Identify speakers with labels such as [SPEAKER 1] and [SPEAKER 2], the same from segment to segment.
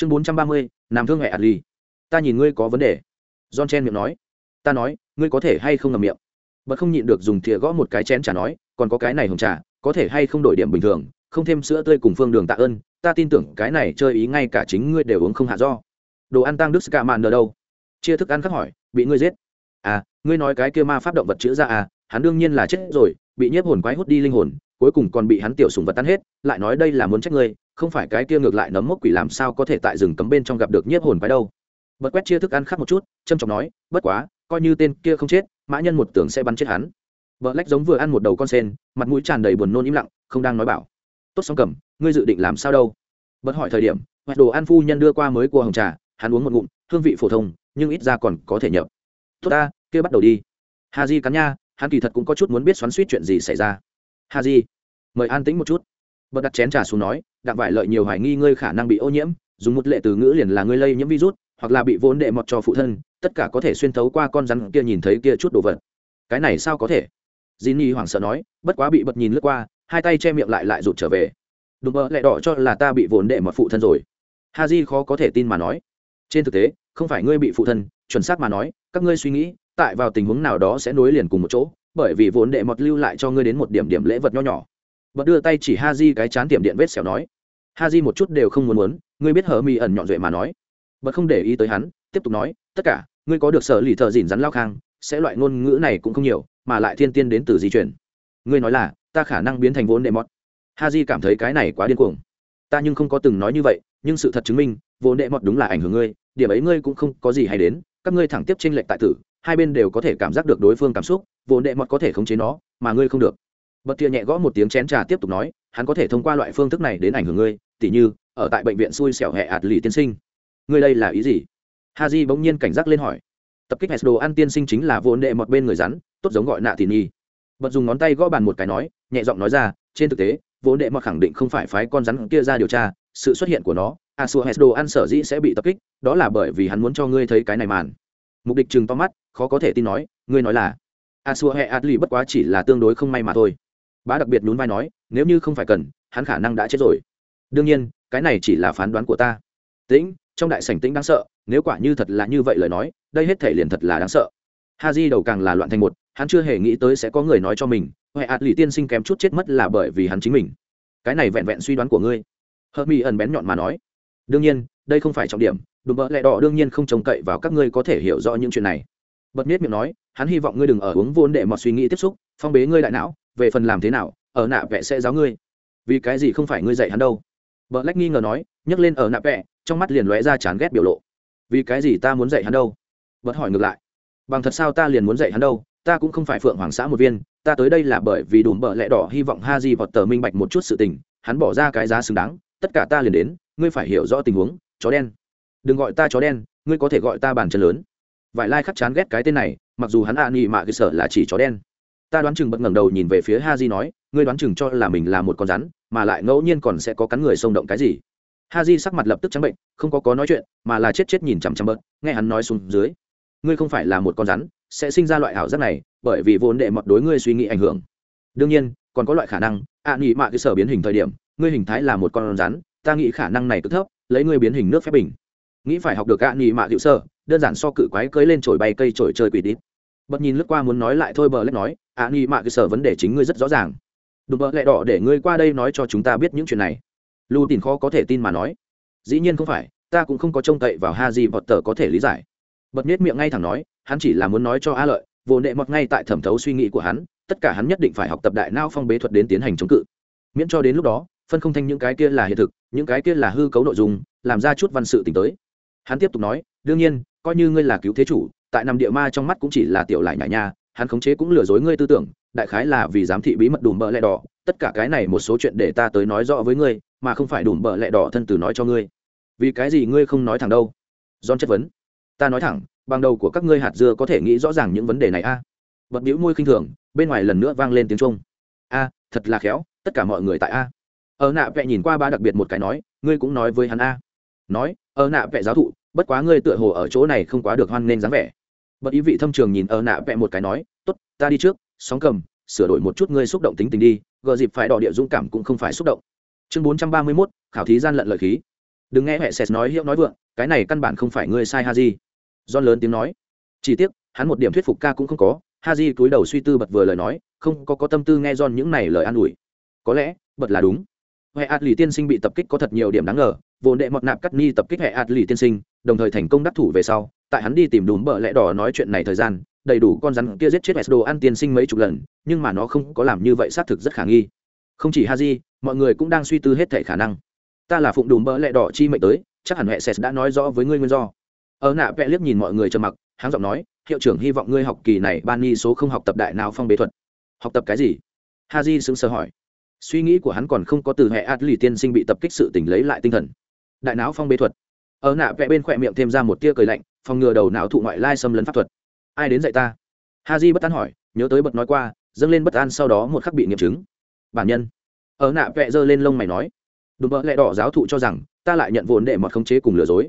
[SPEAKER 1] chương bốn trăm ba mươi, nam thương hệ adli. Ta nhìn ngươi có vấn đề. John chen miệng nói. Ta nói, ngươi có thể hay không ngầm miệng? Bật không nhịn được dùng thìa gõ một cái chén trà nói, còn có cái này hồng trà, có thể hay không đổi điểm bình thường, không thêm sữa tươi cùng phương đường tạ ơn, ta tin tưởng cái này chơi ý ngay cả chính ngươi đều uống không hạ do. Đồ ăn tăng đức ska màn ở đâu? Chia thức ăn khắc hỏi, bị ngươi giết. À ngươi nói cái kia ma pháp động vật chữa ra à hắn đương nhiên là chết rồi, bị nhiếp hồn quái hút đi linh hồn, cuối cùng còn bị hắn tiểu sùng vật tan hết, lại nói đây là muốn trách ngươi không phải cái kia ngược lại nấm mốc quỷ làm sao có thể tại rừng cấm bên trong gặp được nhiếp hồn quái đâu. Bật quét chia thức ăn khác một chút, trâm trọng nói, bất quá, coi như tên kia không chết, mã nhân một tưởng sẽ bắn chết hắn. Vợ lách giống vừa ăn một đầu con sen, mặt mũi tràn đầy buồn nôn im lặng, không đang nói bảo. Tốt xong cầm, ngươi dự định làm sao đâu? Bật hỏi thời điểm hoặc đồ ăn phu nhân đưa qua mới cua hồng trà, hắn uống một ngụm, hương vị phổ thông, nhưng ít ra còn có thể nhập. Tốt ta, kia bắt đầu đi. Ha di cắn nha, hắn kỳ thật cũng có chút muốn biết xoắn suýt chuyện gì xảy ra. Ha di, mời an tĩnh một chút bật đặt chén trà xuống nói, đặng vải lợi nhiều hoài nghi ngươi khả năng bị ô nhiễm, dùng một lệ từ ngữ liền là ngươi lây nhiễm virus, hoặc là bị vốn đệ mọt cho phụ thân, tất cả có thể xuyên thấu qua con rắn kia nhìn thấy kia chút đồ vật. Cái này sao có thể? J i hoảng sợ nói, bất quá bị bật nhìn lướt qua, hai tay che miệng lại lại rụt trở về. Đùm bơ lại đỏ cho là ta bị vốn đệ mọt phụ thân rồi. Ha di khó có thể tin mà nói. Trên thực tế, không phải ngươi bị phụ thân, chuẩn xác mà nói, các ngươi suy nghĩ, tại vào tình huống nào đó sẽ nối liền cùng một chỗ, bởi vì vốn đệ mọt lưu lại cho ngươi đến một điểm điểm lễ vật nho nhỏ bật đưa tay chỉ ha di cái chán tiệm điện vết xẻo nói. Ha di một chút đều không muốn muốn, ngươi biết hờ mi ẩn nhọn duệ mà nói. Bật không để ý tới hắn, tiếp tục nói, tất cả, ngươi có được sở lì thợ dìn rắn lao khang, sẽ loại ngôn ngữ này cũng không nhiều, mà lại thiên tiên đến từ di chuyển ngươi nói là, ta khả năng biến thành vốn đệ mọt. Ha di cảm thấy cái này quá điên cuồng. Ta nhưng không có từng nói như vậy, nhưng sự thật chứng minh, vốn đệ mọt đúng là ảnh hưởng ngươi, điểm ấy ngươi cũng không có gì hay đến, các ngươi thẳng tiếp tranh lệch tại tử, hai bên đều có thể cảm giác được đối phương cảm xúc, vốn đệ mọt có thể khống chế nó, mà ngươi không được bật tia nhẹ gõ một tiếng chén trà tiếp tục nói, hắn có thể thông qua loại phương thức này đến ảnh hưởng ngươi, tỉ như, ở tại bệnh viện xui xẻo hẹ ạt lì tiên sinh. Ngươi đây là ý gì? Ha bỗng nhiên cảnh giác lên hỏi. Tập kích hẹn đồ ăn tiên sinh chính là vốn đệ một bên người rắn, tốt giống gọi nạ tỉ nhi bật dùng ngón tay gõ bàn một cái nói, nhẹ giọng nói ra, trên thực tế vốn đệ một khẳng định không phải phái con rắn kia ra điều tra, sự xuất hiện của nó, a xua An ăn sở dĩ sẽ bị tập kích, đó là bởi vì hắn muốn cho ngươi thấy cái này màn. Mục đích chừng to mắt, khó có thể tin nói, ngươi nói là, a xua hẹn adli bất quá chỉ là tương đối không may mà thôi bá đặc biệt nhún vai nói, nếu như không phải cần, hắn khả năng đã chết rồi. Đương nhiên, cái này chỉ là phán đoán của ta. Tĩnh, trong đại sảnh tĩnh đáng sợ, nếu quả như thật là như vậy lời nói, đây hết thể liền thật là đáng sợ. Ha di đầu càng là loạn thành một, hắn chưa hề nghĩ tới sẽ có người nói cho mình huệ ạt lì tiên sinh kém chút chết mất là bởi vì hắn chính mình. Cái này vẹn vẹn suy đoán của ngươi. Hợp mi ẩn bén nhọn mà nói. Đương nhiên, đây không phải trọng điểm, đùm bỡ lẹ đỏ đương nhiên không trông cậy vào các ngươi có thể hiểu rõ những chuyện này. Bật miết miệng nói, hắn hy vọng ngươi đừng ở uống vốn để mọt suy nghĩ tiếp xúc, phong bế ngươi đại não về phần làm thế nào, ở nạ vẽ sẽ giáo ngươi. Vì cái gì không phải ngươi dạy hắn đâu? Vợ lách nghi ngờ nói, nhấc lên ở nạ vẽ, trong mắt liền lóe ra chán ghét biểu lộ. Vì cái gì ta muốn dạy hắn đâu? Bớt hỏi ngược lại. Bằng thật sao ta liền muốn dạy hắn đâu? Ta cũng không phải phượng hoàng xã một viên, ta tới đây là bởi vì đùm bợ lẽ đỏ hy vọng ha di vọt tờ minh bạch một chút sự tình, hắn bỏ ra cái giá xứng đáng, tất cả ta liền đến, ngươi phải hiểu rõ tình huống, chó đen. Đừng gọi ta chó đen, ngươi có thể gọi ta bàn chân lớn. Vải lai khắc chán ghét cái tên này, mặc dù hắn ạ à nghị mạ cơ sở là chỉ chó đen ta đoán chừng bật ngẩng đầu nhìn về phía ha di nói ngươi đoán chừng cho là mình là một con rắn mà lại ngẫu nhiên còn sẽ có cắn người xông động cái gì. Ha di sắc mặt lập tức trắng bệnh không có có nói chuyện mà là chết chết nhìn chằm chằm bớt nghe hắn nói xuống dưới. Ngươi không phải là một con rắn sẽ sinh ra loại ảo giác này bởi vì vốn đệ mọt đối ngươi suy nghĩ ảnh hưởng. Đương nhiên còn có loại khả năng ạ à, nghĩ mạ cái sở biến hình thời điểm ngươi hình thái là một con rắn ta nghĩ khả năng này cứ thấp lấy ngươi biến hình nước phép bình. Nghĩ phải học được ạ à, nghĩ mạ hữu sơ đơn giản so cự quái cưới lên chổi bay cây chổi chơi quỷ đít. Bật nhìn lướt qua muốn nói lại thôi bờ lách nói ạ à, mạ cái sở vấn đề chính ngươi rất rõ ràng. Đùm bợ lẹ đỏ để ngươi qua đây nói cho chúng ta biết những chuyện này. Lu tìm khó có thể tin mà nói. Dĩ nhiên không phải ta cũng không có trông cậy vào ha di vọt tờ có thể lý giải. Bật nết miệng ngay thẳng nói hắn chỉ là muốn nói cho a lợi vô nệ mọt ngay tại thẩm thấu suy nghĩ của hắn tất cả hắn nhất định phải học tập đại nao phong bế thuật đến tiến hành chống cự. Miễn cho đến lúc đó phân không thanh những cái kia là hiện thực những cái kia là hư cấu nội dung làm ra chút văn sự t tới. Hắn tiếp tục nói đương nhiên coi như ngươi là cứu thế chủ tại nằm địa ma trong mắt cũng chỉ là tiểu lại nhả nha hắn khống chế cũng lừa dối ngươi tư tưởng, đại khái là vì giám thị bí mật đùm bợ lẹ đỏ, tất cả cái này một số chuyện để ta tới nói rõ với ngươi, mà không phải đùm bợ lẹ đỏ thân từ nói cho ngươi. Vì cái gì ngươi không nói thẳng đâu? John chất vấn. Ta nói thẳng, bằng đầu của các ngươi hạt dưa có thể nghĩ rõ ràng những vấn đề này a. À? bật biểu môi khinh thường, bên ngoài lần nữa vang lên tiếng trung a, thật là khéo, tất cả mọi người tại a. Ở nạ vẽ nhìn qua ba đặc biệt một cái nói, ngươi cũng nói với hắn a. Nói, ở nạ vẽ giáo thụ, bất quá ngươi tựa hồ ở chỗ này không quá được hoan nên dáng vẻ bật ý vị thâm trường nhìn ở nạ vẽ một cái nói, tốt, ta đi trước, sóng cầm, sửa đổi một chút ngươi xúc động tính tình đi, gờ dịp phải đỏ địa dũng cảm cũng không phải xúc động. Chương bốn trăm ba mươi mốt, khảo thí gian lận lợi khí. Đừng nghe hệ sệt nói hiệu nói vượng, cái này căn bản không phải ngươi sai ha di john lớn tiếng nói. Chỉ tiếc, hắn một điểm thuyết phục ca cũng không có ha di cúi đầu suy tư bật vừa lời nói, không có có tâm tư nghe john những này lời an ủi. Có lẽ, bật là đúng hệ ạt lì tiên sinh bị tập kích có thật nhiều điểm đáng ngờ vốn đệ mọt nạp cắt ni tập kích hệ ạt lì tiên sinh, đồng thời thành công đắc thủ về sau, tại hắn đi tìm đúng bợ lẽ đỏ nói chuyện này thời gian, đầy đủ con rắn kia giết chết đồ ăn tiên sinh mấy chục lần, nhưng mà nó không có làm như vậy xác thực rất khả nghi. Không chỉ haji, mọi người cũng đang suy tư hết thể khả năng. Ta là phụng đùm bỡ lẹ đỏ chi mệnh tới, chắc hẳn hệ sệt đã nói rõ với ngươi nguyên do. Ở nạ vẽ liếc nhìn mọi người trầm mặc háng giọng nói, hiệu trưởng hy vọng ngươi học kỳ này ban nghi số không học tập đại nào phong bế thuật. Học tập cái gì? Haji sững sờ hỏi suy nghĩ của hắn còn không có từ hệ át lì tiên sinh bị tập kích sự tỉnh lấy lại tinh thần. Đại não phong bế thuật. Ở nạ vẽ bên khỏe miệng thêm ra một tia cười lạnh, phòng ngừa đầu não thụ ngoại lai xâm lấn pháp thuật. Ai đến dạy ta? Ha di bất tán hỏi, nhớ tới bật nói qua, dâng lên bất an sau đó một khắc bị nghiệm chứng. Bản nhân. Ở nạ vẽ giơ lên lông mày nói. Đùm bỡ lẹ đỏ giáo thụ cho rằng, ta lại nhận vốn đệ mọt khống chế cùng lừa dối.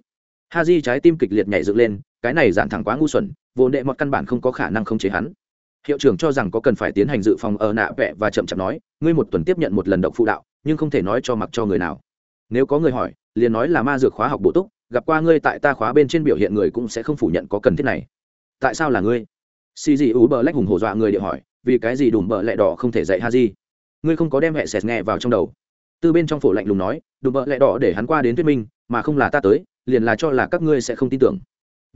[SPEAKER 1] Ha di trái tim kịch liệt nhảy dựng lên, cái này dạn thẳng quá ngu xuẩn, vốn đệ mọt căn bản không có khả năng khống chế hắn hiệu trưởng cho rằng có cần phải tiến hành dự phòng ở nạ vẽ và chậm chậm nói, ngươi một tuần tiếp nhận một lần độc phụ đạo, nhưng không thể nói cho mặc cho người nào. Nếu có người hỏi, liền nói là ma dược khóa học bổ túc, gặp qua ngươi tại ta khóa bên trên biểu hiện người cũng sẽ không phủ nhận có cần thiết này. Tại sao là ngươi? Xì gì ú bờ lách hùng hổ dọa người địa hỏi, vì cái gì đùm bờ lẹ đỏ không thể dạy ha gì. ngươi không có đem hệ sẹt nghe vào trong đầu. Từ bên trong phổ lạnh lùng nói, đùm bờ lẹ đỏ để hắn qua đến thuyết minh, mà không là ta tới, liền là cho là các ngươi sẽ không tin tưởng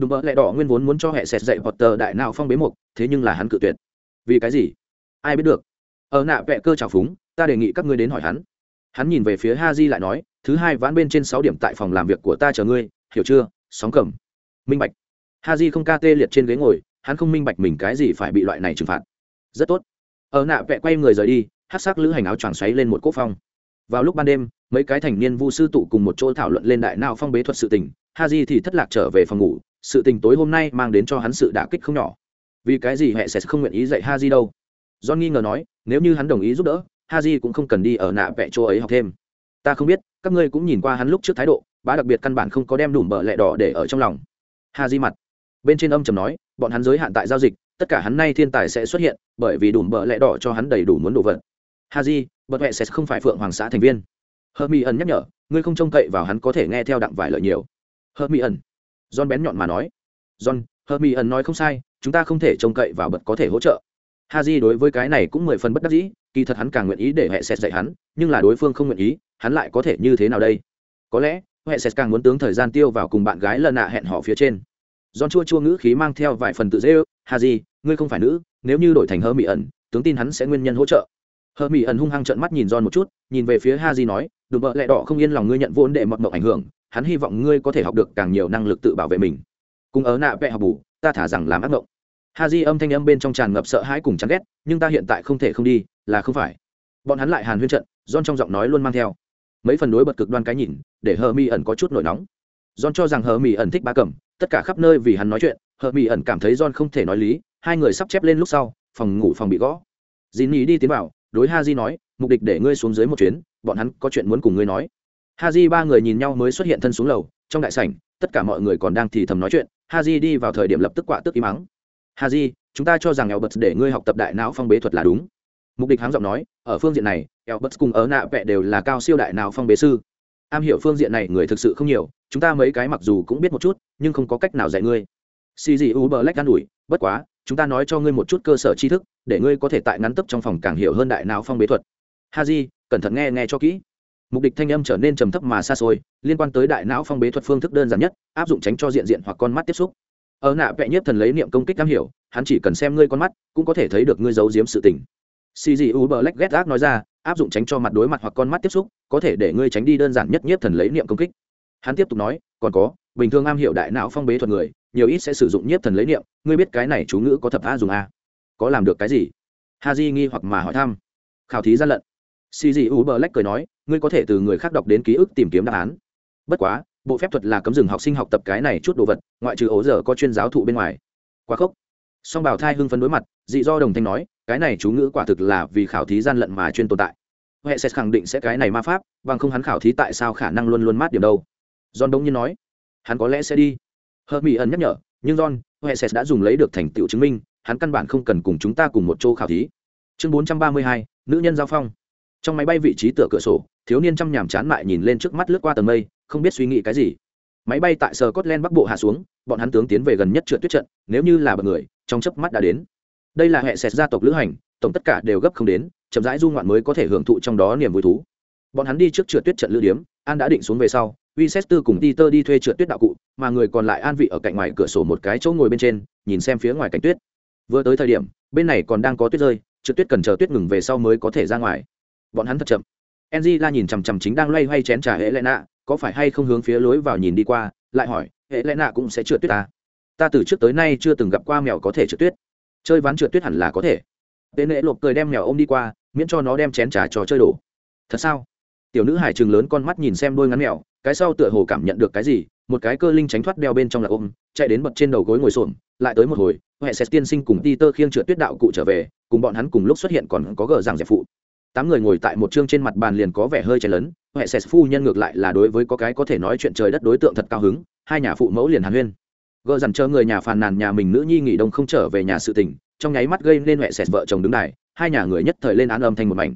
[SPEAKER 1] đùm bờ lẹ đỏ nguyên vốn muốn cho hệ sẹt dạy vọt tờ đại nào phong bế mục, thế nhưng là hắn cự tuyệt. Vì cái gì? Ai biết được. Ở nạ vẹ cơ trào phúng, ta đề nghị các ngươi đến hỏi hắn. Hắn nhìn về phía ha di lại nói, thứ hai ván bên trên sáu điểm tại phòng làm việc của ta chờ ngươi, hiểu chưa? Sóng cầm. Minh bạch. Ha di không ca tê liệt trên ghế ngồi, hắn không minh bạch mình cái gì phải bị loại này trừng phạt. Rất tốt. Ở nạ vẽ quay người rời đi hát sắc lữ hành áo choàng xoáy lên một cốt phong. Vào lúc ban đêm, mấy cái thành niên vu sư tụ cùng một chỗ thảo luận lên đại nào phong bế thuật sự tình ha di thì thất lạc trở về phòng ngủ sự tình tối hôm nay mang đến cho hắn sự đả kích không nhỏ. Vì cái gì hệ sẽ không nguyện ý dạy ha di đâu? John nghi ngờ nói, nếu như hắn đồng ý giúp đỡ ha di cũng không cần đi ở nạ vẽ chỗ ấy học thêm. Ta không biết, các ngươi cũng nhìn qua hắn lúc trước thái độ, bá đặc biệt căn bản không có đem đủ bờ lẹ đỏ để ở trong lòng. Ha di mặt. Bên trên âm trầm nói, bọn hắn giới hạn tại giao dịch, tất cả hắn nay thiên tài sẽ xuất hiện, bởi vì đủ bờ lẹ đỏ cho hắn đầy đủ muốn đồ vật. Ha di bật huệ sẽ không phải phượng hoàng xã thành viên. Hơ mi ẩn nhắc nhở, ngươi không trông cậy vào hắn có thể nghe theo đặng vài lợi nhiều. Hơ mi ẩn john bén nhọn mà nói. John hơ ẩn nói không sai chúng ta không thể trông cậy vào bật có thể hỗ trợ. Ha đối với cái này cũng mười phần bất đắc dĩ kỳ thật hắn càng nguyện ý để hệ xét dạy hắn nhưng là đối phương không nguyện ý hắn lại có thể như thế nào đây? Có lẽ hệ xét càng muốn tướng thời gian tiêu vào cùng bạn gái lần nạ hẹn họ phía trên. John chua chua ngữ khí mang theo vài phần tự dễ ước, Haji, ngươi không phải nữ, nếu như đổi thành Hơ Mị ẩn, tướng tin hắn sẽ nguyên nhân hỗ trợ. Hơ Mị ẩn hung hăng trợn mắt nhìn John một chút, nhìn về phía Haji nói, đúng vợ lẹ đỏ không yên lòng ngươi nhận vốn để mọt mộng ảnh hưởng, hắn hy vọng ngươi có thể học được càng nhiều năng lực tự bảo vệ mình." Cùng ở nạ vẽ học bù, ta thả rằng làm ác mộng. Haji âm thanh âm bên trong tràn ngập sợ hãi cùng chán ghét, nhưng ta hiện tại không thể không đi, là không phải. Bọn hắn lại hàn huyên trận, John trong giọng nói luôn mang theo mấy phần đối bật cực đoan cái nhìn, để hờ Mi ẩn có chút nổi nóng. John cho rằng hờ Mi ẩn thích ba cầm, tất cả khắp nơi vì hắn nói chuyện hờ mi ẩn cảm thấy john không thể nói lý hai người sắp chép lên lúc sau phòng ngủ phòng bị gõ dì nhì đi tiến vào đối ha di nói mục đích để ngươi xuống dưới một chuyến bọn hắn có chuyện muốn cùng ngươi nói ha di ba người nhìn nhau mới xuất hiện thân xuống lầu, trong đại sảnh, tất cả mọi người còn đang thì thầm nói chuyện ha di đi vào thời điểm lập tức quạ tức im mắng ha di chúng ta cho rằng eo bật để ngươi học tập đại não phong bế thuật là đúng. Mục đích háng giọng nói, ở phương diện này eo bật cùng ở nạ vẹ đều là cao siêu đại não phong bế sư. Am hiểu phương diện này người thực sự không nhiều, chúng ta mấy cái mặc dù cũng biết một chút, nhưng không có cách nào dạy ngươi. Xì gì u bờ lách gan ủi, bất quá, chúng ta nói cho ngươi một chút cơ sở tri thức, để ngươi có thể tại ngắn tấp trong phòng càng hiểu hơn đại não phong bế thuật. Ha di cẩn thận nghe nghe cho kỹ mục đích thanh âm trở nên trầm thấp mà xa xôi, liên quan tới đại não phong bế thuật phương thức đơn giản nhất, áp dụng tránh cho diện diện hoặc con mắt tiếp xúc. Ở nạ vẽ nhất thần lấy niệm công kích am hiểu, hắn chỉ cần xem ngươi con mắt, cũng có thể thấy được ngươi giấu giếm sự tình. Xì dị lách ghét ác nói ra, áp dụng tránh cho mặt đối mặt hoặc con mắt tiếp xúc, có thể để ngươi tránh đi đơn giản nhất nhất thần lấy niệm công kích. Hắn tiếp tục nói, còn có, bình thường am hiểu đại não phong bế thuật người, nhiều ít sẽ sử dụng nhiếp thần lấy niệm, ngươi biết cái này chú ngữ có thập a dùng a. Có làm được cái gì? Ha di nghi hoặc mà hỏi thăm. Khảo thí gian lận si Dị u bờ lách cười nói, ngươi có thể từ người khác đọc đến ký ức tìm kiếm đáp án. Bất quá, bộ phép thuật là cấm dừng học sinh học tập cái này chút đồ vật, ngoại trừ ố giờ có chuyên giáo thụ bên ngoài. Quá khốc. Song bảo thai hưng phấn đối mặt, dị do đồng thanh nói, cái này chú ngữ quả thực là vì khảo thí gian lận mà chuyên tồn tại. Huệ sẽ khẳng định sẽ cái này ma pháp, bằng không hắn khảo thí tại sao khả năng luôn luôn mát điểm đâu. John đông nhiên nói, hắn có lẽ sẽ đi. Hợp mỹ ẩn nhắc nhở, nhưng john huệ sẽ đã dùng lấy được thành tựu chứng minh, hắn căn bản không cần cùng chúng ta cùng một chỗ khảo thí. Chương bốn trăm ba mươi hai, nữ nhân giao phong trong máy bay vị trí tựa cửa sổ thiếu niên chăm nhàm chán mại nhìn lên trước mắt lướt qua tầng mây không biết suy nghĩ cái gì máy bay tại sờ scotland bắc bộ hạ xuống bọn hắn tướng tiến về gần nhất trượt tuyết trận nếu như là bậc người trong chớp mắt đã đến đây là hệ sệt gia tộc lữ hành tổng tất cả đều gấp không đến chậm rãi du ngoạn mới có thể hưởng thụ trong đó niềm vui thú bọn hắn đi trước trượt tuyết trận lữ điếm an đã định xuống về sau Winchester cùng Peter đi thuê trượt tuyết đạo cụ, mà người còn lại an vị ở cạnh ngoài cửa sổ một cái chỗ ngồi bên trên, nhìn xem phía ngoài cảnh tuyết. Vừa tới thời điểm, bên này còn đang có tuyết rơi, trượt tuyết cần chờ tuyết ngừng về sau mới có thể ra ngoài. Bọn hắn thật chậm. Angela nhìn chằm chằm chính đang loay hoay chén trà nạ có phải hay không hướng phía lối vào nhìn đi qua, lại hỏi, Helena cũng sẽ trượt tuyết ta. Ta từ trước tới nay chưa từng gặp qua mèo có thể trượt tuyết. Chơi ván trượt tuyết hẳn là có thể. Tên lễ lộp cười đem mèo ôm đi qua, miễn cho nó đem chén trà trò chơi đổ. Thật sao? Tiểu nữ hải trường lớn con mắt nhìn xem đôi ngắn mèo, cái sau tựa hồ cảm nhận được cái gì một cái cơ linh tránh thoát đeo bên trong là ôm chạy đến bật trên đầu gối ngồi xổm lại tới một hồi huệ sẽ tiên sinh cùng peter khiêng trượt tuyết đạo cụ trở về cùng bọn hắn cùng lúc xuất hiện còn có gờ rằng dẹp phụ tám người ngồi tại một chương trên mặt bàn liền có vẻ hơi cháy lớn, huệ sẹt phu nhân ngược lại là đối với có cái có thể nói chuyện trời đất đối tượng thật cao hứng, hai nhà phụ mẫu liền hàn huyên. Gờ dằn chờ người nhà phàn nàn nhà mình nữ nhi nghỉ đông không trở về nhà sự tình, trong nháy mắt gây nên huệ sệt vợ chồng đứng đài, hai nhà người nhất thời lên án âm thanh một mảnh.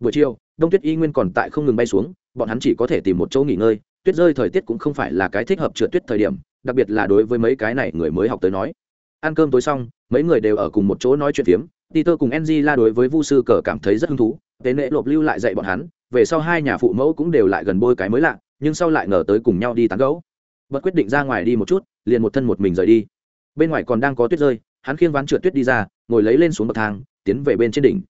[SPEAKER 1] Buổi chiều, đông tuyết y nguyên còn tại không ngừng bay xuống, bọn hắn chỉ có thể tìm một chỗ nghỉ ngơi, tuyết rơi thời tiết cũng không phải là cái thích hợp trượt tuyết thời điểm, đặc biệt là đối với mấy cái này người mới học tới nói. Ăn cơm tối xong, mấy người đều ở cùng một chỗ nói chuyện phiếm, peter cùng enzy la đối với vu sư cờ cảm thấy rất hứng thú tế nệ lộp lưu lại dạy bọn hắn, về sau hai nhà phụ mẫu cũng đều lại gần bôi cái mới lạ, nhưng sau lại ngờ tới cùng nhau đi tán gấu bật quyết định ra ngoài đi một chút, liền một thân một mình rời đi. Bên ngoài còn đang có tuyết rơi, hắn khiêng ván trượt tuyết đi ra, ngồi lấy lên xuống bậc thang, tiến về bên trên đỉnh.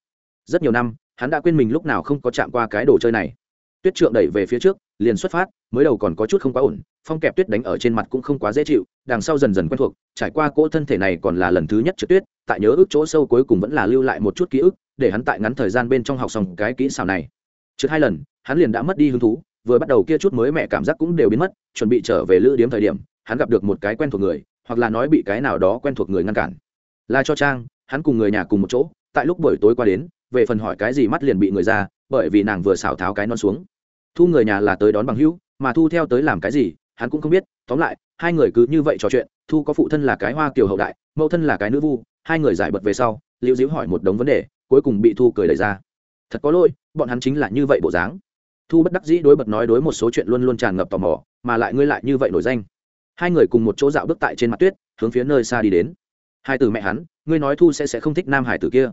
[SPEAKER 1] Rất nhiều năm, hắn đã quên mình lúc nào không có chạm qua cái đồ chơi này tuyết trượng đẩy về phía trước, liền xuất phát, mới đầu còn có chút không quá ổn, phong kẹp tuyết đánh ở trên mặt cũng không quá dễ chịu, đằng sau dần dần quen thuộc, trải qua cỗ thân thể này còn là lần thứ nhất trượt tuyết, tại nhớ ước chỗ sâu cuối cùng vẫn là lưu lại một chút ký ức, để hắn tại ngắn thời gian bên trong học xong cái kỹ xảo này. Trượt hai lần, hắn liền đã mất đi hứng thú, vừa bắt đầu kia chút mới mẹ cảm giác cũng đều biến mất, chuẩn bị trở về lữ điếm thời điểm, hắn gặp được một cái quen thuộc người, hoặc là nói bị cái nào đó quen thuộc người ngăn cản. Là cho trang, hắn cùng người nhà cùng một chỗ, tại lúc buổi tối qua đến, về phần hỏi cái gì mắt liền bị người ra, bởi vì nàng vừa xảo tháo cái non xuống thu người nhà là tới đón bằng hữu, mà thu theo tới làm cái gì, hắn cũng không biết. Tóm lại, hai người cứ như vậy trò chuyện, thu có phụ thân là cái hoa kiều hậu đại, mẫu thân là cái nữ vu, hai người giải bật về sau, liễu diễu hỏi một đống vấn đề, cuối cùng bị thu cười đẩy ra. Thật có lỗi, bọn hắn chính là như vậy bộ dáng. Thu bất đắc dĩ đối bật nói đối một số chuyện luôn luôn tràn ngập tò mò, mà lại ngươi lại như vậy nổi danh. Hai người cùng một chỗ dạo bước tại trên mặt tuyết, hướng phía nơi xa đi đến. Hai từ mẹ hắn, ngươi nói thu sẽ sẽ không thích nam hải tử kia.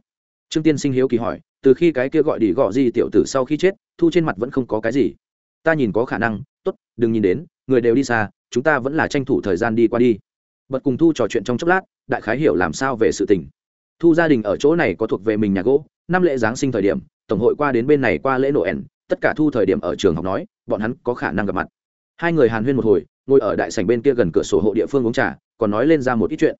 [SPEAKER 1] Trương tiên sinh hiếu kỳ hỏi từ khi cái kia gọi đi gọ gì tiểu tử sau khi chết, thu trên mặt vẫn không có cái gì. Ta nhìn có khả năng, tốt, đừng nhìn đến, người đều đi xa, chúng ta vẫn là tranh thủ thời gian đi qua đi. Bật cùng thu trò chuyện trong chốc lát, đại khái hiểu làm sao về sự tình. Thu gia đình ở chỗ này có thuộc về mình nhà gỗ, năm lễ giáng sinh thời điểm, tổng hội qua đến bên này qua lễ noel, tất cả thu thời điểm ở trường học nói, bọn hắn có khả năng gặp mặt. Hai người hàn huyên một hồi, ngồi ở đại sảnh bên kia gần cửa sổ hộ địa phương uống trà, còn nói lên ra một ít chuyện.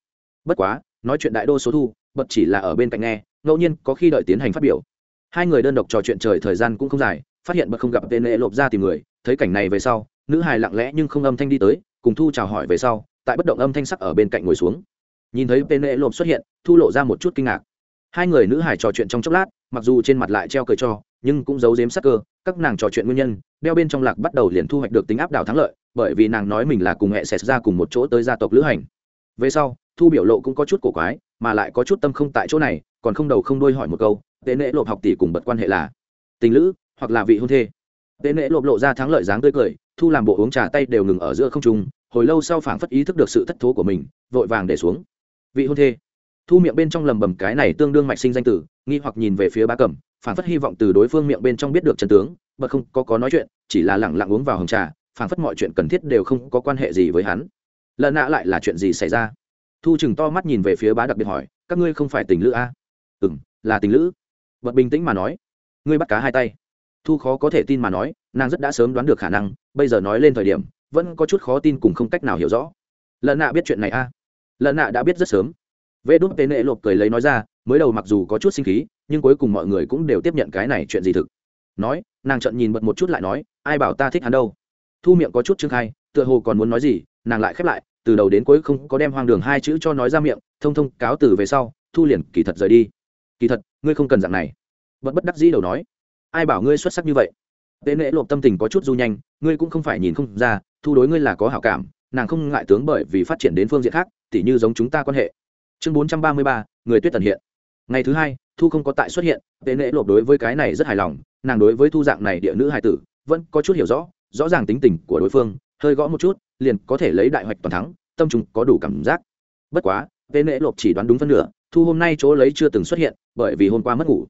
[SPEAKER 1] Bất quá, nói chuyện đại đô số thu, bật chỉ là ở bên cạnh nghe, ngẫu nhiên có khi đợi tiến hành phát biểu hai người đơn độc trò chuyện trời thời gian cũng không dài, phát hiện bật không gặp tên lệ lộp ra tìm người, thấy cảnh này về sau, nữ hài lặng lẽ nhưng không âm thanh đi tới, cùng thu chào hỏi về sau, tại bất động âm thanh sắc ở bên cạnh ngồi xuống. Nhìn thấy tên lệ lộp xuất hiện, thu lộ ra một chút kinh ngạc. Hai người nữ hài trò chuyện trong chốc lát, mặc dù trên mặt lại treo cười cho, nhưng cũng giấu giếm sắc cơ, các nàng trò chuyện nguyên nhân, đeo bên trong lạc bắt đầu liền thu hoạch được tính áp đảo thắng lợi, bởi vì nàng nói mình là cùng hệ xẹt ra cùng một chỗ tới gia tộc lữ hành. Về sau, thu biểu lộ cũng có chút cổ quái, mà lại có chút tâm không tại chỗ này, còn không đầu không đuôi hỏi một câu tệ nệ lộp học tỷ cùng bật quan hệ là tình lữ hoặc là vị hôn thê. Tệ nệ lộp lộ ra thắng lợi dáng tươi cười, thu làm bộ uống trà tay đều ngừng ở giữa không trung, hồi lâu sau phảng phất ý thức được sự thất thố của mình, vội vàng để xuống. Vị hôn thê. Thu miệng bên trong lầm bầm cái này tương đương mạch sinh danh tử, nghi hoặc nhìn về phía ba cẩm, phảng phất hy vọng từ đối phương miệng bên trong biết được chân tướng, bật không có có nói chuyện, chỉ là lẳng lặng uống vào hồng trà, phảng phất mọi chuyện cần thiết đều không có quan hệ gì với hắn. Lần nã lại là chuyện gì xảy ra? Thu chừng to mắt nhìn về phía bá đặc biệt hỏi, các ngươi không phải tình lữ a? À? ừ m là tình lữ bật bình tĩnh mà nói. Ngươi bắt cá hai tay. Thu khó có thể tin mà nói, nàng rất đã sớm đoán được khả năng, bây giờ nói lên thời điểm, vẫn có chút khó tin cùng không cách nào hiểu rõ. Lợn nạ biết chuyện này a? À? lợn nạ đã biết rất sớm. Vê đốt tên nệ lộp cười lấy nói ra, mới đầu mặc dù có chút sinh khí, nhưng cuối cùng mọi người cũng đều tiếp nhận cái này chuyện gì thực. Nói, nàng trận nhìn bật một chút lại nói, ai bảo ta thích hắn đâu? Thu miệng có chút chương khai, tựa hồ còn muốn nói gì, nàng lại khép lại, từ đầu đến cuối không có đem hoang đường hai chữ cho nói ra miệng, thông thông cáo từ về sau, thu liền kỳ thật rời đi kỳ thật, ngươi không cần dạng này. Vẫn bất đắc dĩ đầu nói. Ai bảo ngươi xuất sắc như vậy? Tệ nễ lộp tâm tình có chút du nhanh, ngươi cũng không phải nhìn không ra, thu đối ngươi là có hảo cảm, nàng không ngại tướng bởi vì phát triển đến phương diện khác, tỉ như giống chúng ta quan hệ. Chương bốn trăm ba mươi ba, người tuyết tần hiện. Ngày thứ hai, thu không có tại xuất hiện tệ nễ lộp đối với cái này rất hài lòng, nàng đối với thu dạng này địa nữ hài tử, vẫn có chút hiểu rõ rõ ràng tính tình của đối phương, hơi gõ một chút, liền có thể lấy đại hoạch toàn thắng, tâm chúng có đủ cảm giác. Bất quá tệ nệ lộp chỉ đoán đúng phân nửa thu hôm nay chỗ lấy chưa từng xuất hiện, bởi vì hôm qua mất ngủ.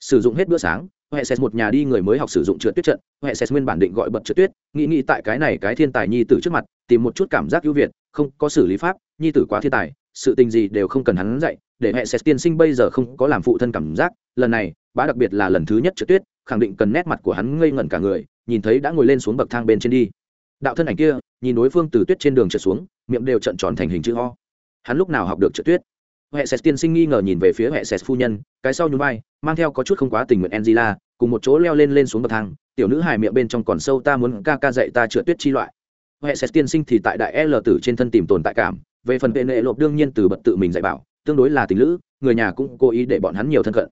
[SPEAKER 1] Sử dụng hết bữa sáng, huệ xét một nhà đi người mới học sử dụng trượt tuyết trận. Huệ xét nguyên bản định gọi bật trượt tuyết, nghĩ nghĩ tại cái này cái thiên tài nhi tử trước mặt, tìm một chút cảm giác ưu việt, không có xử lý pháp, nhi tử quá thiên tài, sự tình gì đều không cần hắn dạy, để huệ xét tiên sinh bây giờ không có làm phụ thân cảm giác. Lần này, bá đặc biệt là lần thứ nhất trượt tuyết, khẳng định cần nét mặt của hắn ngây ngẩn cả người, nhìn thấy đã ngồi lên xuống bậc thang bên trên đi. Đạo thân ảnh kia, nhìn đối phương từ tuyết trên đường trượt xuống, miệng đều trận tròn thành hình chữ ho hắn lúc nào học được trượt tuyết? Hệ sét tiên sinh nghi ngờ nhìn về phía hệ sét phu nhân, cái sau nhún vai, mang theo có chút không quá tình nguyện angela, cùng một chỗ leo lên lên xuống bậc thang, tiểu nữ hài miệng bên trong còn sâu, ta muốn ca ca dạy ta chữa tuyết chi loại. Hệ sét tiên sinh thì tại đại l tử trên thân tìm tồn tại cảm, về phần vệ nệ lộp đương nhiên từ bật tự mình dạy bảo, tương đối là tình lữ, người nhà cũng cố ý để bọn hắn nhiều thân cận.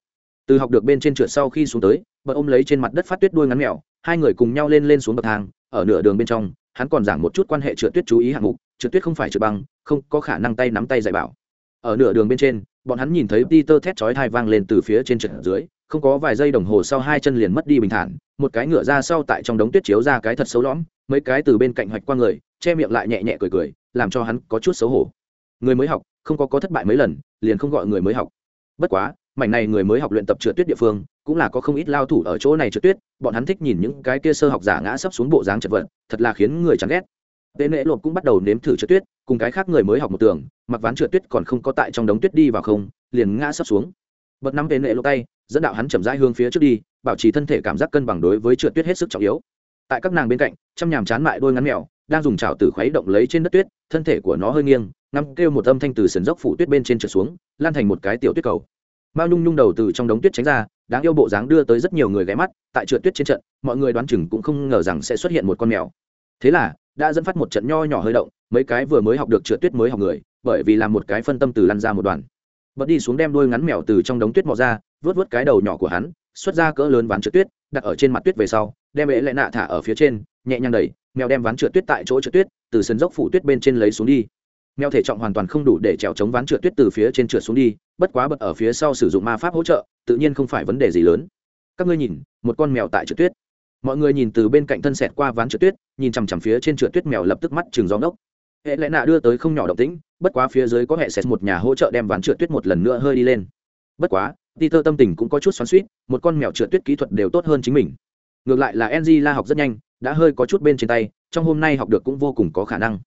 [SPEAKER 1] Từ học được bên trên trượt sau khi xuống tới bật ôm lấy trên mặt đất phát tuyết đuôi ngắn mèo, hai người cùng nhau lên lên xuống bậc thang, ở nửa đường bên trong, hắn còn giảng một chút quan hệ trượt tuyết chú ý hạng mục, trượt tuyết không phải trượt băng, không có khả năng tay nắm tay dạy bảo ở nửa đường bên trên, bọn hắn nhìn thấy peter thét chói thai vang lên từ phía trên trận dưới, không có vài giây đồng hồ sau hai chân liền mất đi bình thản, một cái ngựa ra sau tại trong đống tuyết chiếu ra cái thật xấu lõm, mấy cái từ bên cạnh hoạch qua người, che miệng lại nhẹ nhẹ cười cười, làm cho hắn có chút xấu hổ. Người mới học, không có có thất bại mấy lần, liền không gọi người mới học. Bất quá, mảnh này người mới học luyện tập trượt tuyết địa phương, cũng là có không ít lao thủ ở chỗ này trượt tuyết, bọn hắn thích nhìn những cái kia sơ học giả ngã sấp xuống bộ dáng chật vật, thật là khiến người chán ghét tệ nệ lộp cũng bắt đầu nếm thử trượt tuyết, cùng cái khác người mới học một tường, mặc ván trượt tuyết còn không có tại trong đống tuyết đi vào không, liền ngã sấp xuống. Bật năm tệ nệ lộp tay, dẫn đạo hắn chậm rãi hướng phía trước đi, bảo trì thân thể cảm giác cân bằng đối với trượt tuyết hết sức trọng yếu. Tại các nàng bên cạnh chăm nhàm chán mại đôi ngắn mèo, đang dùng chảo từ khuấy động lấy trên đất tuyết, thân thể của nó hơi nghiêng, ngắm kêu một âm thanh từ sườn dốc phủ tuyết bên trên trượt xuống, lan thành một cái tiểu tuyết cầu. Mao nhung nhung đầu từ trong đống tuyết tránh ra, đáng yêu bộ dáng đưa tới rất nhiều người ghé mắt, tại trượt tuyết trên trận, mọi người đoán chừng cũng không ngờ rằng sẽ xuất hiện một con mèo. Thế là đã dẫn phát một trận nho nhỏ hơi động, mấy cái vừa mới học được trượt tuyết mới học người, bởi vì làm một cái phân tâm từ lăn ra một đoàn. Bật đi xuống đem đuôi ngắn mèo từ trong đống tuyết mò ra, vớt vớt cái đầu nhỏ của hắn, xuất ra cỡ lớn ván trượt tuyết, đặt ở trên mặt tuyết về sau, đem ế lại nạ thả ở phía trên, nhẹ nhàng đẩy, mèo đem ván trượt tuyết tại chỗ trượt tuyết, từ sân dốc phủ tuyết bên trên lấy xuống đi. Mèo thể trọng hoàn toàn không đủ để trèo chống ván trượt tuyết từ phía trên trượt xuống đi, bất quá bật ở phía sau sử dụng ma pháp hỗ trợ, tự nhiên không phải vấn đề gì lớn. Các ngươi nhìn, một con mèo tại trượt tuyết mọi người nhìn từ bên cạnh thân xẹt qua ván trượt tuyết nhìn chằm chằm phía trên trượt tuyết mèo lập tức mắt chừng gió ngốc hệ lẽ nạ đưa tới không nhỏ động tĩnh bất quá phía dưới có hệ xẹt một nhà hỗ trợ đem ván trượt tuyết một lần nữa hơi đi lên bất quá Peter tâm tình cũng có chút xoắn xuýt, một con mèo trượt tuyết kỹ thuật đều tốt hơn chính mình. Ngược lại là Enji la học rất nhanh, đã hơi có chút bên trên tay, trong hôm nay học được cũng vô cùng có khả năng.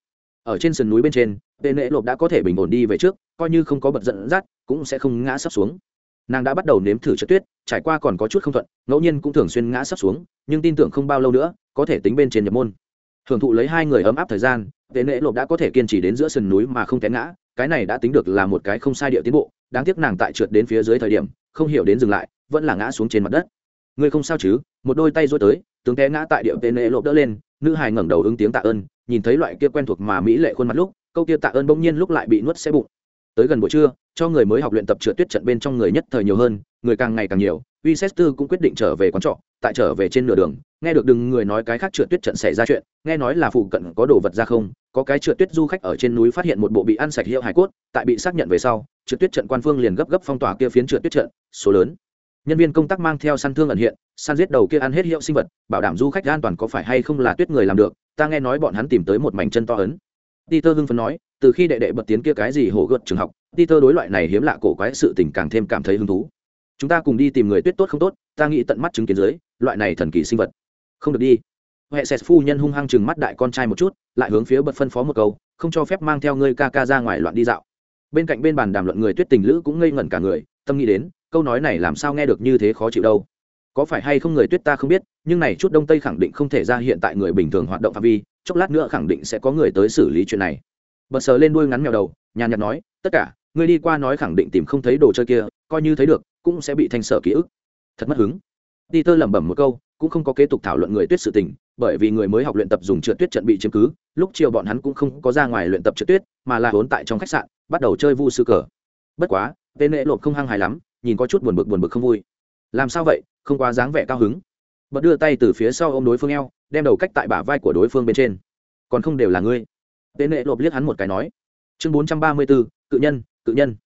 [SPEAKER 1] Ở trên sườn núi bên trên, tên lễ lộp đã có thể bình ổn đi về trước, coi như không có bật giận dắt, cũng sẽ không ngã sắp xuống. Nàng đã bắt đầu nếm thử trượt tuyết, trải qua còn có chút không thuận, ngẫu nhiên cũng thường xuyên ngã sắp xuống, nhưng tin tưởng không bao lâu nữa, có thể tính bên trên nhập môn. Hưởng thụ lấy hai người ấm áp thời gian, tệ nệ lộp đã có thể kiên trì đến giữa sườn núi mà không té ngã, cái này đã tính được là một cái không sai địa tiến bộ, đáng tiếc nàng tại trượt đến phía dưới thời điểm, không hiểu đến dừng lại vẫn là ngã xuống trên mặt đất. Ngươi không sao chứ? Một đôi tay rối tới tướng té ngã tại địa tệ nệ lộp đỡ lên nữ hài ngẩng đầu ứng tiếng tạ ơn nhìn thấy loại kia quen thuộc mà mỹ lệ khuôn mặt lúc câu kia tạ ơn bỗng nhiên lúc lại bị nuốt xe bụng tới gần buổi trưa cho người mới học luyện tập trượt tuyết trận bên trong người nhất thời nhiều hơn người càng ngày càng nhiều Winchester cũng quyết định trở về quán trọ, tại trở về trên nửa đường, nghe được đừng người nói cái khác trượt tuyết trận xảy ra chuyện, nghe nói là phụ cận có đồ vật ra không, có cái trượt tuyết du khách ở trên núi phát hiện một bộ bị ăn sạch hiệu hải cốt, tại bị xác nhận về sau, trượt tuyết trận quan phương liền gấp gấp phong tỏa kia phiến trượt tuyết trận, số lớn. Nhân viên công tác mang theo săn thương ẩn hiện, săn giết đầu kia ăn hết hiệu sinh vật, bảo đảm du khách an toàn có phải hay không là tuyết người làm được, ta nghe nói bọn hắn tìm tới một mảnh chân to ấn. Peter hưng phấn nói, từ khi đệ đệ bật tiến kia cái gì hổ gợt trường học, Peter đối loại này hiếm lạ cổ quái sự tình càng thêm cảm thấy hứng thú. Chúng ta cùng đi tìm người tuyết tốt không tốt ta nghĩ tận mắt chứng kiến dưới loại này thần kỳ sinh vật. Không được đi. Huệ sệt phu nhân hung hăng chừng mắt đại con trai một chút lại hướng phía bật phân phó một câu không cho phép mang theo ngươi ca ca ra ngoài loạn đi dạo. Bên cạnh bên bàn đàm luận người tuyết tình lữ cũng ngây ngẩn cả người tâm nghĩ đến câu nói này làm sao nghe được như thế khó chịu đâu. Có phải hay không người tuyết ta không biết nhưng này chút đông tây khẳng định không thể ra hiện tại người bình thường hoạt động phạm vi chốc lát nữa khẳng định sẽ có người tới xử lý chuyện này bật sờ lên đuôi ngắn mèo đầu, nhàn nhạt nói, tất cả người đi qua nói khẳng định tìm không thấy đồ chơi kia, coi như thấy được, cũng sẽ bị thanh sở ký ức. Thật mất hứng. Đi tơ lẩm bẩm một câu, cũng không có kế tục thảo luận người tuyết sự tình, bởi vì người mới học luyện tập dùng trượt tuyết trận bị chiếm cứ, lúc chiều bọn hắn cũng không có ra ngoài luyện tập trượt tuyết, mà là vốn tại trong khách sạn, bắt đầu chơi vu sư cờ. Bất quá, tên lễ lộp không hăng hài lắm, nhìn có chút buồn bực buồn bực không vui. Làm sao vậy? Không quá dáng vẻ cao hứng. Bật đưa tay từ phía sau ô m đối phương eo, đem đầu cách tại bả vai của đối phương bên trên. Còn không đều là ngươi tên nệ lộp liếc hắn một cái nói, chương bốn trăm ba mươi bốn cự nhân cự nhân.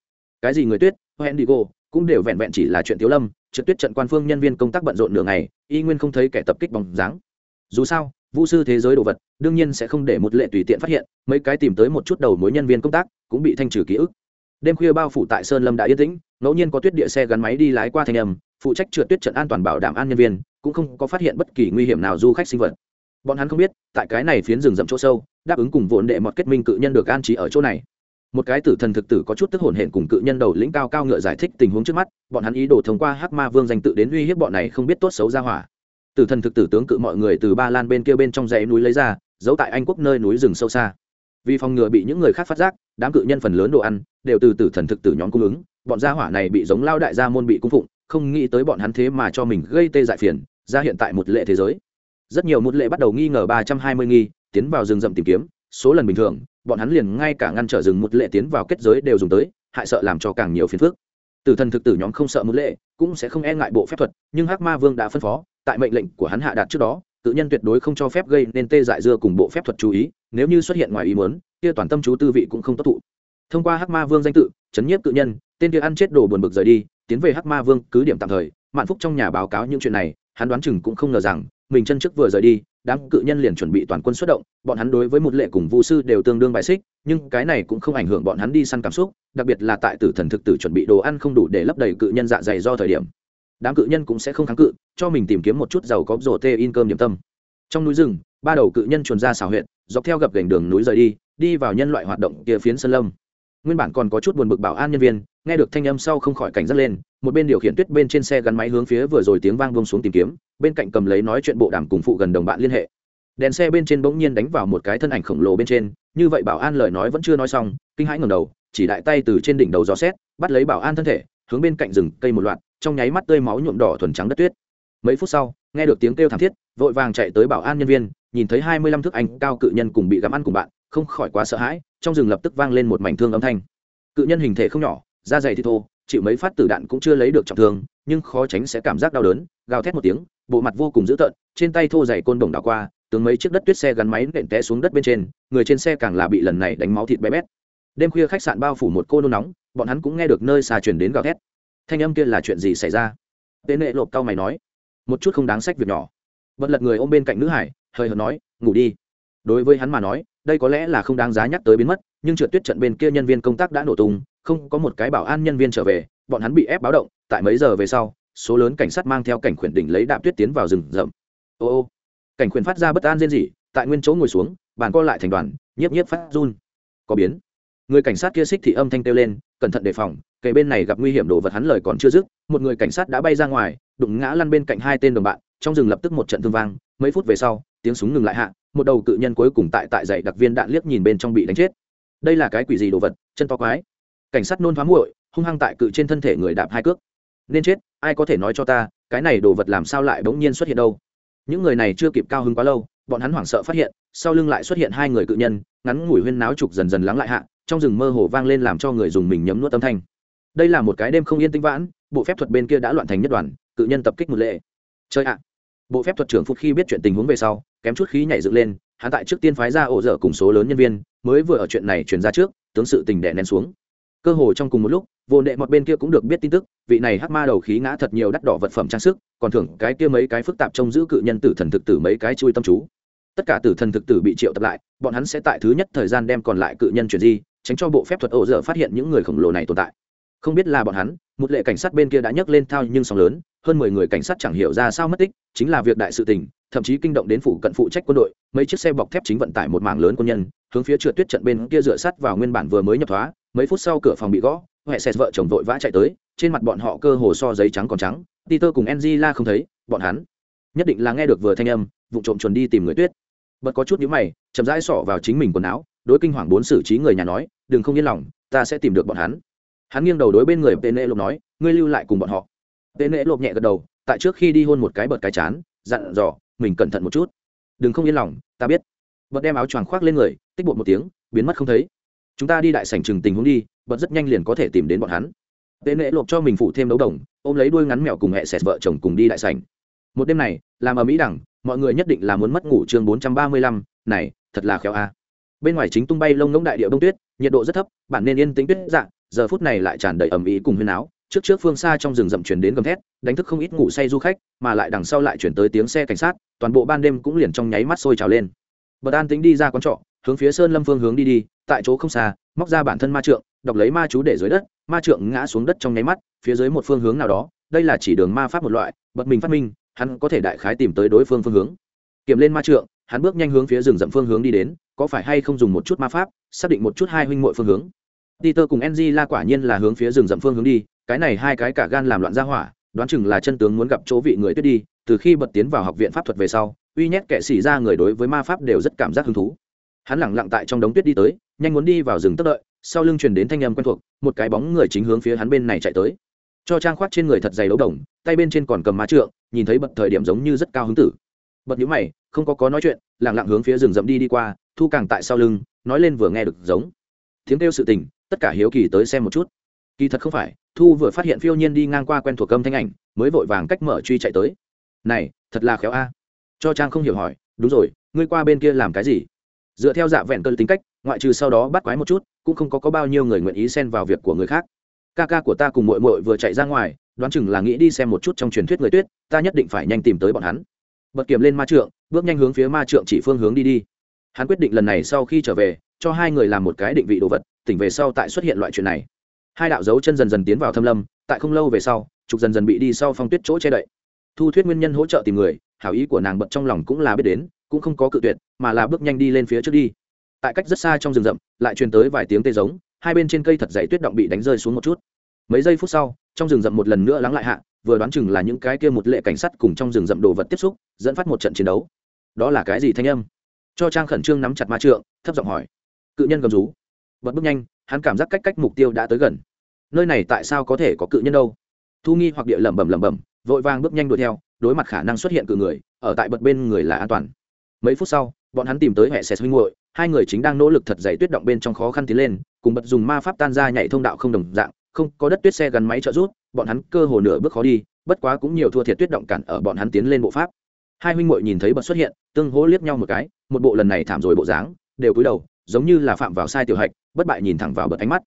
[SPEAKER 1] Cái gì người tuyết hẹn đi gô cũng đều vẹn vẹn chỉ là chuyện thiếu lâm, trượt tuyết trận quan phương nhân viên công tác bận rộn nửa ngày, y nguyên không thấy kẻ tập kích bóng dáng. Dù sao, vũ sư thế giới đồ vật, đương nhiên sẽ không để một lệ tùy tiện phát hiện, mấy cái tìm tới một chút đầu mối nhân viên công tác, cũng bị thanh trừ ký ức. Đêm khuya bao phủ tại sơn lâm đã yên tĩnh, ngẫu nhiên có tuyết địa xe gắn máy đi lái qua thanh âm, phụ trách trượt tuyết trận an toàn bảo đảm an nhân viên, cũng không có phát hiện bất kỳ nguy hiểm nào du khách sinh vật. Bọn hắn không biết, tại cái này phiến rừng rậm chỗ sâu đáp ứng cùng vốn đệ mọt kết minh cự nhân được an trí ở chỗ này. Một cái tử thần thực tử có chút tức hồn hển cùng cự nhân đầu lĩnh cao cao ngựa giải thích tình huống trước mắt, bọn hắn ý đồ thông qua hắc ma vương danh tự đến uy hiếp bọn này không biết tốt xấu ra hỏa. Tử thần thực tử tướng cự mọi người từ ba lan bên kia bên trong dãy núi lấy ra, giấu tại anh quốc nơi núi rừng sâu xa. Vì phòng ngừa bị những người khác phát giác, đám cự nhân phần lớn đồ ăn đều từ tử thần thực tử nhóm cung ứng, bọn gia hỏa này bị giống lao đại gia môn bị cung phụng, không nghĩ tới bọn hắn thế mà cho mình gây tê dại phiền, ra hiện tại một lệ thế giới. Rất nhiều một lệ bắt đầu nghi ngờ ba trăm hai mươi nghi tiến vào rừng rậm tìm kiếm, số lần bình thường, bọn hắn liền ngay cả ngăn trở rừng một lệ tiến vào kết giới đều dùng tới, hại sợ làm cho càng nhiều phiền phức. Tử thần thực tử nhóm không sợ một lệ, cũng sẽ không e ngại bộ phép thuật, nhưng hắc ma vương đã phân phó, tại mệnh lệnh của hắn hạ đạt trước đó tự nhân tuyệt đối không cho phép gây nên tê dại dưa cùng bộ phép thuật chú ý, nếu như xuất hiện ngoài ý muốn, kia toàn tâm chú tư vị cũng không tốt thụ. Thông qua hắc ma vương danh tự, chấn nhiếp tự nhân, tên kia ăn chết đồ buồn bực rời đi, tiến về hắc ma vương cứ điểm tạm thời, mạn phúc trong nhà báo cáo những chuyện này, hắn đoán chừng cũng không ngờ rằng, mình chân trước vừa rời đi đám cự nhân liền chuẩn bị toàn quân xuất động, bọn hắn đối với một lệ cùng vu sư đều tương đương bài xích, nhưng cái này cũng không ảnh hưởng bọn hắn đi săn cảm xúc, đặc biệt là tại tử thần thực tử chuẩn bị đồ ăn không đủ để lấp đầy cự nhân dạ dày do thời điểm. Đám cự nhân cũng sẽ không kháng cự, cho mình tìm kiếm một chút dầu có rổ tê in cơm điểm tâm. Trong núi rừng, ba đầu cự nhân chuồn ra xào huyện dọc theo gập gành đường núi rời đi đi vào nhân loại hoạt động kia phiến sơn lâm nguyên bản còn có chút buồn bực bảo an nhân viên, nghe được thanh âm sau không khỏi cảnh giác lên, một bên điều khiển tuyết bên trên xe gắn máy hướng phía vừa rồi tiếng vang bông xuống tìm kiếm, bên cạnh cầm lấy nói chuyện bộ đàm cùng phụ gần đồng bạn liên hệ. Đèn xe bên trên bỗng nhiên đánh vào một cái thân ảnh khổng lồ bên trên, như vậy bảo an lời nói vẫn chưa nói xong, kinh hãi ngầm đầu, chỉ đại tay từ trên đỉnh đầu gió xét, bắt lấy bảo an thân thể, hướng bên cạnh rừng cây một loạt, trong nháy mắt tươi máu nhuộm đỏ thuần trắng đất tuyết. Mấy phút sau, nghe được tiếng kêu thảm thiết, vội vàng chạy tới bảo an nhân viên, nhìn thấy hai mươi lăm thước anh cao cự nhân cùng bị gặm ăn cùng bạn không khỏi quá sợ hãi, trong rừng lập tức vang lên một mảnh thương âm thanh. Cự nhân hình thể không nhỏ, da dày thì thô, chịu mấy phát tử đạn cũng chưa lấy được trọng thương, nhưng khó tránh sẽ cảm giác đau đớn, gào thét một tiếng, bộ mặt vô cùng dữ tợn, trên tay thô dày côn đồng đảo qua, tướng mấy chiếc đất tuyết xe gắn máy nện té xuống đất bên trên, người trên xe càng là bị lần này đánh máu thịt bé bét. Đêm khuya khách sạn bao phủ một cô nôn nóng, bọn hắn cũng nghe được nơi xa chuyển đến gào thét. Thanh âm kia là chuyện gì xảy ra? Tế nệ lộp cao mày nói. Một chút không đáng sách việc nhỏ. Bật lật người ôm bên cạnh nữ hải, hơi hợt nói, ngủ đi. Đối với hắn mà nói đây có lẽ là không đáng giá nhắc tới biến mất, nhưng trượt tuyết trận bên kia nhân viên công tác đã nổ tung, không có một cái bảo an nhân viên trở về, bọn hắn bị ép báo động, tại mấy giờ về sau, số lớn cảnh sát mang theo cảnh khuyển đỉnh lấy đạp tuyết tiến vào rừng rậm. Ô ô, cảnh khuyển phát ra bất an riêng gì tại nguyên chỗ ngồi xuống, bàn co lại thành đoàn, nhiếp nhiếp phát run. Có biến. Người cảnh sát kia xích thị âm thanh kêu lên, cẩn thận đề phòng kề bên này gặp nguy hiểm đồ vật hắn lời còn chưa dứt, một người cảnh sát đã bay ra ngoài, đụng ngã lăn bên cạnh hai tên đồng bạn, trong rừng lập tức một trận thương vang, mấy phút về sau, tiếng súng ngừng lại hạ một đầu cự nhân cuối cùng tại tại dạy đặc viên đạn liếc nhìn bên trong bị đánh chết. Đây là cái quỷ gì đồ vật, chân to quái. Cảnh sát nôn thoáng muội, hung hăng tại cự trên thân thể người đạp hai cước. Nên chết, ai có thể nói cho ta, cái này đồ vật làm sao lại bỗng nhiên xuất hiện đâu? Những người này chưa kịp cao hứng quá lâu, bọn hắn hoảng sợ phát hiện, sau lưng lại xuất hiện hai người cự nhân, ngắn ngủi huyên náo trục dần dần lắng lại hạ, trong rừng mơ hồ vang lên làm cho người dùng mình nhấm nuốt âm thanh. Đây là một cái đêm không yên tĩnh vãn, bộ phép thuật bên kia đã loạn thành nhất đoàn, cự nhân tập kích một lệ. Chơi ạ! Bộ phép thuật trưởng phút khi biết chuyện tình huống về sau kém chút khí nhảy dựng lên, hắn tại trước tiên phái ra ổ dở cùng số lớn nhân viên, mới vừa ở chuyện này truyền ra trước, tướng sự tình đè nén xuống. Cơ hồ trong cùng một lúc, vô nệ một bên kia cũng được biết tin tức, vị này hắc ma đầu khí ngã thật nhiều đắt đỏ vật phẩm trang sức, còn thưởng cái kia mấy cái phức tạp trông giữ cự nhân tử thần thực tử mấy cái chui tâm chú. Tất cả tử thần thực tử bị triệu tập lại, bọn hắn sẽ tại thứ nhất thời gian đem còn lại cự nhân chuyển di, tránh cho bộ phép thuật ổ dở phát hiện những người khổng lồ này tồn tại. Không biết là bọn hắn một lệ cảnh sát bên kia đã nhấc lên thao nhưng sóng lớn, hơn mười người cảnh sát chẳng hiểu ra sao mất tích, chính là việc đại sự tình, thậm chí kinh động đến phủ cận phụ trách quân đội, mấy chiếc xe bọc thép chính vận tải một mảng lớn quân nhân, hướng phía trượt tuyết trận bên kia dựa sắt vào nguyên bản vừa mới nhập thoá mấy phút sau cửa phòng bị gõ, huệ xe vợ chồng vội vã chạy tới, trên mặt bọn họ cơ hồ so giấy trắng còn trắng, peter cùng angela không thấy, bọn hắn nhất định là nghe được vừa thanh âm, vụ trộm chuẩn đi tìm người tuyết. Bật có chút nhíu mày, chậm rãi xỏ vào chính mình quần áo, đối kinh hoàng bốn xử trí người nhà nói, đừng không yên lòng, ta sẽ tìm được bọn hắn hắn nghiêng đầu đối bên người tên nệ lộp nói, ngươi lưu lại cùng bọn họ. Tên nệ lộp nhẹ gật đầu, tại trước khi đi hôn một cái bật cái chán, dặn dò, mình cẩn thận một chút. Đừng không yên lòng, ta biết. Bật đem áo choàng khoác lên người, tích bột một tiếng, biến mất không thấy. Chúng ta đi đại sảnh chừng tình huống đi, bật rất nhanh liền có thể tìm đến bọn hắn. Tên nệ lộp cho mình phụ thêm đấu đồng, ôm lấy đuôi ngắn mèo cùng hẹ xẹt vợ chồng cùng đi đại sảnh. Một đêm này, làm ở mỹ đẳng, mọi người nhất định là muốn mất ngủ chương bốn trăm ba mươi lăm, này, thật là khéo a. Bên ngoài chính tung bay lông ngỗng đại địa bông tuyết, nhiệt độ rất thấp bản nên yên tĩnh tuyết dạng giờ phút này lại tràn đầy ầm ĩ cùng huyên áo, trước trước phương xa trong rừng rậm chuyển đến gầm thét, đánh thức không ít ngủ say du khách, mà lại đằng sau lại chuyển tới tiếng xe cảnh sát, toàn bộ ban đêm cũng liền trong nháy mắt sôi trào lên. Bật an tính đi ra quán trọ, hướng phía sơn lâm phương hướng đi đi, tại chỗ không xa, móc ra bản thân ma trượng, đọc lấy ma chú để dưới đất, ma trượng ngã xuống đất trong nháy mắt, phía dưới một phương hướng nào đó, đây là chỉ đường ma pháp một loại, bật mình phát minh, hắn có thể đại khái tìm tới đối phương phương hướng. Kiểm lên ma trượng, hắn bước nhanh hướng phía rừng rậm phương hướng đi đến, có phải hay không dùng một chút ma pháp, xác định một chút hai huynh muội phương hướng. Peter cùng Enji la quả nhiên là hướng phía rừng rậm phương hướng đi, cái này hai cái cả gan làm loạn ra hỏa, đoán chừng là chân tướng muốn gặp chỗ vị người tuyết đi, từ khi bật tiến vào học viện pháp thuật về sau, uy nhét kẻ xỉ ra người đối với ma pháp đều rất cảm giác hứng thú. Hắn lẳng lặng tại trong đống tuyết đi tới, nhanh muốn đi vào rừng tốc đợi, sau lưng truyền đến thanh âm quen thuộc, một cái bóng người chính hướng phía hắn bên này chạy tới. Cho trang khoác trên người thật dày đấu đồng, tay bên trên còn cầm má trượng, nhìn thấy bật thời điểm giống như rất cao hứng tử. Bật nhíu mày, không có có nói chuyện, lẳng lặng hướng phía rừng rậm đi đi qua, thu càng tại sau lưng, nói lên vừa nghe được giống tiếng kêu sự tình tất cả hiếu kỳ tới xem một chút. Kỳ thật không phải thu vừa phát hiện phiêu nhiên đi ngang qua quen thuộc âm thanh ảnh mới vội vàng cách mở truy chạy tới. Này thật là khéo a. Cho trang không hiểu hỏi đúng rồi ngươi qua bên kia làm cái gì? Dựa theo dạ vẹn cơ tính cách ngoại trừ sau đó bắt quái một chút cũng không có, có bao nhiêu người nguyện ý xen vào việc của người khác. Ca ca của ta cùng mội mội vừa chạy ra ngoài đoán chừng là nghĩ đi xem một chút trong truyền thuyết người tuyết ta nhất định phải nhanh tìm tới bọn hắn. Bật kiểm lên ma trượng bước nhanh hướng phía ma trượng chỉ phương hướng đi đi. Hắn quyết định lần này sau khi trở về cho hai người làm một cái định vị đồ vật tỉnh về sau tại xuất hiện loại chuyện này. Hai đạo dấu chân dần dần tiến vào thâm lâm, tại không lâu về sau, trục dần dần bị đi sau phong tuyết chỗ che đậy. Thu thuyết nguyên nhân hỗ trợ tìm người, hảo ý của nàng bật trong lòng cũng là biết đến, cũng không có cự tuyệt, mà là bước nhanh đi lên phía trước đi. Tại cách rất xa trong rừng rậm, lại truyền tới vài tiếng tê giống, hai bên trên cây thật dày tuyết động bị đánh rơi xuống một chút. Mấy giây phút sau, trong rừng rậm một lần nữa lắng lại hạ, vừa đoán chừng là những cái kia một lệ cảnh sát cùng trong rừng rậm đồ vật tiếp xúc, dẫn phát một trận chiến đấu. Đó là cái gì thanh âm? Cho trang khẩn trương nắm chặt ma trượng, thấp giọng hỏi. Cự nhân gầm rú bật bước nhanh, hắn cảm giác cách cách mục tiêu đã tới gần. Nơi này tại sao có thể có cự nhân đâu? Thu nghi hoặc địa lẩm bẩm lẩm bẩm, vội vàng bước nhanh đuổi theo, đối mặt khả năng xuất hiện cự người, ở tại bật bên người là an toàn. Mấy phút sau, bọn hắn tìm tới hệ xe huynh hội hai người chính đang nỗ lực thật dày tuyết động bên trong khó khăn tiến lên, cùng bật dùng ma pháp tan ra nhảy thông đạo không đồng dạng, không có đất tuyết xe gắn máy trợ rút bọn hắn cơ hồ nửa bước khó đi, bất quá cũng nhiều thua thiệt tuyết động cản ở bọn hắn tiến lên bộ pháp. Hai huynh muội nhìn thấy bật xuất hiện, tương hỗ liếc nhau một cái, một bộ lần này thảm rồi bộ dáng, đều cúi đầu giống như là phạm vào sai tiểu hạch, bất bại nhìn thẳng vào bật ánh mắt.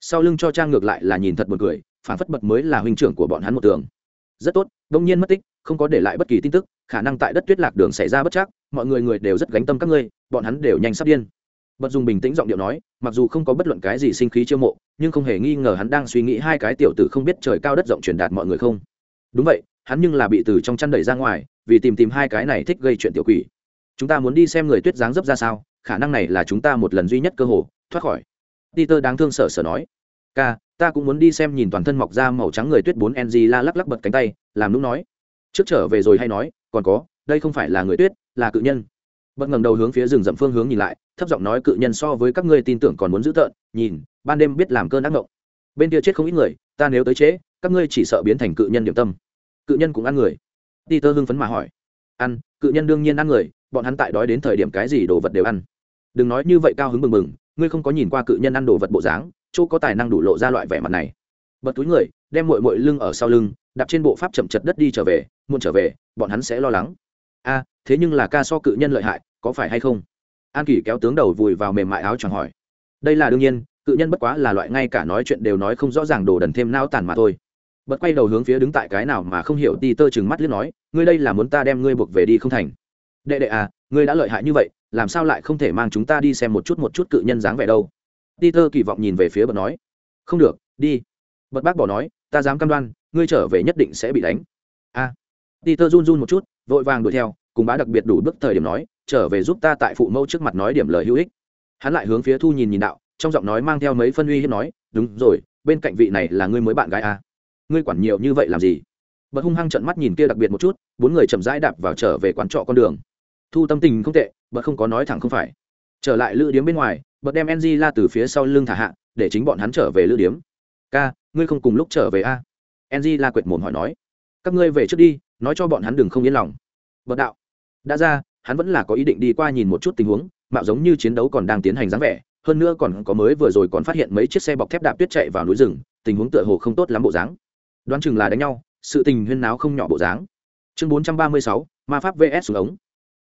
[SPEAKER 1] Sau lưng cho trang ngược lại là nhìn thật một cười phản phất bật mới là huynh trưởng của bọn hắn một tường. Rất tốt, đông nhiên mất tích, không có để lại bất kỳ tin tức, khả năng tại đất tuyết lạc đường xảy ra bất chắc, mọi người người đều rất gánh tâm các ngươi, bọn hắn đều nhanh sắp điên. Bật dùng bình tĩnh giọng điệu nói, mặc dù không có bất luận cái gì sinh khí chiêu mộ, nhưng không hề nghi ngờ hắn đang suy nghĩ hai cái tiểu tử không biết trời cao đất rộng truyền đạt mọi người không. Đúng vậy, hắn nhưng là bị từ trong chăn đẩy ra ngoài, vì tìm tìm hai cái này thích gây chuyện tiểu quỷ. Chúng ta muốn đi xem người tuyết dáng dấp ra sao khả năng này là chúng ta một lần duy nhất cơ hồ thoát khỏi. Peter đáng thương sở sở nói. Ca, ta cũng muốn đi xem nhìn toàn thân mọc ra màu trắng người tuyết bốn ng la lắc lắc bật cánh tay, làm lúc nói. Trước trở về rồi hay nói, còn có, đây không phải là người tuyết, là cự nhân. Bật ngầm đầu hướng phía rừng rậm phương hướng nhìn lại, thấp giọng nói cự nhân so với các ngươi tin tưởng còn muốn giữ tợn, nhìn, ban đêm biết làm cơn ác mộng. Bên kia chết không ít người, ta nếu tới trễ, các ngươi chỉ sợ biến thành cự nhân điểm tâm. Cự nhân cũng ăn người. Peter hưng phấn mà hỏi. Ăn, cự nhân đương nhiên ăn người, bọn hắn tại đói đến thời điểm cái gì đồ vật đều ăn đừng nói như vậy cao hứng mừng mừng, ngươi không có nhìn qua cự nhân ăn đồ vật bộ dáng, chỗ có tài năng đủ lộ ra loại vẻ mặt này. Bật túi người, đem mội mội lưng ở sau lưng, đạp trên bộ pháp chậm chật đất đi trở về, muộn trở về, bọn hắn sẽ lo lắng. A, thế nhưng là ca so cự nhân lợi hại, có phải hay không? An kỷ kéo tướng đầu vùi vào mềm mại áo choàng hỏi. Đây là đương nhiên, cự nhân bất quá là loại ngay cả nói chuyện đều nói không rõ ràng đồ đần thêm nao tàn mà thôi. Bật quay đầu hướng phía đứng tại cái nào mà không hiểu ti tơ chừng mắt liếc nói, ngươi đây là muốn ta đem ngươi buộc về đi không thành? Đệ đệ à ngươi đã lợi hại như vậy làm sao lại không thể mang chúng ta đi xem một chút một chút cự nhân dáng vẻ đâu? Peter kỳ vọng nhìn về phía bật nói, không được, đi. Bật bác bỏ nói, ta dám cam đoan, ngươi trở về nhất định sẽ bị đánh. A. À. peter run run một chút, vội vàng đuổi theo, cùng bá đặc biệt đủ bước thời điểm nói, trở về giúp ta tại phụ mẫu trước mặt nói điểm lời hữu ích. Hắn lại hướng phía thu nhìn nhìn đạo, trong giọng nói mang theo mấy phân uy hiếp nói, đúng rồi, bên cạnh vị này là ngươi mới bạn gái a à? ngươi quản nhiều như vậy làm gì? Bật hung hăng trận mắt nhìn kia đặc biệt một chút, bốn người chậm rãi đạp vào trở về quán trọ con đường. Thu tâm tình không tệ bật không có nói thẳng không phải. Trở lại lữ điếm bên ngoài, bật đem Enji la từ phía sau lưng thả hạ, để chính bọn hắn trở về lữ điếm. Ca, ngươi không cùng lúc trở về a à? la quệt mồm hỏi nói. Các ngươi về trước đi, nói cho bọn hắn đừng không yên lòng. Bật đạo. Đã ra, hắn vẫn là có ý định đi qua nhìn một chút tình huống, mạo giống như chiến đấu còn đang tiến hành dáng vẻ, hơn nữa còn có mới vừa rồi còn phát hiện mấy chiếc xe bọc thép đạp tuyết chạy vào núi rừng, tình huống tựa hồ không tốt lắm bộ dáng. Đoán chừng là đánh nhau, sự tình huyên náo không nhỏ bộ dáng. Chương bốn trăm ba mươi sáu, ma pháp vs xuống ống.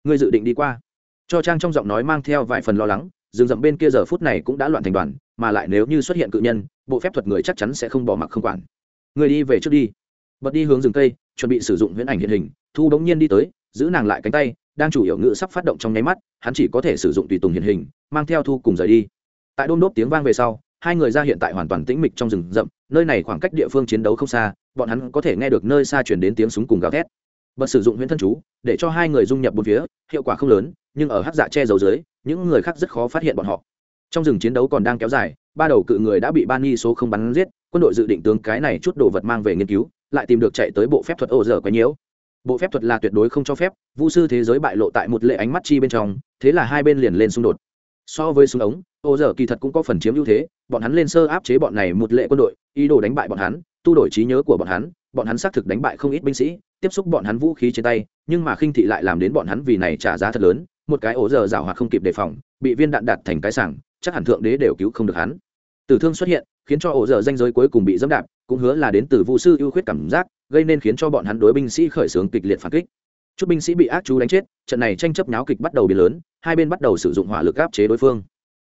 [SPEAKER 1] Ngươi dự định đi qua cho trang trong giọng nói mang theo vài phần lo lắng, rừng rậm bên kia giờ phút này cũng đã loạn thành đoàn, mà lại nếu như xuất hiện cự nhân, bộ phép thuật người chắc chắn sẽ không bỏ mặc không quản. Người đi về trước đi. Bật đi hướng rừng cây, chuẩn bị sử dụng huyễn ảnh hiện hình, thu bỗng nhiên đi tới, giữ nàng lại cánh tay, đang chủ yếu ngữ sắp phát động trong nháy mắt, hắn chỉ có thể sử dụng tùy tùng hiện hình, mang theo thu cùng rời đi. Tại đôm đốp tiếng vang về sau, hai người ra hiện tại hoàn toàn tĩnh mịch trong rừng rậm, nơi này khoảng cách địa phương chiến đấu không xa, bọn hắn có thể nghe được nơi xa chuyển đến tiếng súng cùng gào thét. Bật sử dụng huyễn thân chú, để cho hai người dung nhập bốn phía, hiệu quả không lớn nhưng ở hắc dạ che giấu dưới, những người khác rất khó phát hiện bọn họ. Trong rừng chiến đấu còn đang kéo dài, ba đầu cự người đã bị ban nghi số không bắn giết, quân đội dự định tướng cái này chút đồ vật mang về nghiên cứu, lại tìm được chạy tới bộ phép thuật ô dở quấy nhiễu. Bộ phép thuật là tuyệt đối không cho phép, vu sư thế giới bại lộ tại một lệ ánh mắt chi bên trong, thế là hai bên liền lên xung đột. So với súng ống, ô dở kỳ thật cũng có phần chiếm ưu thế, bọn hắn lên sơ áp chế bọn này một lệ quân đội, ý đồ đánh bại bọn hắn, tu đổi trí nhớ của bọn hắn bọn hắn xác thực đánh bại không ít binh sĩ, tiếp xúc bọn hắn vũ khí trên tay, nhưng mà khinh thị lại làm đến bọn hắn vì này trả giá thật lớn một cái ổ giờ rào hoạt không kịp đề phòng, bị viên đạn đạt thành cái sảng, chắc hẳn thượng đế đều cứu không được hắn. Tử thương xuất hiện, khiến cho ổ giờ danh giới cuối cùng bị dẫm đạp, cũng hứa là đến từ vu sư ưu khuyết cảm giác, gây nên khiến cho bọn hắn đối binh sĩ khởi xướng kịch liệt phản kích. Chút binh sĩ bị ác chú đánh chết, trận này tranh chấp nháo kịch bắt đầu biến lớn, hai bên bắt đầu sử dụng hỏa lực áp chế đối phương.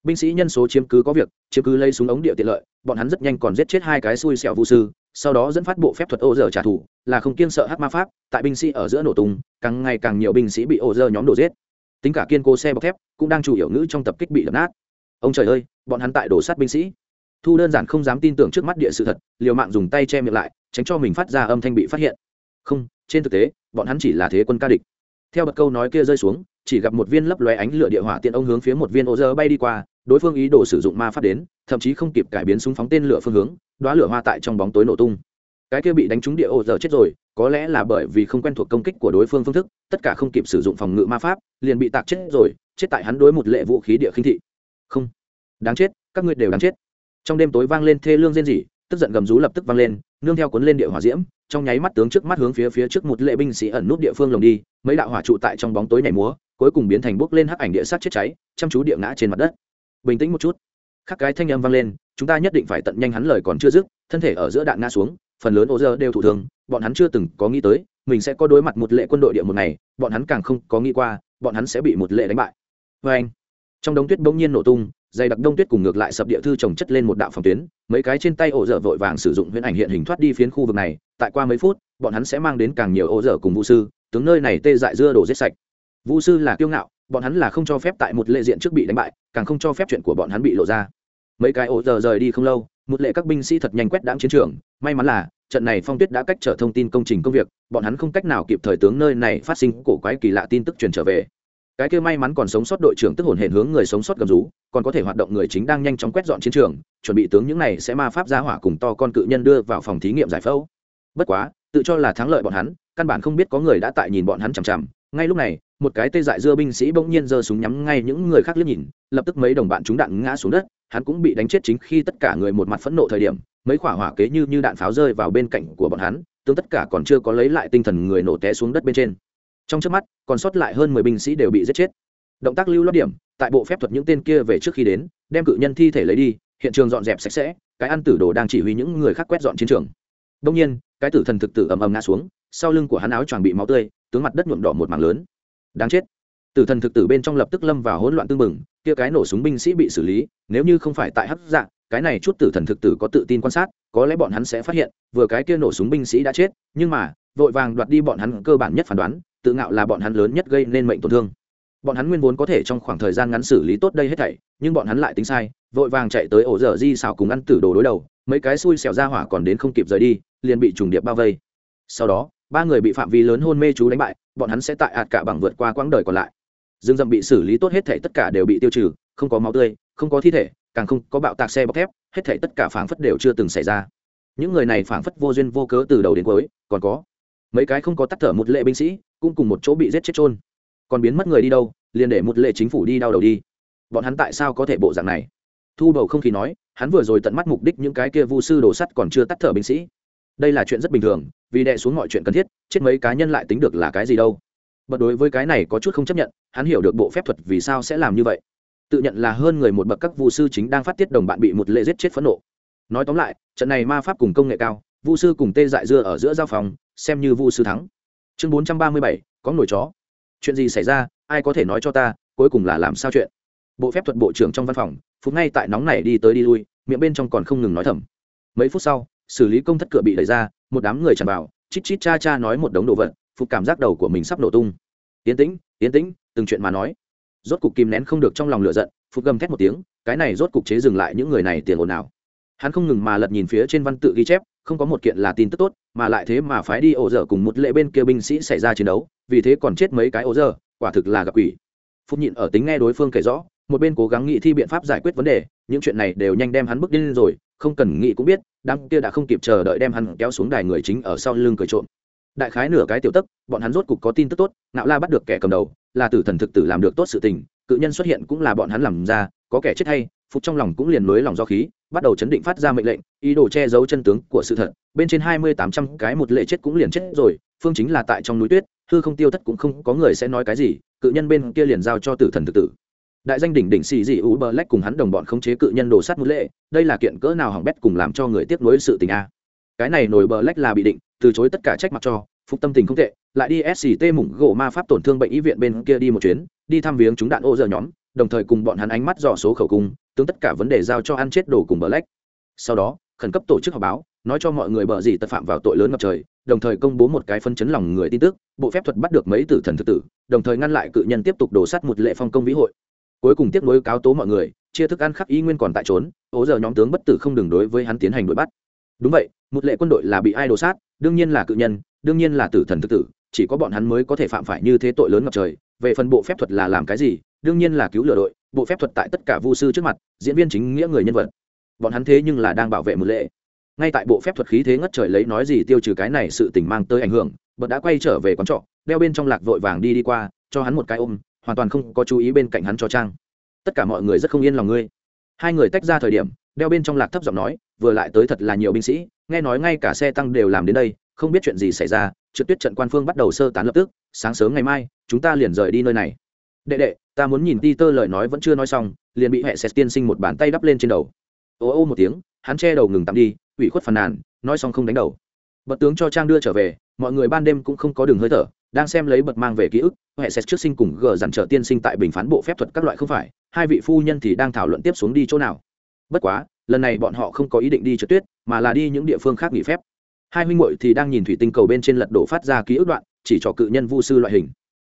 [SPEAKER 1] Binh sĩ nhân số chiếm cứ có việc, chiếm cứ lấy súng ống địa tiện lợi, bọn hắn rất nhanh còn giết chết hai cái xui xẻo vu sư, sau đó dẫn phát bộ phép thuật ô dở trả thù, là không kiên sợ hát ma pháp, tại binh sĩ ở giữa nổ tung, càng ngày càng nhiều binh sĩ bị ô giờ nhóm đổ giết tính cả kiên cố xe bọc thép, cũng đang chủ yếu ngữ trong tập kích bị đập nát. Ông trời ơi, bọn hắn tại đổ sát binh sĩ. Thu đơn giản không dám tin tưởng trước mắt địa sự thật, liều mạng dùng tay che miệng lại, tránh cho mình phát ra âm thanh bị phát hiện. Không, trên thực tế, bọn hắn chỉ là thế quân ca địch. Theo bậc câu nói kia rơi xuống, chỉ gặp một viên lấp lóe ánh lửa địa hỏa tiện ông hướng phía một viên ô dơ bay đi qua, đối phương ý đồ sử dụng ma phát đến, thậm chí không kịp cải biến súng phóng tên lửa phương hướng đoá lửa hoa tại trong bóng tối nổ tung cái kia bị đánh trúng địa ô giờ chết rồi, có lẽ là bởi vì không quen thuộc công kích của đối phương phương thức, tất cả không kịp sử dụng phòng ngự ma pháp, liền bị tạc chết rồi, chết tại hắn đối một lệ vũ khí địa khinh thị. Không. Đáng chết, các ngươi đều đáng chết. Trong đêm tối vang lên thê lương rên rỉ, tức giận gầm rú lập tức vang lên, nương theo cuốn lên địa hỏa diễm, trong nháy mắt tướng trước mắt hướng phía phía trước một lệ binh sĩ ẩn nút địa phương lồng đi, mấy đạo hỏa trụ tại trong bóng tối nhảy múa, cuối cùng biến thành bốc lên hắc ảnh địa sát chết cháy, chăm chú địa ngã trên mặt đất. Bình tĩnh một chút. Khắc cái thanh âm vang lên, chúng ta nhất định phải tận nhanh hắn lời còn chưa dứt, thân thể ở giữa đạn ngã xuống phần lớn ô giờ đều thụ thường, bọn hắn chưa từng có nghĩ tới mình sẽ có đối mặt một lệ quân đội địa một ngày bọn hắn càng không có nghĩ qua bọn hắn sẽ bị một lệ đánh bại. Vê anh trong đống tuyết bỗng nhiên nổ tung dày đặc đông tuyết cùng ngược lại sập địa thư trồng chất lên một đạo phòng tuyến mấy cái trên tay ổ dở vội vàng sử dụng huyễn ảnh hiện hình thoát đi phiến khu vực này tại qua mấy phút bọn hắn sẽ mang đến càng nhiều ổ dở cùng vũ sư tướng nơi này tê dại dưa đổ giết sạch. Vũ sư là kiêu ngạo bọn hắn là không cho phép tại một lệ diện trước bị đánh bại càng không cho phép chuyện của bọn hắn bị lộ ra. Mấy cái ổ dở rời đi không lâu một lệ các binh sĩ thật nhanh quét đám chiến trường, may mắn là, trận này phong tuyết đã cách trở thông tin công trình công việc, bọn hắn không cách nào kịp thời tướng nơi này phát sinh cổ quái kỳ lạ tin tức truyền trở về. Cái kia may mắn còn sống sót đội trưởng tức hồn hển hướng người sống sót gầm rú, còn có thể hoạt động người chính đang nhanh chóng quét dọn chiến trường, chuẩn bị tướng những này sẽ ma pháp ra hỏa cùng to con cự nhân đưa vào phòng thí nghiệm giải phẫu. Bất quá, tự cho là thắng lợi bọn hắn, căn bản không biết có người đã tại nhìn bọn hắn chằm chằm. Ngay lúc này, một cái tê dại dưa binh sĩ bỗng nhiên giơ súng nhắm ngay những người khác liếc nhìn, lập tức mấy đồng bạn chúng đạn ngã xuống đất hắn cũng bị đánh chết chính khi tất cả người một mặt phẫn nộ thời điểm, mấy quả hỏa kế như như đạn pháo rơi vào bên cạnh của bọn hắn, tương tất cả còn chưa có lấy lại tinh thần người nổ té xuống đất bên trên. Trong trước mắt, còn sót lại hơn mười binh sĩ đều bị giết chết. Động tác lưu lót điểm, tại bộ phép thuật những tên kia về trước khi đến, đem cự nhân thi thể lấy đi, hiện trường dọn dẹp sạch sẽ, cái ăn tử đồ đang chỉ huy những người khác quét dọn chiến trường. Đông nhiên, cái tử thần thực tử ầm ầm ngã xuống, sau lưng của hắn áo choàng bị máu tươi, tướng mặt đất nhuộm đỏ một mảng lớn. Đáng chết tử thần thực tử bên trong lập tức lâm vào hỗn loạn tương mừng kia cái nổ súng binh sĩ bị xử lý, nếu như không phải tại hấp dạng cái này chút tử thần thực tử có tự tin quan sát, có lẽ bọn hắn sẽ phát hiện, vừa cái kia nổ súng binh sĩ đã chết, nhưng mà, vội vàng đoạt đi bọn hắn cơ bản nhất phán đoán, tự ngạo là bọn hắn lớn nhất gây nên mệnh tổn thương. Bọn hắn nguyên vốn có thể trong khoảng thời gian ngắn xử lý tốt đây hết thảy, nhưng bọn hắn lại tính sai, vội vàng chạy tới ổ dở di xào cùng ăn tử đồ đối đầu, mấy cái xui xẻo ra hỏa còn đến không kịp rời đi, liền bị trùng điệp bao vây. Sau đó, ba người bị phạm vi lớn hôn mê chú đánh bại, bọn hắn sẽ tại ạt cả bằng vượt qua quãng đời còn lại dương rậm bị xử lý tốt hết thể tất cả đều bị tiêu trừ, không có máu tươi, không có thi thể, càng không có bạo tạc xe bọc thép, hết thể tất cả phảng phất đều chưa từng xảy ra. Những người này phảng phất vô duyên vô cớ từ đầu đến cuối, còn có mấy cái không có tắt thở một lệ binh sĩ, cũng cùng một chỗ bị giết chết trôn còn biến mất người đi đâu, liền để một lệ chính phủ đi đau đầu đi. Bọn hắn tại sao có thể bộ dạng này? Thu bầu không khí nói, hắn vừa rồi tận mắt mục đích những cái kia vu sư đồ sắt còn chưa tắt thở binh sĩ. Đây là chuyện rất bình thường, vì đệ xuống mọi chuyện cần thiết, chết mấy cá nhân lại tính được là cái gì đâu bật đối với cái này có chút không chấp nhận, hắn hiểu được bộ phép thuật vì sao sẽ làm như vậy. Tự nhận là hơn người một bậc các vu sư chính đang phát tiết đồng bạn bị một lệ giết chết phẫn nộ. Nói tóm lại, trận này ma pháp cùng công nghệ cao, vu sư cùng tê dại dưa ở giữa giao phòng, xem như vu sư thắng. Chương bốn trăm ba mươi bảy, có nổi chó. Chuyện gì xảy ra, ai có thể nói cho ta, cuối cùng là làm sao chuyện? Bộ phép thuật bộ trưởng trong văn phòng phút ngay tại nóng này đi tới đi lui, miệng bên trong còn không ngừng nói thầm. Mấy phút sau, xử lý công thất cửa bị đẩy ra, một đám người tràn vào, chít chít cha cha nói một đống đồ vật phục cảm giác đầu của mình sắp nổ tung. Yến tĩnh yến tĩnh, từng chuyện mà nói. Rốt cục kìm nén không được trong lòng lửa giận, phục gầm thét một tiếng, cái này rốt cục chế dừng lại những người này tiền ồn nào hắn không ngừng mà lật nhìn phía trên văn tự ghi chép, không có một kiện là tin tức tốt, mà lại thế mà phái đi ổ dở cùng một lệ bên kia binh sĩ xảy ra chiến đấu, vì thế còn chết mấy cái ổ dở, quả thực là gặp quỷ. Phúc nhịn ở tính nghe đối phương kể rõ, một bên cố gắng nghĩ thi biện pháp giải quyết vấn đề, những chuyện này đều nhanh đem hắn bước điên rồi, không cần nghĩ cũng biết, đám kia đã không kịp chờ đợi đem hắn kéo xuống đài người chính ở sau lưng cười trộm đại khái nửa cái tiểu tấc, bọn hắn rốt cục có tin tức tốt, nạo la bắt được kẻ cầm đầu, là tử thần thực tử làm được tốt sự tình, cự nhân xuất hiện cũng là bọn hắn làm ra, có kẻ chết hay, phục trong lòng cũng liền nối lòng do khí, bắt đầu chấn định phát ra mệnh lệnh, ý đồ che giấu chân tướng của sự thật, bên trên hai mươi tám trăm cái một lệ chết cũng liền chết rồi, phương chính là tại trong núi tuyết, hư không tiêu thất cũng không có người sẽ nói cái gì, cự nhân bên kia liền giao cho tử thần thực tử. Đại danh đỉnh đỉnh xì dị u bờ lách cùng hắn đồng bọn khống chế cự nhân đồ sắt một lệ, đây là kiện cỡ nào hỏng bét cùng làm cho người tiếc nuối sự tình a. Cái này nổi bờ lách là bị định từ chối tất cả trách mặc cho, phục tâm tình không tệ, lại đi sct mủng gỗ ma pháp tổn thương bệnh y viện bên kia đi một chuyến, đi thăm viếng chúng đạn ô giờ nhóm, đồng thời cùng bọn hắn ánh mắt dò số khẩu cung, tướng tất cả vấn đề giao cho ăn chết đồ cùng bờ lách. Sau đó, khẩn cấp tổ chức họp báo, nói cho mọi người bờ gì tật phạm vào tội lớn ngập trời, đồng thời công bố một cái phân chấn lòng người tin tức, bộ phép thuật bắt được mấy tử thần thực tử, đồng thời ngăn lại cự nhân tiếp tục đổ sắt một lệ phong công vĩ hội. Cuối cùng tiếp nối cáo tố mọi người, chia thức ăn khắc y nguyên còn tại trốn ố giờ nhóm tướng bất tử không đường đối với hắn tiến hành đuổi bắt. Đúng vậy, một lệ quân đội là bị ai đổ sát đương nhiên là cự nhân, đương nhiên là tử thần thực tử, chỉ có bọn hắn mới có thể phạm phải như thế tội lớn ngập trời. Về phần bộ phép thuật là làm cái gì? Đương nhiên là cứu lừa đội. Bộ phép thuật tại tất cả vu sư trước mặt, diễn viên chính nghĩa người nhân vật. Bọn hắn thế nhưng là đang bảo vệ một lệ. Ngay tại bộ phép thuật khí thế ngất trời lấy nói gì tiêu trừ cái này sự tình mang tới ảnh hưởng, bật đã quay trở về quán trọ, đeo bên trong lạc vội vàng đi đi qua, cho hắn một cái ôm, hoàn toàn không có chú ý bên cạnh hắn cho trang. Tất cả mọi người rất không yên lòng ngươi. Hai người tách ra thời điểm, đeo bên trong lạc thấp giọng nói, vừa lại tới thật là nhiều binh sĩ nghe nói ngay cả xe tăng đều làm đến đây, không biết chuyện gì xảy ra, trượt tuyết trận quan phương bắt đầu sơ tán lập tức, sáng sớm ngày mai, chúng ta liền rời đi nơi này. Đệ đệ, ta muốn nhìn ti tơ lời nói vẫn chưa nói xong, liền bị hệ sét tiên sinh một bàn tay đắp lên trên đầu. Ô ô một tiếng, hắn che đầu ngừng tạm đi, ủy khuất phàn nàn, nói xong không đánh đầu. Bật tướng cho trang đưa trở về, mọi người ban đêm cũng không có đường hơi thở, đang xem lấy bật mang về ký ức, hệ xét trước sinh cùng gờ dằn trở tiên sinh tại bình phán bộ phép thuật các loại không phải, hai vị phu nhân thì đang thảo luận tiếp xuống đi chỗ nào. Bất quá, lần này bọn họ không có ý định đi trượt tuyết mà là đi những địa phương khác nghỉ phép. Hai huynh muội thì đang nhìn thủy tinh cầu bên trên lật đổ phát ra ký ức đoạn, chỉ cho cự nhân vu sư loại hình.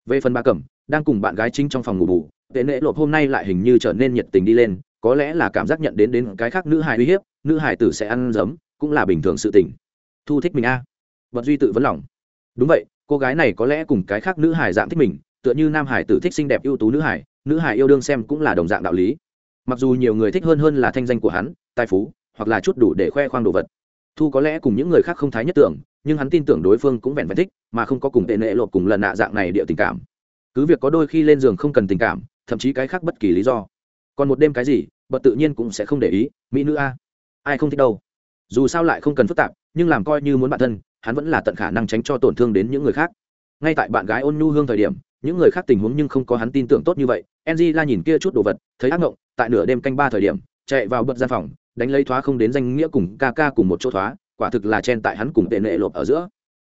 [SPEAKER 1] Về phần ba cẩm, đang cùng bạn gái chính trong phòng ngủ bù, tệ nệ lộp hôm nay lại hình như trở nên nhiệt tình đi lên, có lẽ là cảm giác nhận đến đến cái khác nữ hài uy hiếp, nữ hài tử sẽ ăn giấm cũng là bình thường sự tình. Thu thích mình a. À. vật duy tự vấn lòng. Đúng vậy, cô gái này có lẽ cùng cái khác nữ hài dạng thích mình, tựa như nam hải tử thích xinh đẹp ưu tú nữ hải nữ hải yêu đương xem cũng là đồng dạng đạo lý. Mặc dù nhiều người thích hơn hơn là thanh danh của hắn, tài phú hoặc là chút đủ để khoe khoang đồ vật. Thu có lẽ cùng những người khác không thái nhất tưởng, nhưng hắn tin tưởng đối phương cũng vẹn vẹn thích, mà không có cùng tệ nệ lột cùng lần nạ dạng này địa tình cảm. Cứ việc có đôi khi lên giường không cần tình cảm, thậm chí cái khác bất kỳ lý do. Còn một đêm cái gì bật tự nhiên cũng sẽ không để ý, mỹ nữ a. Ai không thích đâu. Dù sao lại không cần phức tạp, nhưng làm coi như muốn bạn thân, hắn vẫn là tận khả năng tránh cho tổn thương đến những người khác. Ngay tại bạn gái ôn nhu hương thời điểm, những người khác tình huống nhưng không có hắn tin tưởng tốt như vậy. Enzy la nhìn kia chút đồ vật, thấy ác ngộng tại nửa đêm canh ba thời điểm, chạy vào bật gian phòng đánh lấy thoá không đến danh nghĩa cùng ca ca cùng một chỗ thoá, quả thực là chen tại hắn cùng tệ nệ lộp ở giữa.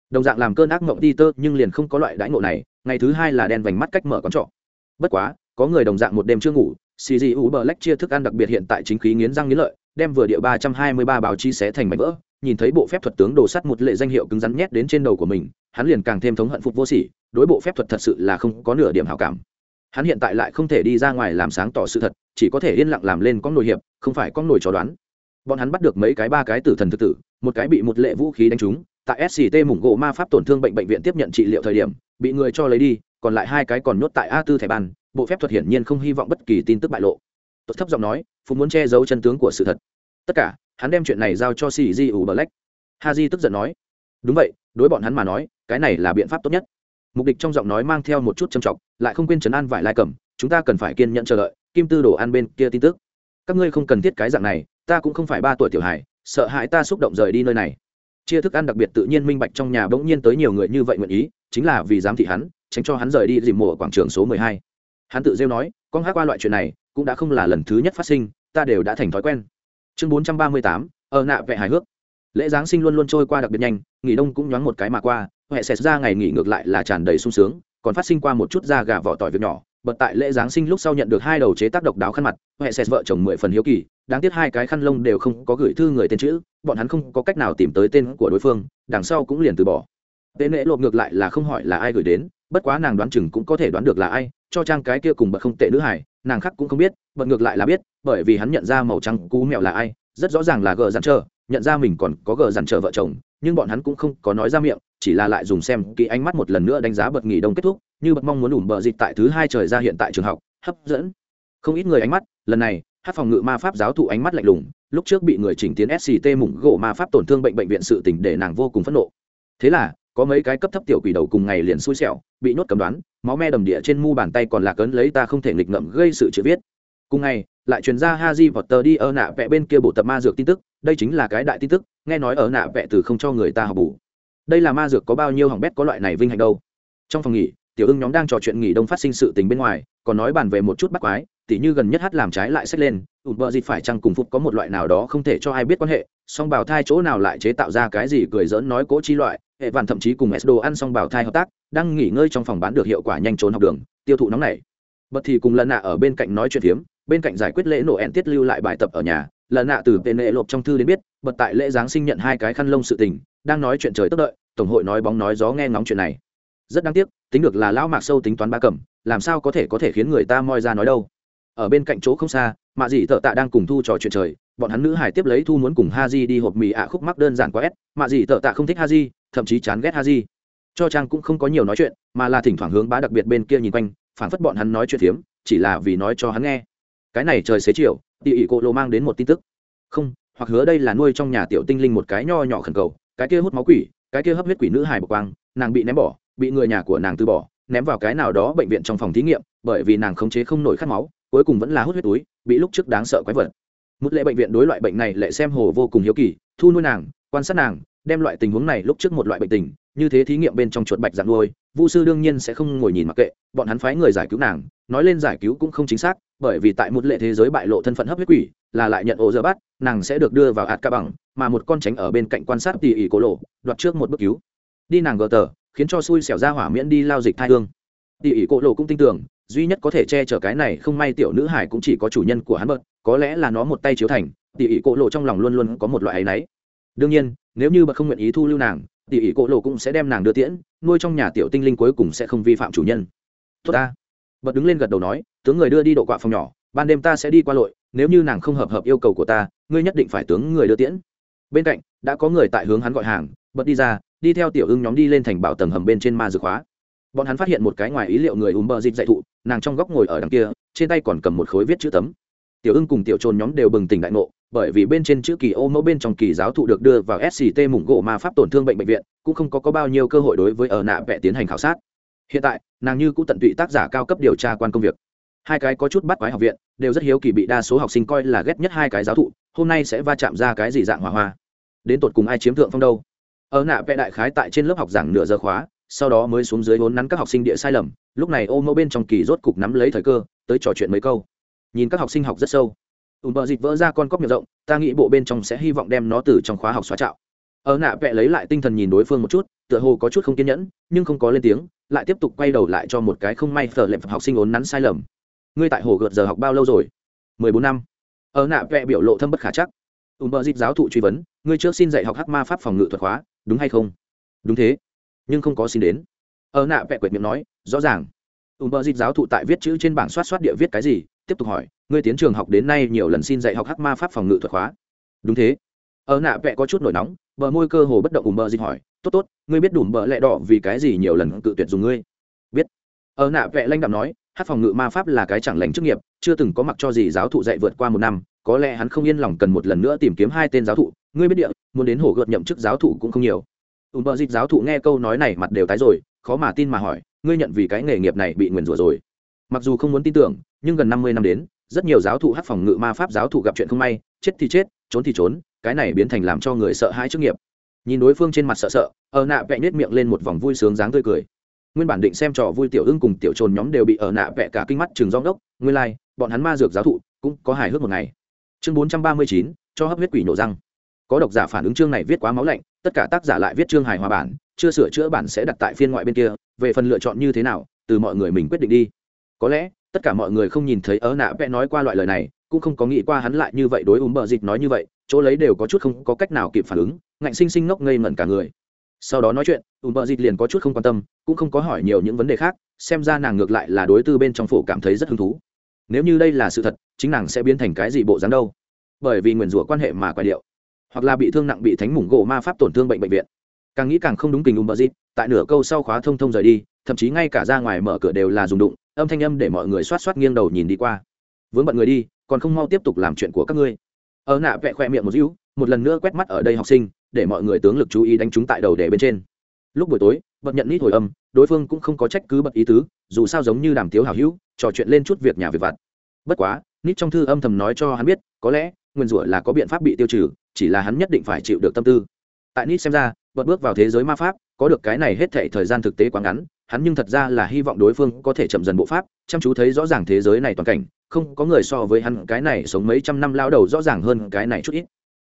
[SPEAKER 1] Đồng dạng làm cơn ác mộng đi tơ, nhưng liền không có loại đãi ngộ này, ngày thứ hai là đen vành mắt cách mở con trọ. Bất quá, có người đồng dạng một đêm chưa ngủ, xì dị u bờ lách chia thức ăn đặc biệt hiện tại chính khí nghiến răng nghiến lợi, đem vừa địa ba trăm hai mươi ba báo chi xé thành mảnh vỡ, nhìn thấy bộ phép thuật tướng đồ sắt một lệ danh hiệu cứng rắn nhét đến trên đầu của mình, hắn liền càng thêm thống hận phục vô sỉ, đối bộ phép thuật thật sự là không có nửa điểm hảo cảm hắn hiện tại lại không thể đi ra ngoài làm sáng tỏ sự thật, chỉ có thể yên lặng làm lên con nồi hiệp, không phải con nồi trò đoán. Bọn hắn bắt được mấy cái ba cái tử thần thực tử, một cái bị một lệ vũ khí đánh trúng, tại sct mủng gỗ ma pháp tổn thương bệnh bệnh viện tiếp nhận trị liệu thời điểm, bị người cho lấy đi, còn lại hai cái còn nhốt tại a tư thẻ bàn, bộ phép thuật hiển nhiên không hy vọng bất kỳ tin tức bại lộ. Tốt thấp giọng nói, phú muốn che giấu chân tướng của sự thật. Tất cả, hắn đem chuyện này giao cho sĩ di ủ black haji tức giận nói, đúng vậy, đối bọn hắn mà nói, cái này là biện pháp tốt nhất mục đích trong giọng nói mang theo một chút châm trọng lại không quên chấn an vải lai cầm chúng ta cần phải kiên nhẫn chờ đợi, kim tư đồ ăn bên kia tin tức. Các ngươi không cần thiết cái dạng này, ta cũng không phải ba tuổi tiểu hải sợ hãi ta xúc động rời đi nơi này. Chia thức ăn đặc biệt tự nhiên minh bạch trong nhà bỗng nhiên tới nhiều người như vậy nguyện ý, chính là vì giám thị hắn, tránh cho hắn rời đi dìm mùa ở quảng trường số mười hai. Hắn tự rêu nói, con hát qua loại chuyện này, cũng đã không là lần thứ nhất phát sinh, ta đều đã thành thói quen. Chương bốn trăm ba mươi tám, ở nạ vẹ hài hước. Lễ giáng sinh luôn luôn trôi qua đặc biệt nhanh, nghỉ đông cũng nhoáng một cái mà qua huệ xẹt ra ngày nghỉ ngược lại là tràn đầy sung sướng, còn phát sinh qua một chút da gà vỏ tỏi việc nhỏ, bật tại lễ giáng sinh lúc sau nhận được hai đầu chế tác độc đáo khăn mặt, huệ xẹt vợ chồng mười phần hiếu kỳ, đáng tiếc hai cái khăn lông đều không có gửi thư người tên chữ, bọn hắn không có cách nào tìm tới tên của đối phương, đằng sau cũng liền từ bỏ. Tên lễ lộp ngược lại là không hỏi là ai gửi đến, bất quá nàng đoán chừng cũng có thể đoán được là ai, cho trang cái kia cùng bật không tệ nữ hải nàng khác cũng không biết, bật ngược lại là biết, bởi vì hắn nhận ra màu trắng cú mèo là ai, rất rõ ràng là gờ dằn trờ nhận ra mình còn có gờ dằn trờ vợ chồng, nhưng bọn hắn cũng không có nói ra miệng chỉ là lại dùng xem kỹ ánh mắt một lần nữa đánh giá bật nghỉ đông kết thúc như bật mong muốn đủ bờ dịch tại thứ hai trời ra hiện tại trường học hấp dẫn. Không ít người ánh mắt lần này hát phòng ngự ma pháp giáo thụ ánh mắt lạnh lùng lúc trước bị người chỉnh tiến sct mủng gỗ ma pháp tổn thương bệnh bệnh viện sự tỉnh để nàng vô cùng phẫn nộ. Thế là có mấy cái cấp thấp tiểu quỷ đầu cùng ngày liền xui xẻo bị nhốt cầm đoán máu me đầm địa trên mu bàn tay còn lạc ấn lấy ta không thể nghịch ngậm gây sự chữ viết. Cùng ngày lại truyền ra Haji Potter đi ở nạ vẽ bên kia bộ tập ma dược tin tức, đây chính là cái đại tin tức, nghe nói ở nạ vẽ từ không cho người ta học bù. Đây là ma dược có bao nhiêu hỏng bét có loại này vinh hạnh đâu. Trong phòng nghỉ, tiểu ưng nhóm đang trò chuyện nghỉ đông phát sinh sự tình bên ngoài, còn nói bàn về một chút bắt quái, tỉ như gần nhất hát làm trái lại sách lên, ụt bờ gì phải chăng cùng phục có một loại nào đó không thể cho ai biết quan hệ, song bào thai chỗ nào lại chế tạo ra cái gì cười dỡn nói cố chi loại, hệ vạn thậm chí cùng Esdo ăn song bào thai hợp tác, đang nghỉ ngơi trong phòng bán được hiệu quả nhanh trốn học đường, tiêu thụ nóng này. Bật thì cùng lần nạ ở bên cạnh nói chuyện phiếm, bên cạnh giải quyết lễ nổ ẹn tiết lưu lại bài tập ở nhà lần nạ từ tên lệ lộp trong thư đến biết bật tại lễ giáng sinh nhận hai cái khăn lông sự tình đang nói chuyện trời tức đợi, tổng hội nói bóng nói gió nghe ngóng chuyện này. Rất đáng tiếc, tính được là lão mạc sâu tính toán ba cẩm, làm sao có thể có thể khiến người ta moi ra nói đâu. Ở bên cạnh chỗ không xa, mạ dì thợ tạ đang cùng thu trò chuyện trời, bọn hắn nữ hải tiếp lấy thu muốn cùng ha di đi hộp mì ạ khúc mắc đơn giản quá ép mạ dì thợ tạ không thích ha di thậm chí chán ghét ha di cho trang cũng không có nhiều nói chuyện, mà là thỉnh thoảng hướng bá đặc biệt bên kia nhìn quanh phản phất bọn hắn nói chuyện phiếm, chỉ là vì nói cho hắn nghe. Cái này trời xế chiều tỉ ỉ cô lộ mang đến một tin tức. Không, hoặc hứa đây là nuôi trong nhà tiểu tinh linh một cái nho nhỏ khẩn cầu cái kia hút máu quỷ, cái kia hấp huyết quỷ nữ hài bộc quang, nàng bị ném bỏ, bị người nhà của nàng từ bỏ, ném vào cái nào đó bệnh viện trong phòng thí nghiệm, bởi vì nàng khống chế không nổi khát máu, cuối cùng vẫn là hút huyết túi, bị lúc trước đáng sợ quái vật. Một lệ bệnh viện đối loại bệnh này lại xem hồ vô cùng hiếu kỳ, thu nuôi nàng, quan sát nàng, đem loại tình huống này lúc trước một loại bệnh tình, như thế thí nghiệm bên trong chuột bạch dạng nuôi, vu sư đương nhiên sẽ không ngồi nhìn mặc kệ, bọn hắn phái người giải cứu nàng, nói lên giải cứu cũng không chính xác, bởi vì tại một lệ thế giới bại lộ thân phận hấp huyết quỷ, là lại nhận ổ giờ bắt, nàng sẽ được đưa vào hạt ca bằng mà một con tránh ở bên cạnh quan sát tỉ ỉ cổ lộ, đoạt trước một bước cứu. Đi nàng gờ tờ, khiến cho xui xẻo ra hỏa miễn đi lao dịch thai hương. Tỉ ỉ cổ lộ cũng tin tưởng, duy nhất có thể che chở cái này không may tiểu nữ hải cũng chỉ có chủ nhân của hắn bớt, có lẽ là nó một tay chiếu thành, tỉ ỉ cổ lộ trong lòng luôn luôn có một loại áy náy. Đương nhiên, nếu như bậc không nguyện ý thu lưu nàng, tỉ ỉ cổ lộ cũng sẽ đem nàng đưa tiễn, nuôi trong nhà tiểu tinh linh cuối cùng sẽ không vi phạm chủ nhân. Tốt ta. Bật đứng lên gật đầu nói, tướng người đưa đi độ quạ phòng nhỏ, ban đêm ta sẽ đi qua lội, nếu như nàng không hợp hợp yêu cầu của ta, ngươi nhất định phải tướng người đưa tiễn bên cạnh đã có người tại hướng hắn gọi hàng bật đi ra đi theo tiểu ưng nhóm đi lên thành bảo tầng hầm bên trên ma dược khóa bọn hắn phát hiện một cái ngoài ý liệu người ùm bờ dịp dạy thụ nàng trong góc ngồi ở đằng kia trên tay còn cầm một khối viết chữ tấm. Tiểu ưng cùng tiểu trồn nhóm đều bừng tỉnh đại ngộ bởi vì bên trên chữ kỳ ô mẫu bên trong kỳ giáo thụ được đưa vào sct mủng gỗ ma pháp tổn thương bệnh bệnh viện cũng không có, có bao nhiêu cơ hội đối với ở nạ vẽ tiến hành khảo sát. Hiện tại nàng như cũng tận tụy tác giả cao cấp điều tra quan công việc hai cái có chút bắt quái học viện, đều rất hiếu kỳ bị đa số học sinh coi là ghét nhất hai cái giáo thụ, hôm nay sẽ va chạm ra cái gì dạng hỏa hoa. Đến tột cùng ai chiếm thượng phong đâu? Ở nạ vẽ đại khái tại trên lớp học giảng nửa giờ khóa, sau đó mới xuống dưới vốn nắn các học sinh địa sai lầm, lúc này ô mẫu bên trong kỳ rốt cục nắm lấy thời cơ, tới trò chuyện mấy câu. Nhìn các học sinh học rất sâu. Ùm bờ dịch vỡ ra con cóc miệng rộng, ta nghĩ bộ bên trong sẽ hy vọng đem nó từ trong khóa học xóa trạo. Ở nạ vẽ lấy lại tinh thần nhìn đối phương một chút, tựa hồ có chút không kiên nhẫn, nhưng không có lên tiếng, lại tiếp tục quay đầu lại cho một cái không may phở lệm học sinh ốn nắn sai lầm ngươi tại hồ gợt giờ học bao lâu rồi? Mười bốn năm. Ở nạ vẽ biểu lộ thâm bất khả chắc. Ùm bờ dịp giáo thụ truy vấn, ngươi trước xin dạy học hắc ma pháp phòng ngự thuật khóa, đúng hay không? Đúng thế. Nhưng không có xin đến. Ở nạ vẽ quệt miệng nói, rõ ràng. Ùm bờ dịp giáo thụ tại viết chữ trên bảng soát soát địa viết cái gì, tiếp tục hỏi, ngươi tiến trường học đến nay nhiều lần xin dạy học hắc ma pháp phòng ngự thuật khóa? Đúng thế. Ở nạ vẽ có chút nổi nóng, bờ môi cơ hồ bất động ùm bờ dịp hỏi, tốt tốt, ngươi biết đủ bờ lẹ đỏ vì cái gì nhiều lần cự tuyệt dùng ngươi? Biết. Ở nạ vẽ lanh đạm nói hát phòng ngự ma pháp là cái chẳng lành chức nghiệp, chưa từng có mặc cho gì giáo thụ dạy vượt qua một năm, có lẽ hắn không yên lòng cần một lần nữa tìm kiếm hai tên giáo thụ. Ngươi biết địa, muốn đến hổ gợt nhậm chức giáo thụ cũng không nhiều. Ùm bờ dịch giáo thụ nghe câu nói này mặt đều tái rồi, khó mà tin mà hỏi, ngươi nhận vì cái nghề nghiệp này bị nguyền rủa rồi. Mặc dù không muốn tin tưởng, nhưng gần năm mươi năm đến, rất nhiều giáo thụ hát phòng ngự ma pháp giáo thụ gặp chuyện không may, chết thì chết, trốn thì trốn, cái này biến thành làm cho người sợ hãi chức nghiệp. Nhìn đối phương trên mặt sợ sợ ở nạ vẽ nết miệng lên một vòng vui sướng dáng tươi cười nguyên bản định xem trò vui tiểu ưng cùng tiểu trồn nhóm đều bị ở nạ vẽ cả kinh mắt trường gióng đốc nguyên lai、like, bọn hắn ma dược giáo thụ cũng có hài hước một ngày. Chương bốn trăm ba mươi chín cho hấp huyết quỷ nổ răng. Có độc giả phản ứng chương này viết quá máu lạnh tất cả tác giả lại viết chương hài hòa bản chưa sửa chữa bản sẽ đặt tại phiên ngoại bên kia về phần lựa chọn như thế nào từ mọi người mình quyết định đi. Có lẽ tất cả mọi người không nhìn thấy ớ nạ vẽ nói qua loại lời này cũng không có nghĩ qua hắn lại như vậy đối úng bờ dịch nói như vậy chỗ lấy đều có chút không có cách nào kịp phản ứng ngạnh sinh sinh ngốc ngây ngẩn cả người sau đó nói chuyện, ùm bợ dịt liền có chút không quan tâm, cũng không có hỏi nhiều những vấn đề khác, xem ra nàng ngược lại là đối tư bên trong phổ cảm thấy rất hứng thú. Nếu như đây là sự thật, chính nàng sẽ biến thành cái gì bộ dáng đâu? Bởi vì nguyền rủa quan hệ mà quay điệu, hoặc là bị thương nặng bị thánh mủng gỗ ma pháp tổn thương bệnh bệnh viện. Càng nghĩ càng không đúng tình ùm bợ dịt, tại nửa câu sau khóa thông thông rời đi, thậm chí ngay cả ra ngoài mở cửa đều là dùng đụng, âm thanh âm để mọi người xoát xoát nghiêng đầu nhìn đi qua. Vướng bận người đi, còn không mau tiếp tục làm chuyện của các ngươi. Ở nạ vẹ khoe miệng một dữ một lần nữa quét mắt ở đây học sinh, để mọi người tướng lực chú ý đánh chúng tại đầu để bên trên. Lúc buổi tối, bật nhận nít hồi âm, đối phương cũng không có trách cứ bật ý tứ, dù sao giống như đàm tiếu hào hữu, trò chuyện lên chút việc nhà việc vặt. Bất quá, nít trong thư âm thầm nói cho hắn biết, có lẽ, nguyên rủa là có biện pháp bị tiêu trừ, chỉ là hắn nhất định phải chịu được tâm tư. Tại nít xem ra, bật bước vào thế giới ma pháp, có được cái này hết thảy thời gian thực tế quá ngắn, hắn nhưng thật ra là hy vọng đối phương có thể chậm dần bộ pháp, chăm chú thấy rõ ràng thế giới này toàn cảnh, không có người so với hắn cái này sống mấy trăm năm lao đầu rõ ràng hơn cái này chút ít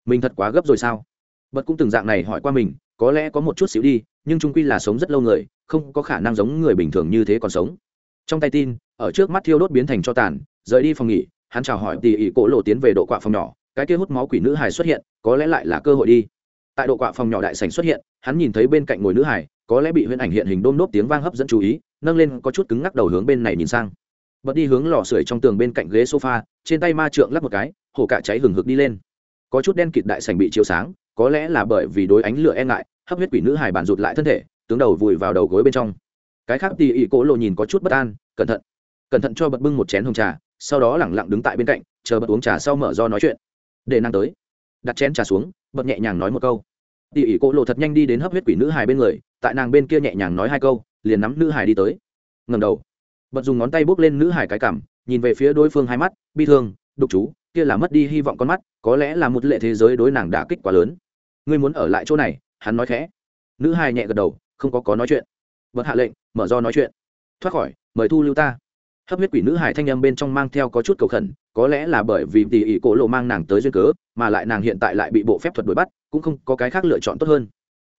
[SPEAKER 1] mình thật quá gấp rồi sao? Bật cũng từng dạng này hỏi qua mình, có lẽ có một chút xíu đi, nhưng trung quy là sống rất lâu người, không có khả năng giống người bình thường như thế còn sống. Trong tay tin, ở trước mắt thiêu đốt biến thành cho tàn, rời đi phòng nghỉ, hắn chào hỏi tỉ ỉ cỗ lộ tiến về độ quạ phòng nhỏ, cái kia hút máu quỷ nữ hài xuất hiện, có lẽ lại là cơ hội đi. Tại độ quạ phòng nhỏ đại sành xuất hiện, hắn nhìn thấy bên cạnh ngồi nữ hài, có lẽ bị huyễn ảnh hiện hình đôm nốt tiếng vang hấp dẫn chú ý, nâng lên có chút cứng ngắc đầu hướng bên này nhìn sang. Bật đi hướng lò sưởi trong tường bên cạnh ghế sofa, trên tay ma trượng lắp một cái, hổ cả cháy hừng hực đi lên có chút đen kịt đại sành bị chiếu sáng, có lẽ là bởi vì đối ánh lửa e ngại, hấp huyết quỷ nữ hài bàn rụt lại thân thể, tướng đầu vùi vào đầu gối bên trong. Cái khác thì ỷ cố lộ nhìn có chút bất an, cẩn thận. Cẩn thận cho bật bưng một chén hồng trà, sau đó lẳng lặng đứng tại bên cạnh, chờ bật uống trà sau mở do nói chuyện. Để nàng tới. Đặt chén trà xuống, bật nhẹ nhàng nói một câu. Tỉ ỉ cô lộ thật nhanh đi đến hấp huyết quỷ nữ hài bên người, tại nàng bên kia nhẹ nhàng nói hai câu, liền nắm nữ hài đi tới. Ngầm đầu. Bật dùng ngón tay bốc lên nữ hài cái cảm, nhìn về phía đối phương hai mắt, bi thương, đục chú kia là mất đi hy vọng con mắt, có lẽ là một lệ thế giới đối nàng đã kích quá lớn. Ngươi muốn ở lại chỗ này, hắn nói khẽ. Nữ hài nhẹ gật đầu, không có có nói chuyện. Vật hạ lệnh, mở do nói chuyện. Thoát khỏi, mời thu lưu ta. Hấp huyết quỷ nữ hải thanh âm bên trong mang theo có chút cầu khẩn, có lẽ là bởi vì tỷ ỷ cổ lộ mang nàng tới duyên cớ, mà lại nàng hiện tại lại bị bộ phép thuật đuổi bắt, cũng không có cái khác lựa chọn tốt hơn.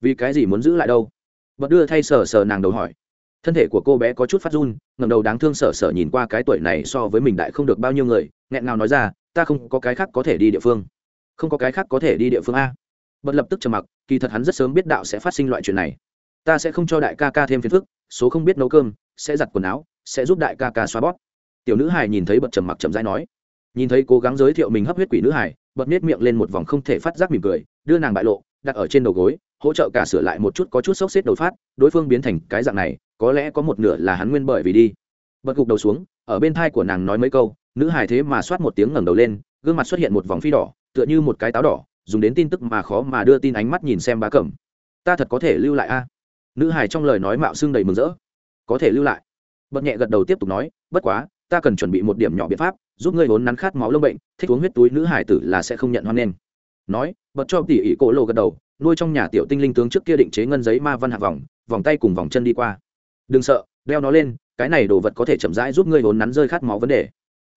[SPEAKER 1] Vì cái gì muốn giữ lại đâu? Bật đưa thay sờ sờ nàng đầu hỏi. Thân thể của cô bé có chút phát run ngầm đầu đáng thương sờ sờ nhìn qua cái tuổi này so với mình đại không được bao nhiêu người nghẹn ngào nói ra, ta không có cái khác có thể đi địa phương. Không có cái khác có thể đi địa phương a. Bật lập tức trầm mặc, kỳ thật hắn rất sớm biết đạo sẽ phát sinh loại chuyện này. Ta sẽ không cho đại ca ca thêm phiền phức, số không biết nấu cơm, sẽ giặt quần áo, sẽ giúp đại ca ca xoa bót tiểu nữ hải nhìn thấy bật trầm mặc chậm rãi nói. Nhìn thấy cố gắng giới thiệu mình hấp huyết quỷ nữ hải bật nết miệng lên một vòng không thể phát giác mỉm cười, đưa nàng bại lộ, đặt ở trên đầu gối, hỗ trợ cả sửa lại một chút có chút sốc xếp đầu phát, đối phương biến thành cái dạng này, có lẽ có một nửa là hắn nguyên bởi vì đi. Bật gục đầu xuống, ở bên thai của nàng nói mấy câu nữ hải thế mà soát một tiếng ngẩng đầu lên, gương mặt xuất hiện một vòng phi đỏ, tựa như một cái táo đỏ, dùng đến tin tức mà khó mà đưa tin ánh mắt nhìn xem bá cẩm. Ta thật có thể lưu lại a. Nữ hải trong lời nói mạo xương đầy mừng rỡ. Có thể lưu lại. Bật nhẹ gật đầu tiếp tục nói, bất quá, ta cần chuẩn bị một điểm nhỏ biện pháp, giúp ngươi vốn nắn khát máu lông bệnh, thích uống huyết túi nữ hải tử là sẽ không nhận hoan nghênh. Nói, bật cho tỉ ỉ cổ lộ gật đầu, nuôi trong nhà tiểu tinh linh tướng trước kia định chế ngân giấy ma văn hạ vòng vòng tay cùng vòng chân đi qua. Đừng sợ, đeo nó lên, cái này đồ vật có thể chậm rãi giúp ngươi vốn nắn rơi khát máu vấn đề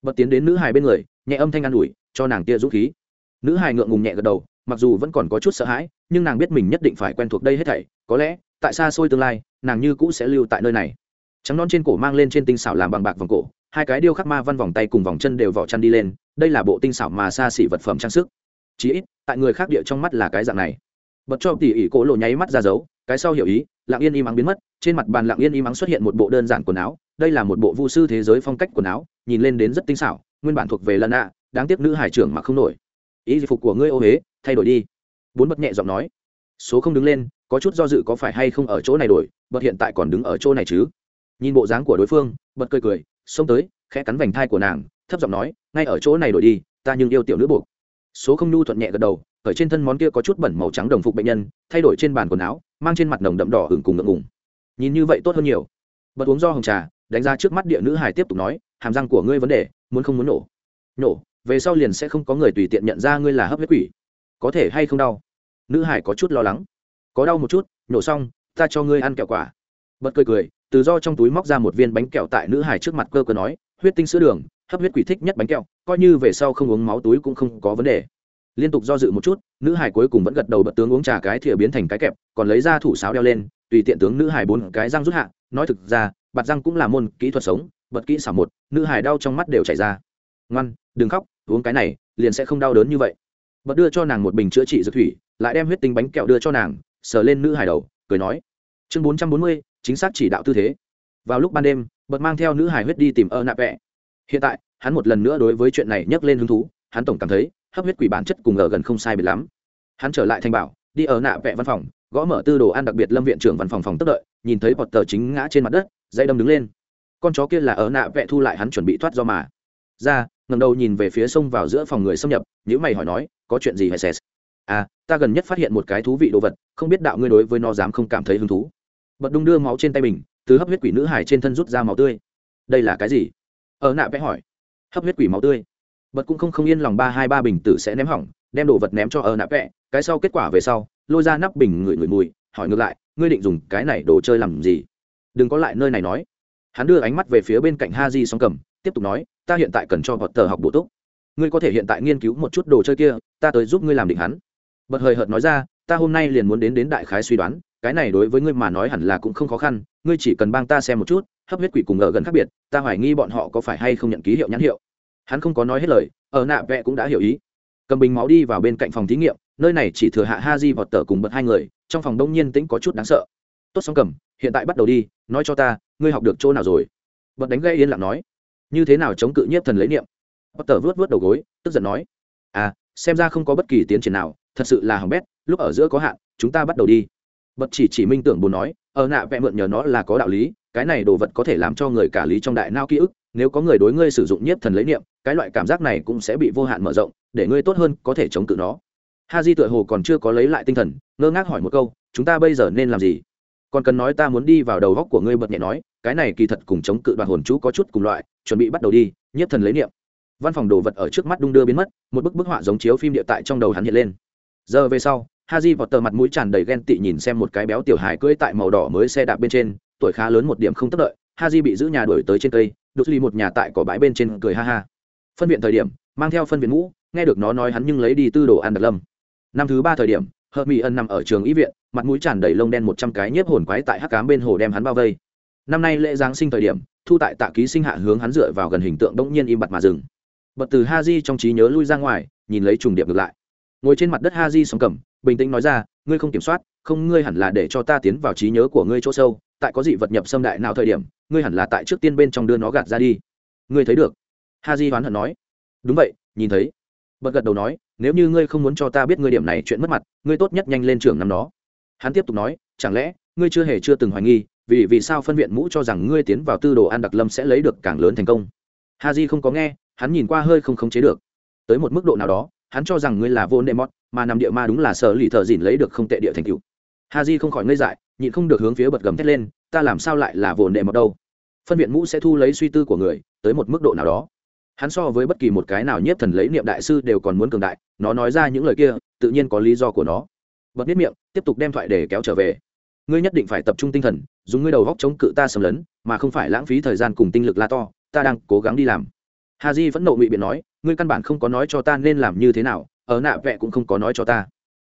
[SPEAKER 1] bật tiến đến nữ hài bên người, nhẹ âm thanh an ủi, cho nàng tia rút khí. Nữ hài ngượng ngùng nhẹ gật đầu, mặc dù vẫn còn có chút sợ hãi, nhưng nàng biết mình nhất định phải quen thuộc đây hết thảy, có lẽ, tại xa xôi tương lai, nàng như cũ sẽ lưu tại nơi này. Trắng non trên cổ mang lên trên tinh xảo làm bằng bạc vòng cổ, hai cái điêu khắc ma văn vòng tay cùng vòng chân đều vỏ chăn đi lên, đây là bộ tinh xảo mà xa xỉ vật phẩm trang sức. Chí ít, tại người khác địa trong mắt là cái dạng này. Bật cho tỉ ỉ cổ lộ nháy mắt ra dấu, cái sau hiểu ý, lặng yên im ắng biến mất, trên mặt bàn lặng yên im ắng xuất hiện một bộ đơn giản quần áo đây là một bộ vu sư thế giới phong cách quần áo, nhìn lên đến rất tinh xảo, nguyên bản thuộc về lần ạ đáng tiếc nữ hải trưởng mà không nổi. Ý phục của ngươi ô huế thay đổi đi. Bốn bật nhẹ giọng nói. Số không đứng lên, có chút do dự có phải hay không ở chỗ này đổi, bật hiện tại còn đứng ở chỗ này chứ. Nhìn bộ dáng của đối phương, bật cười cười, xông tới, khẽ cắn vành thai của nàng, thấp giọng nói, ngay ở chỗ này đổi đi, ta nhưng yêu tiểu nữ buộc. Số không nhu thuận nhẹ gật đầu, ở trên thân món kia có chút bẩn màu trắng đồng phục bệnh nhân, thay đổi trên bàn quần áo, mang trên mặt nồng đậm đỏ hừng cùng ngượng ngùng. Nhìn như vậy tốt hơn nhiều. Bật uống do hồng trà đánh ra trước mắt địa nữ hải tiếp tục nói, hàm răng của ngươi vấn đề, muốn không muốn nổ? Nổ, về sau liền sẽ không có người tùy tiện nhận ra ngươi là hấp huyết quỷ. Có thể hay không đau? Nữ hải có chút lo lắng. Có đau một chút, nổ xong, ta cho ngươi ăn kẹo quả. Bật cười cười, từ do trong túi móc ra một viên bánh kẹo tại nữ hải trước mặt cơ cơ nói, huyết tinh sữa đường, hấp huyết quỷ thích nhất bánh kẹo, coi như về sau không uống máu túi cũng không có vấn đề. Liên tục do dự một chút, nữ hải cuối cùng vẫn gật đầu bật tướng uống trà cái thìa biến thành cái kẹp, còn lấy ra thủ sáo đeo lên, tùy tiện tướng nữ hải bốn cái răng rút hạ, nói thực ra bạt răng cũng là môn kỹ thuật sống, bật kỹ xảo một, nữ hải đau trong mắt đều chảy ra. Ngoan, đừng khóc, uống cái này, liền sẽ không đau đớn như vậy. Bật đưa cho nàng một bình chữa trị dược thủy, lại đem huyết tinh bánh kẹo đưa cho nàng, sờ lên nữ hải đầu, cười nói. Chương bốn trăm bốn mươi, chính xác chỉ đạo tư thế. Vào lúc ban đêm, bật mang theo nữ hải huyết đi tìm ơ nạp vẹ. Hiện tại, hắn một lần nữa đối với chuyện này nhắc lên hứng thú, hắn tổng cảm thấy, hấp huyết quỷ bản chất cùng ở gần không sai biệt lắm. Hắn trở lại thành bảo, đi ở nạ vẹ văn phòng gõ mở tư đồ ăn đặc biệt lâm viện trưởng văn phòng phòng tức đợi, nhìn thấy bọt tờ chính ngã trên mặt đất, dây đâm đứng lên. Con chó kia là ở nạ vẹ thu lại hắn chuẩn bị thoát do mà. Ra ngầm đầu nhìn về phía sông vào giữa phòng người xâm nhập nhữ mày hỏi nói, có chuyện gì hay sès à ta gần nhất phát hiện một cái thú vị đồ vật, không biết đạo ngươi đối với nó dám không cảm thấy hứng thú. Bật đung đưa máu trên tay mình, từ hấp huyết quỷ nữ hải trên thân rút ra máu tươi. Đây là cái gì? Ở nạ vẽ hỏi. Hấp huyết quỷ máu tươi. Bật cũng không không yên lòng ba hai ba bình tử sẽ ném hỏng, đem đồ vật ném cho ở nạ vẽ cái sau kết quả về sau lôi ra nắp bình ngửi ngửi mùi, hỏi ngược lại, ngươi định dùng cái này đồ chơi làm gì? Đừng có lại nơi này nói. Hắn đưa ánh mắt về phía bên cạnh ha di song cầm, tiếp tục nói, ta hiện tại cần cho vọt tờ học bổ túc. Ngươi có thể hiện tại nghiên cứu một chút đồ chơi kia, ta tới giúp ngươi làm định hắn. Bật hời hợt nói ra, ta hôm nay liền muốn đến đến đại khái suy đoán, cái này đối với ngươi mà nói hẳn là cũng không khó khăn, ngươi chỉ cần bang ta xem một chút, hấp huyết quỷ cùng ở gần khác biệt, ta hoài nghi bọn họ có phải hay không nhận ký hiệu nhãn hiệu. Hắn không có nói hết lời, ở nạ vẽ cũng đã hiểu ý. Cầm bình máu đi vào bên cạnh phòng thí nghiệm nơi này chỉ thừa hạ ha di vọt tờ cùng bật hai người, trong phòng đông nhiên tĩnh có chút đáng sợ. Tốt sóng cầm, hiện tại bắt đầu đi, nói cho ta, ngươi học được chỗ nào rồi? Bật đánh gây yên lặng nói. Như thế nào chống cự nhiếp thần lấy niệm? Vọt tờ vớt vớt đầu gối, tức giận nói. À xem ra không có bất kỳ tiến triển nào, thật sự là hỏng bét, lúc ở giữa có hạn, chúng ta bắt đầu đi. Bật chỉ chỉ minh tưởng buồn nói ở nạ vẽ mượn nhờ nó là có đạo lý, cái này đồ vật có thể làm cho người cả lý trong đại nao ký ức, nếu có người đối ngươi sử dụng nhiếp thần lấy niệm, cái loại cảm giác này cũng sẽ bị vô hạn mở rộng, để ngươi tốt hơn có thể chống cự nó ha di tựa hồ còn chưa có lấy lại tinh thần, ngơ ngác hỏi một câu, chúng ta bây giờ nên làm gì? Còn cần nói ta muốn đi vào đầu góc của ngươi bật nhẹ nói, cái này kỳ thật cùng chống cự đoạt hồn chú có chút cùng loại, chuẩn bị bắt đầu đi, nhiếp thần lấy niệm. Văn phòng đồ vật ở trước mắt đung đưa biến mất, một bức bức họa giống chiếu phim địa tại trong đầu hắn hiện lên. Giờ về sau, ha di vọt tờ mặt mũi tràn đầy ghen tị nhìn xem một cái béo tiểu hài cưỡi tại màu đỏ mới xe đạp bên trên, tuổi khá lớn một điểm không tất đợi, ha di bị giữ nhà đuổi tới trên cây, đột ly một nhà tại cỏ bãi bên trên cười ha ha. Phân viện thời điểm, mang theo phân viện ngũ, nghe được nó nói hắn nhưng lấy đi tư đồ ăn đặc lâm năm thứ ba thời điểm, hợp mỹ ân nằm ở trường y viện, mặt mũi tràn đầy lông đen một trăm cái nhiếp hồn quái tại hắc cám bên hồ đem hắn bao vây. Năm nay lễ giáng sinh thời điểm, thu tại tạ ký sinh hạ hướng hắn dựa vào gần hình tượng đông nhiên im bặt mà dừng. Bật từ ha di trong trí nhớ lui ra ngoài, nhìn lấy trùng điệp ngược lại. Ngồi trên mặt đất ha di sóng cầm, bình tĩnh nói ra, ngươi không kiểm soát, không, ngươi hẳn là để cho ta tiến vào trí nhớ của ngươi chỗ sâu, tại có dị vật nhập xâm đại nào thời điểm, ngươi hẳn là tại trước tiên bên trong đưa nó gạt ra đi. Ngươi thấy được. Ha di hoán hận nói. Đúng vậy, nhìn thấy. Bật gật đầu nói nếu như ngươi không muốn cho ta biết ngươi điểm này chuyện mất mặt, ngươi tốt nhất nhanh lên trường năm đó hắn tiếp tục nói, chẳng lẽ, ngươi chưa hề chưa từng hoài nghi, vì vì sao phân viện mũ cho rằng ngươi tiến vào tư đồ an đặc lâm sẽ lấy được càng lớn thành công? Ha di không có nghe, hắn nhìn qua hơi không khống chế được. Tới một mức độ nào đó, hắn cho rằng ngươi là vô nệ mót mà nằm địa ma đúng là sở lì thợ dìn lấy được không tệ địa thành cựu ha di không khỏi ngây dại, nhịn không được hướng phía bật gầm thét lên, ta làm sao lại là vô nệ mót đâu? Phân viện mũ sẽ thu lấy suy tư của người, tới một mức độ nào đó hắn so với bất kỳ một cái nào nhiếp thần lấy niệm đại sư đều còn muốn cường đại, nó nói ra những lời kia, tự nhiên có lý do của nó. Bật biết miệng, tiếp tục đem thoại để kéo trở về. Ngươi nhất định phải tập trung tinh thần, dùng ngươi đầu góc chống cự ta xâm lấn, mà không phải lãng phí thời gian cùng tinh lực la to, ta đang cố gắng đi làm. Hà di vẫn nộ ngụy biện nói, ngươi căn bản không có nói cho ta nên làm như thế nào, ở nạ vẹ cũng không có nói cho ta.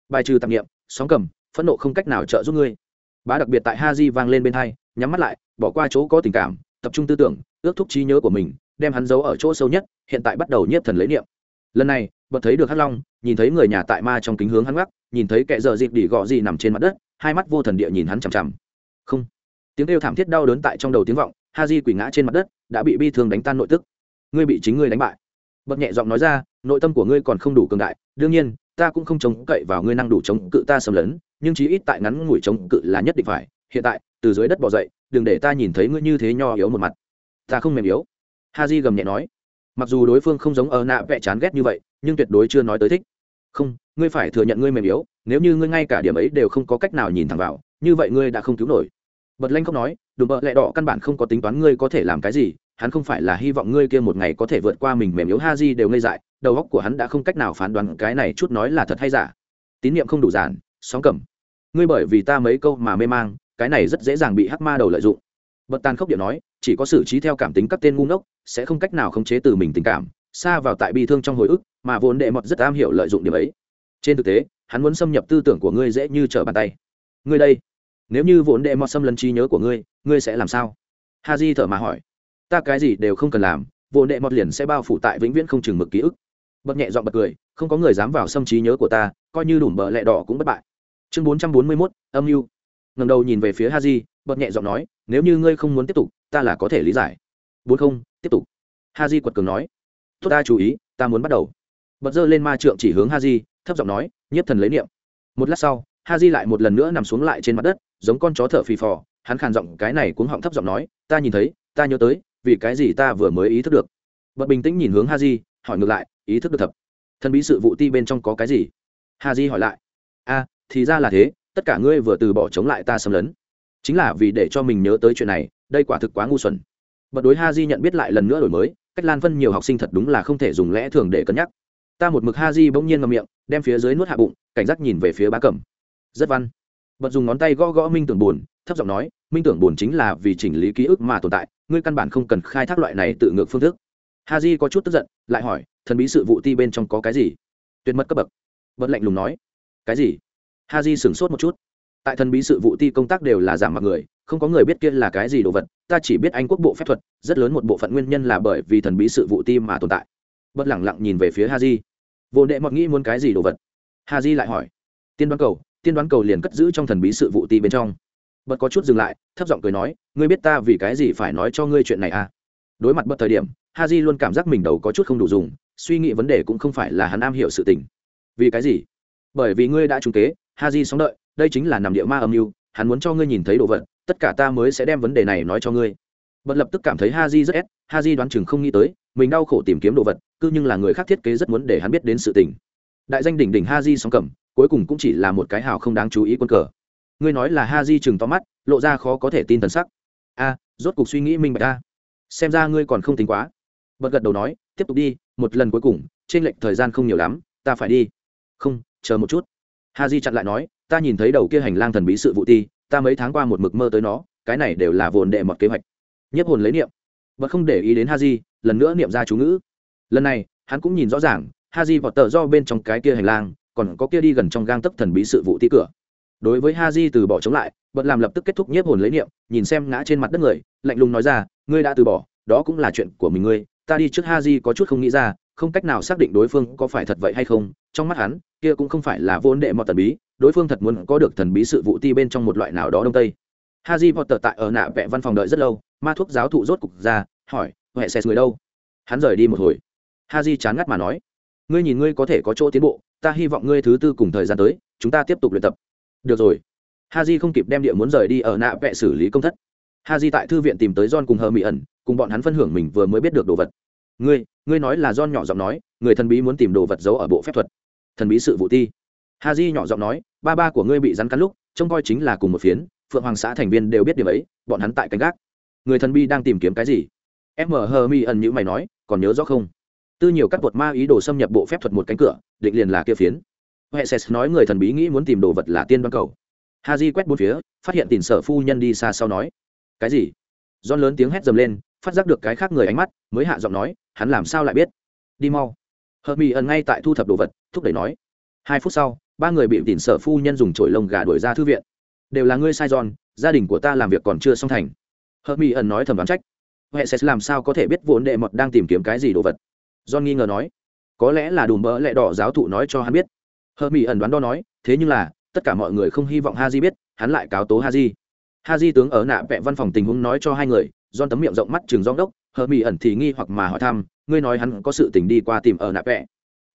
[SPEAKER 1] Bài trừ tạp nghiệm sóng cầm, phẫn nộ không cách nào trợ giúp ngươi. Bá đặc biệt tại ha di vang lên bên hai, nhắm mắt lại, bỏ qua chỗ có tình cảm, tập trung tư tưởng, ước thúc trí nhớ của mình đem hắn giấu ở chỗ sâu nhất, hiện tại bắt đầu nhiếp thần lấy niệm. Lần này, bật thấy được hắc long, nhìn thấy người nhà tại ma trong kính hướng hắn gác nhìn thấy kẻ giờ dịp đỉ gọ gì nằm trên mặt đất, hai mắt vô thần địa nhìn hắn chằm chằm. Không. Tiếng kêu thảm thiết đau đớn tại trong đầu tiếng vọng, ha di quỷ ngã trên mặt đất, đã bị bi thương đánh tan nội tức. Ngươi bị chính ngươi đánh bại. Bật nhẹ giọng nói ra, nội tâm của ngươi còn không đủ cường đại, đương nhiên, ta cũng không chống cậy vào ngươi năng đủ chống cự ta xâm lấn, nhưng chí ít tại ngắn ngủi chống cự là nhất định phải. Hiện tại, từ dưới đất bỏ dậy, đừng để ta nhìn thấy ngươi như thế nho yếu một mặt. Ta không mềm yếu ha di gầm nhẹ nói, mặc dù đối phương không giống ở nạ vẽ chán ghét như vậy, nhưng tuyệt đối chưa nói tới thích. Không, ngươi phải thừa nhận ngươi mềm yếu, nếu như ngươi ngay cả điểm ấy đều không có cách nào nhìn thẳng vào, như vậy ngươi đã không cứu nổi. Bật lanh không nói đùm bợ lẹ đỏ, căn bản không có tính toán ngươi có thể làm cái gì, hắn không phải là hy vọng ngươi kia một ngày có thể vượt qua mình mềm yếu. Ha di đều ngây dại, đầu óc của hắn đã không cách nào phán đoán cái này chút nói là thật hay giả. Tín nhiệm không đủ giản, sóng cầm. Ngươi bởi vì ta mấy câu mà mê mang, cái này rất dễ dàng bị hắc ma đầu lợi dụng. Bật tàn khốc điện nói chỉ có xử trí theo cảm tính các tên ngu ngốc, sẽ không cách nào khống chế từ mình tình cảm, xa vào tại bi thương trong hồi ức, mà vốn đệ mọt rất am hiểu lợi dụng điểm ấy. Trên thực tế, hắn muốn xâm nhập tư tưởng của ngươi dễ như trở bàn tay. Ngươi đây, nếu như vốn đệ mọt xâm lấn trí nhớ của ngươi ngươi sẽ làm sao? Ha di thở mà hỏi. Ta cái gì đều không cần làm, vốn đệ mọt liền sẽ bao phủ tại vĩnh viễn không chừng mực ký ức. Bật nhẹ dọn bật cười, không có người dám vào xâm trí nhớ của ta, coi như đủ bờ lẹ đỏ cũng bất bại. Chương bốn trăm bốn mươi mốt, âm mưu. Ngầm đầu nhìn về phía ha di bật nhẹ giọng nói, nếu như ngươi không muốn tiếp tục ta là có thể lý giải. Bốn không, tiếp tục. Ha di quật cường nói. Tốt, ta chú ý, ta muốn bắt đầu. Bật dơ lên ma trượng chỉ hướng ha di thấp giọng nói, nhiếp thần lấy niệm. Một lát sau ha di lại một lần nữa nằm xuống lại trên mặt đất, giống con chó thở phì phò. Hắn khàn giọng cái này cuống họng thấp giọng nói, ta nhìn thấy, ta nhớ tới, vì cái gì ta vừa mới ý thức được. Bật bình tĩnh nhìn hướng ha di hỏi ngược lại, ý thức được thập thần bí sự vụ ti bên trong có cái gì? Ha di hỏi lại. A, thì ra là thế, tất cả ngươi vừa từ bỏ chống lại ta xâm lấn chính là vì để cho mình nhớ tới chuyện này, đây quả thực quá ngu xuẩn. Bật đối ha di nhận biết lại lần nữa đổi mới, cách lan phân nhiều học sinh thật đúng là không thể dùng lẽ thường để cân nhắc. Ta một mực ha di bỗng nhiên ngậm miệng, đem phía dưới nuốt hạ bụng, cảnh giác nhìn về phía bá cẩm. Rất văn. Bật dùng ngón tay gõ gõ minh tưởng buồn thấp giọng nói, minh tưởng buồn chính là vì chỉnh lý ký ức mà tồn tại, ngươi căn bản không cần khai thác loại này tự ngược phương thức. Ha di có chút tức giận, lại hỏi, thần bí sự vụ ti bên trong có cái gì? Tuyệt mật cấp bậc. Bật lạnh lùng nói, cái gì? Ha di sửng sốt một chút tại thần bí sự vụ ti công tác đều là giảm mặc người, không có người biết kia là cái gì đồ vật, ta chỉ biết anh quốc bộ phép thuật, rất lớn một bộ phận nguyên nhân là bởi vì thần bí sự vụ ti mà tồn tại. Bất lẳng lặng nhìn về phía ha di vô đệ mọt nghĩ muốn cái gì đồ vật? Ha di lại hỏi. Tiên đoán cầu, tiên đoán cầu liền cất giữ trong thần bí sự vụ ti bên trong. Bật có chút dừng lại, thấp giọng cười nói, ngươi biết ta vì cái gì phải nói cho ngươi chuyện này à? Đối mặt bật thời điểm ha di luôn cảm giác mình đầu có chút không đủ dùng, suy nghĩ vấn đề cũng không phải là hắn am hiểu sự tình. Vì cái gì? Bởi vì ngươi đã trúng kế ha di sóng đợi đây chính là nằm địa ma âm mưu, hắn muốn cho ngươi nhìn thấy đồ vật, tất cả ta mới sẽ đem vấn đề này nói cho ngươi. Bật lập tức cảm thấy ha di rất ép ha di đoán chừng không nghĩ tới, mình đau khổ tìm kiếm đồ vật, cứ nhưng là người khác thiết kế rất muốn để hắn biết đến sự tình. Đại danh đỉnh đỉnh ha di sóng cầm, cuối cùng cũng chỉ là một cái hào không đáng chú ý quân cờ. Ngươi nói là ha di chừng to mắt, lộ ra khó có thể tin thần sắc. A, rốt cuộc suy nghĩ minh bạch a. Xem ra ngươi còn không tính quá. Bật gật đầu nói, tiếp tục đi, một lần cuối cùng, trên lệnh thời gian không nhiều lắm, ta phải đi. Không, chờ một chút. Ha di chặn lại nói ta nhìn thấy đầu kia hành lang thần bí sự vụ ti, ta mấy tháng qua một mực mơ tới nó, cái này đều là vồn đệ mọt kế hoạch. Nhất hồn lấy niệm. Bật không để ý đến ha di lần nữa niệm ra chú ngữ. Lần này, hắn cũng nhìn rõ ràng ha di vọt tờ do bên trong cái kia hành lang, còn có kia đi gần trong gang tấc thần bí sự vụ ti cửa. Đối với ha di từ bỏ chống lại bận làm lập tức kết thúc nhiếp hồn lấy niệm, nhìn xem ngã trên mặt đất người, lạnh lùng nói ra, ngươi đã từ bỏ, đó cũng là chuyện của mình ngươi, ta đi trước ha di có chút không nghĩ ra, không cách nào xác định đối phương có phải thật vậy hay không trong mắt hắn, kia cũng không phải là vốn đệ mọt thần bí, đối phương thật muốn có được thần bí sự vụ ti bên trong một loại nào đó đông tây. Haji potter tại ở nạ vẽ văn phòng đợi rất lâu, ma thuốc giáo thụ rốt cục ra, hỏi huệ xét người đâu? Hắn rời đi một hồi. Haji chán ngắt mà nói, ngươi nhìn ngươi có thể có chỗ tiến bộ, ta hy vọng ngươi thứ tư cùng thời gian tới, chúng ta tiếp tục luyện tập. Được rồi. Haji không kịp đem địa muốn rời đi ở nạ vẽ xử lý công thất. Haji tại thư viện tìm tới john cùng hờ mỹ ẩn cùng bọn hắn phân hưởng mình vừa mới biết được đồ vật. Ngươi ngươi nói là john nhỏ giọng nói, người thần bí muốn tìm đồ vật giấu ở bộ phép thuật thần bí sự vụ ti. Ha di nhỏ giọng nói, ba ba của ngươi bị rắn cắn lúc, trông coi chính là cùng một phiến, phượng hoàng xã thành viên đều biết điều ấy, bọn hắn tại canh gác. Người thần bi đang tìm kiếm cái gì? Em mờ hờ mi ẩn như mày nói, còn nhớ rõ không? Tư nhiều các bột ma ý đồ xâm nhập bộ phép thuật một cánh cửa, định liền là kia phiến. Huệ ses nói người thần bí nghĩ muốn tìm đồ vật là tiên đoan cầu. Ha di quét bốn phía, phát hiện tìm sở phu nhân đi xa sau nói, cái gì? Don lớn tiếng hét dầm lên, phát giác được cái khác người ánh mắt, mới hạ giọng nói, hắn làm sao lại biết? Đi mau hờ Mỹ ẩn ngay tại thu thập đồ vật, thúc đẩy nói. Hai phút sau, ba người bị tìm sở phu nhân dùng chổi lông gà đuổi ra thư viện. Đều là ngươi sai giòn gia đình của ta làm việc còn chưa xong thành. Hờ mỹ ẩn nói thầm đoán trách. Huệ sẽ làm sao có thể biết vốn đệ mọt đang tìm kiếm cái gì đồ vật? John nghi ngờ nói. Có lẽ là đùm bỡ lệ đỏ giáo thụ nói cho hắn biết. Hờ mỹ ẩn đoán đo nói, thế nhưng là, tất cả mọi người không hy vọng ha di biết, hắn lại cáo tố ha di ha di tướng ở nạ vẹ văn phòng tình huống nói cho hai người, John tấm miệng rộng mắt chừng giong đốc hờ mỹ ẩn thì nghi hoặc mà hỏi thăm ngươi nói hắn có sự tình đi qua tìm ở nạ vẽ.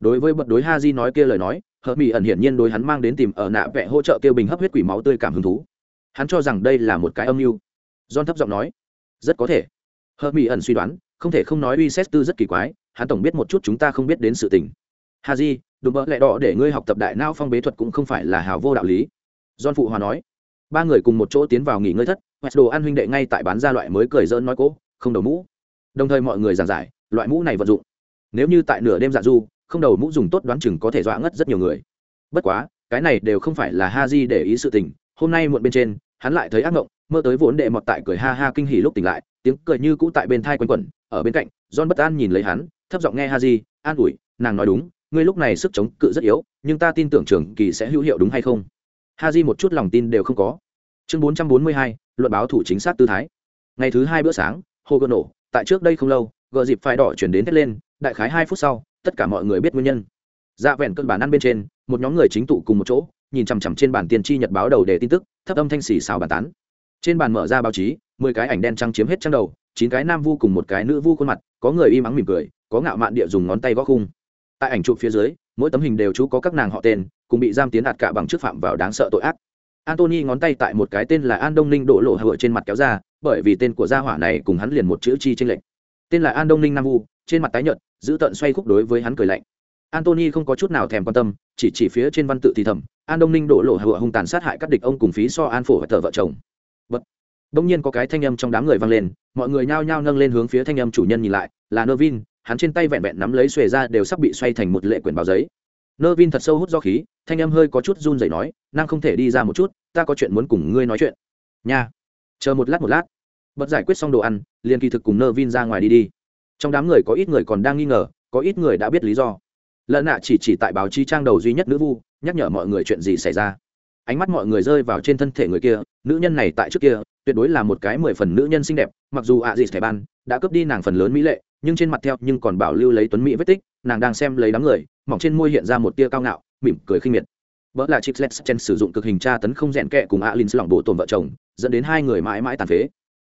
[SPEAKER 1] đối với bật đối ha di nói kia lời nói hờ mỹ ẩn hiển nhiên đối hắn mang đến tìm ở nạ vẽ hỗ trợ kêu bình hấp huyết quỷ máu tươi cảm hứng thú. Hắn cho rằng đây là một cái âm mưu. John thấp giọng nói, rất có thể. Hờ mỹ ẩn suy đoán, không thể không nói uy xét tư rất kỳ quái, hắn tổng biết một chút chúng ta không biết đến sự tình. Ha di đùm bỡ lẹ đỏ để ngươi học tập đại não phong bế thuật cũng không phải là hào vô đạo lý. John phụ hòa nói. Ba người cùng một chỗ tiến vào nghỉ ngơi thất hoẹt đồ ăn huynh đệ ngay tại bán ra loại mới cười dỡn nói cố, không đầu mũ. Đồng thời mọi người giảng giải loại mũ này vận dụng, nếu như tại nửa đêm dạ du, không đầu mũ dùng tốt đoán chừng có thể dọa ngất rất nhiều người. Bất quá, cái này đều không phải là ha di để ý sự tình. Hôm nay muộn bên trên, hắn lại thấy ác mộng, mơ tới vốn đệ mọt tại cười ha ha kinh hỉ lúc tỉnh lại, tiếng cười như cũ tại bên thai quanh quẩn, ở bên cạnh, john bất an nhìn lấy hắn, thấp giọng nghe ha di an ủi, nàng nói đúng, ngươi lúc này sức chống cự rất yếu, nhưng ta tin tưởng trường kỳ sẽ hữu hiệu đúng hay không? Ha di một chút lòng tin đều không có. Chương bốn trăm bốn mươi hai, luận báo thủ chính xác tư thái. Ngày thứ hai bữa sáng hồ gợn nổ, tại trước đây không lâu gợ dịp phải đỏ chuyển đến thét lên, đại khái hai phút sau, tất cả mọi người biết nguyên nhân. Dạ vẹn cơn bản ăn bên trên, một nhóm người chính tụ cùng một chỗ, nhìn chằm chằm trên bản tiên tri nhật báo đầu để tin tức, thấp âm thanh xì xào bàn tán. Trên bàn mở ra báo chí, mười cái ảnh đen trắng chiếm hết trang đầu, chín cái nam vu cùng một cái nữ vu khuôn mặt, có người im ắng mỉm cười, có ngạo mạn địa dùng ngón tay gõ khung. Tại ảnh chụp phía dưới, mỗi tấm hình đều chú có các nàng họ tên, cùng bị giam tiến đạt cả bằng chức phạm vào đáng sợ tội ác. Antony ngón tay tại một cái tên là an đông ninh đổ lộ hựa trên mặt kéo ra, bởi vì tên của gia hỏa này cùng hắn liền một chữ chi tranh lệch tên là an đông ninh nam vu, trên mặt tái nhợt, giữ tận xoay khúc đối với hắn cười lạnh. Antony không có chút nào thèm quan tâm, chỉ chỉ phía trên văn tự thì thầm, an đông ninh đổ lộ hựa hung tàn sát hại các địch ông cùng phí so an phổ và tờ vợ chồng. Bật. đông nhiên có cái thanh âm trong đám người vang lên, mọi người nhao nhao nâng lên hướng phía thanh âm chủ nhân nhìn lại, là nơ vin, hắn trên tay vẹn vẹn nắm lấy xuề ra đều sắp bị xoay thành một lệ quyển báo giấy. Nơ vin thật sâu hút do khí, thanh âm hơi có chút run rẩy nói năng không thể đi ra một chút, ta có chuyện muốn cùng ngươi nói chuyện. Nha. Chờ một lát một lát bật giải quyết xong đồ ăn, liền kỳ thực cùng nơ vin ra ngoài đi đi. Trong đám người có ít người còn đang nghi ngờ, có ít người đã biết lý do. Lợn nạ chỉ chỉ tại báo chí trang đầu duy nhất nữ vu, nhắc nhở mọi người chuyện gì xảy ra. Ánh mắt mọi người rơi vào trên thân thể người kia, nữ nhân này tại trước kia, tuyệt đối là một cái mười phần nữ nhân xinh đẹp, mặc dù ạ à gì thẻ ban, đã cướp đi nàng phần lớn mỹ lệ, nhưng trên mặt theo nhưng còn bảo lưu lấy tuấn mỹ vết tích, nàng đang xem lấy đám người, mỏng trên môi hiện ra một tia cao ngạo, mỉm cười khinh miệt. Vợ là chip chen sử dụng cực hình tra tấn không rèn kẹ cùng alin lỏng bộ tồn vợ chồng, dẫn đến hai người mãi mãi tàn phế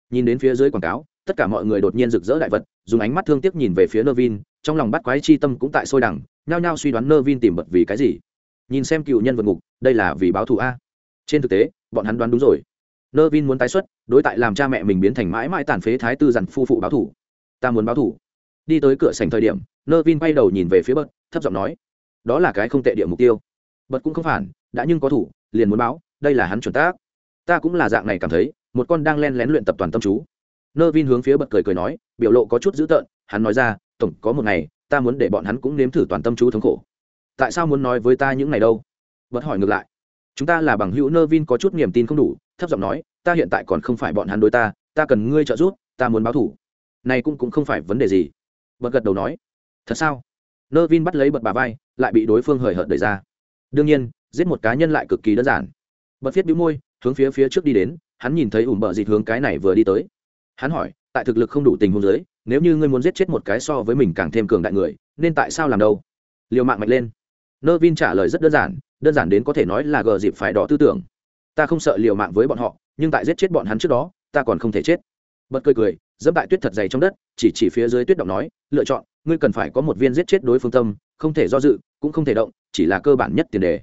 [SPEAKER 1] nhìn đến phía dưới quảng cáo tất cả mọi người đột nhiên rực rỡ đại vật dùng ánh mắt thương tiếc nhìn về phía nơ vin trong lòng bắt quái chi tâm cũng tại sôi đẳng nhao nhao suy đoán nơ vin tìm bật vì cái gì. Nhìn xem cựu nhân vật ngục đây là vì báo thù a. Trên thực tế bọn hắn đoán đúng rồi. Nơ vin muốn tái xuất đối tại làm cha mẹ mình biến thành mãi mãi tàn phế thái tư dặn phu phụ báo thù. Ta muốn báo thù. Đi tới cửa sành thời điểm nơ vin quay đầu nhìn về phía bật, thấp giọng nói đó là cái không tệ địa mục tiêu. Bật cũng không phản đã nhưng có thủ liền muốn báo đây là hắn chuẩn tác. Ta cũng là dạng này cảm thấy một con đang len lén luyện tập toàn tâm chú. Nơ vin hướng phía bật cười cười nói, biểu lộ có chút dữ tợn, hắn nói ra, tổng, có một ngày, ta muốn để bọn hắn cũng nếm thử toàn tâm chú thống khổ. Tại sao muốn nói với ta những ngày đâu? Bật hỏi ngược lại, chúng ta là bằng hữu. Nơ vin có chút niềm tin không đủ, thấp giọng nói, ta hiện tại còn không phải bọn hắn đối ta ta cần ngươi trợ giúp, ta muốn báo thủ. Này cũng cũng không phải vấn đề gì. Bật gật đầu nói, thật sao? Nơ vin bắt lấy bật bà vai, lại bị đối phương hời hợt đẩy ra. Đương nhiên, giết một cá nhân lại cực kỳ đơn giản. Bật viết bĩu môi, hướng phía phía trước đi đến hắn nhìn thấy ủm bờ dịt hướng cái này vừa đi tới. Hắn hỏi, tại thực lực không đủ tình huống giới nếu như ngươi muốn giết chết một cái so với mình càng thêm cường đại người, nên tại sao làm đâu? Liều mạng mạnh lên. Nơ vin trả lời rất đơn giản đơn giản đến có thể nói là gờ dịp phải đỏ tư tưởng. Ta không sợ liều mạng với bọn họ, nhưng tại giết chết bọn hắn trước đó, ta còn không thể chết. Bật cười cười dẫm tại tuyết thật dày trong đất, chỉ chỉ phía dưới tuyết động nói, lựa chọn, ngươi cần phải có một viên giết chết đối phương tâm, không thể do dự, cũng không thể động, chỉ là cơ bản nhất tiền đề.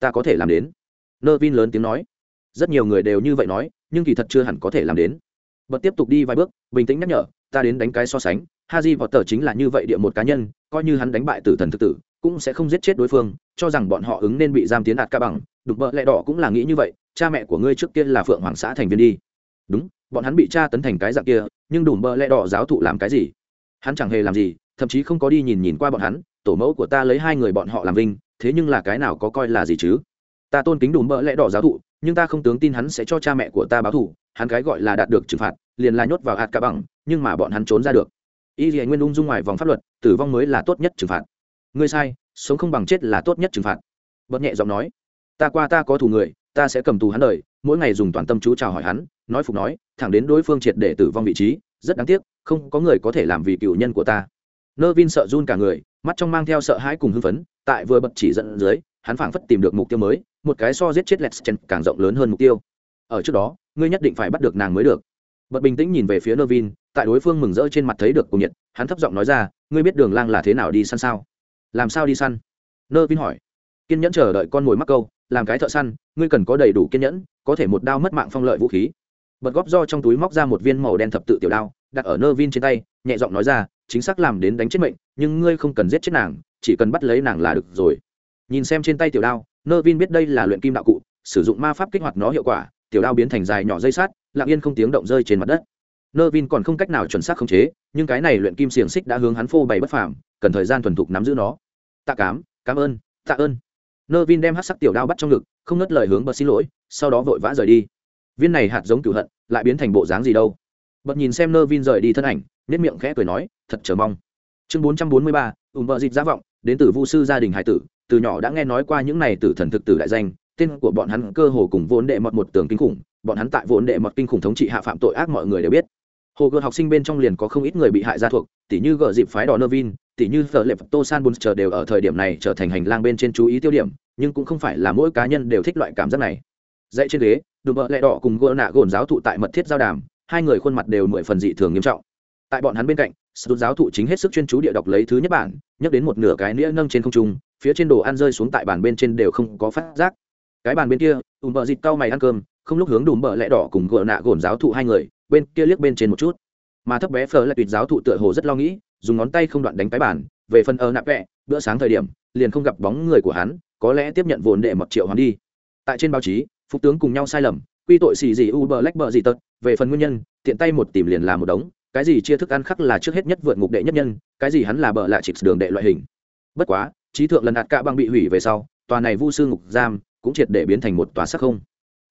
[SPEAKER 1] Ta có thể làm đến. Nơ vin lớn tiếng nói. Rất nhiều người đều như vậy nói nhưng kỳ thật chưa hẳn có thể làm đến. Bật tiếp tục đi vài bước, bình tĩnh nhắc nhở, ta đến đánh cái so sánh, haji vọt tờ chính là như vậy địa một cá nhân, coi như hắn đánh bại tử thần thực tử, cũng sẽ không giết chết đối phương, cho rằng bọn họ ứng nên bị giam tiến đạt ca bằng đục bợ lẹ đỏ cũng là nghĩ như vậy, cha mẹ của ngươi trước kia là phượng hoàng xã thành viên đi. Đúng, bọn hắn bị tra tấn thành cái dạng kia, nhưng đùm bợ lẹ đỏ giáo thụ làm cái gì? Hắn chẳng hề làm gì, thậm chí không có đi nhìn nhìn qua bọn hắn, tổ mẫu của ta lấy hai người bọn họ làm vinh, thế nhưng là cái nào có coi là gì chứ? Ta tôn kính đùm bợ lẹ đỏ giáo thụ nhưng ta không tướng tin hắn sẽ cho cha mẹ của ta báo thù, hắn cái gọi là đạt được trừng phạt, liền là nhốt vào hạt cả bằng, nhưng mà bọn hắn trốn ra được. Y dì nguyên ung dung ngoài vòng pháp luật, tử vong mới là tốt nhất trừng phạt. Ngươi sai, sống không bằng chết là tốt nhất trừng phạt. Bật nhẹ giọng nói, ta qua ta có thù người, ta sẽ cầm tù hắn đời, mỗi ngày dùng toàn tâm chú chào hỏi hắn, nói phục nói, thẳng đến đối phương triệt để tử vong vị trí, rất đáng tiếc, không có người có thể làm vì cựu nhân của ta. Nơ vin sợ run cả người, mắt trong mang theo sợ hãi cùng hưng phấn, tại vừa bật chỉ dẫn dưới hắn phảng phất tìm được mục tiêu mới một cái so giết chết lẹt chen càng rộng lớn hơn mục tiêu. Ở trước đó ngươi nhất định phải bắt được nàng mới được. Bật bình tĩnh nhìn về phía Nervin, tại đối phương mừng rỡ trên mặt thấy được cùng nhiệt hắn thấp giọng nói ra ngươi biết đường lang là thế nào đi săn sao? Làm sao đi săn? Nervin hỏi. Kiên nhẫn chờ đợi con mồi mắc câu làm cái thợ săn ngươi cần có đầy đủ kiên nhẫn có thể một đao mất mạng phong lợi vũ khí. Bật góp do trong túi móc ra một viên màu đen thập tự tiểu đao đặt ở nơ vin trên tay nhẹ giọng nói ra chính xác làm đến đánh chết mệnh nhưng ngươi không cần giết chết nàng chỉ cần bắt lấy nàng là được rồi nhìn xem trên tay tiểu đao nơ vin biết đây là luyện kim đạo cụ, sử dụng ma pháp kích hoạt nó hiệu quả, tiểu đao biến thành dài nhỏ dây sát lặng yên không tiếng động rơi trên mặt đất. Nơ vin còn không cách nào chuẩn xác khống chế, nhưng cái này luyện kim xiềng xích đã hướng hắn phô bày bất phàm, cần thời gian thuần thục nắm giữ nó. Tạ cám cảm ơn, tạ ơn. Nơ vin đem hát sắc tiểu đao bắt trong ngực, không ngất lời hướng bật xin lỗi, sau đó vội vã rời đi. Viên này hạt giống cửu hận, lại biến thành bộ dáng gì đâu? Bật nhìn xem nơ vin rời đi thân ảnh nếp miệng khẽ cười nói, thật chờ mong. Chương bốn trăm bốn mươi ba ùm bờ dịch giá vọng, đến từ vu sư gia đình hải tử từ nhỏ đã nghe nói qua những này tử thần thực tử đại danh, tên của bọn hắn cơ hồ cùng vốn đệ mọt một tường kinh khủng, bọn hắn tại vốn đệ mọt kinh khủng thống trị hạ phạm tội ác mọi người đều biết. Hồ gợt học sinh bên trong liền có không ít người bị hại gia thuộc, tỉ như gợ dịp phái đỏ nơ vin, tỉ như phở lệp tô san bùn chờ đều ở thời điểm này trở thành hành lang bên trên chú ý tiêu điểm, nhưng cũng không phải là mỗi cá nhân đều thích loại cảm giác này. Dậy trên ghế, đùm bợ lẹ đỏ cùng gỡ nạ gồn giáo thụ tại mật thiết giao đàm, hai người khuôn mặt đều mười phần dị thường nghiêm trọng. Tại bọn hắn bên cạnh sút giáo thụ chính hết sức chuyên chú địa đọc lấy thứ nhất bản, nhắc đến một nửa cái nĩa nâng trên không trung phía trên đồ ăn rơi xuống tại bàn bên trên đều không có phát giác. Cái bàn bên kia ùm bờ dịt cau mày ăn cơm, không lúc hướng đùm bờ lẽ đỏ cùng gỡ nạ gồn giáo thụ hai người, bên kia liếc bên trên một chút. Mà thấp bé phở lại tuyệt giáo thụ tựa hồ rất lo nghĩ, dùng ngón tay không đoạn đánh cái bàn, về phần ơ nạ vẹ, bữa sáng thời điểm, liền không gặp bóng người của hắn, có lẽ tiếp nhận vốn đệ một triệu hắn đi. Tại trên báo chí, phục tướng cùng nhau sai lầm, quy tội xì gì u bờ lách bờ gì tật, về phần nguyên nhân, tiện tay một tìm liền là một đống, cái gì chia thức ăn khắc là trước hết nhất vượt ngục đệ nhất nhân, cái gì hắn là bờ lại chỉ đường đệ loại hình. Bất quá trí thượng lần đạt cả băng bị hủy về sau, tòa này vu sư ngục giam cũng triệt để biến thành một tòa sắc không.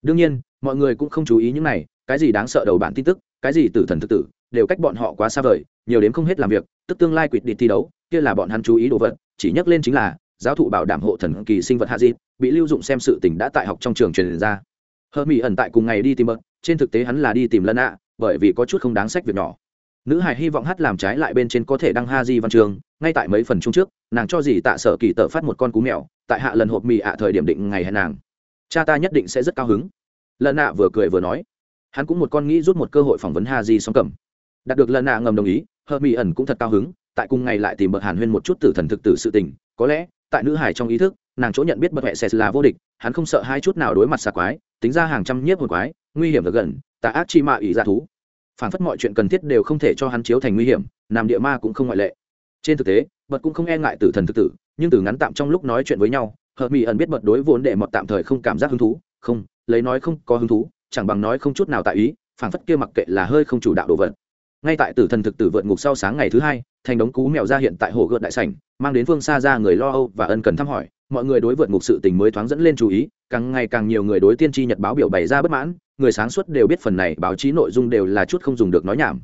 [SPEAKER 1] Đương nhiên, mọi người cũng không chú ý những này, cái gì đáng sợ đầu bản tin tức, cái gì tử thần thực tử, đều cách bọn họ quá xa vời, nhiều đến không hết làm việc, tức tương lai quỵt đi thi đấu, kia là bọn hắn chú ý đồ vật, chỉ nhắc lên chính là, giáo thụ bảo đảm hộ thần kỳ sinh vật hạ di bị lưu dụng xem sự tình đã tại học trong trường truyền ra. Hơ mỹ ẩn tại cùng ngày đi tìm bậc trên thực tế hắn là đi tìm lân ạ bởi vì có chút không đáng sách việc nhỏ nữ Hải hy vọng hát làm trái lại bên trên có thể đăng ha di văn trường, ngay tại mấy phần chung trước, nàng cho dì tạ sở kỳ tợ phát một con cú mèo, tại hạ lần hộp mì ạ thời điểm định ngày hẹn nàng. Cha ta nhất định sẽ rất cao hứng. Lần nạ vừa cười vừa nói. Hắn cũng một con nghĩ rút một cơ hội phỏng vấn ha di song cầm. Đạt được lần nạ ngầm đồng ý, hờ mì ẩn cũng thật cao hứng, tại cùng ngày lại tìm bậc hàn huyên một chút tử thần thực tử sự tình, có lẽ, tại nữ hải trong ý thức, nàng chỗ nhận biết bậc hẹ sẽ là vô địch, hắn không sợ hai chút nào đối mặt xa quái, tính ra hàng trăm nhiếp một quái, nguy hiểm và gần, tà ác chi mạ dạ ủy ra thú phản phất mọi chuyện cần thiết đều không thể cho hắn chiếu thành nguy hiểm, nam địa ma cũng không ngoại lệ. Trên thực tế, bật cũng không e ngại tử thần thực tử, nhưng từ ngắn tạm trong lúc nói chuyện với nhau, hợp mỹ ẩn biết bật đối vốn để mọt tạm thời không cảm giác hứng thú, không, lấy nói không có hứng thú, chẳng bằng nói không chút nào tại ý phản phất kia mặc kệ là hơi không chủ đạo đồ vật ngay tại tử thần thực tử vượt ngục sau sáng ngày thứ hai, thành đống cú mèo ra hiện tại hồ gợt đại sảnh, mang đến phương xa ra người lo âu và ân cần thăm hỏi. Mọi người đối vượt ngục sự tình mới thoáng dẫn lên chú ý, càng ngày càng nhiều người đối tiên tri nhật báo biểu bày ra bất mãn, người sáng suốt đều biết phần này báo chí nội dung đều là chút không dùng được nói nhảm.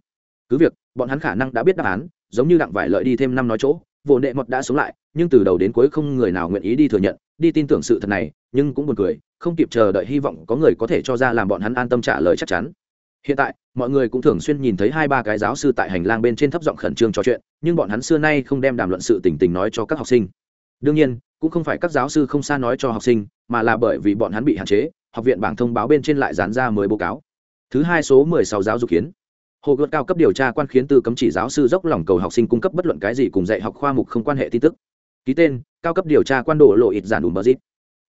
[SPEAKER 1] Cứ việc, bọn hắn khả năng đã biết đáp án, giống như đặng vải lợi đi thêm năm nói chỗ vô đệ mật đã sống lại, nhưng từ đầu đến cuối không người nào nguyện ý đi thừa nhận, đi tin tưởng sự thật này, nhưng cũng buồn cười, không kịp chờ đợi hy vọng có người có thể cho ra làm bọn hắn an tâm trả lời chắc chắn hiện tại, mọi người cũng thường xuyên nhìn thấy hai ba cái giáo sư tại hành lang bên trên thấp giọng khẩn trương trò chuyện, nhưng bọn hắn xưa nay không đem đàm luận sự tình tình nói cho các học sinh. Đương nhiên, cũng không phải các giáo sư không xa nói cho học sinh, mà là bởi vì bọn hắn bị hạn chế, học viện bảng thông báo bên trên lại dán ra mới báo cáo. Thứ hai số mười sáu giáo dục kiến. Hồ gợt cao cấp điều tra quan khiến từ cấm chỉ giáo sư dốc lòng cầu học sinh cung cấp bất luận cái gì cùng dạy học khoa mục không quan hệ tin tức. Ký tên, cao cấp điều tra quan đổ lộ ít giản đủ bờ dít.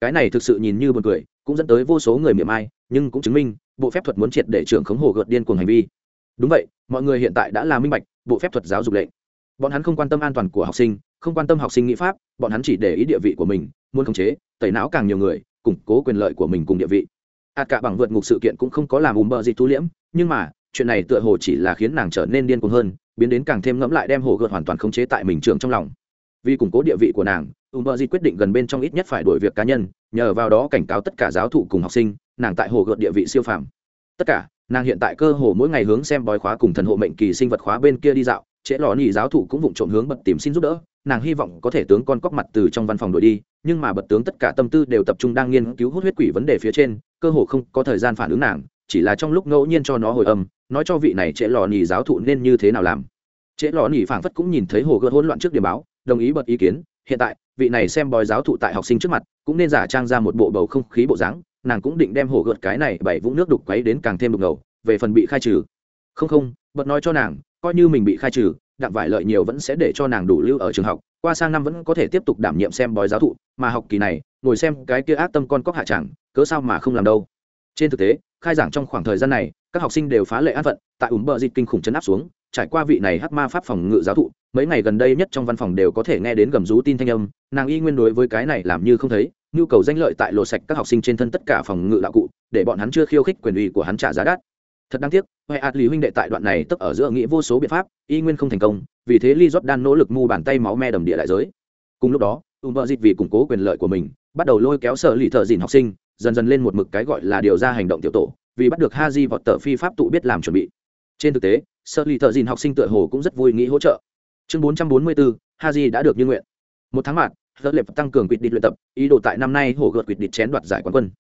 [SPEAKER 1] Cái này thực sự nhìn như b u ồ n cười, cũng dẫn tới vô số người miệng ai nhưng cũng chứng minh bộ phép thuật muốn triệt để trưởng khống hồ gợt điên cuồng hành vi. Đúng vậy, mọi người hiện tại đã là minh bạch, bộ phép thuật giáo dục lệnh. Bọn hắn không quan tâm an toàn của học sinh, không quan tâm học sinh nghĩ pháp, bọn hắn chỉ để ý địa vị của mình, muốn khống chế, tẩy não càng nhiều người, củng cố quyền lợi của mình cùng địa vị. Ạt cả bằng vượt ngục sự kiện cũng không có làm ùm bờ gì thu liễm, nhưng mà, chuyện này tựa hồ chỉ là khiến nàng trở nên điên cuồng hơn, biến đến càng thêm ngẫm lại đem hồ gợt hoàn toàn khống chế tại mình trường trong lòng. Vì củng cố địa vị của nàng umberji quyết định gần bên trong ít nhất phải đổi việc cá nhân, nhờ vào đó cảnh cáo tất cả giáo thụ cùng học sinh nàng tại hồ gợt địa vị siêu phàm. Tất cả, nàng hiện tại cơ hồ mỗi ngày hướng xem bói khóa cùng thần hộ mệnh kỳ sinh vật khóa bên kia đi dạo, trễ lò nhị giáo thụ cũng vụng trộm hướng bật tìm xin giúp đỡ, nàng hy vọng có thể tướng con cóc mặt từ trong văn phòng đổi đi, nhưng mà bật tướng tất cả tâm tư đều tập trung đang nghiên cứu hút huyết quỷ vấn đề phía trên, cơ hồ không có thời gian phản ứng nàng, chỉ là trong lúc ngẫu nhiên cho nó hồi âm, nói cho vị này trễ lò nhị giáo thụ nên như thế nào làm. Trễ lò nhị phảng phất cũng nhìn thấy hồ gợt hỗn loạn trước điểm báo, đồng ý bật ý kiến, hiện tại, vị này xem bói giáo thụ tại học sinh trước mặt, cũng nên giả trang ra một bộ bầu không khí bộ dáng nàng cũng định đem hổ gợt cái này bảy vũng nước đục quấy đến càng thêm đục ngầu, về phần bị khai trừ. Không không, bật nói cho nàng, coi như mình bị khai trừ, đặng vải lợi nhiều vẫn sẽ để cho nàng đủ lưu ở trường học, qua sang năm vẫn có thể tiếp tục đảm nhiệm xem bói giáo thụ, mà học kỳ này, ngồi xem cái kia ác tâm con cóc hạ chẳng, cớ sao mà không làm đâu. Trên thực tế, khai giảng trong khoảng thời gian này, các học sinh đều phá lệ an phận, tại ủng bờ dịch kinh khủng chấn áp xuống, trải qua vị này hắc ma pháp phòng ngự giáo thụ, mấy ngày gần đây nhất trong văn phòng đều có thể nghe đến gầm rú tin thanh âm, nàng y nguyên đối với cái này làm như không thấy nhu cầu danh lợi tại lộ sạch các học sinh trên thân tất cả phòng ngự đạo cụ để bọn hắn chưa khiêu khích quyền uy của hắn trả giá đắt. Thật đáng tiếc huệ ạt lý huynh đệ tại đoạn này tức ở giữa nghĩa vô số biện pháp y nguyên không thành công vì thế lee jordan nỗ lực mu bàn tay máu me đầm địa đại giới. Cùng lúc đó ùm vợ dịch vì củng cố quyền lợi của mình bắt đầu lôi kéo sở lì thợ dìn học sinh dần dần lên một mực cái gọi là điều ra hành động tiểu tổ vì bắt được ha di vọt tờ phi pháp tụ biết làm chuẩn bị. Trên thực tế sở lì thợ dìn học sinh tựa hồ cũng rất vui nghĩ hỗ trợ. Chương 444, haji đã được như nguyện. Một tháng mạt Giờ lệp tăng cường quyết định luyện tập, ý đồ tại năm nay hổ gợt quyết định chén đoạt giải quán quân.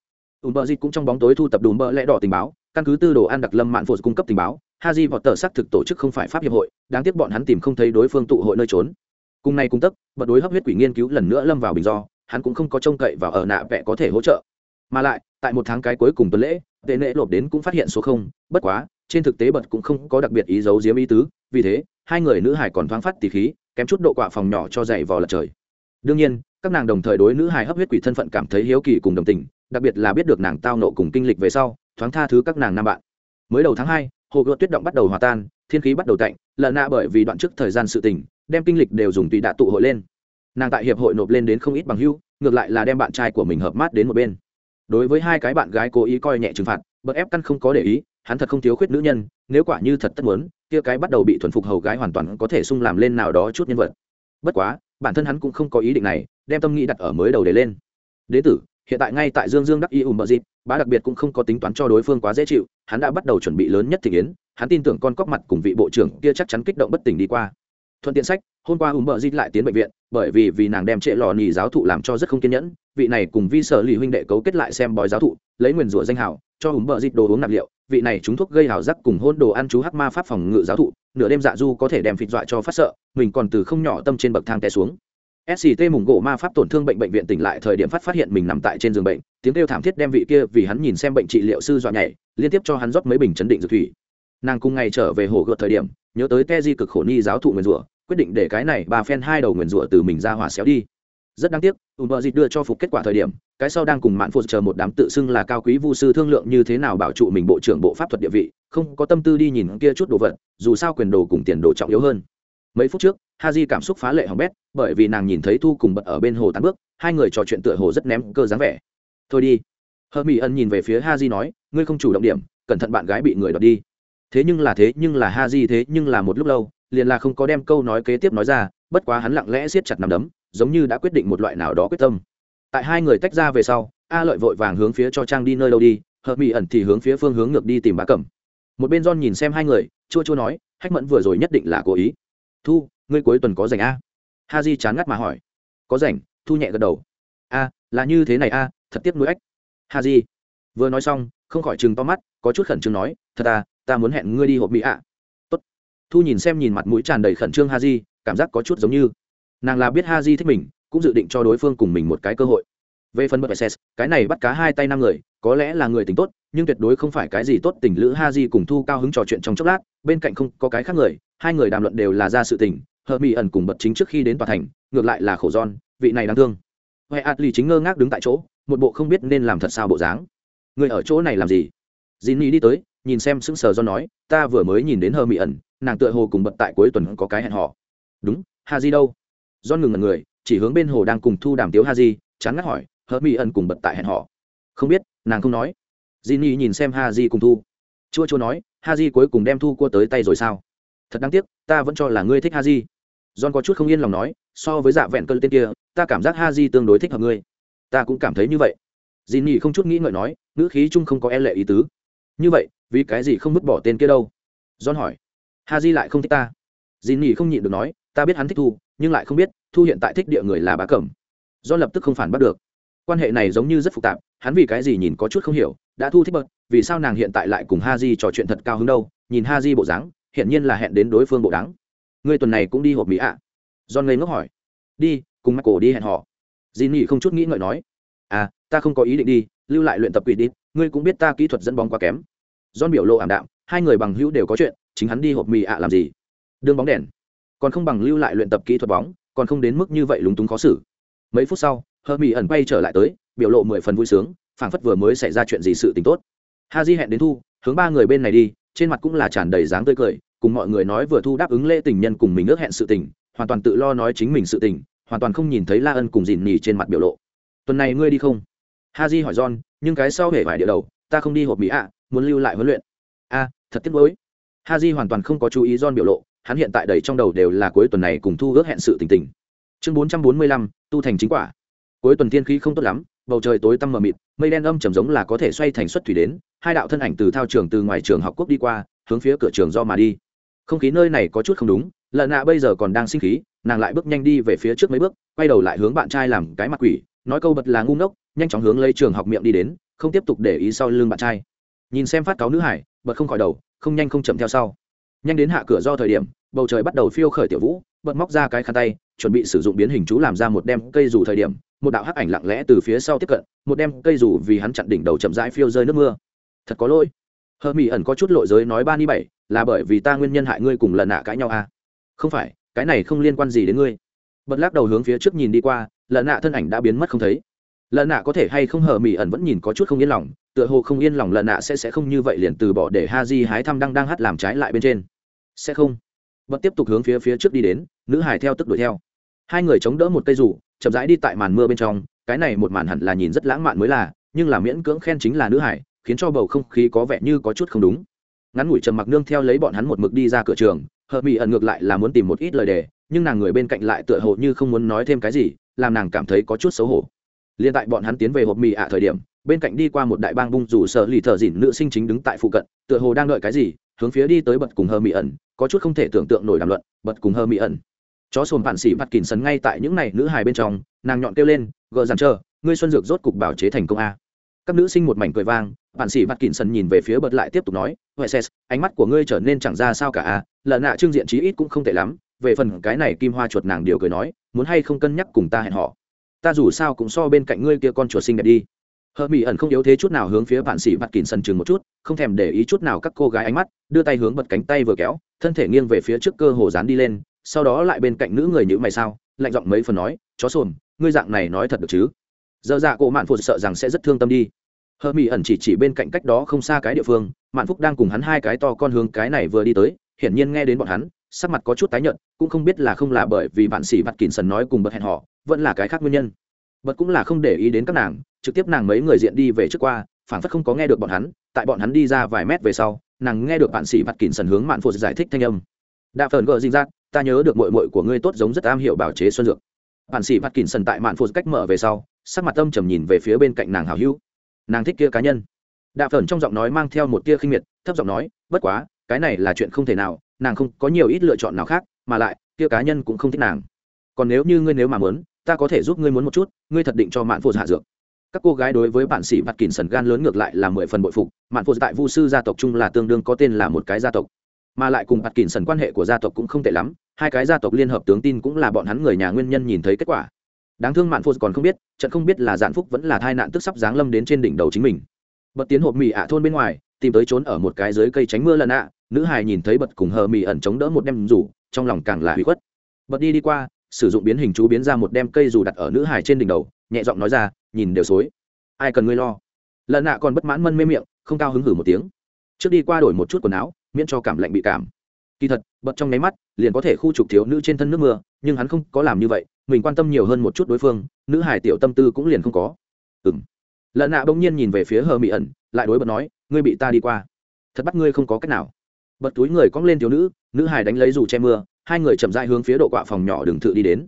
[SPEAKER 1] Umberjit cũng trong bóng tối thu tập đùm bờ lẽ đỏ tình báo, căn cứ tư đồ an đặc lâm mạn phổ cung cấp tình báo, Haji vọt tờ xác thực tổ chức không phải pháp hiệp hội, đáng tiếc bọn hắn tìm không thấy đối phương tụ hội nơi trốn. cùng này cung tức bật đối hấp huyết quỷ nghiên cứu lần nữa lâm vào bình do hắn cũng không có trông cậy vào ở nạ vẽ có thể hỗ trợ mà lại tại một tháng cái cuối cùng tuần lễ tệ nệ lộp đến cũng phát hiện số không bất quá trên thực tế bật cũng không có đặc biệt ý giấu diếm ý tứ vì thế hai người nữ hải còn thoáng phát tỉ khí kém chút độ quạ phòng nhỏ cho dày vò lật trời đương nhiên, các nàng đồng thời đối nữ hài hấp huyết quỷ thân phận cảm thấy hiếu kỳ cùng đồng tình, đặc biệt là biết được nàng tao nộ cùng kinh lịch về sau, thoáng tha thứ các nàng nam bạn. Mới đầu tháng hai, hồ gợt tuyết động bắt đầu hòa tan, thiên khí bắt đầu tạnh, lợn nạ bởi vì đoạn trước thời gian sự tình, đem kinh lịch đều dùng tùy đạ tụ hội lên. Nàng tại hiệp hội nộp lên đến không ít bằng hưu ngược lại là đem bạn trai của mình hợp mát đến một bên. Đối với hai cái bạn gái cố ý coi nhẹ trừng phạt bật ép căn không có để ý, hắn thật không thiếu khuyết nữ nhân, nếu quả như thật tất muốn, kia cái bắt đầu bị thuần phục hầu gái hoàn toàn có thể sung làm lên nào đó chút nhân vật. Bất quá bản thân hắn cũng không có ý định này, đem tâm nghĩ đặt ở mới đầu để lên. Đế tử, hiện tại ngay tại dương dương đắc y ùm bờ dịp, bá đặc biệt cũng không có tính toán cho đối phương quá dễ chịu, hắn đã bắt đầu chuẩn bị lớn nhất thị kiến, hắn tin tưởng con cóc mặt cùng vị bộ trưởng kia chắc chắn kích động bất tỉnh đi qua. Thuận tiện sách, hôm qua ùm bờ dịp lại tiến bệnh viện, bởi vì vì nàng đem trệ lò nhì giáo thụ làm cho rất không kiên nhẫn, vị này cùng vi sở lì huynh đệ cấu kết lại xem bói giáo thụ, lấy nguyền rủa danh hào cho ùm bờ dịp đồ uống nạp liệu vị này chúng thuốc gây hào giác cùng hôn đồ ăn chú hắc ma pháp phòng ngự giáo thụ, nửa đêm dạ du có thể đem phịt dọa cho phát sợ, mình còn từ không nhỏ tâm trên bậc thang té xuống. Sct mùng gỗ ma pháp tổn thương bệnh bệnh viện tỉnh lại thời điểm phát phát hiện mình nằm tại trên giường bệnh, tiếng kêu thảm thiết đem vị kia vì hắn nhìn xem bệnh trị liệu sư dọa nhảy, liên tiếp cho hắn rót mấy bình chấn định dược thủy. Nàng cùng ngày trở về hồ gợt thời điểm, nhớ tới te di cực khổ ni giáo thụ nguyền rủa, quyết định để cái này bà phen hai đầu nguyền rủa từ mình ra hỏa xéo đi. Rất đáng tiếc ùm bờ dịt đưa cho phục kết quả thời điểm cái sau đang cùng mạn phụ chờ một đám tự xưng là cao quý vu sư thương lượng như thế nào bảo trụ mình bộ trưởng bộ pháp thuật địa vị, không có tâm tư đi nhìn kia chút đồ vật, dù sao quyền đồ cùng tiền đồ trọng yếu hơn. Mấy phút trước ha di cảm xúc phá lệ hỏng bét, bởi vì nàng nhìn thấy thu cùng bật ở bên hồ tán bước, hai người trò chuyện tựa hồ rất ném cơ dáng vẻ. Thôi đi. Hờ mỹ ân nhìn về phía ha di nói, ngươi không chủ động điểm, cẩn thận bạn gái bị người đọt đi. Thế nhưng là thế, nhưng là ha di thế, nhưng là một lúc lâu, liền là không có đem câu nói kế tiếp nói ra, bất quá hắn lặng lẽ siết chặt nằm đấm, giống như đã quyết định một loại nào đó quyết tâm tại hai người tách ra về sau, a lợi vội vàng hướng phía cho trang đi nơi đâu đi, Hợp mỹ ẩn thì hướng phía phương hướng ngược đi tìm bá cẩm. Một bên john nhìn xem hai người, chua chua nói, hách mẫn vừa rồi nhất định là cố ý. Thu, ngươi cuối tuần có rảnh à? a ha di chán ngắt mà hỏi. Có rảnh? Thu nhẹ gật đầu. A, là như thế này a, thật tiếc nuối ếch ha di vừa nói xong, không khỏi chừng to mắt, có chút khẩn trương nói, thật à ta muốn hẹn ngươi đi hộp mỹ ạ. Tốt. Thu nhìn xem nhìn mặt mũi tràn đầy khẩn trương ha di cảm giác có chút giống như, nàng là biết ha di thích mình cũng dự định cho đối phương cùng mình một cái cơ hội. Về phần bật ses cái này bắt cá hai tay năm người, có lẽ là người tính tốt, nhưng tuyệt đối không phải cái gì tốt tình lữ ha di cùng thu cao hứng trò chuyện trong chốc lát, bên cạnh không có cái khác người, hai người đàm luận đều là ra sự tình hờ mỹ ẩn cùng bật chính trước khi đến tòa thành, ngược lại là khổ giòn, vị này đáng thương. Huệ ạt lì chính ngơ ngác đứng tại chỗ, một bộ không biết nên làm thật sao bộ dáng. Người ở chỗ này làm gì? Dì Nhi đi tới, nhìn xem sững sờ do nói, ta vừa mới nhìn đến hờ mỹ ẩn, nàng tựa hồ cùng bật tại cuối tuần có cái hẹn họ đúng ha di đâu? Do ngừng ngần người chỉ hướng bên hồ đang cùng thu đàm tiếu ha di, chán ngắt hỏi hớt mỹ ẩn cùng bật tại hẹn họ? Không biết, nàng không nói. Di ni nhìn xem ha di cùng thu. Chua chua nói, ha di cuối cùng đem thu cua tới tay rồi sao? Thật đáng tiếc, ta vẫn cho là ngươi thích ha di. John có chút không yên lòng nói, so với dạ vẹn cơn tên kia, ta cảm giác ha di tương đối thích hợp ngươi. Ta cũng cảm thấy như vậy. Di ni không chút nghĩ ngợi nói, ngữ khí chung không có e lệ ý tứ. Như vậy, vì cái gì không vứt bỏ tên kia đâu? John hỏi. Ha di lại không thích ta. Di ni không nhịn được nói, ta biết hắn thích thu nhưng lại không biết thu hiện tại thích địa người là bá cẩm. Do lập tức không phản bắt được. Quan hệ này giống như rất phức tạp, hắn vì cái gì nhìn có chút không hiểu, đã thu thích bật, vì sao nàng hiện tại lại cùng ha di trò chuyện thật cao hứng đâu, nhìn ha di bộ dáng hiện nhiên là hẹn đến đối phương bộ đáng. Người tuần này cũng đi hộp mỹ ạ. À? john ngây ngốc hỏi. Đi, cùng michael đi hẹn họ Di i không chút nghĩ ngợi nói. À ta không có ý định đi, lưu lại luyện tập quỷ đi, ngươi cũng biết ta kỹ thuật dẫn bóng quá kém. John biểu lộ ảm đạm, hai người bằng hữu đều có chuyện, chính hắn đi hộp mì ạ làm gì? Đương bóng đèn còn không bằng lưu lại luyện tập kỹ thuật bóng, còn không đến mức như vậy lúng túng khó xử. Mấy phút sau hơ mỹ ẩn bay trở lại tới, biểu lộ mười phần vui sướng, phảng phất vừa mới xảy ra chuyện gì sự t ì n h tốt. Ha di hẹn đến thu, hướng ba người bên này đi, trên mặt cũng là tràn đầy dáng tươi cười, cùng mọi người nói vừa thu đáp ứng lễ tình nhân cùng mình ước hẹn sự tình, hoàn toàn tự lo nói chính mình sự tình, hoàn toàn không nhìn thấy la ân cùng dìn nhì trên mặt biểu lộ. Tuần này ngươi đi không? Ha di hỏi john, nhưng cái sau hề vải địa đầu, ta không đi hộp mỹ ạ, muốn lưu lại huấn luyện. A, thật tiếc nuối. Ha di hoàn toàn không có chú ý john biểu lộ hắn hiện tại đầy trong đầu đều là cuối tuần này cùng thu ước hẹn sự tình tình. Chương bốn trăm bốn mươi lăm, tu thành chính quả. Cuối tuần thiên khí không tốt lắm, bầu trời tối tăm mờ mịt, mây đen âm trầm giống là có thể xoay thành xuất thủy đến, hai đạo thân ảnh từ thao trường từ ngoài trường học quốc đi qua, hướng phía cửa trường do mà đi. Không khí nơi này có chút không đúng lợn nạ bây giờ còn đang sinh khí, nàng lại bước nhanh đi về phía trước mấy bước, quay đầu lại hướng bạn trai làm cái mặt quỷ, nói câu bật là ngu ngốc, nhanh chóng hướng lấy trường học miệng đi đến, không tiếp tục để ý sau lưng bạn trai. Nhìn xem phát cáo nữ hải, bật không khỏi đầu, không nhanh không chậm theo sau nhanh đến hạ cửa do thời điểm, bầu trời bắt đầu phiêu khởi tiểu vũ, bật móc ra cái khăn tay, chuẩn bị sử dụng biến hình chú làm ra một đem cây dù thời điểm, một đạo hắc ảnh lặng lẽ từ phía sau tiếp cận, một đem cây dù vì hắn chặn đỉnh đầu chậm rãi phiêu rơi nước mưa. Thật có lỗi. Hờ mỹ ẩn có chút lội giới nói ba ni bảy, là bởi vì ta nguyên nhân hại ngươi cùng lần nạ cãi nhau à? Không phải, cái này không liên quan gì đến ngươi. Bật lắc đầu hướng phía trước nhìn đi qua, lần nạ thân ảnh đã biến mất không thấy. Lần nạ có thể hay không, hờ mỹ ẩn vẫn nhìn có chút không yên lòng, tựa hồ không yên lòng lần nạ sẽ sẽ không như vậy liền từ bỏ để ha di hái thăm đang đang hát làm trái lại bên trên sẽ không. Bật tiếp tục hướng phía phía trước đi đến, nữ hải theo tức đuổi theo. Hai người chống đỡ một cây rủ, chậm rãi đi tại màn mưa bên trong, cái này một màn hẳn là nhìn rất lãng mạn mới là, nhưng là miễn cưỡng khen chính là nữ hải khiến cho bầu không khí có vẻ như có chút không đúng. Ngắn ngủi trầm mặc nương theo lấy bọn hắn một mực đi ra cửa trường, hợp mỹ ẩn ngược lại là muốn tìm một ít lời đề, nhưng nàng người bên cạnh lại tựa hồ như không muốn nói thêm cái gì, làm nàng cảm thấy có chút xấu hổ. Liên tại bọn hắn tiến về hộp mì ạ thời điểm, bên cạnh đi qua một đại bang bung rủ sợ lì thợ dỉn nữ sinh chính đứng tại phụ cận, tựa hồ đang đợi cái gì hướng phía đi tới bật cùng hơ mỹ ẩn có chút không thể tưởng tượng nổi đàm luận bật cùng hơ mỹ ẩn. Chó sồn phản xỉ vặt kìn sấn ngay tại những này nữ hài bên trong nàng nhọn kêu lên gờ dằn chờ, ngươi xuân dược rốt cục bảo chế thành công a. Các nữ sinh một mảnh cười vang bạn xỉ vặt kìn sấn nhìn về phía bật lại tiếp tục nói huệ ses ánh mắt của ngươi trở nên chẳng ra sao cả a. Lợn nạ trương diện chí ít cũng không tệ lắm về phần cái này kim hoa chuột nàng điều cười nói muốn hay không cân nhắc cùng ta hẹn họ ta dù sao cũng so bên cạnh ngươi kia con chuột xinh đẹp đi hờ mỹ ẩn không yếu thế chút nào hướng phía bạn sĩ bạt kín sân chừng một chút, không thèm để ý chút nào các cô gái ánh mắt, đưa tay hướng bật cánh tay vừa kéo, thân thể nghiêng về phía trước cơ hồ dán đi lên, sau đó lại bên cạnh nữ người như mày sao, lạnh giọng mấy phần nói, chó sồn, ngươi dạng này nói thật được chứ? Dơ dạ cổ mạn phụt sợ rằng sẽ rất thương tâm đi. Hờ mỹ ẩn chỉ chỉ bên cạnh cách đó không xa cái địa phương, mạn phúc đang cùng hắn hai cái to con hướng cái này vừa đi tới, hiển nhiên nghe đến bọn hắn, sắc mặt có chút tái nhợt, cũng không biết là không là bởi vì bạn sĩ bạt kín sần nói cùng bật hẹn họ vẫn là cái khác nguyên nhân. Bật cũng là không để ý đến các nàng trực tiếp nàng mấy người diện đi về trước qua phản phất không có nghe được bọn hắn, tại bọn hắn đi ra vài mét về sau, nàng nghe được bạn sĩ mặt kín sần hướng mạn phụ giải thích thanh âm. Đa phần gờ dinh giác ta nhớ được mội mội của ngươi tốt giống rất am hiểu bảo chế xuân dược. Bạn sĩ mặt kín sần tại mạn phụ cách mở về sau, sắc mặt âm trầm nhìn về phía bên cạnh nàng hào hữu. Nàng thích kia cá nhân. Đa phần trong giọng nói mang theo một tia khinh miệt, thấp giọng nói, bất quá, cái này là chuyện không thể nào, nàng không có nhiều ít lựa chọn nào khác, mà lại, kia cá nhân cũng không thích nàng. Còn nếu như ngươi nếu mà muốn, ta có thể giúp ngươi muốn một chút, ngươi thật định cho mạn phụ hạ dược các cô gái đối với bạn sĩ mặt kỳn sần gan lớn ngược lại là mười phần bội phục, mạn phụ tại vu sư gia tộc chung là tương đương có tên là một cái gia tộc. Mà lại cùng mặt kỳn sần quan hệ của gia tộc cũng không tệ lắm, hai cái gia tộc liên hợp tướng tin cũng là bọn hắn người nhà nguyên nhân nhìn thấy kết quả. Đáng thương mạn phụ còn không biết, trận không biết là giản phúc vẫn là thai nạn tức sắp giáng lâm đến trên đỉnh đầu chính mình. Bật tiến hộp mì ạ thôn bên ngoài, tìm tới trốn ở một cái dưới cây tránh mưa lần ạ, nữ hài nhìn thấy bật cùng hờ mì ẩn chống đỡ một đem rủ, trong lòng càng là hủy khuất. Bật đi đi qua, sử dụng biến hình chú biến ra một đem cây dù đặt ở nữ hài trên đỉnh đầu, nhẹ giọng nói ra nhìn đều xối. Ai cần ngươi lo? Lần nạ còn bất mãn mân mê miệng, không cao hứng hử một tiếng. Trước đi qua đổi một chút quần áo, miễn cho cảm lạnh bị cảm. Kỳ thật, bật trong nháy mắt, liền có thể khu trục thiếu nữ trên thân nước mưa, nhưng hắn không có làm như vậy, mình quan tâm nhiều hơn một chút đối phương, nữ hải tiểu tâm tư cũng liền không có. Ừng lợn nạ bỗng nhiên nhìn về phía hờ mỹ ẩn, lại đối bật nói, ngươi bị ta đi qua. Thật bắt ngươi không có cách nào. Bật túi người cong lên thiếu nữ nữ hải đánh lấy dù che mưa, hai người chậm dại hướng phía độ quạ phòng nhỏ đường thự đi đến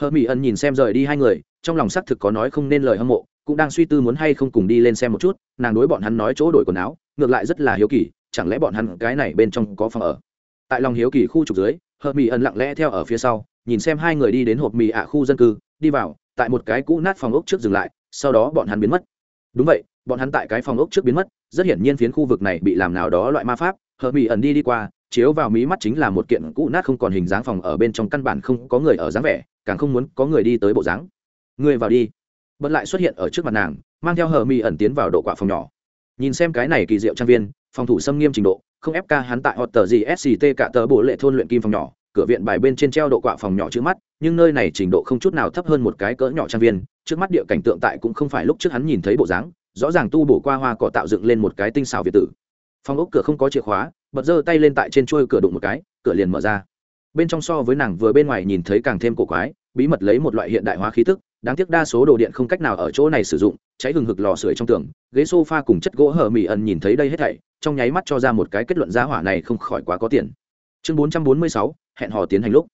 [SPEAKER 1] hờ mỹ ẩn nhìn xem rời đi hai người, trong lòng xác thực có nói không nên lời hâm mộ, cũng đang suy tư muốn hay không cùng đi lên xem một chút, nàng đối bọn hắn nói chỗ đổi quần áo, ngược lại rất là hiếu kỳ, chẳng lẽ bọn hắn cái này bên trong có phòng ở? Tại lòng hiếu kỳ khu trục dưới, hờ mỹ ẩn lặng lẽ theo ở phía sau, nhìn xem hai người đi đến hộp mì ạ khu dân cư, đi vào, tại một cái cũ nát phòng ốc trước dừng lại, sau đó bọn hắn biến mất. Đúng vậy, bọn hắn tại cái phòng ốc trước biến mất, rất hiển nhiên phiến khu vực này bị làm nào đó loại ma pháp, hờ mỹ ẩn đi đi qua chiếu vào mí mắt chính là một kiện cũ nát không còn hình dáng phòng ở bên trong căn bản không có người ở dáng vẻ, càng không muốn có người đi tới bộ dáng. Người vào đi. Bật lại xuất hiện ở trước mặt nàng, mang theo hờ mi ẩn tiến vào độ quạ phòng nhỏ. Nhìn xem cái này kỳ diệu trang viên, phòng thủ xâm nghiêm trình độ, không ép ca hắn tại hot tờ gì sct cả tờ bộ lệ thôn luyện kim phòng nhỏ, cửa viện bài bên trên treo độ quạ phòng nhỏ trước mắt, nhưng nơi này trình độ không chút nào thấp hơn một cái cỡ nhỏ trang viên, trước mắt địa cảnh tượng tại cũng không phải lúc trước hắn nhìn thấy bộ dáng, rõ ràng tu bổ qua hoa cỏ tạo dựng lên một cái tinh xào việt tử. Phòng ốc cửa không có chìa khóa bật giơ tay lên tại trên chuôi cửa đụng một cái, cửa liền mở ra. Bên trong so với nàng vừa bên ngoài nhìn thấy càng thêm cổ quái, bí mật lấy một loại hiện đại hóa khí thức đáng tiếc đa số đồ điện không cách nào ở chỗ này sử dụng, cháy hừng hực lò sưởi trong tường, ghế sofa cùng chất gỗ hở mỹ ẩn nhìn thấy đây hết thảy, trong nháy mắt cho ra một cái kết luận giá hỏa này không khỏi quá có tiền. Chương bốn trăm bốn mươi sáu, hẹn hò tiến hành lúc.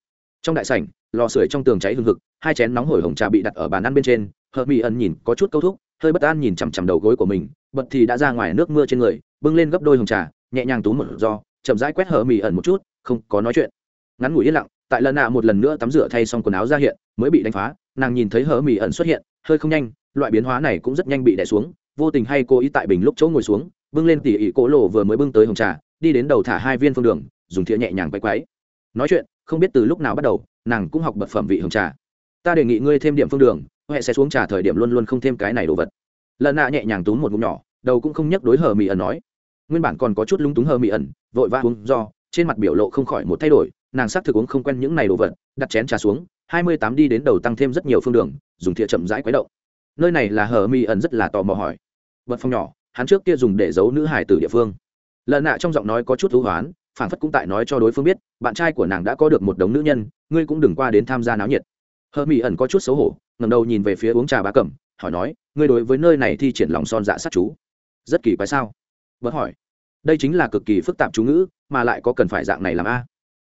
[SPEAKER 1] Trong đại sảnh, lò sưởi trong tường cháy hừng hực, hai chén nóng hổi hồng trà bị đặt ở bàn ăn bên trên, hở mỹ ẩn nhìn có chút câu thúc, hơi bất an nhìn chằm chằm đầu gối của mình, bật thì đã ra ngoài nước mưa trên người, bưng lên gấp đôi hồng trà nhẹ nhàng túm một do, chậm rãi quét hở mì ẩn một chút, không có nói chuyện. Ngắn ngủi yên lặng, tại lần nạ một lần nữa tắm rửa thay xong quần áo ra hiện, mới bị đánh phá, nàng nhìn thấy hở mì ẩn xuất hiện, hơi không nhanh, loại biến hóa này cũng rất nhanh bị đè xuống, vô tình hay cố ý tại bình lúc chỗ ngồi xuống, bưng lên tỉ ỉ cố lộ vừa mới bưng tới hồng trà, đi đến đầu thả hai viên phương đường, dùng thìa nhẹ nhàng quay quáy nói chuyện, không biết từ lúc nào bắt đầu, nàng cũng học bật phẩm vị hồng trà. Ta đề nghị ngươi thêm điểm phương đường, huệ sẽ xuống trà thời điểm luôn luôn không thêm cái này đồ vật. Lần nạ nhẹ nhàng túm một ngụm nhỏ, đầu cũng không nhắc đối hờ mỹ ẩn nói nguyên bản còn có chút lúng túng hờ mỹ ẩn, vội vã uống do, trên mặt biểu lộ không khỏi một thay đổi, nàng xác thực uống không quen những này đồ vật, đặt chén trà xuống, hai mươi tám đi đến đầu tăng thêm rất nhiều phương đường, dùng thìa chậm rãi quấy động. Nơi này là hờ mỹ ẩn rất là tò mò hỏi. Vật phòng nhỏ, hắn trước kia dùng để giấu nữ hải từ địa phương. Lần nạ trong giọng nói có chút thú hoán phản phất cũng tại nói cho đối phương biết, bạn trai của nàng đã có được một đống nữ nhân, ngươi cũng đừng qua đến tham gia náo nhiệt. Hờ mỹ ẩn có chút xấu hổ ngầm đầu nhìn về phía uống trà bá cẩm, hỏi nói, ngươi đối với nơi này thi triển lòng son dạ sát chú, rất kỳ quái sao? Bớt hỏi. Đây chính là cực kỳ phức tạp chú ngữ, mà lại có cần phải dạng này làm a?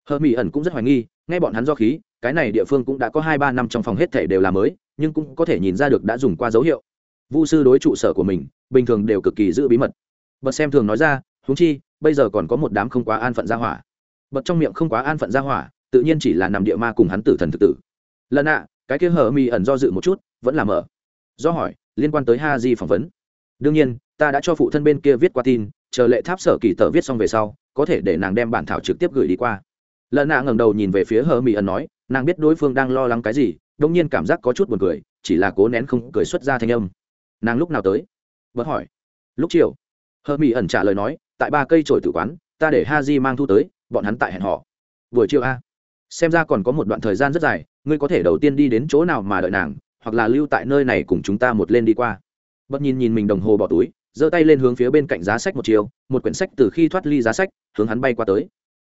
[SPEAKER 1] Hờ mỹ ẩn cũng rất hoài nghi, nghe bọn hắn do khí, cái này địa phương cũng đã có hai ba năm trong phòng hết thể đều là mới, nhưng cũng có thể nhìn ra được đã dùng qua dấu hiệu. Vu sư đối trụ sở của mình, bình thường đều cực kỳ giữ bí mật. Bật xem thường nói ra húng chi, bây giờ còn có một đám không quá an phận ra hỏa. Bật trong miệng không quá an phận ra hỏa, tự nhiên chỉ là nằm địa ma cùng hắn tử thần thực tử. Lần ạ, cái kia hờ mỹ ẩn do dự một chút, vẫn là mở. Do hỏi, liên quan tới ha di phỏng vấn. Đương nhiên ta đã cho phụ thân bên kia viết qua tin, chờ lệ tháp sở kỳ tờ viết xong về sau, có thể để nàng đem bản thảo trực tiếp gửi đi qua. Lần nạ ngẩng đầu nhìn về phía hờ mỹ ẩn nói, nàng biết đối phương đang lo lắng cái gì đông nhiên cảm giác có chút buồn cười, chỉ là cố nén không cười xuất ra thanh âm. Nàng lúc nào tới? Vợ hỏi. Lúc chiều. Hờ mỹ ẩn trả lời nói, tại ba cây trổi tử quán, ta để ha di mang thu tới, bọn hắn tại hẹn họ buổi chiều a. Xem ra còn có một đoạn thời gian rất dài, ngươi có thể đầu tiên đi đến chỗ nào mà đợi nàng, hoặc là lưu tại nơi này cùng chúng ta một lên đi qua. Bất nhìn nhìn mình đồng hồ bỏ túi giơ tay lên hướng phía bên cạnh giá sách một chiều, một quyển sách từ khi thoát ly giá sách, hướng hắn bay qua tới.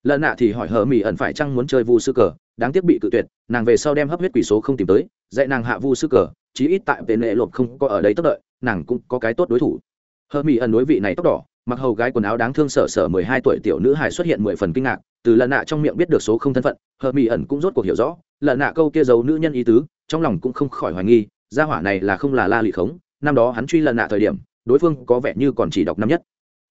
[SPEAKER 1] Lần nạ thì hỏi hờ mỹ ẩn phải chăng muốn chơi vu sư cờ, đáng tiếc bị cự tuyệt, nàng về sau đem hấp huyết quỷ số không tìm tới, dạy nàng hạ vu sư cờ, chí ít tại về nệ lộp không có ở đây tất đợi, nàng cũng có cái tốt đối thủ. Hờ mỹ ẩn đối vị này tóc đỏ, mặc hầu gái quần áo đáng thương sở sở mười hai tuổi tiểu nữ hài xuất hiện mười phần kinh ngạc, từ lần nạ trong miệng biết được số không thân phận, hờ mỹ ẩn cũng rốt cuộc hiểu rõ, lần nạ câu kia giấu nữ nhân ý tứ, trong lòng cũng không khỏi hoài nghi, gia hỏa này là không là la lị khống, năm đó hắn truy lần nạ thời điểm đối phương có vẻ như còn chỉ đọc năm nhất.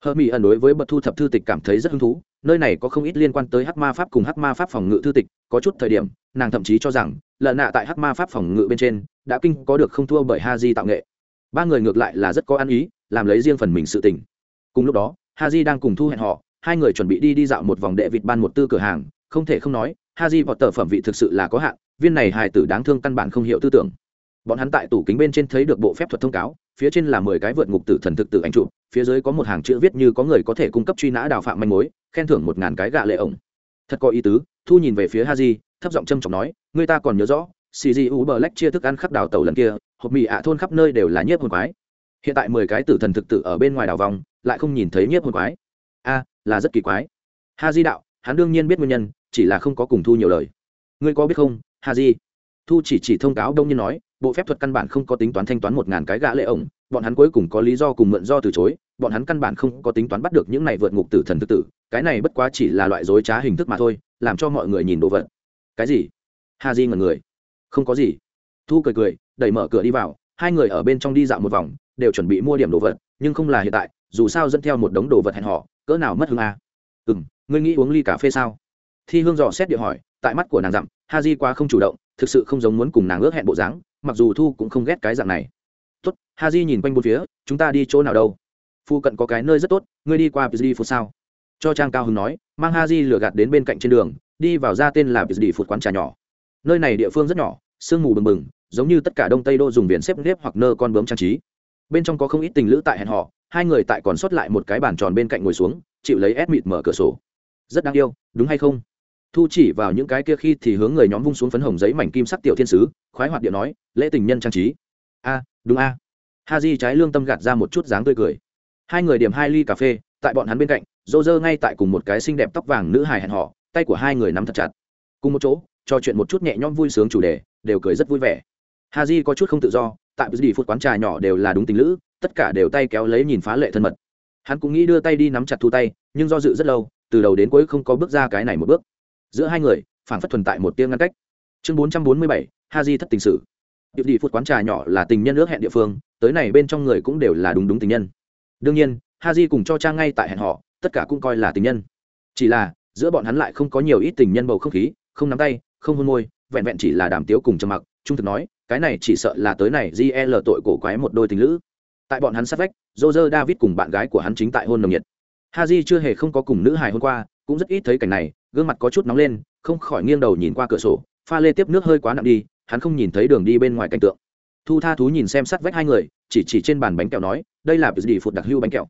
[SPEAKER 1] Hờ mỹ ẩn đối với bậc thu thập thư tịch cảm thấy rất hứng thú, nơi này có không ít liên quan tới hắc ma pháp cùng hắc ma pháp phòng ngự thư tịch, có chút thời điểm, nàng thậm chí cho rằng lợn nạ tại hắc ma pháp phòng ngự bên trên, đã kinh có được không thua bởi ha di tạo nghệ. Ba người ngược lại là rất có ăn ý, làm lấy riêng phần mình sự tình. Cùng lúc đó, ha di đang cùng thu hẹn họ, hai người chuẩn bị đi đi dạo một vòng đệ vịt ban một tư cửa hàng, không thể không nói, ha di vọt tờ phẩm vị thực sự là có hạn, viên này hài tử đáng thương căn bản không hiểu tư tưởng bọn hắn tại tủ kính bên trên thấy được bộ phép thuật thông cáo, phía trên là mười cái vượt ngục tử thần thực tử anh trụ, phía dưới có một hàng chữ viết như có người có thể cung cấp truy nã đào phạm manh mối, khen thưởng một ngàn cái gạ lệ ổng. Thật có ý tứ, thu nhìn về phía ha di thấp giọng trâm trọng nói, người ta còn nhớ rõ xì di u bờ lách chia thức ăn khắp đào tàu lần kia, hộp mì ạ thôn khắp nơi đều là nhiếp hồn quái. Hiện tại mười cái tử thần thực tử ở bên ngoài đào vòng, lại không nhìn thấy nhiếp hồn quái. A, là rất kỳ quái. Ha di đạo, hắn đương nhiên biết nguyên nhân, chỉ là không có cùng thu nhiều lời. Ngươi có biết không ha di thu chỉ chỉ thông cáo đông nhiên nói bộ phép thuật căn bản không có tính toán thanh toán một ngàn cái gã lệ ổng, bọn hắn cuối cùng có lý do cùng mượn do từ chối, bọn hắn căn bản không có tính toán bắt được những này vượt ngục tử thần tự tử, cái này bất quá chỉ là loại dối trá hình thức mà thôi, làm cho mọi người nhìn đồ vật. Cái gì? Ha di ngần người. Không có gì. Thu cười cười, đẩy mở cửa đi vào, hai người ở bên trong đi dạo một vòng, đều chuẩn bị mua điểm đồ vật, nhưng không là hiện tại, dù sao dẫn theo một đống đồ vật hẹn họ cỡ nào mất hương à? ừ m ngươi nghĩ uống ly cà phê sao? Thi hương dò xét địa hỏi, tại mắt của nàng dặm ha di quá không chủ động thực sự không giống muốn cùng nàng ước hẹn bộ dáng, mặc dù thu cũng không ghét cái dạng này. Tốt ha di nhìn quanh bốn phía, chúng ta đi chỗ nào đâu? Phu cận có cái nơi rất tốt, ngươi đi qua đi phút sao? Cho trang cao hưng nói, mang ha di lừa gạt đến bên cạnh trên đường, đi vào ra tên là đi phút quán trà nhỏ. Nơi này địa phương rất nhỏ, sương mù bừng bừng, giống như tất cả đông tây đô dùng viền xếp nếp hoặc nơ con bướm trang trí. Bên trong có không ít tình lữ tại hẹn họ hai người tại còn sót lại một cái bàn tròn bên cạnh ngồi xuống, chịu lấy ép mịt mở cửa sổ. Rất đáng yêu, đúng hay không? Thu chỉ vào những cái kia khi thì hướng người nhóm vung xuống phấn hồng giấy mảnh kim sắc tiểu thiên sứ, khoái hoạt điện nói, lễ tình nhân trang trí. A, đúng a. Ha di trái lương tâm gạt ra một chút dáng tươi cười. Hai người điểm hai ly cà phê, tại bọn hắn bên cạnh dô dơ ngay tại cùng một cái xinh đẹp tóc vàng nữ hài hẹn họ, tay của hai người nắm thật chặt. Cùng một chỗ, trò chuyện một chút nhẹ nhõm vui sướng chủ đề, đều cười rất vui vẻ. Ha di có chút không tự do, tại bất đi phút quán trà nhỏ đều là đúng tình lữ, tất cả đều tay kéo lấy nhìn phá lệ thân mật. Hắn cũng nghĩ đưa tay đi nắm chặt thu tay, nhưng do dự rất lâu, từ đầu đến cuối không có bước ra cái này một bước giữa hai người phản phất thuần tại một tiếng ngăn cách. Chương bốn trăm bốn mươi bảy ha di thất tình sử. Điệp đi phút quán trà nhỏ là tình nhân ước hẹn địa phương, tới này bên trong người cũng đều là đúng đúng tình nhân. Đương nhiên ha di cùng cho cha ngay tại hẹn họ, tất cả cũng coi là tình nhân. Chỉ là, giữa bọn hắn lại không có nhiều ít tình nhân bầu không khí, không nắm tay, không hôn môi, vẹn vẹn chỉ là đàm tiếu cùng trầm mặc, trung thực nói, cái này chỉ sợ là tới này gl tội cổ quái một đôi tình lữ. Tại bọn hắn sát vách, roger david cùng bạn gái của hắn chính tại hôn nồng nhiệt. Ha j chưa hề không có cùng nữ hài hôm qua, cũng rất ít thấy cảnh này gương mặt có chút nóng lên không khỏi nghiêng đầu nhìn qua cửa sổ pha lê tiếp nước hơi quá nặng đi hắn không nhìn thấy đường đi bên ngoài cảnh tượng. Thu tha thú nhìn xem sát vách hai người chỉ chỉ trên bàn bánh kẹo nói đây là gì phụt đặc hưu bánh kẹo.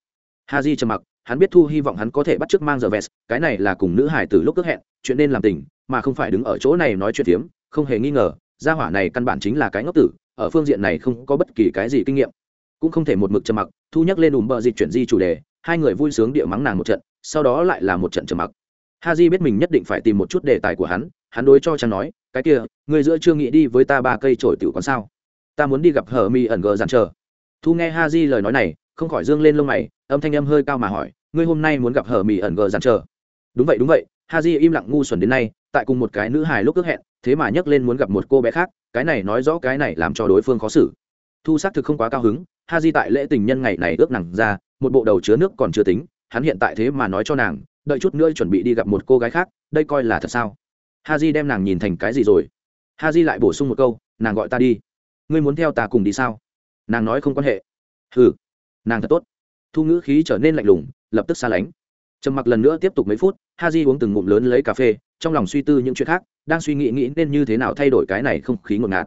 [SPEAKER 1] Ha di trầm mặc hắn biết thu hy vọng hắn có thể bắt t r ư ớ c mang giờ vest cái này là cùng nữ hải từ lúc ước hẹn chuyện nên làm tình mà không phải đứng ở chỗ này nói chuyện tiếm, không hề nghi ngờ gia hỏa này căn bản chính là cái ngốc tử ở phương diện này không có bất kỳ cái gì kinh nghiệm. Cũng không thể một mực trầm mặc thu nhắc lên ùm bờ dịch chuyển di chủ đề hai người vui sướng địa mắng nàng một trận sau đó lại là một trận trầm mặc ha di biết mình nhất định phải tìm một chút đề tài của hắn hắn đối cho chàng nói, cái kia người giữa chưa nghĩ đi với ta ba cây trổi tiểu còn sao? Ta muốn đi gặp hờ mi ẩn gờ dàn chờ. Thu nghe ha di lời nói này, không khỏi dương lên lông mày, âm thanh âm hơi cao mà hỏi, ngươi hôm nay muốn gặp hờ mi ẩn gờ dàn chờ? Đúng vậy đúng vậy. Ha di im lặng ngu xuẩn đến nay, tại cùng một cái nữ hài lúc ước hẹn, thế mà nhấc lên muốn gặp một cô bé khác, cái này nói rõ cái này làm cho đối phương khó xử. Thu xác thực không quá cao hứng, ha di tại lễ tình nhân ngày này ước nàng ra, một bộ đầu chứa nước còn chưa tính, hắn hiện tại thế mà nói cho nàng đợi chút nữa chuẩn bị đi gặp một cô gái khác, đây coi là thật sao? Ha di đem nàng nhìn thành cái gì rồi? Ha di lại bổ sung một câu, nàng gọi ta đi. Ngươi muốn theo ta cùng đi sao? Nàng nói không quan hệ. Ừ nàng thật tốt. Thu ngữ khí trở nên lạnh lùng, lập tức xa lánh. Trầm mặc lần nữa tiếp tục mấy phút ha di uống từng ngụm lớn lấy cà phê, trong lòng suy tư những chuyện khác, đang suy nghĩ nghĩ nên như thế nào thay đổi cái này không khí ngột ngạt.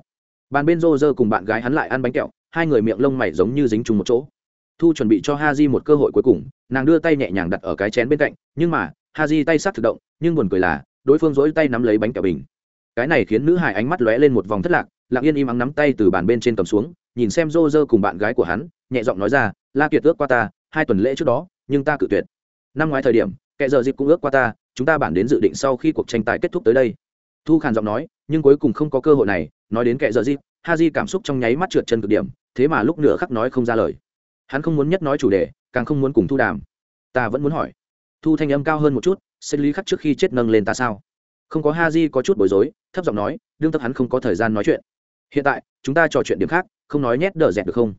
[SPEAKER 1] Bàn bên rô rơ cùng bạn gái hắn lại ăn bánh kẹo, hai người miệng lông mày giống như dính chung một chỗ thu chuẩn bị cho ha di một cơ hội cuối cùng, nàng đưa tay nhẹ nhàng đặt ở cái chén bên cạnh, nhưng mà ha di tay sát thực động, nhưng buồn cười là, đối phương dỗi tay nắm lấy bánh kẹo bình. Cái này khiến nữ hải ánh mắt lóe lên một vòng thất lạc, lặng yên im ắng nắm tay từ bàn bên trên cầm xuống, nhìn xem rô rơ cùng bạn gái của hắn, nhẹ giọng nói ra, la kiệt ước qua ta, hai tuần lễ trước đó, nhưng ta cự tuyệt. Năm ngoái thời điểm kệ giờ dịp cũng ước qua ta, chúng ta bản đến dự định sau khi cuộc tranh tài kết thúc tới đây. Thu khàn giọng nói, nhưng cuối cùng không có cơ hội này, nói đến kệ giờ dịp ha di cảm xúc trong nháy mắt trượt chân cực điểm, thế mà lúc nửa khắc nói không ra lời hắn không muốn nhất nói chủ đề, càng không muốn cùng thu đàm. Ta vẫn muốn hỏi. Thu thanh âm cao hơn một chút sinh lý khắc trước khi chết nâng lên ta sao? Không có ha di có chút bối rối, thấp giọng nói, đương tập hắn không có thời gian nói chuyện. Hiện tại, chúng ta trò chuyện điểm khác, không nói nhét đờ dẹt được không?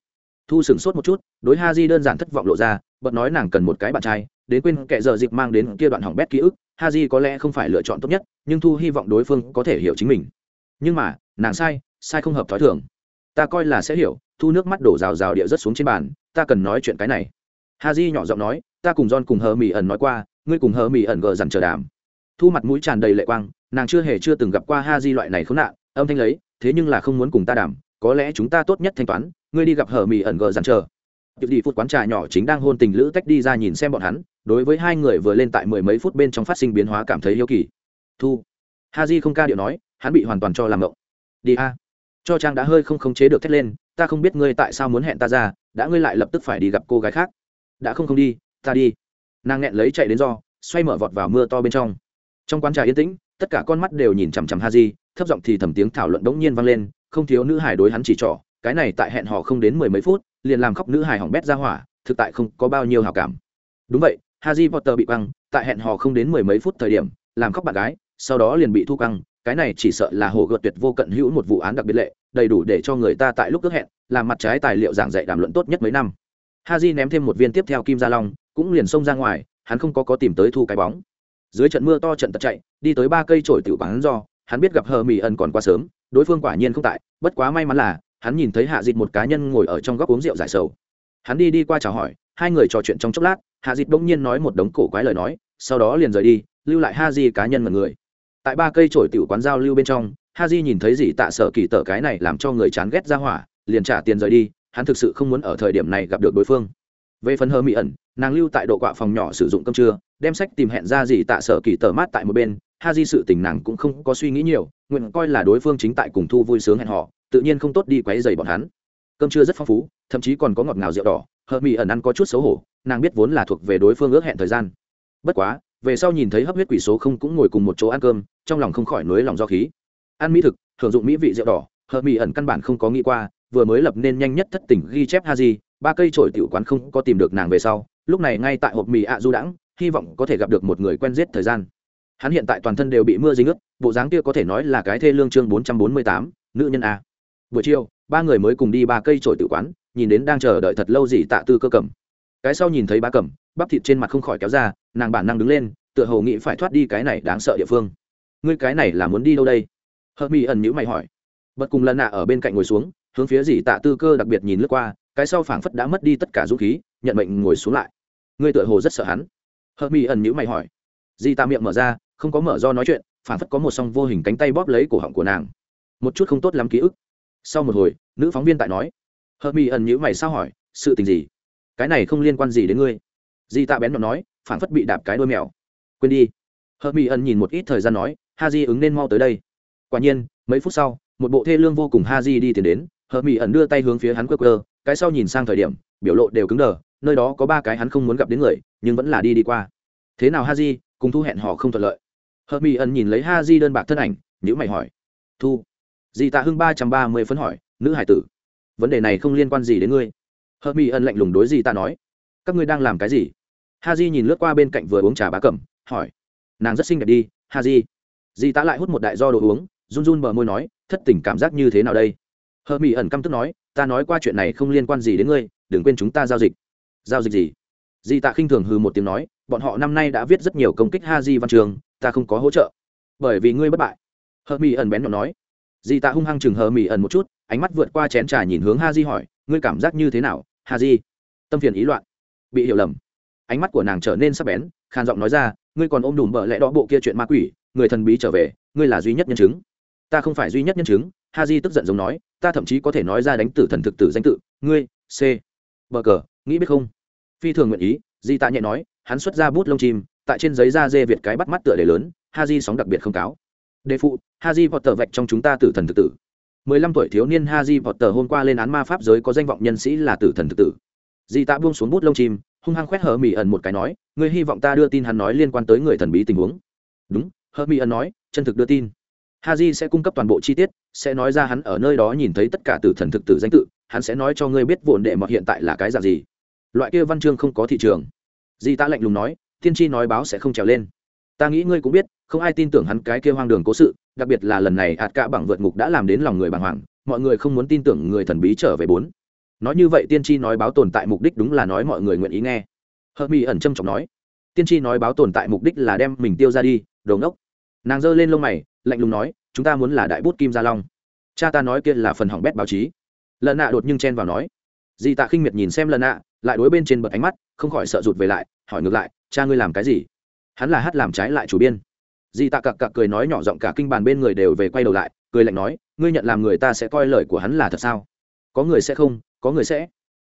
[SPEAKER 1] Thu sửng sốt một chút, đối ha di đơn giản thất vọng lộ ra bận nói nàng cần một cái bạn trai, đến quên kệ giờ dịp mang đến kia đoạn hỏng bét ký ức ha di có lẽ không phải lựa chọn tốt nhất, nhưng thu hy vọng đối phương có thể hiểu chính mình. Nhưng mà, nàng sai sai không hợp t h ó i thường. Ta coi là sẽ hiểu thu nước mắt đổ rào rào địa rất xuống trên bàn ta cần nói chuyện cái này ha di nhỏ giọng nói ta cùng don cùng hờ mỹ ẩn nói qua ngươi cùng hờ mỹ ẩn gờ dằn chờ đàm thu mặt mũi tràn đầy lệ quang nàng chưa hề chưa từng gặp qua ha di loại này khốn nạn âm thanh lấy thế nhưng là không muốn cùng ta đàm, có lẽ chúng ta tốt nhất thanh toán ngươi đi gặp hờ mỹ ẩn gờ dằn chờ Điệp đi phút quán trà nhỏ chính đang hôn tình lữ tách đi ra nhìn xem bọn hắn, đối với hai người vừa lên tại mười mấy phút bên trong phát sinh biến hóa cảm thấy hiếu kỳ. Thu. Haji không ca điệu nói, hắn bị hoàn toàn cho làm ngộng. Đi a. Cho Trang đã hơi không khống chế được thét lên, ta không biết ngươi tại sao muốn hẹn ta ra, đã ngươi lại lập tức phải đi gặp cô gái khác. Đã không không đi, ta đi. Nàng nghẹn lấy chạy đến do, xoay mở vọt vào mưa to bên trong. Trong quán trà yên tĩnh, tất cả con mắt đều nhìn chằm chằm Haji, thấp giọng thì thầm tiếng thảo luận đống nhiên vang lên, không thiếu nữ hải đối hắn chỉ trỏ, cái này tại hẹn họ không đến mười mấy phút, liền làm khóc nữ hải hỏng bét ra hỏa, thực tại không có bao nhiêu hảo cảm. Đúng vậy, Haji Potter bị băng, tại hẹn họ không đến mười mấy phút thời điểm, làm khóc bạn gái, sau đó liền bị thu căng, cái này chỉ sợ là hồ gợt tuyệt vô cận hữu một vụ án đặc biệt lệ, đầy đủ để cho người ta tại lúc ước hẹn, làm mặt trái tài liệu giảng dạy đàm luận tốt nhất mấy năm. Haji ném thêm một viên tiếp theo kim gia long, cũng liền xông ra ngoài, hắn không có có tìm tới thu cái bóng. Dưới trận mưa to trận tật chạy, đi tới ba cây trổi tiểu quán do, hắn biết gặp hờ mỹ ẩn còn quá sớm đối phương quả nhiên không tại bất quá may mắn là hắn nhìn thấy hạ dịt một cá nhân ngồi ở trong góc uống rượu giải sầu hắn đi đi qua chào hỏi hai người trò chuyện trong chốc lát hạ dịt bỗng nhiên nói một đống cổ quái lời nói sau đó liền rời đi lưu lại ha di cá nhân mật người tại ba cây trổi tiểu quán giao lưu bên trong ha di nhìn thấy gì tạ sợ kỳ tở cái này làm cho người chán ghét ra hỏa, liền trả tiền rời đi, hắn thực sự không muốn ở thời điểm này gặp được đối phương. Về phần hơ mỹ ẩn, nàng lưu tại độ quạ phòng nhỏ sử dụng cơm trưa, đem sách tìm hẹn ra gì tạ sợ kỳ tờ mát tại một bên ha di sự tình nàng cũng không có suy nghĩ nhiều, nguyện coi là đối phương chính tại cùng thu vui sướng hẹn họ tự nhiên không tốt đi quấy dày bọn hắn. Cơm trưa rất phong phú, thậm chí còn có ngọt ngào rượu đỏ hờ mỹ ẩn ăn có chút xấu hổ, nàng biết vốn là thuộc về đối phương ước hẹn thời gian. Bất quá về sau nhìn thấy hấp huyết quỷ số không cũng ngồi cùng một chỗ ăn cơm, trong lòng không khỏi nối lòng do khí. Ăn mỹ thực hưởng dụng mỹ vị rượu đỏ, hợp mỹ ẩn căn bản không có nghĩ qua, vừa mới lập nên nhanh nhất thất tỉnh ghi chép ha di ba cây trổi tiểu quán không có tìm được nàng về sau, lúc này ngay tại hộp mì ạ du đãng, hy vọng có thể gặp được một người quen giết thời gian. Hắn hiện tại toàn thân đều bị mưa dính ướt, bộ dáng kia có thể nói là cái thê lương chương bốn trăm bốn mươi tám, nữ nhân a. Buổi chiều, ba người mới cùng đi ba cây trổi tự quán, nhìn đến đang chờ đợi thật lâu gì tạ tư cơ cầm cái sau nhìn thấy ba cầm, bắp thịt trên mặt không khỏi kéo ra, nàng bản năng đứng lên, tựa hồ nghĩ phải thoát đi cái này đáng sợ địa phương. Ngươi cái này là muốn đi đâu đây? Hớt mi ẩn nhữ mày hỏi. Bật cùng lần nạ ở bên cạnh ngồi xuống, hướng phía dì tạ tư cơ đặc biệt nhìn lướt qua, cái sau phảng phất đã mất đi tất cả dũng khí, nhận mệnh ngồi xuống lại. Ngươi tựa hồ rất sợ hắn. Hớt mi ẩn nhữ mày hỏi. Dì tạ miệng mở ra, không có mở do nói chuyện, phảng phất có một song vô hình cánh tay bóp lấy cổ họng của nàng. Một chút không tốt lắm ký ức. Sau một hồi, nữ phóng viên tại nói. Hờ mỹ ẩn nhữ mày sao hỏi, sự tình gì? Cái này không liên quan gì đến ngươi. Di tạ bén nhọn nói phản phất bị đạp cái đôi mèo. Quên đi. Hờ mỹ ẩn nhìn một ít thời gian nói, ha di ứng nên mau tới đây. Quả nhiên, mấy phút sau, một bộ thê lương vô cùng ha di đi tiến đến hờ mỹ ẩn đưa tay hướng phía hắn quơ quơ, cái sau nhìn sang thời điểm, biểu lộ đều cứng đờ, nơi đó có ba cái hắn không muốn gặp đến người, nhưng vẫn là đi đi qua. Thế nào ha di, cùng thu hẹn họ không thuận lợi. Hờ mỹ ẩn nhìn lấy ha di đơn bạc thân ảnh nhữ mày hỏi. Thu. Di tạ hưng ba trăm ba mươi phấn hỏi, nữ hải tử, vấn đề này không liên quan gì đến ngươi? Hờ mỹ ẩn lạnh lùng đối di tạ nói? Các ngươi đang làm cái gì? Ha di nhìn lướt qua bên cạnh vừa uống trà bá cẩm, hỏi. Nàng rất xinh đẹp đi ha di di tạ lại hút một đại do đồ uống, run run bờ môi nói, thất tình cảm giác như thế nào đây? Hờ mỹ ẩn căm tức nói, ta nói qua chuyện này không liên quan gì đến ngươi, đừng quên chúng ta giao dịch. Giao dịch gì? Di tạ khinh thường hư một tiếng nói, bọn họ năm nay đã viết rất nhiều công kích ha di văn trường, ta không có hỗ trợ. Bởi vì ngươi bất bại. Hờ mỹ ẩn bén nhỏ nói. Di tạ hung hăng chừng hờ mỹ ẩn một chút, ánh mắt vượt qua chén trà nhìn hướng ha di hỏi, ngươi cảm giác như thế nào? Hà di, tâm phiền ý loạn, bị hiểu lầm. Ánh mắt của nàng trở nên sắc bén, khàn giọng nói ra, ngươi còn ôm đùm bợ lẽ đó bộ kia chuyện ma quỷ, người thần bí trở về, ngươi là duy nhất nhân chứng. Ta không phải duy nhất nhân chứng ha di tức giận giống nói, ta thậm chí có thể nói ra đánh tử thần thực tử danh tự, ngươi, c bờ cờ nghĩ biết không? Phi thường nguyện ý, di tạ nhẹ nói, hắn xuất ra bút lông chim, tại trên giấy da dê việt cái bắt mắt tựa đề lớn ha di sóng đặc biệt không cáo. Đề phụ ha di vọt tờ vạch trong chúng ta tử thần thực tử mười lăm tuổi thiếu niên Haji Potter vọt hôm qua lên án ma pháp giới có danh vọng nhân sĩ là tử thần thực tử. Di tạ buông xuống bút lông chim, hung hăng khoét hở mỉ ẩn một cái nói, ngươi hy vọng ta đưa tin hắn nói liên quan tới người thần bí tình huống. Đúng, hở mỉ ẩn nói, chân thực đưa tin. Haji sẽ cung cấp toàn bộ chi tiết, sẽ nói ra hắn ở nơi đó nhìn thấy tất cả tử thần thực tử danh tự, hắn sẽ nói cho ngươi biết vụn đệ mọt hiện tại là cái dạng gì. Loại kia văn chương không có thị trường. Di Tạ lạnh lùng nói, tiên tri nói báo sẽ không trèo lên ta nghĩ ngươi cũng biết, không ai tin tưởng hắn cái kia hoang đường cố sự, đặc biệt là lần này ạt cả bằng vượt ngục đã làm đến lòng người bàng hoàng, mọi người không muốn tin tưởng người thần bí trở về bốn. Nói như vậy tiên tri nói báo tồn tại mục đích đúng là nói mọi người nguyện ý nghe. Hợp mỹ ẩn trâm trọng nói. Tiên tri nói báo tồn tại mục đích là đem mình tiêu ra đi, đồ ngốc. Nàng giơ lên lông mày, lạnh lùng nói, chúng ta muốn là đại bút kim gia long. Cha ta nói kia là phần hỏng bét báo chí. Lần nạ đột nhưng chen vào nói. Di tạ khinh miệt nhìn xem lần nạ, lại đối bên trên bật ánh mắt, không khỏi sợ rụt về lại, hỏi ngược lại, cha ngươi làm cái gì? Hắn là hát làm trái lại chủ biên. Di tạ cặc cặc cười nói nhỏ giọng cả kinh bàn bên người đều về quay đầu lại, cười lạnh nói, ngươi nhận làm người ta sẽ coi lời của hắn là thật sao? Có người sẽ không, có người sẽ.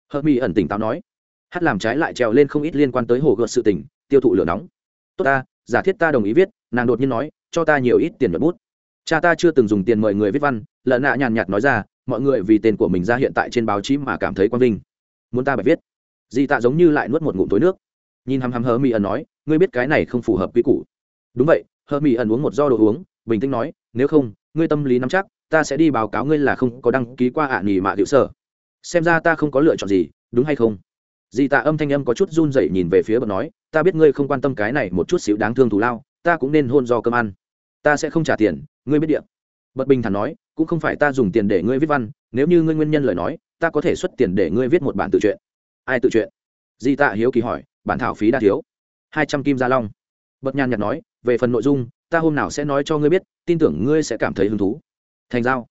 [SPEAKER 1] Hợp mỹ ẩn tỉnh táo nói, hát làm trái lại trèo lên không ít liên quan tới hồ gợt sự tình, tiêu thụ lửa nóng. Tốt ta, giả thiết ta đồng ý viết, nàng đột nhiên nói, cho ta nhiều ít tiền nhuận bút. Cha ta chưa từng dùng tiền mời người viết văn lợn nạ nhàn nhạt nói ra, mọi người vì tên của mình ra hiện tại trên báo chí mà cảm thấy quang vinh. Muốn ta bài viết. Di tạ giống như lại nuốt một ngụm tối nước. Nhìn hăm hăm hờ mỹ ẩn nói ngươi biết cái này không phù hợp quy củ. Đúng vậy hờ mỹ ẩn uống một do đồ uống, bình tĩnh nói, nếu không, ngươi tâm lý nắm chắc, ta sẽ đi báo cáo ngươi là không có đăng ký qua ạ à nghỉ mạ hiệu sở. Xem ra ta không có lựa chọn gì, đúng hay không? Di tạ âm thanh âm có chút run rẩy nhìn về phía bậc nói, ta biết ngươi không quan tâm cái này một chút xíu đáng thương thù lao, ta cũng nên hôn do cơm ăn. Ta sẽ không trả tiền, ngươi biết điện bật bình thản nói, cũng không phải ta dùng tiền để ngươi viết văn, nếu như ngươi nguyên nhân lời nói, ta có thể xuất tiền để ngươi viết một bản tự truyện. Ai tự truyện? Di tạ hiếu kỳ hỏi, bản thảo phí đa thiếu hai trăm kim gia long. Bật nhàn nhạt nói, về phần nội dung, ta hôm nào sẽ nói cho ngươi biết, tin tưởng ngươi sẽ cảm thấy hứng thú. Thành giao.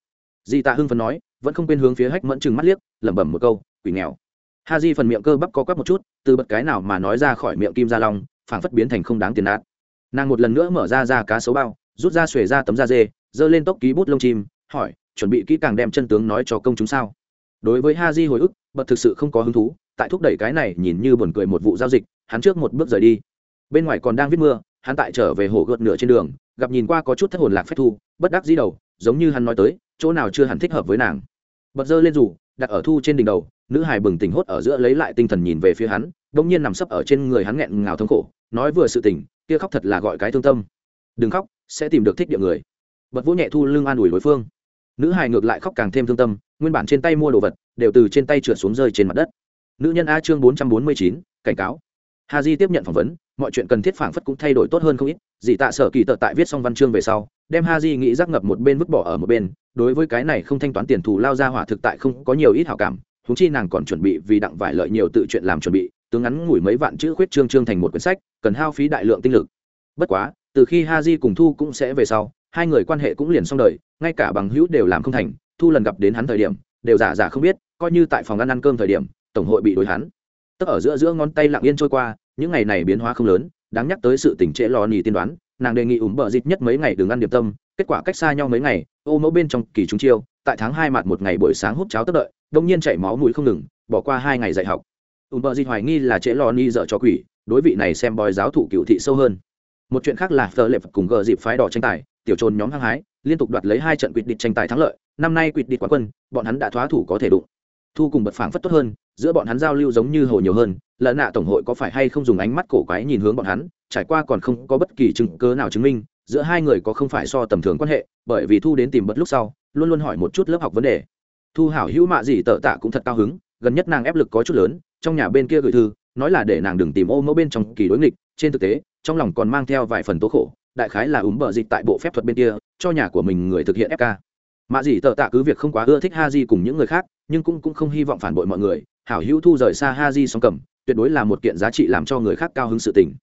[SPEAKER 1] Di tạ hưng phấn nói, vẫn không quên hướng phía hách mẫn chừng mắt liếc, lẩm bẩm một câu, quỷ nghèo. Ha di phần miệng cơ bắp có quắp một chút, từ bật cái nào mà nói ra khỏi miệng kim gia long, phảng phất biến thành không đáng tiền nát nàng một lần nữa mở ra ra cá sấu bao, rút ra xuề ra tấm da dê, giơ lên tốc ký bút lông chim, hỏi, chuẩn bị kỹ càng đem chân tướng nói cho công chúng sao? Đối với ha di hồi ức, bật thực sự không có hứng thú, tại thúc đẩy cái này nhìn như buồn cười một vụ giao dịch, hắn trước một bước rời đi bên ngoài còn đang viết mưa, hắn tại trở về hồ gợt nửa trên đường, gặp nhìn qua có chút thất hồn lạc phép thu, bất đắc dĩ đầu, giống như hắn nói tới, chỗ nào chưa hẳn thích hợp với nàng. Bật dơ lên rủ đặt ở thu trên đỉnh đầu, nữ hài bừng tỉnh hốt ở giữa lấy lại tinh thần nhìn về phía hắn đông nhiên nằm sấp ở trên người hắn nghẹn ngào thống khổ, nói vừa sự tỉnh, kia khóc thật là gọi cái thương tâm. Đừng khóc, sẽ tìm được thích địa người. Bật vỗ nhẹ thu lưng an ủi đối phương. Nữ hài ngược lại khóc càng thêm thương tâm, nguyên bản trên tay mua đồ vật, đều từ trên tay trượt xuống rơi trên mặt đất. Nữ nhân a chương bốn trăm bốn mươi chín, cảnh cáo ha di tiếp nhận phỏng vấn, mọi chuyện cần thiết phản phất cũng thay đổi tốt hơn không ít. Dì tạ sở kỳ tợ tại viết xong văn chương về sau, đem ha di nghĩ rắc ngập một bên vứt bỏ ở một bên. Đối với cái này không thanh toán tiền thù lao ra hỏa thực tại không có nhiều ít hảo cảm. Húng chi nàng còn chuẩn bị vì đặng vải lợi nhiều tự chuyện làm chuẩn bị, tướng ngắn ngủi mấy vạn chữ khuyết trương trương thành một quyển sách, cần hao phí đại lượng tinh lực. Bất quá, từ khi ha di cùng thu cũng sẽ về sau, hai người quan hệ cũng liền xong đời, ngay cả bằng hữu đều làm không thành. Thu lần gặp đến hắn thời điểm, đều giả giả không biết, coi như tại phòng ăn ăn cơm thời điểm, tổng hội bị đối hắn tức ở giữa giữa ngón tay lặng yên trôi qua, những ngày này biến hóa không lớn, đáng nhắc tới sự tỉnh trễ lò nhì tiên đoán, nàng đề nghị ủng bờ dịt nhất mấy ngày đừng ăn điệp tâm, kết quả cách xa nhau mấy ngày, ô mẫu bên trong kỳ chúng chiêu, tại tháng hai mặt một ngày buổi sáng hút cháo tất đợi, đông nhiên chảy máu mũi không ngừng, bỏ qua hai ngày dạy học. Ủng bờ dịt hoài nghi là trễ lo ni dợ cho quỷ, đối vị này xem bói giáo thụ cựu thị sâu hơn. Một chuyện khác là phờ lệp cùng gờ dịp phái đỏ tranh tài, tiểu trồn nhóm hăng hái, liên tục đoạt lấy hai trận quỵt địch tranh tài thắng lợi, năm nay quỵt địch quán quân, bọn hắn đã thoá thủ có thể đụng thu cùng bật phảng phất tốt hơn, giữa bọn hắn giao lưu giống như hồ nhiều hơn, lợn nạ tổng hội có phải hay không dùng ánh mắt cổ quái nhìn hướng bọn hắn, trải qua còn không có bất kỳ chứng cớ nào chứng minh, giữa hai người có không phải so tầm thường quan hệ, bởi vì thu đến tìm bật lúc sau, luôn luôn hỏi một chút lớp học vấn đề. Thu hảo hữu mạ gì tợ tạ cũng thật cao hứng, gần nhất nàng ép lực có chút lớn, trong nhà bên kia gửi thư, nói là để nàng đừng tìm ô mẫu bên trong kỳ đối nghịch, trên thực tế, trong lòng còn mang theo vài phần tố khổ, đại khái là úng bờ dịch tại bộ phép thuật bên kia, cho nhà của mình người thực hiện fk mạ gì tợ tạ cứ việc không quá ưa thích ha di cùng những người khác nhưng cũng, cũng không hy vọng phản bội mọi người. Hảo hữu thu rời xa ha di song cầm tuyệt đối là một kiện giá trị làm cho người khác cao hứng sự tình.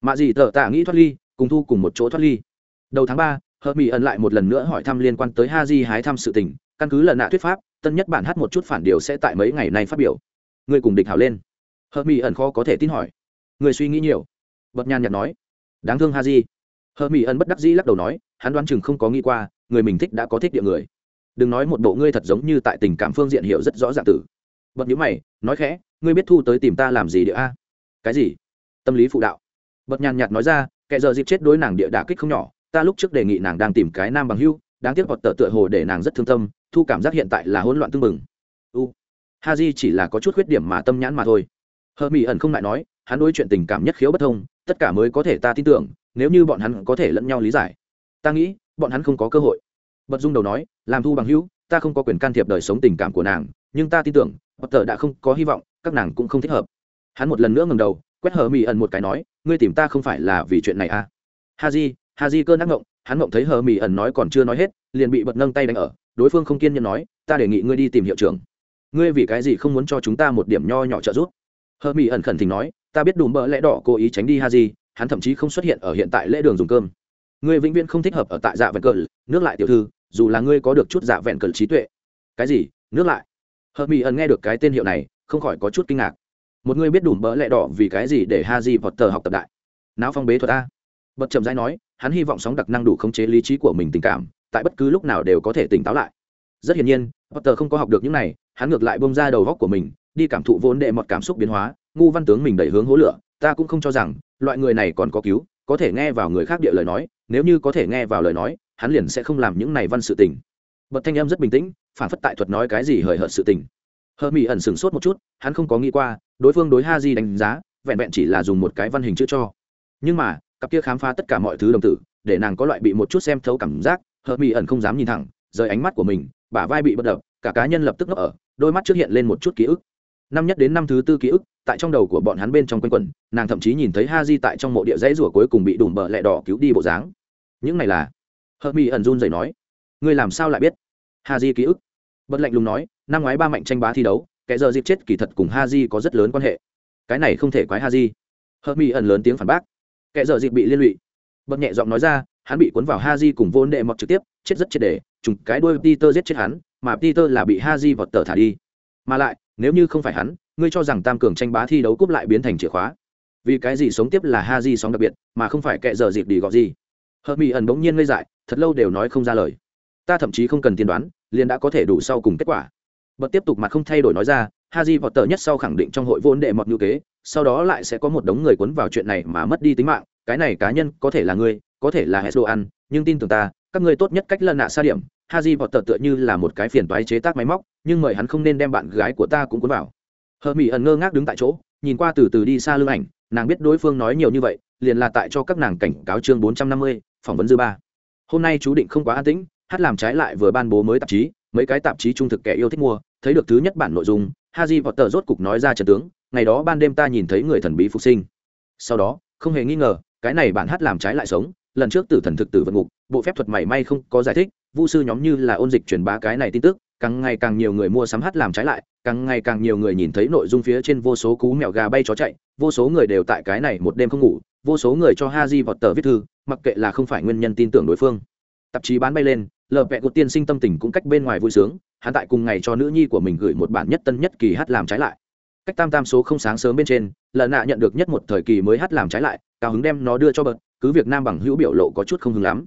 [SPEAKER 1] Mạ gì tợ tạ nghĩ thoát ly cùng thu cùng một chỗ thoát ly. Đầu tháng ba hờ mỹ ẩn lại một lần nữa hỏi thăm liên quan tới ha di hái thăm sự tình. Căn cứ lần nạ thuyết pháp tân nhất bản hát một chút phản điều sẽ tại mấy ngày nay phát biểu. Người cùng địch hảo lên. Hờ mỹ ẩn khó có thể tin hỏi. Người suy nghĩ nhiều. Bật nhàn nhạt nói. Đáng thương ha di hờ mỹ ẩn bất đắc dĩ lắc đầu nói hắn đoán chừng không có nghĩ qua người mình thích đã có thích địa người đừng nói một bộ ngươi thật giống như tại tình cảm phương diện hiểu rất rõ ràng tử. Bật nhíu mày, nói khẽ, ngươi biết thu tới tìm ta làm gì địa a? Cái gì? Tâm lý phụ đạo. Bật nhàn nhạt nói ra, kẻ giờ dịp chết đối nàng địa đả kích không nhỏ, ta lúc trước đề nghị nàng đang tìm cái nam bằng hưu, đáng tiếc hoặc tờ tựa hồ để nàng rất thương tâm, thu cảm giác hiện tại là hỗn loạn tương mừng u ha di chỉ là có chút khuyết điểm mà tâm nhãn mà thôi. Hờ mỹ ẩn không lại nói, hắn đối chuyện tình cảm nhất khiếu bất thông, tất cả mới có thể ta tin tưởng, nếu như bọn hắn có thể lẫn nhau lý giải. Ta nghĩ, bọn hắn không có cơ hội bật dung đầu nói, làm thu bằng hữu, ta không có quyền can thiệp đời sống tình cảm của nàng, nhưng ta tin tưởng bất tờ đã không có hy vọng, các nàng cũng không thích hợp. Hắn một lần nữa ngầm đầu, quét hờ mỹ ẩn một cái nói, ngươi tìm ta không phải là vì chuyện này à? Ha di ha di cơn ác ngộng, hắn ngộng thấy hờ mỹ ẩn nói còn chưa nói hết, liền bị bật nâng tay đánh ở, đối phương không kiên nhẫn nói, ta đề nghị ngươi đi tìm hiệu trưởng. Ngươi vì cái gì không muốn cho chúng ta một điểm nho nhỏ trợ giúp? Hờ mỹ ẩn khẩn thỉnh nói, ta biết đủ mỡ lẽ đỏ cố ý tránh đi ha di hắn thậm chí không xuất hiện ở hiện tại lễ đường dùng cơm ngươi vĩnh viễn không thích hợp ở tại dạ vẹn cờ, nước lại tiểu thư, dù là ngươi có được chút dạ vẹn cờ trí tuệ. Cái gì? Nước lại? Hợp mỹ ẩn nghe được cái tên hiệu này, không khỏi có chút kinh ngạc. Một người biết đủ bỡ lẹ đỏ vì cái gì để ha di vọt tờ học tập đại? Não phong bế thuật a. Bật chậm rãi nói, hắn hy vọng sóng đặc năng đủ khống chế lý trí của mình tình cảm, tại bất cứ lúc nào đều có thể tỉnh táo lại. Rất hiển nhiên, potter không có học được những này, hắn ngược lại bông ra đầu góc của mình, đi cảm thụ vốn đệ một cảm xúc biến hóa, ngu văn tướng mình đẩy hướng hố lửa. Ta cũng không cho rằng, loại người này còn có cứu, có thể nghe vào người khác địa lời nói nếu như có thể nghe vào lời nói, hắn liền sẽ không làm những này văn sự tình. Bật thanh em rất bình tĩnh, phản phất tại thuật nói cái gì hời hợt sự tình. Hờ mỹ ẩn sửng sốt một chút, hắn không có nghĩ qua, đối phương đối ha di đánh giá, vẹn vẹn chỉ là dùng một cái văn hình chữ cho. Nhưng mà, cặp kia khám phá tất cả mọi thứ đồng tử, để nàng có loại bị một chút xem thấu cảm giác, hờ mỹ ẩn không dám nhìn thẳng, rời ánh mắt của mình, bả vai bị bất đập, cả cá nhân lập tức ngốc ở, đôi mắt trước hiện lên một chút ký ức năm nhất đến năm thứ tư ký ức, tại trong đầu của bọn hắn bên trong quanh quẩn, nàng thậm chí nhìn thấy ha di tại trong mộ địa dãy rủa cuối cùng bị đùm bờ lẹ đỏ cứu đi bộ dáng. Những này là? Hờ mỹ ẩn run rẩy nói. Ngươi làm sao lại biết? Ha di ký ức. Bất lạnh lùng nói, năm ngoái ba mạnh tranh bá thi đấu, kẻ giờ dịp chết kỳ thật cùng ha di có rất lớn quan hệ. Cái này không thể quái ha di hờ mỹ ẩn lớn tiếng phản bác. Kẻ giờ dịp bị liên lụy. Bất nhẹ giọng nói ra, hắn bị cuốn vào ha di cùng vô đệ mọt trực tiếp, chết rất triệt để, trùng cái đuôi peter giết chết hắn, mà peter là bị ha di vọt tờ thả đi. Mà lại nếu như không phải hắn, ngươi cho rằng tam cường tranh bá thi đấu cúp lại biến thành chìa khóa. Vì cái gì sống tiếp là ha di sóng đặc biệt, mà không phải kệ giờ dịp đi gọ gì? Hợp mỹ ẩn bỗng nhiên ngây dại, thật lâu đều nói không ra lời. Ta thậm chí không cần tiên đoán, liền đã có thể đủ sau cùng kết quả. Bật tiếp tục mà không thay đổi nói ra, ha di vọt tờ nhất sau khẳng định trong hội vốn đệ mọt ngữ kế, sau đó lại sẽ có một đống người cuốn vào chuyện này mà mất đi tính mạng. Cái này cá nhân có thể là ngươi, có thể là hệ đồ ăn, nhưng tin tưởng ta, các ngươi tốt nhất cách lần nạ xa điểm Haji di vọt tờ tựa như là một cái phiền toái chế tác máy móc, nhưng mời hắn không nên đem bạn gái của ta cũng cuốn vào. Hờ mỹ ẩn ngơ ngác đứng tại chỗ, nhìn qua từ từ đi xa lưng ảnh, nàng biết đối phương nói nhiều như vậy, liền là tại cho các nàng cảnh cáo chương bốn trăm năm mươi, phỏng vấn dư ba. Hôm nay chú định không quá an tĩnh, hát làm trái lại vừa ban bố mới tạp chí, mấy cái tạp chí trung thực kẻ yêu thích mua, thấy được thứ nhất bản nội dung, haji vọt tờ rốt cục nói ra trận tướng, ngày đó ban đêm ta nhìn thấy người thần bí phục sinh. Sau đó, không hề nghi ngờ, cái này bản hát làm trái lại sống, lần trước tử thần thực tử vận ngục, bộ phép thuật mảy may không có giải thích vu sư nhóm như là ôn dịch truyền bá cái này tin tức, càng ngày càng nhiều người mua sắm hát làm trái lại, càng ngày càng nhiều người nhìn thấy nội dung phía trên vô số cú mèo gà bay chó chạy, vô số người đều tại cái này một đêm không ngủ, vô số người cho ha di vọt tờ viết thư, mặc kệ là không phải nguyên nhân tin tưởng đối phương. Tạp chí bán bay lên, lờ vẹ của tiên sinh tâm tình cũng cách bên ngoài vui sướng, hắn tại cùng ngày cho nữ nhi của mình gửi một bản nhất tân nhất kỳ hát làm trái lại. Cách tam tam số không sáng sớm bên trên lợn nạ nhận được nhất một thời kỳ mới hát làm trái lại, cao hứng đem nó đưa cho bật cứ việc nam bằng hữu biểu lộ có chút không hứng lắm.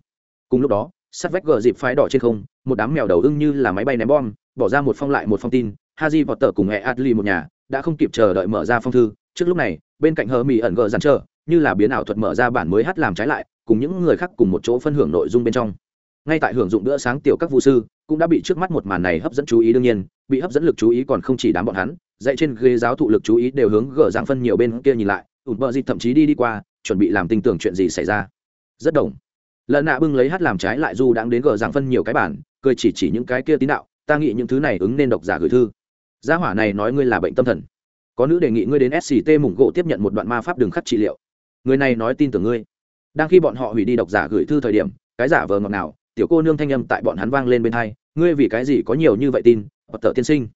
[SPEAKER 1] Cùng lúc đó sắt vách gờ dịp phái đỏ trên không, một đám mèo đầu ưng như là máy bay ném bom, bỏ ra một phong lại một phong tin haji vọt tờ cùng hệ adli một nhà đã không kịp chờ đợi mở ra phong thư. Trước lúc này, bên cạnh hờ mỹ ẩn gờ dàn trơ như là biến ảo thuật mở ra bản mới hát làm trái lại, cùng những người khác cùng một chỗ phân hưởng nội dung bên trong. Ngay tại hưởng dụng bữa sáng tiểu các vũ sư, cũng đã bị trước mắt một màn này hấp dẫn chú ý đương nhiên, bị hấp dẫn lực chú ý còn không chỉ đám bọn hắn, dạy trên ghế giáo thụ lực chú ý đều hướng gờ dạng phân nhiều bên kia nhìn lại, ủn bờ dịt thậm chí đi đi qua, chuẩn bị làm tin tưởng chuyện gì xảy ra. Rất đồng lợn nạ bưng lấy hát làm trái lại du đang đến gờ giảng phân nhiều cái bản, cười chỉ chỉ những cái kia tín đạo, ta nghĩ những thứ này ứng nên độc giả gửi thư. Gia hỏa này nói ngươi là bệnh tâm thần. Có nữ đề nghị ngươi đến sct mủng gỗ tiếp nhận một đoạn ma pháp đường khắc trị liệu. Người này nói tin tưởng ngươi. Đang khi bọn họ hủy đi độc giả gửi thư thời điểm, cái giả vờ ngọt nào tiểu cô nương thanh âm tại bọn hắn vang lên bên hai, ngươi vì cái gì có nhiều như vậy tin hoặc tờ tiên sinh?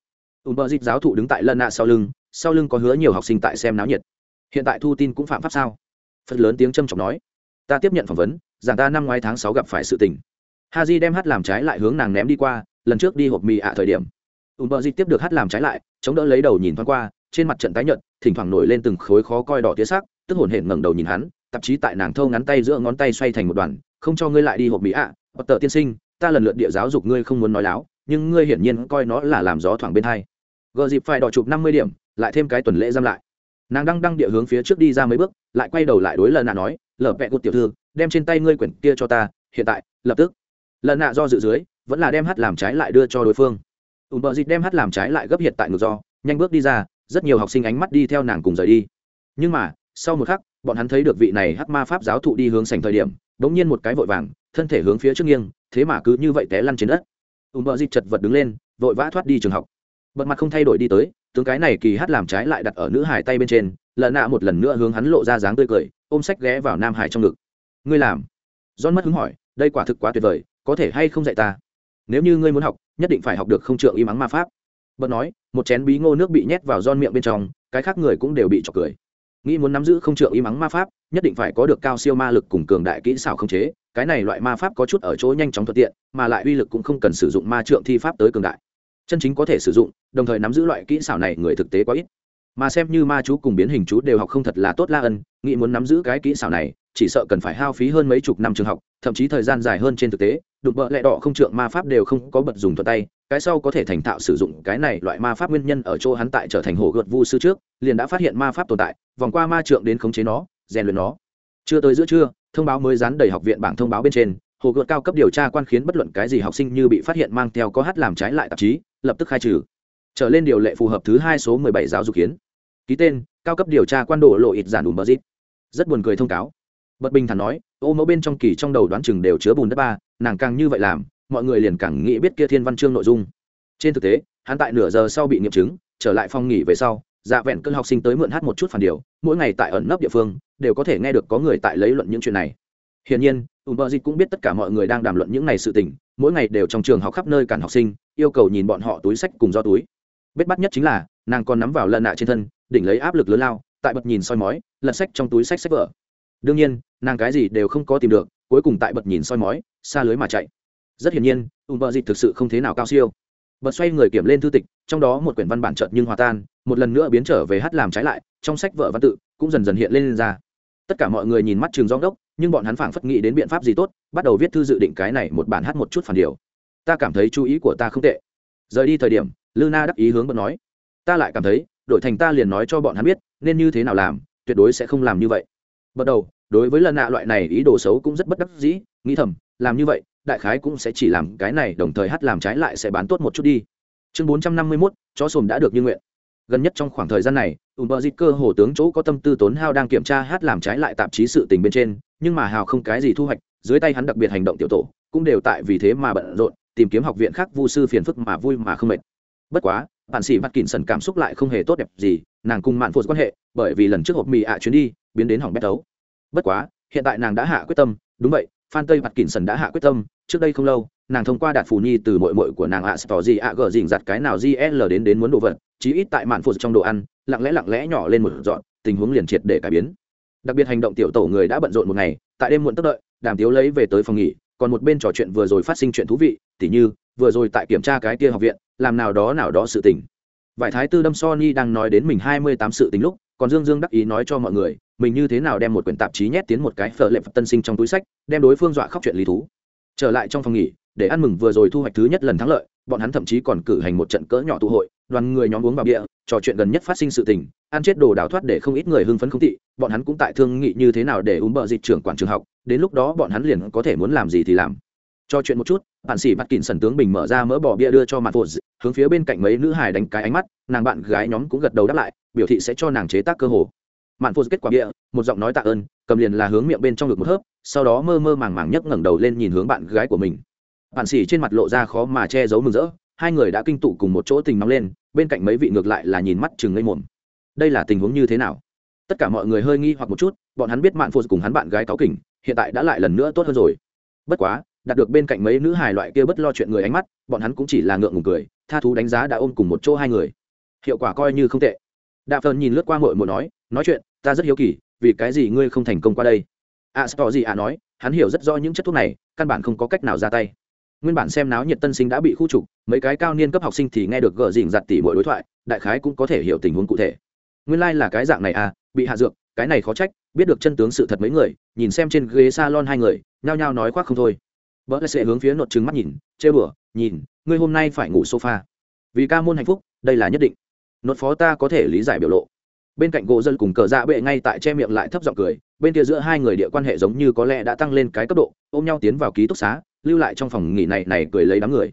[SPEAKER 1] Ùm bờ dịp giáo thụ đứng tại lân nạ sau lưng sau lưng có hứa nhiều học sinh tại xem náo nhiệt. Hiện tại thu tin cũng phạm pháp sao? Phật lớn tiếng trâm trọng nói. Ta tiếp nhận phỏng vấn rằng ta năm ngoái tháng sáu gặp phải sự tình. Ha Di đem hát làm trái lại hướng nàng ném đi qua, lần trước đi hộp mì ạ thời điểm. Ùm bờ Di tiếp được hát làm trái lại, chống đỡ lấy đầu nhìn thoáng qua, trên mặt trận tái nhợt, thỉnh thoảng nổi lên từng khối khó coi đỏ tía sắc, tức hồn hển ngẩng đầu nhìn hắn, tạp chí tại nàng thâu ngắn tay giữa ngón tay xoay thành một đoàn, không cho ngươi lại đi hộp mỹ ạ, bất tờ tiên sinh, ta lần lượt địa giáo dục ngươi không muốn nói láo, nhưng ngươi hiển nhiên coi nó là làm gió thoảng bên hai. Gờ dịp phải đỏ chụp năm mươi điểm, lại thêm cái tuần lễ giam lại. Nàng đang đăng địa hướng phía trước đi ra mấy bước, lại quay đầu lại đối lần nạ nói lở vẹ gột tiểu thư, đem trên tay ngươi quyển kia cho ta, hiện tại, lập tức. Lần nạ do dự dưới, vẫn là đem hát làm trái lại đưa cho đối phương. Ùn bờ dịt đem hát làm trái lại gấp hiện tại ngược do, nhanh bước đi ra, rất nhiều học sinh ánh mắt đi theo nàng cùng rời đi. Nhưng mà, sau một khắc, bọn hắn thấy được vị này hát ma pháp giáo thụ đi hướng sành thời điểm đ ỗ n g nhiên một cái vội vàng, thân thể hướng phía trước nghiêng, thế mà cứ như vậy té lăn trên đất. Ùm bờ dịt chật vật đứng lên, vội vã thoát đi trường học. Bật mặt không thay đổi đi tới, tướng cái này kỳ hát làm trái lại đặt ở nữ hải tay bên trên lợn nạ một lần nữa hướng hắn lộ ra dáng tươi cười ôm sách ghé vào nam hải trong ngực. Ngươi làm? John mất hứng hỏi, đây quả thực quá tuyệt vời, có thể hay không dạy ta? Nếu như ngươi muốn học, nhất định phải học được không trượng im ắng ma pháp. Bật nói, một chén bí ngô nước bị nhét vào don miệng bên trong, cái khác người cũng đều bị trọc cười. Nghĩ muốn nắm giữ không trượng im ắng ma pháp, nhất định phải có được cao siêu ma lực cùng cường đại kỹ xảo không chế, cái này loại ma pháp có chút ở chỗ nhanh chóng thuận tiện, mà lại uy lực cũng không cần sử dụng ma trượng thi pháp tới cường đại. Chân chính có thể sử dụng, đồng thời nắm giữ loại kỹ xảo này người thực tế quá ít mà xem như ma chú cùng biến hình chú đều học không thật là tốt la ân, nghĩ muốn nắm giữ cái kỹ xảo này, chỉ sợ cần phải hao phí hơn mấy chục năm trường học, thậm chí thời gian dài hơn trên thực tế, đụng bợ lẹ đỏ không trượng ma pháp đều không có bật dùng thuật tay, cái sau có thể thành thạo sử dụng cái này loại ma pháp nguyên nhân ở chỗ hắn tại trở thành hồ gợt vu sư trước, liền đã phát hiện ma pháp tồn tại, vòng qua ma trượng đến khống chế nó, rèn luyện nó. Chưa tới giữa trưa, thông báo mới dán đầy học viện bảng thông báo bên trên, hồ gợt cao cấp điều tra quan khiến bất luận cái gì học sinh như bị phát hiện mang theo có hát làm trái lại tạp chí, lập tức khai trừ trở lên điều lệ phù hợp thứ hai số mười bảy giáo dục kiến. Ký tên, cao cấp điều tra quan độ lộ ít giản đủ bờ dít. Rất buồn cười thông cáo. Bật bình thản nói, ô mẫu bên trong kỳ trong đầu đoán chừng đều chứa bùn đất ba, nàng càng như vậy làm, mọi người liền càng nghĩ biết kia thiên văn chương nội dung. Trên thực tế, hắn tại nửa giờ sau bị nghiệm chứng, trở lại phòng nghỉ về sau dạ vẹn cơn học sinh tới mượn hát một chút phản điều, mỗi ngày tại ẩn nấp địa phương, đều có thể nghe được có người tại lấy luận những chuyện này. Hiển nhiên ùm bờ dịch cũng biết tất cả mọi người đang đàm luận những này sự tình, mỗi ngày đều trong trường học khắp nơi cản học sinh, yêu cầu nhìn bọn họ túi sách cùng do túi bết bắt nhất chính là nàng còn nắm vào lần nạ trên thân đỉnh lấy áp lực lớn lao tại bật nhìn soi mói lật sách trong túi sách sách vở. Đương nhiên nàng cái gì đều không có tìm được cuối cùng tại bật nhìn soi mói xa lưới mà chạy. Rất hiển nhiên ùm bờ dịch thực sự không thế nào cao siêu. Bật xoay người kiểm lên thư tịch trong đó một quyển văn bản trợt nhưng hòa tan một lần nữa biến trở về hát làm trái lại trong sách vợ văn tự cũng dần dần hiện lên, lên ra. Tất cả mọi người nhìn mắt trường gióng đốc nhưng bọn hắn phảng phất nghĩ đến biện pháp gì tốt bắt đầu viết thư dự định cái này một bản hát một chút phản điều. Ta cảm thấy chú ý của ta không tệ rời đi thời điểm luna đắc ý hướng bận nói, ta lại cảm thấy, đổi thành ta liền nói cho bọn hắn biết, nên như thế nào làm, tuyệt đối sẽ không làm như vậy. Bắt đầu, đối với lần nạ loại này ý đồ xấu cũng rất bất đắc dĩ, nghĩ thầm, làm như vậy, đại khái cũng sẽ chỉ làm cái này, đồng thời hát làm trái lại sẽ bán tốt một chút đi. Chương bốn trăm năm mươi mốt, chó sồm đã được như nguyện. Gần nhất trong khoảng thời gian này ùm bờ dịch cơ hồ tướng chỗ có tâm tư tốn hao đang kiểm tra hát làm trái lại tạp chí sự tình bên trên, nhưng mà hào không cái gì thu hoạch, dưới tay hắn đặc biệt hành động tiểu tổ, cũng đều tại vì thế mà bận rộn tìm kiếm học viện khác vu sư phiền phức mà vui mà không mệt. Bất quá bản sĩ mặt kỳn sần cảm xúc lại không hề tốt đẹp gì, nàng cùng mạn phụt quan hệ, bởi vì lần trước hộp mì ạ chuyến đi, biến đến hỏng bét tấu bất quá, hiện tại nàng đã hạ quyết tâm, đúng vậy, phan tây mặt kỳn sần đã hạ quyết tâm, trước đây không lâu, nàng thông qua đạt phù nhi từ mội mội của nàng ạ tỏ gì ạ gờ dình giặt cái nào gl đến đến muốn đồ vật, chí ít tại mạn phụt trong đồ ăn, lặng lẽ lặng lẽ nhỏ lên một dọn, tình huống liền triệt để cải biến. Đặc biệt hành động tiểu tổ người đã bận rộn một ngày, tại đêm muộn tức đợi, đàm tiếu lấy về tới phòng nghỉ còn một bên trò chuyện vừa rồi phát sinh chuyện thú vị, tỉ như, vừa rồi tại kiểm tra cái kia học viện, làm nào đó nào đó sự tình. Vải thái tư đâm Sony đang nói đến mình hai mươi tám sự tình lúc, còn dương dương đắc ý nói cho mọi người, mình như thế nào đem một quyển tạp chí nhét tiến một cái phở lệp tân sinh trong túi sách, đem đối phương dọa khóc chuyện lý thú. Trở lại trong phòng nghỉ, để ăn mừng vừa rồi thu hoạch thứ nhất lần thắng lợi, bọn hắn thậm chí còn cử hành một trận cỡ nhỏ tụ hội, đoàn người nhóm uống vào bia, trò chuyện gần nhất phát sinh sự tình, ăn chết đồ đào thoát để không ít người hưng phấn không thị bọn hắn cũng tại thương nghị như thế nào để uống bờ dịch trưởng quản trường học đến lúc đó bọn hắn liền có thể muốn làm gì thì làm. Cho chuyện một chút, bạn sĩ bắt kín sần tướng bình mở ra mỡ bỏ bia đưa cho mặt phụ hướng phía bên cạnh mấy nữ hài đánh cái ánh mắt, nàng bạn gái nhóm cũng gật đầu đáp lại, biểu thị sẽ cho nàng chế tác cơ hồ. Mạn phụ kết quả bia, một giọng nói tạ ơn, cầm liền là hướng miệng bên trong ngực một hớp, sau đó mơ mơ màng màng nhấc ngẩng đầu lên nhìn hướng bạn gái của mình. Bạn sĩ trên mặt lộ ra khó mà che giấu mừng rỡ, hai người đã kinh tụ cùng một chỗ tình nóng lên, bên cạnh mấy vị ngược lại là nhìn mắt chừng ngây mồm đây là tình huống như thế nào? Tất cả mọi người hơi nghi hoặc một chút, bọn hắn biết mạn phụ cùng hắn bạn gái cáo kỉnh hiện tại đã lại lần nữa tốt hơn rồi. Bất quá đạt được bên cạnh mấy nữ hài loại kia bất lo chuyện người ánh mắt bọn hắn cũng chỉ là ngượng ngùng cười tha thú đánh giá đã ôm cùng một chỗ hai người. Hiệu quả coi như không tệ. Đạ phần nhìn lướt qua mội mội nói nói chuyện ta rất hiếu kỳ vì cái gì ngươi không thành công qua đây? A à, gì à nói hắn hiểu rất rõ những chất thuốc này căn bản không có cách nào ra tay. Nguyên bản xem náo nhiệt tân sinh đã bị khu trục mấy cái cao niên cấp học sinh thì nghe được gờ dỉnh giặt tỉ mỗi đối thoại đại khái cũng có thể hiểu tình huống cụ thể. Nguyên lai、like、là cái dạng này à bị hạ dược cái này khó trách, biết được chân tướng sự thật mấy người, nhìn xem trên ghế s a lon hai người, nhao nhao nói khoác không thôi. Vợ lại sẽ hướng phía nột trứng mắt nhìn chê bửa nhìn, ngươi hôm nay phải ngủ sofa. Vì ca môn hạnh phúc, đây là nhất định. Nốt phó ta có thể lý giải biểu lộ. Bên cạnh gỗ dân cùng cờ dạ bệ ngay tại che miệng lại thấp giọng cười, bên kia giữa hai người địa quan hệ giống như có lẽ đã tăng lên cái cấp độ, ôm nhau tiến vào ký túc xá, lưu lại trong phòng nghỉ này này cười lấy đám người.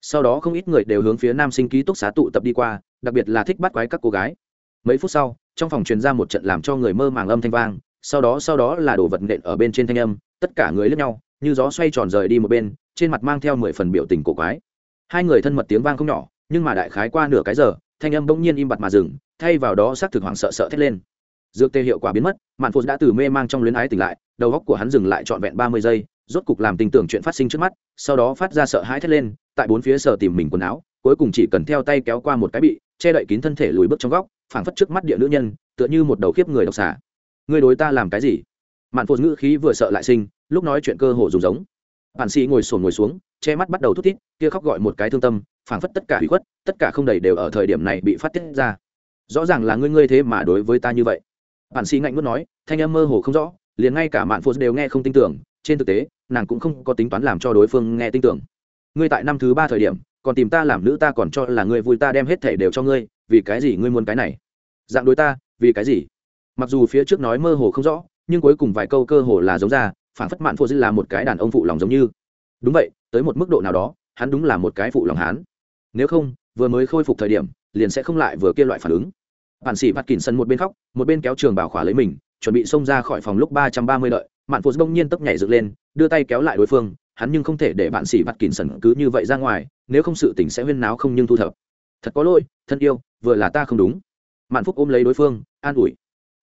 [SPEAKER 1] Sau đó không ít người đều hướng phía nam sinh ký túc xá tụ tập đi qua, đặc biệt là thích bắt quái các cô gái. Mấy phút sau trong phòng truyền ra một trận làm cho người mơ màng âm thanh vang, sau đó sau đó là đồ vật nện ở bên trên thanh âm, tất cả người lướt nhau, như gió xoay tròn rời đi một bên, trên mặt mang theo mười phần biểu tình cổ quái. Hai người thân mật tiếng vang không nhỏ, nhưng mà đại khái qua nửa cái giờ, thanh âm bỗng nhiên im bặt mà dừng, thay vào đó xác thực hoảng sợ sợ thét lên. Dược tê hiệu quả biến mất, mạn phụ đã từ mê mang trong luyến ái tỉnh lại, đầu góc của hắn dừng lại trọn vẹn ba mươi giây, rốt cục làm tình tưởng chuyện phát sinh trước mắt, sau đó phát ra sợ hãi thét lên, tại bốn phía sờ tìm mình quần áo, cuối cùng chỉ cần theo tay kéo qua một cái bị, che đậy kín thân thể lùi bước trong góc phảng phất trước mắt địa nữ nhân, tựa như một đầu khiếp người độc xả ngươi đối ta làm cái gì? Mạn phụ ngữ khí vừa sợ lại sinh, lúc nói chuyện cơ hồ dùng giống. Bản sĩ ngồi sồn ngồi xuống, che mắt bắt đầu thút thít, kia khóc gọi một cái thương tâm, phảng phất tất cả hủy khuất, tất cả không đầy đều ở thời điểm này bị phát tiết ra. Rõ ràng là ngươi ngươi thế mà đối với ta như vậy. Bản sĩ ngạnh muốn nói, thanh âm mơ hồ không rõ, liền ngay cả mạn phụ đều nghe không tin tưởng, trên thực tế, nàng cũng không có tính toán làm cho đối phương nghe tin tưởng. Ngươi tại năm thứ ba thời điểm, còn tìm ta làm nữ ta còn cho là ngươi vui ta đem hết thể đều cho ngươi vì cái gì ngươi muốn cái này? Dạng đối ta, vì cái gì? Mặc dù phía trước nói mơ hồ không rõ, nhưng cuối cùng vài câu cơ hồ là giống ra, phản phất mạn phụ dư là một cái đàn ông phụ lòng giống như. Đúng vậy, tới một mức độ nào đó, hắn đúng là một cái phụ lòng hán nếu không, vừa mới khôi phục thời điểm, liền sẽ không lại vừa kia loại phản ứng. Bản sĩ bắt kỳn sân một bên khóc, một bên kéo trường bảo khỏa lấy mình, chuẩn bị xông ra khỏi phòng lúc ba trăm ba mươi lợi mạn phụ bỗng nhiên tấp nhảy dựng lên, đưa tay kéo lại đối phương, hắn nhưng không thể để bạn sĩ bắt kỳn sân cứ như vậy ra ngoài, nếu không sự tình sẽ huyên náo không nhưng thu thập thật có lỗi, thân yêu, vừa là ta không đúng. Mạn phúc ôm lấy đối phương, an ủi.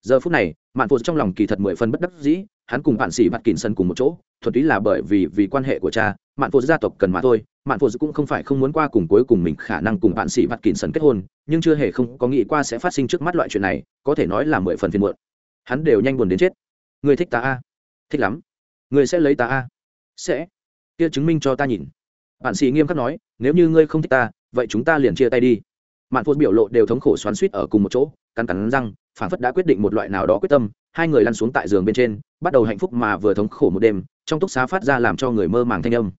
[SPEAKER 1] Giờ phút này, mạn phụ trong lòng kỳ thật mười phần bất đắc dĩ, hắn cùng bạn sĩ bắt kỳn sân cùng một chỗ thuật ý là bởi vì vì quan hệ của cha, mạn phụ gia tộc cần mà thôi, mạn phụ cũng không phải không muốn qua cùng cuối cùng mình khả năng cùng bạn sĩ bắt kỳn sân kết hôn, nhưng chưa hề không có nghĩ qua sẽ phát sinh trước mắt loại chuyện này, có thể nói là mười phần phiền muộn. Hắn đều nhanh buồn đến chết. Người thích ta a? Thích lắm. Người sẽ lấy ta a? Sẽ. Kia chứng minh cho ta nhìn. Bạn sĩ nghiêm khắc nói, nếu như ngươi không thích ta vậy chúng ta liền chia tay đi. Mạn phụt biểu lộ đều thống khổ xoắn suýt ở cùng một chỗ, cắn cắn răng, phản phất đã quyết định một loại nào đó quyết tâm, hai người lăn xuống tại giường bên trên, bắt đầu hạnh phúc mà vừa thống khổ một đêm, trong túc xá phát ra làm cho người mơ màng thanh âm.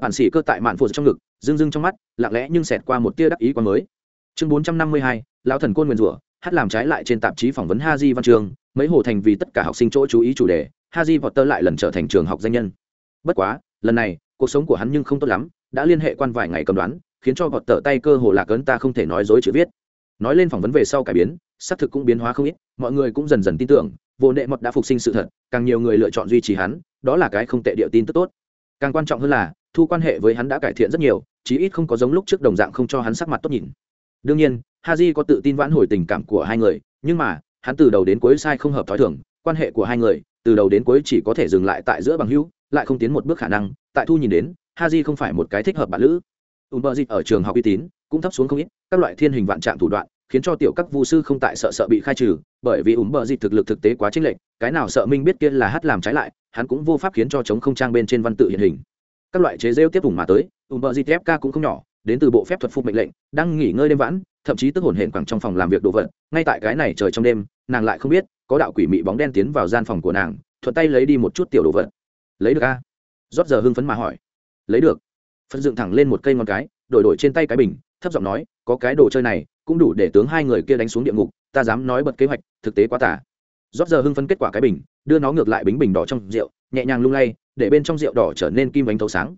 [SPEAKER 1] Bản sĩ cơ tại mạn phụt trong ngực, rưng rưng trong mắt, lặng lẽ nhưng xẹt qua một tia đắc ý quá mới. Chương bốn trăm năm mươi hai, lão thần côn nguyền rủa, hát làm trái lại trên tạp chí phỏng vấn ha di văn trường, mấy hồ thành vì tất cả học sinh chỗ chú ý chủ đề ha di vọt tơ lại lần trở thành trường học danh nhân. Bất quá, lần này, cuộc sống của hắn nhưng không tốt lắm, đã liên hệ quan vài ngày cầm đoán khiến cho vọt tờ tay cơ hồ lạc ấn ta không thể nói dối chữ viết. Nói lên phỏng vấn về sau cải biến, xác thực cũng biến hóa không ít, mọi người cũng dần dần tin tưởng, vô nệ mật đã phục sinh sự thật, càng nhiều người lựa chọn duy trì hắn, đó là cái không tệ địa tin tức tốt. Càng quan trọng hơn là, thu quan hệ với hắn đã cải thiện rất nhiều, chí ít không có giống lúc trước đồng dạng không cho hắn sắc mặt tốt nhìn. Đương nhiên, haji có tự tin vãn hồi tình cảm của hai người, nhưng mà, hắn từ đầu đến cuối sai không hợp t h ó i thưởng quan hệ của hai người, từ đầu đến cuối chỉ có thể dừng lại tại giữa bằng hữu, lại không tiến một bước khả năng, tại thu nhìn đến, haji không phải một cái thích hợp bạn lữ ùm bờ dịt ở trường học uy tín, cũng thấp xuống không ít, các loại thiên hình vạn trạng thủ đoạn, khiến cho tiểu các vu sư không tại sợ sợ bị khai trừ, bởi vì ùm bờ dịt thực lực thực tế quá chênh lệch, cái nào sợ minh biết kia là hát làm trái lại, hắn cũng vô pháp khiến cho chống không trang bên trên văn tự hiện hình. Các loại chế rêu tiếp vùng mà tới ùm bờ dịt fk cũng không nhỏ, đến từ bộ phép thuật phục mệnh lệnh, đang nghỉ ngơi đêm vãn, thậm chí tức hồn hển quẳng trong phòng làm việc đồ vật, ngay tại cái này trời trong đêm, nàng lại không biết, có đạo quỷ mị bóng đen tiến vào gian phòng của nàng, thuận tay lấy đi một chút tiểu đồ vật. Lấy được a? Rót giờ hưng phấn mà hỏi. Lấy được phân dựng thẳng lên một cây ngón cái, đổi đổi trên tay cái bình, thấp giọng nói, có cái đồ chơi này, cũng đủ để tướng hai người kia đánh xuống địa ngục, ta dám nói bật kế hoạch, thực tế quá tả. Rót giờ hưng phấn kết quả cái bình, đưa nó ngược lại bính bình đỏ trong rượu, nhẹ nhàng lung lay, để bên trong rượu đỏ trở nên kim bánh thấu sáng.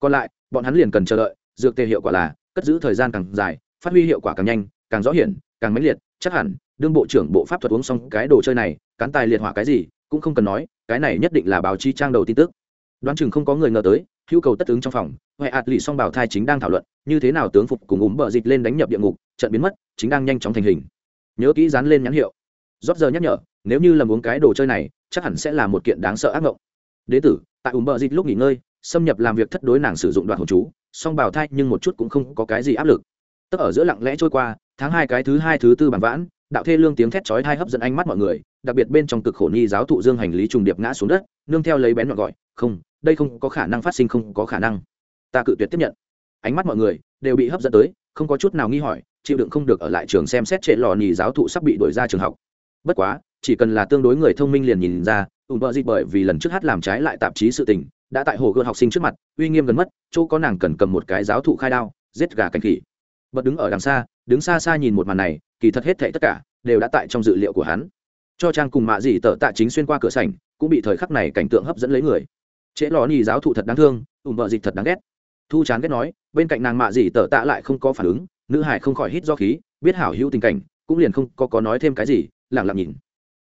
[SPEAKER 1] Còn lại, bọn hắn liền cần chờ đợi, dược tề hiệu quả là, cất giữ thời gian càng dài, phát huy hiệu quả càng nhanh, càng rõ hiển, càng mãnh liệt, chắc hẳn, đương bộ trưởng bộ pháp thuật uống xong cái đồ chơi này, cán tài liệt hỏa cái gì, cũng không cần nói, cái này nhất định là báo chí trang đầu tin tức đoán chừng không có người ngờ tới, hữu cầu tất ứng trong phòng huệ ạt lì song bảo thai chính đang thảo luận, như thế nào tướng phục cùng úm bờ dịch lên đánh nhập địa ngục, trận biến mất, chính đang nhanh chóng thành hình. Nhớ kỹ dán lên nhãn hiệu. Rót giờ nhắc nhở, nếu như lầm uống cái đồ chơi này, chắc hẳn sẽ là một kiện đáng sợ ác mộng. Đế tử, tại úm bờ dịch lúc nghỉ ngơi, xâm nhập làm việc thất đối nàng sử dụng đoạn hồn chú, song bảo thai nhưng một chút cũng không có cái gì áp lực. Tức ở giữa lặng lẽ trôi qua, tháng hai cái thứ hai thứ tư bản vãn, đạo thê lương tiếng thét chói thai hấp dẫn ánh mắt mọi người, đặc biệt bên trong cực khổ nhi giáo thụ dương hành lý trùng điệp ngã xuống đất, nương theo lấy bén nhọn gọi không, đây không có khả năng phát sinh, không có khả năng. Ta cự tuyệt tiếp nhận. Ánh mắt mọi người đều bị hấp dẫn tới, không có chút nào nghi hỏi, chịu đựng không được ở lại trường xem xét trệ lò nhì giáo thụ sắp bị đuổi ra trường học. Bất quá, chỉ cần là tương đối người thông minh liền nhìn ra ủng vợ dịch bởi vì lần trước hát làm trái lại tạp chí sự tình, đã tại hồ gươm học sinh trước mặt, uy nghiêm gần mất, chỗ có nàng cần cầm một cái giáo thụ khai đao, giết gà canh khỉ. Bật đứng ở đằng xa, đứng xa xa nhìn một màn này, kỳ thật hết thệ tất cả đều đã tại trong dự liệu của hắn. Cho trang cùng mạ dị tờ tạ chính xuyên qua cửa sảnh, cũng bị thời khắc này cảnh tượng hấp dẫn lấy người trễ lò nhì giáo thụ thật đáng thương ủng vợ dịch thật đáng ghét. Thu chán ghét nói, bên cạnh nàng mạ dị tờ tạ lại không có phản ứng, nữ hải không khỏi hít do khí, biết hảo hữu tình cảnh, cũng liền không có có nói thêm cái gì lẳng lặng nhìn.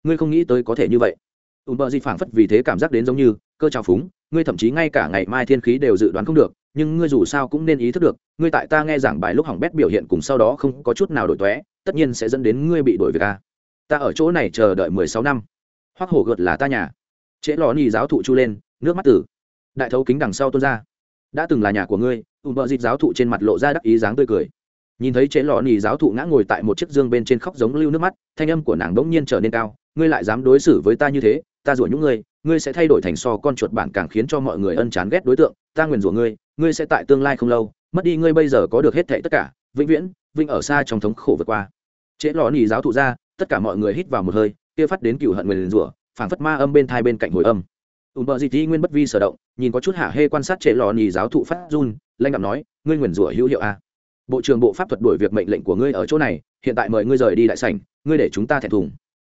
[SPEAKER 1] Ngươi không nghĩ tới có thể như vậy. Ủng vợ dịch phảng phất vì thế cảm giác đến giống như, cơ trào phúng, ngươi thậm chí ngay cả ngày mai thiên khí đều dự đoán không được, nhưng ngươi dù sao cũng nên ý thức được, ngươi tại ta nghe giảng bài lúc hỏng bét biểu hiện cùng sau đó không có chút nào đổi tóe, tất nhiên sẽ dẫn đến ngươi bị đổi việc a. Ta ở chỗ này chờ đợi mười sáu năm. Hoắc hổ gợt là ta nhà. Trễ lò nhì giáo thụ chu lên nước mắt tử đại thấu kính đằng sau tuôn ra. Đã từng là nhà của ngươi, ùm bờ dịp giáo thụ trên mặt lộ ra đắc ý dáng tươi cười. Nhìn thấy chế lò nỉ giáo thụ ngã ngồi tại một chiếc dương bên trên khóc giống lưu nước mắt, thanh âm của nàng đỗng nhiên trở nên cao, ngươi lại dám đối xử với ta như thế, ta rủa những ngươi ngươi sẽ thay đổi thành so con chuột bản càng khiến cho mọi người ân chán ghét đối tượng, ta nguyền rủa ngươi ngươi sẽ tại tương lai không lâu, mất đi ngươi bây giờ có được hết thệ tất cả, vĩnh viễn vinh ở xa trong thống khổ vượt qua. Chế lò nỉ giáo thụ ra, tất cả mọi người hít vào một hơi, kia phát đến cựu hận nguyền rủa, phảng phất ma âm bên thai bên cạnh hồi âm ùm bờ dịt nguyên bất vi sở động, nhìn có chút hạ hê quan sát chế lò nhì giáo thụ phát run, lanh ngậm nói, ngươi nguyền rủa hữu hiệu a bộ trưởng bộ pháp thuật đuổi việc mệnh lệnh của ngươi ở chỗ này, hiện tại mời ngươi rời đi đại sảnh, ngươi để chúng ta thẹn thùng.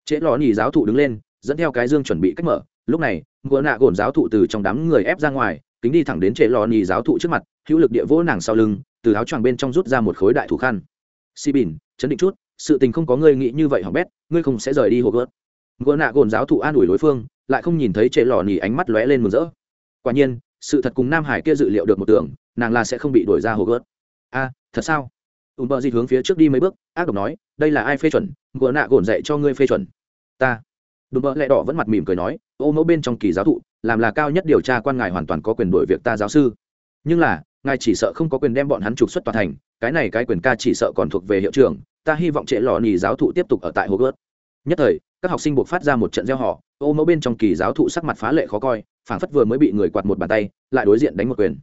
[SPEAKER 1] Trễ lò nhì giáo thụ đứng lên, dẫn theo cái dương chuẩn bị cách mở. Lúc này ngựa nạ gồn giáo thụ từ trong đám người ép ra ngoài, kính đi thẳng đến trễ lò nhì giáo thụ trước mặt, hữu lực địa vỗ nàng sau lưng, từ áo choàng bên trong rút ra một khối đại thủ khăn. Si bỉn, chấn định chút, sự tình không có ngươi nghĩ như vậy hỏng bét, ngươi không sẽ rời đi hồ gớt ngựa nạ gồn giáo thụ an ủi đối phương lại không nhìn thấy trệ lò nỉ ánh mắt lóe lên mừng rỡ. Quả nhiên, sự thật cùng nam hải kia dự liệu được một tưởng, nàng là sẽ không bị đuổi ra hồ gớt. A, thật sao? Ùm bờ dịt hướng phía trước đi mấy bước, ác độc nói, đây là ai phê chuẩn? Gỡ nạ gồn dạy cho ngươi phê chuẩn. Ta. Đùm bờ lẹ đỏ vẫn mặt mỉm cười nói, ô mẫu bên trong kỳ giáo thụ, làm là cao nhất điều tra quan ngài hoàn toàn có quyền đổi việc ta giáo sư. Nhưng là, ngài chỉ sợ không có quyền đem bọn hắn trục xuất tòa thành, cái này cái quyền ca chỉ sợ còn thuộc về hiệu trưởng, ta hy vọng trệ lò nì giáo thụ tiếp tục ở tại hồ gớt nhất thời, các học sinh buộc phát ra một trận gieo họ ô mẫu bên trong kỳ giáo thụ sắc mặt phá lệ khó coi, phảng phất vừa mới bị người quạt một bàn tay, lại đối diện đánh một quyền.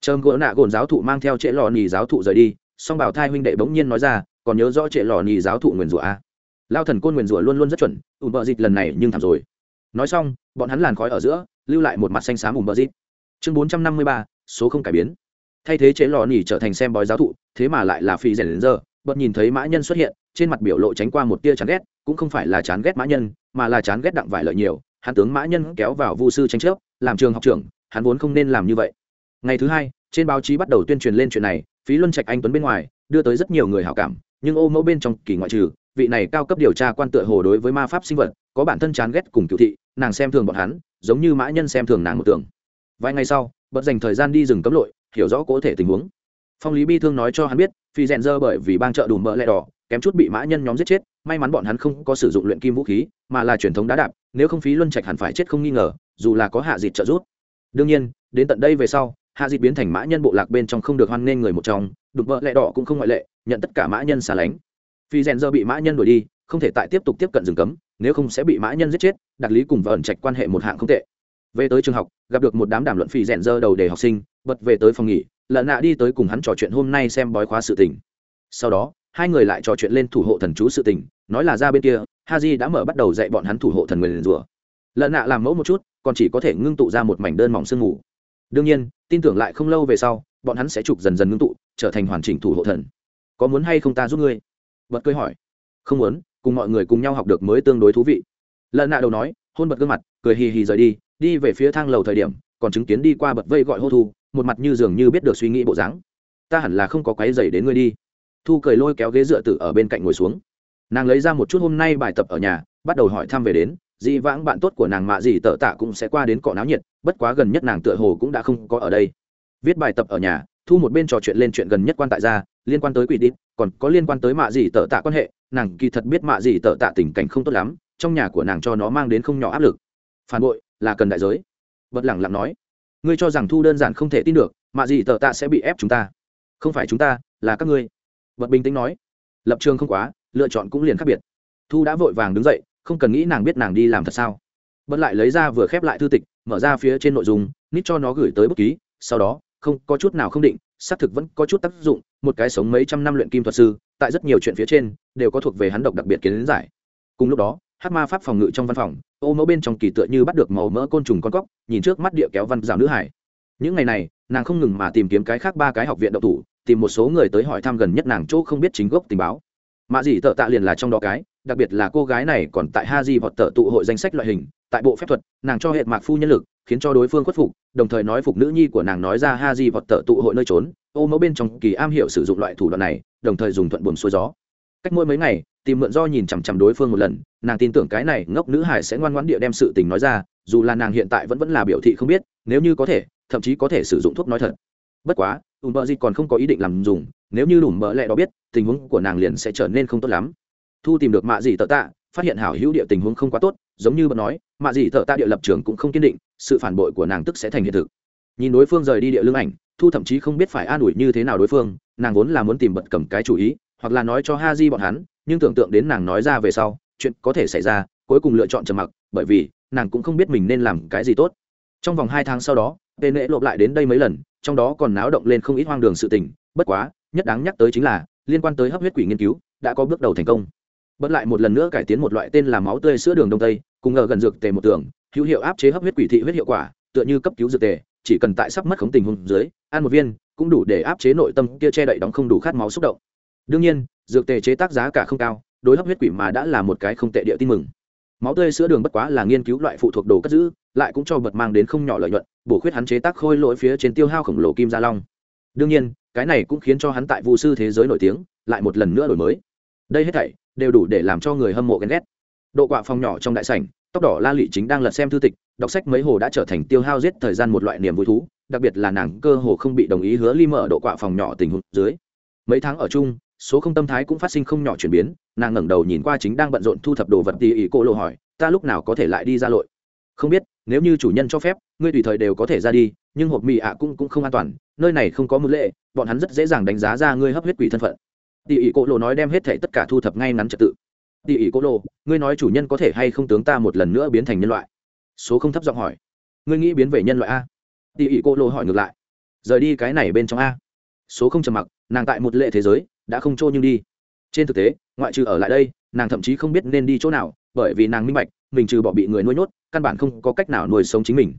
[SPEAKER 1] Trơm gỗ nạ gồn giáo thụ mang theo trễ lò nì giáo thụ rời đi, song bảo thai huynh đệ bỗng nhiên nói ra, còn nhớ rõ trễ lò nì giáo thụ nguyền rủa a? Lao thần côn nguyền rủa luôn luôn rất chuẩn ùm bờ dịt lần này nhưng thảm rồi. Nói xong, bọn hắn làn khói ở giữa, lưu lại một mặt xanh xám ùm bờ dịt. Chương bốn trăm năm mươi ba, số không cải biến. Thay thế chế lò nỉ trở thành xem bói giáo thụ, thế mà lại là phi rèn đến giờ, bật nhìn thấy mã nhân xuất hiện, trên mặt biểu lộ tránh qua một tia chán ghét cũng không phải là chán ghét mã nhân, mà là chán ghét đặng vải lợi nhiều. Hắn tướng mã nhân kéo vào vu sư tranh chấp, làm trường học trưởng, hắn vốn không nên làm như vậy. Ngày thứ hai, trên báo chí bắt đầu tuyên truyền lên chuyện này, phí luân trạch anh tuấn bên ngoài, đưa tới rất nhiều người hảo cảm, nhưng ô mẫu bên trong kỳ ngoại trừ, vị này cao cấp điều tra quan tựa hồ đối với ma pháp sinh vật, có bản thân chán ghét cùng cựu thị, nàng xem thường bọn hắn, giống như mã nhân xem thường nàng một tưởng. Vài ngày sau bật dành thời gian đi rừng cấm lội, hiểu rõ cố thể tình huống. Phong lý bi thương nói cho hắn biết, phi rèn dơ bởi vì bang chợ đùm mỡ lẹ đỏ, kém chút bị mã nhân nhóm giết chết may mắn bọn hắn không có sử dụng luyện kim vũ khí, mà là truyền thống đá đạp, nếu không phí luân trạch hẳn phải chết không nghi ngờ, dù là có hạ dịt trợ giúp. Đương nhiên, đến tận đây về sau, hạ dịt biến thành mã nhân bộ lạc bên trong không được hoan nghênh người một trong đục vợ lẹ đỏ cũng không ngoại lệ, nhận tất cả mã nhân xả lánh. Phi rèn dơ bị mã nhân đuổi đi, không thể tại tiếp tục tiếp cận rừng cấm, nếu không sẽ bị mã nhân giết chết, đặc lý cùng vợ ẩn trạch quan hệ một hạng không tệ. Về tới trường học, gặp được một đám đàm luận phi rèn dơ đầu để học sinh, bật về tới phòng nghỉ lợn nạ đi tới cùng hắn trò chuyện hôm nay xem bói khóa sự tình. Sau đó hai người lại trò chuyện lên thủ hộ thần chú sự tình, nói là ra bên kia ha đã mở bắt đầu dạy bọn hắn thủ hộ thần nguyền rủa lợn nạ làm mẫu một chút, còn chỉ có thể ngưng tụ ra một mảnh đơn mỏng sương mù. Đương nhiên, tin tưởng lại không lâu về sau, bọn hắn sẽ trục dần dần ngưng tụ, trở thành hoàn chỉnh thủ hộ thần. Có muốn hay không ta giúp ngươi? Bật cười hỏi. Không muốn, cùng mọi người cùng nhau học được mới tương đối thú vị. Lợn nạ đầu nói, hôn bật gương mặt, cười hì hì rời đi đi về phía thang lầu thời điểm, còn chứng kiến đi qua bật vây gọi hô thu, một mặt như dường như biết được suy nghĩ bộ dáng. Ta hẳn là không có quái dày đến ngươi đi thu cười lôi kéo ghế dựa tử ở bên cạnh ngồi xuống. Nàng lấy ra một chút hôm nay bài tập ở nhà, bắt đầu hỏi thăm về đến, dị vãng bạn tốt của nàng mạ dị tợ tạ cũng sẽ qua đến cọ náo nhiệt, bất quá gần nhất nàng tựa hồ cũng đã không có ở đây. Viết bài tập ở nhà, thu một bên trò chuyện lên chuyện gần nhất quan tại gia, liên quan tới quỷ đít còn có liên quan tới mạ dị tợ tạ quan hệ, nàng kỳ thật biết mạ dị tợ tạ tình cảnh không tốt lắm, trong nhà của nàng cho nó mang đến không nhỏ áp lực. Phản bội, là cần đại giới. Bật lẳng lặng nói, ngươi cho rằng thu đơn giản không thể tin được, mạ dị tợ tạ sẽ bị ép chúng ta. Không phải chúng ta, là các ngươi bật bình tĩnh nói, lập trường không quá, lựa chọn cũng liền khác biệt. Thu đã vội vàng đứng dậy, không cần nghĩ nàng biết nàng đi làm thật sao. Bật lại lấy ra vừa khép lại thư tịch, mở ra phía trên nội dung, nít cho nó gửi tới bút ký, sau đó, không, có chút nào không định, xác thực vẫn có chút tác dụng, một cái sống mấy trăm năm luyện kim thuật sư, tại rất nhiều chuyện phía trên, đều có thuộc về hắn độc đặc biệt kiến giải. Cùng lúc đó, hát ma pháp phòng ngự trong văn phòng, ô mẫu bên trong kỳ tựa như bắt được màu mỡ côn trùng con cóc, nhìn trước mắt địa kéo văn rào nữ hải. Những ngày này, nàng không ngừng mà tìm kiếm cái khác ba cái học viện độc thủ tìm một số người tới hỏi thăm gần nhất nàng chỗ không biết chính gốc tình báo. Mạ dị tợ tạ liền là trong đó cái, đặc biệt là cô gái này còn tại ha di vọt tợ tụ hội danh sách loại hình, tại bộ phép thuật, nàng cho hệ mạc phu nhân lực, khiến cho đối phương khuất phục, đồng thời nói phục nữ nhi của nàng nói ra ha di vọt tợ tụ hội nơi trốn, ô mẫu bên trong kỳ am hiểu sử dụng loại thủ đoạn này, đồng thời dùng thuận buồm xuôi gió. Cách mỗi mấy ngày, tìm mượn do nhìn chằm chằm đối phương một lần, nàng tin tưởng cái này ngốc nữ hải sẽ ngoan ngoãn địa đem sự tình nói ra, dù là nàng hiện tại vẫn vẫn là biểu thị không biết, nếu như có thể, thậm chí có thể sử dụng thuốc nói thật. Bất quá ùm bợ gì còn không có ý định làm dùng, nếu như đủ mỡ lẹ đó biết, tình huống của nàng liền sẽ trở nên không tốt lắm. Thu tìm được mạ dị tợ tạ, phát hiện hảo hữu địa tình huống không quá tốt, giống như bật nói, mạ dị tợ tạ địa lập trường cũng không kiên định, sự phản bội của nàng tức sẽ thành hiện thực. Nhìn đối phương rời đi địa lương ảnh, thu thậm chí không biết phải an ủi như thế nào đối phương, nàng vốn là muốn tìm bật cầm cái chủ ý, hoặc là nói cho ha di bọn hắn, nhưng tưởng tượng đến nàng nói ra về sau, chuyện có thể xảy ra, cuối cùng lựa chọn trầm mặc, bởi vì nàng cũng không biết mình nên làm cái gì tốt. Trong vòng hai tháng sau đó tên nễ lộp lại đến đây mấy lần trong đó còn náo động lên không ít hoang đường sự tình, bất quá, nhất đáng nhắc tới chính là, liên quan tới hấp huyết quỷ nghiên cứu, đã có bước đầu thành công. Bất lại một lần nữa cải tiến một loại tên là máu tươi sữa đường đông tây, cùng ngờ gần dược tề một tường, hữu hiệu áp chế hấp huyết quỷ thị huyết hiệu quả, tựa như cấp cứu dược tề, chỉ cần tại sắp mất khống tình hôn dưới, ăn một viên, cũng đủ để áp chế nội tâm kia che đậy đóng không đủ khát máu xúc động. Đương nhiên, dược tề chế tác giá cả không cao, đối hấp huyết quỷ mà đã là một cái không tệ địa tin mừng máu tươi sữa đường bất quá là nghiên cứu loại phụ thuộc đồ cất giữ, lại cũng cho bật mang đến không nhỏ lợi nhuận, bổ khuyết hắn chế tác khôi lỗi phía trên tiêu hao khổng lồ kim gia long. Đương nhiên, cái này cũng khiến cho hắn tại vụ sư thế giới nổi tiếng, lại một lần nữa đổi mới. Đây hết thảy đều đủ để làm cho người hâm mộ ghen ghét. Độ quạ phòng nhỏ trong đại sảnh, tóc đỏ la lị chính đang lật xem thư tịch, đọc sách mấy hồ đã trở thành tiêu hao giết thời gian một loại niềm vui thú, đặc biệt là nàng cơ hồ không bị đồng ý hứa ly mở độ quạ phòng nhỏ tình huống dưới. Mấy tháng ở chung số không tâm thái cũng phát sinh không nhỏ chuyển biến, nàng ngẩng đầu nhìn qua chính đang bận rộn thu thập đồ vật tỉ ỉ cô lộ hỏi, ta lúc nào có thể lại đi ra lội? Không biết, nếu như chủ nhân cho phép, ngươi tùy thời đều có thể ra đi, nhưng hộp mì ạ à cũng cũng không an toàn, nơi này không có mưu lệ, bọn hắn rất dễ dàng đánh giá ra ngươi hấp huyết quỷ thân phận. Tỉ ỉ cô lộ nói đem hết thể tất cả thu thập ngay ngắn trật tự. Tỉ ỉ cô lộ, ngươi nói chủ nhân có thể hay không tướng ta một lần nữa biến thành nhân loại? Số không thấp giọng hỏi. Ngươi nghĩ biến về nhân loại a? Tỉ ỉ cô lộ hỏi ngược lại. Rời đi cái này bên trong a. Số không trầm mặc, nàng tại một lệ thế giới đã không trôi nhưng đi. Trên thực tế ngoại trừ ở lại đây nàng thậm chí không biết nên đi chỗ nào bởi vì nàng minh bạch mình trừ bỏ bị người nuôi nhốt căn bản không có cách nào nuôi sống chính mình.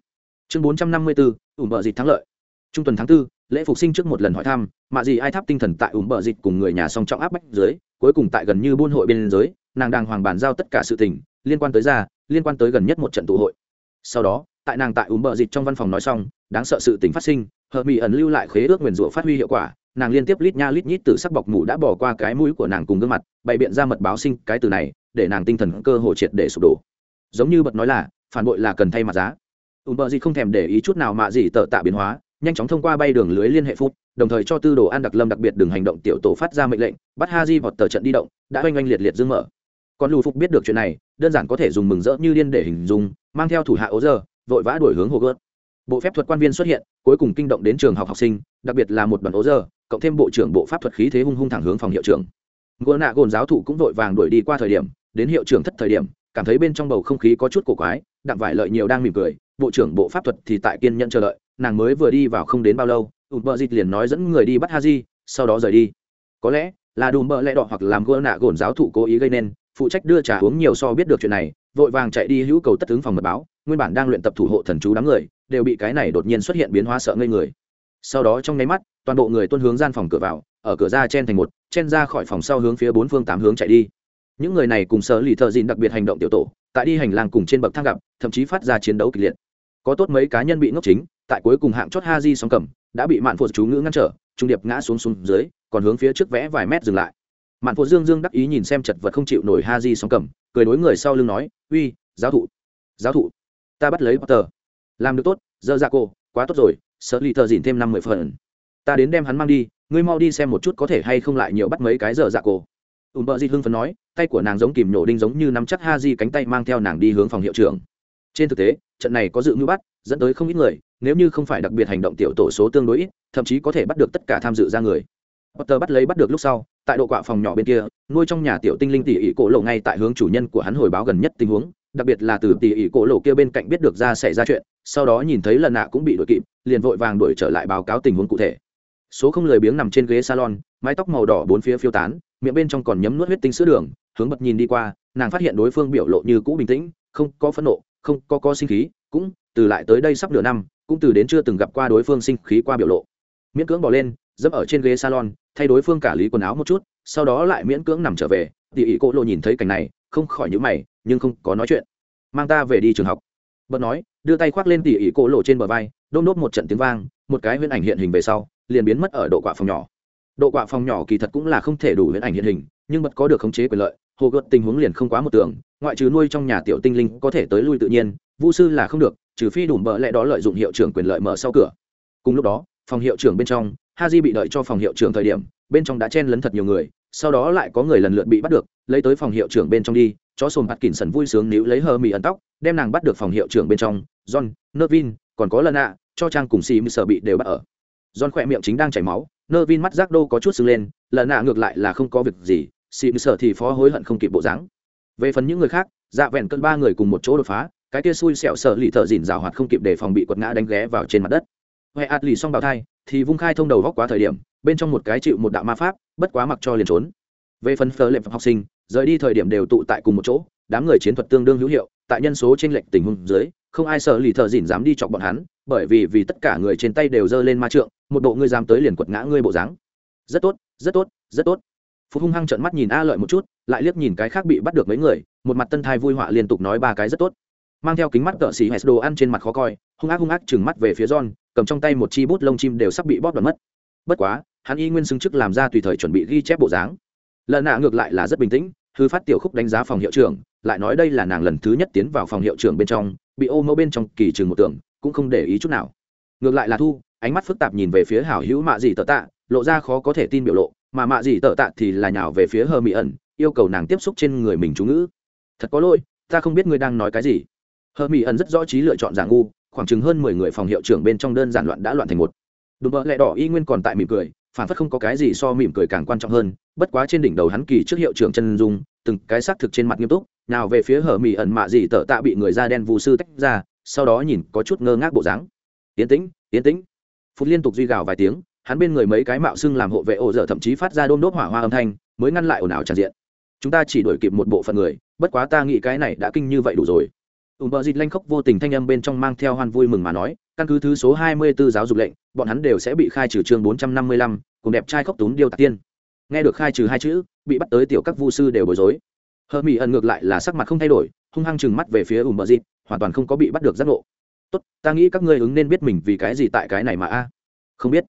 [SPEAKER 1] Chương bốn trăm năm mươi bốn ủ bờ dịch thắng lợi. Trung tuần tháng 4, lễ phục sinh trước một lần hỏi thăm mạ gì ai tháp tinh thần tại ủ bờ dịch cùng người nhà song trọng áp bách dưới cuối cùng tại gần như buôn hội bên giới nàng đang hoàng bàn giao tất cả sự tình liên quan tới ra liên quan tới gần nhất một trận tụ hội. Sau đó tại nàng tại ủ bờ dịch trong văn phòng nói xong đáng sợ sự tình phát sinh hợp mỹ ẩn lưu lại khế ước nguyền rủa phát huy hiệu quả nàng liên tiếp lít nha lít nhít từ sắc bọc mủ đã bỏ qua cái mũi của nàng cùng gương mặt, bày biện ra mật báo sinh cái từ này, để nàng tinh thần cơ hồ triệt để sụp đổ. Giống như bật nói là, phản bội là cần thay mặt giá. Ùm bờ gì không thèm để ý chút nào mà gì tợ tạ biến hóa, nhanh chóng thông qua bay đường lưới liên hệ phút, đồng thời cho tư đồ an đặc lâm đặc biệt đường hành động tiểu tổ phát ra mệnh lệnh, bắt ha di vọt tờ trận đi động, đã oanh oanh liệt liệt dương mở. Còn lù phục biết được chuyện này, đơn giản có thể dùng mừng rỡ như điên để hình dung, mang theo thủ hạ ố giờ vội vã đuổi hướng hồ gớt bộ phép thuật quan viên xuất hiện, cuối cùng kinh động đến trường học học sinh, đặc biệt là một đoàn ố giờ cộng thêm bộ trưởng bộ pháp thuật khí thế hung hung thẳng hướng phòng hiệu trưởng. Ngô nạ gồn giáo thụ cũng vội vàng đuổi đi qua thời điểm, đến hiệu trưởng thất thời điểm, cảm thấy bên trong bầu không khí có chút cổ quái, đặng vải lợi nhiều đang mỉm cười, bộ trưởng bộ pháp thuật thì tại kiên nhẫn chờ đợi, nàng mới vừa đi vào không đến bao lâu ùm bợ dịch liền nói dẫn người đi bắt ha di sau đó rời đi. Có lẽ là đùm bợ lẽ đỏ hoặc làm gỡ nạ gồn giáo thụ cố ý gây nên, phụ trách đưa trà uống nhiều so biết được chuyện này, vội vàng chạy đi hữu cầu tất tướng phòng mật báo, nguyên bản đang luyện tập thủ hộ thần chú đám người, đều bị cái này đột nhiên xuất hiện biến hóa sợ ngây người. Sau đó trong nháy mắt toàn bộ người tuân hướng gian phòng cửa vào, ở cửa ra chen thành một, chen ra khỏi phòng sau hướng phía bốn phương tám hướng chạy đi. Những người này cùng sở lì thợ dìn đặc biệt hành động tiểu tổ, tại đi hành lang cùng trên bậc thang gặp, thậm chí phát ra chiến đấu kịch liệt. Có tốt mấy cá nhân bị ngốc chính, tại cuối cùng hạng chót ha di sóng cầm, đã bị mạn phụ chú ngữ ngăn trở, trung điệp ngã xuống xuống dưới, còn hướng phía trước vẽ vài mét dừng lại. Mạn phụ dương dương đắc ý nhìn xem chật vật không chịu nổi ha di sóng cầm, cười đối người sau lưng nói, uy, giáo thụ giáo thụ, ta bắt lấy potter. Làm được tốt dơ ra cô quá tốt rồi sợ lì thợ dìn thêm năm mươi phần ta đến đem hắn mang đi, ngươi mau đi xem một chút có thể hay không lại nhiều bắt mấy cái dở dạ cổ. Ùm bợ di hưng phấn nói, tay của nàng giống kìm nhổ đinh giống như nắm chắc ha di cánh tay mang theo nàng đi hướng phòng hiệu trưởng. Trên thực tế, trận này có dự ngữ bắt, dẫn tới không ít người, nếu như không phải đặc biệt hành động tiểu tổ số tương đối ít, thậm chí có thể bắt được tất cả tham dự ra người. Potter bắt lấy bắt được lúc sau, tại độ quạ phòng nhỏ bên kia, nuôi trong nhà tiểu tinh linh tỉ ỉ cổ lộ ngay tại hướng chủ nhân của hắn hồi báo gần nhất tình huống, đặc biệt là từ tỉ ỉ cổ lộ kia bên cạnh biết được ra xảy ra chuyện, sau đó nhìn thấy lần nạ cũng bị đuổi kịp, liền vội vàng đuổi trở lại báo cáo tình huống cụ thể số không lười biếng nằm trên ghế salon, mái tóc màu đỏ bốn phía phiêu tán, miệng bên trong còn nhấm nuốt huyết tinh sữa đường, hướng bật nhìn đi qua, nàng phát hiện đối phương biểu lộ như cũ bình tĩnh, không có phẫn nộ, không có có sinh khí, cũng từ lại tới đây sắp nửa năm, cũng từ đến chưa từng gặp qua đối phương sinh khí qua biểu lộ. Miễn cưỡng bỏ lên, dẫm ở trên ghế salon, thay đối phương cả lý quần áo một chút, sau đó lại miễn cưỡng nằm trở về tỉ ỉ cô lộ nhìn thấy cảnh này, không khỏi nhữ mày, nhưng không có nói chuyện. Mang ta về đi trường học. Bật nói, đưa tay khoác lên tỉ ỉ cô lộ trên bờ vai, đôm đốt một trận tiếng vang, một cái huyễn ảnh hiện hình về sau liền biến mất ở độ quạ phòng nhỏ. Độ quạ phòng nhỏ kỳ thật cũng là không thể đủ huyễn ảnh hiện hình, nhưng bật có được khống chế quyền lợi, hồ gợt tình huống liền không quá một tưởng ngoại trừ nuôi trong nhà tiểu tinh linh có thể tới lui tự nhiên, vu sư là không được, trừ phi đủ bợ lẽ đó lợi dụng hiệu trưởng quyền lợi mở sau cửa. Cùng lúc đó, phòng hiệu trưởng bên trong ha di bị đợi cho phòng hiệu trưởng thời điểm, bên trong đã chen lấn thật nhiều người, sau đó lại có người lần lượt bị bắt được, lấy tới phòng hiệu trưởng bên trong đi, chó sồn hạt kỉnh sần vui sướng níu lấy hờ mì ẩn tóc, đem nàng bắt được phòng hiệu trưởng bên trong, john, nervin, còn có lần ạ cho trang cùng xì mì sợ bị đều bắt ở john khỏe miệng chính đang chảy máu, nervin mắt giác đô có chút sưng lên, lần nạ ngược lại là không có việc gì xịn sở thì phó hối hận không kịp bộ dáng. Về phần những người khác dạ vẹn cơn ba người cùng một chỗ đột phá, cái kia xui xẹo sợ lì thợ dìn rào hoạt không kịp để phòng bị quật ngã đánh ghé vào trên mặt đất. Huệ ạt lì xong bào thai, thì vung khai thông đầu góc quá thời điểm, bên trong một cái chịu một đạo ma pháp, bất quá mặc cho liền trốn. Về phần phờ lệp học sinh, rời đi thời điểm đều tụ tại cùng một chỗ, đám người chiến thuật tương đương hữu hiệu, tại nhân số trên lệch tình huống dưới không ai sợ lì thợ dìn dám đi chọc bọn hắn, bởi vì vì tất cả người trên tay đều giơ lên ma trượng, một bộ ngươi dám tới liền quật ngã ngươi bộ dáng. Rất tốt rất tốt rất tốt. Phú hung hăng trợn mắt nhìn a lợi một chút, lại liếc nhìn cái khác bị bắt được mấy người, một mặt tân thai vui họa liên tục nói ba cái rất tốt. Mang theo kính mắt cỡ xì hẹt đồ ăn trên mặt khó coi, hung ác hung ác chừng mắt về phía john, cầm trong tay một chi bút lông chim đều sắp bị bóp đoạn mất. Bất quá, hắn y nguyên xứng chức làm ra tùy thời chuẩn bị ghi chép bộ dáng. Lần nạ ngược lại là rất bình tĩnh hư phát tiểu khúc đánh giá phòng hiệu trưởng, lại nói đây là nàng lần thứ nhất tiến vào phòng hiệu trưởng bên trong, bị ô mẫu bên trong kỳ trường một tưởng cũng không để ý chút nào. Ngược lại là thu, ánh mắt phức tạp nhìn về phía hảo hữu mạ dị tờ tạ, lộ ra khó có thể tin biểu lộ, mà mạ dị tờ tạ thì là nhào về phía hờ mỹ ẩn, yêu cầu nàng tiếp xúc trên người mình chú ngữ. Thật có lỗi, ta không biết ngươi đang nói cái gì. Hờ mỹ ẩn rất rõ trí lựa chọn giả ngu, khoảng chừng hơn mười người phòng hiệu trưởng bên trong đơn giản loạn đã loạn thành một. Đùm bợ lẹ đỏ y nguyên còn tại mỉm cười phản phất không có cái gì so mỉm cười càng quan trọng hơn, bất quá trên đỉnh đầu hắn kỳ trước hiệu trưởng chân dung, từng cái xác thực trên mặt nghiêm túc, nào về phía hở mỹ ẩn mạ gì tợ tạ bị người da đen vụ sư tách ra, sau đó nhìn có chút ngơ ngác bộ dáng. Yến tĩnh yến tĩnh. Phút liên tục duy gào vài tiếng, hắn bên người mấy cái mạo xưng làm hộ vệ ổ dở thậm chí phát ra đôm đốt hỏa hoa âm thanh, mới ngăn lại ồn ào tràn diện. Chúng ta chỉ đuổi kịp một bộ phận người, bất quá ta nghĩ cái này đã kinh như vậy đủ rồi. Ùm bờ dịt lanh khóc vô tình thanh âm bên trong mang theo hoan vui mừng mà nói, căn cứ thứ số hai mươi 24 giáo dục lệnh bọn hắn đều sẽ bị khai trừ chương bốn trăm năm mươi lăm, cùng đẹp trai khóc tún điêu tạc tiên. Nghe được khai trừ hai chữ, bị bắt tới tiểu các vu sư đều bối rối. Hờ mỹ ẩn ngược lại là sắc mặt không thay đổi, hung hăng chừng mắt về phía ùm bờ dịt, hoàn toàn không có bị bắt được giác ngộ. Tốt, ta nghĩ các ngươi ứng nên biết mình vì cái gì tại cái này mà a. Không biết.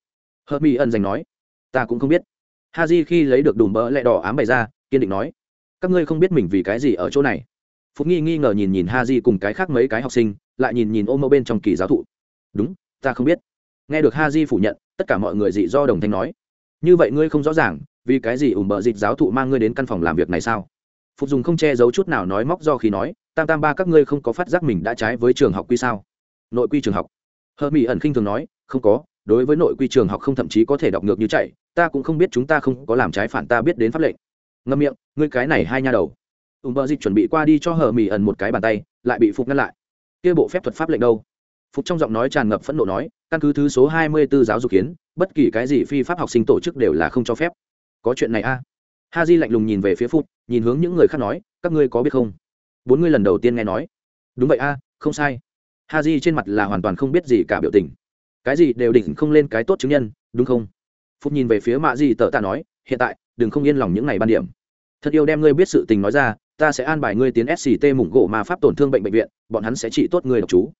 [SPEAKER 1] Hờ mỹ ẩn dành nói. Ta cũng không biết. Ha j khi lấy được đùm bỡ lẹ đỏ ám bày ra, kiên định nói. Các ngươi không biết mình vì cái gì ở chỗ này. Phúc nghi nghi ngờ nhìn nhìn ha di cùng cái khác mấy cái học sinh, lại nhìn nhìn ôm mẫu bên trong kỳ giáo thụ. Đúng, ta không biết nghe được ha di phủ nhận, tất cả mọi người dị do đồng thanh nói. Như vậy ngươi không rõ ràng, vì cái gì ủng bờ dịch giáo thụ mang ngươi đến căn phòng làm việc này sao? Phục dùng không che giấu chút nào nói móc do khi nói, tam tam ba các ngươi không có phát giác mình đã trái với trường học quy sao? Nội quy trường học. Hờ mỹ ẩn khinh thường nói, không có, đối với nội quy trường học không thậm chí có thể đọc ngược như chạy, ta cũng không biết chúng ta không có làm trái phản ta biết đến pháp lệnh. Ngâm miệng, ngươi cái này hai nha đầu. Ủng bờ dịch chuẩn bị qua đi cho hờ mỹ ẩn một cái bàn tay, lại bị phục ngăn lại. Kia bộ phép thuật pháp lệnh đâu? Phục trong giọng nói tràn ngập phẫn nộ nói, căn cứ thứ số hai mươi 24 giáo dục kiến, bất kỳ cái gì phi pháp học sinh tổ chức đều là không cho phép. Có chuyện này a à? ha di lạnh lùng nhìn về phía phục nhìn hướng những người khác nói, các ngươi có biết không? Bốn ngươi lần đầu tiên nghe nói. Đúng vậy a không sai. Ha di trên mặt là hoàn toàn không biết gì cả biểu tình. Cái gì đều đỉnh không lên cái tốt chứng nhân, đúng không? Phúc nhìn về phía mạ di tờ ta nói, hiện tại, đừng không yên lòng những ngày ban điểm. Thật yêu đem ngươi biết sự tình nói ra, ta sẽ an bài ngươi tiến sct mủng gỗ mà pháp tổn thương bệnh bệnh viện, bọn hắn sẽ trị tốt ngươi độc chú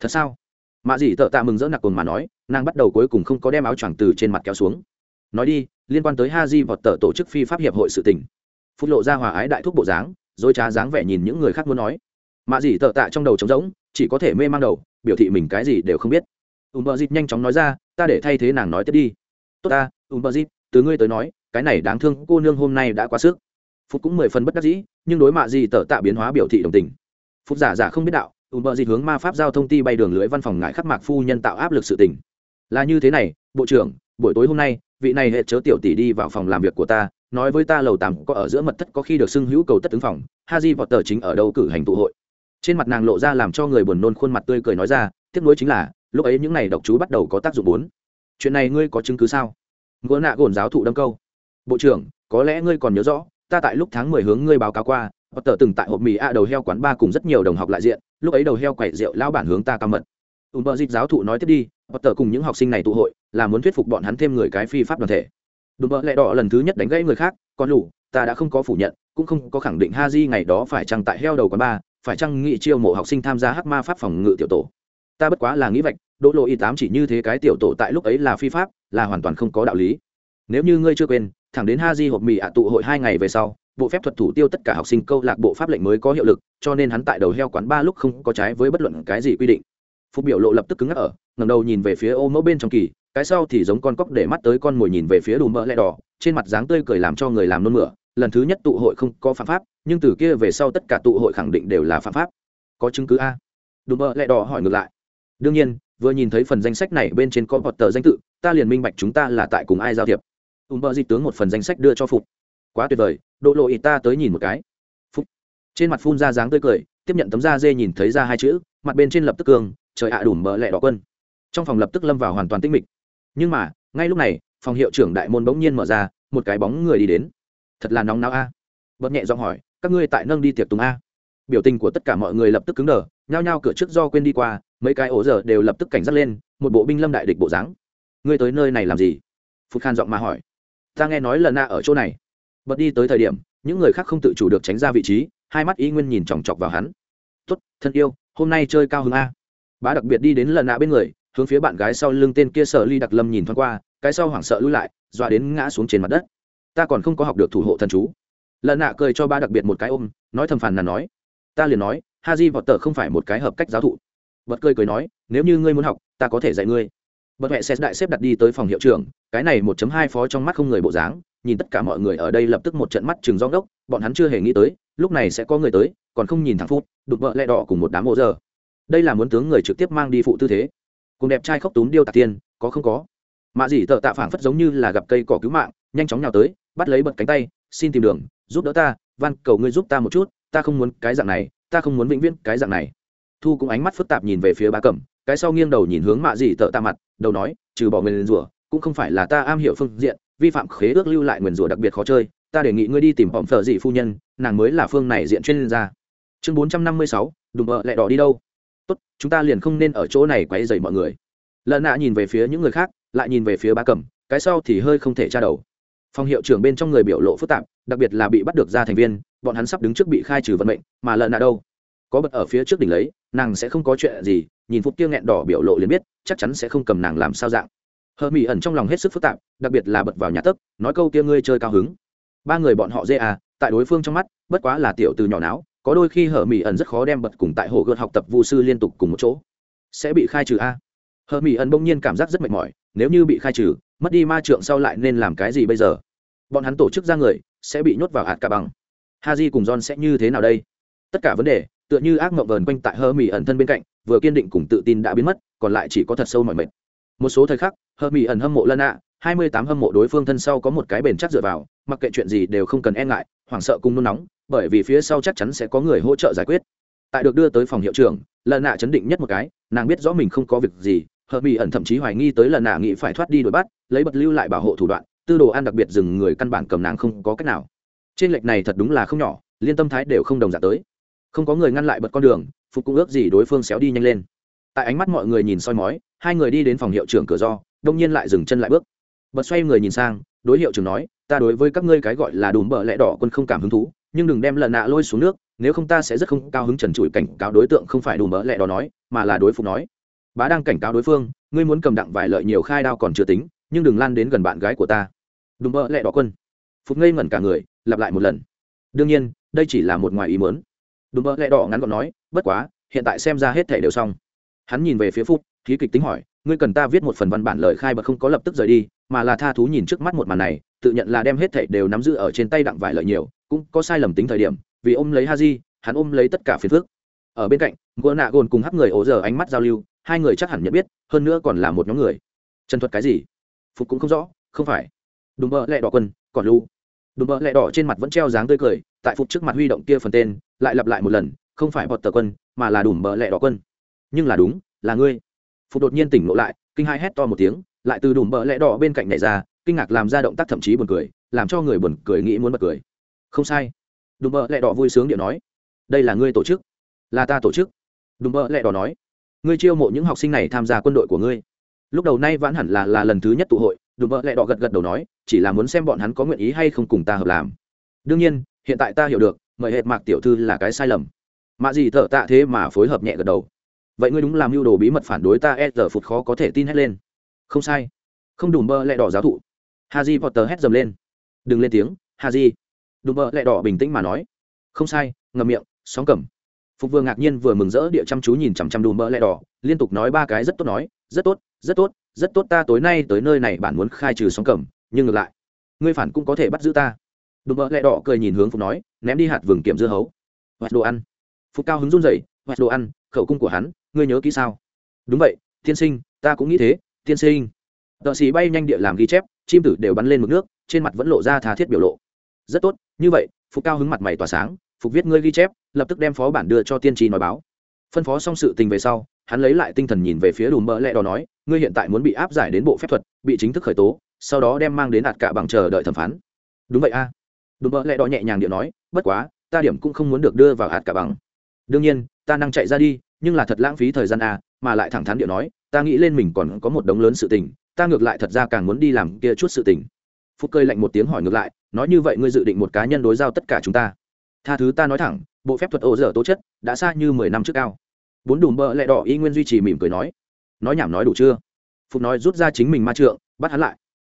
[SPEAKER 1] thật sao? Mạ dì tợ tạ mừng rỡ nặc cồn mà nói, nàng bắt đầu cuối cùng không có đem áo choàng từ trên mặt kéo xuống. Nói đi, liên quan tới ha di vọt tờ tổ chức phi pháp hiệp hội sự tỉnh phút lộ ra hòa ái đại thúc bộ dáng rồi trá dáng vẻ nhìn những người khác muốn nói. Mạ dì tợ tạ trong đầu trống rỗng, chỉ có thể mê mang đầu, biểu thị mình cái gì đều không biết. Ùm bờ dịp nhanh chóng nói ra, ta để thay thế nàng nói tiếp đi. Tốt ta, ùm bờ dịp, từ ngươi tới nói, cái này đáng thương cô nương hôm nay đã quá sức. Phút cũng mười phần bất đắc dĩ, nhưng đối mạ gì tờ tạ biến hóa biểu thị đồng tình. Phút giả giả không biết đạo ùm bờ dịt hướng ma pháp giao thông ti bay đường lưới văn phòng ngại khắc mạc phu nhân tạo áp lực sự tình. Là như thế này, bộ trưởng, buổi tối hôm nay, vị này hệ chớ tiểu tỷ đi vào phòng làm việc của ta, nói với ta lầu tạm có ở giữa mật thất có khi được xưng hữu cầu tất ứng phòng ha di vọt tờ chính ở đâu cử hành tụ hội. Trên mặt nàng lộ ra làm cho người buồn nôn khuôn mặt tươi cười nói ra tiếp nối chính là, lúc ấy những n à y độc chú bắt đầu có tác dụng bốn. Chuyện này ngươi có chứng cứ sao? Ngựa nạ gồn giáo thụ đâm câu. Bộ trưởng, có lẽ ngươi còn nhớ rõ, ta tại lúc tháng mười hướng ngươi báo cáo qua bất tờ từng tại hộp mì a đầu heo quán ba cùng rất nhiều đồng học lại diện, lúc ấy đầu heo quậy rượu lão bản hướng ta cao mật. Ùm bờ dịp giáo thụ nói tiếp đi, bất tờ cùng những học sinh này tụ hội, là muốn thuyết phục bọn hắn thêm người cái phi pháp đoàn thể. Đùm bờ lẹ đỏ lần thứ nhất đánh gãy người khác còn lủ ta đã không có phủ nhận, cũng không có khẳng định ha di ngày đó phải chăng tại heo đầu quán ba, phải chăng nghị chiêu mộ học sinh tham gia hắc ma pháp phòng ngự tiểu tổ. Ta bất quá là nghĩ vạch, đỗ lộ y tám chỉ như thế cái tiểu tổ tại lúc ấy là phi pháp, là hoàn toàn không có đạo lý. Nếu như ngươi chưa quên, thẳng đến ha di hộp mì ạ tụ hội hai ngày về sau bộ phép thuật thủ tiêu tất cả học sinh câu lạc bộ pháp lệnh mới có hiệu lực, cho nên hắn tại đầu heo quán ba lúc không có trái với bất luận cái gì quy định. Phục biểu lộ lập tức cứng ngắc ở ngầm đầu nhìn về phía ô mẫu bên trong kỳ, cái sau thì giống con cóc để mắt tới con mồi nhìn về phía đùm mỡ lẹ đỏ, trên mặt dáng tươi cười làm cho người làm nôn mửa, lần thứ nhất tụ hội không có phạm pháp, nhưng từ kia về sau tất cả tụ hội khẳng định đều là phạm pháp. Có chứng cứ a. Đùm mỡ lẹ đỏ hỏi ngược lại. Đương nhiên, vừa nhìn thấy phần danh sách này bên trên có bọt tờ danh tự, ta liền minh bạch chúng ta là tại cùng ai giao thiệp. Ùm bờ di tướng một phần danh sách đưa cho phục quá tuyệt vời độ lộ ít ta tới nhìn một cái. Phúc. trên mặt phun ra dáng tươi cười, tiếp nhận tấm da dê nhìn thấy ra hai chữ, mặt bên trên lập tức cường, trời ạ à đủm lẹ đỏ quân. Trong phòng lập tức lâm vào hoàn toàn tinh mịch. Nhưng mà, ngay lúc này, phòng hiệu trưởng đại môn bỗng nhiên mở ra, một cái bóng người đi đến. Thật là nóng náo a. Bật nhẹ giọng hỏi, các ngươi tại nâng đi tiệc tùng a? Biểu tình của tất cả mọi người lập tức cứng đờ, nhao nhao cửa trước do quên đi qua, mấy cái ổ giờ đều lập tức cảnh giác lên, một bộ binh lâm đại địch bộ dáng. Ngươi tới nơi này làm gì? Phúc khan giọng mà hỏi. Ta nghe nói lần na ở chỗ này bật đi tới thời điểm, những người khác không tự chủ được tránh ra vị trí, hai mắt y nguyên nhìn chòng chọc vào hắn. Tốt, thân yêu, hôm nay chơi cao hứng a. Bá đặc biệt đi đến lần nạ bên người, hướng phía bạn gái sau lưng tên kia sợ ly đặc lâm nhìn thoáng qua, cái sau hoảng sợ lui lại, dọa đến ngã xuống trên mặt đất. Ta còn không có học được thủ hộ thần chú. Lần nạ cười cho ba đặc biệt một cái ôm, nói thầm phàn là nói, ta liền nói, ha di vọt tờ không phải một cái hợp cách giáo thụ. Bật cười cười nói, nếu như ngươi muốn học, ta có thể dạy ngươi. Bật mẹ xét đại xếp đặt đi tới phòng hiệu trưởng, cái này một chấm hai phó trong mắt không người bộ dáng nhìn tất cả mọi người ở đây lập tức một trận mắt chừng gió ngốc, bọn hắn chưa hề nghĩ tới, lúc này sẽ có người tới, còn không nhìn thẳng phút đục vợ lẹ đỏ cùng một đám ô giờ đây là muốn tướng người trực tiếp mang đi phụ tư thế. Cùng đẹp trai khóc túm điêu tạc tiên có không có? Mạ dì tợ tạ phảng phất giống như là gặp cây cỏ cứu mạng, nhanh chóng nhào tới, bắt lấy bật cánh tay, xin tìm đường, giúp đỡ ta van cầu ngươi giúp ta một chút, ta không muốn cái dạng này, ta không muốn vĩnh viễn cái dạng này. Thu cũng ánh mắt phức tạp nhìn về phía bá cẩm, cái sau nghiêng đầu nhìn hướng mạ dì tợ tạ mặt, đầu nói, trừ bỏ nguyền rủa, cũng không phải là ta am hiểu phương diện vi phạm khế ước lưu lại nguyền rủa đặc biệt khó chơi, ta đề nghị ngươi đi tìm bỏng phở dị phu nhân, nàng mới là phương này diện chuyên gia. Chương bốn trăm năm mươi sáu đùm bợ lại đỏ đi đâu. Tốt, chúng ta liền không nên ở chỗ này quấy dày mọi người. Lần nạ nhìn về phía những người khác, lại nhìn về phía ba cẩm cái sau thì hơi không thể tra đầu. Phòng hiệu trưởng bên trong người biểu lộ phức tạp, đặc biệt là bị bắt được ra thành viên, bọn hắn sắp đứng trước bị khai trừ vận mệnh, mà lần nạ đâu? Có bật ở phía trước đỉnh lấy, nàng sẽ không có chuyện gì, nhìn phút kia nghẹn đỏ biểu lộ liền biết, chắc chắn sẽ không cầm nàng làm sao dạng hờ mỹ ẩn trong lòng hết sức phức tạp, đặc biệt là bật vào nhà tấc, nói câu kia ngươi chơi cao hứng. Ba người bọn họ dê à tại đối phương trong mắt, bất quá là tiểu từ nhỏ não, có đôi khi hờ mỹ ẩn rất khó đem bật cùng tại hồ gợt học tập vu sư liên tục cùng một chỗ. Sẽ bị khai trừ a? Hờ mỹ ẩn bỗng nhiên cảm giác rất mệt mỏi, nếu như bị khai trừ, mất đi ma trượng sau lại nên làm cái gì bây giờ? Bọn hắn tổ chức ra người, sẽ bị nhốt vào hạt cả bằng. Ha j cùng john sẽ như thế nào đây? Tất cả vấn đề, tựa như ác mộng vờn quanh tại hơ mỹ ẩn thân bên cạnh, vừa kiên định cùng tự tin đã biến mất, còn lại chỉ có thật sâu mọi mệt một số thời khắc hờ mỹ ẩn hâm mộ lân ạ hai mươi tám hâm mộ đối phương thân sau có một cái bền chắc dựa vào, mặc kệ chuyện gì đều không cần e ngại, hoảng sợ cùng nôn nóng, bởi vì phía sau chắc chắn sẽ có người hỗ trợ giải quyết. Tại được đưa tới phòng hiệu trưởng lần nạ chấn định nhất một cái, nàng biết rõ mình không có việc gì hờ mỹ ẩn thậm chí hoài nghi tới lần nạ nghĩ phải thoát đi đuổi bắt, lấy bật lưu lại bảo hộ thủ đoạn, tư đồ ăn đặc biệt dừng người căn bản cầm nàng không có cách nào. Trên lệch này thật đúng là không nhỏ, liên tâm thái đều không đồng giả tới. Không có người ngăn lại bật con đường, phục cũng ước gì đối phương xéo đi nhanh lên tại ánh mắt mọi người nhìn soi mói, hai người đi đến phòng hiệu trưởng cửa do, đông nhiên lại dừng chân lại bước. Bật xoay người nhìn sang, đối hiệu trưởng nói, ta đối với các ngươi cái gọi là đùm bợ lẽ đỏ quân không cảm hứng thú, nhưng đừng đem lần nạ lôi xuống nước, nếu không ta sẽ rất không cao hứng trần trụi cảnh cáo đối tượng không phải đùm bợ lẽ đỏ nói, mà là đối phục nói. Bá đang cảnh cáo đối phương, ngươi muốn cầm đặng vài lợi nhiều khai đao còn chưa tính, nhưng đừng lan đến gần bạn gái của ta. Đùm bợ lẽ đỏ quân. Phục ngây ngẩn cả người, lặp lại một lần. Đương nhiên, đây chỉ là một ngoài ý mớn đùm bợ lẽ đỏ ngắn gọn nói, bất quá, hiện tại xem ra hết thể đều xong hắn nhìn về phía phúc, khí kịch tính hỏi, ngươi cần ta viết một phần văn bản lời khai bật không có lập tức rời đi, mà là tha thú nhìn trước mắt một màn này, tự nhận là đem hết thảy đều nắm giữ ở trên tay đặng vải lợi nhiều, cũng có sai lầm tính thời điểm, vì ôm lấy haji, hắn ôm lấy tất cả phiền phước ở bên cạnh gỗ nạ gồn cùng hắc người ổ giờ ánh mắt giao lưu, hai người chắc hẳn nhận biết, hơn nữa còn là một nhóm người. Chân thuật cái gì? Phục cũng không rõ, không phải. Đùm bơ lẹ đỏ quân còn lu. Đùm bơ lẹ đỏ trên mặt vẫn treo dáng tươi cười, tại phục trước mặt huy động kia phần tên, lại lặp lại một lần, không phải bọt tờ quân, mà là đùm bơ lẹ đỏ quân nhưng là đúng, là ngươi. Phục đột nhiên tỉnh ngộ lại, kinh hai hét to một tiếng, lại từ đùm bờ lẽ đỏ bên cạnh nhảy ra, kinh ngạc làm ra động tác thậm chí buồn cười, làm cho người buồn cười nghĩ muốn bật cười. Không sai. Đùm bờ lẽ đỏ vui sướng điện nói, đây là ngươi tổ chức. Là ta tổ chức. Đùm bờ lẽ đỏ nói, ngươi chiêu mộ những học sinh này tham gia quân đội của ngươi. Lúc đầu nay vẫn hẳn là là lần thứ nhất tụ hội, đùm bờ lẽ đỏ gật gật đầu nói, chỉ là muốn xem bọn hắn có nguyện ý hay không cùng ta hợp làm. Đương nhiên, hiện tại ta hiểu được, mời hệt mạc tiểu thư là cái sai lầm. Mạ gì thở tạ thế mà phối hợp nhẹ gật đầu vậy ngươi đúng làm mưu đồ bí mật phản đối ta e giờ phụt khó có thể tin hết lên. Không sai. Không đùm bơ lẹ đỏ giáo thụ. Haji potter hét dầm lên. Đừng lên tiếng, haji. Đùm bơ lẹ đỏ bình tĩnh mà nói. Không sai ngầm miệng, sóng cầm. Phục vừa ngạc nhiên vừa mừng rỡ địa chăm chú nhìn chằm chằm đùm bơ lẹ đỏ, liên tục nói ba cái rất tốt nói, rất tốt rất tốt rất tốt ta tối nay tới nơi này bạn muốn khai trừ sóng cầm, nhưng ngược lại, ngươi phản cũng có thể bắt giữ ta. Đùm bơ lẹ đỏ cười nhìn hướng phục nói, ném đi hạt vừng kiểm dưa hấu. Hoặc đồ ăn. Phục cao hứng run rẩy hoặc đồ ăn khẩu cung của hắn, ngươi nhớ kỹ sao? Đúng vậy, tiên sinh, ta cũng nghĩ thế, tiên sinh. Tợ sĩ bay nhanh địa làm ghi chép, chim tử đều bắn lên mực nước, trên mặt vẫn lộ ra tha thiết biểu lộ. Rất tốt, như vậy, phục cao hứng mặt mày tỏa sáng, phục viết ngươi ghi chép, lập tức đem phó bản đưa cho tiên tri nói báo. Phân phó xong sự tình về sau, hắn lấy lại tinh thần nhìn về phía đùm mỡ lẹ đỏ nói, ngươi hiện tại muốn bị áp giải đến bộ phép thuật, bị chính thức khởi tố, sau đó đem mang đến đạt cả bằng chờ đợi thẩm phán. Đúng vậy a. À. đùm mỡ lẹ đỏ nhẹ nhàng điện nói, bất quá, ta điểm cũng không muốn được đưa vào hạt cả bằng. Đương nhiên ta năng chạy ra đi, nhưng là thật lãng phí thời gian a mà lại thẳng thắn điệu nói, ta nghĩ lên mình còn có một đống lớn sự tình, ta ngược lại thật ra càng muốn đi làm kia chút sự tình. Phúc cơi lạnh một tiếng hỏi ngược lại, nói như vậy ngươi dự định một cá nhân đối giao tất cả chúng ta? Tha thứ ta nói thẳng, bộ phép thuật ô dở tố chất đã xa như mười năm trước cao. Bốn đùm bợ lẹ đỏ y nguyên duy trì mỉm cười nói. Nói nhảm nói đủ chưa? Phúc nói rút ra chính mình ma trượng, bắt hắn lại.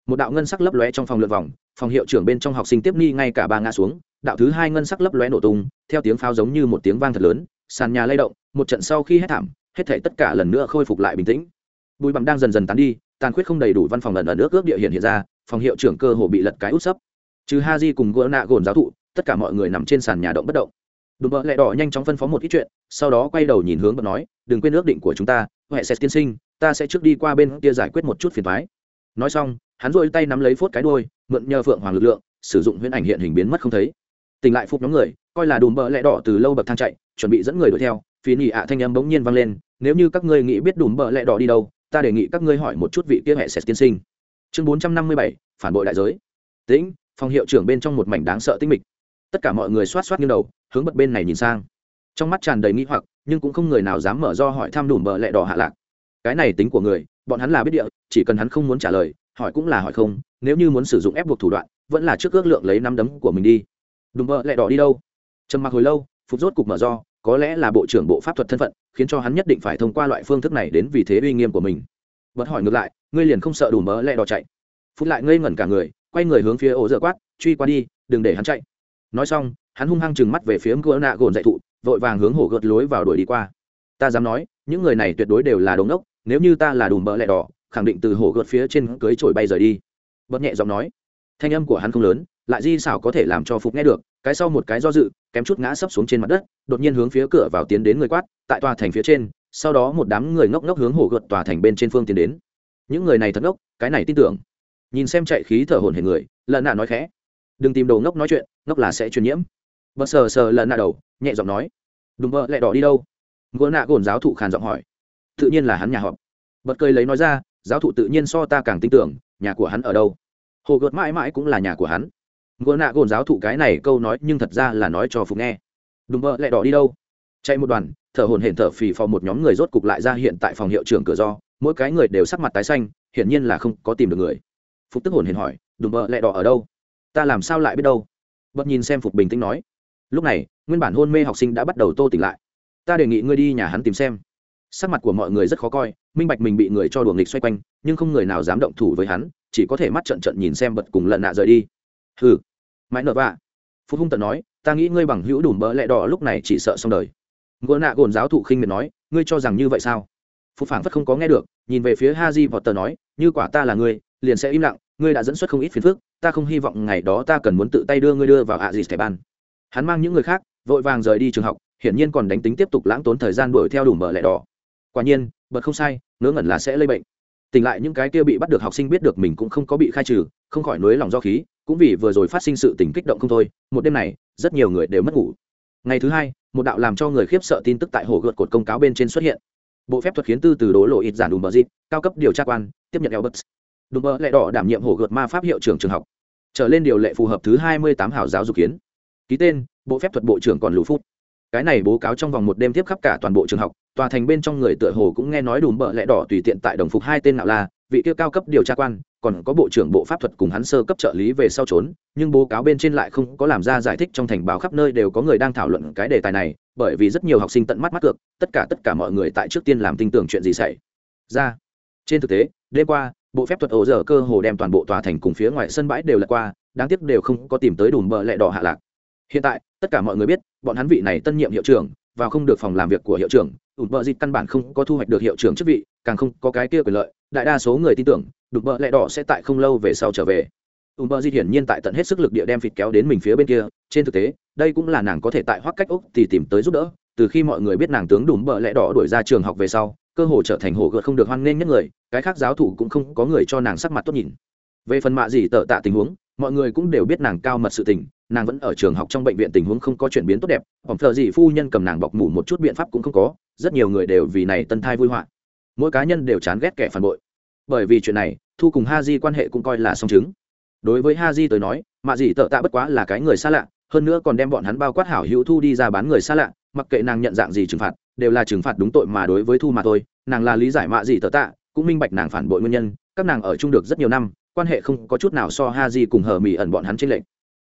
[SPEAKER 1] Một đạo ngân sắc lấp lóe trong phòng lượt vòng, phòng hiệu trưởng bên trong học sinh tiếp ni ngay cả ba ngã xuống, đạo thứ hai ngân sắc lấp lóe nổ tung, theo tiếng pháo giống như một tiếng vang thật lớn sàn nhà lay động, một trận sau khi hết thảm, hết thể tất cả lần nữa khôi phục lại bình tĩnh. Bụi bặm đang dần dần tán đi, tàn khuyết không đầy đủ văn phòng lần ở nước ước địa hiện hiện ra, phòng hiệu trưởng cơ hồ bị lật cái út sấp. Trừ ha di cùng gỡ nạ gồn giáo thụ, tất cả mọi người nằm trên sàn nhà động bất động. Đùm bợ lẹ đỏ nhanh chóng phân phó một ít chuyện, sau đó quay đầu nhìn hướng và nói, đừng quên ước định của chúng ta, huệ sẽ tiên sinh, ta sẽ trước đi qua bên kia giải quyết một chút phiền thoái nói xong, hắn rôi tay nắm lấy phốt cái đôi mượn nhờ phượng hoàng lực lượng, sử dụng huyễn ảnh hiện hình biến mất không thấy. Tỉnh lại phục nhóm người coi là đùm bợ lẹ đỏ từ lâu bậc thang chạy, chuẩn bị dẫn người đuổi theo, phí nhị ạ thanh âm bỗng nhiên vang lên, nếu như các ngươi nghĩ biết đùm bợ lẹ đỏ đi đâu, ta đề nghị các ngươi hỏi một chút vị kia hệ sệt tiên sinh. Chương bốn trăm năm mươi bảy, phản bội đại giới. Tĩnh, phòng hiệu trưởng bên trong một mảnh đáng sợ tinh mịch. Tất cả mọi người xoát xoát như đầu, hướng bật bên này nhìn sang. Trong mắt tràn đầy nghĩ hoặc, nhưng cũng không người nào dám mở do hỏi thăm đùm bợ lẹ đỏ hạ lạc. Cái này tính của người, bọn hắn là biết địa, chỉ cần hắn không muốn trả lời, hỏi cũng là hỏi không, nếu như muốn sử dụng ép buộc thủ đoạn, vẫn là trước ước lượng lấy năm đấm của mình đi. Đùm bợ lẹ đỏ đi đâu? Trầm mặc hồi lâu, phục rốt cục mở do, có lẽ là bộ trưởng bộ pháp thuật thân phận, khiến cho hắn nhất định phải thông qua loại phương thức này đến vì thế uy nghiêm của mình. Vẫn hỏi ngược lại, ngươi liền không sợ đủ mỡ lẹ đỏ chạy? Phút lại ngây ngẩn cả người, quay người hướng phía ổ dở quát, truy qua đi, đừng để hắn chạy. Nói xong, hắn hung hăng chừng mắt về phía gỡ nạ gồn dạy thụ, vội vàng hướng hổ gợt lối vào đuổi đi qua. Ta dám nói, những người này tuyệt đối đều là đống đốc, nếu như ta là đùm bỡ lẹ đỏ, khẳng định từ hổ gợt phía trên cưới trổi bay rời đi. Bất nhẹ giọng nói thanh âm của hắn không lớn, lại di xảo có thể làm cho phục nghe được, cái sau một cái do dự, kém chút ngã sấp xuống trên mặt đất, đột nhiên hướng phía cửa vào tiến đến người quát, tại tòa thành phía trên, sau đó một đám người ngốc ngốc hướng hổ gợt tòa thành bên trên phương tiến đến. Những người này thật ngốc, cái này tin tưởng. Nhìn xem chạy khí thở hồn hển người lợn nạ nói khẽ. Đừng tìm đồ ngốc nói chuyện, ngốc là sẽ truyền nhiễm. Bật sờ sờ lợn nạ đầu, nhẹ giọng nói. Đùm bợ lại đỏ đi đâu? Ngựa nạ gồn giáo thụ khàn giọng hỏi. Tự nhiên là hắn nhà họp. Bật cười lấy nói ra, giáo thụ tự nhiên so ta càng tin tưởng, nhà của hắn ở đâu? Hồ gợt mãi mãi cũng là nhà của hắn. Ngựa nạ gồn giáo thụ cái này câu nói nhưng thật ra là nói cho phục nghe. Đùm bơ lẹ đỏ đi đâu? Chạy một đoàn, thở hồn hển thở phì phò một nhóm người rốt cục lại ra hiện tại phòng hiệu trưởng cửa do. Mỗi cái người đều sắc mặt tái xanh, hiển nhiên là không có tìm được người. Phục tức hồn hển hỏi, đùm bơ lẹ đỏ ở đâu? Ta làm sao lại biết đâu? Bật nhìn xem phục bình tĩnh nói, lúc này, nguyên bản hôn mê học sinh đã bắt đầu tô tỉnh lại. Ta đề nghị ngươi đi nhà hắn tìm xem. Sắc mặt của mọi người rất khó coi minh bạch mình bị người cho đùa nghịch xoay quanh, nhưng không người nào dám động thủ với hắn, chỉ có thể mắt trận trận nhìn xem bật cùng lợn nạ rời đi. Hừ. Mãi nợ vạ. Phú hung tận nói, ta nghĩ ngươi bằng hữu đùm bỡ lẹ đỏ lúc này chỉ sợ xong đời. Ngựa nạ gồn giáo thụ khinh miệt nói, ngươi cho rằng như vậy sao? Phú phảng phất không có nghe được, nhìn về phía ha di vọt tờ nói, như quả ta là ngươi, liền sẽ im lặng, ngươi đã dẫn xuất không ít phiền phức, ta không hy vọng ngày đó ta cần muốn tự tay đưa ngươi đưa vào ạ gì thẻ ban. Hắn mang những người khác, vội vàng rời đi trường học, hiển nhiên còn đánh tính tiếp tục lãng tốn thời gian đuổi theo đủ mở lẻ đỏ quả nhiên, bật không sai, ngớ ngẩn là sẽ lây bệnh. Tỉnh lại những cái kia bị bắt được học sinh biết được mình cũng không có bị khai trừ, không khỏi nối lòng do khí, cũng vì vừa rồi phát sinh sự tình kích động không thôi, một đêm này, rất nhiều người đều mất ngủ. Ngày thứ hai, một đạo làm cho người khiếp sợ tin tức tại hồ gợt cột công cáo bên trên xuất hiện. Bộ phép thuật khiến tư từ đố lộ ít giản đùm bờ dịp, cao cấp điều tra quan, tiếp nhận elbert. Đùm bờ lệ đỏ đảm nhiệm hồ gợt ma pháp hiệu trưởng trường học. Trở lên điều lệ phù hợp thứ hai mươi tám hảo giáo dục kiến. Ký tên, bộ phép thuật bộ trưởng còn lũ phút cái này bố cáo trong vòng một đêm tiếp khắp cả toàn bộ trường học, tòa thành bên trong người tựa hồ cũng nghe nói đùm bợ lẹ đỏ tùy tiện tại đồng phục hai tên nào là vị kia cao cấp điều tra quan, còn có bộ trưởng bộ pháp thuật cùng hắn sơ cấp trợ lý về sau trốn, nhưng bố cáo bên trên lại không có làm ra giải thích trong thành báo khắp nơi đều có người đang thảo luận cái đề tài này, bởi vì rất nhiều học sinh tận mắt mắt cược, tất cả tất cả mọi người tại trước tiên làm tin tưởng chuyện gì xảy ra. Trên thực tế, đêm qua, bộ phép thuật ổ dở cơ hồ đem toàn bộ tòa thành cùng phía ngoài sân bãi đều lật qua, đáng tiếc đều không có tìm tới đùm bợ lẹ đỏ hạ lạc. Hiện tại, tất cả mọi người biết bọn hắn vị này tân nhiệm hiệu trưởng, vào không được phòng làm việc của hiệu trưởng, ủn bợ dịt căn bản không có thu hoạch được hiệu trưởng chức vị, càng không có cái kia quyền lợi, đại đa số người tin tưởng, đục bợ lẹ đỏ sẽ tại không lâu về sau trở về. Ủn bợ dịt hiển nhiên tại tận hết sức lực địa đem vịt kéo đến mình phía bên kia, trên thực tế, đây cũng là nàng có thể tại hoác cách úc thì tìm tới giúp đỡ, từ khi mọi người biết nàng tướng đùm bợ lẹ đỏ đuổi ra trường học về sau, cơ hồ trở thành hồ gợt không được hoan nghênh nhất người, cái khác giáo thủ cũng không có người cho nàng sắc mặt tốt nhìn. Về phần mạ gì tờ tạ tình huống mọi người cũng đều biết nàng cao mật sự tình, nàng vẫn ở trường học trong bệnh viện tình huống không có chuyển biến tốt đẹp hỏng thợ gì phu nhân cầm nàng bọc mủ một chút biện pháp cũng không có, rất nhiều người đều vì này tân thai vui họa mỗi cá nhân đều chán ghét kẻ phản bội. Bởi vì chuyện này, thu cùng ha di quan hệ cũng coi là song chứng. Đối với ha di tới nói, mạ dì tợ tạ bất quá là cái người xa lạ, hơn nữa còn đem bọn hắn bao quát hảo hữu thu đi ra bán người xa lạ, mặc kệ nàng nhận dạng gì trừng phạt, đều là trừng phạt đúng tội mà đối với thu mà thôi, nàng là lý giải mạ dì tợ tạ, cũng minh bạch nàng phản bội nguyên nhân, các nàng ở chung được rất nhiều năm quan hệ không có chút nào so ha di cùng hờ mỹ ẩn bọn hắn trên lệnh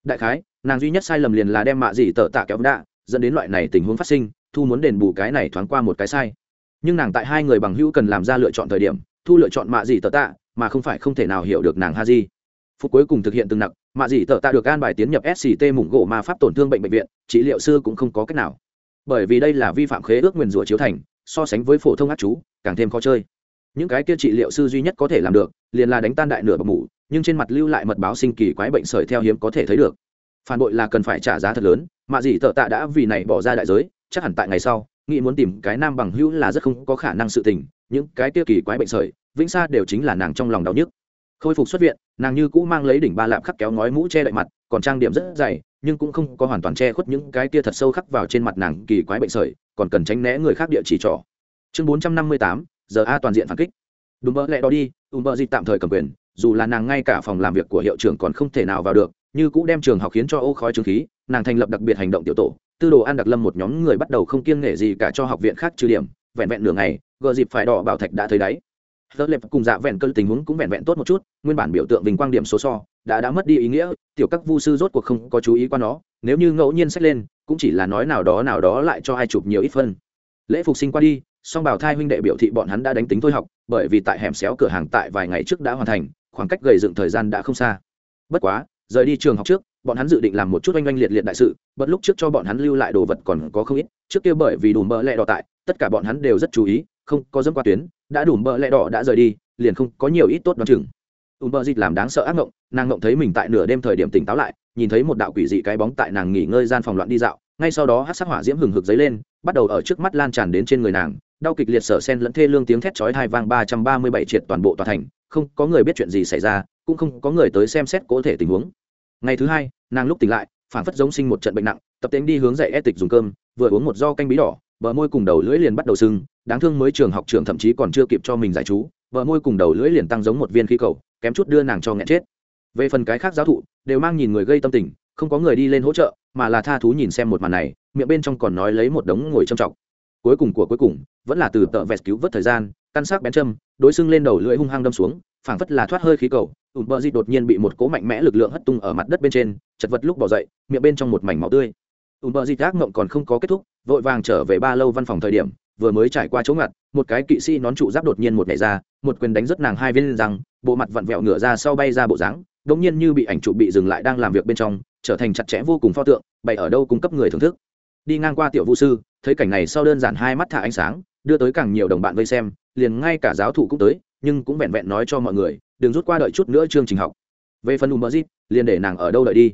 [SPEAKER 1] đại khái, nàng duy nhất sai lầm liền là đem mạ dì tờ tạ kéo đạ, dẫn đến loại này tình huống phát sinh, thu muốn đền bù cái này thoáng qua một cái sai. Nhưng nàng tại hai người bằng hữu cần làm ra lựa chọn thời điểm, thu lựa chọn mạ dì tờ tạ, mà không phải không thể nào hiểu được nàng ha di. Phút cuối cùng thực hiện từng nặng mạ dì tợ tạ được an bài tiến nhập sct mủng gỗ ma pháp tổn thương bệnh bệnh viện, trị liệu sư cũng không có cách nào. Bởi vì đây là vi phạm khế ước nguyền rủa chiếu thành, so sánh với phổ thông ác chú, càng thêm khó chơi những cái kia trị liệu sư duy nhất có thể làm được, liền là đánh tan đại nửa bọc mủ, nhưng trên mặt lưu lại mật báo sinh kỳ quái bệnh sởi theo hiếm có thể thấy được. Phản bội là cần phải trả giá thật lớn, mà dì tợ tạ đã vì này bỏ ra đại giới, chắc hẳn tại ngày sau, nghĩ muốn tìm cái nam bằng hữu là rất không có khả năng sự tình, những cái kia kỳ quái bệnh sởi, vĩnh sa đều chính là nàng trong lòng đau nhức. Khôi phục xuất viện, nàng như cũ mang lấy đỉnh ba lạp khắc kéo ngói mũ che đậy mặt, còn trang điểm rất dày, nhưng cũng không có hoàn toàn che khuất những cái kia thật sâu khắc vào trên mặt nàng kỳ quái bệnh sởi, còn cần tránh né người khác địa chỉ trỏ chương bốn trăm năm mươi tám giờ a toàn diện phản kích đúng mơ lẽ đó đi ùm bơ dịp tạm thời cầm quyền dù là nàng ngay cả phòng làm việc của hiệu trưởng còn không thể nào vào được như cũ đem trường học khiến cho ô khói trường khí nàng thành lập đặc biệt hành động tiểu tổ tư đồ an đặc lâm một nhóm người bắt đầu không kiêng nể gì cả cho học viện khác trừ điểm vẹn vẹn nửa ngày gờ dịp phải đỏ bảo thạch đã thấy đáy Tớ lệp cùng dạ vẹn cơn tình huống cũng vẹn vẹn tốt một chút, nguyên bản biểu tượng vinh quang điểm số so đã đã mất đi ý nghĩa, tiểu các vu sư rốt cuộc không có chú ý qua nó, nếu như ngẫu nhiên xét lên, cũng chỉ là nói nào đó nào đó lại cho ai chụp nhiều ít phân. Lễ phục sinh qua đi, song bảo thai huynh đệ biểu thị bọn hắn đã đánh tính thôi học, bởi vì tại hẻm xéo cửa hàng tại vài ngày trước đã hoàn thành, khoảng cách gầy dựng thời gian đã không xa. Bất quá, rời đi trường học trước, bọn hắn dự định làm một chút oanh oanh liệt liệt đại sự, bất lúc trước cho bọn hắn lưu lại đồ vật còn có không ít, trước kia bởi vì đủ mỡ lẹ đỏ tại, tất cả bọn hắn đều rất chú ý, không có dâm qua tuyến, đã đủ mỡ lẹ đỏ đã rời đi, liền không có nhiều ít tốt đoán chừng. Ùm bờ dịch làm đáng sợ ác ngộng, nàng ngộng thấy mình tại nửa đêm thời điểm tỉnh táo lại, nhìn thấy một đạo quỷ dị cái bóng tại nàng nghỉ ngơi gian phòng loạn đi dạo, ngay sau đó hát sắc hỏa diễm hừng hực dấy lên, bắt đầu ở trước mắt lan tràn đến trên người nàng, đau kịch liệt sở sen lẫn thê lương tiếng thét chói tai vang ba trăm ba mươi bảy triệt toàn bộ tòa thành, không có người biết chuyện gì xảy ra, cũng không có người tới xem xét cố thể tình huống. Ngày thứ hai, nàng lúc tỉnh lại, phản phất giống sinh một trận bệnh nặng, tập tính đi hướng dậy e tịch dùng cơm, vừa uống một do canh bí đỏ, bờ môi cùng đầu lưỡi liền bắt đầu sưng, đáng thương mới trường học trưởng thậm chí còn chưa kịp cho mình giải chú, bờ môi cùng đầu lưỡi liền tăng giống một viên khí cầu, kém chút đưa nàng cho nghẹn chết. về phần cái khác giáo thụ đều mang nhìn người gây tâm tình không có người đi lên hỗ trợ mà là tha thú nhìn xem một màn này miệng bên trong còn nói lấy một đống ngồi trầm trọng cuối cùng của cuối cùng, vẫn là từ tợ vẹt cứu vớt thời gian, căn sắc bén châm, đối xưng lên đầu lưỡi hung hăng đâm xuống, phảng phất là thoát hơi khí cầu, ủn bờ dịt đột nhiên bị một cố mạnh mẽ lực lượng hất tung ở mặt đất bên trên, chật vật lúc bỏ dậy, miệng bên trong một mảnh máu tươi. Ủn bờ dịt ác mộng còn không có kết thúc, vội vàng trở về ba lâu văn phòng thời điểm, vừa mới trải qua chỗ ngặt, một cái kỵ sĩ nón trụ giáp đột nhiên một nhảy ra, một quyền đánh rất nàng hai viên rằng bộ mặt vặn vẹo ngửa ra sau bay ra bộ dáng đống nhiên như bị ảnh trụ bị dừng lại đang làm việc bên trong, trở thành chặt chẽ vô cùng pho tượng, bày ở đâu cung cấp người thưởng thức. Đi ngang qua tiểu vũ sư thấy cảnh này sau đơn giản hai mắt thả ánh sáng, đưa tới càng nhiều đồng bạn vây xem, liền ngay cả giáo thủ cũng tới, nhưng cũng vẹn vẹn nói cho mọi người, đừng rút qua đợi chút nữa chương trình học. Về phần ùm bờ dịp liền để nàng ở đâu đợi đi.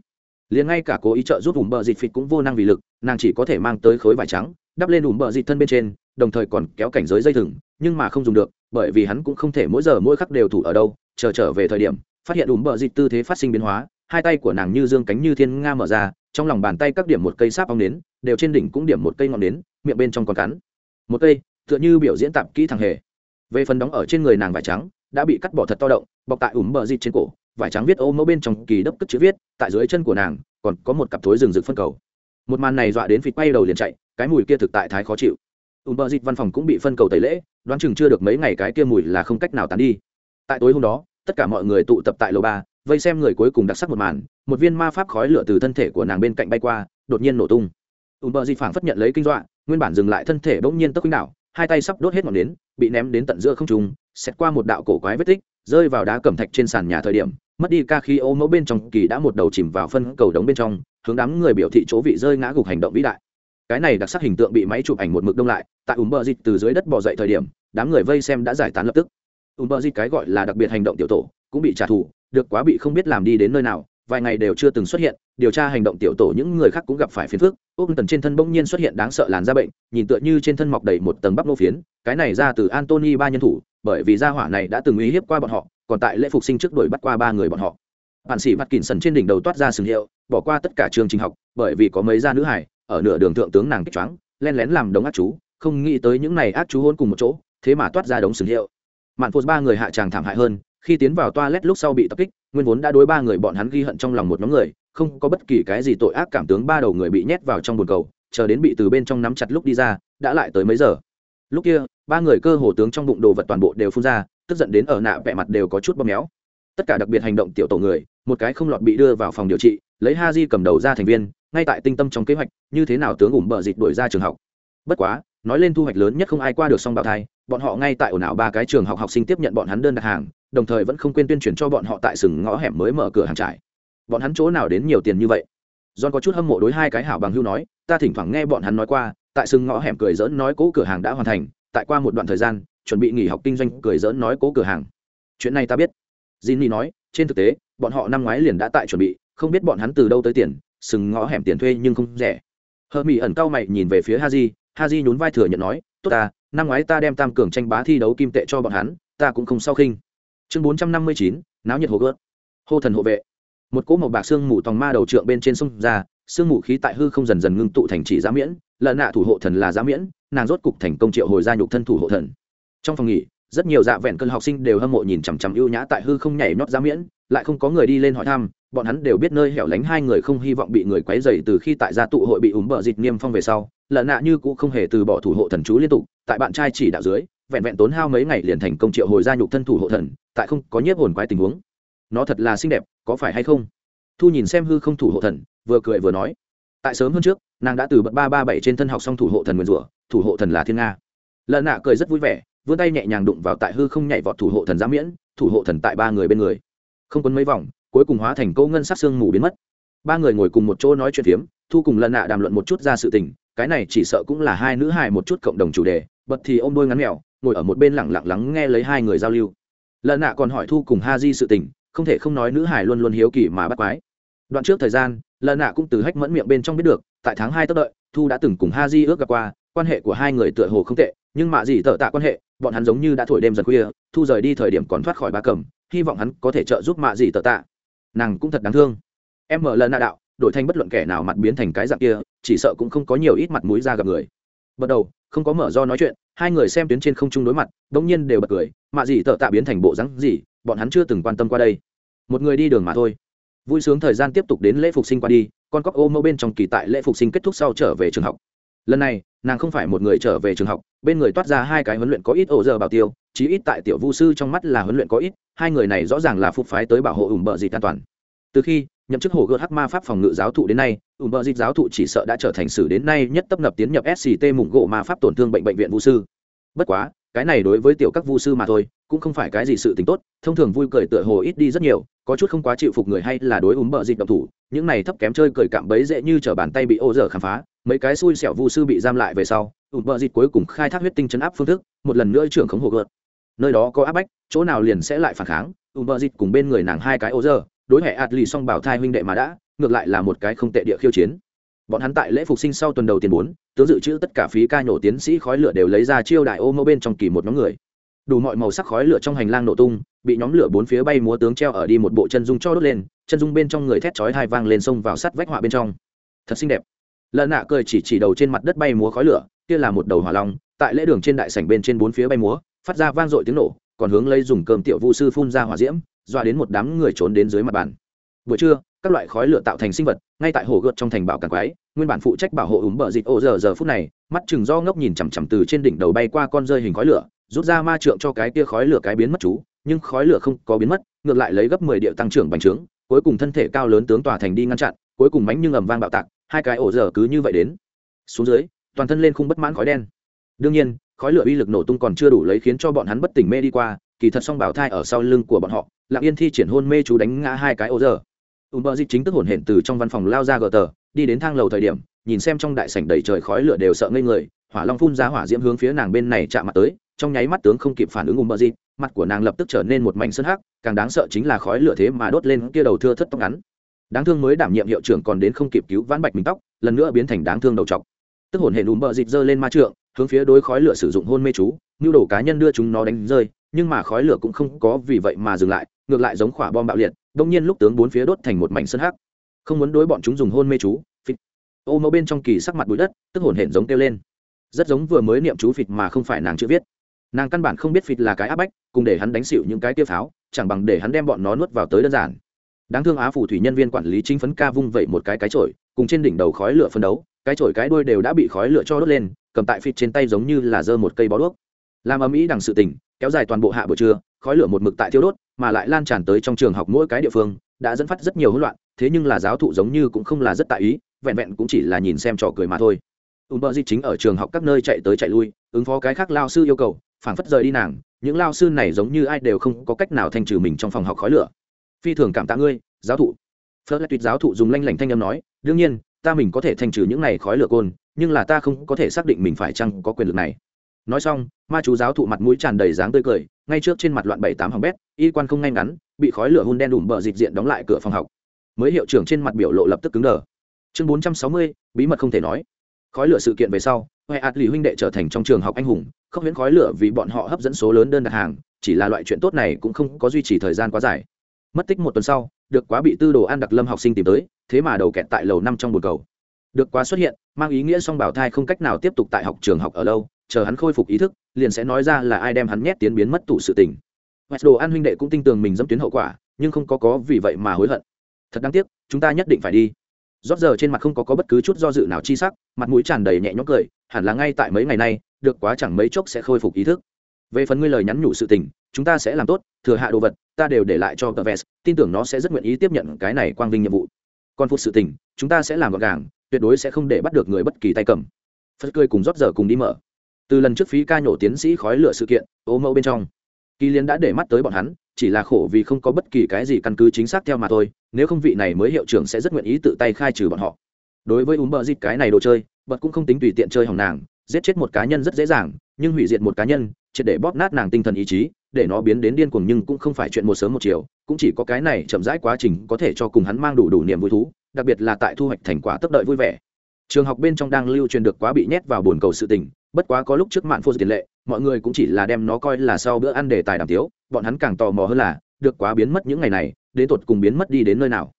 [SPEAKER 1] Liền ngay cả cố ý trợ giúp ùm bờ dịp phịt cũng vô năng vì lực, nàng chỉ có thể mang tới khối vải trắng, đắp lên ùm bờ dịp thân bên trên, đồng thời còn kéo cảnh giới dây thừng, nhưng mà không dùng được, bởi vì hắn cũng không thể mỗi giờ mỗi khắc đều thủ ở đâu, chờ trở về thời điểm, phát hiện ùm bờ dịp tư thế phát sinh biến hóa hai tay của nàng như dương cánh như thiên nga mở ra, trong lòng bàn tay các điểm một cây sáp ong nến, đều trên đỉnh cũng điểm một cây ngọn nến, miệng bên trong còn cắn. Một cây, tựa như biểu diễn tạp kỹ thằng hề. Về phần đóng ở trên người nàng vải trắng, đã bị cắt bỏ thật to động, bọc tại ủm bờ dịt trên cổ, vải trắng viết ô mẫu bên trong kỳ đốc cất chữ viết, tại dưới chân của nàng, còn có một cặp thối rừng rực phân cầu. Một màn này dọa đến phịt quay đầu liền chạy, cái mùi kia thực tại thái khó chịu. Ủm bờ dịt văn phòng cũng bị phân cầu tẩy lễ, đoán chừng chưa được mấy ngày cái kia mùi là không cách nào tán đi. Tại tối hôm đó, tất cả mọi người tụ tập tại lầu ba vây xem người cuối cùng đặc sắc một màn, một viên ma pháp khói lửa từ thân thể của nàng bên cạnh bay qua, đột nhiên nổ tung. Ùm bờ di phảng phất nhận lấy kinh dọa, nguyên bản dừng lại thân thể bỗng nhiên tốc quýnh đảo, hai tay sắp đốt hết ngọn nến, bị ném đến tận giữa không trung xét qua một đạo cổ quái vết tích, rơi vào đá cẩm thạch trên sàn nhà thời điểm, mất đi ca khí ô mẫu bên trong kỳ đã một đầu chìm vào phân cầu đống bên trong, hướng đám người biểu thị chỗ vị rơi ngã gục hành động vĩ đại. Cái này đặc sắc hình tượng bị máy chụp ảnh một mực đông lại, tại ùm bờ dịt từ dưới đất bỏ dậy thời điểm, đám người vây xem đã giải tán lập tức. Ùm bờ dịt cái gọi là đặc biệt hành động tiểu tổ, cũng bị trả thù được quá bị không biết làm đi đến nơi nào, vài ngày đều chưa từng xuất hiện, điều tra hành động tiểu tổ những người khác cũng gặp phải phiền phức. Ôm tần trên thân bỗng nhiên xuất hiện đáng sợ làn da bệnh, nhìn tựa như trên thân mọc đầy một tầng bắp nô phiến, cái này ra từ antony ba nhân thủ, bởi vì gia hỏa này đã từng uy hiếp qua bọn họ, còn tại lễ phục sinh trước đuổi bắt qua ba người bọn họ. Bạn sĩ bắt kỉnh sần trên đỉnh đầu toát ra sừng hiệu, bỏ qua tất cả trường trình học, bởi vì có mấy gia nữ hải ở nửa đường thượng tướng nàng kích choáng len lén làm đống ác chú, không nghĩ tới những này ác chú hôn cùng một chỗ, thế mà toát ra đống sừng hiệu. Mạn phô ba người hạ tràng thảm hại hơn khi tiến vào toilet lúc sau bị tập kích, nguyên vốn đã đối ba người bọn hắn ghi hận trong lòng một nhóm người, không có bất kỳ cái gì tội ác cảm tướng ba đầu người bị nhét vào trong bồn cầu, chờ đến bị từ bên trong nắm chặt lúc đi ra, đã lại tới mấy giờ. Lúc kia, ba người cơ hồ tướng trong bụng đồ vật toàn bộ đều phun ra, tức giận đến ở nạ vẻ mặt đều có chút bóp méo. Tất cả đặc biệt hành động tiểu tổ người, một cái không lọt bị đưa vào phòng điều trị, lấy ha di cầm đầu ra thành viên, ngay tại tinh tâm trong kế hoạch, như thế nào tướng ủng bờ dịch đuổi ra trường học. Bất quá, nói lên thu hoạch lớn nhất không ai qua được song bào thai, bọn họ ngay tại ổ não ba cái trường học học sinh tiếp nhận bọn hắn đơn đặt hàng đồng thời vẫn không quên tuyên truyền cho bọn họ tại sừng ngõ hẻm mới mở cửa hàng trải bọn hắn chỗ nào đến nhiều tiền như vậy? John có chút hâm mộ đối hai cái hảo bằng hưu nói, ta thỉnh thoảng nghe bọn hắn nói qua, tại sừng ngõ hẻm cười dỡn nói cố cửa hàng đã hoàn thành, tại qua một đoạn thời gian, chuẩn bị nghỉ học kinh doanh cười dỡn nói cố cửa hàng. Chuyện này ta biết. Jinny nói, trên thực tế, bọn họ năm ngoái liền đã tại chuẩn bị, không biết bọn hắn từ đâu tới tiền, sừng ngõ hẻm tiền thuê nhưng không rẻ. Hờ mỹ ẩn cao mày nhìn về phía haji haji nhún vai thừa nhận nói, tốt ta, năm ngoái ta đem tam cường tranh bá thi đấu kim tệ cho bọn hắn, ta cũng không sao khinh chương bốn trăm năm mươi chín, náo nhiệt hồ gớt hô thần hộ vệ. Một cỗ màu bạc xương mù tòng ma đầu trượng bên trên sông ra xương mù khí tại hư không dần dần ngưng tụ thành chỉ giá miễn, lợn nạ thủ hộ thần là giá miễn, nàng rốt cục thành công triệu hồi gia nhục thân thủ hộ thần. Trong phòng nghỉ, rất nhiều dạ vẹn cơn học sinh đều hâm mộ nhìn chằm chằm ưu nhã tại hư không nhảy nhót giá miễn, lại không có người đi lên hỏi thăm, bọn hắn đều biết nơi hẻo lánh hai người không hy vọng bị người quấy dày từ khi tại gia tụ hội bị úng bợ dịt niêm phong về sau, lợn nạ như cũng không hề từ bỏ thủ hộ thần chú liên tục, tại bạn trai chỉ đạo dưới vẹn vẹn tốn hao mấy ngày liền thành công triệu hồi gia nhục thân thủ hộ thần, tại không có nhiếp hồn quái tình huống. Nó thật là xinh đẹp, có phải hay không? Thu nhìn xem hư không thủ hộ thần, vừa cười vừa nói. Tại sớm hơn trước, nàng đã từ bậc ba ba bảy trên thân học xong thủ hộ thần nguyên rủa, thủ hộ thần là thiên nga. Lợn nạ cười rất vui vẻ, vươn tay nhẹ nhàng đụng vào tại hư không nhảy vọt thủ hộ thần giám miễn, thủ hộ thần tại ba người bên người. Không quấn mấy vòng, cuối cùng hóa thành câu ngân sắc xương mù biến mất. Ba người ngồi cùng một chỗ nói chuyện phiếm, thu cùng lần nạ đàm luận một chút ra sự tình, cái này chỉ sợ cũng là hai nữ hài một chút cộng đồng chủ đề, bật thì ô m đôi ngắn mèo ngồi ở một bên lẳng lặng lắng nghe lấy hai người giao lưu. Lần nạ còn hỏi thu cùng ha di sự tình, không thể không nói nữ hài luôn luôn hiếu kỳ mà bắt quái. Đoạn trước thời gian, lần nạ cũng từ hách mẫn miệng bên trong biết được, tại tháng hai tất đợi, thu đã từng cùng ha di ước gặp qua, quan hệ của hai người tựa hồ không tệ, nhưng mạ gì tợ tạ quan hệ, bọn hắn giống như đã thổi đêm dần khuya, thu rời đi thời điểm còn thoát khỏi ba cầm, hy vọng hắn có thể trợ giúp mạ gì tợ tạ. Nàng cũng thật đáng thương. Em mở lần nạ đạo, đổi thành bất luận kẻ nào mặt biến thành cái dạng kia, chỉ sợ cũng không có nhiều ít mặt mũi ra gặp người. Bắt đầu, không có mở do nói chuyện hai người xem tuyến trên không chung đối mặt đ ỗ n g nhiên đều bật cười, mạ gì tợ tạ biến thành bộ rắn gì, bọn hắn chưa từng quan tâm qua đây. Một người đi đường mà thôi. Vui sướng thời gian tiếp tục đến lễ phục sinh qua đi, con cóc ô mẫu bên trong kỳ tại lễ phục sinh kết thúc sau trở về trường học. Lần này, nàng không phải một người trở về trường học, bên người toát ra hai cái huấn luyện có ít ổ giờ bảo tiêu, chí ít tại tiểu vu sư trong mắt là huấn luyện có ít, hai người này rõ ràng là phục phái tới bảo hộ ủng bợ dịt an toàn. Từ khi nhậm chức hồ gợt hắc ma pháp phòng ngự giáo thụ đến nay ủng bợ dịt giáo thụ chỉ sợ đã trở thành sử đến nay nhất tấp nập tiến nhập sct mủng gỗ ma pháp tổn thương bệnh bệnh viện vu sư. Bất quá, cái này đối với tiểu các vu sư mà thôi, cũng không phải cái gì sự t ì n h tốt, thông thường vui cười tựa hồ ít đi rất nhiều, có chút không quá chịu phục người hay là đối úng bợ dịch độc thủ, những này thấp kém chơi cười cạm bấy dễ như t bàn tay bị ô dở khám phá, mấy cái xui xẻo vu sư bị giam lại về sau ủng bợ dịch cuối cùng khai thác huyết tinh chấn áp phương thức, một lần nữa trưởng khống hồ gợt. Nơi đó có áp bách, chỗ nào liền sẽ lại phản kháng ủng bợ dịch cùng bên người nàng hai cái ô dở đối hệ ạt lì song bảo thai huynh đệ mà đã, ngược lại là một cái không tệ địa khiêu chiến. Bọn hắn tại lễ phục sinh sau tuần đầu tiền bốn, tướng dự trữ tất cả phí ca nhổ tiến sĩ khói lửa đều lấy ra chiêu đại ô mô bên trong kỳ một nhóm người. Đủ mọi màu sắc khói lửa trong hành lang nổ tung, bị nhóm lửa bốn phía bay múa tướng treo ở đi một bộ chân dung cho đốt lên, chân dung bên trong người thét chói hai vang lên sông vào sắt vách họa bên trong. Thật xinh đẹp. Lợn nạ cười chỉ chỉ đầu trên mặt đất bay múa khói lửa, kia là một đầu hỏa long, tại lễ đường trên đại sảnh bên trên bốn phía bay múa, phát ra vang dội tiếng nổ, còn hướng lấy dùng cơm tiểu vu sư phun ra hỏa diễm dọa đến một đám người trốn đến dưới mặt bàn. Buổi trưa, các loại khói lửa tạo thành sinh vật, ngay tại hồ gợt trong thành bảo càng quái, nguyên bản phụ trách bảo hộ ủng bờ dịch ô giờ giờ phút này, mắt chừng do ngốc nhìn chằm chằm từ trên đỉnh đầu bay qua con rơi hình khói lửa, rút ra ma trượng cho cái kia khói lửa cái biến mất chú, nhưng khói lửa không có biến mất, ngược lại lấy gấp mười điệu tăng trưởng bành trướng, cuối cùng thân thể cao lớn tướng tòa thành đi ngăn chặn, cuối cùng mánh nhưng ầm vang bạo tạc, hai cái ổ giờ cứ như vậy đến. Xuống dưới, toàn thân lên khung bất mãn khói đen. Đương nhiên, khói lửa uy lực nổ tung còn chưa đủ lấy khiến cho bọn hắn bất tỉnh mê đi qua, kỳ thật song bảo thai ở sau lưng của bọn họ lặng yên thi triển hôn mê chú đánh ngã hai cái ô giờ ùm bờ dịch chính tức hổn hển từ trong văn phòng lao ra gờ tờ, đi đến thang lầu thời điểm, nhìn xem trong đại sảnh đầy trời khói lửa đều sợ ngây người, hỏa long phun ra hỏa diễm hướng phía nàng bên này chạm mặt tới, trong nháy mắt tướng không kịp phản ứng ùm bờ dịch, mặt của nàng lập tức trở nên một mảnh sơn hắc, càng đáng sợ chính là khói lửa thế mà đốt lên kia đầu thưa thất tóc ngắn. Đáng thương mới đảm nhiệm hiệu trưởng còn đến không kịp cứu vãn bạch mình tóc, lần nữa biến thành đáng thương đầu trọc. Tức hổn hển ùm bờ dịch giơ lên ma trượng, hướng phía đối khói lửa sử dụng hôn mê chú, nhu đồ cá nhân đưa chúng nó đánh rơi, nhưng mà khói lửa cũng không có vì vậy mà dừng lại ngược lại giống quả bom bạo liệt, đông nhiên lúc tướng bốn phía đốt thành một mảnh sân hắc. Không muốn đối bọn chúng dùng hôn mê chú phịt ô mẫu bên trong kỳ sắc mặt bụi đất, tức hổn hển giống kêu lên. Rất giống vừa mới niệm chú phịt mà không phải nàng chữ viết. Nàng căn bản không biết phịt là cái áp bách, cùng để hắn đánh xịu những cái tiêu pháo, chẳng bằng để hắn đem bọn nó nuốt vào tới đơn giản. Đáng thương á phủ thủy nhân viên quản lý chính phấn ca vung vẩy một cái cái chổi, cùng trên đỉnh đầu khói lửa phân đấu, cái chổi cái đuôi đều đã bị khói lửa cho đốt lên, cầm tại phịt trên tay giống như là giơ một cây bó đuốc. Làm ầm ĩ đằng sự tình, kéo dài toàn bộ hạ buổi trưa, khói lửa một mực tại thiêu đốt mà lại lan tràn tới trong trường học mỗi cái địa phương, đã dẫn phát rất nhiều hỗn loạn, thế nhưng là giáo thụ giống như cũng không là rất tại ý, vẹn vẹn cũng chỉ là nhìn xem trò cười mà thôi. Ùn bơ di chính ở trường học các nơi chạy tới chạy lui, ứng phó cái khác lao sư yêu cầu, phảng phất rời đi nàng, những lao sư này giống như ai đều không có cách nào thanh trừ mình trong phòng học khói lửa. Phi thường cảm tạ ngươi, giáo thụ. Phớt lại tuyệt giáo thụ dùng lanh lảnh thanh âm nói, đương nhiên, ta mình có thể thanh trừ những này khói lửa côn, nhưng là ta không có thể xác định mình phải chăng có quyền lực này. Nói xong, ma chú giáo thụ mặt mũi tràn đầy dáng tươi cười ngay trước trên mặt loạn bảy tám hòng bét, y quan không ngay ngắn, bị khói lửa hun đen đùm bờ dịch diện đóng lại cửa phòng học. Mới hiệu trưởng trên mặt biểu lộ lập tức cứng đờ. Chương bốn trăm sáu mươi, bí mật không thể nói. Khói lửa sự kiện về sau huệ ạt lì huynh đệ trở thành trong trường học anh hùng không miễn khói lửa vì bọn họ hấp dẫn số lớn đơn đặt hàng, chỉ là loại chuyện tốt này cũng không có duy trì thời gian quá dài. Mất tích một tuần sau, được quá bị tư đồ an đặc lâm học sinh tìm tới, thế mà đầu kẹt tại lầu năm trong bồn cầu. Được quá xuất hiện, mang ý nghĩa song bảo thai không cách nào tiếp tục tại học trường học ở lâu chờ hắn khôi phục ý thức liền sẽ nói ra là ai đem hắn nhét tiến biến mất tủ sự tình. Hoạch đồ an huynh đệ cũng tin tưởng mình dẫm tuyến hậu quả nhưng không có có vì vậy mà hối hận. Thật đáng tiếc chúng ta nhất định phải đi. Rót giờ trên mặt không có, có bất cứ chút do dự nào chi sắc mặt mũi tràn đầy nhẹ nhõm cười hẳn là ngay tại mấy ngày nay được quá chẳng mấy chốc sẽ khôi phục ý thức. Về phần ngươi lời nhắn nhủ sự tình chúng ta sẽ làm tốt thừa hạ đồ vật ta đều để lại cho tờ vest tin tưởng nó sẽ rất nguyện ý tiếp nhận cái này quang vinh nhiệm vụ. Còn phục sự tình chúng ta sẽ làm gọn gàng tuyệt đối sẽ không để bắt được người bất kỳ tay cầm. Phật cười cùng rót giờ cùng đi mở từ lần trước phí ca nhổ tiến sĩ khói lửa sự kiện ố mẫu bên trong, kỳ liên đã để mắt tới bọn hắn, chỉ là khổ vì không có bất kỳ cái gì căn cứ chính xác theo mà thôi, nếu không vị này mới hiệu trưởng sẽ rất nguyện ý tự tay khai trừ bọn họ. Đối với úm bờ dịt cái này đồ chơi, bật cũng không tính tùy tiện chơi hỏng nàng, giết chết một cá nhân rất dễ dàng, nhưng hủy diệt một cá nhân, triệt để bóp nát nàng tinh thần ý chí, để nó biến đến điên cuồng nhưng cũng không phải chuyện một sớm một chiều, cũng chỉ có cái này chậm rãi quá trình có thể cho cùng hắn mang đủ đủ niềm vui thú, đặc biệt là tại thu hoạch thành quả tốc đợi vui vẻ trường học bên trong đang lưu truyền được quá bị nhét vào bồn cầu sự tình, bất quá có lúc trước mạn phô tiền lệ, mọi người cũng chỉ là đem nó coi là sau bữa ăn để tài đàm tiếu, bọn hắn càng tò mò hơn là, được quá biến mất những ngày này, đến tột cùng biến mất đi đến nơi nào.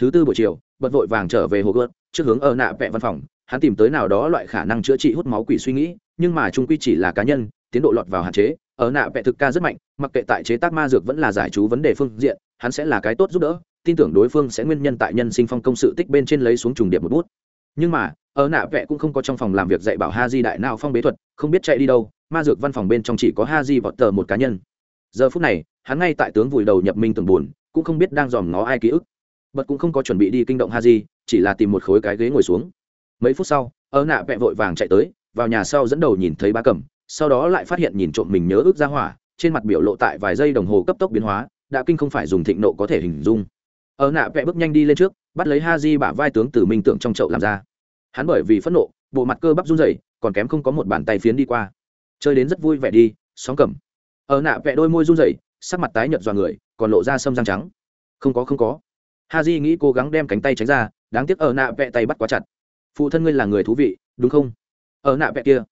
[SPEAKER 1] Thứ tư buổi chiều, bật vội vàng trở về hồ gợt trước hướng ở nạ vẹ văn phòng, hắn tìm tới nào đó loại khả năng chữa trị hút máu quỷ suy nghĩ, nhưng mà trung quy chỉ là cá nhân, tiến độ lọt vào hạn chế, ở nạ vẽ thực ca rất mạnh, mặc kệ tại chế tác ma dược vẫn là giải chú vấn đề phương diện, hắn sẽ là cái tốt giúp đỡ, tin tưởng đối phương sẽ nguyên nhân tại nhân sinh phong công sự tích bên trên lấy xuống trùng điệp một bút nhưng mà, ở nạ vẽ cũng không có trong phòng làm việc dạy bảo ha di đại nào phong bế thuật, không biết chạy đi đâu, ma dược văn phòng bên trong chỉ có ha di vọt tờ một cá nhân. Giờ phút này, hắn ngay tại tướng vùi đầu nhập minh tưởng buồn, cũng không biết đang dòm ngó ai ký ức. Bật cũng không có chuẩn bị đi kinh động ha di chỉ là tìm một khối cái ghế ngồi xuống. Mấy phút sau, ở nạ vẽ vội vàng chạy tới, vào nhà sau dẫn đầu nhìn thấy ba cẩm sau đó lại phát hiện nhìn trộm mình nhớ ước ra hỏa, trên mặt biểu lộ tại vài giây đồng hồ cấp tốc biến hóa, đã kinh không phải dùng thịnh nộ có thể hình dung ở nạ vẽ bước nhanh đi lên trước, bắt lấy ha di bả vai tướng từ minh tượng trong chậu làm ra. Hắn bởi vì phẫn nộ, bộ mặt cơ bắp run rẩy, còn kém không có một bàn tay phiến đi qua. Chơi đến rất vui vẻ đi, sóng cầm. Ở nạ vẽ đôi môi run rẩy, sắc mặt tái nhợt dọa người, còn lộ ra sâm răng trắng. Không có không có. Ha di nghĩ cố gắng đem cánh tay tránh ra, đáng tiếc ở nạ vẽ tay bắt quá chặt. Phụ thân ngươi là người thú vị, đúng không? Ở nạ vẽ kia,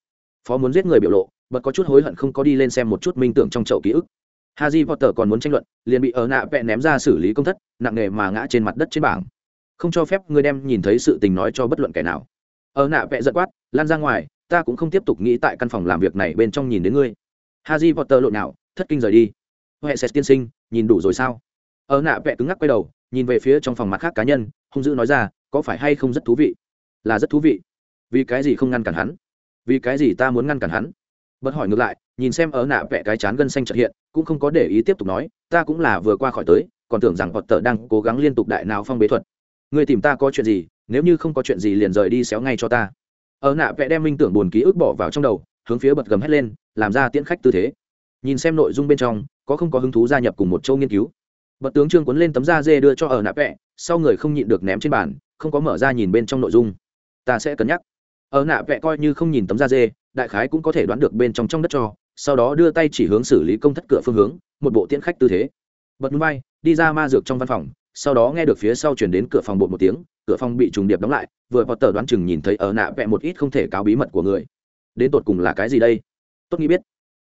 [SPEAKER 1] phó muốn giết người biểu lộ, bật có chút hối hận không có đi lên xem một chút minh tưởng trong chậu ký ức. Harry Potter còn muốn tranh luận, liền bị ở nạ vẽ ném ra xử lý công thất, nặng nề mà ngã trên mặt đất trên bảng. Không cho phép ngươi đem nhìn thấy sự tình nói cho bất luận kẻ nào. Ở nạ vẽ giận quát, lan ra ngoài, ta cũng không tiếp tục nghĩ tại căn phòng làm việc này bên trong nhìn đến ngươi. Harry Potter lộn nào, thất kinh rời đi. Hệ sẽ tiên sinh, nhìn đủ rồi sao? Ở nạ vẽ cứng ngắc quay đầu, nhìn về phía trong phòng mặt khác cá nhân, hung dữ nói ra, có phải hay không rất thú vị? Là rất thú vị. Vì cái gì không ngăn cản hắn? Vì cái gì ta muốn ngăn cản hắn? Bất hỏi ngược lại, nhìn xem ở nạ vẽ cái chán gân xanh trật hiện cũng không có để ý tiếp tục nói ta cũng là vừa qua khỏi tới còn tưởng rằng hoặc tờ đang cố gắng liên tục đại nào phong bế thuật. Người tìm ta có chuyện gì nếu như không có chuyện gì liền rời đi xéo ngay cho ta. Ở nạ vẽ đem minh tưởng buồn ký ức bỏ vào trong đầu hướng phía bật gầm hét lên làm ra tiễn khách tư thế. Nhìn xem nội dung bên trong có không có hứng thú gia nhập cùng một châu nghiên cứu. Bật tướng trương cuốn lên tấm da dê đưa cho ở nạ vẽ sau người không nhịn được ném trên bàn không có mở ra nhìn bên trong nội dung. Ta sẽ cân nhắc. Ở nạ vẽ coi như không nhìn tấm da dê đại khái cũng có thể đoán được bên trong trong đất cho, sau đó đưa tay chỉ hướng xử lý công thất cửa phương hướng, một bộ tiễn khách tư thế. Bật núi bay, đi ra ma dược trong văn phòng, sau đó nghe được phía sau chuyển đến cửa phòng bột một tiếng, cửa phòng bị trùng điệp đóng lại, vừa có tờ đoán chừng nhìn thấy ở nạ vẹ một ít không thể cáo bí mật của người. Đến tột cùng là cái gì đây? Tốt nghĩ biết.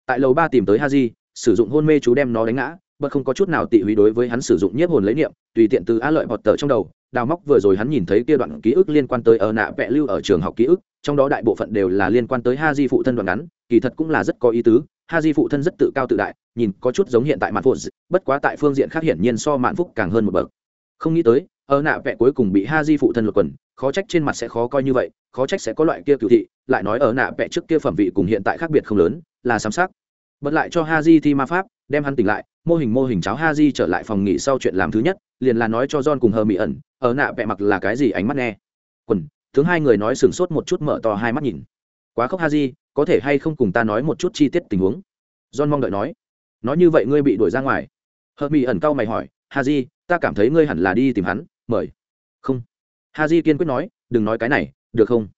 [SPEAKER 1] Tại lầu ba tìm tới ha di sử dụng hôn mê chú đem nó đánh ngã, bật không có chút nào tị húy đối với hắn sử dụng nhiếp hồn lấy niệm, tùy tiện từ a lợi vọt tờ trong đầu, đào móc vừa rồi hắn nhìn thấy kia đoạn ký ức liên quan tới ở nạ vẽ lưu ở trường học ký ức trong đó đại bộ phận đều là liên quan tới ha di phụ thân đoạn ngắn, kỳ thật cũng là rất có ý tứ. Ha di phụ thân rất tự cao tự đại, nhìn có chút giống hiện tại mạn phúc bất quá tại phương diện khác hiển nhiên so mạn phúc càng hơn một bậc. Không nghĩ tới, ở nạ vẽ cuối cùng bị ha di phụ thân lột quần, khó trách trên mặt sẽ khó coi như vậy, khó trách sẽ có loại kia cựu thị, lại nói ở nạ vẽ trước kia phẩm vị cùng hiện tại khác biệt không lớn, là sám sắc. Bật lại cho ha di thi ma pháp, đem hắn tỉnh lại, mô hình mô hình cháo ha di trở lại phòng nghỉ sau chuyện làm thứ nhất, liền là nói cho john cùng hờ mỹ ẩn ở nạ vẽ mặc là cái gì ánh mắt nghe. Quần tướng hai người nói sửng sốt một chút mở to hai mắt nhìn. Quá khóc ha di, có thể hay không cùng ta nói một chút chi tiết tình huống? John mong đợi nói. Nói như vậy ngươi bị đuổi ra ngoài. Hợp mỹ ẩn cau mày hỏi, ha di, ta cảm thấy ngươi hẳn là đi tìm hắn, mời. Không. Ha di kiên quyết nói, đừng nói cái này, được không?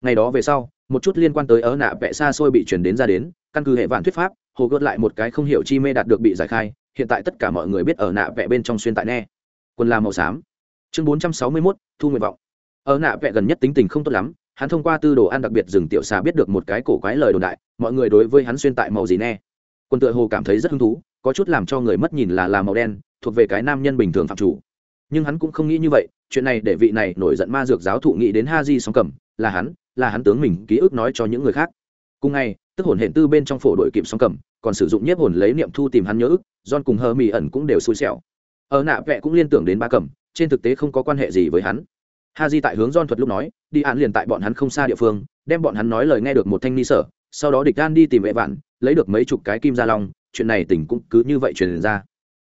[SPEAKER 1] Ngày đó về sau, một chút liên quan tới ớ nạ vẽ xa xôi bị chuyển đến ra đến, căn cứ hệ vạn thuyết pháp, hồ gợt lại một cái không hiểu chi mê đạt được bị giải khai, hiện tại tất cả mọi người biết ở nạ vẽ bên trong xuyên tại ne. Quân là màu xám. Chương bốn trăm sáu mươi mốt, thu nguyện vọng ở nạ vẽ gần nhất tính tình không tốt lắm, hắn thông qua tư đồ ăn đặc biệt rừng tiểu xà biết được một cái cổ quái lời đồn đại, mọi người đối với hắn xuyên tại màu gì ne quân tựa hồ cảm thấy rất hứng thú, có chút làm cho người mất nhìn là là màu đen, thuộc về cái nam nhân bình thường phạm chủ. Nhưng hắn cũng không nghĩ như vậy, chuyện này để vị này nổi giận ma dược giáo thụ nghĩ đến ha di sóng cầm, là hắn là hắn tướng mình ký ức nói cho những người khác. Cùng ngày, tức hồn hển tư bên trong phổ đội kịp sóng cầm, còn sử dụng nhiếp hồn lấy niệm thu tìm hắn nhớ ức, john cùng hơ mỹ ẩn cũng đều xui xẻo. Ở nạ vẽ cũng liên tưởng đến ba cầm, trên thực tế không có quan hệ gì với hắn ha di tại hướng don thuật lúc nói, đi An liền tại bọn hắn không xa địa phương, đem bọn hắn nói lời nghe được một thanh ni sở, sau đó địch gan đi tìm vệ vạn, lấy được mấy chục cái kim gia long, chuyện này tỉnh cũng cứ như vậy truyền ra.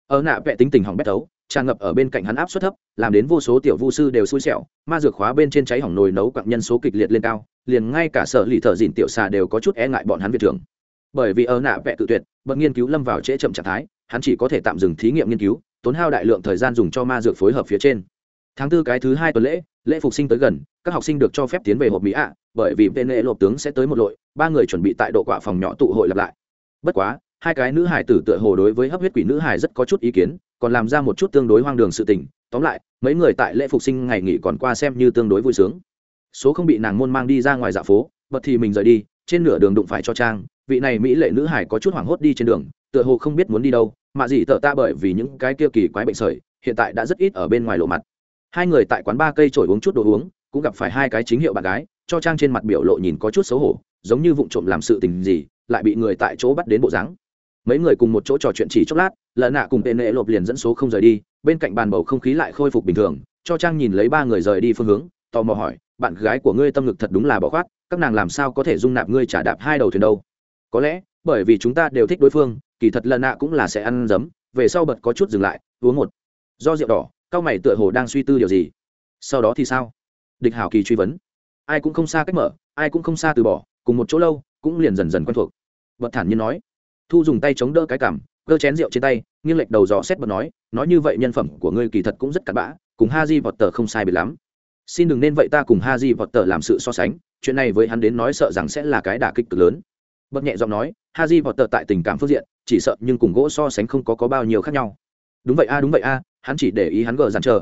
[SPEAKER 1] Ở nạ vẽ tính tình hỏng bét thấu, tràn ngập ở bên cạnh hắn áp suất thấp, làm đến vô số tiểu vu sư đều xui xẻo, ma dược khóa bên trên cháy hỏng nồi nấu quặng nhân số kịch liệt lên cao, liền ngay cả sở lì thợ dìn tiểu xà đều có chút e ngại bọn hắn việt trưởng. Bởi vì ở nạ vẽ tự tuyệt, bậc nghiên cứu lâm vào trễ chậm trạng thái, hắn chỉ có thể tạm dừng thí nghiệm nghiên cứu, tốn hao đại lượng thời gian dùng cho ma dược phối hợp phía trên tháng tư cái thứ hai tuần lễ lễ phục sinh tới gần, các học sinh được cho phép tiến về hộp mỹ ạ, bởi vì tên lễ lộp tướng sẽ tới một lội, ba người chuẩn bị tại độ quả phòng nhỏ tụ hội lặp lại. Bất quá, hai cái nữ hải tử tựa hồ đối với hấp huyết quỷ nữ hải rất có chút ý kiến, còn làm ra một chút tương đối hoang đường sự tình. Tóm lại, mấy người tại lễ phục sinh ngày nghỉ còn qua xem như tương đối vui sướng. Số không bị nàng môn mang đi ra ngoài dạ phố, bật thì mình rời đi, trên nửa đường đụng phải cho trang, vị này mỹ lệ nữ hải có chút hoảng hốt đi trên đường, tựa hồ không biết muốn đi đâu, mà gì tợ ta bởi vì những cái kia kỳ quái bệnh sởi, hiện tại đã rất ít ở bên ngoài lộ mặt hai người tại quán ba cây trổi uống chút đồ uống, cũng gặp phải hai cái chính hiệu bạn gái, cho trang trên mặt biểu lộ nhìn có chút xấu hổ, giống như vụng trộm làm sự tình gì, lại bị người tại chỗ bắt đến bộ dáng. Mấy người cùng một chỗ trò chuyện chỉ chốc lát, lợn nạ cùng tên nệ lộp liền dẫn số không rời đi, bên cạnh bàn bầu không khí lại khôi phục bình thường, cho trang nhìn lấy ba người rời đi phương hướng, tò mò hỏi, bạn gái của ngươi tâm ngực thật đúng là bỏ khoát, các nàng làm sao có thể dung nạp ngươi trả đạp hai đầu thuyền đâu? Có lẽ, bởi vì chúng ta đều thích đối phương, kỳ thật lần nạ cũng là sẽ ăn giấm về sau bật có chút dừng lại, uống một do rượu đỏ cao mày tựa hồ đang suy tư điều gì. Sau đó thì sao? Địch hảo kỳ truy vấn. Ai cũng không xa cách mở, ai cũng không xa từ bỏ, cùng một chỗ lâu, cũng liền dần dần quen thuộc. Bật thản nhiên nói. Thu dùng tay chống đỡ cái cảm cơ chén rượu trên tay, nghiêng lệch đầu dò xét bật nói nói như vậy nhân phẩm của ngươi kỳ thật cũng rất cặn bã, cùng ha di vọt tờ không sai bị lắm. Xin đừng nên vậy ta cùng ha di vọt tờ làm sự so sánh, chuyện này với hắn đến nói sợ rằng sẽ là cái đả kích cực lớn. Bật nhẹ giọng nói ha di vọt tờ tại tình cảm phương diện, chỉ sợ nhưng cùng gỗ so sánh không có có bao nhiêu khác nhau. Đúng vậy a, đúng vậy a hắn chỉ để ý hắn gờ dàn chờ.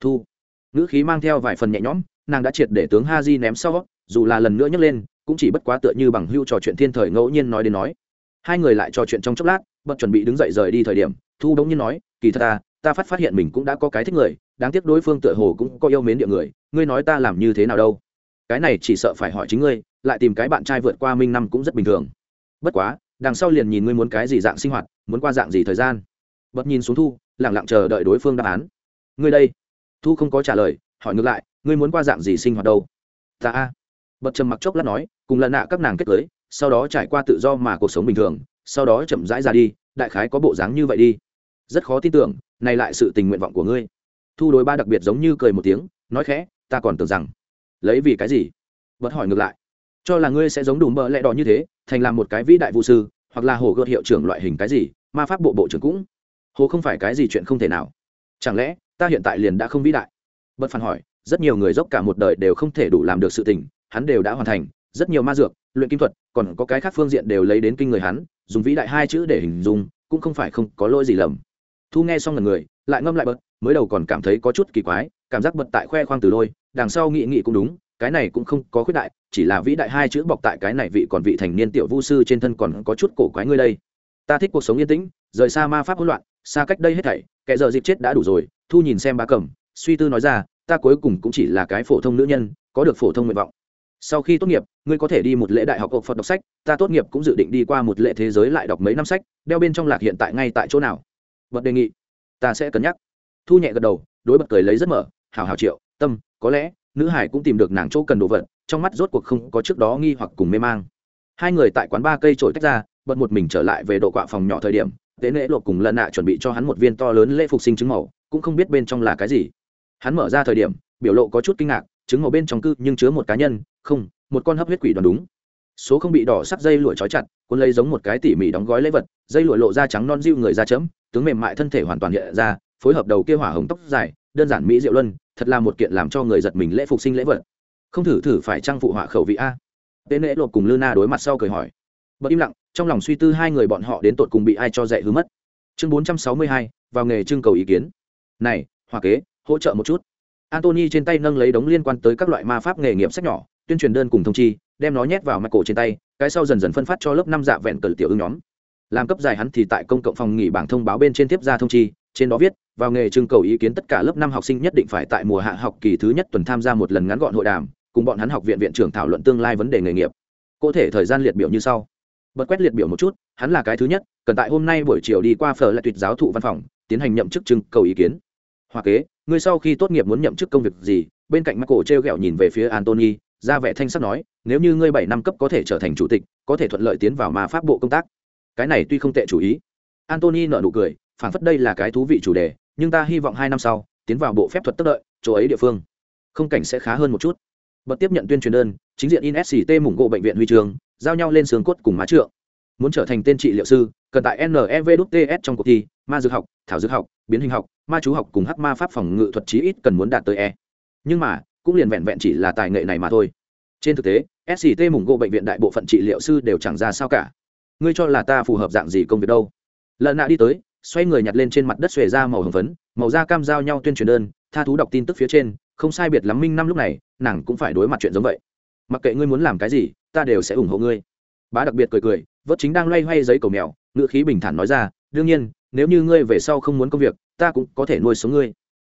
[SPEAKER 1] Thu. Ngữ khí mang theo vài phần nhẹ nhõm, nàng đã triệt để tướng ha di ném sau, dù là lần nữa nhấc lên, cũng chỉ bất quá tựa như bằng hưu trò chuyện thiên thời ngẫu nhiên nói đến nói. Hai người lại trò chuyện trong chốc lát, bật chuẩn bị đứng dậy rời đi thời điểm, thu đống nhiên nói, kỳ thật ta ta phát phát hiện mình cũng đã có cái thích người, đáng tiếc đối phương tựa hồ cũng có yêu mến địa người, ngươi nói ta làm như thế nào đâu? Cái này chỉ sợ phải hỏi chính ngươi, lại tìm cái bạn trai vượt qua minh năm cũng rất bình thường. Bất quá, đằng sau liền nhìn ngươi muốn cái gì dạng sinh hoạt, muốn qua dạng gì thời gian bật nhìn xuống thu, lẳng lặng chờ đợi đối phương đáp án. Ngươi đây. Thu không có trả lời, hỏi ngược lại, ngươi muốn qua dạng gì sinh hoạt đâu? Ta a. Bật trầm mặc chốc lát nói, cùng lần nạ các nàng kết cưới, sau đó trải qua tự do mà cuộc sống bình thường, sau đó chậm rãi ra đi, đại khái có bộ dáng như vậy đi. Rất khó tin tưởng, này lại sự tình nguyện vọng của ngươi. Thu đối ba đặc biệt giống như cười một tiếng, nói khẽ, ta còn tưởng rằng. Lấy vì cái gì? Vẫn hỏi ngược lại. Cho là ngươi sẽ giống đủ mỡ lẹ đỏ như thế, thành làm một cái vĩ đại vũ sư, hoặc là hồ gợt hiệu trưởng loại hình cái gì, ma pháp bộ bộ trưởng cũng hồ không phải cái gì chuyện không thể nào. Chẳng lẽ, ta hiện tại liền đã không vĩ đại? Bất phản hỏi, rất nhiều người dốc cả một đời đều không thể đủ làm được sự tình, hắn đều đã hoàn thành, rất nhiều ma dược, luyện kim thuật, còn có cái khác phương diện đều lấy đến kinh người hắn, dùng vĩ đại hai chữ để hình dung, cũng không phải không có lỗi gì lầm. Thu nghe xong lần người, lại ngâm lại bật, mới đầu còn cảm thấy có chút kỳ quái, cảm giác bật tại khoe khoang từ lôi, đằng sau nghị nghị cũng đúng, cái này cũng không có khuyết đại, chỉ là vĩ đại hai chữ bọc tại cái này vị còn vị thành niên tiểu vu sư trên thân còn có chút cổ quái ngươi đây. Ta thích cuộc sống yên tĩnh, rời xa ma pháp hỗn loạn xa cách đây hết thảy, kẻ giờ dịp chết đã đủ rồi, thu nhìn xem ba cẩm, suy tư nói ra, ta cuối cùng cũng chỉ là cái phổ thông nữ nhân, có được phổ thông nguyện vọng. Sau khi tốt nghiệp, ngươi có thể đi một lễ đại học học phật đọc sách, ta tốt nghiệp cũng dự định đi qua một lễ thế giới lại đọc mấy năm sách, đeo bên trong lạc hiện tại ngay tại chỗ nào. Bật đề nghị, ta sẽ cân nhắc. Thu nhẹ gật đầu, đối bật cười lấy rất mở hào hào triệu, tâm, có lẽ, nữ hải cũng tìm được nàng chỗ cần đồ vật, trong mắt rốt cuộc không có trước đó nghi hoặc cùng mê mang. Hai người tại quán ba cây trổi tách ra, bật một mình trở lại về độ quạ phòng nhỏ thời điểm tế nễ lộp cùng lần nạ chuẩn bị cho hắn một viên to lớn lễ phục sinh trứng màu, cũng không biết bên trong là cái gì. Hắn mở ra thời điểm, biểu lộ có chút kinh ngạc, trứng màu bên trong cư nhưng chứa một cá nhân, không, một con hấp huyết quỷ đoàn đúng. Số không bị đỏ sắc dây lụa trói chặt, cuốn lấy giống một cái tỉ mỉ đóng gói lễ vật, dây lụa lộ da trắng non dịu người da chấm, tướng mềm mại thân thể hoàn toàn hiện ra, phối hợp đầu kia hỏa hồng tóc dài, đơn giản mỹ diệu luân, thật là một kiện làm cho người giật mình lễ phục sinh lễ vật. Không thử thử phải trang phụ họa khẩu vị a. Tên lễ lộp cùng lư na đối mặt sau cười hỏi. Bật im lặng trong lòng suy tư hai người bọn họ đến tột cùng bị ai cho dạy hứa mất. Chương bốn trăm sáu mươi hai, vào nghề trưng cầu ý kiến. Này, hòa kế, hỗ trợ một chút. Antony trên tay nâng lấy đống liên quan tới các loại ma pháp nghề nghiệp sách nhỏ, tuyên truyền đơn cùng thông chi, đem nó nhét vào mặt cổ trên tay, cái sau dần dần phân phát cho lớp năm dạ vẹn cờ tiểu ứng nhóm. Làm cấp dài hắn thì tại công cộng phòng nghỉ bảng thông báo bên trên tiếp ra thông chi, trên đó viết, vào nghề trưng cầu ý kiến tất cả lớp năm học sinh nhất định phải tại mùa hạ học kỳ thứ nhất tuần tham gia một lần ngắn gọn hội đàm, cùng bọn hắn học viện viện trưởng thảo luận tương lai vấn đề nghề nghiệp. Cụ thể thời gian liệt biểu như sau bật quét liệt biểu một chút, hắn là cái thứ nhất, cần tại hôm nay buổi chiều đi qua phở lại tuyệt giáo thụ văn phòng, tiến hành nhậm chức trưng cầu ý kiến. Hoa kế, ngươi sau khi tốt nghiệp muốn nhậm chức công việc gì? Bên cạnh michael t r ghẹo nhìn về phía antony ra vẻ thanh sắc nói, nếu như ngươi bảy năm cấp có thể trở thành chủ tịch, có thể thuận lợi tiến vào ma pháp bộ công tác. Cái này tuy không tệ chủ ý. Antony nợ nụ cười phản phất đây là cái thú vị chủ đề, nhưng ta hy vọng hai năm sau, tiến vào bộ phép thuật tất đợi, chỗ ấy địa phương, không cảnh sẽ khá hơn một chút. Bật tiếp nhận tuyên truyền đơn, chính diện in sct mủng gộ bệnh viện huy trường giao nhau lên xương cốt cùng má trượng. Muốn trở thành tên trị liệu sư, cần tại nevts trong cuộc thi, ma dược học, thảo dược học, biến hình học, ma chú học cùng hắc ma pháp phòng ngự thuật chí ít cần muốn đạt tới e. Nhưng mà, cũng liền vẹn vẹn chỉ là tài nghệ này mà thôi. Trên thực tế sct mùng gỗ bệnh viện đại bộ phận trị liệu sư đều chẳng ra sao cả. Ngươi cho là ta phù hợp dạng gì công việc đâu? Lợn nạ đi tới, xoay người nhặt lên trên mặt đất xuề ra màu hồng phấn, màu da cam giao nhau tuyên truyền đơn, tha thú đọc tin tức phía trên, không sai biệt lắm minh năm lúc này, nàng cũng phải đối mặt chuyện giống vậy mặc kệ ngươi muốn làm cái gì, ta đều sẽ ủng hộ ngươi. Bá đặc biệt cười cười, vớt chính đang loay hoay giấy cầu mèo ngựa khí bình thản nói ra, đương nhiên, nếu như ngươi về sau không muốn công việc, ta cũng có thể nuôi sống ngươi.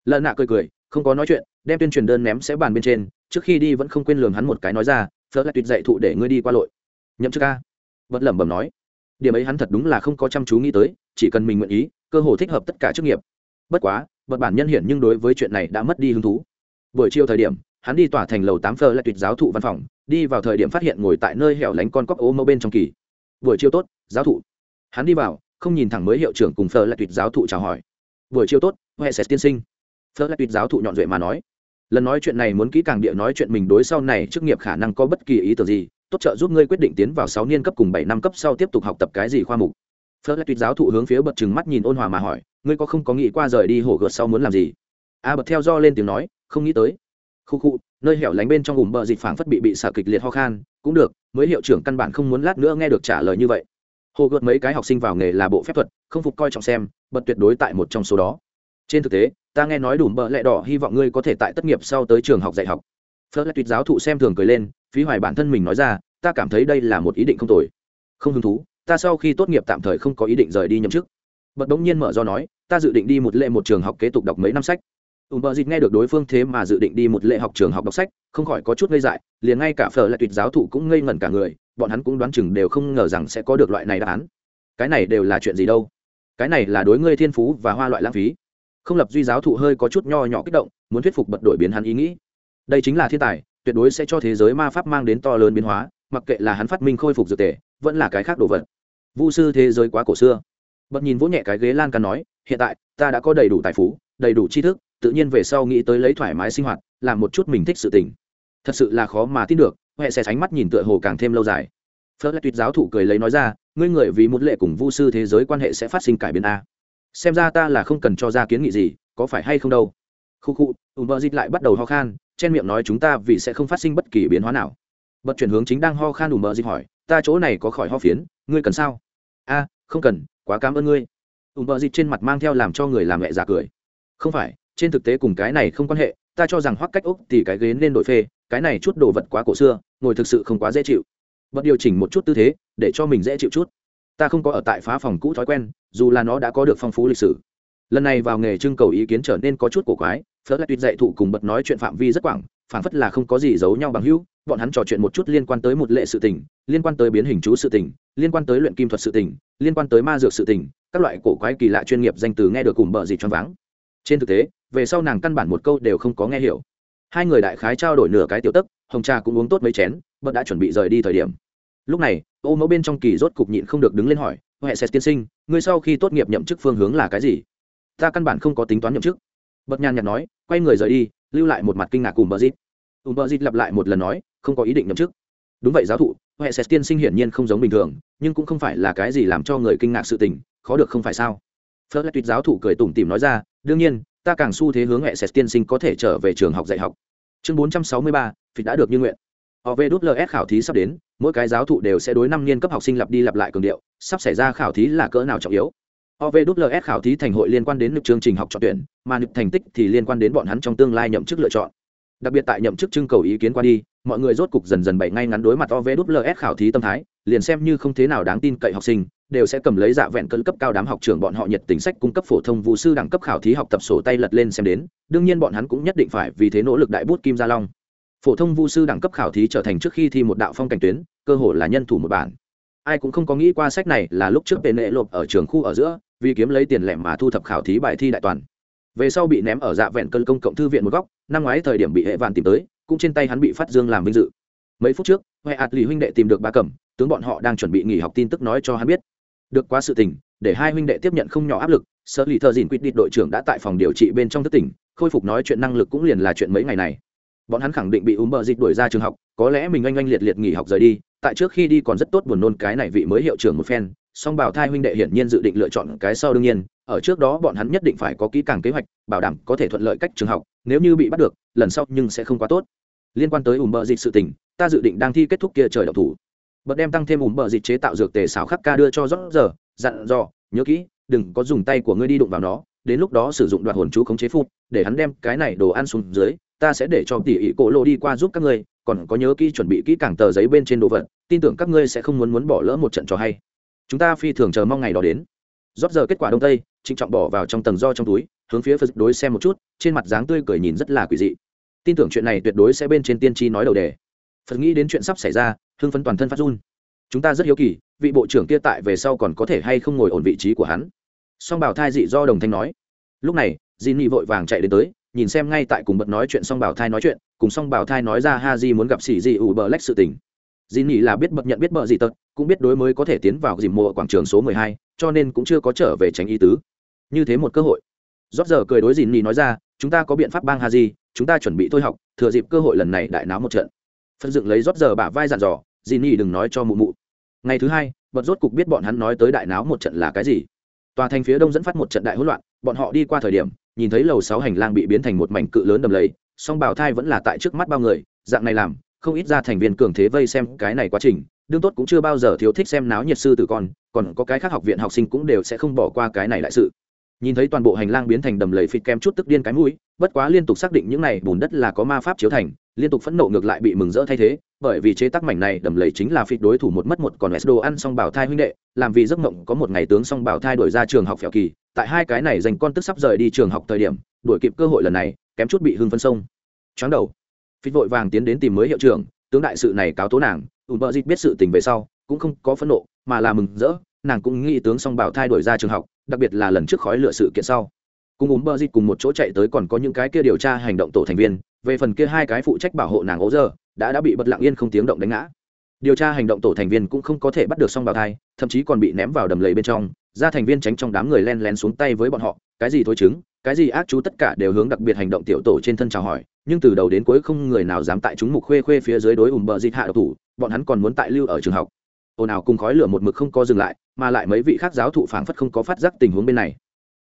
[SPEAKER 1] Lợn nạ cười cười, không có nói chuyện, đem tuyên truyền đơn ném sẽ bàn bên trên, trước khi đi vẫn không quên lường hắn một cái nói ra phớt lại tuyệt dạy thụ để ngươi đi qua lội. Nhậm chức ca. Vẫn lẩm bẩm nói. Điểm ấy hắn thật đúng là không có chăm chú nghĩ tới, chỉ cần mình nguyện ý, cơ hồ thích hợp tất cả chức nghiệp. Bất quá, vật bản nhân hiển nhưng đối với chuyện này đã mất đi hứng thú. Buổi chiều thời điểm hắn đi tỏa thành lầu tám phờ lại tuyệt giáo thụ văn phòng, đi vào thời điểm phát hiện ngồi tại nơi hẻo lánh con cóc ố mẫu bên trong kỳ. Buổi chiều tốt, giáo thụ. Hắn đi vào, không nhìn thẳng mới hiệu trưởng cùng phờ lại tuyệt giáo thụ chào hỏi. Buổi chiều tốt, huệ sẽ tiên sinh. Phờ lại tuyệt giáo thụ nhọn duệ mà nói. Lần nói chuyện này muốn kỹ càng địa nói chuyện mình đối sau này chức nghiệp khả năng có bất kỳ ý tưởng gì, tốt trợ giúp ngươi quyết định tiến vào sáu niên cấp cùng bảy năm cấp sau tiếp tục học tập cái gì khoa mục. Phớt lại tuyệt giáo thụ hướng phía bật chừng mắt nhìn ôn hòa mà hỏi, ngươi có không có nghĩ qua rời đi hổ gợt sau muốn làm gì? A bật theo do lên tiếng nói, không nghĩ tới khu khu, nơi hẻo lánh bên trong ủng bờ dịch phảng phất bị bị xả kịch liệt ho khan, cũng được, mới hiệu trưởng căn bản không muốn lát nữa nghe được trả lời như vậy. Hồ gợt mấy cái học sinh vào nghề là bộ phép thuật, không phục coi trọng xem bật tuyệt đối tại một trong số đó. Trên thực tế, ta nghe nói đủ bờ lẹ đỏ hy vọng ngươi có thể tại tất nghiệp sau tới trường học dạy học. Phớt lại tuyệt giáo thụ xem thường cười lên, phí hoài bản thân mình nói ra, ta cảm thấy đây là một ý định không tồi. Không hứng thú, ta sau khi tốt nghiệp tạm thời không có ý định rời đi nhậm chức. Bật đống nhiên mở do nói, ta dự định đi một lệ một trường học kế tục đọc mấy năm sách ùm bờ dịt nghe được đối phương thế mà dự định đi một lễ học trường học đọc sách, không khỏi có chút ngây dại, liền ngay cả phở lại tuyệt giáo thụ cũng ngây ngẩn cả người, bọn hắn cũng đoán chừng đều không ngờ rằng sẽ có được loại này đáp án. Cái này đều là chuyện gì đâu? Cái này là đối ngươi thiên phú và hoa loại lãng phí. Không lập duy giáo thụ hơi có chút nho nhỏ kích động, muốn thuyết phục bật đổi biến hắn ý nghĩ. Đây chính là thiên tài, tuyệt đối sẽ cho thế giới ma pháp mang đến to lớn biến hóa, mặc kệ là hắn phát minh khôi phục dược tề, vẫn là cái khác đồ vật. Vu sư thế giới quá cổ xưa. Bật nhìn vỗ nhẹ cái ghế lan can nói, hiện tại, ta đã có đầy đủ tài phú, đầy đủ tri thức tự nhiên về sau nghĩ tới lấy thoải mái sinh hoạt, làm một chút mình thích sự tình. Thật sự là khó mà tin được, huệ sẽ sánh mắt nhìn tựa hồ càng thêm lâu dài. Phớt lại tuyệt giáo thủ cười lấy nói ra, ngươi người vì một lệ cùng vu sư thế giới quan hệ sẽ phát sinh cải biến a. Xem ra ta là không cần cho ra kiến nghị gì, có phải hay không đâu? Khu khu ùm bơ dịch lại bắt đầu ho khan chen miệng nói chúng ta vì sẽ không phát sinh bất kỳ biến hóa nào. Bật chuyển hướng chính đang ho khan ùm vợ dịch hỏi, ta chỗ này có khỏi ho phiến, ngươi cần sao? A, không cần, quá cảm ơn ngươi. Ùm bơ dịch trên mặt mang theo làm cho người làm mẹ giả cười. Không phải trên thực tế cùng cái này không quan hệ, ta cho rằng hoắc cách úc thì cái ghế nên đổi phê, cái này chút đồ vật quá cổ xưa, ngồi thực sự không quá dễ chịu. Bật điều chỉnh một chút tư thế, để cho mình dễ chịu chút. Ta không có ở tại phá phòng cũ thói quen, dù là nó đã có được phong phú lịch sử. Lần này vào nghề trưng cầu ý kiến trở nên có chút cổ quái, phớt lại tuyệt dạy thụ cùng bật nói chuyện phạm vi rất quảng phản phất là không có gì giấu nhau bằng hữu, bọn hắn trò chuyện một chút liên quan tới một lệ sự tình, liên quan tới biến hình chú sự tình, liên quan tới luyện kim thuật sự tình, liên quan tới ma dược sự tình, các loại cổ quái kỳ lạ chuyên nghiệp danh từ nghe được cùng bờ gì choáng váng. Trên thực tế về sau nàng căn bản một câu đều không có nghe hiểu. Hai người đại khái trao đổi nửa cái tiểu tức hồng trà cũng uống tốt mấy chén bật đã chuẩn bị rời đi thời điểm. Lúc này, ô mẫu bên trong kỳ rốt cục nhịn không được đứng lên hỏi huệ sẽ tiên sinh, ngươi sau khi tốt nghiệp nhậm chức phương hướng là cái gì? Ta căn bản không có tính toán nhậm chức. Bật nhàn nhạt nói, quay người rời đi, lưu lại một mặt kinh ngạc cùng bờ dít ùm bờ dít lặp lại một lần nói, không có ý định nhậm chức. Đúng vậy, giáo thụ huệ sẽ tiên sinh hiển nhiên không giống bình thường, nhưng cũng không phải là cái gì làm cho người kinh ngạc sự tình, khó được không phải sao? Phớt lại tuyệt giáo thụ cười tủm tỉm nói ra, đương nhiên ta càng xu thế hướng huệ sẽ tiên sinh có thể trở về trường học dạy học chương bốn trăm sáu mươi ba phịch đã được như nguyện OVLS khảo thí sắp đến, mỗi cái giáo thụ đều sẽ đối năm niên cấp học sinh lặp đi lặp lại cường điệu, sắp xảy ra khảo thí là cỡ nào trọng yếu. OVLS khảo thí thành hội liên quan đến lực chương trình học chọn tuyển, mà lực thành tích thì liên quan đến bọn hắn trong tương lai nhậm chức lựa chọn. Đặc biệt tại nhậm chức trưng cầu ý kiến qua đi, mọi người rốt cục dần dần bày ngay ngắn đối mặt OVLS khảo thí tâm thái, liền xem như không thế nào đáng tin cậy học sinh, đều sẽ cầm lấy dạ vẹn cân cấp cao đám học trưởng bọn họ nhiệt tình sách cung cấp phổ thông vũ sư đẳng cấp khảo thí học tập sổ tay lật lên xem đến, đương nhiên bọn hắn cũng nhất định phải vì thế nỗ lực đại bút kim gia long. Phổ thông vu sư đẳng cấp khảo thí trở thành trước khi thi một đạo phong cảnh tuyến cơ hội là nhân thủ một bản. Ai cũng không có nghĩ qua sách này là lúc trước bệ nệ lộp ở trường khu ở giữa vì kiếm lấy tiền lẻm mà thu thập khảo thí bài thi đại toàn. Về sau bị ném ở dạ vẹn cân công cộng thư viện một góc năm ngoái thời điểm bị hệ vạn tìm tới cũng trên tay hắn bị phát dương làm vinh dự. Mấy phút trước huệ ạt lì huynh đệ tìm được ba cẩm tướng bọn họ đang chuẩn bị nghỉ học tin tức nói cho hắn biết được quá sự tình, để hai huynh đệ tiếp nhận không nhỏ áp lực sở lì thợ dìn quyết định đội trưởng đã tại phòng điều trị bên trong thất tỉnh, khôi phục nói chuyện năng lực cũng liền là chuyện mấy ngày này. Bọn hắn khẳng định bị úm bờ dịch đuổi ra trường học, có lẽ mình oanh oanh liệt liệt nghỉ học rời đi, tại trước khi đi còn rất tốt buồn nôn cái này vị mới hiệu trưởng một phen, song bảo thai huynh đệ hiển nhiên dự định lựa chọn cái sau đương nhiên, ở trước đó bọn hắn nhất định phải có kỹ càng kế hoạch, bảo đảm có thể thuận lợi cách trường học, nếu như bị bắt được, lần sau nhưng sẽ không quá tốt. Liên quan tới ủ bờ dịch sự tình, ta dự định đang thi kết thúc kia trời độc thủ bật đem tăng thêm ủ bờ dịch chế tạo dược tề xào khắc ca đưa cho rót giờ, dặn dò, nhớ kỹ, đừng có dùng tay của ngươi đi đụng vào nó, đến lúc đó sử dụng đoạn hồn chú khống chế phụ để hắn đem cái này đồ ăn xuống dưới, ta sẽ để cho tỉ ỉ cổ lộ đi qua giúp các ngươi, còn có nhớ kỹ chuẩn bị kỹ càng tờ giấy bên trên đồ vật, tin tưởng các ngươi sẽ không muốn muốn bỏ lỡ một trận trò hay. Chúng ta phi thường chờ mong ngày đó đến. Rót giờ kết quả đông tây, trịnh trọng bỏ vào trong tầng do trong túi, hướng phía phật đối xem một chút, trên mặt dáng tươi cười nhìn rất là quỷ dị. Tin tưởng chuyện này tuyệt đối sẽ bên trên tiên tri nói đầu đề. Phật nghĩ đến chuyện sắp xảy ra hưng phấn toàn thân phát run. Chúng ta rất hiếu kỳ, vị bộ trưởng kia tại về sau còn có thể hay không ngồi ổn vị trí của hắn? Song bảo thai dị do đồng thanh nói. Lúc này di nị vội vàng chạy đến tới, nhìn xem ngay tại cùng bật nói chuyện song bảo thai nói chuyện, cùng song bảo thai nói ra ha di muốn gặp xì di ủ bờ lách sự tình. Di nị là biết bật nhận biết bờ gì tật, cũng biết đối mới có thể tiến vào dìm mộ quảng trường số mười hai, cho nên cũng chưa có trở về tránh ý tứ. Như thế một cơ hội. Rót giờ cười đối Di nị nói ra, chúng ta có biện pháp bang ha di chúng ta chuẩn bị thôi học, thừa dịp cơ hội lần này đại náo một trận. Phân dựng lấy rót giờ bả vai dặn dò dì nhi đừng nói cho mụ mụ. Ngày thứ hai, bật rốt cục biết bọn hắn nói tới đại náo một trận là cái gì. Tòa thành phía đông dẫn phát một trận đại hỗn loạn, bọn họ đi qua thời điểm, nhìn thấy lầu sáu hành lang bị biến thành một mảnh cự lớn đầm lầy, song bảo thai vẫn là tại trước mắt bao người, dạng này làm, không ít ra thành viên cường thế vây xem cái này quá trình, đương tốt cũng chưa bao giờ thiếu thích xem náo nhiệt sư tử con, còn có cái khác học viện học sinh cũng đều sẽ không bỏ qua cái này đại sự. Nhìn thấy toàn bộ hành lang biến thành đầm lầy phịt kem chút tức điên cái mũi, bất quá liên tục xác định những này bùn đất là có ma pháp chiếu thành, liên tục phẫn nộ ngược lại bị mừng rỡ thay thế bởi vì chế tác mảnh này đầm lầy chính là phịt đối thủ một mất một, còn s đồ ăn xong bảo thai huynh đệ, làm vì giấc mộng có một ngày tướng xong bảo thai đổi ra trường học phèo kỳ, tại hai cái này dành con tức sắp rời đi trường học thời điểm, đuổi kịp cơ hội lần này, kém chút bị hưng phân sông. Chóng đầu, phịt vội vàng tiến đến tìm mới hiệu trưởng, tướng đại sự này cáo tố nàng ùn bợ dịch biết sự tình về sau, cũng không có phẫn nộ, mà là mừng rỡ, nàng cũng nghĩ tướng xong bảo thai đổi ra trường học, đặc biệt là lần trước khói lựa sự kiện sau. Cùng ùm bơ dịch cùng một chỗ chạy tới còn có những cái kia điều tra hành động tổ thành viên, về phần kia hai cái phụ trách bảo hộ nàng ố giờ đã đã bị bật lặng yên không tiếng động đánh ngã. Điều tra hành động tổ thành viên cũng không có thể bắt được song bào thai, thậm chí còn bị ném vào đầm lầy bên trong, ra thành viên tránh trong đám người len lén xuống tay với bọn họ, cái gì thối chứng, cái gì ác chú tất cả đều hướng đặc biệt hành động tiểu tổ trên thân chào hỏi, nhưng từ đầu đến cuối không người nào dám tại chúng mục khuê khuê phía dưới đối ùm bờ dịt hạ độc thủ, bọn hắn còn muốn tại lưu ở trường học. Ồn ào cùng khói lửa một mực không có dừng lại, mà lại mấy vị khác giáo thụ phảng phất không có phát giác tình huống bên này.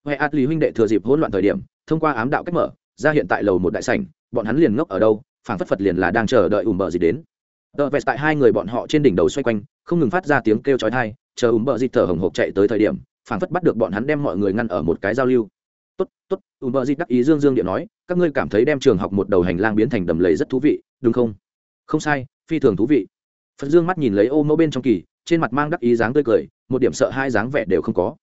[SPEAKER 1] Huệ ạt lý huynh đệ thừa dịp hỗn loạn thời điểm, thông qua ám đạo cách mở, ra hiện tại lầu một đại sảnh, bọn hắn liền ngốc ở đâu phảng phất phật liền là đang chờ đợi ùm bờ dịt đến. Tờ vẹt tại hai người bọn họ trên đỉnh đầu xoay quanh, không ngừng phát ra tiếng kêu chói tai, chờ ùm bờ dịt thở hồng hộc chạy tới thời điểm, phảng phất bắt được bọn hắn đem mọi người ngăn ở một cái giao lưu. Tốt tốt, ùm bờ dịt đắc ý dương dương điện nói, các ngươi cảm thấy đem trường học một đầu hành lang biến thành đầm lầy rất thú vị, đúng không? Không sai, phi thường thú vị. Phật dương mắt nhìn lấy ô mẫu bên trong kỳ, trên mặt mang đắc ý dáng tươi cười, một điểm sợ hai dáng vẻ đều không có.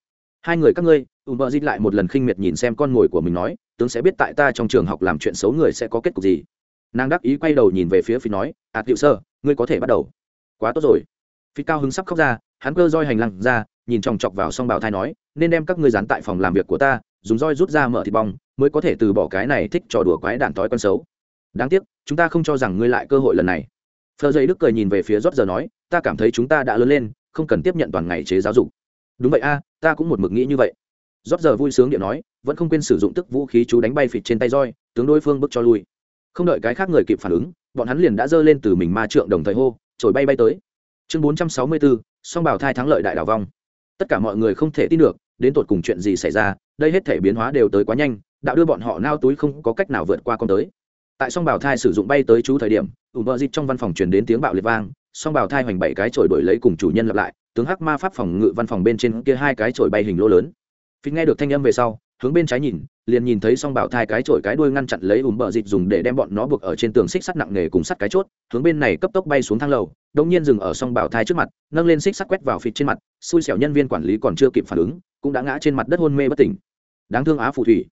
[SPEAKER 1] Hai người các ngươi, ùm bờ dịt lại một lần khinh miệt nhìn xem con mồi của mình nói, tướng sẽ biết tại ta trong trường học làm chuyện xấu người sẽ có kết cục gì nàng đắc ý quay đầu nhìn về phía phi nói ạt à, sơ ngươi có thể bắt đầu. Quá tốt rồi. Phi cao hứng sắp khóc ra hắn cơ roi hành lăng ra nhìn chòng chọc vào song bảo thai nói nên đem các ngươi dán tại phòng làm việc của ta dùng roi rút ra mở thịt bong mới có thể từ bỏ cái này thích trò đùa quái đạn tối con xấu. Đáng tiếc chúng ta không cho rằng ngươi lại cơ hội lần này. Phờ dây đức cười nhìn về phía rót giờ nói ta cảm thấy chúng ta đã lớn lên không cần tiếp nhận toàn ngày chế giáo dục. Đúng vậy a ta cũng một mực nghĩ như vậy. Rót giờ vui sướng điện nói vẫn không quên sử dụng tức vũ khí chú đánh bay phịt trên tay roi tướng đối phương bước cho lui không đợi cái khác người kịp phản ứng, bọn hắn liền đã giơ lên từ mình ma trượng đồng thời hô trồi bay bay tới. Chương bốn trăm sáu mươi bốn song bảo thai thắng lợi đại đảo vong. Tất cả mọi người không thể tin được, đến tột cùng chuyện gì xảy ra, đây hết thể biến hóa đều tới quá nhanh, đạo đưa bọn họ nao túi không có cách nào vượt qua con tới. Tại song bảo thai sử dụng bay tới chú thời điểm ủ bờ dịp trong văn phòng truyền đến tiếng bạo liệt vang, song bảo thai hoành bảy cái trồi đổi lấy cùng chủ nhân lặp lại, tướng hắc ma pháp phòng ngự văn phòng bên trên kia hai cái trồi bay hình lô lớn. Phí nghe được thanh âm về sau hướng bên trái nhìn, liền nhìn thấy song bảo thai cái trổi cái đuôi ngăn chặn lấy ùm bờ dịt dùng để đem bọn nó buộc ở trên tường xích sắt nặng nề cùng sắt cái chốt, hướng bên này cấp tốc bay xuống thang lầu đông nhiên dừng ở song bảo thai trước mặt, nâng lên xích sắt quét vào phịt trên mặt, xui xẻo nhân viên quản lý còn chưa kịp phản ứng, cũng đã ngã trên mặt đất hôn mê bất tỉnh. Đáng thương á phù thủy.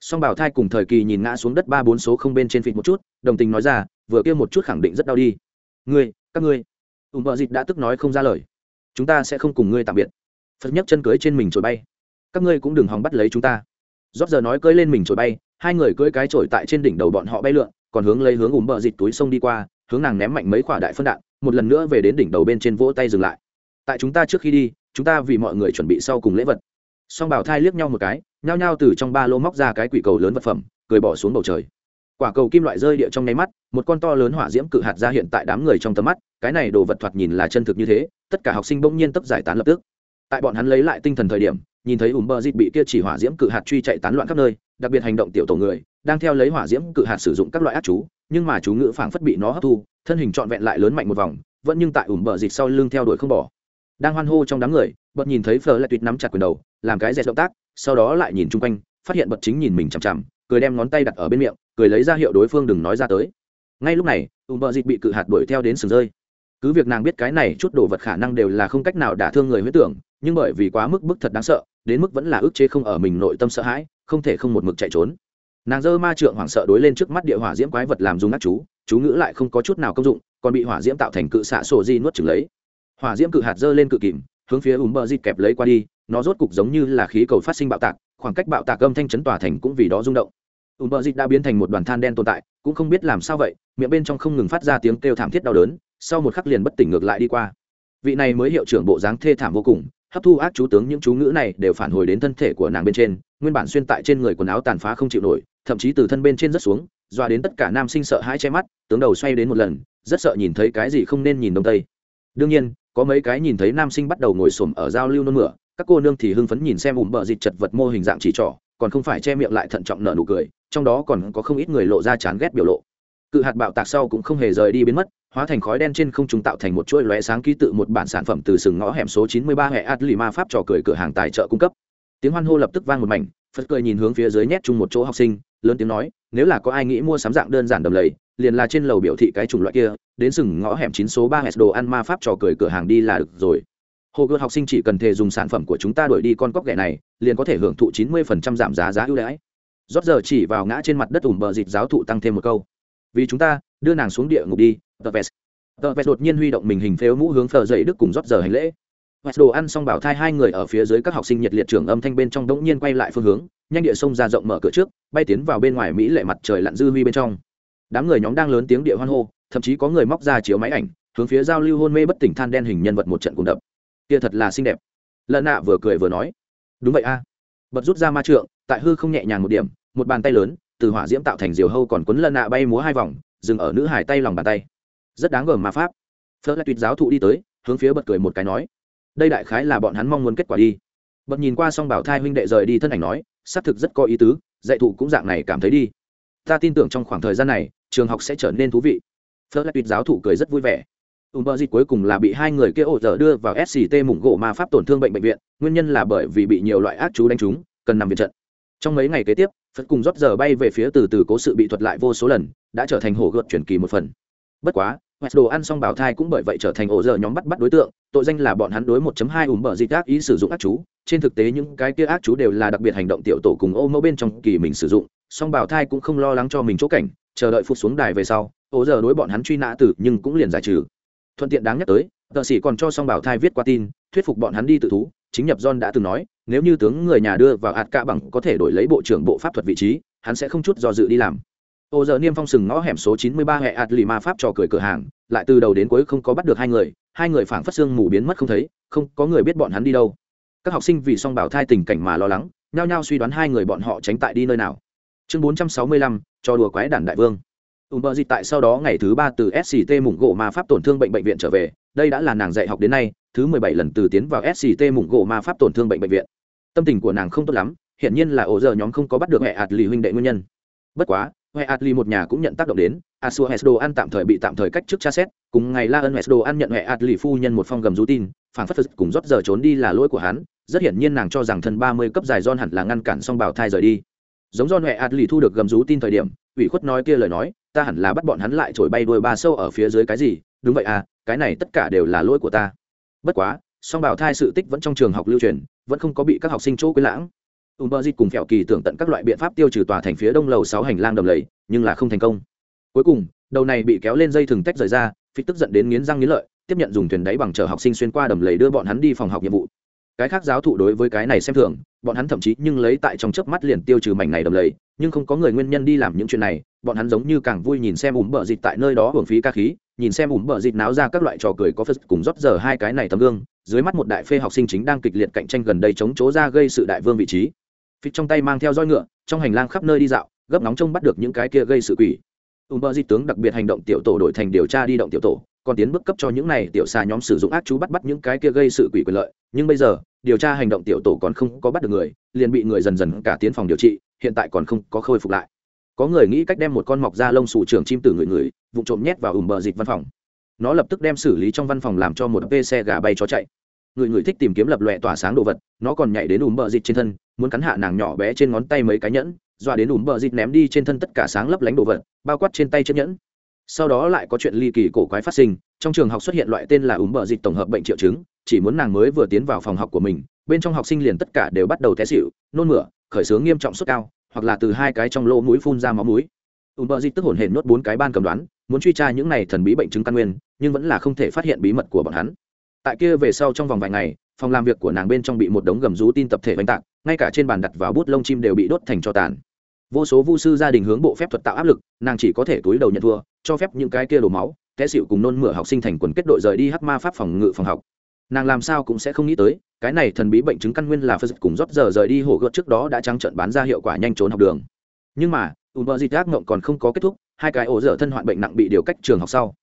[SPEAKER 1] Song bảo thai cùng thời kỳ nhìn ngã xuống đất ba bốn số không bên trên phịt một chút, đồng tình nói ra, vừa kia một chút khẳng định rất đau đi. Ngươi, các ngươi. Ùm bờ dịt đã tức nói không ra lời. Chúng ta sẽ không cùng ngươi tạm biệt. Phật nhấc chân cưới trên mình trồi bay. Các ngươi cũng đừng hòng bắt lấy chúng ta rót giờ nói cưỡi lên mình trồi bay, hai người cưỡi cái trồi tại trên đỉnh đầu bọn họ bay lượn, còn hướng lấy hướng ùm bờ dịt túi sông đi qua, hướng nàng ném mạnh mấy quả đại phân đạn, một lần nữa về đến đỉnh đầu bên trên vỗ tay dừng lại. Tại chúng ta trước khi đi, chúng ta vì mọi người chuẩn bị sau cùng lễ vật. Song bảo thai liếc nhau một cái, nhao nhao từ trong ba lô móc ra cái quỷ cầu lớn vật phẩm, cười bỏ xuống bầu trời. Quả cầu kim loại rơi địa trong nháy mắt, một con to lớn hỏa diễm cự hạt ra hiện tại đám người trong tầm mắt, cái này đồ vật thoạt nhìn là chân thực như thế, tất cả học sinh bỗng nhiên tấp giải tán lập tức. Tại bọn hắn lấy lại tinh thần thời điểm nhìn thấy ủng bờ dịt bị kia chỉ hỏa diễm cự hạt truy chạy tán loạn khắp nơi, đặc biệt hành động tiểu tổ người, đang theo lấy hỏa diễm cự hạt sử dụng các loại ác chú, nhưng mà chú ngữ phảng phất bị nó hấp thu, thân hình trọn vẹn lại lớn mạnh một vòng, vẫn nhưng tại ủng bờ dịt sau lưng theo đuổi không bỏ. Đang hoan hô trong đám người, bật nhìn thấy phờ lại tuyệt nắm chặt quyền đầu, làm cái dẹt động tác, sau đó lại nhìn chung quanh, phát hiện bật chính nhìn mình chằm chằm, cười đem ngón tay đặt ở bên miệng, cười lấy ra hiệu đối phương đừng nói ra tới. Ngay lúc này ủng bờ dịt bị cự hạt đuổi theo đến sừng rơi cứ việc nàng biết cái này chút đồ vật khả năng đều là không cách nào đả thương người huyết tưởng, nhưng bởi vì quá mức bức thật đáng sợ, đến mức vẫn là ức chế không ở mình nội tâm sợ hãi, không thể không một mực chạy trốn. Nàng dơ ma trượng hoảng sợ đối lên trước mắt địa hỏa diễm quái vật làm dùng ngắt chú chú ngữ lại không có chút nào công dụng, còn bị hỏa diễm tạo thành cự xạ sổ di nuốt chừng lấy. Hỏa diễm cự hạt dơ lên cự kìm, hướng phía ùm bờ di kẹp lấy qua đi, nó rốt cục giống như là khí cầu phát sinh bạo tạc, khoảng cách bạo tạc âm thanh chấn tỏa thành cũng vì đó rung động. Ùm bờ di đã biến thành một đoàn than đen tồn tại, cũng không biết làm sao vậy, miệng bên trong không ngừng phát ra tiếng kêu thảm thiết đau đớn sau một khắc liền bất tỉnh ngược lại đi qua. Vị này mới hiệu trưởng bộ dáng thê thảm vô cùng, hấp thu ác chú tướng những chú ngữ này đều phản hồi đến thân thể của nàng bên trên, nguyên bản xuyên tại trên người quần áo tàn phá không chịu nổi, thậm chí từ thân bên trên rất xuống, doa đến tất cả nam sinh sợ hãi che mắt, tướng đầu xoay đến một lần, rất sợ nhìn thấy cái gì không nên nhìn đông tây. Đương nhiên, có mấy cái nhìn thấy nam sinh bắt đầu ngồi xổm ở giao lưu nôn mửa, các cô nương thì hưng phấn nhìn xem ủm bờ dịch chật vật mô hình dạng chỉ trỏ, còn không phải che miệng lại thận trọng nở nụ cười, trong đó còn có không ít người lộ ra chán ghét biểu lộ. Cự hạt bạo tạc sau cũng không hề rời đi biến mất hóa thành khói đen trên không trung tạo thành một chuỗi lóe sáng ký tự một bản sản phẩm từ sừng ngõ hẻm số 93 hệ Atli ma pháp trò cười cửa hàng tài trợ cung cấp. Tiếng hoan hô lập tức vang một mảnh, Phật cười nhìn hướng phía dưới nhét chung một chỗ học sinh, lớn tiếng nói, nếu là có ai nghĩ mua sắm dạng đơn giản đầm lầy, liền là trên lầu biểu thị cái chủng loại kia, đến sừng ngõ hẻm 9 số 3 hệ đồ ăn ma pháp trò cười cửa hàng đi là được rồi. Hồ gươm học sinh chỉ cần thể dùng sản phẩm của chúng ta đổi đi con cóc ghẻ này, liền có thể hưởng thụ 90% giảm giá giá ưu đãi. Rốt giờ chỉ vào ngã trên mặt đất ủm bờ dịt giáo thụ tăng thêm một câu. Vì chúng ta, đưa nàng xuống địa ngục đi, The Vest. Tờ vest đột nhiên huy động mình hình phếu mũ hướng phờ dậy đức cùng rót giờ hành lễ. Vest đồ ăn xong bảo thai hai người ở phía dưới các học sinh nhiệt liệt trưởng âm thanh bên trong đống nhiên quay lại phương hướng, nhanh địa sông ra rộng mở cửa trước, bay tiến vào bên ngoài mỹ lệ mặt trời lặn dư huy bên trong. Đám người nhóm đang lớn tiếng địa hoan hô, thậm chí có người móc ra chiếu máy ảnh, hướng phía giao lưu hôn mê bất tỉnh than đen hình nhân vật một trận cùng đập. Kia thật là xinh đẹp. Lợn nạ vừa cười vừa nói. Đúng vậy a. Bật rút ra ma trượng, tại hư không nhẹ nhàng một điểm, một bàn tay lớn, từ hỏa diễm tạo thành diều hâu còn quấn lợn nạ bay múa hai vòng, dừng ở nữ hải tay lòng bàn tay rất đáng gờm mà pháp. Phớt lại tuyệt giáo thụ đi tới, hướng phía bật cười một cái nói, đây đại khái là bọn hắn mong muốn kết quả đi. Bật nhìn qua xong bảo thai huynh đệ rời đi thân ảnh nói, xác thực rất có ý tứ, dạy thụ cũng dạng này cảm thấy đi. Ta tin tưởng trong khoảng thời gian này, trường học sẽ trở nên thú vị. Phớt lại tuyệt giáo thụ cười rất vui vẻ. Ùm bơ dịch cuối cùng là bị hai người kia ổ dở đưa vào sct mủng gỗ ma pháp tổn thương bệnh bệnh viện, nguyên nhân là bởi vì bị nhiều loại ác chú đánh trúng, cần nằm viện trận. Trong mấy ngày kế tiếp phật cùng rót giờ bay về phía từ từ cố sự bị thuật lại vô số lần, đã trở thành hổ gợt truyền kỳ một phần. Bất quá West đồ ăn xong bảo thai cũng bởi vậy trở thành ổ giờ nhóm bắt bắt đối tượng, tội danh là bọn hắn đối 1.2 ủm bờ dịch ác ý sử dụng ác chú, trên thực tế những cái kia ác chú đều là đặc biệt hành động tiểu tổ cùng ô mẫu bên trong kỳ mình sử dụng, song bảo thai cũng không lo lắng cho mình chỗ cảnh, chờ đợi phục xuống đài về sau, ổ giờ đối bọn hắn truy nã tử nhưng cũng liền giải trừ. Thuận tiện đáng nhắc tới, tờ sĩ còn cho song bảo thai viết qua tin, thuyết phục bọn hắn đi tự thú, chính nhập John đã từng nói, nếu như tướng người nhà đưa vào ạt cả bằng có thể đổi lấy bộ trưởng bộ pháp thuật vị trí, hắn sẽ không chút do dự đi làm ô giờ niêm phong sừng ngõ hẻm số chín mươi ba hệ ạt lì ma pháp trò cười cửa hàng, lại từ đầu đến cuối không có bắt được hai người hai người phảng phất xương mù biến mất không thấy, không có người biết bọn hắn đi đâu. Các học sinh vì song bảo thai tình cảnh mà lo lắng, nhao nhao suy đoán hai người bọn họ tránh tại đi nơi nào. Chương bốn trăm sáu mươi lăm cho đùa quái đản đại vương. Ùm bờ dịch tại sau đó ngày thứ ba từ sct mủng gỗ ma pháp tổn thương bệnh bệnh viện trở về, đây đã là nàng dạy học đến nay, thứ mười bảy lần từ tiến vào sct mủng gỗ ma pháp tổn thương bệnh bệnh viện. Tâm tình của nàng không tốt lắm hiện nhiên là ổ giờ nhóm không có bắt được hệ ạt lì huynh đệ nguyên nhân. Bất quá Hoè Atli một nhà cũng nhận tác động đến, Asua Hesdo ăn tạm thời bị tạm thời cách chức tra xét, cùng ngày La Ân Hesdo ăn nhận Hoè Atli phu nhân một phong gầm rú tin, phản phất phật cùng rót giờ trốn đi là lỗi của hắn, rất hiển nhiên nàng cho rằng thân 30 cấp dài don hẳn là ngăn cản xong bảo thai rời đi. Giống do Hoè Atli thu được gầm rú tin thời điểm, ủy khuất nói kia lời nói, ta hẳn là bắt bọn hắn lại trổi bay đuôi ba sâu ở phía dưới cái gì, đúng vậy à, cái này tất cả đều là lỗi của ta. Bất quá, song bảo thai sự tích vẫn trong trường học lưu truyền, vẫn không có bị các học sinh chỗ quên lãng. Umberzit cùng Phèo Kỳ tưởng tận các loại biện pháp tiêu trừ tòa thành phía đông lầu sáu hành lang đầm lầy, nhưng là không thành công. Cuối cùng, đầu này bị kéo lên dây thừng tách rời ra, phi tức giận đến nghiến răng nghiến lợi, tiếp nhận dùng thuyền đáy bằng chở học sinh xuyên qua đầm lầy đưa bọn hắn đi phòng học nhiệm vụ. Cái khác giáo thụ đối với cái này xem thường, bọn hắn thậm chí nhưng lấy tại trong chớp mắt liền tiêu trừ mảnh này đầm lầy, nhưng không có người nguyên nhân đi làm những chuyện này, bọn hắn giống như càng vui nhìn xem ủm bờ dịch tại nơi đó hưởng phí ca khí, nhìn xem ủm bờ dịch náo ra các loại trò cười có phật cùng rót giờ hai cái này tấm gương, dưới mắt một đại phê học sinh chính đang kịch liệt cạnh tranh gần đây chống chỗ ra gây sự đại vương vị trí phịch trong tay mang theo roi ngựa, trong hành lang khắp nơi đi dạo, gấp nóng trông bắt được những cái kia gây sự quỷ. Ùm bơ di tướng đặc biệt hành động tiểu tổ đổi thành điều tra đi động tiểu tổ, còn tiến bước cấp cho những này tiểu xà nhóm sử dụng ác chú bắt bắt những cái kia gây sự quỷ quyền lợi. Nhưng bây giờ, điều tra hành động tiểu tổ còn không có bắt được người, liền bị người dần dần cả tiến phòng điều trị, hiện tại còn không có khôi phục lại. Có người nghĩ cách đem một con mọc da lông sủ trường chim từ người người vụ trộm nhét vào ùm bờ dịch văn phòng. Nó lập tức đem xử lý trong văn phòng làm cho một pc gà bay chó chạy người người thích tìm kiếm lập lòe tỏa sáng đồ vật, nó còn nhảy đến ùm bờ dịt trên thân, muốn cắn hạ nàng nhỏ bé trên ngón tay mấy cái nhẫn, dọa đến ùm bờ dịt ném đi trên thân tất cả sáng lấp lánh đồ vật, bao quát trên tay chiếc nhẫn. Sau đó lại có chuyện ly kỳ cổ quái phát sinh, trong trường học xuất hiện loại tên là ùm bờ dịt tổng hợp bệnh triệu chứng, chỉ muốn nàng mới vừa tiến vào phòng học của mình, bên trong học sinh liền tất cả đều bắt đầu té xịu nôn mửa, khởi xướng nghiêm trọng sốt cao, hoặc là từ hai cái trong lỗ mũi phun ra máu mũi. Ùm bờ dịt tức hồn hển nuốt bốn cái ban cầm đoán, muốn truy tra những này thần bí bệnh chứng căn nguyên, nhưng vẫn là không thể phát hiện bí mật của bọn hắn tại kia về sau trong vòng vài ngày, phòng làm việc của nàng bên trong bị một đống gầm rú tin tập thể oanh tạc, ngay cả trên bàn đặt vào bút lông chim đều bị đốt thành cho tàn. Vô số vu sư gia đình hướng bộ phép thuật tạo áp lực, nàng chỉ có thể túi đầu nhận thua, cho phép những cái kia đổ máu, té xịu cùng nôn mửa học sinh thành quần kết đội rời đi hắc ma pháp phòng ngự phòng học. Nàng làm sao cũng sẽ không nghĩ tới, cái này thần bí bệnh chứng căn nguyên là phật cùng rót giờ rời đi hổ gợt trước đó đã trắng trận bán ra hiệu quả nhanh trốn học đường. Nhưng mà u bơ dịt ác ngộng còn không có kết thúc, hai cái ổ dở thân hoạn bệnh nặng bị điều cách trường học sau.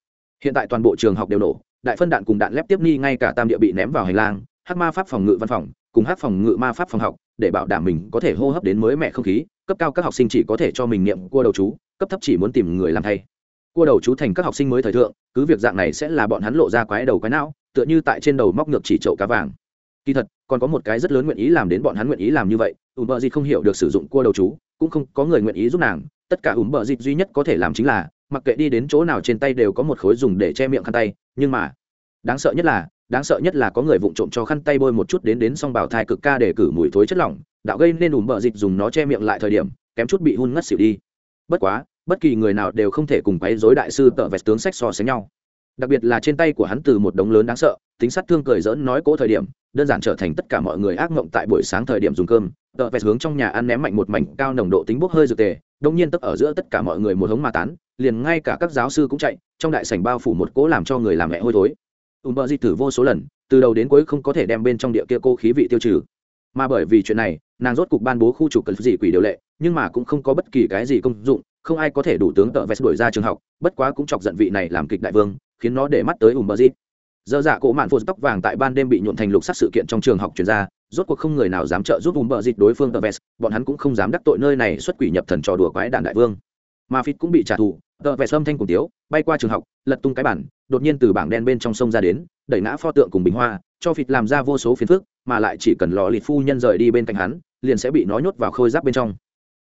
[SPEAKER 1] Hiện tại toàn bộ trường học đều nổ đại phân đạn cùng đạn lép tiếp ni ngay cả tam địa bị ném vào hành lang, hắc ma pháp phòng ngự văn phòng, cùng hắc phòng ngự ma pháp phòng học, để bảo đảm mình có thể hô hấp đến mới mẹ không khí, cấp cao các học sinh chỉ có thể cho mình niệm cua đầu chú, cấp thấp chỉ muốn tìm người làm thay. Cua đầu chú thành các học sinh mới thời thượng, cứ việc dạng này sẽ là bọn hắn lộ ra quái đầu quái não, tựa như tại trên đầu móc ngược chỉ chậu cá vàng. Kỳ thật, còn có một cái rất lớn nguyện ý làm đến bọn hắn nguyện ý làm như vậy ùm bờ dịt không hiểu được sử dụng cua đầu chú, cũng không có người nguyện ý giúp nàng, tất cả ùm bờ dịt duy nhất có thể làm chính là, mặc kệ đi đến chỗ nào trên tay đều có một khối dùng để che miệng khăn tay nhưng mà, đáng sợ nhất là, đáng sợ nhất là có người vụng trộm cho khăn tay bôi một chút đến đến xong bảo thai cực ca để cử mùi thối chất lỏng, đạo gây nên ủ m bợ dịt dùng nó che miệng lại thời điểm, kém chút bị hun ngất xỉu đi. Bất quá, bất kỳ người nào đều không thể cùng quấy dối đại sư tợ vẹt tướng sách so sánh nhau. Đặc biệt là trên tay của hắn từ một đống lớn đáng sợ, tính sát thương cười dỡn nói cố thời điểm, đơn giản trở thành tất cả mọi người ác mộng tại buổi sáng thời điểm dùng cơm, tợ vẹt hướng trong nhà ăn ném mạnh một mảnh cao nồng độ tính bốc hơi dược tề, đông nhiên tấp ở giữa tất cả mọi người một hống ma tán liền ngay cả các giáo sư cũng chạy, trong đại sảnh bao phủ một cỗ làm cho người làm mẹ hôi thối. Ùm bơ di tử vô số lần, từ đầu đến cuối không có thể đem bên trong địa kia cô khí vị tiêu trừ. Mà bởi vì chuyện này, nàng rốt cục ban bố khu trục cần gì quỷ điều lệ, nhưng mà cũng không có bất kỳ cái gì công dụng, không ai có thể đủ tướng tợ vest đổi ra trường học, bất quá cũng chọc giận vị này làm kịch đại vương, khiến nó để mắt tới ùm bơ di dơ dạ cỗ mạn phô tóc vàng tại ban đêm bị nhuộn thành lục sắc sự kiện trong trường học chuyển ra, rốt cuộc không người nào dám trợ giúp ùm bờ dịch đối phương tờ vest bọn hắn cũng không dám đắc tội nơi này xuất quỷ nhập thần trò đùa quái đạn đại vương. Mà phít cũng bị trả thù tờ vest âm thanh cùng tiếu, bay qua trường học, lật tung cái bản, đột nhiên từ bảng đen bên trong sông ra đến, đẩy ngã pho tượng cùng bình hoa, cho phịt làm ra vô số phiền phức, mà lại chỉ cần lò lịt phu nhân rời đi bên cạnh hắn, liền sẽ bị nó nhốt vào khôi giáp bên trong.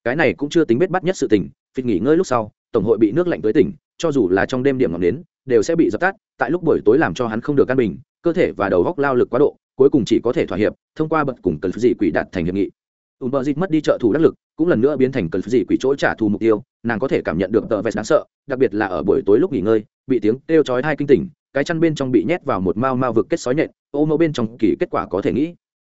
[SPEAKER 1] Cái này cũng chưa tính biết bắt nhất sự tình, phịt nghỉ ngơi lúc sau, tổng hội bị nước lạnh tới tỉnh, cho dù là trong đêm điểm ngọn đến đều sẽ bị dập tắt, tại lúc buổi tối làm cho hắn không được căn bình, cơ thể và đầu góc lao lực quá độ, cuối cùng chỉ có thể thỏa hiệp, thông qua bật cùng cần dị quỷ đạt thành hiệp nghị ùn bờ dịt mất đi trợ thủ đắc lực, cũng lần nữa biến thành cần dị quỷ chỗ trả thù mục tiêu, nàng có thể cảm nhận được tờ vest đáng sợ, đặc biệt là ở buổi tối lúc nghỉ ngơi, bị tiếng kêu chói hai kinh tỉnh, cái chăn bên trong bị nhét vào một mao mao vực kết sói nhện, ô mẫu bên trong kỳ kết quả có thể nghĩ.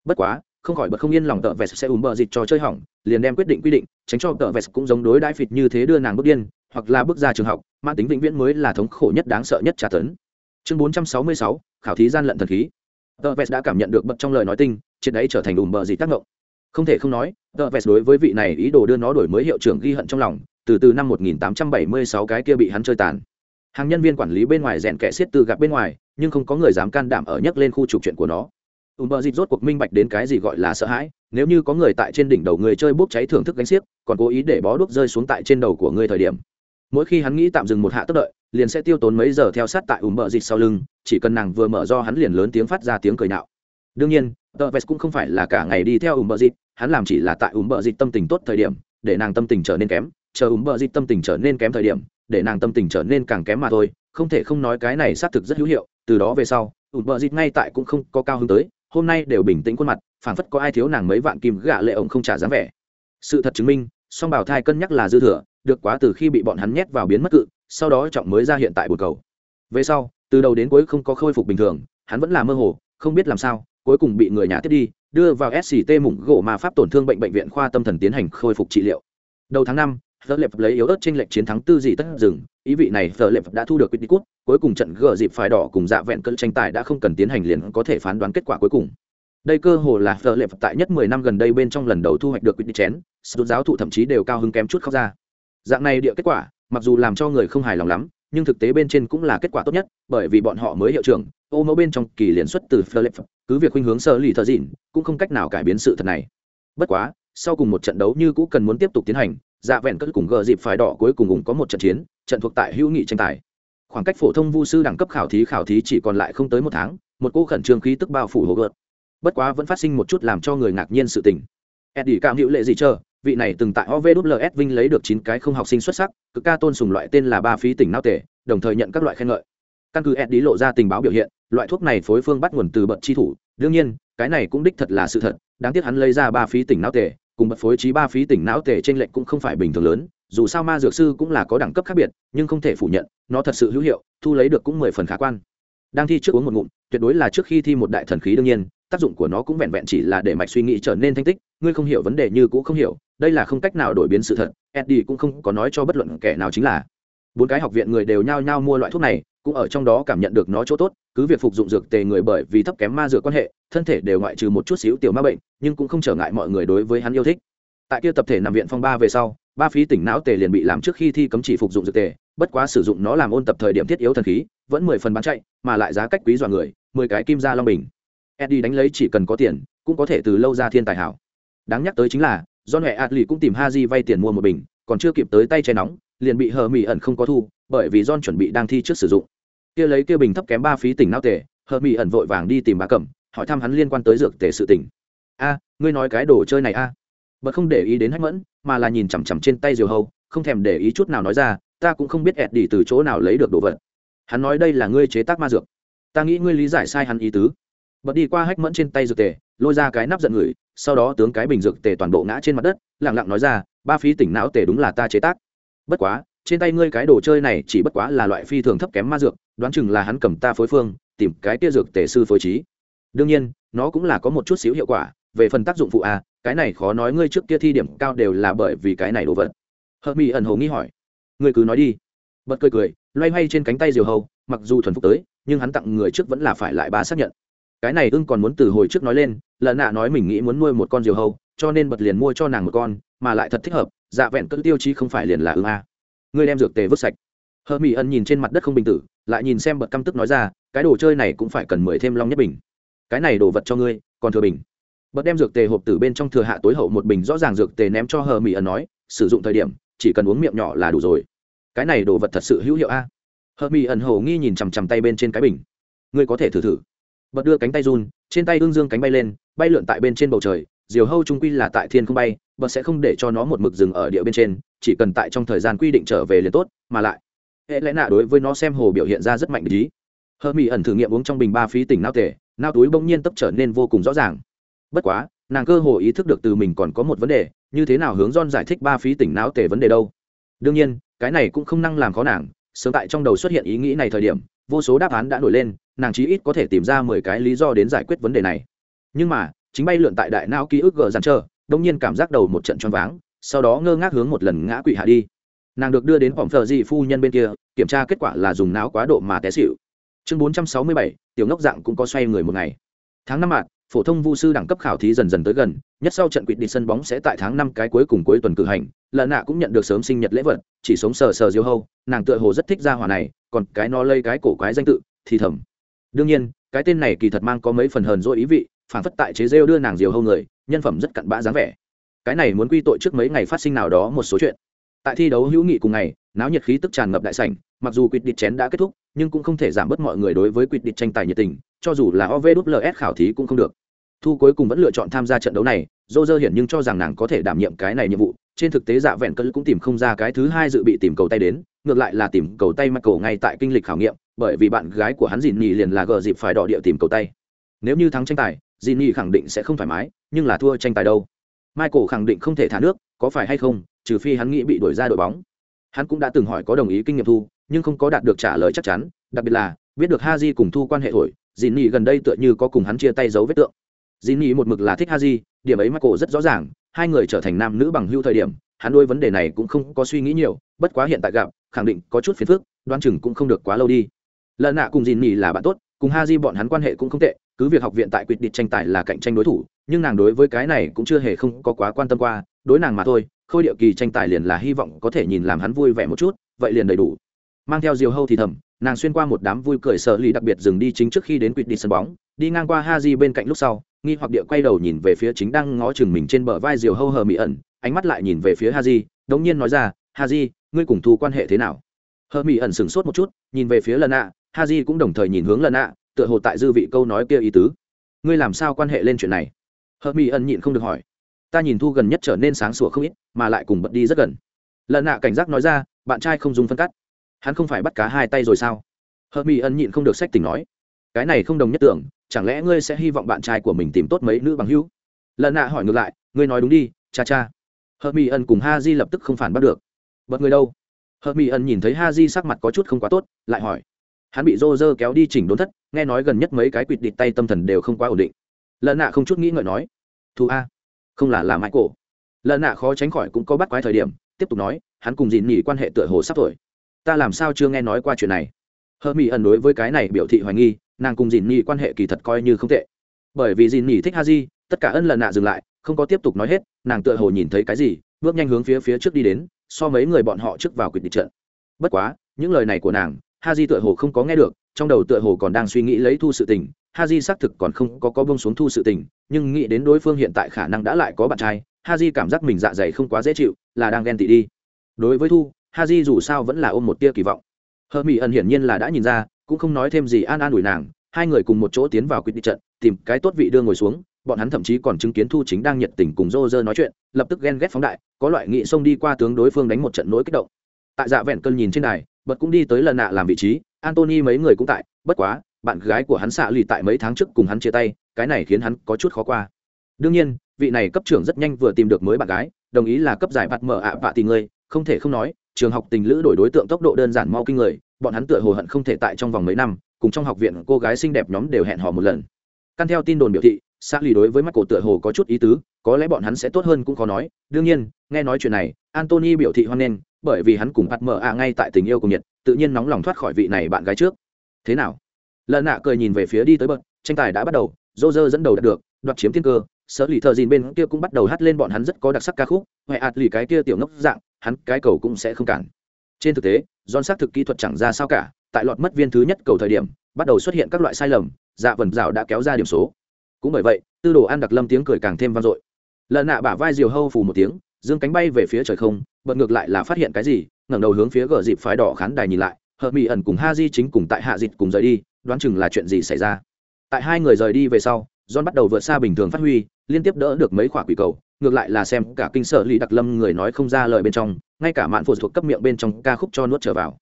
[SPEAKER 1] Bất quá, không khỏi bật không yên lòng tờ vest sẽ ùn bờ dịt cho chơi hỏng, liền đem quyết định quy định, tránh cho tờ vest cũng giống đối đãi phịt như thế đưa nàng bước điên, hoặc là bước ra trường học mang tính vĩnh viễn mới là thống khổ nhất đáng sợ nhất trả tấn. Chương bốn trăm sáu mươi sáu, khảo thí gian lận thần khí. Tờ vest đã cảm nhận được bật trong lời nói tinh, triệt đấy trở thành ùm bờ dịt tác động không thể không nói, tờ vest đối với vị này ý đồ đưa nó đổi mới hiệu trưởng ghi hận trong lòng, từ từ năm 1876 cái kia bị hắn chơi tàn. Hàng nhân viên quản lý bên ngoài rèn kẻ xiết từ gặp bên ngoài, nhưng không có người dám can đảm ở nhấc lên khu trục chuyện của nó. Ùm bờ dịp rốt cuộc minh bạch đến cái gì gọi là sợ hãi, nếu như có người tại trên đỉnh đầu người chơi bốc cháy thưởng thức gánh xiếc, còn cố ý để bó đuốc rơi xuống tại trên đầu của người thời điểm. Mỗi khi hắn nghĩ tạm dừng một hạ tức đợi, liền sẽ tiêu tốn mấy giờ theo sát tại ùm bờ dịp sau lưng, chỉ cần nàng vừa mở do hắn liền lớn tiếng phát ra tiếng cười nạo. Đương nhiên tờ vest cũng không phải là cả ngày đi theo ùm bờ dịp hắn làm chỉ là tại ùm bờ dịp tâm tình tốt thời điểm, để nàng tâm tình trở nên kém, chờ ùm bờ dịp tâm tình trở nên kém thời điểm, để nàng tâm tình trở nên càng kém mà thôi, không thể không nói cái này xác thực rất hữu hiệu, từ đó về sau ùm bờ dịp ngay tại cũng không có cao hứng tới, hôm nay đều bình tĩnh khuôn mặt, phảng phất có ai thiếu nàng mấy vạn kim gạ lệ ổng không trả dáng vẻ. Sự thật chứng minh, song bảo thai cân nhắc là dư thừa, được quá từ khi bị bọn hắn nhét vào biến mất cự, sau đó trọng mới ra hiện tại bồn cầu. Về sau, từ đầu đến cuối không có khôi phục bình thường, hắn vẫn là mơ hồ, không biết làm sao cuối cùng bị người nhà tiếp đi đưa vào sct mủng gỗ mà pháp tổn thương bệnh bệnh viện khoa tâm thần tiến hành khôi phục trị liệu đầu tháng năm Phở Lệp lấy yếu ớt trên lệch chiến thắng tư dị tất dừng, ý vị này Phở Lệp đã thu được quyết định cút, cuối cùng trận gỡ dịp phải đỏ cùng dạ vẹn cơn tranh tài đã không cần tiến hành liền có thể phán đoán kết quả cuối cùng. Đây cơ hồ là Phở Lệp tại nhất mười năm gần đây bên trong lần đầu thu hoạch được quyết định chén, sự giáo thụ thậm chí đều cao hứng kém chút khóc ra. Dạng này địa kết quả, mặc dù làm cho người không hài lòng lắm, nhưng thực tế bên trên cũng là kết quả tốt nhất, bởi vì bọn họ mới hiệu trưởng, ô mẫu bên trong kỳ liền xuất từ Philip, cứ việc khuynh hướng sơ lì thợ dịn, cũng không cách nào cải biến sự thật này. Bất quá, sau cùng một trận đấu như cũ cần muốn tiếp tục tiến hành, dạ vẹn cất cùng gờ dịp phải đỏ cuối cùng cũng có một trận chiến, trận thuộc tại hữu nghị tranh tài. Khoảng cách phổ thông vu sư đẳng cấp khảo thí khảo thí chỉ còn lại không tới một tháng, một cô khẩn trương khí tức bao phủ hồ gợt. Bất quá vẫn phát sinh một chút làm cho người ngạc nhiên sự tình. Eddie cảm hữu lệ gì chờ, vị này từng tại OVWS Vinh lấy được chín cái không học sinh xuất sắc, cực ca tôn sùng loại tên là ba phí tỉnh nao tể, đồng thời nhận các loại khen ngợi. Căn cứ Eddie lộ ra tình báo biểu hiện, loại thuốc này phối phương bắt nguồn từ bận chi thủ, đương nhiên, cái này cũng đích thật là sự thật, đáng tiếc hắn lấy ra ba phí tỉnh não tề cùng bật phối trí ba phí tỉnh não tề trên lệnh cũng không phải bình thường lớn, dù sao ma dược sư cũng là có đẳng cấp khác biệt, nhưng không thể phủ nhận, nó thật sự hữu hiệu, thu lấy được cũng mười phần khả quan. đang thi trước uống một ngụm tuyệt đối là trước khi thi một đại thần khí đương nhiên tác dụng của nó cũng vẹn vẹn chỉ là để mạch suy nghĩ trở nên thanh tích ngươi không hiểu vấn đề như cũng không hiểu đây là không cách nào đổi biến sự thật eddie cũng không có nói cho bất luận kẻ nào chính là bốn cái học viện người đều nhao nhao mua loại thuốc này cũng ở trong đó cảm nhận được nó chỗ tốt, cứ việc phục dụng dược tề người bởi vì thấp kém ma dược quan hệ, thân thể đều ngoại trừ một chút xíu tiểu ma bệnh, nhưng cũng không trở ngại mọi người đối với hắn yêu thích. Tại kia tập thể nằm viện phong ba về sau, ba phí tỉnh não tề liền bị làm trước khi thi cấm chỉ phục dụng dược tề, bất quá sử dụng nó làm ôn tập thời điểm thiết yếu thần khí, vẫn mười phần bán chạy, mà lại giá cách quý dọa người, mười cái kim ra long bình. Eddie đánh lấy chỉ cần có tiền, cũng có thể từ lâu ra thiên tài hảo. Đáng nhắc tới chính là do huệ adli cũng tìm haji vay tiền mua một bình, còn chưa kịp tới tay che nóng liền bị hờ mỹ ẩn không có thu bởi vì john chuẩn bị đang thi trước sử dụng. Kia lấy kia bình thấp kém ba phí tỉnh não tề hờ mỹ ẩn vội vàng đi tìm bà cẩm hỏi thăm hắn liên quan tới dược tề sự tỉnh a ngươi nói cái đồ chơi này a? Bật không để ý đến hách mẫn mà là nhìn chằm chằm trên tay diều hầu, không thèm để ý chút nào nói ra ta cũng không biết ẹt đi từ chỗ nào lấy được đồ vật. Hắn nói đây là ngươi chế tác ma dược. Ta nghĩ ngươi lý giải sai hắn ý tứ. Bật đi qua hách mẫn trên tay dược tề lôi ra cái nắp giận người sau đó tướng cái bình dược tề toàn bộ ngã trên mặt đất lẳng lặng nói ra ba phí tỉnh não tề đúng là ta chế tác bất quá, trên tay ngươi cái đồ chơi này chỉ bất quá là loại phi thường thấp kém ma dược, đoán chừng là hắn cầm ta phối phương, tìm cái tia dược tề sư phối trí. Đương nhiên, nó cũng là có một chút xíu hiệu quả, về phần tác dụng phụ a cái này khó nói ngươi trước kia thi điểm cao đều là bởi vì cái này đồ vật. Hợp mỹ ẩn hồ nghĩ hỏi. Ngươi cứ nói đi. Bật cười cười, loay hoay trên cánh tay diều hầu, mặc dù thuần phục tới, nhưng hắn tặng người trước vẫn là phải lại ba xác nhận. Cái này ưng còn muốn từ hồi trước nói lên, lần nạ nói mình nghĩ muốn nuôi một con diều hầu cho nên bật liền mua cho nàng một con, mà lại thật thích hợp dạ vẹn cỡ tiêu chí không phải liền là ưng a. Ngươi đem dược tề vứt sạch. Hờ mỹ Ân nhìn trên mặt đất không bình tử, lại nhìn xem bật căm tức nói ra, cái đồ chơi này cũng phải cần mười thêm long nhất bình. Cái này đồ vật cho ngươi, còn thừa bình. Bật đem dược tề hộp từ bên trong thừa hạ tối hậu một bình rõ ràng dược tề ném cho hờ mỹ Ân nói, sử dụng thời điểm, chỉ cần uống miệng nhỏ là đủ rồi. Cái này đồ vật thật sự hữu hiệu a. Hờ mỹ ẩn hồ nghi nhìn chằm chằm tay bên trên cái bình. Ngươi có thể thử thử. Bật đưa cánh tay run, trên tay hương dương cánh bay lên, bay lượn tại bên trên bầu trời diều hâu trung quy là tại thiên không bay bật sẽ không để cho nó một mực dừng ở địa bên trên, chỉ cần tại trong thời gian quy định trở về liền tốt, mà lại, hệ lẽ nạ đối với nó xem hồ biểu hiện ra rất mạnh lý hơ mỹ ẩn thử nghiệm uống trong bình ba phí tỉnh nao tể, nao túi bỗng nhiên tấp trở nên vô cùng rõ ràng. Bất quá, nàng cơ hồ ý thức được từ mình còn có một vấn đề, như thế nào hướng don giải thích ba phí tỉnh não tể vấn đề đâu. Đương nhiên, cái này cũng không năng làm khó nàng, sớm tại trong đầu xuất hiện ý nghĩ này thời điểm, vô số đáp án đã nổi lên, nàng chí ít có thể tìm ra mười cái lý do đến giải quyết vấn đề này. Nhưng mà chính bay lượn tại đại não ký ức gờ dằn chờ, đông nhiên cảm giác đầu một trận choáng váng sau đó ngơ ngác hướng một lần ngã quỵ hạ đi. Nàng được đưa đến phòng thờ dị phu nhân bên kia kiểm tra kết quả là dùng não quá độ mà té xịu chương bốn trăm sáu mươi bảy tiểu ngốc dạng cũng có xoay người một ngày. Tháng năm mạng phổ thông vu sư đẳng cấp khảo thí dần dần tới gần nhất sau trận quỵt đi sân bóng sẽ tại tháng năm cái cuối cùng cuối tuần cử hành lợn nạ cũng nhận được sớm sinh nhật lễ vật chỉ sống sờ sờ diêu hâu nàng tựa hồ rất thích ra hỏa này còn cái nó lây cái cổ quái danh tự thì thầm. Đương nhiên cái tên này kỳ thật mang có mấy phần hờn dỗi ý vị phản phất tại chế rêu đưa nàng diều hâu người, nhân phẩm rất cặn bã dáng vẻ. Cái này muốn quy tội trước mấy ngày phát sinh nào đó một số chuyện. Tại thi đấu hữu nghị cùng ngày, náo nhiệt khí tức tràn ngập đại sảnh, mặc dù quyết địch chén đã kết thúc, nhưng cũng không thể giảm bớt mọi người đối với quyết địch tranh tài nhiệt tình, cho dù là ovls khảo thí cũng không được. Thu cuối cùng vẫn lựa chọn tham gia trận đấu này dô dơ hiển nhưng cho rằng nàng có thể đảm nhiệm cái này nhiệm vụ, trên thực tế dạ vẹn cỡ cũng tìm không ra cái thứ hai dự bị tìm cầu tay đến, ngược lại là tìm cầu tay michael ngay tại kinh lịch khảo nghiệm, bởi vì bạn gái của hắn dìn nhì liền là gờ dịp phải đỏ địa tìm cầu tay. Nếu như thắng tranh tài dìn khẳng định sẽ không thoải mái, nhưng là thua tranh tài đâu. Michael khẳng định không thể thả nước, có phải hay không, trừ phi hắn nghĩ bị đuổi ra đội bóng. Hắn cũng đã từng hỏi có đồng ý kinh nghiệm thu, nhưng không có đạt được trả lời chắc chắn, đặc biệt là, biết được ha di cùng thu quan hệ thổi dìn gần đây tựa như có cùng hắn chia tay dấu vết tượng. Dìn một mực là thích ha di điểm ấy michael rất rõ ràng, hai người trở thành nam nữ bằng hưu thời điểm, hắn đối vấn đề này cũng không có suy nghĩ nhiều, bất quá hiện tại gặp, khẳng định có chút phiền phức đoan chừng cũng không được quá lâu đi. Lần nạ cùng dìn là bạn tốt, cùng ha di bọn hắn quan hệ cũng không tệ cứ việc học viện tại quyết định tranh tài là cạnh tranh đối thủ, nhưng nàng đối với cái này cũng chưa hề không có quá quan tâm qua, đối nàng mà thôi, khôi điệu kỳ tranh tài liền là hy vọng có thể nhìn làm hắn vui vẻ một chút, vậy liền đầy đủ. Mang theo diều hâu thì thầm, nàng xuyên qua một đám vui cười sợ lý đặc biệt dừng đi chính trước khi đến quyết đi sân bóng, đi ngang qua ha di bên cạnh lúc sau, nghi hoặc địa quay đầu nhìn về phía chính đang ngó chừng mình trên bờ vai diều hâu hờ mỹ ẩn, ánh mắt lại nhìn về phía ha di, đống nhiên nói ra, ha di, ngươi cùng thu quan hệ thế nào? Hờ mỹ ẩn sửng sốt một chút, nhìn về phía lần ạ ha di cũng đồng thời nhìn hướng lần ạ tựa hồ tại dư vị câu nói kia ý tứ. Ngươi làm sao quan hệ lên chuyện này? Hờ mỹ ẩn nhịn không được hỏi. Ta nhìn thu gần nhất trở nên sáng sủa không ít, mà lại cùng bận đi rất gần. Lần nạ cảnh giác nói ra, bạn trai không dùng phân cắt. Hắn không phải bắt cá hai tay rồi sao? Hờ mỹ ẩn nhịn không được sách tình nói. Cái này không đồng nhất tưởng, chẳng lẽ ngươi sẽ hy vọng bạn trai của mình tìm tốt mấy nữ bằng hữu? Lần nạ hỏi ngược lại, ngươi nói đúng đi, cha cha. Hờ mỹ ẩn cùng ha di lập tức không phản bắt được. Bật người đâu? Hờ mỹ ẩn nhìn thấy ha di sắc mặt có chút không quá tốt, lại hỏi. Hắn bị rô rơ kéo đi chỉnh đốn thất nghe nói gần nhất mấy cái quỵt địt tay tâm thần đều không quá ổn định. Lợn nạ không chút nghĩ ngợi nói thu a, không là là mãi cổ. Lợn nạ khó tránh khỏi cũng có bắt quái thời điểm, tiếp tục nói, hắn cùng dìn nhỉ quan hệ tựa hồ sắp thổi. Ta làm sao chưa nghe nói qua chuyện này? Hơ mỹ ẩn đối với cái này biểu thị hoài nghi, nàng cùng dìn nhỉ quan hệ kỳ thật coi như không tệ. Bởi vì dìn nhỉ thích ha di tất cả ân lần nạ dừng lại, không có tiếp tục nói hết, nàng tựa hồ nhìn thấy cái gì, bước nhanh hướng phía phía trước đi đến, so mấy người bọn họ trước vào quyết định trận. Bất quá, những lời này của nàng ha di tựa hồ không có nghe được trong đầu tựa hồ còn đang suy nghĩ lấy thu sự tình ha di xác thực còn không có có bông xuống thu sự tình, nhưng nghĩ đến đối phương hiện tại khả năng đã lại có bạn trai ha di cảm giác mình dạ dày không quá dễ chịu, là đang ghen tị đi. Đối với thu ha di dù sao vẫn là ôm một tia kỳ vọng. Hờ mỹ ẩn hiển nhiên là đã nhìn ra, cũng không nói thêm gì an an ủi nàng, hai người cùng một chỗ tiến vào quyết định trận, tìm cái tốt vị đưa ngồi xuống, bọn hắn thậm chí còn chứng kiến thu chính đang nhiệt tình cùng rô rơ nói chuyện, lập tức ghen ghét phóng đại, có loại nghị xông đi qua tướng đối phương đánh một trận nỗi kích động tại dạ vẹn cơn nhìn trên đài, bật cũng đi tới lần nạ làm vị trí antony mấy người cũng tại, bất quá, bạn gái của hắn xạ lì tại mấy tháng trước cùng hắn chia tay, cái này khiến hắn có chút khó qua. Đương nhiên, vị này cấp trưởng rất nhanh vừa tìm được mới bạn gái, đồng ý là cấp giải bạt mở ạ vạ tình người, không thể không nói, trường học tình lữ đổi đối tượng tốc độ đơn giản mau kinh người, bọn hắn tựa hồ hận không thể tại trong vòng mấy năm, cùng trong học viện cô gái xinh đẹp nhóm đều hẹn hò một lần. Căn theo tin đồn biểu thị xã lì đối với mắt cổ tựa hồ có chút ý tứ, có lẽ bọn hắn sẽ tốt hơn cũng khó nói. Đương nhiên, nghe nói chuyện này antony biểu thị hoan nghênh, bởi vì hắn cùng bắt mở ạ ngay tại tình yêu cùng nhiệt, tự nhiên nóng lòng thoát khỏi vị này bạn gái trước. Thế nào? Lần nạ cười nhìn về phía đi tới bậc tranh tài đã bắt đầu dô dơ dẫn đầu đạt được, đoạt chiếm thiên cơ. Sở lì thợ dìn bên kia cũng bắt đầu hát lên bọn hắn rất có đặc sắc ca khúc huệ ạt lì cái kia tiểu ngốc dạng, hắn cái cầu cũng sẽ không cản. Trên thực tế don xác thực kỹ thuật chẳng ra sao cả, tại lọt mất viên thứ nhất cầu thời điểm, bắt đầu xuất hiện các loại sai lầm dạ vần rào đã kéo ra điểm số cũng bởi vậy, tư đồ ăn đặc lâm tiếng cười càng thêm vang dội. Lần nạ bả vai diều hâu phù một tiếng, dương cánh bay về phía trời không, bật ngược lại là phát hiện cái gì, ngẩng đầu hướng phía gờ dịp phái đỏ khán đài nhìn lại, hợp mỹ ẩn cùng ha di chính cùng tại hạ dịt cùng rời đi, đoán chừng là chuyện gì xảy ra. Tại hai người rời đi về sau, john bắt đầu vượt xa bình thường phát huy, liên tiếp đỡ được mấy quả quỷ cầu, ngược lại là xem cả kinh sở lý đặc lâm người nói không ra lời bên trong, ngay cả mạn phụ thuộc cấp miệng bên trong ca khúc cho nuốt trở vào.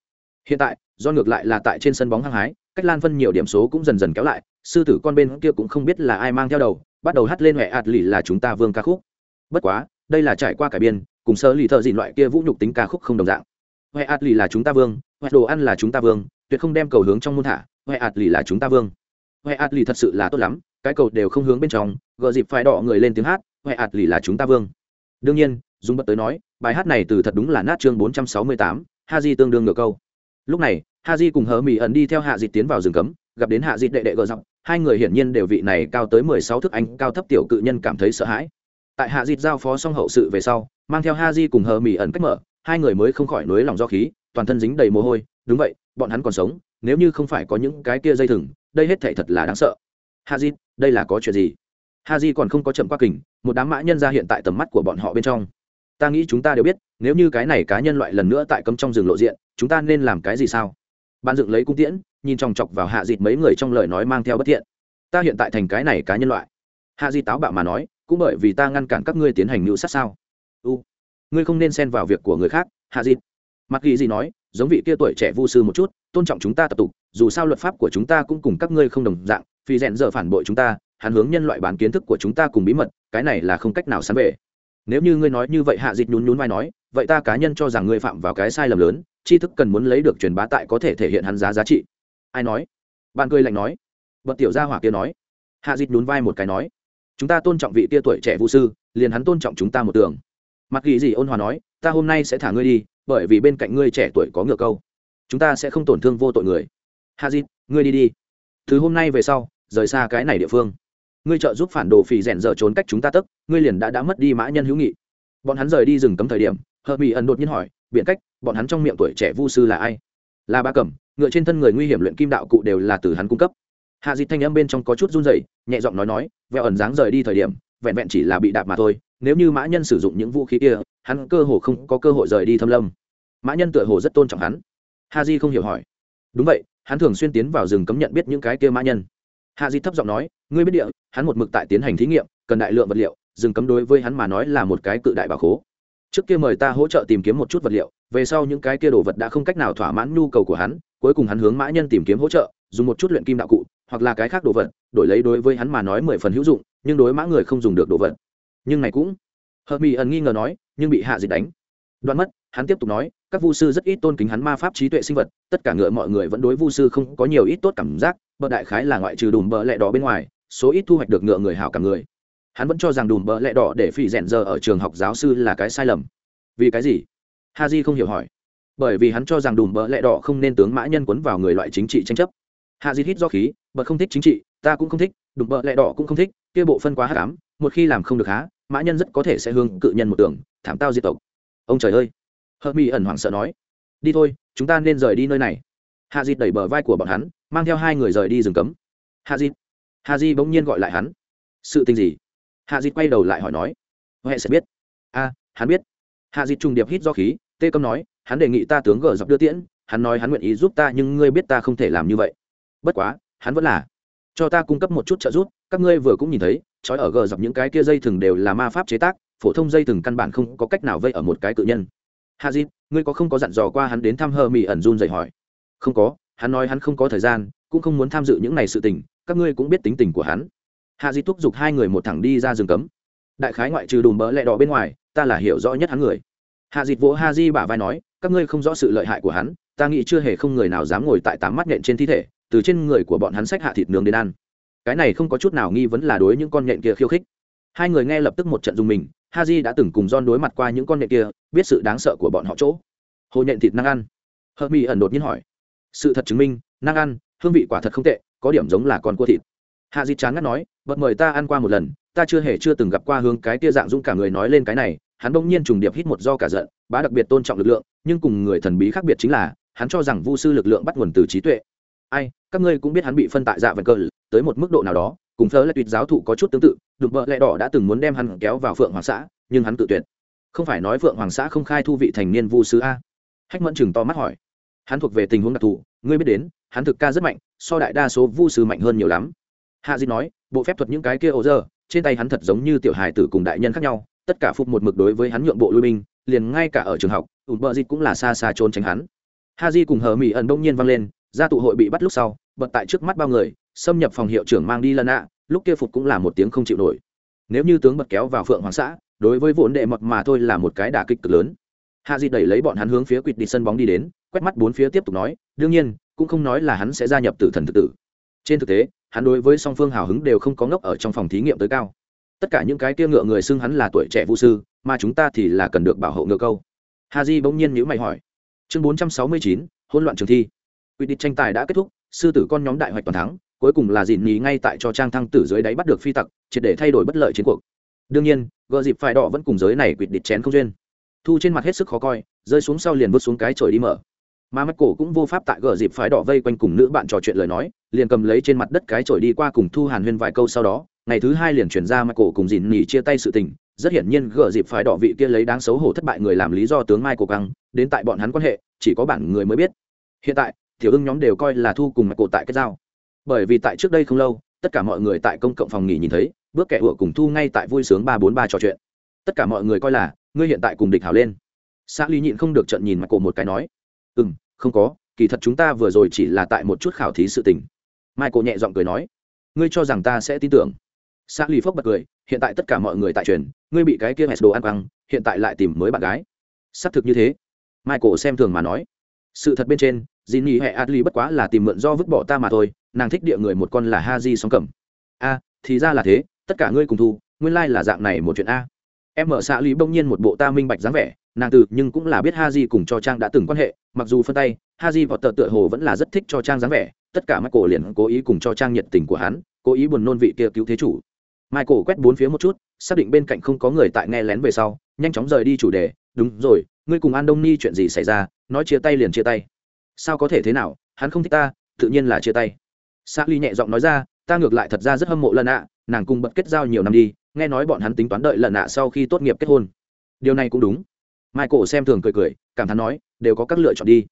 [SPEAKER 1] Hiện tại do ngược lại là tại trên sân bóng hăng hái, cách lan phân nhiều điểm số cũng dần dần kéo lại sư tử con bên kia cũng không biết là ai mang theo đầu, bắt đầu hắt lên huệ ạt lì là chúng ta vương ca khúc. Bất quá, đây là trải qua cải biên, cùng sơ lì thợ dịn loại kia vũ nhục tính ca khúc không đồng dạng. Huệ ạt lì là chúng ta vương huệ đồ ăn là chúng ta vương, tuyệt không đem cầu hướng trong môn thả huệ ạt lì là chúng ta vương. Huệ ạt lì thật sự là tốt lắm, cái cầu đều không hướng bên trong gợ dịp phải đỏ người lên tiếng hát huệ ạt lì là chúng ta vương. Đương nhiên, dùng bật tới nói, bài hát này từ thật đúng là nát chương bốn trăm sáu mươi tám, ha di tương đương ngược câu. Lúc này, ha di cùng hờ mỹ ẩn đi theo hạ dịt tiến vào rừng cấm, gặp đến hạ dịt đệ đệ gợ giọng hai người hiển nhiên đều vị này cao tới mười sáu thước anh, cao thấp tiểu cự nhân cảm thấy sợ hãi. Tại hạ dịt giao phó xong hậu sự về sau, mang theo ha di cùng hờ mỹ ẩn cách mở, hai người mới không khỏi nối lòng do khí, toàn thân dính đầy mồ hôi. Đúng vậy, bọn hắn còn sống, nếu như không phải có những cái kia dây thừng, đây hết thể thật là đáng sợ. Ha di đây là có chuyện gì? Ha di còn không có chậm qua kình, một đám mã nhân ra hiện tại tầm mắt của bọn họ bên trong. Ta nghĩ chúng ta đều biết, nếu như cái này cá nhân loại lần nữa tại cấm trong rừng lộ diện, chúng ta nên làm cái gì sao? Bạn dựng lấy cung tiễn nhìn chòng chọc vào hạ dịt mấy người trong lời nói mang theo bất thiện. Ta hiện tại thành cái này cá nhân loại. Hạ dịt táo bạo mà nói, cũng bởi vì ta ngăn cản các ngươi tiến hành mưu sát sao? U, ngươi không nên xen vào việc của người khác, hạ dịt. Mặc ghi gì nói, giống vị kia tuổi trẻ vu sư một chút, tôn trọng chúng ta tập tục, dù sao luật pháp của chúng ta cũng cùng các ngươi không đồng dạng, vì rèn giờ phản bội chúng ta, hắn hướng nhân loại bán kiến thức của chúng ta cùng bí mật, cái này là không cách nào sán về nếu như ngươi nói như vậy hạ dịch nhún nhún vai nói, vậy ta cá nhân cho rằng ngươi phạm vào cái sai lầm lớn, tri thức cần muốn lấy được truyền bá tại có thể thể hiện hắn giá giá trị ai nói? Bạn cười lạnh nói. Bậc tiểu gia hỏa kia nói. Hạ dịch nhún vai một cái nói. Chúng ta tôn trọng vị tia tuổi trẻ vũ sư, liền hắn tôn trọng chúng ta một tường. Mặc ghi gì ôn hòa nói, ta hôm nay sẽ thả ngươi đi, bởi vì bên cạnh ngươi trẻ tuổi có ngựa câu. Chúng ta sẽ không tổn thương vô tội người. Hạ dịch, ngươi đi đi. Thứ hôm nay về sau, rời xa cái này địa phương. Ngươi trợ giúp phản đồ phì rèn giờ trốn cách chúng ta tức ngươi liền đã đã mất đi mã nhân hữu nghị. Bọn hắn rời đi rừng cấm thời điểm, hợp mỹ ẩn đột nhiên hỏi, biện cách, bọn hắn trong miệng tuổi trẻ vu sư là ai? Là ba cẩm ngựa trên thân người nguy hiểm luyện kim đạo cụ đều là từ hắn cung cấp. Hạ dịch thanh âm bên trong có chút run rẩy, nhẹ giọng nói nói vẹo ẩn dáng rời đi thời điểm, vẹn vẹn chỉ là bị đạp mà thôi, nếu như mã nhân sử dụng những vũ khí kia, hắn cơ hồ không có cơ hội rời đi thâm lâm. Mã nhân tựa hồ rất tôn trọng hắn. Ha di không hiểu hỏi. Đúng vậy, hắn thường xuyên tiến vào rừng cấm nhận biết những cái kia mã nhân. Hạ di thấp giọng nói, ngươi biết địa, hắn một mực tại tiến hành thí nghiệm, cần đại lượng vật liệu, rừng cấm đối với hắn mà nói là một cái cự đại bà khố. Trước kia mời ta hỗ trợ tìm kiếm một chút vật liệu về sau những cái kia đồ vật đã không cách nào thỏa mãn nhu cầu của hắn, cuối cùng hắn hướng mã nhân tìm kiếm hỗ trợ, dùng một chút luyện kim đạo cụ, hoặc là cái khác đồ vật, đổi lấy đối với hắn mà nói mười phần hữu dụng, nhưng đối mã người không dùng được đồ vật. Nhưng này cũng hợp mỹ ẩn nghi ngờ nói, nhưng bị hạ dịch đánh. Đoạn mất, hắn tiếp tục nói, các vu sư rất ít tôn kính hắn ma pháp trí tuệ sinh vật, tất cả ngựa mọi người vẫn đối vu sư không có nhiều ít tốt cảm giác bờ đại khái là ngoại trừ đùm bờ lẹ đỏ bên ngoài, số ít thu hoạch được ngựa người hảo cả người. Hắn vẫn cho rằng đùm bờ lẹ đỏ để phỉ rèn giờ ở trường học giáo sư là cái sai lầm. Vì cái gì? Ha Di không hiểu hỏi. Bởi vì hắn cho rằng đùm bỡ lẹ đỏ không nên tướng mã nhân quấn vào người loại chính trị tranh chấp. Hạ di hít do khí bật không thích chính trị, ta cũng không thích, đùm bỡ lẹ đỏ cũng không thích, kia bộ phân quá hát ám, một khi làm không được há, mã nhân rất có thể sẽ hương cự nhân một tưởng thảm tao diệt tộc. Ông trời ơi. Hợp mỹ ẩn hoảng sợ nói. Đi thôi, chúng ta nên rời đi nơi này. Hạ dịt đẩy bờ vai của bọn hắn, mang theo hai người rời đi rừng cấm. Hạ dịt hạ di bỗng nhiên gọi lại hắn. Sự tình gì? Hạ dịt quay đầu lại hỏi nói. Huệ sẽ biết. A, hắn biết hạ dịt trùng điệp hít do khí, tê câm nói, hắn đề nghị ta tướng gờ dọc đưa tiễn, hắn nói hắn nguyện ý giúp ta nhưng ngươi biết ta không thể làm như vậy. Bất quá, hắn vẫn là cho ta cung cấp một chút trợ giúp, các ngươi vừa cũng nhìn thấy, trói ở gờ dọc những cái kia dây thừng đều là ma pháp chế tác, phổ thông dây thừng căn bản không có cách nào vây ở một cái cự nhân. Hạ dịt ngươi có không có dặn dò qua hắn đến thăm hờ mỹ ẩn run dậy hỏi? Không có, hắn nói hắn không có thời gian, cũng không muốn tham dự những này sự tình, các ngươi cũng biết tính tình của hắn. Hạ di thúc giục hai người một thẳng đi ra rừng cấm. Đại khái ngoại trừ đùm bỡ lẹ đỏ bên ngoài ta là hiểu rõ nhất hắn người. Hạ dịt vỗ ha di bả vai nói, các ngươi không rõ sự lợi hại của hắn, ta nghĩ chưa hề không người nào dám ngồi tại tám mắt nhện trên thi thể, từ trên người của bọn hắn sách hạ thịt nướng đến ăn. Cái này không có chút nào nghi vấn là đối những con nhện kia khiêu khích. Hai người nghe lập tức một trận dùng mình ha di đã từng cùng don đối mặt qua những con nhện kia, biết sự đáng sợ của bọn họ chỗ. Hồ nhện thịt năng ăn. Hờ mỹ ẩn đột nhiên hỏi. Sự thật chứng minh, năng ăn, hương vị quả thật không tệ, có điểm giống là con cua thịt. Hạ di chán ngắt nói vật mời ta ăn qua một lần ta chưa hề chưa từng gặp qua hướng cái tia dạng dũng cả người nói lên cái này, hắn bỗng nhiên trùng điệp hít một do cả giận, bá đặc biệt tôn trọng lực lượng, nhưng cùng người thần bí khác biệt chính là, hắn cho rằng vu sư lực lượng bắt nguồn từ trí tuệ. Ai, các ngươi cũng biết hắn bị phân tại dạ vần cơ, tới một mức độ nào đó, cùng thơ là tuyệt giáo thụ có chút tương tự đục vợ lẹ đỏ đã từng muốn đem hắn kéo vào phượng hoàng xã, nhưng hắn tự tuyệt. Không phải nói phượng hoàng xã không khai thu vị thành niên vu sư a? Hách mẫn chừng to mắt hỏi. Hắn thuộc về tình huống đặc thù, ngươi biết đến, hắn thực ca rất mạnh, so đại đa số vu sư mạnh hơn nhiều lắm. Hạ di nói, bộ phép thuật những cái kia ô dơ trên tay hắn thật giống như tiểu hài tử cùng đại nhân khác nhau, tất cả phục một mực đối với hắn nhượng bộ lui binh, liền ngay cả ở trường học, ủn bờ dịt cũng là xa xa trốn tránh hắn. Ha di cùng hờ mỹ ẩn đông nhiên vang lên, gia tụ hội bị bắt lúc sau, bật tại trước mắt bao người, xâm nhập phòng hiệu trưởng mang đi lần ạ lúc kia phục cũng là một tiếng không chịu nổi. Nếu như tướng bật kéo vào phượng hoàng xã, đối với vốn đệ mật mà thôi là một cái đả kích cực lớn. Hạ di đẩy lấy bọn hắn hướng phía quỵt đi sân bóng đi đến, quét mắt bốn phía tiếp tục nói, đương nhiên, cũng không nói là hắn sẽ gia nhập tử thần tự tử. Trên thực tế hắn đối với song phương hào hứng đều không có ngốc ở trong phòng thí nghiệm tới cao. Tất cả những cái kia ngựa người xưng hắn là tuổi trẻ vũ sư, mà chúng ta thì là cần được bảo hộ ngựa câu. Ha di bỗng nhiên nhữ mày hỏi. Chương bốn trăm sáu mươi chín, hỗn loạn trường thi. Quy định tranh tài đã kết thúc, sư tử con nhóm đại hoạch toàn thắng, cuối cùng là dìn nhì ngay tại cho trang thăng tử dưới đáy bắt được phi tặc, triệt để thay đổi bất lợi chiến cuộc. Đương nhiên gợ dịp phải đỏ vẫn cùng giới này quỵt địch chén không duyên. Thu trên mặt hết sức khó coi, rơi xuống sau liền vứt xuống cái chổi đi mở mà mắt cổ cũng vô pháp tại gờ dịp phái đỏ vây quanh cùng nữ bạn trò chuyện lời nói, liền cầm lấy trên mặt đất cái chổi đi qua cùng thu hàn huyên vài câu sau đó, ngày thứ hai liền chuyển ra mắt cổ cùng dìn nỉ chia tay sự tình. Rất hiển nhiên gờ dịp phái đỏ vị kia lấy đáng xấu hổ thất bại người làm lý do tướng mai cổ căng, đến tại bọn hắn quan hệ, chỉ có bản người mới biết. Hiện tại, tiểu ưng nhóm đều coi là thu cùng mặt cổ tại cái giao. Bởi vì tại trước đây không lâu, tất cả mọi người tại công cộng phòng nghỉ nhìn thấy, bước kẻ ủa cùng thu ngay tại vui sướng ba bốn ba trò chuyện. Tất cả mọi người coi là, ngươi hiện tại cùng địch hào lên. Xã lý nhịn không được trận nhìn mặt cổ một cái nói ừ m không có, kỳ thật chúng ta vừa rồi chỉ là tại một chút khảo thí sự tình. Michael nhẹ giọng cười nói, ngươi cho rằng ta sẽ tin tưởng. Sa lì phốc bật cười, hiện tại tất cả mọi người tại truyền, ngươi bị cái kia hẹn đồ ăn băng hiện tại lại tìm mới bạn gái. Xác thực như thế. Michael xem thường mà nói. Sự thật bên trên dì hệ hẹ adli bất quá là tìm mượn do vứt bỏ ta mà thôi, nàng thích địa người một con là ha di sóng cầm. A, thì ra là thế, tất cả ngươi cùng thu, nguyên lai、like、là dạng này một chuyện a. Em mở sa lý bỗng nhiên một bộ ta minh bạch dáng vẻ nàng từ nhưng cũng là biết ha di cùng cho trang đã từng quan hệ, mặc dù phân tay ha di vọt tờ tựa hồ vẫn là rất thích cho trang dáng vẻ, tất cả michael liền cố ý cùng cho trang nhiệt tình của hắn, cố ý buồn nôn vị kia cứu thế chủ. Michael quét bốn phía một chút, xác định bên cạnh không có người tại nghe lén về sau, nhanh chóng rời đi chủ đề, đúng rồi, ngươi cùng an đông ni chuyện gì xảy ra? Nói chia tay liền chia tay. Sao có thể thế nào? Hắn không thích ta, tự nhiên là chia tay. Sa ly nhẹ giọng nói ra, ta ngược lại thật ra rất hâm mộ lần ạ nàng cùng bật kết giao nhiều năm đi, nghe nói bọn hắn tính toán đợi lần ạ sau khi tốt nghiệp kết hôn. Điều này cũng đúng michael xem thường cười cười, cảm thán nói, đều có các lựa chọn đi.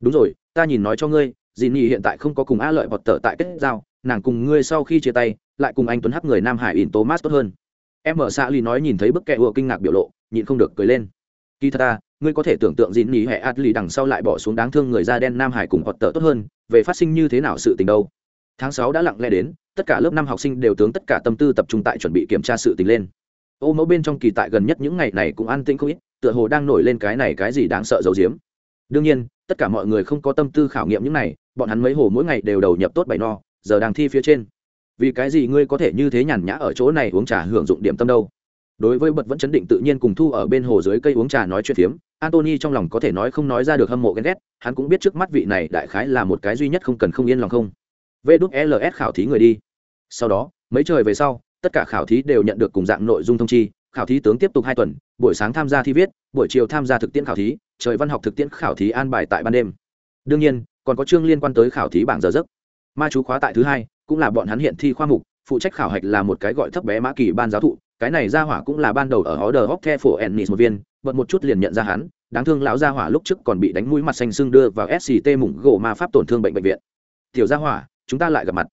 [SPEAKER 1] Đúng rồi, ta nhìn nói cho ngươi dì nhi hiện tại không có cùng a lợi bọt tờ tại kết giao, nàng cùng ngươi sau khi chia tay, lại cùng anh tuấn hắc người nam hải in thomas tốt hơn. Em ở xa ly nói nhìn thấy bức kẹ ùa kinh ngạc biểu lộ, nhịn không được cười lên. Kỳ thật ta, ngươi có thể tưởng tượng dĩ nhi hệ adli đằng sau lại bỏ xuống đáng thương người da đen nam hải cùng bọt tở tốt hơn, về phát sinh như thế nào sự tình đâu? Tháng sáu đã lặng lẽ đến, tất cả lớp năm học sinh đều tướng tất cả tâm tư tập trung tại chuẩn bị kiểm tra sự tình lên. Ô mẫu bên trong kỳ tại gần nhất những ngày này cũng an tĩnh không ít tựa hồ đang nổi lên cái này cái gì đáng sợ giấu giếm. Đương nhiên, tất cả mọi người không có tâm tư khảo nghiệm những này, bọn hắn mấy hồ mỗi ngày đều đầu nhập tốt bảy no, giờ đang thi phía trên. Vì cái gì ngươi có thể như thế nhàn nhã ở chỗ này uống trà hưởng dụng điểm tâm đâu? Đối với bật vẫn chấn định tự nhiên cùng thu ở bên hồ dưới cây uống trà nói chuyện phiếm antony trong lòng có thể nói không nói ra được hâm mộ ghen ghét, hắn cũng biết trước mắt vị này đại khái là một cái duy nhất không cần không yên lòng không. V đúc ls khảo thí người đi. Sau đó, mấy trời về sau, tất cả khảo thí đều nhận được cùng dạng nội dung thông chi khảo thí tướng tiếp tục hai tuần, buổi sáng tham gia thi viết, buổi chiều tham gia thực tiễn khảo thí, trời văn học thực tiễn khảo thí an bài tại ban đêm. Đương nhiên, còn có chương liên quan tới khảo thí bảng giờ giấc. Ma chú khóa tại thứ hai, cũng là bọn hắn hiện thi khoa mục, phụ trách khảo hạch là một cái gọi thấp bé mã kỳ ban giáo thụ, cái này ra hỏa cũng là ban đầu ở order of the for ennis một viên, bật một chút liền nhận ra hắn, đáng thương lão gia hỏa lúc trước còn bị đánh mũi mặt xanh xương đưa vào sct mủng gỗ ma pháp tổn thương bệnh bệnh viện. Tiểu gia hỏa, chúng ta lại gặp mặt.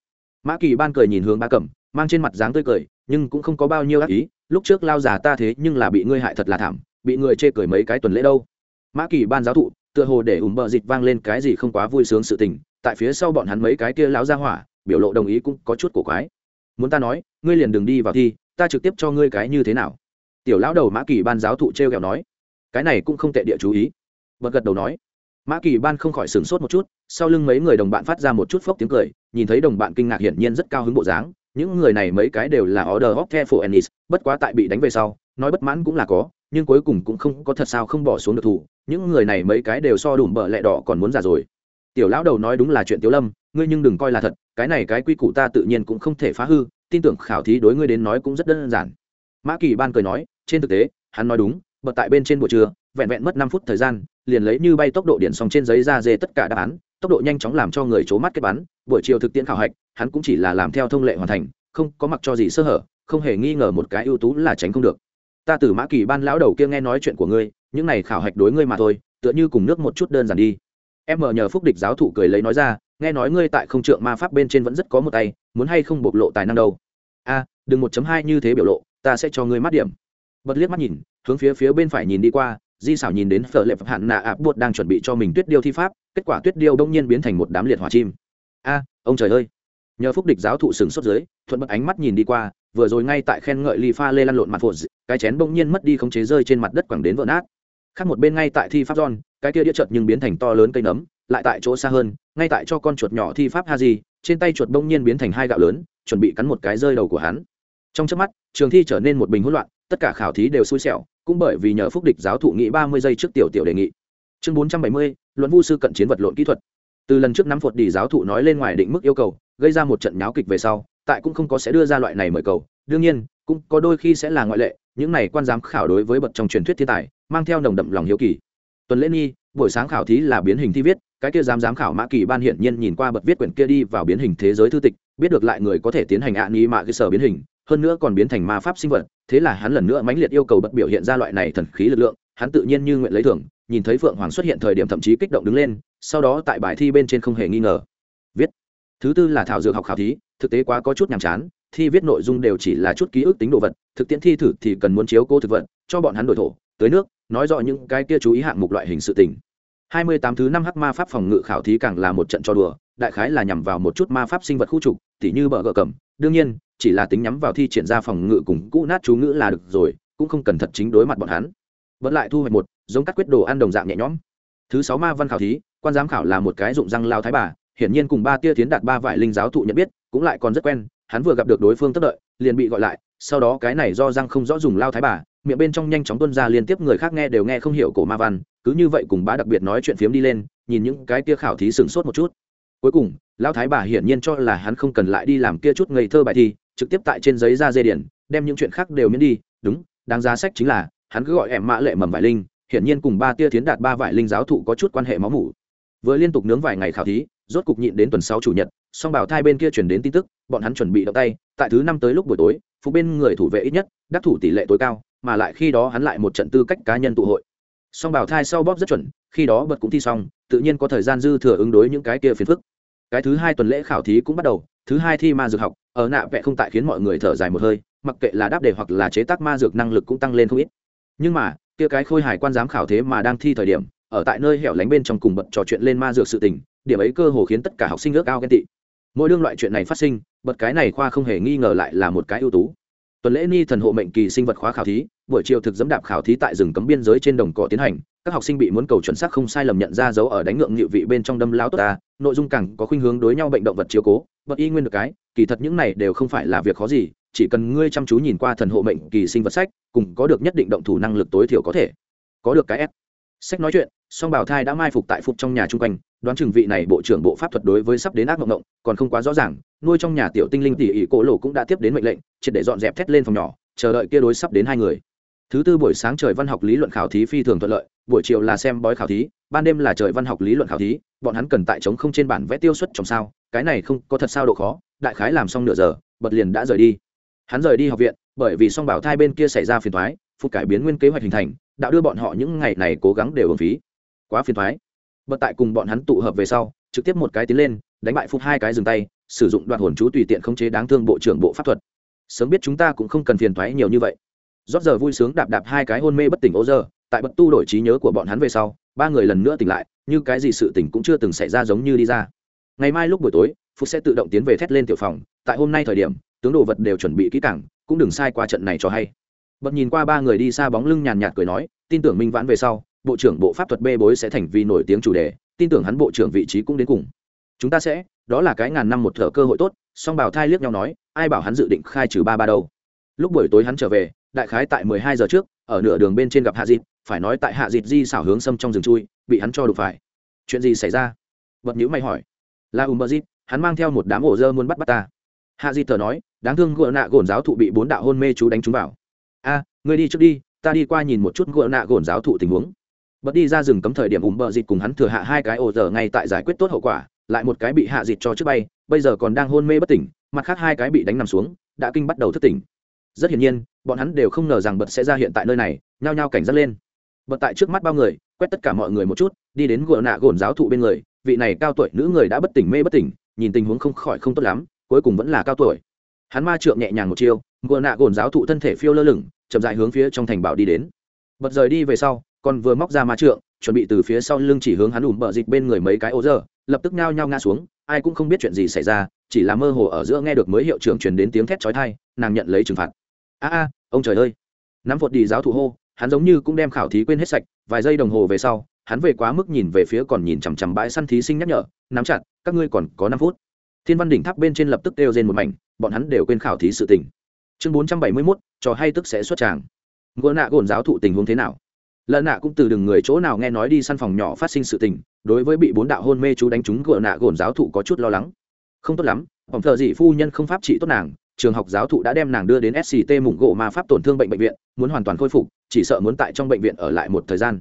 [SPEAKER 1] Mã kỳ ban cười nhìn hướng ba cẩm mang trên mặt dáng tươi cười, nhưng cũng không có bao nhiêu ác ý lúc trước lao già ta thế nhưng là bị ngươi hại thật là thảm, bị người chê cười mấy cái tuần lễ đâu. Mã kỳ ban giáo thụ, tựa hồ để ủng bờ dịch vang lên cái gì không quá vui sướng sự tình, tại phía sau bọn hắn mấy cái kia lão gia hỏa, biểu lộ đồng ý cũng có chút cổ quái. Muốn ta nói, ngươi liền đừng đi vào thi, ta trực tiếp cho ngươi cái như thế nào? Tiểu lão đầu mã kỳ ban giáo thụ t r e o kẹo nói. Cái này cũng không tệ địa chú ý. Bật gật đầu nói. Mã kỳ ban không khỏi sửng sốt một chút, sau lưng mấy người đồng bạn phát ra một chút phốc tiếng cười, nhìn thấy đồng bạn kinh ngạc hiển nhiên rất cao hứng bộ dáng những người này mấy cái đều là order of the for ennis bất quá tại bị đánh về sau, nói bất mãn cũng là có, nhưng cuối cùng cũng không có thật sao không bỏ xuống được thủ. Những người này mấy cái đều so đủ bợ lẹ đỏ còn muốn già rồi. Tiểu lão đầu nói đúng là chuyện tiểu lâm, ngươi nhưng đừng coi là thật, cái này cái quy củ ta tự nhiên cũng không thể phá hư, tin tưởng khảo thí đối ngươi đến nói cũng rất đơn giản. Mã kỳ ban cười nói, trên thực tế, hắn nói đúng bật tại bên trên buổi trưa, vẹn vẹn mất năm phút thời gian, liền lấy như bay tốc độ điện xong trên giấy ra dê tất cả đáp án, tốc độ nhanh chóng làm cho người c mắt kết bắn, buổi chiều thực tiễn khảo hạch hắn cũng chỉ là làm theo thông lệ hoàn thành, không có mặc cho gì sơ hở, không hề nghi ngờ một cái ưu tú là tránh không được. Ta từ mã kỳ ban lão đầu kia nghe nói chuyện của ngươi, những này khảo hạch đối ngươi mà thôi, tựa như cùng nước một chút đơn giản đi. Em mở nhờ phúc địch giáo thụ cười lấy nói ra, nghe nói ngươi tại không trượng ma pháp bên trên vẫn rất có một tay, muốn hay không bộc lộ tài năng đâu? A, đừng một chấm hai như thế biểu lộ, ta sẽ cho ngươi mắt điểm. Bật liếc mắt nhìn, hướng phía phía bên phải nhìn đi qua, di xảo nhìn đến phở lệ phật hạn nạ ạp buột đang chuẩn bị cho mình tuyết điêu thi pháp, kết quả tuyết điêu đông nhiên biến thành một đám liệt hỏa chim. A, ông trời ơi! Nhờ phúc địch giáo thụ sừng xuất dưới, thuận bật ánh mắt nhìn đi qua, vừa rồi ngay tại khen ngợi ly pha lê lăn lộn mặt phụt, cái chén bỗng nhiên mất đi khống chế rơi trên mặt đất quẳng đến vỡ nát. Khác một bên ngay tại thi pháp giòn cái kia đĩa chợt nhưng biến thành to lớn cây nấm, lại tại chỗ xa hơn, ngay tại cho con chuột nhỏ thi pháp ha di trên tay chuột bỗng nhiên biến thành hai gạo lớn, chuẩn bị cắn một cái rơi đầu của hắn. Trong chớp mắt, trường thi trở nên một bình hỗn loạn, tất cả khảo thí đều xui xẻo, cũng bởi vì nhờ phúc địch giáo thụ nghị ba mươi giây trước tiểu tiểu đề nghị. Chương bốn trăm bảy mươi, luận vu sư cận chiến vật lộn kỹ thuật. Từ lần trước nắm phột đi giáo thụ nói lên ngoài định mức yêu cầu gây ra một trận nháo kịch về sau, tại cũng không có sẽ đưa ra loại này mời cầu. Đương nhiên, cũng có đôi khi sẽ là ngoại lệ, những này quan giám khảo đối với bậc trong truyền thuyết thiên tài, mang theo nồng đậm lòng hiếu kỳ. Tuần lễ nghi buổi sáng khảo thí là biến hình thi viết, cái kia giám giám khảo mã kỳ ban hiển nhiên nhìn qua bậc viết quyển kia đi vào biến hình thế giới thư tịch, biết được lại người có thể tiến hành ạ nghi mạ cơ sở biến hình, hơn nữa còn biến thành ma pháp sinh vật, thế là hắn lần nữa mãnh liệt yêu cầu bật biểu hiện ra loại này thần khí lực lượng, hắn tự nhiên như nguyện lấy thưởng, nhìn thấy phượng hoàng xuất hiện thời điểm thậm chí kích động đứng lên, sau đó tại bài thi bên trên không hề nghi ngờ thứ tư là thảo dược học khảo thí, thực tế quá có chút nhàm chán, thi viết nội dung đều chỉ là chút ký ức tính đồ vật, thực tiễn thi thử thì cần muốn chiếu cố thực vật, cho bọn hắn đổi thổ tới nước, nói rõ những cái kia chú ý hạng mục loại hình sự tình. Hai mươi tám thứ năm hắc ma pháp phòng ngự khảo thí càng là một trận cho đùa, đại khái là nhằm vào một chút ma pháp sinh vật khu trục, tỉ như bờ gờ cầm. Đương nhiên, chỉ là tính nhắm vào thi triển ra phòng ngự cùng cũ nát chú ngữ là được rồi, cũng không cần thật chính đối mặt bọn hắn. Vẫn lại thu hoạch một, giống cắt quyết đồ ăn đồng dạng nhẹ nhõm. Thứ sáu ma văn khảo thí, quan giám khảo là một cái dụng răng lao thái bà hiển nhiên cùng ba tia tiến đạt ba vải linh giáo thụ nhận biết, cũng lại còn rất quen, hắn vừa gặp được đối phương tất đợi, liền bị gọi lại, sau đó cái này do răng không rõ dùng lao thái bà, miệng bên trong nhanh chóng tuân ra liên tiếp người khác nghe đều nghe không hiểu cổ ma văn, cứ như vậy cùng bá đặc biệt nói chuyện phiếm đi lên, nhìn những cái tia khảo thí sửng sốt một chút. Cuối cùng lão thái bà hiển nhiên cho là hắn không cần lại đi làm kia chút ngây thơ bài thi, trực tiếp tại trên giấy ra dây điển, đem những chuyện khác đều miễn đi, đúng, đáng giá sách chính là, hắn cứ gọi em mã lệ mầm vải linh, hiển nhiên cùng ba tia tiến đạt ba vải linh giáo thụ có chút quan hệ máu mủ. Vừa liên tục nướng vài ngày khảo thí rốt cục nhịn đến tuần sáu chủ nhật, song bảo thai bên kia chuyển đến tin tức, bọn hắn chuẩn bị động tay, tại thứ năm tới lúc buổi tối, phụ bên người thủ vệ ít nhất, đắc thủ tỷ lệ tối cao, mà lại khi đó hắn lại một trận tư cách cá nhân tụ hội. Song bảo thai sau bóp rất chuẩn, khi đó bật cũng thi xong, tự nhiên có thời gian dư thừa ứng đối những cái kia phiền phức. Cái thứ hai tuần lễ khảo thí cũng bắt đầu, thứ hai thi ma dược học, ở nạ vẽ không tại khiến mọi người thở dài một hơi, mặc kệ là đáp đề hoặc là chế tác ma dược năng lực cũng tăng lên không ít. Nhưng mà, kia cái khôi hải quan giám khảo thế mà đang thi thời điểm, ở tại nơi hẻo lánh bên trong cùng bật trò chuyện lên ma dược sự tình điểm ấy cơ hồ khiến tất cả học sinh ước ao ghen tị. Mỗi đương loại chuyện này phát sinh, bật cái này khoa không hề nghi ngờ lại là một cái ưu tú. Tuần lễ ni thần hộ mệnh kỳ sinh vật khóa khảo thí, buổi chiều thực dẫm đạp khảo thí tại rừng cấm biên giới trên đồng cỏ tiến hành, các học sinh bị muốn cầu chuẩn xác không sai lầm nhận ra dấu ở đánh ngượng nhịu vị bên trong đâm lao tốt ta, nội dung càng có khuynh hướng đối nhau bệnh động vật chiếu cố bậc y nguyên được cái, kỳ thật những này đều không phải là việc khó gì, chỉ cần ngươi chăm chú nhìn qua thần hộ mệnh kỳ sinh vật sách, cùng có được nhất định động thủ năng lực tối thiểu có thể. Có được cái s sách nói chuyện, song bảo thai đã mai phục tại phục trong nhà chung quanh, đoán chừng vị này bộ trưởng bộ pháp thuật đối với sắp đến ác mộng ngộng còn không quá rõ ràng, nuôi trong nhà tiểu tinh linh tỉ ỉ cổ lộ cũng đã tiếp đến mệnh lệnh, triệt để dọn dẹp thét lên phòng nhỏ, chờ đợi kia đối sắp đến hai người. Thứ tư buổi sáng trời văn học lý luận khảo thí phi thường thuận lợi, buổi chiều là xem bói khảo thí, ban đêm là trời văn học lý luận khảo thí, bọn hắn cần tại trống không trên bản vẽ tiêu xuất trong sao, cái này không có thật sao độ khó, đại khái làm xong nửa giờ, bật liền đã rời đi. Hắn rời đi học viện, bởi vì song bảo thai bên kia xảy ra phiền thoái phục cải biến nguyên kế hoạch hình thành đạo đưa bọn họ những ngày này cố gắng đều hưởng phí. Quá phiền thoái. Bật tại cùng bọn hắn tụ hợp về sau, trực tiếp một cái tiến lên, đánh bại Phúc hai cái dừng tay, sử dụng đoạn hồn chú tùy tiện khống chế đáng thương bộ trưởng bộ pháp thuật. Sớm biết chúng ta cũng không cần phiền thoái nhiều như vậy. Rót giờ vui sướng đạp đạp hai cái hôn mê bất tỉnh ô giờ tại bật tu đổi trí nhớ của bọn hắn về sau, ba người lần nữa tỉnh lại, như cái gì sự tỉnh cũng chưa từng xảy ra giống như đi ra. Ngày mai lúc buổi tối phúc sẽ tự động tiến về thét lên tiểu phòng, tại hôm nay thời điểm, tướng đồ vật đều chuẩn bị kỹ càng, cũng đừng sai qua trận này cho hay bật nhìn qua ba người đi xa bóng lưng nhàn nhạt cười nói, tin tưởng minh vãn về sau, bộ trưởng bộ pháp thuật bê bối sẽ thành vì nổi tiếng chủ đề, tin tưởng hắn bộ trưởng vị trí cũng đến cùng. Chúng ta sẽ, đó là cái ngàn năm một thở cơ hội tốt, song bảo thai liếc nhau nói, ai bảo hắn dự định khai trừ ba ba đâu. Lúc buổi tối hắn trở về, đại khái tại mười hai giờ trước, ở nửa đường bên trên gặp hạ dịt, phải nói tại hạ dịt di xảo hướng xâm trong rừng chui, bị hắn cho đụng phải. Chuyện gì xảy ra? Vật nhữ mày hỏi. Là ùm bờ dịt hắn mang theo một đám ổ dơ muốn bắt bắt ta. Hạ dịt thở nói, đáng thương gợ nạ gồn giáo thụ bị bốn đạo hôn mê chú đánh trúng vào a à, người đi trước đi ta đi qua nhìn một chút gỡ nạ gồn giáo thụ tình huống. Bật đi ra rừng cấm thời điểm ùm bờ dịt cùng hắn thừa hạ hai cái ổ giờ ngay tại giải quyết tốt hậu quả lại một cái bị hạ dịt cho trước bay bây giờ còn đang hôn mê bất tỉnh mặt khác hai cái bị đánh nằm xuống đã kinh bắt đầu thức tỉnh. Rất hiển nhiên bọn hắn đều không ngờ rằng bật sẽ ra hiện tại nơi này nhao nhao cảnh giác lên. Bật tại trước mắt bao người quét tất cả mọi người một chút đi đến gỡ nạ gồn giáo thụ bên người vị này cao tuổi nữ người đã bất tỉnh mê bất tỉnh nhìn tình huống không khỏi không tốt lắm cuối cùng vẫn là cao tuổi. Hắn ma trượng nhẹ nhàng một chiêu ngựa nạ gồn giáo thụ thân thể phiêu lơ lửng, chậm dại hướng phía trong thành bảo đi đến. Bật rời đi về sau còn vừa móc ra ma trượng, chuẩn bị từ phía sau lưng chỉ hướng hắn ủm bờ dịch bên người mấy cái ô giờ lập tức nhao nhao ngã xuống, ai cũng không biết chuyện gì xảy ra, chỉ là mơ hồ ở giữa nghe được mới hiệu trưởng truyền đến tiếng thét chói tai, nàng nhận lấy trừng phạt. A a, ông trời ơi! Nắm vột đi giáo thụ hô, hắn giống như cũng đem khảo thí quên hết sạch, vài giây đồng hồ về sau, hắn về quá mức nhìn về phía còn nhìn chằm chằm bãi săn thí sinh nhắc nhở, nắm chặt, các ngươi còn có năm phút. Thiên văn đỉnh tháp bên trên lập tức kêu rên một mảnh, bọn hắn đều quên khảo thí sự tình chương bốn trăm bảy mươi mốt, trò hay tức sẽ xuất tràng. Gỡ nạ gồn giáo thụ tình huống thế nào? Lợn nạ cũng từ đừng người chỗ nào nghe nói đi săn phòng nhỏ phát sinh sự tình, đối với bị bốn đạo hôn mê chú đánh trúng gỡ nạ gồn giáo thụ có chút lo lắng. Không tốt lắm, phòng thợ dị phu nhân không pháp trị tốt nàng, trường học giáo thụ đã đem nàng đưa đến sct mủng gỗ ma pháp tổn thương bệnh bệnh viện, muốn hoàn toàn khôi phục, chỉ sợ muốn tại trong bệnh viện ở lại một thời gian.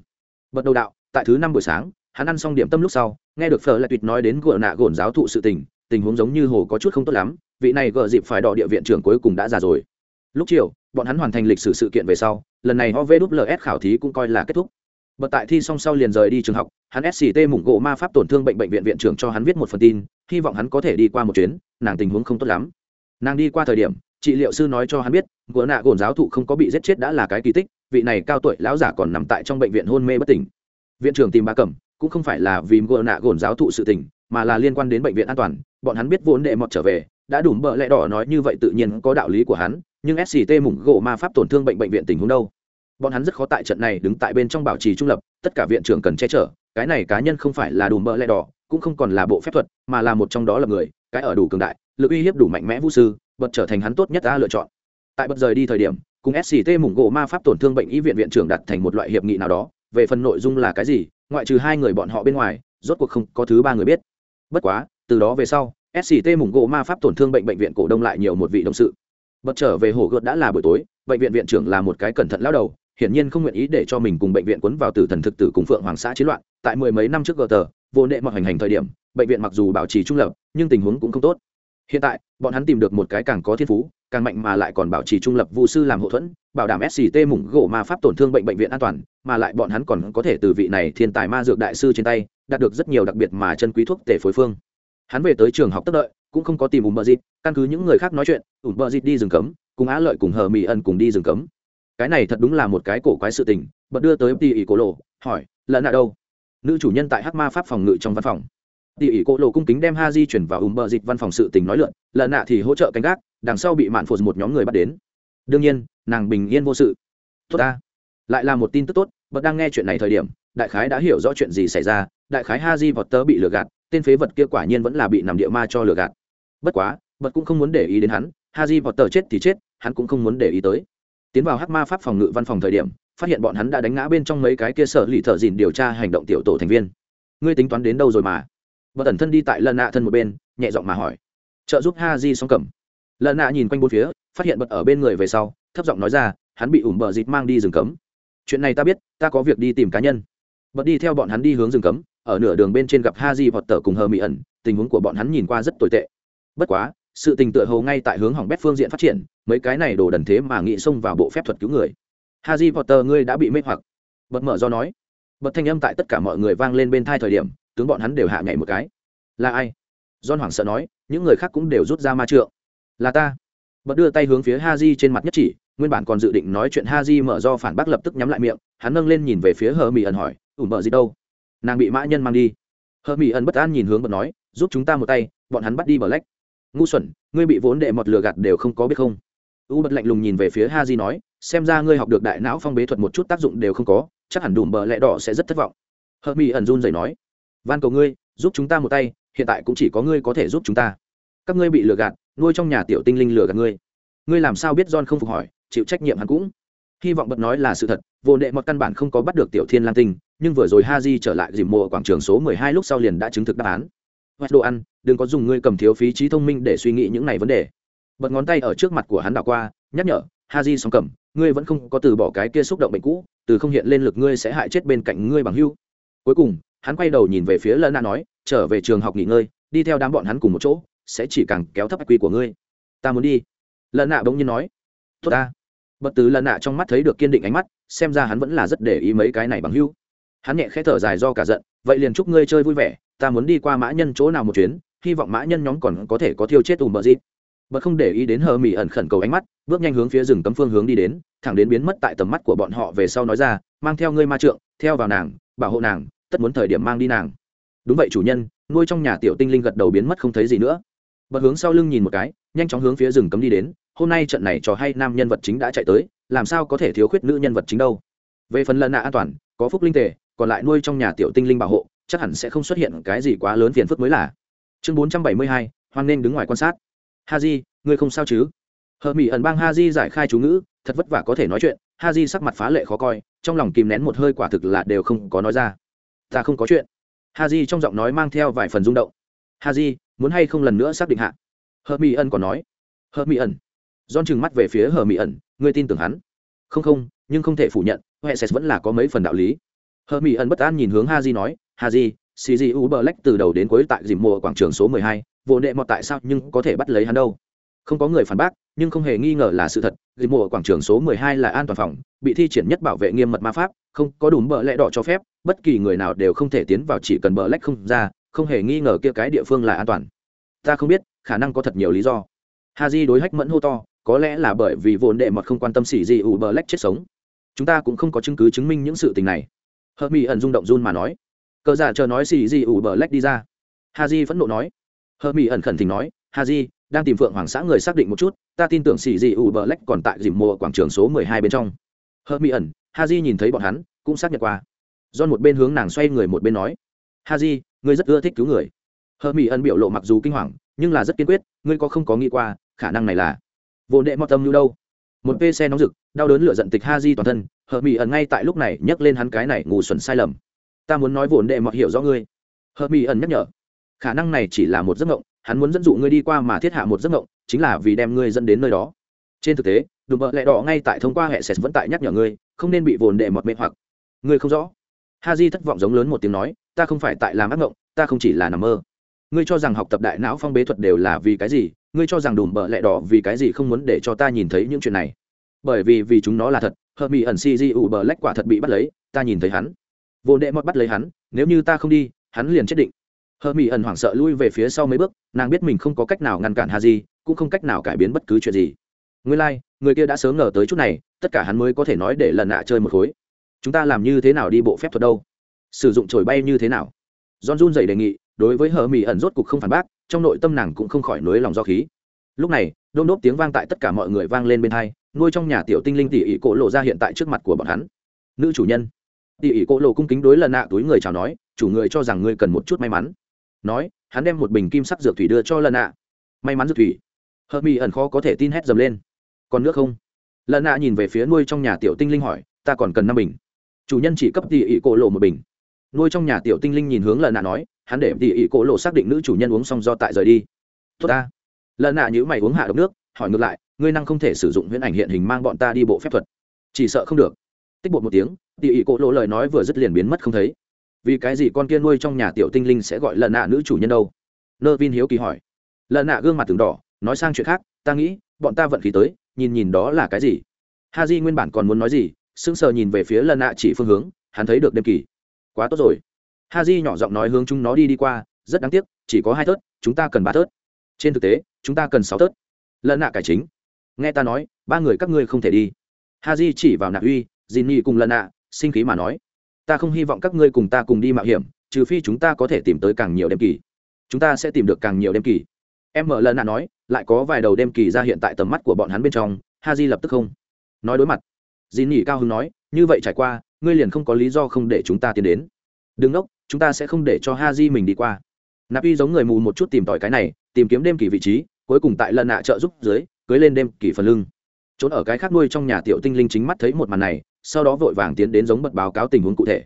[SPEAKER 1] Bật đầu đạo, tại thứ năm buổi sáng, hắn ăn xong điểm tâm lúc sau, nghe được phở lại tuyệt nói đến gỡ nạ gồn giáo thụ sự tình tình huống giống như hồ có chút không tốt lắm, vị này gỡ dịp phải đọ địa viện trưởng cuối cùng đã già rồi lúc chiều, bọn hắn hoàn thành lịch sử sự kiện về sau, lần này ovls khảo thí cũng coi là kết thúc. Bật tại thi xong sau liền rời đi trường học, hắn sct mủng gỗ ma pháp tổn thương bệnh bệnh viện viện trưởng cho hắn viết một phần tin, hy vọng hắn có thể đi qua một chuyến, nàng tình huống không tốt lắm. Nàng đi qua thời điểm trị liệu sư nói cho hắn biết, gỗ nạ gồn giáo thụ không có bị giết chết đã là cái kỳ tích, vị này cao tuổi lão giả còn nằm tại trong bệnh viện hôn mê bất tỉnh. Viện trưởng tìm bà cẩm, cũng không phải là vì gỗ nạ gồn giáo thụ sự tình, mà là liên quan đến bệnh viện an toàn, bọn hắn biết vốn đệ mọt trở về, đã đủ bợ lẽ đỏ nói như vậy tự nhiên có đạo lý của hắn nhưng sct mủng gỗ ma pháp tổn thương bệnh bệnh viện tình huống đâu? Bọn hắn rất khó tại trận này đứng tại bên trong bảo trì trung lập, tất cả viện trưởng cần che chở, cái này cá nhân không phải là đủ bợ lẹ đỏ, cũng không còn là bộ phép thuật, mà là một trong đó là người, cái ở đủ cường đại, lực uy hiếp đủ mạnh mẽ vũ sư, bật trở thành hắn tốt nhất ta lựa chọn. Tại bật rời đi thời điểm, cùng sct mủng gỗ ma pháp tổn thương bệnh y viện viện trưởng đặt thành một loại hiệp nghị nào đó, về phần nội dung là cái gì, ngoại trừ hai người bọn họ bên ngoài, rốt cuộc không có thứ ba người biết. Bất quá, từ đó về sau sct mủng gỗ ma pháp tổn thương bệnh bệnh viện cổ đông lại nhiều một vị đồng sự bật trở về hồ gợt đã là buổi tối, bệnh viện viện trưởng là một cái cẩn thận lao đầu, hiển nhiên không nguyện ý để cho mình cùng bệnh viện quấn vào tử thần thực tử cùng phượng hoàng xã chiến loạn. Tại mười mấy năm trước gờ tờ, vô nệ mọi hành hành thời điểm, bệnh viện mặc dù bảo trì trung lập, nhưng tình huống cũng không tốt. Hiện tại, bọn hắn tìm được một cái càng có thiên phú, càng mạnh mà lại còn bảo trì trung lập vụ sư làm hậu thuẫn, bảo đảm sct mủng gỗ ma pháp tổn thương bệnh bệnh viện an toàn, mà lại bọn hắn còn có thể từ vị này thiên tài ma dược đại sư trên tay, đạt được rất nhiều đặc biệt mà chân quý thuốc tể phối phương. Hắn về tới trường học tất đợi cũng không có tìm ủng bờ dịt, căn cứ những người khác nói chuyện ủng bờ dịt đi rừng cấm, cùng á lợi cùng hờ mỹ ân cùng đi rừng cấm. Cái này thật đúng là một cái cổ quái sự tình, bật đưa tới tỉ ỉ cổ lộ, hỏi lợn ở đâu? Nữ chủ nhân tại hắc ma pháp phòng ngự trong văn phòng. Tỉ ỉ cổ lộ cung kính đem ha di chuyển vào ủng bờ dịt văn phòng sự tình nói lượn lợn nạ thì hỗ trợ canh gác, đằng sau bị mạn phụt một nhóm người bắt đến. Đương nhiên, nàng bình yên vô sự. Tốt ta. Lại là một tin tức tốt, bật đang nghe chuyện này thời điểm, đại khái đã hiểu rõ chuyện gì xảy ra, đại khái ha di vọt tớ bị lừa gạt, tên phế vật kia quả nhiên vẫn là bị nằm địa ma cho lừa gạt bất quá, bật cũng không muốn để ý đến hắn ha di vọt tờ chết thì chết, hắn cũng không muốn để ý tới. Tiến vào hắc ma pháp phòng ngự văn phòng thời điểm, phát hiện bọn hắn đã đánh ngã bên trong mấy cái kia sở lì thợ dìn điều tra hành động tiểu tổ thành viên. Ngươi tính toán đến đâu rồi mà? Bật ẩn thân đi tại lần nạ thân một bên, nhẹ giọng mà hỏi. Trợ giúp ha di xong cầm. Lần nạ nhìn quanh bốn phía, phát hiện bật ở bên người về sau, thấp giọng nói ra, hắn bị ủm bờ dịt mang đi rừng cấm. Chuyện này ta biết, ta có việc đi tìm cá nhân. Bật đi theo bọn hắn đi hướng rừng cấm, ở nửa đường bên trên gặp ha di hoặc tờ cùng hờ mỹ ẩn tình huống của bọn hắn nhìn qua rất tồi tệ bất quá, sự tình tựa hồ ngay tại hướng hỏng bét phương diện phát triển, mấy cái này đồ đần thế mà nghĩ xông vào bộ phép thuật cứu người. Haji potter, ngươi đã bị mê hoặc. Bật mở do nói. Bật thanh âm tại tất cả mọi người vang lên bên thai thời điểm, tướng bọn hắn đều hạ nhảy một cái. Là ai? John hoảng sợ nói, những người khác cũng đều rút ra ma trượng. Là ta. Bật đưa tay hướng phía haji trên mặt nhất chỉ, nguyên bản còn dự định nói chuyện haji mở do phản bác lập tức nhắm lại miệng, hắn nâng lên nhìn về phía hờ mỹ ẩn hỏi ủ mở gì đâu? Nàng bị mã nhân mang đi. Hờ mỹ ẩn bất an nhìn hướng bật nói, giúp chúng ta một tay, bọn hắn bắt đi bờ lách ngu xuẩn, ngươi bị vốn đệ mọt lừa gạt đều không có biết không? U bật lạnh lùng nhìn về phía ha di nói, xem ra ngươi học được đại não phong bế thuật một chút tác dụng đều không có, chắc hẳn đùm bờ lẽ đỏ sẽ rất thất vọng. Hờ mỹ ẩn run rẩy nói, van cầu ngươi, giúp chúng ta một tay, hiện tại cũng chỉ có ngươi có thể giúp chúng ta. Các ngươi bị lừa gạt, nuôi trong nhà tiểu tinh linh lừa gạt ngươi. Ngươi làm sao biết john không phục hỏi, chịu trách nhiệm hắn cũng. Hy vọng bật nói là sự thật vô đệ một căn bản không có bắt được tiểu thiên Lan tinh, nhưng vừa rồi ha di trở lại dìm mùa quảng trường số mười hai lúc sau liền đã chứng thực đáp án hoặc đồ ăn, đừng có dùng ngươi cầm thiếu phí trí thông minh để suy nghĩ những này vấn đề. Bật ngón tay ở trước mặt của hắn đảo qua, nhắc nhở, ha di song cầm, ngươi vẫn không có từ bỏ cái kia xúc động bệnh cũ, từ không hiện lên lực ngươi sẽ hại chết bên cạnh ngươi bằng hưu cuối cùng, hắn quay đầu nhìn về phía lân nói, trở về trường học nghỉ ngơi, đi theo đám bọn hắn cùng một chỗ, sẽ chỉ càng kéo thấp quy của ngươi. Ta muốn đi. Lân nạ bỗng nhiên nói. Tốt ta. Bất từ lân nạ trong mắt thấy được kiên định ánh mắt, xem ra hắn vẫn là rất để ý mấy cái này bằng hưu hắn nhẹ khẽ thở dài do cả giận, vậy liền chúc ngươi chơi vui vẻ ta muốn đi qua mã nhân chỗ nào một chuyến, hy vọng mã nhân nhóm còn có thể có thiêu chết ùm bờ dịp bật không để ý đến hờ mỹ ẩn khẩn cầu ánh mắt, bước nhanh hướng phía rừng cấm phương hướng đi đến, thẳng đến biến mất tại tầm mắt của bọn họ về sau nói ra, mang theo ngươi ma trượng, theo vào nàng, bảo hộ nàng, tất muốn thời điểm mang đi nàng. Đúng vậy chủ nhân. Nuôi trong nhà tiểu tinh linh gật đầu biến mất không thấy gì nữa. Bật hướng sau lưng nhìn một cái, nhanh chóng hướng phía rừng cấm đi đến, hôm nay trận này trò hay nam nhân vật chính đã chạy tới, làm sao có thể thiếu khuyết nữ nhân vật chính đâu? Về phần lần nạ an toàn, có phúc linh tề, còn lại nuôi trong nhà tiểu tinh linh bảo hộ chắc hẳn sẽ không xuất hiện cái gì quá lớn phiền phức mới là. Chương bốn trăm bảy mươi hai, hoan nên đứng ngoài quan sát. Ha di ngươi không sao chứ? Hờ mỹ ẩn bang ha di giải khai chú ngữ, thật vất vả có thể nói chuyện. Ha di sắc mặt phá lệ khó coi, trong lòng kìm nén một hơi quả thực là đều không có nói ra. Ta không có chuyện. Ha di trong giọng nói mang theo vài phần rung động. Ha di muốn hay không lần nữa xác định hạ? Hờ mỹ ẩn còn nói. Hờ mỹ ẩn. Don chừng mắt về phía hờ mỹ ẩn, ngươi tin tưởng hắn? Không không, nhưng không thể phủ nhận, huệ sẽ vẫn là có mấy phần đạo lý. Hờ mỹ ẩn bất an nhìn hướng ha di nói ha di bờ black từ đầu đến cuối tại dìm mùa quảng trường số mười hai, vô nệ mọt tại sao nhưng có thể bắt lấy hắn đâu? Không có người phản bác, nhưng không hề nghi ngờ là sự thật, dìm mùa quảng trường số mười hai là an toàn phòng, bị thi triển nhất bảo vệ nghiêm mật ma pháp, không có đủ bờ lẽ đỏ cho phép, bất kỳ người nào đều không thể tiến vào chỉ cần bờ lách không ra, không hề nghi ngờ kia cái địa phương là an toàn. Ta không biết, khả năng có thật nhiều lý do. Ha di đối hách mẫn hô to, có lẽ là bởi vì vốn đệ mọt không quan tâm xỉ gì ủ bờ lách chết sống. Chúng ta cũng không có chứng cứ chứng minh những sự tình này. Hợp mỹ ẩn rung động run mà nói cờ giả chờ nói xì gì ủ bờ lách đi ra. Ha di phẫn nộ nói. Hờ mỹ ẩn khẩn thỉnh nói, ha di, đang tìm phượng hoàng xã người xác định một chút, ta tin tưởng xì gì ủ bờ lách còn tại dìm mùa quảng trường số mười hai bên trong. Hờ mỹ ẩn, ha di nhìn thấy bọn hắn, cũng xác nhận qua. Do một bên hướng nàng xoay người một bên nói. Ha di, ngươi rất ưa thích cứu người. Hờ mỹ ẩn biểu lộ mặc dù kinh hoàng, nhưng là rất kiên quyết, ngươi có không có nghĩ qua, khả năng này là vô đệ mọt tâm như đâu. Một pê xe nóng rực, đau đớn lửa giận tịch ha di toàn thân, hờ mỹ ẩn ngay tại lúc này nhấc lên hắn cái này ngủ xuẩn sai lầm ta muốn nói vốn đệ mọt hiểu rõ ngươi. Hợp mỹ ẩn nhắc nhở, khả năng này chỉ là một giấc mộng, hắn muốn dẫn dụ ngươi đi qua mà thiết hạ một giấc mộng, chính là vì đem ngươi dẫn đến nơi đó. Trên thực tế, đùm bợ lẹ đỏ ngay tại thông qua hệ sệt vẫn tại nhắc nhở ngươi, không nên bị vồn đệ mọt mê hoặc. Ngươi không rõ. Ha di thất vọng giống lớn một tiếng nói, ta không phải tại làm ác mộng, ta không chỉ là nằm mơ. Ngươi cho rằng học tập đại não phong bế thuật đều là vì cái gì? Ngươi cho rằng đùm bợ lẹ đỏ vì cái gì không muốn để cho ta nhìn thấy những chuyện này? Bởi vì vì chúng nó là thật, hợp mỹ ẩn si di ủ bờ lách quả thật bị bắt lấy, ta nhìn thấy hắn vô đệ mọt bắt lấy hắn nếu như ta không đi hắn liền chết định. Hờ mỹ ẩn hoảng sợ lui về phía sau mấy bước nàng biết mình không có cách nào ngăn cản ha di cũng không cách nào cải biến bất cứ chuyện gì. Nguyên lai、like, người kia đã sớm ngờ tới chút này tất cả hắn mới có thể nói để lần nạ chơi một khối. Chúng ta làm như thế nào đi bộ phép thuật đâu? Sử dụng trổi bay như thế nào? John run dậy đề nghị đối với hờ mỹ ẩn rốt cục không phản bác trong nội tâm nàng cũng không khỏi nối lòng do khí. Lúc này đôn đốp tiếng vang tại tất cả mọi người vang lên bên hai nuôi trong nhà tiểu tinh linh tỉ ỉ cổ lộ ra hiện tại trước mặt của bọn hắn. Nữ chủ nhân tỉ ỉ cô lộ cung kính đối lần nạ túi người chào nói, chủ người cho rằng ngươi cần một chút may mắn. Nói, hắn đem một bình kim sắc dược thủy đưa cho lần nạ. May mắn dược thủy. Hợp mỹ ẩn khó có thể tin hét dầm lên. Còn nước không? Lần nạ nhìn về phía nuôi trong nhà tiểu tinh linh hỏi, ta còn cần năm bình. Chủ nhân chỉ cấp tỉ ỉ cô lộ một bình. Nuôi trong nhà tiểu tinh linh nhìn hướng lần nạ nói, hắn để tỉ ỉ cô lộ xác định nữ chủ nhân uống xong do tại rời đi. Tốt ta. Lần nạ nhữ mày uống hạ độc nước, hỏi ngược lại, ngươi năng không thể sử dụng huyễn ảnh hiện hình mang bọn ta đi bộ phép thuật? Chỉ sợ không được. Tích bột một tiếng tỉ ỉ cổ lộ lời nói vừa dứt liền biến mất không thấy. Vì cái gì con kia nuôi trong nhà tiểu tinh linh sẽ gọi lần nạ nữ chủ nhân đâu? Nơ vin hiếu kỳ hỏi. Lần nạ gương mặt từng đỏ, nói sang chuyện khác, ta nghĩ, bọn ta vận khí tới, nhìn nhìn đó là cái gì. Ha di nguyên bản còn muốn nói gì, sững sờ nhìn về phía lần nạ chỉ phương hướng, hắn thấy được đêm kỳ. Quá tốt rồi. Ha di nhỏ giọng nói hướng chúng nó đi đi qua, rất đáng tiếc, chỉ có hai tớt chúng ta cần ba tớt trên thực tế, chúng ta cần sáu tớt lần nạ cải chính. Nghe ta nói, ba người các ngươi không thể đi. Ha di chỉ vào nạ uy dì nhi cùng lần nạ sinh khí mà nói. Ta không hy vọng các ngươi cùng ta cùng đi mạo hiểm, trừ phi chúng ta có thể tìm tới càng nhiều đêm kỳ. Chúng ta sẽ tìm được càng nhiều đêm kỳ. Em mở lần nạ nói, lại có vài đầu đêm kỳ ra hiện tại tầm mắt của bọn hắn bên trong ha di lập tức không. Nói đối mặt. Dì nỉ cao hưng nói, như vậy trải qua, ngươi liền không có lý do không để chúng ta tiến đến. Đừng ngốc chúng ta sẽ không để cho ha di mình đi qua. Nạp y giống người mù một chút tìm tỏi cái này, tìm kiếm đêm kỳ vị trí, cuối cùng tại lần nạ trợ giúp dưới, cưới lên đêm kỳ phần lưng. Trốn ở cái khác nuôi trong nhà tiểu tinh linh chính mắt thấy một màn này sau đó vội vàng tiến đến giống bật báo cáo tình huống cụ thể.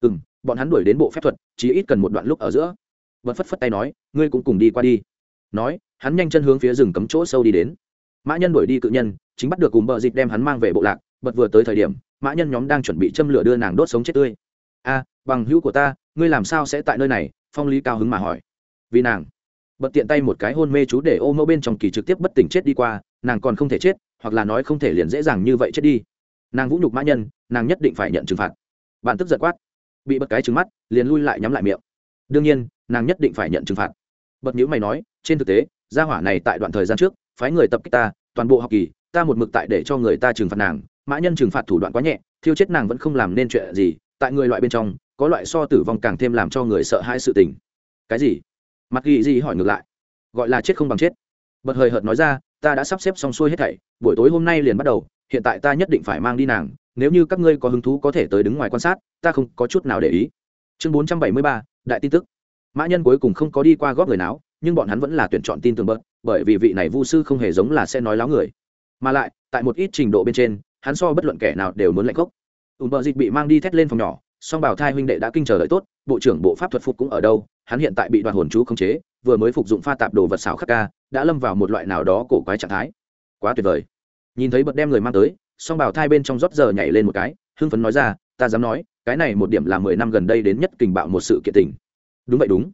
[SPEAKER 1] Ừ m bọn hắn đuổi đến bộ phép thuật, chỉ ít cần một đoạn lúc ở giữa. Bật phất phất tay nói, ngươi cũng cùng đi qua đi. Nói, hắn nhanh chân hướng phía rừng cấm chỗ sâu đi đến. Mã nhân đuổi đi cự nhân, chính bắt được cùng bờ dịp đem hắn mang về bộ lạc, bật vừa tới thời điểm, mã nhân nhóm đang chuẩn bị châm lửa đưa nàng đốt sống chết tươi. A, bằng hữu của ta, ngươi làm sao sẽ tại nơi này? Phong lý cao hứng mà hỏi. Vì nàng. Bật tiện tay một cái hôn mê chú để ô mẫu bên trong kỳ trực tiếp bất tỉnh chết đi qua, nàng còn không thể chết, hoặc là nói không thể liền dễ dàng như vậy chết đi nàng vũ nhục mã nhân, nàng nhất định phải nhận trừng phạt. Bạn tức giận quát. Bị bật cái trừng mắt, liền lui lại nhắm lại miệng. Đương nhiên, nàng nhất định phải nhận trừng phạt. Bật nhữ mày nói, trên thực tế, gia hỏa này tại đoạn thời gian trước, phái người tập kích ta, toàn bộ học kỳ, ta một mực tại để cho người ta trừng phạt nàng, mã nhân trừng phạt thủ đoạn quá nhẹ, thiêu chết nàng vẫn không làm nên chuyện gì, tại người loại bên trong, có loại so tử vong càng thêm làm cho người sợ hãi sự tình. Cái gì? Mặc ghi gì hỏi ngược lại. Gọi là chết không bằng chết. Bật hời hợt nói ra, ta đã sắp xếp xong xuôi hết thảy, buổi tối hôm nay liền bắt đầu hiện tại ta nhất định phải mang đi nàng, nếu như các ngươi có hứng thú có thể tới đứng ngoài quan sát, ta không có chút nào để ý. Chương bốn trăm bảy mươi ba, đại tin tức. Mã nhân cuối cùng không có đi qua góp người nào, nhưng bọn hắn vẫn là tuyển chọn tin tưởng bớt, bởi vì vị này vu sư không hề giống là sẽ nói láo người. Mà lại, tại một ít trình độ bên trên, hắn so bất luận kẻ nào đều muốn lạnh gốc ùm bờ dịch bị mang đi thét lên phòng nhỏ, song bảo thai huynh đệ đã kinh chờ đợi tốt, bộ trưởng bộ pháp thuật phục cũng ở đâu, hắn hiện tại bị đoạt hồn chú khống chế, vừa mới phục dụng pha tạp đồ vật xảo khắc ca, đã lâm vào một loại nào đó cổ quái trạng thái. Quá tuyệt vời nhìn thấy bật đem người mang tới, song bảo thai bên trong rót giờ nhảy lên một cái, hưng phấn nói ra, ta dám nói, cái này một điểm là mười năm gần đây đến nhất kình bạo một sự kiện tình. Đúng vậy, đúng.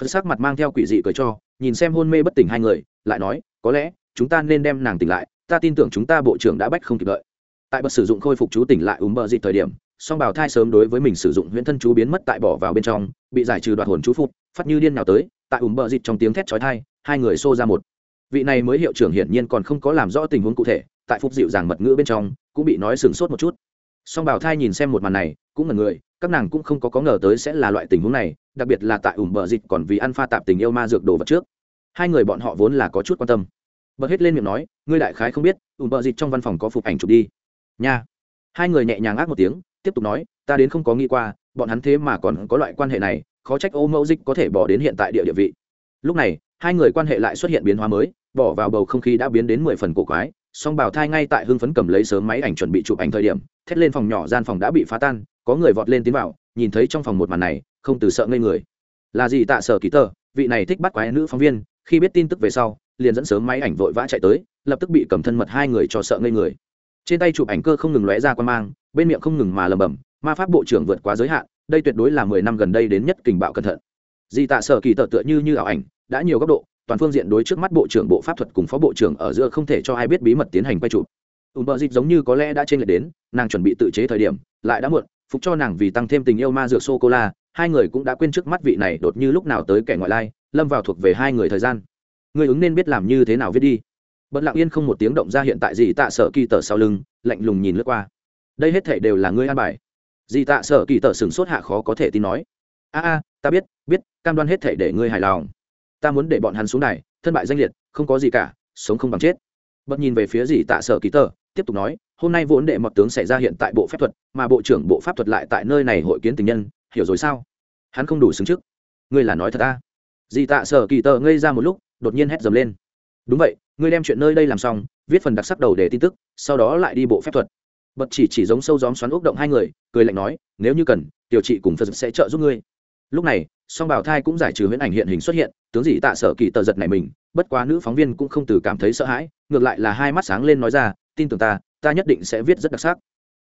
[SPEAKER 1] Phật sắc mặt mang theo quỷ dị cười cho, nhìn xem hôn mê bất tỉnh hai người, lại nói, có lẽ, chúng ta nên đem nàng tỉnh lại, ta tin tưởng chúng ta bộ trưởng đã bách không kịp đợi. Tại bật sử dụng khôi phục chú tỉnh lại ùm bờ dịp thời điểm, song Bảo thai sớm đối với mình sử dụng huyễn thân chú biến mất tại bỏ vào bên trong, bị giải trừ đoạt hồn chú phục phát như điên nào tới, tại ùm bờ dịp trong tiếng thét chói thai hai người xô ra một. Vị này mới hiệu trưởng hiển nhiên còn không có làm rõ tình huống cụ thể tại phúc dịu dàng mật ngữ bên trong, cũng bị nói sừng sốt một chút. Song bảo thai nhìn xem một màn này, cũng là người, các nàng cũng không có có ngờ tới sẽ là loại tình huống này, đặc biệt là tại ủng bờ dịch còn vì ăn pha tạp tình yêu ma dược đồ vật trước. Hai người bọn họ vốn là có chút quan tâm. Bật hết lên miệng nói, ngươi đại khái không biết ủng bờ dịch trong văn phòng có phục ảnh chụp đi. Nha. Hai người nhẹ nhàng ác một tiếng, tiếp tục nói, ta đến không có nghĩ qua, bọn hắn thế mà còn có loại quan hệ này, khó trách ô mẫu dịch có thể bỏ đến hiện tại địa địa vị. Lúc này, hai người quan hệ lại xuất hiện biến hóa mới, bỏ vào bầu không khí đã biến đến mười phần cổ quái song bảo thai ngay tại hưng phấn cầm lấy sớm máy ảnh chuẩn bị chụp ảnh thời điểm, thét lên phòng nhỏ, gian phòng đã bị phá tan, có người vọt lên tiến vào, nhìn thấy trong phòng một màn này, không từ sợ ngây người. Là gì tạ sở ký tờ, vị này thích bắt quái nữ phóng viên, khi biết tin tức về sau, liền dẫn sớm máy ảnh vội vã chạy tới, lập tức bị cầm thân mật hai người cho sợ ngây người. Trên tay chụp ảnh cơ không ngừng lóe ra quan mang, bên miệng không ngừng mà lầm bầm ma pháp bộ trưởng vượt quá giới hạn, đây tuyệt đối là mười năm gần đây đến nhất kình bạo cẩn thận. Di tạ sở kỳ tờ tựa như như ảo ảnh, đã nhiều góc độ toàn phương diện đối trước mắt bộ trưởng bộ pháp thuật cùng phó bộ trưởng ở giữa không thể cho ai biết bí mật tiến hành quay chụp. Ùm bờ dịp giống như có lẽ đã trên lệch đến, nàng chuẩn bị tự chế thời điểm, lại đã muộn, phục cho nàng vì tăng thêm tình yêu ma dược sô cô la hai người cũng đã quên trước mắt vị này đột như lúc nào tới kẻ ngoại lai, lâm vào thuộc về hai người thời gian. Người ứng nên biết làm như thế nào viết đi. Bận lặng yên không một tiếng động ra hiện tại gì tạ sợ kỳ tờ sau lưng, lạnh lùng nhìn lướt qua. Đây hết thể đều là ngươi an bài. Gì tạ sợ kỳ tờ sừng sốt hạ khó có thể tin nói. A a, ta biết biết, cam đoan hết thể để ngươi hài lòng ta muốn để bọn hắn xuống này thân bại danh liệt, không có gì cả, sống không bằng chết. Bật nhìn về phía gì tạ sở ký tờ, tiếp tục nói, hôm nay vốn đệ mọt tướng xảy ra hiện tại bộ phép thuật, mà bộ trưởng bộ pháp thuật lại tại nơi này hội kiến tình nhân, hiểu rồi sao? Hắn không đủ xứng trước. Ngươi là nói thật ta. Dì tạ sở kỳ tờ ngây ra một lúc, đột nhiên hét dầm lên. Đúng vậy, ngươi đem chuyện nơi đây làm xong, viết phần đặc sắc đầu để tin tức, sau đó lại đi bộ phép thuật. Bật chỉ chỉ giống sâu gióm xoắn ốc động hai người, cười lạnh nói, nếu như cần, tiểu trị cùng phật sẽ trợ giúp ngươi. Lúc này song bảo thai cũng giải trừ huyễn ảnh hiện hình xuất hiện, tướng dị tạ sở kỳ tờ giật này mình, bất quá nữ phóng viên cũng không từ cảm thấy sợ hãi, ngược lại là hai mắt sáng lên nói ra, tin tưởng ta ta nhất định sẽ viết rất đặc sắc.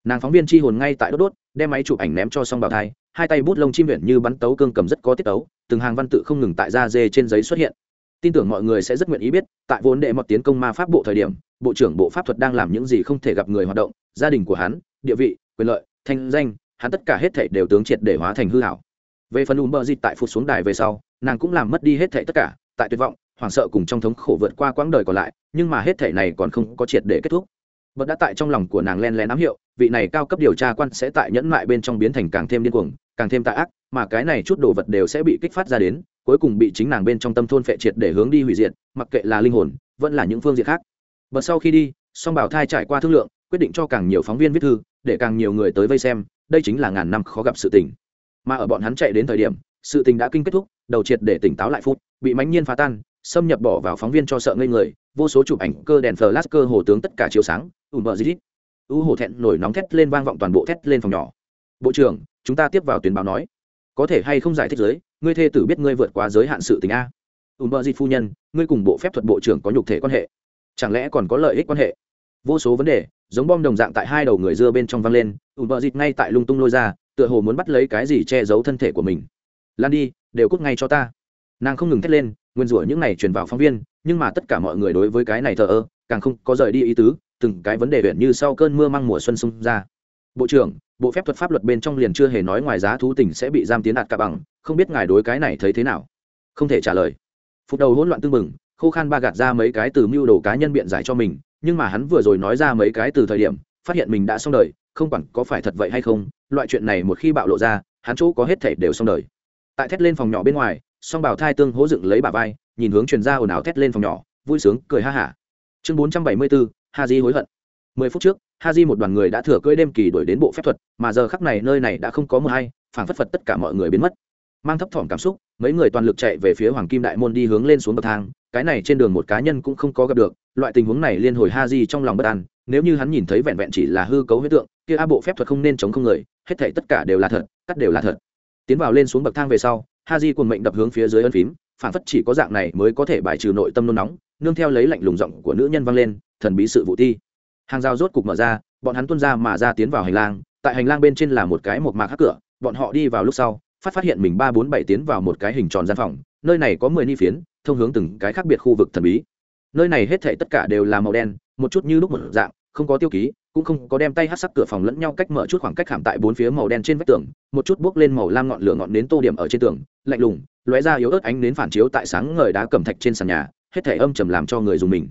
[SPEAKER 1] Nàng phóng viên chi hồn ngay tại đốt đốt, đem máy chụp ảnh ném cho song bảo thai, hai tay bút lông chim huyện như bắn tấu cương cầm rất có tiết tấu, từng hàng văn tự không ngừng tại da dê trên giấy xuất hiện. Tin tưởng mọi người sẽ rất nguyện ý biết, tại vốn đệ mọt tiến công ma pháp bộ thời điểm, bộ trưởng bộ pháp thuật đang làm những gì không thể gặp người hoạt động, gia đình của hắn, địa vị, quyền lợi, thanh danh, hắn tất cả hết thảy đều tướng triệt để hóa thành hư hảo về phần ùm bờ dịt tại phút xuống đài về sau, nàng cũng làm mất đi hết thệ tất cả, tại tuyệt vọng, hoảng sợ cùng trong thống khổ vượt qua quãng đời còn lại, nhưng mà hết thệ này còn không có triệt để kết thúc. Bật đã tại trong lòng của nàng len lén ám hiệu, vị này cao cấp điều tra quan sẽ tại nhẫn mại bên trong biến thành càng thêm điên cuồng, càng thêm tà ác, mà cái này chút đồ vật đều sẽ bị kích phát ra đến, cuối cùng bị chính nàng bên trong tâm thôn phệ triệt để hướng đi hủy diệt, mặc kệ là linh hồn, vẫn là những phương diện khác. Bật sau khi đi, song bảo thai trải qua thương lượng, quyết định cho càng nhiều phóng viên viết thư, để càng nhiều người tới vây xem, đây chính là ngàn năm khó gặp sự tình mà ở bọn hắn chạy đến thời điểm, sự tình đã kinh kết thúc, đầu triệt để tỉnh táo lại phút, bị mãnh nhiên phá tan, xâm nhập bỏ vào phóng viên cho sợ ngây người, vô số chụp ảnh, cơ đèn flash, cơ hồ tướng tất cả chiếu sáng, ùm bờ dít. U hồ thẹn nổi nóng thét lên vang vọng toàn bộ thét lên phòng nhỏ. Bộ trưởng, chúng ta tiếp vào tuyến báo nói. Có thể hay không giải thích giới, ngươi thê tử biết ngươi vượt quá giới hạn sự tình a? Ùm bờ dít phu nhân, ngươi cùng bộ phép thuật bộ trưởng có nhục thể quan hệ. Chẳng lẽ còn có lợi ích quan hệ? Vô số vấn đề, giống bom đồng dạng tại hai đầu người dưa bên trong văng lên, ùm bờ dít ngay tại lung tung lôi ra tựa hồ muốn bắt lấy cái gì che giấu thân thể của mình. Lan đi, đều cút ngay cho ta. Nàng không ngừng thét lên, nguyên rủa những này truyền vào phóng viên, nhưng mà tất cả mọi người đối với cái này thờ ơ, càng không có rời đi ý tứ, từng cái vấn đề huyện như sau cơn mưa mang mùa xuân xung ra. Bộ trưởng, bộ phép thuật pháp luật bên trong liền chưa hề nói ngoài giá thú tỉnh sẽ bị giam tiến đạt cả bằng, không biết ngài đối cái này thấy thế nào? Không thể trả lời. Phục đầu hỗn loạn tương mừng khô khan ba gạt ra mấy cái từ mưu đồ cá nhân biện giải cho mình, nhưng mà hắn vừa rồi nói ra mấy cái từ thời điểm, phát hiện mình đã xong đời, không quản có phải thật vậy hay không loại chuyện này một khi bạo lộ ra, hắn chỗ có hết thể đều xong đời. Tại thét lên phòng nhỏ bên ngoài, song bảo thai tương hố dựng lấy bà vai, nhìn hướng truyền ra ồn ào thét lên phòng nhỏ, vui sướng, cười ha hả. Chương bốn trăm bảy mươi bốn ha di hối hận. Mười phút trước ha di một đoàn người đã thừa cưỡi đêm kỳ đuổi đến bộ phép thuật, mà giờ khắc này nơi này đã không có mưa hay, phảng phất phật tất cả mọi người biến mất. Mang thấp thỏm cảm xúc, mấy người toàn lực chạy về phía hoàng kim đại môn đi hướng lên xuống bậc thang, cái này trên đường một cá nhân cũng không có gặp được, loại tình huống này liên hồi ha di trong lòng bất an nếu như hắn nhìn thấy vẹn vẹn chỉ là hư cấu huyết tượng, kia a bộ phép thuật không nên chống không người, hết thảy tất cả đều là thật, cắt đều là thật. Tiến vào lên xuống bậc thang về sau ha di cùng mệnh đập hướng phía dưới ân phím, phản phất chỉ có dạng này mới có thể bài trừ nội tâm nôn nóng, nương theo lấy lạnh lùng giọng của nữ nhân vang lên, thần bí sự vụ ti. Hàng rào rốt cục mở ra, bọn hắn tuân ra mà ra tiến vào hành lang, tại hành lang bên trên là một cái một mạc hắc cửa, bọn họ đi vào lúc sau, phát phát hiện mình ba bốn bảy tiến vào một cái hình tròn gian phòng, nơi này có mười ni phiến, thông hướng từng cái khác biệt khu vực thần bí. Nơi này hết thảy tất cả đều là màu đen, một chút như lúc một dạng không có tiêu ký, cũng không có đem tay hát sắc cửa phòng lẫn nhau cách mở chút khoảng cách khảm tại bốn phía màu đen trên vách tường, một chút bước lên màu lam ngọn lửa ngọn nến tô điểm ở trên tường, lạnh lùng, lóe ra yếu ớt ánh nến phản chiếu tại sáng ngời đá cẩm thạch trên sàn nhà, hết thảy âm trầm làm cho người dùng mình.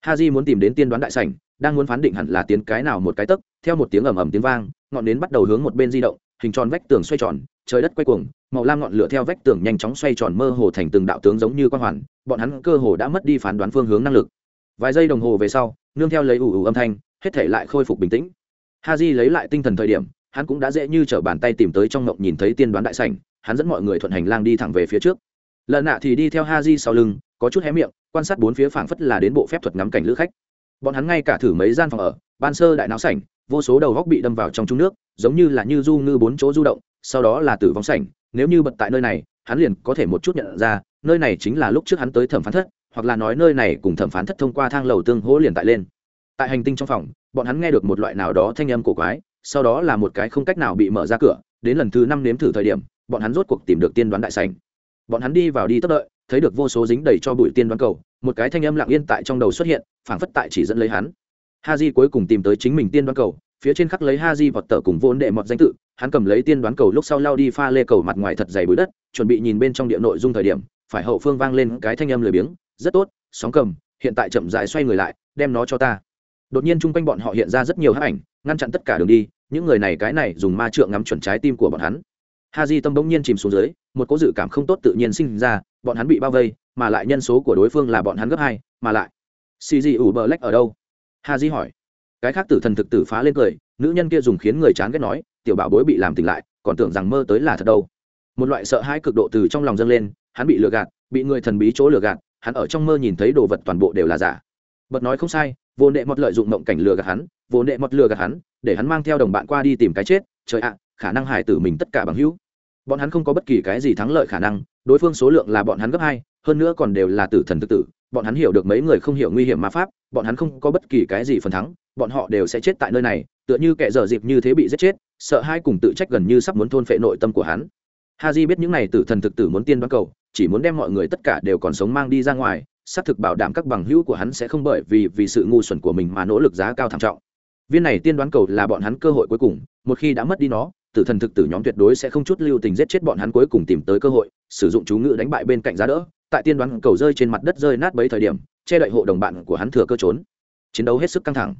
[SPEAKER 1] Ha di muốn tìm đến tiên đoán đại sảnh, đang muốn phán định hẳn là tiến cái nào một cái tấc, theo một tiếng ầm ầm tiếng vang, ngọn nến bắt đầu hướng một bên di động, hình tròn vách tường xoay tròn, trời đất quay cuồng, màu lam ngọn lửa theo vách tường nhanh chóng xoay tròn mơ hồ thành từng đạo tướng giống như quan hoàn, bọn hắn cơ hồ đã mất đi phán đoán phương hướng năng lực. Vài giây đồng hồ về sau, nương theo lấy ủ ủ âm thanh hết thể lại khôi phục bình tĩnh. Ha j lấy lại tinh thần thời điểm, hắn cũng đã dễ như t r ở bàn tay tìm tới trong ngộng nhìn thấy tiên đoán đại sảnh, hắn dẫn mọi người thuận hành lang đi thẳng về phía trước. Lợn nạ thì đi theo ha j sau lưng, có chút hé miệng, quan sát bốn phía phảng phất là đến bộ phép thuật ngắm cảnh lữ khách. Bọn hắn ngay cả thử mấy gian phòng ở, ban sơ đại não sảnh, vô số đầu góc bị đâm vào trong trung nước, giống như là như du ngư bốn chỗ du động, sau đó là tử vong sảnh, nếu như bật tại nơi này, hắn liền có thể một chút nhận ra, nơi này chính là lúc trước hắn tới thẩm phán thất, hoặc là nói nơi này cùng thẩm phán thất thông qua thang lầu tương hỗ liền tại lên tại hành tinh trong phòng, bọn hắn nghe được một loại nào đó thanh âm cổ quái, sau đó là một cái không cách nào bị mở ra cửa, đến lần thứ năm nếm thử thời điểm, bọn hắn rốt cuộc tìm được tiên đoán đại sành bọn hắn đi vào đi tất đợi, thấy được vô số dính đầy cho bụi tiên đoán cầu, một cái thanh âm lặng yên tại trong đầu xuất hiện, phảng phất tại chỉ dẫn lấy hắn. Ha di cuối cùng tìm tới chính mình tiên đoán cầu, phía trên khắc lấy ha di vọt tờ cùng vốn đệ mọt danh tự, hắn cầm lấy tiên đoán cầu lúc sau lao đi pha lê cầu mặt ngoài thật dày bụi đất, chuẩn bị nhìn bên trong địa nội dung thời điểm, phải hậu phương vang lên cái thanh âm lười biếng, rất tốt, sóng cầm, hiện tại chậm dại xoay người lại, đem nó cho ta đột nhiên chung quanh bọn họ hiện ra rất nhiều hắc ảnh, ngăn chặn tất cả đường đi, những người này, cái này dùng ma trượng ngắm chuẩn trái tim của bọn hắn. Ha di tâm bỗng nhiên chìm xuống dưới, một cố dự cảm không tốt tự nhiên sinh ra, bọn hắn bị bao vây, mà lại nhân số của đối phương là bọn hắn gấp hai, mà lại. Xì gì ủ bờ lách ở đâu? Ha di hỏi. Cái khác tử thần thực tử phá lên cười, nữ nhân kia dùng khiến người chán ghét nói, tiểu bảo bối bị làm tỉnh lại, còn tưởng rằng mơ tới là thật đâu. Một loại sợ hãi cực độ từ trong lòng dâng lên, hắn bị lừa gạt, bị người thần bí chỗ lừa gạt, hắn ở trong mơ nhìn thấy đồ vật toàn bộ đều là giả. Bật nói không sai vô nệ mọt lợi dụng mộng cảnh lừa gạt hắn, vô nệ mọt lừa gạt hắn, để hắn mang theo đồng bạn qua đi tìm cái chết, trời ạ, khả năng hải tử mình tất cả bằng hữu. Bọn hắn không có bất kỳ cái gì thắng lợi khả năng, đối phương số lượng là bọn hắn gấp hai, hơn nữa còn đều là tử thần tự tử, bọn hắn hiểu được mấy người không hiểu nguy hiểm ma pháp, bọn hắn không có bất kỳ cái gì phần thắng, bọn họ đều sẽ chết tại nơi này, tựa như kẻ dở dịp như thế bị giết chết, sợ hai cùng tự trách gần như sắp muốn thôn phệ nội tâm của hắn. Ha di biết những n à y tử thần thực tử muốn tiên đoán cầu, chỉ muốn đem mọi người tất cả đều còn sống mang đi ra ngoài xác thực bảo đảm các bằng hữu của hắn sẽ không bởi vì vì sự ngu xuẩn của mình mà nỗ lực giá cao thảm trọng. Viên này tiên đoán cầu là bọn hắn cơ hội cuối cùng, một khi đã mất đi nó, tử thần thực tử nhóm tuyệt đối sẽ không chút lưu tình giết chết bọn hắn cuối cùng tìm tới cơ hội, sử dụng chú ngữ đánh bại bên cạnh giá đỡ. Tại tiên đoán cầu rơi trên mặt đất rơi nát bấy thời điểm, che đậy hộ đồng bạn của hắn thừa cơ trốn. Chiến đấu hết sức căng thẳng.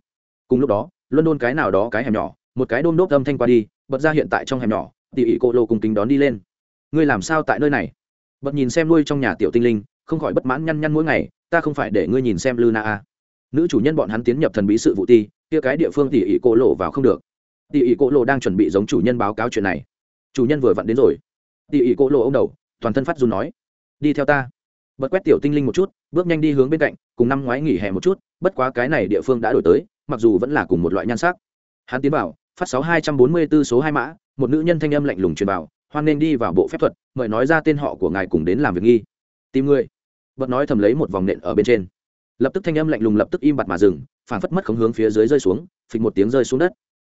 [SPEAKER 1] Cùng lúc đó luân đôn cái nào đó cái hẻm nhỏ, một cái đôm đốp âm thanh qua đi, bật ra hiện tại trong hẻm nhỏ tỉ ỉ cô lô cùng kính đón đi lên. Ngươi làm sao tại nơi này? Bật nhìn xem nuôi trong nhà tiểu tinh linh không khỏi bất mãn nhăn nhăn mỗi ngày, ta không phải để ngươi nhìn xem Luna a nữ chủ nhân bọn hắn tiến nhập thần bí sự vụ ti, kia cái địa phương tỉ ỉ cô lộ vào không được. Tỉ ỉ cô lộ đang chuẩn bị giống chủ nhân báo cáo chuyện này. Chủ nhân vừa vặn đến rồi. Tỉ ỉ cô lộ ông đầu, toàn thân phát run nói. Đi theo ta. Bật quét tiểu tinh linh một chút, bước nhanh đi hướng bên cạnh, cùng năm ngoái nghỉ hè một chút, bất quá cái này địa phương đã đổi tới, mặc dù vẫn là cùng một loại nhan sắc. Hắn tiến bảo phát sáu hai trăm bốn mươi b ố số hai mã, một nữ nhân thanh âm lạnh lùng truyền vào, hoan nên đi vào bộ phép thuật, mời nói ra tên họ của ngài cùng đến làm việc nghi. Tìm người bật nói thầm lấy một vòng nện ở bên trên. Lập tức thanh âm lạnh lùng lập tức im bặt mà dừng phản phất mất không hướng phía dưới rơi xuống, phịch một tiếng rơi xuống đất.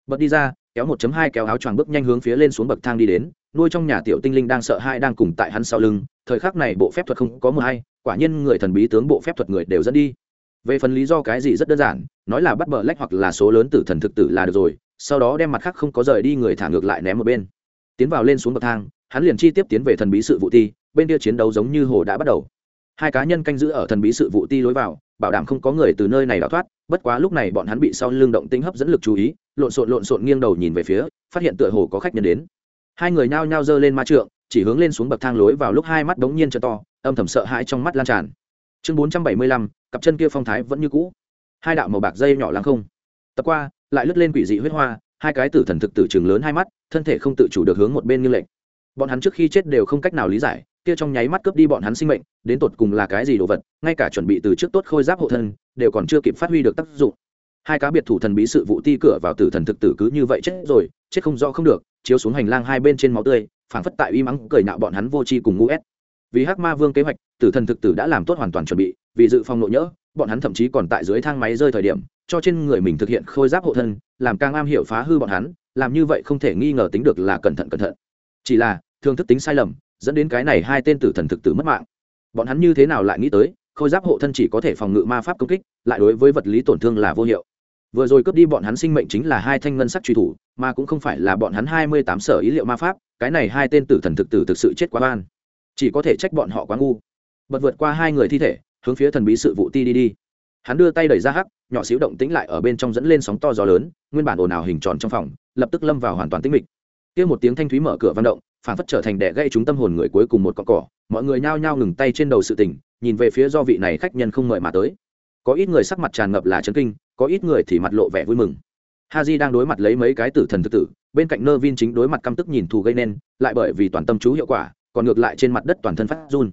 [SPEAKER 1] Bật đi ra, kéo một chấm hai kéo áo choàng bước nhanh hướng phía lên xuống bậc thang đi đến, nuôi trong nhà tiểu tinh linh đang sợ hai đang cùng tại hắn sau lưng, thời khắc này bộ phép thuật không có mười hay, quả nhiên người thần bí tướng bộ phép thuật người đều dẫn đi. Về phần lý do cái gì rất đơn giản, nói là bắt bờ lách hoặc là số lớn tử thần thực tử là được rồi, sau đó đem mặt khác không có rời đi người thả ngược lại ném một bên. Tiến vào lên xuống bậc thang, hắn liền chi tiếp tiến về thần bí sự vụ thi, bên kia chiến đấu giống như hồ đã bắt đầu hai cá nhân canh giữ ở thần bí sự vụ ti lối vào, bảo đảm không có người từ nơi này đào thoát, bất quá lúc này bọn hắn bị sau lưng động tính hấp dẫn lực chú ý, lộn xộn lộn xộn nghiêng đầu nhìn về phía, phát hiện tựa hồ có khách nhân đến. Hai người nhao nhao giơ lên ma trượng, chỉ hướng lên xuống bậc thang lối vào lúc hai mắt đống nhiên cho to, âm thầm sợ hãi trong mắt lan tràn. Chương bốn trăm bảy mươi lăm, cặp chân kia phong thái vẫn như cũ. Hai đạo màu bạc dây nhỏ lăng không. Tập qua, lại lướt lên quỷ dị huyết hoa, hai cái tử thần thực tử trường lớn hai mắt, thân thể không tự chủ được hướng một bên như lệnh bọn hắn trước khi chết đều không cách nào lý giải kia trong nháy mắt cướp đi bọn hắn sinh mệnh, đến tột cùng là cái gì đồ vật, ngay cả chuẩn bị từ trước tốt khôi giáp hộ thân, đều còn chưa kịp phát huy được tác dụng. Hai cá biệt thủ thần bí sự vụ ti cửa vào tử thần thực tử cứ như vậy chết rồi, chết không rõ không được, chiếu xuống hành lang hai bên trên máu tươi, phảng phất tại uy mắng cười nạo bọn hắn vô tri cùng ngũ ép vì hắc ma vương kế hoạch, tử thần thực tử đã làm tốt hoàn toàn chuẩn bị, vì dự phòng nội nhỡ, bọn hắn thậm chí còn tại dưới thang máy rơi thời điểm, cho trên người mình thực hiện khôi giáp hộ thân, làm càng am hiểu phá hư bọn hắn, làm như vậy không thể nghi ngờ tính được là cẩn thận cẩn thận. Chỉ là thương thức tính sai lầm dẫn đến cái này hai tên tử thần thực tử mất mạng. Bọn hắn như thế nào lại nghĩ tới, khôi giáp hộ thân chỉ có thể phòng ngự ma pháp công kích, lại đối với vật lý tổn thương là vô hiệu. Vừa rồi cướp đi bọn hắn sinh mệnh chính là hai thanh ngân sắc truy thủ, mà cũng không phải là bọn hắn hai mươi tám sở ý liệu ma pháp, cái này hai tên tử thần thực tử thực sự chết quá oan. Chỉ có thể trách bọn họ quá ngu. Bật vượt qua hai người thi thể, hướng phía thần bí sự vụ ti đi đi. Hắn đưa tay đẩy ra hắc, nhỏ xíu động tĩnh lại ở bên trong dẫn lên sóng to gió lớn, nguyên bản ồn ào hình tròn trong phòng, lập tức lâm vào hoàn toàn tĩnh mịch. Kia một tiếng thanh thúy mở cửa văn động phản phất trở thành đẻ gây chúng tâm hồn người cuối cùng một con cỏ. Mọi người nhao nhao ngừng tay trên đầu sự tình, nhìn về phía do vị này khách nhân không mời mà tới. Có ít người sắc mặt tràn ngập là chấn kinh, có ít người thì mặt lộ vẻ vui mừng. Ha j đang đối mặt lấy mấy cái tử thần thực tử, bên cạnh nơ vin chính đối mặt căm tức nhìn thù gây nên, lại bởi vì toàn tâm chú hiệu quả, còn ngược lại trên mặt đất toàn thân phát run.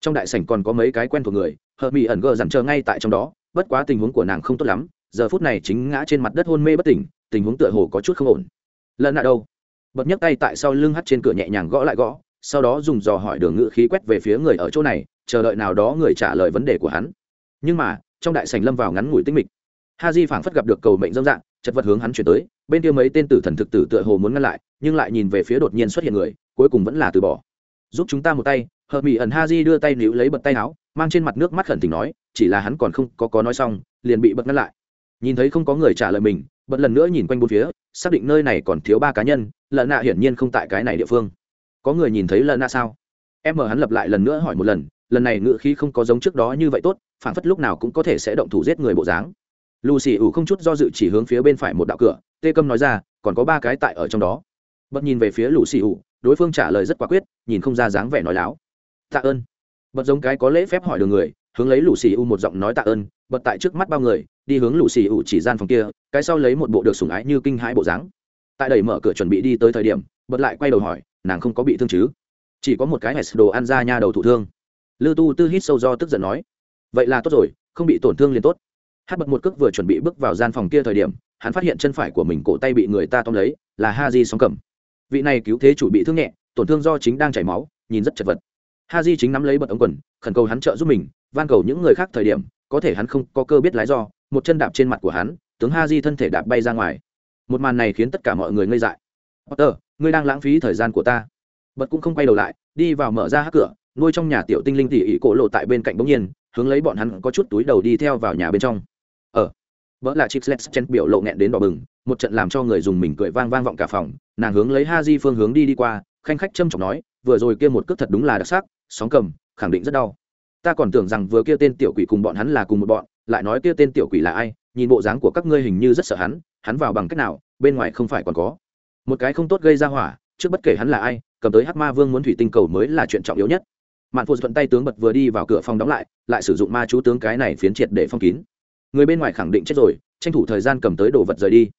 [SPEAKER 1] Trong đại sảnh còn có mấy cái quen thuộc người hờ mỹ ẩn gờ dằn chờ ngay tại trong đó, bất quá tình huống của nàng không tốt lắm, giờ phút này chính ngã trên mặt đất hôn mê bất tỉnh, tình huống tựa hồ có chút không ổn. Lần nào đâu? Bật nhấc tay tại sau lưng hắt trên cửa nhẹ nhàng gõ lại gõ, sau đó dùng dò hỏi đường ngự khí quét về phía người ở chỗ này, chờ đợi nào đó người trả lời vấn đề của hắn. Nhưng mà, trong đại sảnh lâm vào ngắn ngủi tinh mịch. Ha di phảng phất gặp được cầu mệnh dâm dạng, chật vật hướng hắn chuyển tới, bên kia mấy tên tử thần thực tử tựa hồ muốn ngăn lại, nhưng lại nhìn về phía đột nhiên xuất hiện người, cuối cùng vẫn là từ bỏ. Giúp chúng ta một tay. Hợp mỹ ẩn ha di đưa tay níu lấy bật tay áo, mang trên mặt nước mắt khẩn tình nói, chỉ là hắn còn không có có nói xong, liền bị bật ngăn lại. Nhìn thấy không có người trả lời mình bật lần nữa nhìn quanh bốn phía, xác định nơi này còn thiếu ba cá nhân, lợn nạ hiển nhiên không tại cái này địa phương. Có người nhìn thấy lợn nạ sao? Em mở hắn lập lại lần nữa hỏi một lần lần này ngựa khí không có giống trước đó như vậy tốt, phản phất lúc nào cũng có thể sẽ động thủ giết người bộ dáng. Lù xì ủ không chút do dự chỉ hướng phía bên phải một đạo cửa, tê câm nói ra, còn có ba cái tại ở trong đó. Bật nhìn về phía lù xì ủ, đối phương trả lời rất quả quyết, nhìn không ra dáng vẻ nói láo. Tạ ơn. Bật giống cái có lễ phép hỏi đường người, hướng lấy lù xì ủ một giọng nói tạ ơn, bật tại trước mắt bao người đi hướng lũ xì ủ chỉ gian phòng kia, cái sau lấy một bộ được sủng ái như kinh hãi bộ dáng. Tại đẩy mở cửa chuẩn bị đi tới thời điểm, bật lại quay đầu hỏi, nàng không có bị thương chứ? Chỉ có một cái hẹn đồ ăn ra nha đầu thụ thương. Lư tu tư hít sâu do tức giận nói, vậy là tốt rồi, không bị tổn thương liền tốt. Hát bật một cước vừa chuẩn bị bước vào gian phòng kia thời điểm, hắn phát hiện chân phải của mình cổ tay bị người ta tóm lấy, là ha di sóng cầm. Vị này cứu thế chủ bị thương nhẹ, tổn thương do chính đang chảy máu, nhìn rất chật vật. Ha di chính nắm lấy bật ống quần, khẩn cầu hắn trợ giúp mình, van cầu những người khác thời điểm, có thể hắn không có cơ biết lái do một chân đạp trên mặt của hắn, tướng ha di thân thể đạp bay ra ngoài. Một màn này khiến tất cả mọi người ngây dại. Potter, ngươi đang lãng phí thời gian của ta. Bật cũng không quay đầu lại, đi vào mở ra hắc cửa, nuôi trong nhà tiểu tinh linh tỉ ỉ cổ lộ tại bên cạnh bỗng nhiên, hướng lấy bọn hắn có chút túi đầu đi theo vào nhà bên trong. Ở ờ. vợ là chip sled chen biểu lộ nghẹn đến đỏ bừng, một trận làm cho người dùng mình cười vang vang vọng cả phòng, nàng hướng lấy ha di phương hướng đi đi qua, khanh khách châm trọng nói, vừa rồi kia một cước thật đúng là đặc sắc, sóng cầm, khẳng định rất đau. Ta còn tưởng rằng vừa kia tên tiểu quỷ cùng bọn hắn là cùng một bọn lại nói kia tên tiểu quỷ là ai, nhìn bộ dáng của các ngươi hình như rất sợ hắn hắn vào bằng cách nào, bên ngoài không phải còn có. Một cái không tốt gây ra hỏa, trước bất kể hắn là ai, cầm tới hắc ma vương muốn thủy tinh cầu mới là chuyện trọng yếu nhất. Mạn phụ thuận tay tướng bật vừa đi vào cửa phòng đóng lại lại sử dụng ma chú tướng cái này phiến triệt để phong kín. Người bên ngoài khẳng định chết rồi, tranh thủ thời gian cầm tới đồ vật rời đi.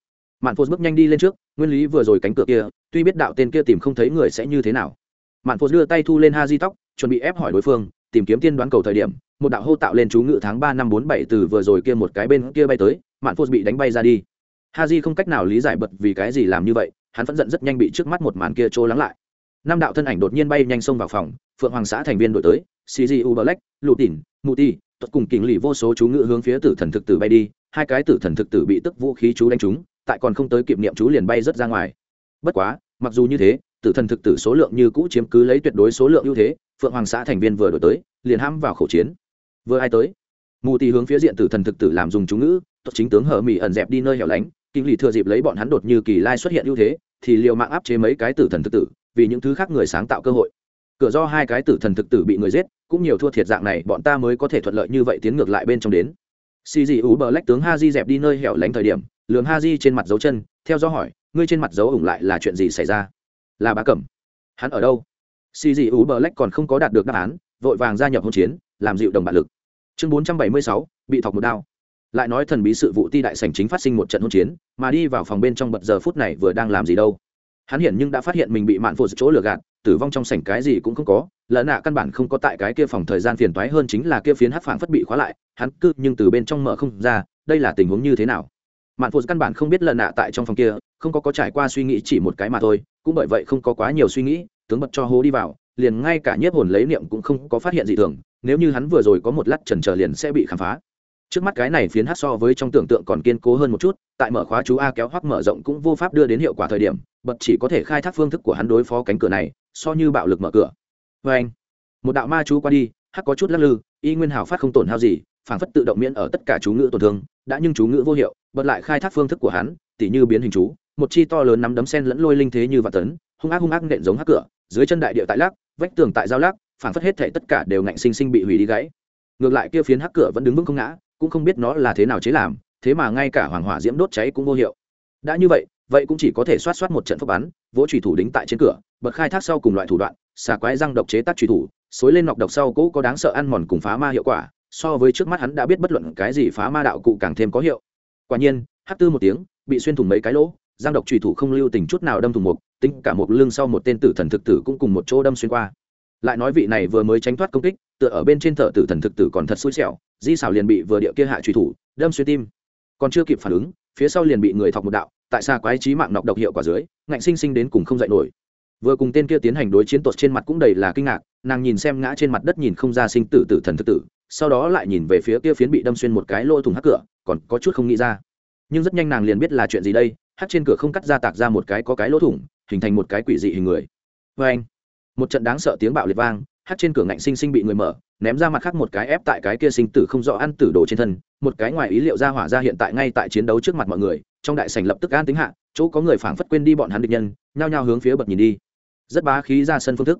[SPEAKER 1] Mạn phụ bước nhanh đi lên trước, nguyên lý vừa rồi cánh cửa kia, tuy biết đạo tên kia tìm không thấy người sẽ như thế nào. Mạn phụ đưa tay thu lên ha di tóc, chuẩn bị ép hỏi đối phương, tìm kiếm tiên đoán cầu thời điểm một đạo hô tạo lên chú ngự tháng ba năm bốn bảy từ vừa rồi kia một cái bên kia bay tới, mạn phụ bị đánh bay ra đi. Ha không cách nào lý giải bật vì cái gì làm như vậy, hắn phẫn giận rất nhanh bị trước mắt một màn kia trô lắng lại. Năm đạo thân ảnh đột nhiên bay nhanh xông vào phòng, phượng hoàng xã thành viên đổi tới cgu black lụ tỉn, mụ ti tuất cùng kình lì vô số chú ngự hướng phía tử thần thực tử bay đi, hai cái tử thần thực tử bị tức vũ khí chú đánh trúng, tại còn không tới kịp niệm chú liền bay rất ra ngoài. Bất quá, mặc dù như thế, tử thần thực tử số lượng như cũ chiếm cứ lấy tuyệt đối số lượng ưu thế, phượng hoàng xã thành viên vừa đổi tới, liền ham vào khẩu chiến vừa ai tới. Mù tì hướng phía diện tử thần thực tử làm dùng chú ngữ, tốt chính tướng hở mỹ ẩn dẹp đi nơi hẻo lánh, kinh lì thừa dịp lấy bọn hắn đột như kỳ lai xuất hiện ưu thế, thì liều mạng áp chế mấy cái tử thần thực tử, vì những thứ khác người sáng tạo cơ hội. Cửa do hai cái tử thần thực tử bị người giết, cũng nhiều thua thiệt dạng này, bọn ta mới có thể thuận lợi như vậy tiến ngược lại bên trong đến. Xì dị ú bờ lách tướng ha di dẹp đi nơi hẻo lánh thời điểm lường ha di trên mặt dấu chân, theo do hỏi, ngươi trên mặt dấu ủng lại là chuyện gì xảy ra? Là bá cẩm. Hắn ở đâu? Xì dị ú bờ lách còn không có đạt được đáp án, vội vàng gia nhập hỗn chiến, làm dịu đồng bản lực chương bốn trăm bảy mươi sáu, bị thọc một đao. Lại nói thần bí sự vụ ti đại sảnh chính phát sinh một trận hỗn chiến, mà đi vào phòng bên trong bật giờ phút này vừa đang làm gì đâu. Hắn hiển nhưng đã phát hiện mình bị mạn phụ chỗ lừa gạt, tử vong trong sảnh cái gì cũng không có lỡ nạ căn bản không có tại cái kia phòng thời gian phiền toái hơn chính là kia phiến hát phảng phất bị khóa lại, hắn cứ nhưng từ bên trong mở không ra, đây là tình huống như thế nào? Mạn phụ căn bản không biết lỡ nạ tại trong phòng kia, không có có trải qua suy nghĩ chỉ một cái mà thôi, cũng bởi vậy không có quá nhiều suy nghĩ, tướng bật cho hố đi vào, liền ngay cả nhiếp hồn lấy niệm cũng không có phát hiện gì thường nếu như hắn vừa rồi có một lát trần trở liền sẽ bị khám phá. Trước mắt cái này phiến hát so với trong tưởng tượng còn kiên cố hơn một chút, tại mở khóa chú a kéo hoắc mở rộng cũng vô pháp đưa đến hiệu quả thời điểm, bật chỉ có thể khai thác phương thức của hắn đối phó cánh cửa này, so như bạo lực mở cửa. Vê anh, một đạo ma chú qua đi, hắc có chút lắc lư, y nguyên hào phát không tổn hao gì phản phất tự động miễn ở tất cả chú ngữ tổn thương, đã nhưng chú ngữ vô hiệu, bật lại khai thác phương thức của hắn, tỉ như biến hình chú, một chi to lớn nắm đấm sen lẫn lôi linh thế như vạn tấn, hung ác hung ác nện giống hắc cửa, dưới chân đại địa tại lắc, vách tường tại giao lắc phản phất hết thảy tất cả đều ngạnh sinh sinh bị hủy đi gãy. Ngược lại kia phiến hắc cửa vẫn đứng vững không ngã, cũng không biết nó là thế nào chế làm, thế mà ngay cả hoàng hỏa diễm đốt cháy cũng vô hiệu. Đã như vậy vậy cũng chỉ có thể xoát xoát một trận phốc bắn, vỗ trùy thủ đính tại trên cửa, bật khai thác sau cùng loại thủ đoạn, xà quái răng độc chế tác trùy thủ, xối lên nọc độc sau cũ có đáng sợ ăn mòn cùng phá ma hiệu quả, so với trước mắt hắn đã biết bất luận cái gì phá ma đạo cụ càng thêm có hiệu. Quả nhiên, hắc tư một tiếng, bị xuyên thủng mấy cái lỗ giang độc trùy thủ không lưu tình chút nào đâm thủng mục, tính cả một lưng sau một tên tử thần thực tử cũng cùng một chỗ đâm xuyên qua lại nói vị này vừa mới tránh thoát công kích, tựa ở bên trên thợ tử thần thực tử còn thật xui xẻo, di xảo liền bị vừa địa kia hạ truy thủ, đâm xuyên tim. Còn chưa kịp phản ứng, phía sau liền bị người thọc một đạo, tại xa quái trí mạng nọc độc hiệu quả dưới, ngạnh sinh sinh đến cùng không dậy nổi. Vừa cùng tên kia tiến hành đối chiến tột trên mặt cũng đầy là kinh ngạc, nàng nhìn xem ngã trên mặt đất nhìn không ra sinh tử tử thần thực tử, sau đó lại nhìn về phía kia phiến bị đâm xuyên một cái lỗ thủng hắc cửa, còn có chút không nghĩ ra. Nhưng rất nhanh nàng liền biết là chuyện gì đây, hắc trên cửa không cắt ra tạc ra một cái có cái lỗ thủng, hình thành một cái quỷ dị hình người. Vê anh một trận đáng sợ tiếng bạo liệt vang, hát trên cửa ngạnh sinh sinh bị người mở, ném ra mặt khác một cái ép tại cái kia sinh tử không rõ ăn tử đồ trên thân, một cái ngoài ý liệu ra hỏa ra hiện tại ngay tại chiến đấu trước mặt mọi người, trong đại sảnh lập tức an tính hạ, chỗ có người phảng phất quên đi bọn hắn địch nhân, nhao nhao hướng phía bật nhìn đi. Rất bá khí ra sân phương thức.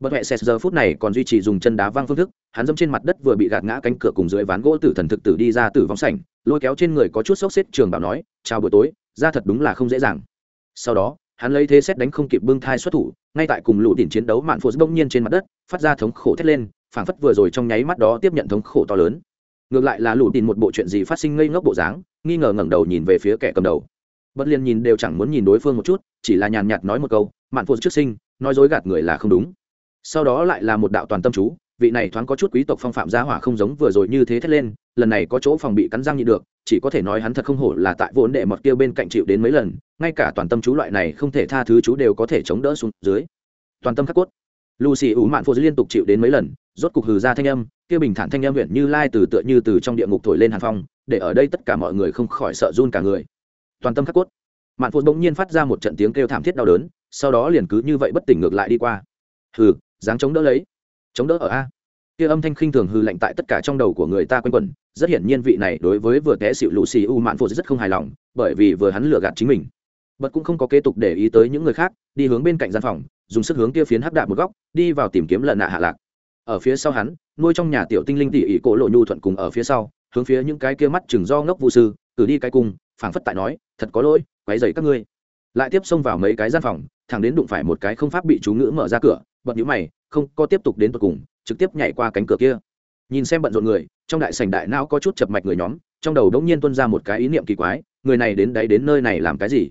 [SPEAKER 1] Bật huệ sệt giờ phút này còn duy trì dùng chân đá văng phương thức, hắn dẫm trên mặt đất vừa bị gạt ngã cánh cửa cùng dưới ván gỗ tử thần thực tử đi ra tử vong sảnh, lôi kéo trên người có chút sốc xếp trường bảo nói, chào buổi tối, ra thật đúng là không dễ dàng. Sau đó, hắn lấy thế xét đánh không kịp bưng thai xuất thủ ngay tại cùng lũ đỉnh chiến đấu mạn phụ bỗng nhiên trên mặt đất, phát ra thống khổ thét lên, phảng phất vừa rồi trong nháy mắt đó tiếp nhận thống khổ to lớn. Ngược lại là lũ đỉnh một bộ chuyện gì phát sinh ngây ngốc bộ dáng, nghi ngờ ngẩng đầu nhìn về phía kẻ cầm đầu. Bất liên nhìn đều chẳng muốn nhìn đối phương một chút, chỉ là nhàn nhạt nói một câu, mạn phụ trước sinh, nói dối gạt người là không đúng. Sau đó lại là một đạo toàn tâm chú vị này thoáng có chút quý tộc phong phạm gia hỏa không giống vừa rồi như thế thét lên, lần này có chỗ phòng bị cắn răng nhị được, chỉ có thể nói hắn thật không hổ là tại vốn đệ mọt kia bên cạnh chịu đến mấy lần, ngay cả toàn tâm chú loại này không thể tha thứ chú đều có thể chống đỡ xuống dưới. Toàn tâm khắc cốt. Lucy ủ mạn phụ liên tục chịu đến mấy lần, rốt cục hừ ra thanh âm, kia bình thản thanh âm huyện như lai từ tựa như từ trong địa ngục thổi lên hàn phong, để ở đây tất cả mọi người không khỏi sợ run cả người. Toàn tâm khắc cốt. Mạn phụ bỗng nhiên phát ra một trận tiếng kêu thảm thiết đau đớn, sau đó liền cứ như vậy bất tỉnh ngược lại đi qua. Hừ, dáng chống đỡ lấy chống đỡ ở a. Kia âm thanh khinh thường hư lạnh tại tất cả trong đầu của người ta quanh quẩn, rất hiển nhiên vị này đối với vừa té xịu lũ xì u mạn phụ rất không hài lòng, bởi vì vừa hắn lừa gạt chính mình. Bật cũng không có kế tục để ý tới những người khác, đi hướng bên cạnh gian phòng, dùng sức hướng kia phiến hắc đạp một góc, đi vào tìm kiếm lần nạ hạ lạc. Ở phía sau hắn, nuôi trong nhà tiểu tinh linh tỉ ỉ cổ lộ nhu thuận cùng ở phía sau, hướng phía những cái kia mắt chừng do ngốc vũ sư, cử đi cái cung, phảng phất tại nói, thật có lỗi, quấy dày các ngươi. Lại tiếp xông vào mấy cái gian phòng, thẳng đến đụng phải một cái không pháp bị chú ngữ mở ra cửa, bật nhũ mày không có tiếp tục đến tận cùng, trực tiếp nhảy qua cánh cửa kia. Nhìn xem bận rộn người, trong đại sảnh đại não có chút chập mạch người nhóm, trong đầu đống nhiên tuôn ra một cái ý niệm kỳ quái, người này đến đấy đến nơi này làm cái gì?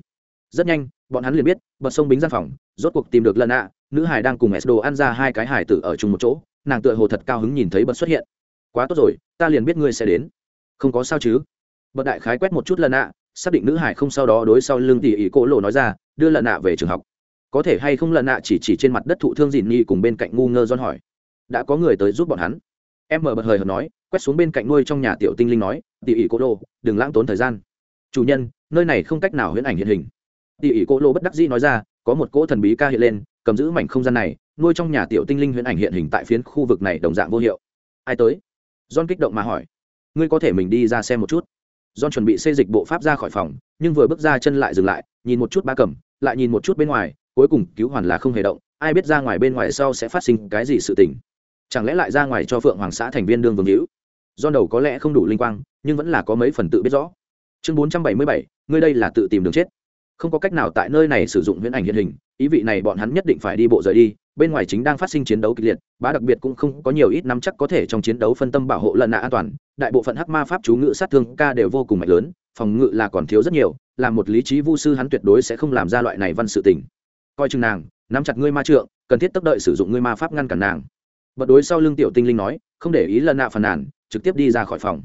[SPEAKER 1] Rất nhanh, bọn hắn liền biết bật sông bính gian phòng, rốt cuộc tìm được lần ạ nữ hải đang cùng Esdo ăn ra hai cái hải tử ở chung một chỗ, nàng tựa hồ thật cao hứng nhìn thấy bật xuất hiện. Quá tốt rồi, ta liền biết ngươi sẽ đến. Không có sao chứ? Bật đại khái quét một chút lần ạ xác định nữ hải không sau đó đối sau lưng tỉ ý cỗ lộ nói ra, đưa lần ạ về trường học có thể hay không lần nạ chỉ chỉ trên mặt đất thụ thương dìn nhi cùng bên cạnh ngu ngơ don hỏi. Đã có người tới giúp bọn hắn. Em mở bật hời hợt nói, quét xuống bên cạnh nuôi trong nhà tiểu tinh linh nói tỉ ỉ cỗ đô đừng lãng tốn thời gian. Chủ nhân, nơi này không cách nào huyễn ảnh hiện hình. Tỉ ỉ cỗ đô bất đắc dĩ nói ra, có một cỗ thần bí ca hiện lên, cầm giữ mảnh không gian này, nuôi trong nhà tiểu tinh linh huyễn ảnh hiện hình tại phiến khu vực này đồng dạng vô hiệu. Ai tới? John kích động mà hỏi. Ngươi có thể mình đi ra xem một chút. John chuẩn bị xây dịch bộ pháp ra khỏi phòng, nhưng vừa bước ra chân lại dừng lại, nhìn một chút ba cầm, lại nhìn một chút bên ngoài cuối cùng cứu hoàn là không hề động, ai biết ra ngoài bên ngoài sau sẽ phát sinh cái gì sự tình. Chẳng lẽ lại ra ngoài cho phượng hoàng xã thành viên đương vương hữu? Do đầu có lẽ không đủ linh quang, nhưng vẫn là có mấy phần tự biết rõ. Chương bốn trăm bảy mươi bảy, ngươi đây là tự tìm đường chết. Không có cách nào tại nơi này sử dụng huyễn ảnh hiện hình, ý vị này bọn hắn nhất định phải đi bộ rời đi, bên ngoài chính đang phát sinh chiến đấu kịch liệt, bá đặc biệt cũng không có nhiều ít nắm chắc có thể trong chiến đấu phân tâm bảo hộ lần nạ an toàn, đại bộ phận hắc ma pháp chú ngự sát thương ca đều vô cùng mạnh lớn, phòng ngự là còn thiếu rất nhiều là một lý trí vu sư hắn tuyệt đối sẽ không làm ra loại này văn sự tình coi chừng nàng, nắm chặt ngươi ma trượng, cần thiết tốc đợi sử dụng ngươi ma pháp ngăn cản nàng. Bật đối sau lưng tiểu tinh linh nói, không để ý lần nạ phàn nàn, trực tiếp đi ra khỏi phòng.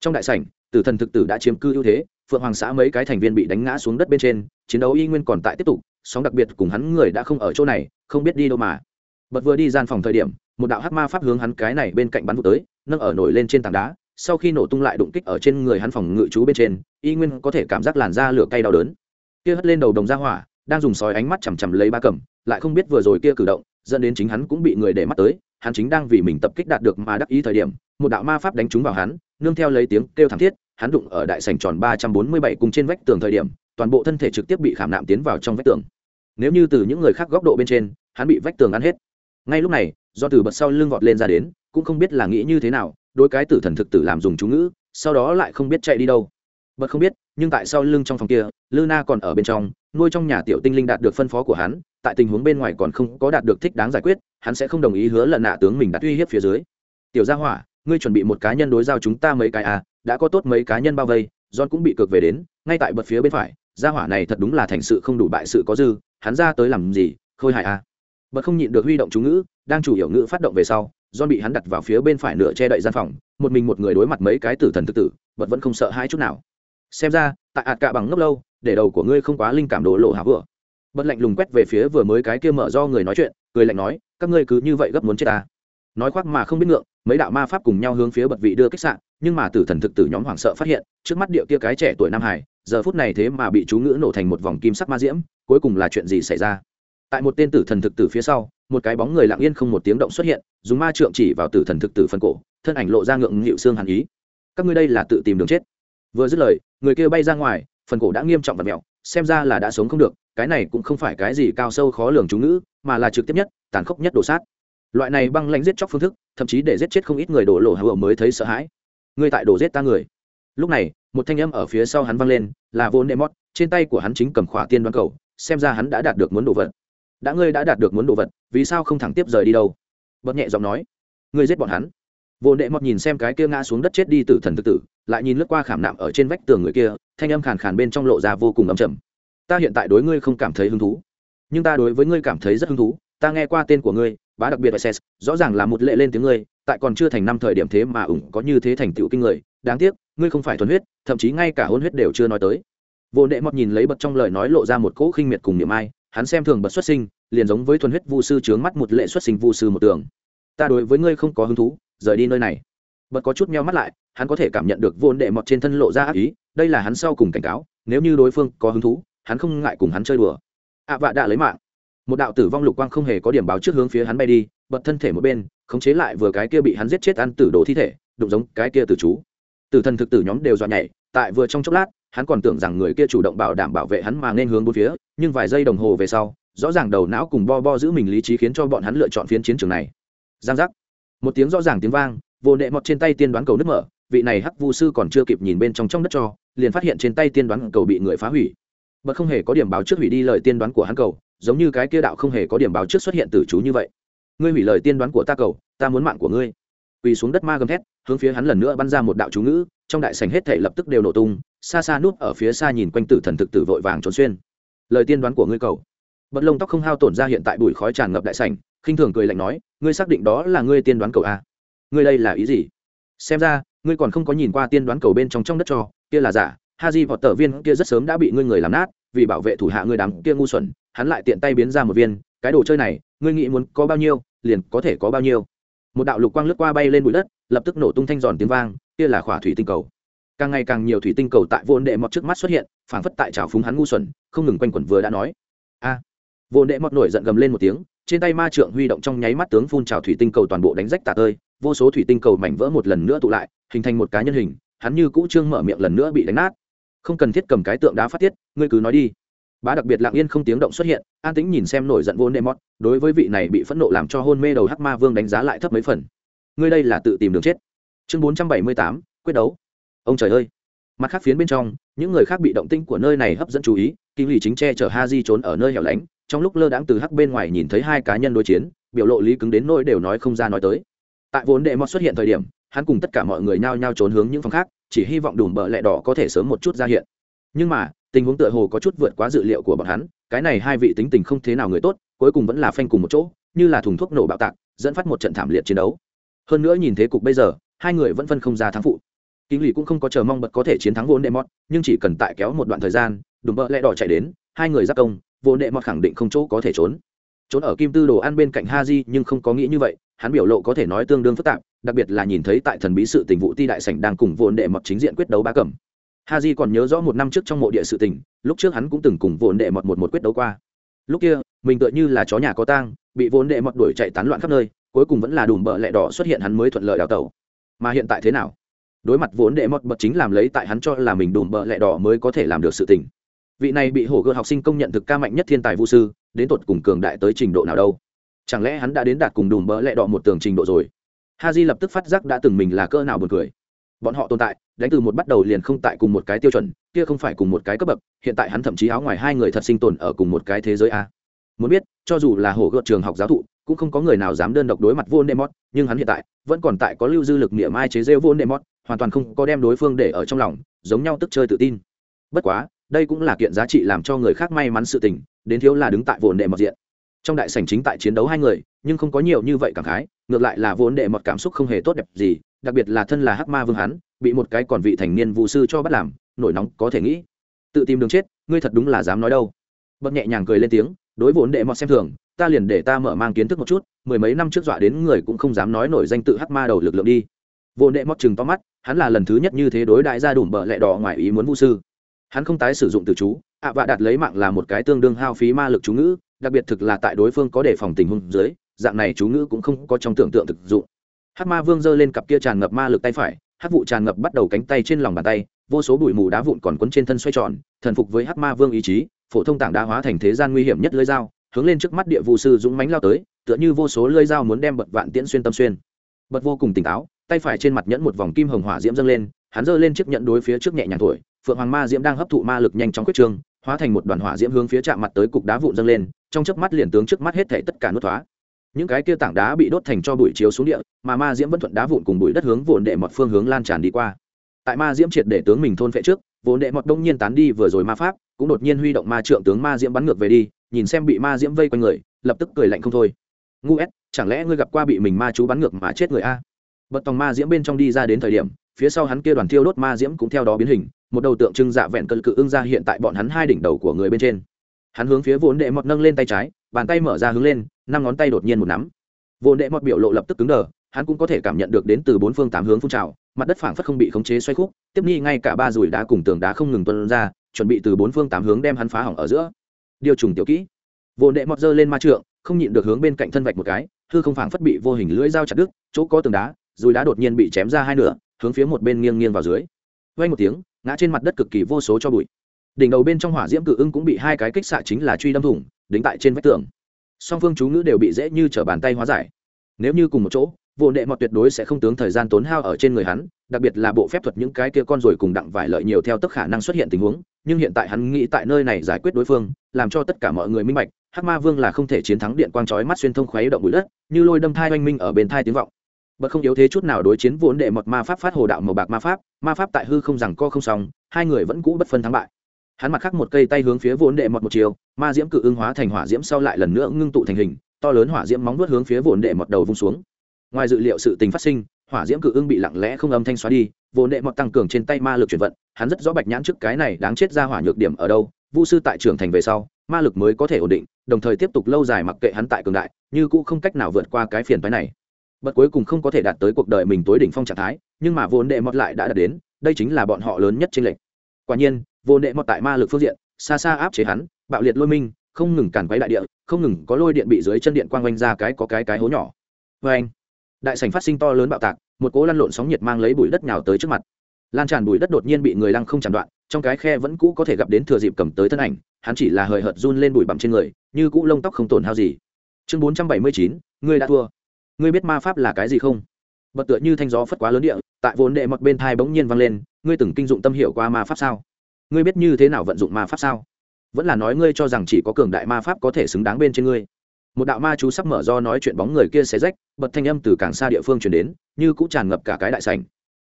[SPEAKER 1] Trong đại sảnh, tử thần thực tử đã chiếm cư ưu thế, phượng hoàng xã mấy cái thành viên bị đánh ngã xuống đất bên trên, chiến đấu y nguyên còn tại tiếp tục, sóng đặc biệt cùng hắn người đã không ở chỗ này, không biết đi đâu mà. Bật vừa đi gian phòng thời điểm, một đạo hắc ma pháp hướng hắn cái này bên cạnh bắn vụ tới, nâng ở nổi lên trên tảng đá, sau khi nổ tung lại đụng kích ở trên người hắn phòng ngự trú bên trên, y nguyên có thể cảm giác làn da lửa cay đau đớn. Kia hất lên đầu đồng ra hỏa đang dùng sói ánh mắt chằm chằm lấy ba cầm, lại không biết vừa rồi kia cử động, dẫn đến chính hắn cũng bị người để mắt tới, hắn chính đang vì mình tập kích đạt được mà đắc ý thời điểm, một đạo ma pháp đánh trúng vào hắn, nương theo lấy tiếng kêu thảm thiết, hắn đụng ở đại sảnh tròn ba trăm bốn mươi bảy cùng trên vách tường thời điểm, toàn bộ thân thể trực tiếp bị khảm nạm tiến vào trong vách tường. Nếu như từ những người khác góc độ bên trên, hắn bị vách tường ăn hết. Ngay lúc này, do từ bật sau lưng vọt lên ra đến, cũng không biết là nghĩ như thế nào đôi cái tử thần thực tử làm dùng chú ngữ, sau đó lại không biết chạy đi đâu. Bật không biết, nhưng tại sau lưng trong phòng kia luna còn ở bên trong nuôi trong nhà tiểu tinh linh đạt được phân phó của hắn, tại tình huống bên ngoài còn không có đạt được thích đáng giải quyết, hắn sẽ không đồng ý hứa lần nạ tướng mình đặt uy hiếp phía dưới. Tiểu gia hỏa, ngươi chuẩn bị một cá nhân đối giao chúng ta mấy cái à đã có tốt mấy cá nhân bao vây, john cũng bị cược về đến, ngay tại bật phía bên phải, gia hỏa này thật đúng là thành sự không đủ bại sự có dư, hắn ra tới làm gì, khôi hài à. Bật không nhịn được huy động chú ngữ, đang chủ yếu ngữ phát động về sau, john bị hắn đặt vào phía bên phải nửa che đậy gian phòng, một mình một người đối mặt mấy cái tử thần tự tử bật vẫn không sợ hai chút nào. Xem ra, tại ạt cạ bằng ngốc lâu để đầu của ngươi không quá linh cảm đổ lộ hả vừa Bất lạnh lùng quét về phía vừa mới cái kia mở do người nói chuyện, cười lạnh nói, các ngươi cứ như vậy gấp muốn chết ta. Nói khoác mà không biết ngượng, mấy đạo ma pháp cùng nhau hướng phía bật vị đưa kích sạn nhưng mà tử thần thực tử nhóm hoảng sợ phát hiện, trước mắt địa kia cái trẻ tuổi nam hải, giờ phút này thế mà bị chú ngữ nổ thành một vòng kim sắc ma diễm, cuối cùng là chuyện gì xảy ra? Tại một tên tử thần thực tử phía sau, một cái bóng người lặng yên không một tiếng động xuất hiện, dùng ma trượng chỉ vào tử thần thực tử phần cổ, thân ảnh lộ ra ngượng nghịu xương hàn ý. Các ngươi đây là tự tìm đường chết. Vừa dứt lời, người kia bay ra ngoài phần cổ đã nghiêm trọng và mẹo, xem ra là đã sống không được, cái này cũng không phải cái gì cao sâu khó lường chú ngữ, mà là trực tiếp nhất, tàn khốc nhất đổ sát. Loại này băng lãnh giết chóc phương thức, thậm chí để giết chết không ít người đổ lộ hào mới thấy sợ hãi. Ngươi tại đổ giết ta người. Lúc này, một thanh âm ở phía sau hắn vang lên, là vốn đệ mót trên tay của hắn chính cầm khỏa tiên đoán cầu, xem ra hắn đã đạt được muốn đồ vật. Đã ngươi đã đạt được muốn đồ vật, vì sao không thẳng tiếp rời đi đâu? Bật nhẹ giọng nói, ngươi giết bọn hắn vô đệ mọt nhìn xem cái kia ngã xuống đất chết đi tử thần tự tử, lại nhìn lướt qua khảm nạm ở trên vách tường người kia, thanh âm khàn khàn bên trong lộ ra vô cùng ấm chầm ta hiện tại đối ngươi không cảm thấy hứng thú, nhưng ta đối với ngươi cảm thấy rất hứng thú, ta nghe qua tên của ngươi, bá đặc biệt và ses rõ ràng là một lệ lên tiếng ngươi, tại còn chưa thành năm thời điểm thế mà ủng có như thế thành tựu kinh người, đáng tiếc, ngươi không phải thuần huyết, thậm chí ngay cả hôn huyết đều chưa nói tới. Vô đệ mọt nhìn lấy bật trong lời nói lộ ra một cỗ khinh miệt cùng niệm ai, hắn xem thường bật xuất sinh, liền giống với thuần huyết vu sư trướng mắt một lệ xuất sinh vu sư một tường. Ta đối với ngươi không có hứng thú rời đi nơi này. Bật có chút meo mắt lại, hắn có thể cảm nhận được vô đệ mọt trên thân lộ ra ác ý, đây là hắn sau cùng cảnh cáo, nếu như đối phương có hứng thú, hắn không ngại cùng hắn chơi đùa. Ạ vạ đã lấy mạng. Một đạo tử vong lục quang không hề có điểm báo trước hướng phía hắn bay đi, bật thân thể một bên, khống chế lại vừa cái kia bị hắn giết chết ăn tử đồ thi thể, đụng giống cái kia tử chú. Tử thần thực tử nhóm đều dọa nhảy, tại vừa trong chốc lát, hắn còn tưởng rằng người kia chủ động bảo đảm bảo vệ hắn mà nên hướng bốn phía, nhưng vài giây đồng hồ về sau, rõ ràng đầu não cùng bo bo giữ mình lý trí khiến cho bọn hắn lựa chọn phiến chiến trường này. Giang giác một tiếng rõ ràng tiếng vang, vô nệ mọt trên tay tiên đoán cầu nứt mở, vị này hắc vu sư còn chưa kịp nhìn bên trong trong đất cho, liền phát hiện trên tay tiên đoán cầu bị người phá hủy. Bật không hề có điểm báo trước hủy đi lời tiên đoán của hắn cầu, giống như cái kia đạo không hề có điểm báo trước xuất hiện từ chú như vậy. Ngươi hủy lời tiên đoán của ta cầu, ta muốn mạng của ngươi. Quỳ xuống đất ma gầm thét, hướng phía hắn lần nữa bắn ra một đạo chú ngữ, trong đại sành hết thể lập tức đều nổ tung, xa xa núp ở phía xa nhìn quanh tử thần thực tử vội vàng trốn xuyên. Lời tiên đoán của ngươi cầu. Bật lông tóc không hao tổn ra hiện tại bụi khói tràn ngập đại sành khinh thường cười lạnh nói ngươi xác định đó là ngươi tiên đoán cầu a? Ngươi đây là ý gì? Xem ra ngươi còn không có nhìn qua tiên đoán cầu bên trong trong đất cho kia là giả. Ha di vọt tờ viên kia rất sớm đã bị ngươi người làm nát vì bảo vệ thủ hạ ngươi đám kia ngu xuẩn hắn lại tiện tay biến ra một viên. Cái đồ chơi này ngươi nghĩ muốn có bao nhiêu liền có thể có bao nhiêu. Một đạo lục quang lướt qua bay lên bụi đất lập tức nổ tung thanh giòn tiếng vang kia là khỏa thủy tinh cầu. Càng ngày càng nhiều thủy tinh cầu tại vô đệ mọt trước mắt xuất hiện phảng phất tại trào phúng hắn ngu xuẩn không ngừng quanh quẩn vừa đã nói. A! À, vô đệ mọt nổi giận gầm lên một tiếng trên tay ma trượng huy động trong nháy mắt tướng phun trào thủy tinh cầu toàn bộ đánh rách tả tơi, vô số thủy tinh cầu mảnh vỡ một lần nữa tụ lại, hình thành một cá nhân hình, hắn như cũ trương mở miệng lần nữa bị đánh nát. Không cần thiết cầm cái tượng đá phát tiết, ngươi cứ nói đi. Bá đặc biệt lặng yên không tiếng động xuất hiện, an tĩnh nhìn xem nổi giận vô nệ mót đối với vị này bị phẫn nộ làm cho hôn mê đầu hắc ma vương đánh giá lại thấp mấy phần. Ngươi đây là tự tìm đường chết. Chương bốn trăm bảy mươi tám, quyết đấu. Ông trời ơi. Mặt khác phiến bên trong, những người khác bị động tinh của nơi này hấp dẫn chú ý, kinh lì chính che chở ha di trốn ở nơi hẻo lánh trong lúc lơ đãng từ hắc bên ngoài nhìn thấy hai cá nhân đối chiến, biểu lộ lý cứng đến nỗi đều nói không ra nói tới. Tại vốn đệ mọt xuất hiện thời điểm, hắn cùng tất cả mọi người nhao nhao trốn hướng những phòng khác, chỉ hy vọng đùm bợ lẹ đỏ có thể sớm một chút ra hiện. Nhưng mà, tình huống tựa hồ có chút vượt quá dự liệu của bọn hắn, cái này hai vị tính tình không thế nào người tốt, cuối cùng vẫn là phanh cùng một chỗ, như là thùng thuốc nổ bạo tạc, dẫn phát một trận thảm liệt chiến đấu. Hơn nữa nhìn thế cục bây giờ, hai người vẫn phân không ra thắng phụ. Kinh lì cũng không có chờ mong bật có thể chiến thắng vốn đệ mọt, nhưng chỉ cần tại kéo một đoạn thời gian, đùm bợ lẹ đỏ chạy đến, hai người giác công vốn đệ mọt khẳng định không chỗ có thể trốn. Trốn ở kim tư đồ ăn bên cạnh ha di nhưng không có nghĩ như vậy, hắn biểu lộ có thể nói tương đương phức tạp, đặc biệt là nhìn thấy tại thần bí sự tình vụ ti đại sảnh đang cùng vốn đệ mọt chính diện quyết đấu bá cẩm ha di còn nhớ rõ một năm trước trong mộ địa sự tình, lúc trước hắn cũng từng cùng vốn đệ mọt một một quyết đấu qua. Lúc kia, mình tựa như là chó nhà có tang, bị vốn đệ mọt đuổi chạy tán loạn khắp nơi, cuối cùng vẫn là đùm bợ lẹ đỏ xuất hiện hắn mới thuận lợi đào tẩu. Mà hiện tại thế nào? Đối mặt vốn đệ mọt bật chính làm lấy tại hắn cho là mình đùm bợ lẹ đỏ mới có thể làm được sự tình vị này bị hổ gợ học sinh công nhận thực ca mạnh nhất thiên tài vũ sư, đến tột cùng cường đại tới trình độ nào đâu? Chẳng lẽ hắn đã đến đạt cùng đùm bỡ lẹ đọ một tường trình độ rồi? Ha j lập tức phát giác đã từng mình là cỡ nào buồn cười. Bọn họ tồn tại, đánh từ một bắt đầu liền không tại cùng một cái tiêu chuẩn, kia không phải cùng một cái cấp bậc, hiện tại hắn thậm chí áo ngoài hai người thật sinh tồn ở cùng một cái thế giới a. Muốn biết, cho dù là hổ gợt trường học giáo thụ, cũng không có người nào dám đơn độc đối mặt vô nemot nhưng hắn hiện tại vẫn còn tại có lưu dư lực niệm ai chế rêu vô nemot hoàn toàn không có đem đối phương để ở trong lòng, giống nhau tức chơi tự tin. Bất quá đây cũng là kiện giá trị làm cho người khác may mắn sự tình, đến thiếu là đứng tại vồn đệ mọt diện. Trong đại sảnh chính tại chiến đấu hai người, nhưng không có nhiều như vậy cảm khái, ngược lại là vốn đệ mọt cảm xúc không hề tốt đẹp gì, đặc biệt là thân là hắc ma vương hắn, bị một cái còn vị thành niên vụ sư cho bắt làm, nổi nóng có thể nghĩ. Tự tìm đường chết, ngươi thật đúng là dám nói đâu. Bật nhẹ nhàng cười lên tiếng, đối vốn đệ mọt xem thường, ta liền để ta mở mang kiến thức một chút, mười mấy năm trước dọa đến người cũng không dám nói nổi danh tự hắc ma đầu lực lượng đi. Vốn đệ mọt chừng to mắt, hắn là lần thứ nhất như thế đối đại gia đủ bợ lẹ đỏ ngoài ý muốn vũ sư hắn không tái sử dụng từ chú, ạ vạ đạt lấy mạng là một cái tương đương hao phí ma lực chú ngữ, đặc biệt thực là tại đối phương có đề phòng tình huống dưới, dạng này chú ngữ cũng không có trong tưởng tượng thực dụng. Hát ma vương giơ lên cặp kia tràn ngập ma lực tay phải hát vụ tràn ngập bắt đầu cánh tay trên lòng bàn tay, vô số bụi mù đá vụn còn quấn trên thân xoay tròn, thần phục với hát ma vương ý chí, phổ thông tảng đá hóa thành thế gian nguy hiểm nhất lưỡi dao, hướng lên trước mắt địa vụ sư dũng mánh lao tới, tựa như vô số lưỡi dao muốn đem bật vạn tiễn xuyên tâm xuyên. Bật vô cùng tỉnh táo, tay phải trên mặt nhẫn một vòng kim hồng hỏa diễm dâng lên hắn giơ lên chiếc nhẫn đối phía trước nhẹ nhàng thổi, phượng hoàng ma diễm đang hấp thụ ma lực nhanh chóng quyết trương hóa thành một đoàn hỏa diễm hướng phía chạm mặt tới cục đá vụn dâng lên, trong chớp mắt liền tướng trước mắt hết thảy tất cả nuốt thoá những cái kia tảng đá bị đốt thành cho bụi chiếu xuống địa, mà ma diễm vẫn thuận đá vụn cùng bụi đất hướng vồn đệ mọt phương hướng lan tràn đi qua. Tại ma diễm triệt để tướng mình thôn phệ trước vồn đệ mọt đông nhiên tán đi vừa rồi ma pháp, cũng đột nhiên huy động ma trượng tướng ma diễm bắn ngược về đi, nhìn xem bị ma diễm vây quanh người, lập tức cười lạnh không thôi. Ngu ép chẳng lẽ ngươi gặp qua bị mình ma chú bắn ngược mà chết người a? Bật tòng ma diễm bên trong đi ra đến thời điểm phía sau hắn kia đoàn thiêu đốt ma diễm cũng theo đó biến hình, một đầu tượng trưng dạ vẹn cơn cự ưng ra hiện tại bọn hắn hai đỉnh đầu của người bên trên. Hắn hướng phía vốn đệ mọt nâng lên tay trái, bàn tay mở ra hướng lên, năm ngón tay đột nhiên một nắm. Vốn đệ mọt biểu lộ lập tức cứng đờ, hắn cũng có thể cảm nhận được đến từ bốn phương tám hướng phun trào, mặt đất phảng phất không bị khống chế xoay khúc, tiếp nghi ngay cả ba rùi đá cùng tường đá không ngừng tuân ra, chuẩn bị từ bốn phương tám hướng đem hắn phá hỏng ở giữa. Điều trùng tiểu kỹ. Vốn đệ mọt giơ lên ma trượng, không nhịn được hướng bên cạnh thân vạch một cái, hư không phảng phất bị vô hình lưỡi dao chặt đứt, chỗ có tường đá rùi đá đột nhiên bị chém ra hai nửa hướng phía một bên nghiêng nghiêng vào dưới. Vay một tiếng, ngã trên mặt đất cực kỳ vô số cho bụi. Đỉnh đầu bên trong hỏa diễm cự ưng cũng bị hai cái kích xạ chính là truy đâm thủng, đính tại trên vách tường. Song phương chú ngữ đều bị dễ như t r ở bàn tay hóa giải. Nếu như cùng một chỗ, vô nệ mọt tuyệt đối sẽ không tướng thời gian tốn hao ở trên người hắn, đặc biệt là bộ phép thuật những cái kia con rồi cùng đặng vải lợi nhiều theo tất khả năng xuất hiện tình huống, nhưng hiện tại hắn nghĩ tại nơi này giải quyết đối phương, làm cho tất cả mọi người minh bạch, hắc ma vương là không thể chiến thắng điện quang trói mắt xuyên thông khoáy động bụi đất, như lôi đâm thai oanh minh ở bên thai tiếng vọng bật không yếu thế chút nào đối chiến vốn đệ mật ma pháp phát hồ đạo màu bạc ma pháp ma pháp tại hư không rằng co không xong, hai người vẫn cũ bất phân thắng bại. Hắn mặt khắc một cây tay hướng phía vốn đệ mật một chiều, ma diễm cự ưng hóa thành hỏa diễm sau lại lần nữa ngưng tụ thành hình, to lớn hỏa diễm móng vuốt hướng phía vốn đệ mật đầu vung xuống. Ngoài dự liệu sự tình phát sinh, hỏa diễm cự ưng bị lặng lẽ không âm thanh xóa đi, vốn đệ mật tăng cường trên tay ma lực chuyển vận, hắn rất rõ bạch nhãn trước cái này đáng chết ra hỏa nhược điểm ở đâu, vu sư tại trưởng thành về sau, ma lực mới có thể ổn định, đồng thời tiếp tục lâu dài mặc kệ hắn tại cường đại, như cũ không cách nào vượt qua cái phiền phái này bật cuối cùng không có thể đạt tới cuộc đời mình tối đỉnh phong trạng thái, nhưng mà vốn đệ mọt lại đã đạt đến, đây chính là bọn họ lớn nhất trên lệnh quả nhiên, vốn đệ mọt tại ma lực phương diện, xa xa áp chế hắn, bạo liệt lôi minh, không ngừng càn quấy đại địa, không ngừng có lôi điện bị dưới chân điện quang oanh ra cái có cái cái hố nhỏ. Vê anh đại sảnh phát sinh to lớn bạo tạc, một cố lăn lộn sóng nhiệt mang lấy bụi đất nhào tới trước mặt. Lan tràn bụi đất đột nhiên bị người lăng không chạm đoạn, trong cái khe vẫn cũ có thể gặp đến thừa dịp cầm tới thân ảnh, hắn chỉ là hời hợt run lên bụi bặm trên người, như cũ lông tóc không tổn hao gì. Chương bốn trăm bảy mươi chín, ngươi đã thua ngươi biết ma pháp là cái gì không? Bật tựa như thanh gió phất quá lớn địa, tại vốn đệ mọt bên thai bỗng nhiên vang lên, ngươi từng kinh dụng tâm hiểu qua ma pháp sao? Ngươi biết như thế nào vận dụng ma pháp sao? Vẫn là nói ngươi cho rằng chỉ có cường đại ma pháp có thể xứng đáng bên trên ngươi. Một đạo ma chú sắp mở do nói chuyện bóng người kia xé rách, bật thanh âm từ càng xa địa phương chuyển đến, như cũng tràn ngập cả cái đại sảnh.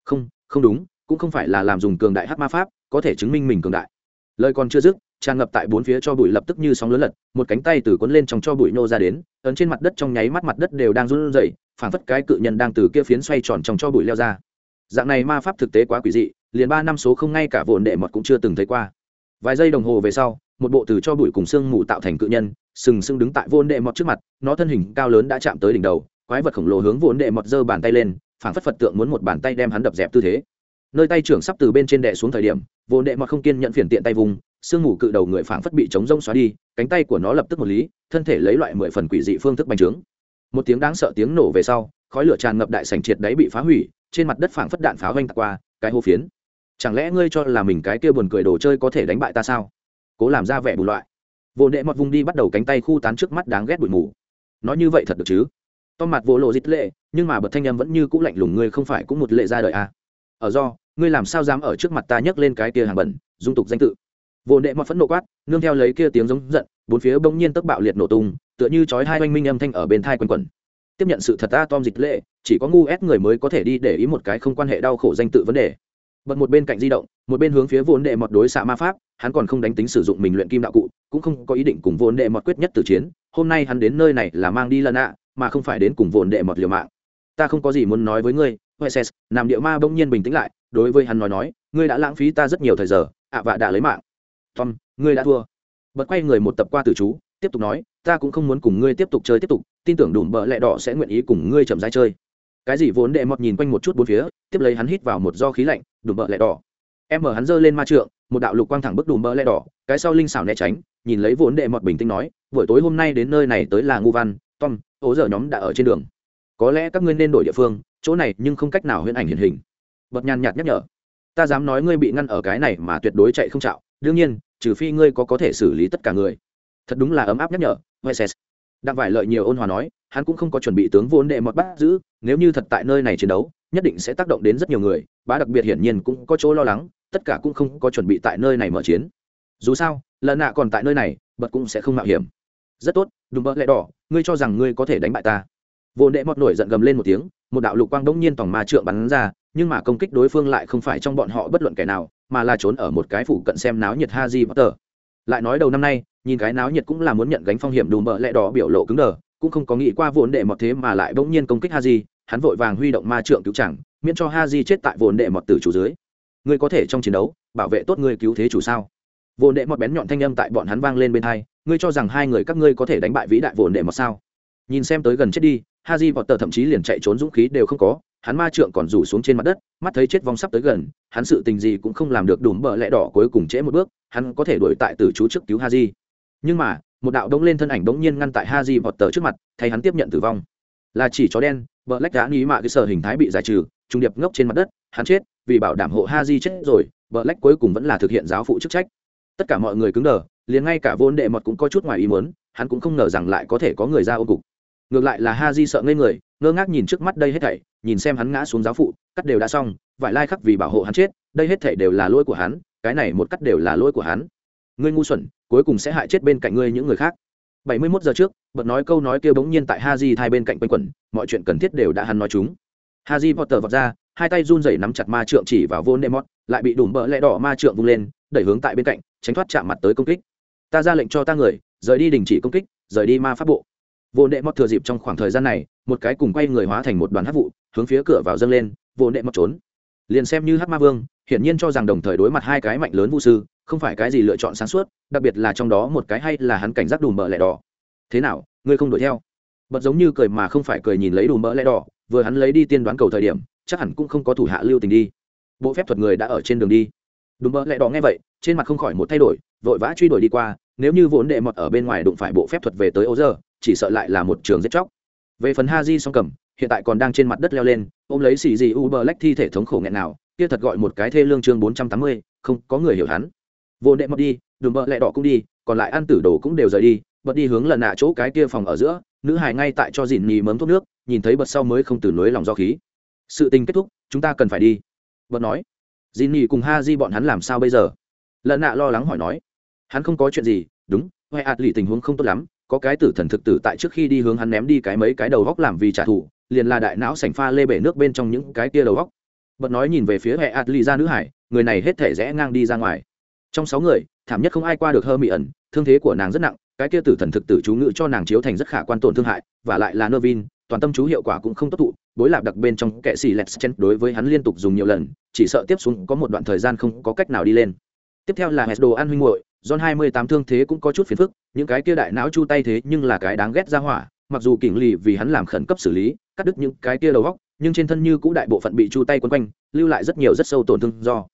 [SPEAKER 1] Không không đúng, cũng không phải là làm dùng cường đại hát ma pháp, có thể chứng minh mình cường đại. Lời còn chưa dứt tràn ngập tại bốn phía cho bụi lập tức như sóng lớn lật, một cánh tay từ cuốn lên trong cho bụi nô ra đến, ấn trên mặt đất trong nháy mắt mặt đất đều đang run rẩy, phảng phất cái cự nhân đang từ kia phiến xoay tròn trong cho bụi leo ra. Dạng này ma pháp thực tế quá quỷ dị, liền ba năm số không ngay cả vồn đệ mọt cũng chưa từng thấy qua. Vài giây đồng hồ về sau, một bộ từ cho bụi cùng xương mù tạo thành cự nhân, sừng sững đứng tại vồn đệ mọt trước mặt, nó thân hình cao lớn đã chạm tới đỉnh đầu, quái vật khổng lồ hướng vồn đệ mọt giơ bàn tay lên, phảng phất phật tượng muốn một bàn tay đem hắn đập dẹp tư thế nơi tay trưởng sắp từ bên trên đệ xuống thời điểm, vô đệ mà không kiên nhận phiền tiện tay vùng, sương mù cự đầu người phảng phất bị chống rông xóa đi, cánh tay của nó lập tức một lý, thân thể lấy loại mười phần quỷ dị phương thức bành trướng. Một tiếng đáng sợ tiếng nổ về sau, khói lửa tràn ngập đại sảnh triệt đáy bị phá hủy, trên mặt đất phảng phất đạn pháo vanh tạc qua, cái hô phiến. Chẳng lẽ ngươi cho là mình cái kia buồn cười đồ chơi có thể đánh bại ta sao? Cố làm ra vẻ bù loại. Vô đệ mọt vùng đi bắt đầu cánh tay khu tán trước mắt đáng ghét bụi mù. Nói như vậy thật được chứ? To mặt vô lộ dịch lệ, nhưng mà bật thanh em vẫn như cũ lạnh lùng, ngươi không phải cũng một lệ ra đời à ở do, ngươi làm sao dám ở trước mặt ta nhấc lên cái kia hàng bẩn, dung tục danh tự? Vô đệ mọt phẫn nộ quát, nương theo lấy kia tiếng giống giận, bốn phía bỗng nhiên tức bạo liệt nổ tung, tựa như chói hai oanh minh âm thanh ở bên thai quần quần tiếp nhận sự thật ta tom dịch lệ, chỉ có ngu ép người mới có thể đi để ý một cái không quan hệ đau khổ danh tự vấn đề. Bật một bên cạnh di động, một bên hướng phía vốn đệ mọt đối xạ ma pháp, hắn còn không đánh tính sử dụng mình luyện kim đạo cụ, cũng không có ý định cùng vốn đệ mọt quyết nhất từ chiến, hôm nay hắn đến nơi này là mang đi lần ạ, mà không phải đến cùng vốn đệ mọt liều mạng. Ta không có gì muốn nói với ngươi Hueses, nam địa ma bỗng nhiên bình tĩnh lại đối với hắn nói nói ngươi đã lãng phí ta rất nhiều thời giờ ạ vạ đã lấy mạng. Tom ngươi đã thua. Bật quay người một tập qua từ chú tiếp tục nói ta cũng không muốn cùng ngươi tiếp tục chơi tiếp tục tin tưởng đùm bợ lẹ đỏ sẽ nguyện ý cùng ngươi chậm rãi chơi. Cái gì vốn đệ mọt nhìn quanh một chút bốn phía tiếp lấy hắn hít vào một do khí lạnh đùm bợ lẹ đỏ. Em mở hắn giơ lên ma trượng một đạo lục quang thẳng bức đùm bợ lẹ đỏ cái sau linh xảo né tránh nhìn lấy vốn đệ mọt bình tĩnh nói buổi tối hôm nay đến nơi này tới là ngu văn tom ố giờ nhóm đã ở trên đường. Có lẽ các ngươi nên đổi địa phương chỗ này nhưng không cách nào huyễn ảnh hiện hình bật nhàn nhạt nhắc nhở ta dám nói ngươi bị ngăn ở cái này mà tuyệt đối chạy không chạo đương nhiên trừ phi ngươi có có thể xử lý tất cả người thật đúng là ấm áp nhắc nhở Weses. Đặng vải lợi nhiều ôn hòa nói, hắn cũng không có chuẩn bị tướng vốn đệ một bắt giữ, nếu như thật tại nơi này chiến đấu, nhất định sẽ tác động đến rất nhiều người, bá đặc biệt hiển nhiên cũng có chỗ lo lắng, tất cả cũng không có chuẩn bị tại nơi này mở chiến. Dù sao, lần nạ còn tại nơi này, bật cũng sẽ không mạo hiểm. rất tốt đùm bợ lẹ đỏ ngươi cho rằng ngươi có thể đánh bại ta vô đệ mọt nổi giận gầm lên một tiếng một đạo lục quang đống nhiên tòng ma trượng bắn ra nhưng mà công kích đối phương lại không phải trong bọn họ bất luận kẻ nào mà là trốn ở một cái phủ cận xem náo nhiệt Haji Potter. Lại nói đầu năm nay, nhìn cái náo nhiệt cũng là muốn nhận gánh phong hiểm đùm bợ lẹ đỏ biểu lộ cứng đờ, cũng không có nghĩ qua vốn đệ mọt thế mà lại bỗng nhiên công kích Haji, hắn vội vàng huy động ma trượng cứu chẳng, miễn cho Haji chết tại vốn đệ mọt tử chủ dưới. Ngươi có thể trong chiến đấu bảo vệ tốt ngươi cứu thế chủ sao? Vốn đệ mọt bén nhọn thanh âm tại bọn hắn vang lên bên hai, ngươi cho rằng hai người các ngươi có thể đánh bại vĩ đại vốn đệ mọt sao? Nhìn xem tới gần chết đi, Haji Potter thậm chí liền chạy trốn dũng khí đều không có, hắn ma trượng còn rủ xuống trên mặt đất mắt thấy chết vong sắp tới gần hắn sự tình gì cũng không làm được đùm bờ lẽ đỏ cuối cùng trễ một bước hắn có thể đuổi tại tử chú trước cứu ha nhưng mà một đạo đông lên thân ảnh đống nhiên ngăn tại ha di vọt tờ trước mặt thay hắn tiếp nhận tử vong. Là chỉ chó đen bờ lách đã nghĩ mạ cái sở hình thái bị giải trừ trung điệp ngốc trên mặt đất hắn chết vì bảo đảm hộ ha chết rồi bờ lách cuối cùng vẫn là thực hiện giáo phụ chức trách. Tất cả mọi người cứng đờ liền ngay cả vốn đệ mọt cũng có chút ngoài ý muốn hắn cũng không ngờ rằng lại có thể có người ra ô cục ngược lại là ha di sợ ngây người ngơ ngác nhìn trước mắt đây hết thảy nhìn xem hắn ngã xuống giáo phụ cắt đều đã xong vải lai khắc vì bảo hộ hắn chết đây hết thảy đều là lỗi của hắn cái này một cắt đều là lỗi của hắn. Ngươi ngu xuẩn cuối cùng sẽ hại chết bên cạnh ngươi những người khác. Bảy mươi 71 giờ trước bật nói câu nói kia bỗng nhiên tại ha di thay bên cạnh quanh quẩn mọi chuyện cần thiết đều đã hắn nói chúng. Haji Potter vọt ra hai tay run rẩy nắm chặt ma trượng chỉ vào vô Nemot, lại bị đùm bỡ lẽ đỏ ma trượng vung lên đẩy hướng tại bên cạnh tránh thoát chạm mặt tới công kích. Ta ra lệnh cho ta người rời đi đình chỉ công kích rời đi ma pháp bộ vô đệ mọt thừa dịp trong khoảng thời gian này, một cái cùng quay người hóa thành một đoàn hát vụ, hướng phía cửa vào dâng lên, vô đệ mọt trốn. Liền xem như hát ma vương, hiển nhiên cho rằng đồng thời đối mặt hai cái mạnh lớn vũ sư, không phải cái gì lựa chọn sáng suốt, đặc biệt là trong đó một cái hay là hắn cảnh giác đùm bợ lẹ đỏ. Thế nào, ngươi không đuổi theo? Bật giống như cười mà không phải cười nhìn lấy đùm bợ lẹ đỏ, vừa hắn lấy đi tiên đoán cầu thời điểm, chắc hẳn cũng không có thủ hạ lưu tình đi. Bộ phép thuật người đã ở trên đường đi. Đùm bợ lẹ đỏ nghe vậy, trên mặt không khỏi một thay đổi, vội vã truy đuổi đi qua, nếu như vốn đệ mọt ở bên ngoài đụng phải bộ phép thuật về tới ô giờ chỉ sợ lại là một trường giết chóc. Về phần ha di song cầm, hiện tại còn đang trên mặt đất leo lên, ôm lấy xì gì u bờ lách thi thể thống khổ nghẹn nào, kia thật gọi một cái thê lương chương bốn trăm tám mươi, không, có người hiểu hắn. Vô đệ mất đi đường bợ lẹ đỏ cũng đi, còn lại ăn tử đồ cũng đều rời đi, bật đi hướng lần nạ chỗ cái kia phòng ở giữa, nữ hài ngay tại cho dìn nhì mớm thuốc nước, nhìn thấy bật sau mới không từ nối lòng do khí. Sự tình kết thúc, chúng ta cần phải đi. Bật nói. Dìn nhì cùng ha di bọn hắn làm sao bây giờ? Lần nạ lo lắng hỏi nói. Hắn không có chuyện gì, đúng huệ ạt lì tình huống không tốt lắm có cái tử thần thực tử tại trước khi đi hướng hắn ném đi cái mấy cái đầu góc làm vì trả thù, liền là đại não sảnh pha lê bể nước bên trong những cái kia đầu góc. Bật nói nhìn về phía hệ ạt lì ra nữ hải, người này hết thể rẽ ngang đi ra ngoài. Trong sáu người, thảm nhất không ai qua được hơ mị ẩn thương thế của nàng rất nặng, cái kia tử thần thực tử chú ngữ cho nàng chiếu thành rất khả quan tổn thương hại, và lại là nơ vin toàn tâm chú hiệu quả cũng không tốt thụ, bối lạc đặc bên trong kệ xì lẹt chen đối với hắn liên tục dùng nhiều lần, chỉ sợ tiếp xuống có một đoạn thời gian không có cách nào đi lên. Tiếp theo là hẹn đồ ăn huynh muội John 28 thương thế cũng có chút phiền phức, những cái kia đại não chu tay thế nhưng là cái đáng ghét ra hỏa, mặc dù kỉnh lì vì hắn làm khẩn cấp xử lý, cắt đứt những cái kia đầu góc, nhưng trên thân như cũ đại bộ phận bị chu tay quấn quanh, lưu lại rất nhiều rất sâu tổn thương do.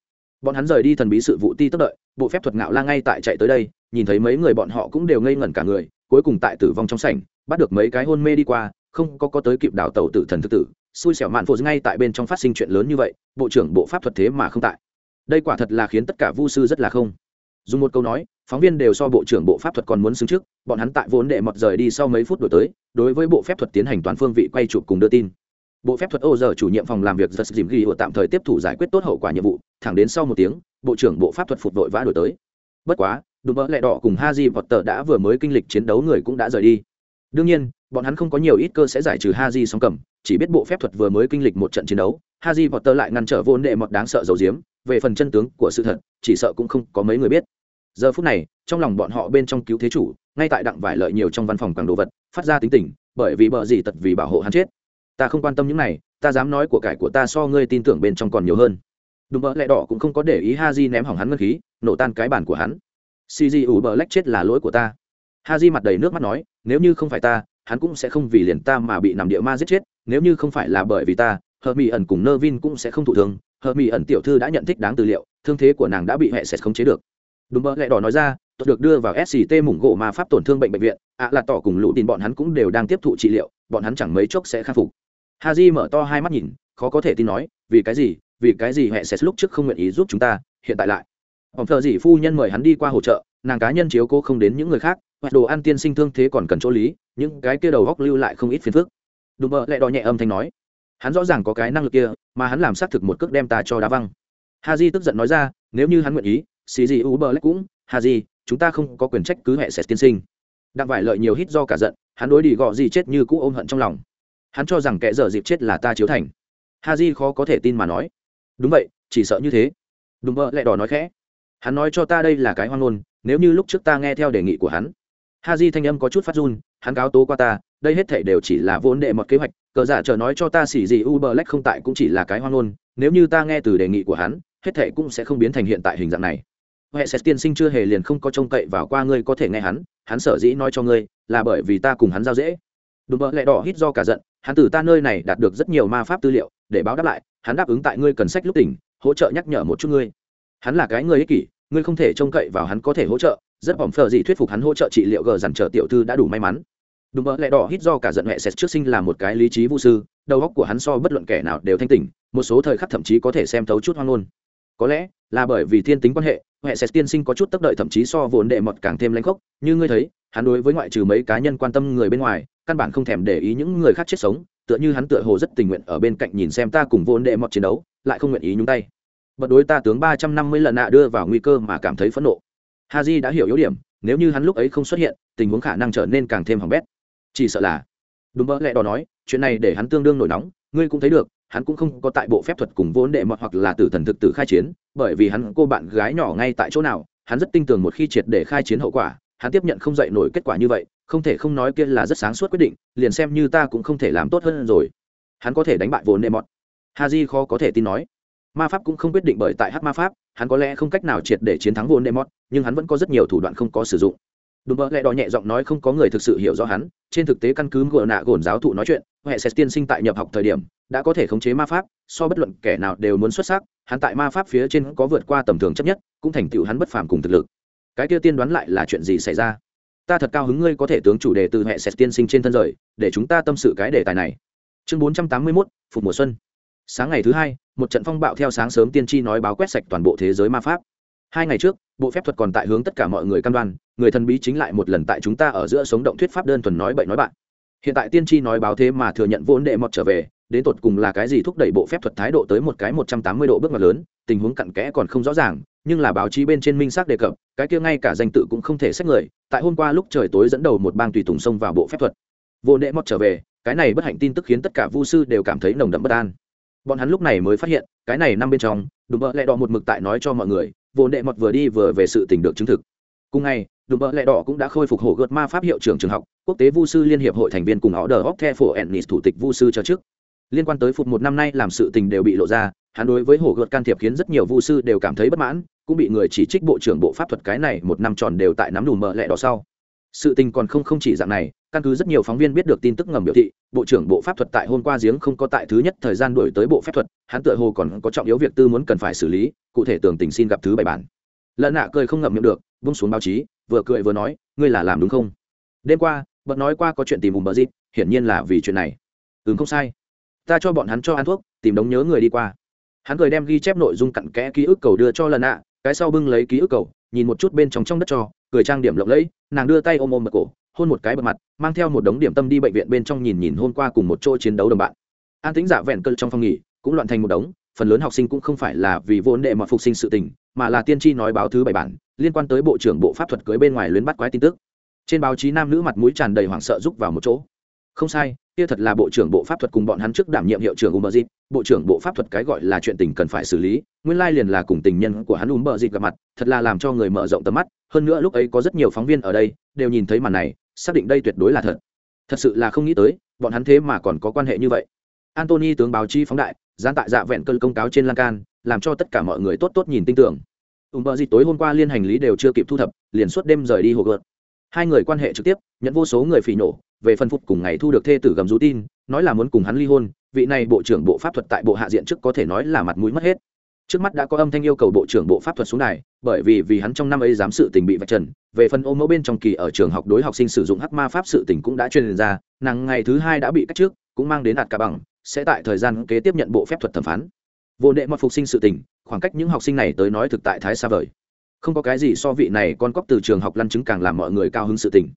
[SPEAKER 1] Bọn hắn rời đi thần bí sự vụ ti tức đợi, bộ phép thuật ngạo la ngay tại chạy tới đây, nhìn thấy mấy người bọn họ cũng đều ngây ngẩn cả người, cuối cùng tại tử vong trong sảnh, bắt được mấy cái hôn mê đi qua, không có có tới kịp đảo tàu tử thần thực tử, xui xẻo mạn phụ ngay tại bên trong phát sinh chuyện lớn như vậy, bộ trưởng bộ pháp thuật thế mà không tại. Đây quả thật là khiến tất cả vu sư rất là không dùng một câu nói, phóng viên đều so bộ trưởng bộ pháp thuật còn muốn xứng trước, bọn hắn tại vốn đệ mọt rời đi sau mấy phút đổi tới, đối với bộ phép thuật tiến hành toàn phương vị quay chụp cùng đưa tin. Bộ phép thuật ô giờ chủ nhiệm phòng làm việc giật dìm ghi ở tạm thời tiếp thủ giải quyết tốt hậu quả nhiệm vụ, thẳng đến sau một tiếng, bộ trưởng bộ pháp thuật phục đội vã đổi tới. Bất quá, đùm mỡ lẹ đỏ cùng ha di vọt tờ đã vừa mới kinh lịch chiến đấu người cũng đã rời đi. Đương nhiên, bọn hắn không có nhiều ít cơ sẽ giải trừ ha di song cầm, chỉ biết bộ phép thuật vừa mới kinh lịch một trận chiến đấu ha di vọt tờ lại ngăn trở vốn đệ mọt đáng sợ dầu diếm về phần chân tướng của sự thật, chỉ sợ cũng không có mấy người biết giờ phút này, trong lòng bọn họ bên trong cứu thế chủ, ngay tại đặng vải lợi nhiều trong văn phòng càng đồ vật, phát ra tính tình, bởi vì bợ gì tật vì bảo hộ hắn chết. Ta không quan tâm những này, ta dám nói của cải của ta so ngươi tin tưởng bên trong còn nhiều hơn. Đúng bợ lẹ đỏ cũng không có để ý ha di ném hỏng hắn ngân khí, nổ tan cái bản của hắn. Cg ủ bờ lách chết là lỗi của ta. Ha di mặt đầy nước mắt nói, nếu như không phải ta, hắn cũng sẽ không vì liền ta mà bị nằm địa ma giết chết, nếu như không phải là bởi vì ta hờ mỹ ẩn cùng nơ vin cũng sẽ không thụ thương. Hờ mỹ ẩn tiểu thư đã nhận thích đáng tư liệu, thương thế của nàng đã bị hệ sệt không chế được đúng mơ lẹ đỏ nói ra, tôi được đưa vào sct mủng gỗ mà pháp tổn thương bệnh bệnh viện. Ạ là tỏ cùng lũ tin bọn hắn cũng đều đang tiếp thụ trị liệu, bọn hắn chẳng mấy chốc sẽ khắc phục. Ha j mở to hai mắt nhìn, khó có thể tin nói, vì cái gì, vì cái gì hệ sẽ lúc trước không nguyện ý giúp chúng ta, hiện tại lại? Ông thợ gì phu nhân mời hắn đi qua hỗ trợ, nàng cá nhân chiếu cố không đến những người khác, hoặc đồ ăn tiên sinh thương thế còn cần chỗ lý, những cái kia đầu góc lưu lại không ít phiền phức. Đúng mơ lại đỏ nhẹ âm thanh nói, hắn rõ ràng có cái năng lực kia, mà hắn làm xác thực một cước đem ta cho đá văng. Ha j tức giận nói ra, nếu như hắn nguyện ý xì gì u bờ lách cũng hà gì chúng ta không có quyền trách cứ hệ sẽ tiên sinh. Đặng vải lợi nhiều hít do cả giận, hắn đối đi gọ gì chết như cũ ôm hận trong lòng. Hắn cho rằng kẻ dở dịp chết là ta chiếu thành. Ha di khó có thể tin mà nói. Đúng vậy, chỉ sợ như thế. Đúng mơ lại đỏ nói khẽ. Hắn nói cho ta đây là cái hoang ngôn, nếu như lúc trước ta nghe theo đề nghị của hắn. Ha di thanh âm có chút phát run, hắn cáo tố qua ta, đây hết thể đều chỉ là vốn đệ một kế hoạch, cờ giả chờ nói cho ta xỉ gì uber lách không tại cũng chỉ là cái hoang ngôn, nếu như ta nghe từ đề nghị của hắn, hết thể cũng sẽ không biến thành hiện tại hình dạng này huệ sẽ tiên sinh chưa hề liền không có trông cậy vào qua ngươi, có thể nghe hắn hắn sở dĩ nói cho ngươi, là bởi vì ta cùng hắn giao dễ. Đùm bợ lẹ đỏ hít do cả giận, hắn từ ta nơi này đạt được rất nhiều ma pháp tư liệu, để báo đáp lại, hắn đáp ứng tại ngươi cần sách lúc tỉnh, hỗ trợ nhắc nhở một chút ngươi. Hắn là cái người ích kỷ, ngươi không thể trông cậy vào hắn có thể hỗ trợ, rất bỏng phờ gì thuyết phục hắn hỗ trợ trị liệu gờ dằn trở tiểu thư đã đủ may mắn. Đùm bợ lẹ đỏ hít do cả giận, huệ Sét trước sinh là một cái lý trí vũ sư, đầu óc của hắn so bất luận kẻ nào đều thanh tỉnh, một số thời khắc thậm chí có thể xem thấu chút hoang ngôn. Có lẽ là bởi vì thiên tính quan hệ huệ sẽ tiên sinh có chút tốc đợi, thậm chí so vốn đệ mọt càng thêm lãnh khốc. Như ngươi thấy, hắn đối với ngoại trừ mấy cá nhân quan tâm người bên ngoài, căn bản không thèm để ý những người khác chết sống, tựa như hắn tựa hồ rất tình nguyện ở bên cạnh nhìn xem ta cùng vốn đệ mọt chiến đấu, lại không nguyện ý nhúng tay. Bật đối ta tướng ba trăm năm mươi lần nạ đưa vào nguy cơ mà cảm thấy phẫn nộ. Ha đã hiểu yếu điểm, nếu như hắn lúc ấy không xuất hiện, tình huống khả năng trở nên càng thêm hỏng bét. Chỉ sợ là, đúng mơ lẹ đó nói, chuyện này để hắn tương đương nổi nóng, ngươi cũng thấy được hắn cũng không có tại bộ phép thuật cùng vốn đệ mọt hoặc là tử thần thực tử khai chiến, bởi vì hắn cô bạn gái nhỏ ngay tại chỗ nào, hắn rất tin tưởng một khi triệt để khai chiến hậu quả, hắn tiếp nhận không dậy nổi kết quả như vậy, không thể không nói kia là rất sáng suốt quyết định, liền xem như ta cũng không thể làm tốt hơn rồi. Hắn có thể đánh bại vốn đệ mọt ha di khó có thể tin nói. Ma pháp cũng không quyết định bởi tại hát ma pháp, hắn có lẽ không cách nào triệt để chiến thắng vốn đệ mọt nhưng hắn vẫn có rất nhiều thủ đoạn không có sử dụng đùm bợ lẹ đỏ nhẹ giọng nói không có người thực sự hiểu rõ hắn. Trên thực tế căn cứ gỡ nạ gồn giáo thụ nói chuyện hệ sẽ tiên sinh tại nhập học thời điểm đã có thể khống chế ma pháp so bất luận kẻ nào đều muốn xuất sắc. Hắn tại ma pháp phía trên có vượt qua tầm thường chấp nhất cũng thành tựu hắn bất phàm cùng thực lực. Cái kia tiên đoán lại là chuyện gì xảy ra? Ta thật cao hứng ngươi có thể tướng chủ đề từ hệ sẽ tiên sinh trên thân rời để chúng ta tâm sự cái đề tài này. Chương bốn trăm tám mươi 481, phục mùa xuân. Sáng ngày thứ hai một trận phong bạo theo sáng sớm tiên tri nói báo quét sạch toàn bộ thế giới ma pháp hai ngày trước, bộ phép thuật còn tại hướng tất cả mọi người cam đoan, người thần bí chính lại một lần tại chúng ta ở giữa sống động thuyết pháp đơn thuần nói bậy nói bạn. Hiện tại tiên tri nói báo thế mà thừa nhận vốn đệ mọt trở về, đến tột cùng là cái gì thúc đẩy bộ phép thuật thái độ tới một cái một trăm tám mươi độ bước ngoặt lớn, tình huống cặn kẽ còn không rõ ràng, nhưng là báo chí bên trên minh xác đề cập, cái kia ngay cả danh tự cũng không thể xét người, tại hôm qua lúc trời tối dẫn đầu một bang tùy tùng xông vào bộ phép thuật. Vô đệ mọt trở về, cái này bất hạnh tin tức khiến tất cả vu sư đều cảm thấy nồng đậm bất an. Bọn hắn lúc này mới phát hiện, cái này năm bên trong, đùm bợ lẹ đỏ một mực tại nói cho mọi người vô đệ mọt vừa đi vừa về sự tình được chứng thực. Cùng ngày, đùm bợ lẹ đỏ cũng đã khôi phục hổ gợt ma pháp hiệu trưởng trường học, quốc tế vu sư liên hiệp hội thành viên cùng họ đờ hóc the phổ ennis thủ tịch vu sư cho trước liên quan tới phục một năm nay làm sự tình đều bị lộ ra, hắn đối với hổ gợt can thiệp khiến rất nhiều vu sư đều cảm thấy bất mãn, cũng bị người chỉ trích bộ trưởng bộ pháp thuật cái này một năm tròn đều tại nắm đùm bợ lẹ đỏ sau sự tình còn không không chỉ dạng này, căn cứ rất nhiều phóng viên biết được tin tức ngầm biểu thị, bộ trưởng bộ pháp thuật tại hôm qua giếng không có tại thứ nhất thời gian đổi tới bộ phép thuật, hắn tựa hồ còn có trọng yếu việc tư muốn cần phải xử lý, cụ thể tường tình xin gặp thứ bảy bản. Lợn nạ cười không ngậm miệng được bung xuống báo chí, vừa cười vừa nói, ngươi là làm đúng không? Đêm qua bật nói qua có chuyện tìm bùm bờ dịp, hiển nhiên là vì chuyện này. Ừ không sai. Ta cho bọn hắn cho ăn thuốc, tìm đống nhớ người đi qua. Hắn cười đem ghi chép nội dung cặn kẽ ký ức cầu đưa cho lần nạ, cái sau bưng lấy ký ức cầu nhìn một chút bên trong trong đất cho, cười trang điểm lộng lẫy, nàng đưa tay ôm ôm bật cổ, hôn một cái bật mặt, mang theo một đống điểm tâm đi bệnh viện bên trong nhìn nhìn hôm qua cùng một chỗ chiến đấu đồng bạn. An tính giả dạ vẹn cơn trong phòng nghỉ, cũng loạn thành một đống, phần lớn học sinh cũng không phải là vì vốn đệ mà phục sinh sự tình, mà là tiên tri nói báo thứ bảy bản, liên quan tới bộ trưởng bộ pháp thuật cưới bên ngoài luyến bắt quái tin tức. Trên báo chí nam nữ mặt mũi tràn đầy hoảng sợ rúc vào một chỗ. Không sai kia thật là bộ trưởng bộ pháp thuật cùng bọn hắn trước đảm nhiệm hiệu trưởng umber bộ trưởng bộ pháp thuật cái gọi là chuyện tình cần phải xử lý, nguyên lai liền là cùng tình nhân của hắn umber gặp mặt, thật là làm cho người mở rộng tầm mắt. Hơn nữa lúc ấy có rất nhiều phóng viên ở đây, đều nhìn thấy màn này, xác định đây tuyệt đối là thật. Thật sự là không nghĩ tới, bọn hắn thế mà còn có quan hệ như vậy. Antony tướng báo chí phóng đại, gián tại dạ vẹn cơn công cáo trên lan can, làm cho tất cả mọi người tốt tốt nhìn tin tưởng. Ùm bờ tối hôm qua liên hành lý đều chưa kịp thu thập, liền suốt đêm rời đi hồ gợt. Hai người quan hệ trực tiếp, nhận vô số người phỉ nổ về phân phục cùng ngày thu được thê tử gầm rú tin, nói là muốn cùng hắn ly hôn, vị này bộ trưởng bộ pháp thuật tại bộ hạ diện trước có thể nói là mặt mũi mất hết. Trước mắt đã có âm thanh yêu cầu bộ trưởng bộ pháp thuật xuống này bởi vì vì hắn trong năm ấy giám sự tình bị vạch trần, về phần ô mẫu bên trong kỳ ở trường học đối học sinh sử dụng hắc ma pháp sự tình cũng đã truyền ra, nàng ngày thứ hai đã bị cách trước, cũng mang đến đạt cả bằng, sẽ tại thời gian kế tiếp nhận bộ phép thuật thẩm phán. Vô đệ mật phục sinh sự tình, khoảng cách những học sinh này tới nói thực tại thái xa vời. Không có cái gì so vị này con cóc từ trường học lăn chứng càng làm mọi người cao hứng sự tình.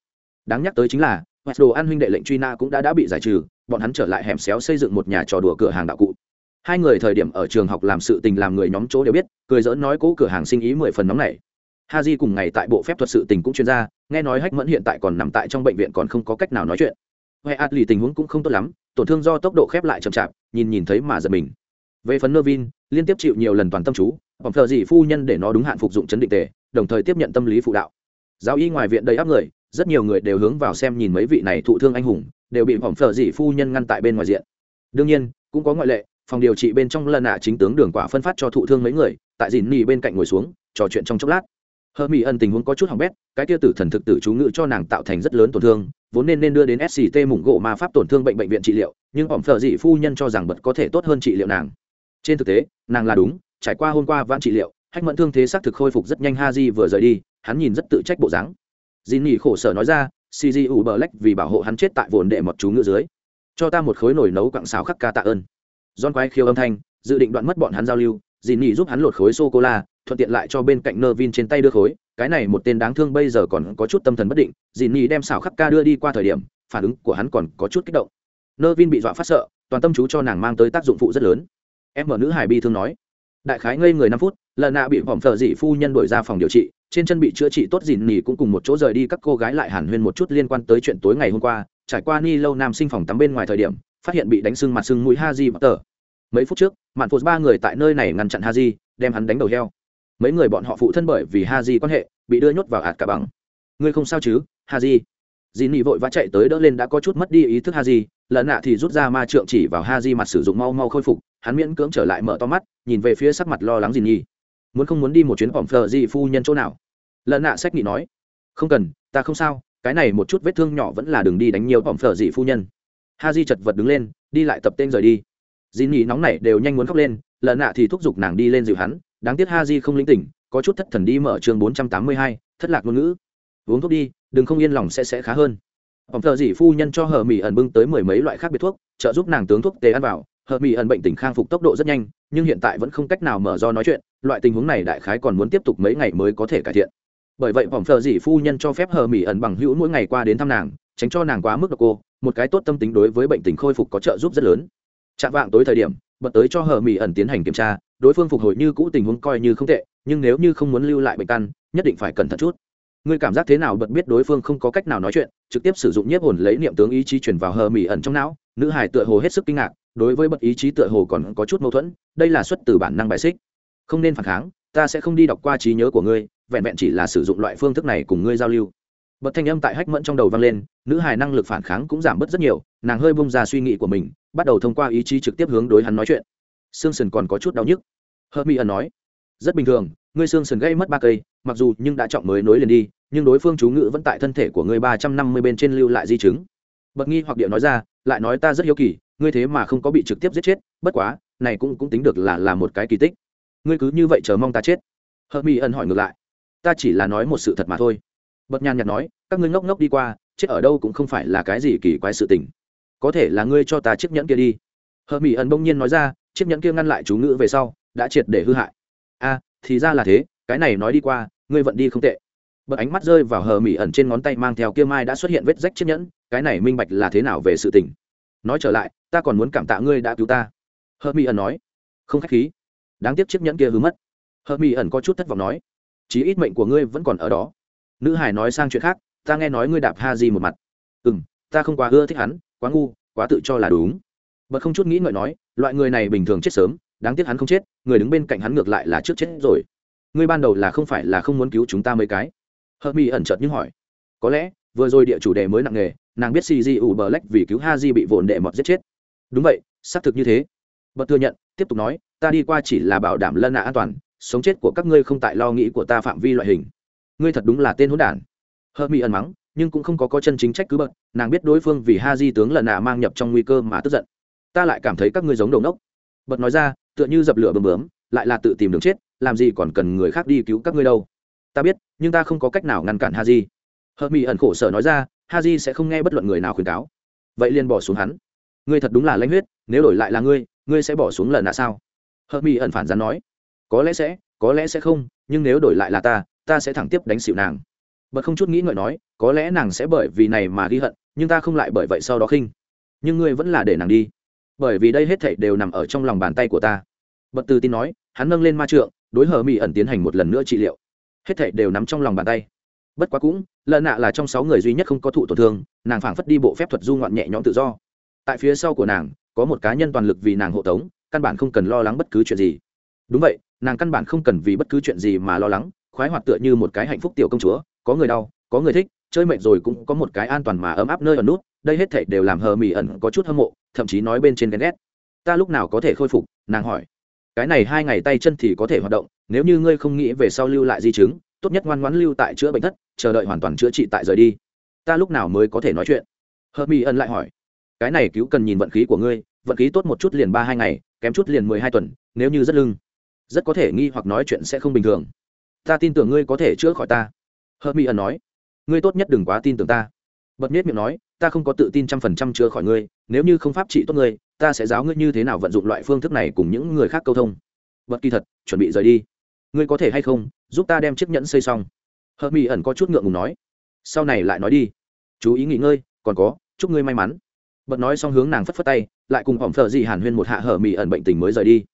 [SPEAKER 1] Đáng nhắc tới chính là hoạch đồ an huynh đệ lệnh truy nã cũng đã đã bị giải trừ, bọn hắn trở lại hẻm xéo xây dựng một nhà trò đùa cửa hàng đạo cụ. Hai người thời điểm ở trường học làm sự tình làm người nhóm chỗ đều biết, cười dỡn nói cố cửa hàng sinh ý mười phần nóng này ha di cùng ngày tại bộ phép thuật sự tình cũng chuyên gia, nghe nói hách mẫn hiện tại còn nằm tại trong bệnh viện còn không có cách nào nói chuyện. Huệ ạt lì tình huống cũng không tốt lắm, tổn thương do tốc độ khép lại chậm chạp, nhìn nhìn thấy mà giật mình. Về phần nơ vin liên tiếp chịu nhiều lần toàn tâm chú phòng thờ dị phu nhân để nó đúng hạn phục dụng chấn định tề, đồng thời tiếp nhận tâm lý phụ đạo. Giáo y ngoài viện đầy áp người rất nhiều người đều hướng vào xem nhìn mấy vị này thụ thương anh hùng, đều bị phỏng phở dị phu nhân ngăn tại bên ngoài diện. Đương nhiên, cũng có ngoại lệ, phòng điều trị bên trong lần nạ chính tướng đường quả phân phát cho thụ thương mấy người, tại dìn nỉ bên cạnh ngồi xuống, trò chuyện trong chốc lát. Hơ mỹ ân tình huống có chút hỏng bét, cái tia tử thần thực tử chú ngự cho nàng tạo thành rất lớn tổn thương, vốn nên nên đưa đến sct mủng gỗ ma pháp tổn thương bệnh bệnh viện trị liệu, nhưng ỏm phở dị phu nhân cho rằng bật có thể tốt hơn trị liệu nàng. Trên thực tế, nàng là đúng, trải qua hôm qua vãn trị liệu, hách mẫn thương thế xác thực khôi phục rất nhanh ha di vừa rời đi, hắn nhìn rất tự trách bộ dáng. Dìn nỉ khổ sở nói ra cg u bờ lách vì bảo hộ hắn chết tại vồn đệ một chú ngựa dưới. Cho ta một khối nồi nấu quặng xào khắc ca tạ ơn. Don quái khiêu âm thanh, dự định đoạn mất bọn hắn giao lưu Dìn nỉ giúp hắn lột khối sô cô la thuận tiện lại cho bên cạnh nơ vin trên tay đưa khối. Cái này một tên đáng thương bây giờ còn có chút tâm thần bất định Dìn nỉ đem xào khắc ca đưa đi qua thời điểm, phản ứng của hắn còn có chút kích động. Nơ vin bị dọa phát sợ, toàn tâm chú cho nàng mang tới tác dụng phụ rất lớn. Em mở nữ hải bi thương nói, đại khái ngây người năm phút, lần nạ bị vỏm phở dị phu nhân đổi ra phòng điều trị trên chân bị chữa trị tốt dìn nỉ cũng cùng một chỗ rời đi. Các cô gái lại hàn huyên một chút liên quan tới chuyện tối ngày hôm qua. Trải qua ni lâu nam sinh phòng tắm bên ngoài thời điểm, phát hiện bị đánh sưng mặt sưng mũi ha di và tờ. Mấy phút trước, mạn phụt ba người tại nơi này ngăn chặn ha di đem hắn đánh đầu heo. Mấy người bọn họ phụ thân bởi vì ha di quan hệ, bị đưa nhốt vào ạt cả bằng. Ngươi không sao chứ ha di dì nỉ vội vã chạy tới đỡ lên đã có chút mất đi ý thức ha di lần nạ thì rút ra ma trượng chỉ vào ha di mặt sử dụng mau mau khôi phục. Hắn miễn cưỡng trở lại mở to mắt, nhìn về phía sắc mặt lo lắng dì nhi muốn không muốn đi một chuyến phỏng phờ gì phu nhân chỗ nào? Lần nạ sách nghị nói, không cần, ta không sao, cái này một chút vết thương nhỏ vẫn là đường đi đánh nhiều phỏng phờ gì phu nhân. Ha di chật vật đứng lên, đi lại tập tên rời đi. Dì nhì nóng này đều nhanh muốn khóc lên, lần nạ thì thúc giục nàng đi lên dịu hắn, đáng tiếc ha di không linh tỉnh, có chút thất thần đi mở chương bốn trăm tám mươi hai, thất lạc ngôn ngữ. Uống thuốc đi, đừng không yên lòng sẽ sẽ khá hơn. Phòng thợ gì phu nhân cho hờ mỹ ẩn bưng tới mười mấy loại khác biệt thuốc, trợ giúp nàng tướng thuốc tê ăn vào. Hờ mỹ ẩn bệnh tình khang phục tốc độ rất nhanh, nhưng hiện tại vẫn không cách nào mở do nói chuyện loại tình huống này đại khái còn muốn tiếp tục mấy ngày mới có thể cải thiện. Bởi vậy phòng thợ dì phu nhân cho phép hờ mỹ ẩn bằng hữu mỗi ngày qua đến thăm nàng, tránh cho nàng quá mức độc cô, một cái tốt tâm tính đối với bệnh tình khôi phục có trợ giúp rất lớn. Chạm vạng tối thời điểm, bật tới cho hờ mỹ ẩn tiến hành kiểm tra, đối phương phục hồi như cũ tình huống coi như không tệ, nhưng nếu như không muốn lưu lại bệnh căn, nhất định phải cẩn thận chút. Ngươi cảm giác thế nào bật biết đối phương không có cách nào nói chuyện, trực tiếp sử dụng nhiếp hồn lấy niệm tướng ý chí chuyển vào hờ mỹ ẩn trong não, nữ hải tựa hồ hết sức kinh ngạc, đối với bật ý chí tựa hồ còn có chút mâu thuẫn, đây là xuất từ bản năng bài xích không nên phản kháng, ta sẽ không đi đọc qua trí nhớ của ngươi, vẹn vẹn chỉ là sử dụng loại phương thức này cùng ngươi giao lưu. Bật thanh âm tại hách mẫn trong đầu vang lên, nữ hài năng lực phản kháng cũng giảm bớt rất nhiều, nàng hơi bông ra suy nghĩ của mình, bắt đầu thông qua ý chí trực tiếp hướng đối hắn nói chuyện. Xương sườn còn có chút đau nhức. Hớt mi ẩn nói, rất bình thường, ngươi xương sườn gây mất ba cây, mặc dù nhưng đã trọng mới nối liền đi, nhưng đối phương chú ngữ vẫn tại thân thể của ngươi ba trăm năm mươi bên trên lưu lại di chứng. Bật nghi hoặc điệu nói ra, lại nói ta rất hiếu kỳ, ngươi thế mà không có bị trực tiếp giết chết, bất quá, này cũng cũng tính được là là một cái kỳ tích ngươi cứ như vậy chờ mong ta chết. Hờ Mỹ ẩn hỏi ngược lại. Ta chỉ là nói một sự thật mà thôi. Bật nhàn nhạt nói, các ngươi ngốc ngốc đi qua, chết ở đâu cũng không phải là cái gì kỳ quái sự tình. Có thể là ngươi cho ta chiếc nhẫn kia đi. Hờ mỹ ẩn bỗng nhiên nói ra, chiếc nhẫn kia ngăn lại chú ngữ về sau, đã triệt để hư hại. A, thì ra là thế, cái này nói đi qua, ngươi vận đi không tệ. Bật ánh mắt rơi vào hờ mỹ ẩn trên ngón tay mang theo kia mai đã xuất hiện vết rách chiếc nhẫn, cái này minh bạch là thế nào về sự tình. Nói trở lại, ta còn muốn cảm tạ ngươi đã cứu ta. Hờ mỹ ẩn nói, không khách khí đáng tiếc chiếc nhẫn kia hư mất. Hờ mỹ ẩn có chút thất vọng nói, chí ít mệnh của ngươi vẫn còn ở đó. Nữ hải nói sang chuyện khác, ta nghe nói ngươi đạp ha di một mặt. Ừ m ta không quá ưa thích hắn, quá ngu, quá tự cho là đúng. Bật không chút nghĩ ngợi nói, loại người này bình thường chết sớm, đáng tiếc hắn không chết, người đứng bên cạnh hắn ngược lại là trước chết rồi. Ngươi ban đầu là không phải là không muốn cứu chúng ta mấy cái? Hờ Mỹ ẩn chợt nhưng hỏi, có lẽ, vừa rồi địa chủ đề mới nặng nghề nàng biết cg ủ bờ lách vì cứu ha di bị vồn đệ mọt giết chết. Đúng vậy, xác thực như thế. Bật thừa nhận, tiếp tục nói ta đi qua chỉ là bảo đảm lân nạ an toàn, sống chết của các ngươi không tại lo nghĩ của ta phạm vi loại hình. Ngươi thật đúng là tên hỗn đản. Hờ mi ẩn mắng, nhưng cũng không có có chân chính trách cứ bật nàng biết đối phương vì ha di tướng lần nạ mang nhập trong nguy cơ mà tức giận. Ta lại cảm thấy các ngươi giống đầu nốc bật nói ra, tựa như dập lửa bơm bướm, lại là tự tìm đường chết, làm gì còn cần người khác đi cứu các ngươi đâu. Ta biết, nhưng ta không có cách nào ngăn cản ha di. Hờ mỹ ẩn khổ sở nói ra, ha di sẽ không nghe bất luận người nào khuyên cáo. Vậy liền bỏ xuống hắn. Ngươi thật đúng là lãnh huyết, nếu đổi lại là ngươi ngươi sẽ bỏ xuống lần nạ sao? Hờ mỹ ẩn phản gián nói, có lẽ sẽ, có lẽ sẽ không, nhưng nếu đổi lại là ta ta sẽ thẳng tiếp đánh xịu nàng. Bật không chút nghĩ ngợi nói, có lẽ nàng sẽ bởi vì này mà ghi hận, nhưng ta không lại bởi vậy sau đó khinh. Nhưng ngươi vẫn là để nàng đi, bởi vì đây hết thảy đều nằm ở trong lòng bàn tay của ta. Bật từ tin nói, hắn nâng lên ma trượng, đối hờ mỹ ẩn tiến hành một lần nữa trị liệu. Hết thảy đều nắm trong lòng bàn tay. Bất quá cũng lợn nạ là trong sáu người duy nhất không có thụ tổn thương, nàng phảng phất đi bộ phép thuật du ngoạn nhẹ nhõm tự do. Tại phía sau của nàng, có một cá nhân toàn lực vì nàng hộ tống căn bản không cần lo lắng bất cứ chuyện gì. Đúng vậy, nàng căn bản không cần vì bất cứ chuyện gì mà lo lắng, khoái hoạt tựa như một cái hạnh phúc tiểu công chúa, có người đau, có người thích, chơi mệt rồi cũng có một cái an toàn mà ấm áp nơi ở nút, đây hết thảy đều làm hờ mỹ ẩn có chút hâm mộ, thậm chí nói bên trên ghen ghét. Ta lúc nào có thể khôi phục? Nàng hỏi. Cái này hai ngày tay chân thì có thể hoạt động, nếu như ngươi không nghĩ về sau lưu lại di chứng, tốt nhất ngoan ngoãn lưu tại chữa bệnh thất, chờ đợi hoàn toàn chữa trị tại rời đi. Ta lúc nào mới có thể nói chuyện? Hờ mỹ ẩn lại hỏi. Cái này cứu cần nhìn vận khí của ngươi, vận khí tốt một chút liền ba hai ngày kém chút liền mười hai tuần, nếu như rất lưng, rất có thể nghi hoặc nói chuyện sẽ không bình thường. Ta tin tưởng ngươi có thể chữa khỏi ta. Hợp mỹ ẩn nói. Ngươi tốt nhất đừng quá tin tưởng ta. Bật miết miệng nói, ta không có tự tin trăm phần trăm chữa khỏi ngươi, nếu như không pháp trị tốt ngươi, ta sẽ giáo ngươi như thế nào vận dụng loại phương thức này cùng những người khác câu thông. Bật kỳ thật, chuẩn bị rời đi. Ngươi có thể hay không, giúp ta đem chiếc nhẫn xây xong. Hợp mỹ ẩn có chút ngượng ngùng nói. Sau này lại nói đi. Chú ý nghỉ ngơi, còn có, chúc ngươi may mắn bật nói xong hướng nàng phất phất tay lại cùng hỏng thợ dị hàn huyên một hạ hở mỹ ẩn bệnh tình mới rời đi.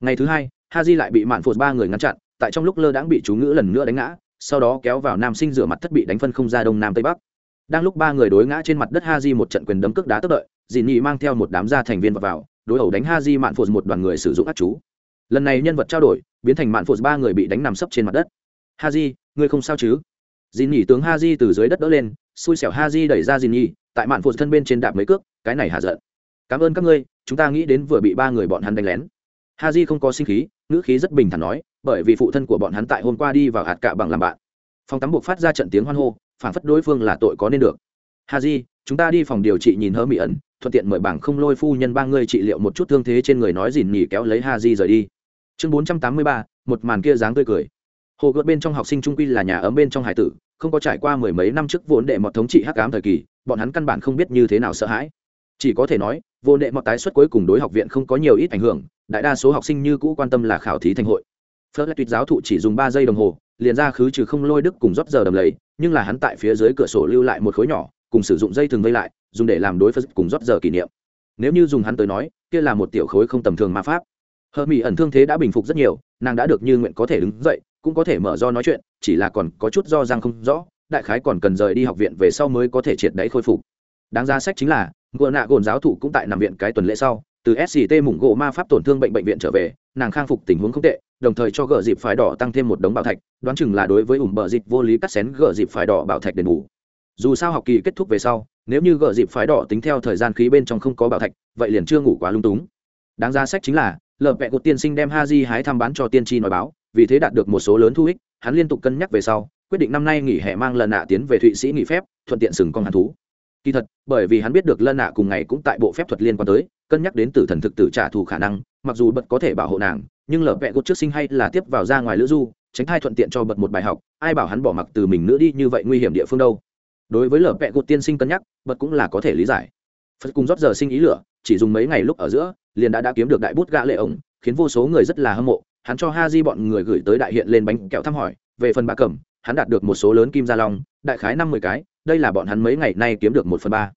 [SPEAKER 1] Ngày thứ hai ha di lại bị mạn phụt ba người ngăn chặn tại trong lúc lơ đãng bị chú ngữ lần nữa đánh ngã sau đó kéo vào nam sinh rửa mặt thất bị đánh phân không ra đông nam tây bắc. Đang lúc ba người đối ngã trên mặt đất ha di một trận quyền đấm cước đá tức đợi dì nhị mang theo một đám gia thành viên vào, vào đối ẩu đánh ha di mạn phụt một đoàn người sử dụng ác chú. Lần này nhân vật trao đổi biến thành mạn phụt ba người bị đánh nằm sấp trên mặt đất. Ha di ngươi không sao chứ? Dì nhị tướng ha di từ dưới đất đỡ lên xui xẻo ha di đẩy ra dì nhị tại mạn phụ thân bên trên đạp mấy cước, cái này hạ giận. Cảm ơn các ngươi, chúng ta nghĩ đến vừa bị ba người bọn hắn đánh lén. Ha di không có sinh khí, ngữ khí rất bình thản nói, bởi vì phụ thân của bọn hắn tại hôm qua đi vào hạt cạ bằng làm bạn. Phòng tắm buộc phát ra trận tiếng hoan hô, phản phất đối phương là tội có nên được. Ha di, chúng ta đi phòng điều trị nhìn hơ mỹ ẩn, thuận tiện mời bảng không lôi phu nhân ba ngươi trị liệu một chút thương thế trên người nói dìn nhỉ kéo lấy ha di rời đi. Chương bốn trăm tám mươi ba, một màn kia dáng tươi cười. Hồ gợt bên trong học sinh trung quy là nhà ấm bên trong hải tử, không có trải qua mười mấy năm trước vốn đệ mọt thống trị hắc ám thời kỳ bọn hắn căn bản không biết như thế nào sợ hãi. Chỉ có thể nói, vô nệ mọt tái xuất cuối cùng đối học viện không có nhiều ít ảnh hưởng, đại đa số học sinh như cũ quan tâm là khảo thí thành hội. Phớt lại tuyệt giáo thụ chỉ dùng ba giây đồng hồ, liền ra khứ trừ không lôi đức cùng rót giờ đầm lầy, nhưng là hắn tại phía dưới cửa sổ lưu lại một khối nhỏ, cùng sử dụng dây thường vây lại, dùng để làm đối phật cùng rót giờ kỷ niệm. Nếu như dùng hắn tới nói, kia là một tiểu khối không tầm thường ma pháp. Hờ mỹ ẩn thương thế đã bình phục rất nhiều, nàng đã được như nguyện có thể đứng dậy, cũng có thể mở do nói chuyện, chỉ là còn có chút do răng không rõ đại khái còn cần rời đi học viện về sau mới có thể triệt đáy khôi phục. Đáng ra sách chính là gợ nạ gồn giáo thụ cũng tại nằm viện cái tuần lễ sau, từ sct mủng gỗ ma pháp tổn thương bệnh bệnh viện trở về, nàng khang phục tình huống không tệ, đồng thời cho gợ dịp phái đỏ tăng thêm một đống bảo thạch, đoán chừng là đối với ủng bờ dịp vô lý cắt xén gợ dịp phái đỏ bảo thạch đền bù. Dù sao học kỳ kết thúc về sau, nếu như gợ dịp phái đỏ tính theo thời gian khí bên trong không có bảo thạch, vậy liền chưa ngủ quá lung túng. Đáng ra sách chính là, lờ vẹ của tiên sinh đem ha di hái thăm bán cho tiên tri nói báo, vì thế đạt được một số lớn thu ích, hắn liên tục cân nhắc về sau quyết định năm nay nghỉ hè mang lần nạ tiến về thụy sĩ nghỉ phép, thuận tiện sừng con hàn thú. Kỳ thật, bởi vì hắn biết được lân nạ cùng ngày cũng tại bộ phép thuật liên quan tới, cân nhắc đến tử thần thực tử trả thù khả năng, mặc dù bật có thể bảo hộ nàng, nhưng lở vẹ gột trước sinh hay là tiếp vào ra ngoài lữ du, tránh thai thuận tiện cho bật một bài học, ai bảo hắn bỏ mặc từ mình nữa đi như vậy nguy hiểm địa phương đâu. Đối với lở vẹ gột tiên sinh cân nhắc, bật cũng là có thể lý giải. Phật cùng rót giờ sinh ý lửa, chỉ dùng mấy ngày lúc ở giữa, liền đã đã kiếm được đại bút gã lệ ổng, khiến vô số người rất là hâm mộ. Hắn cho ha di bọn người gửi tới đại hiện lên bánh kẹo thăm hỏi, về phần bà cẩm hắn đạt được một số lớn kim gia long, đại khái năm mười cái, đây là bọn hắn mấy ngày nay kiếm được một phần ba.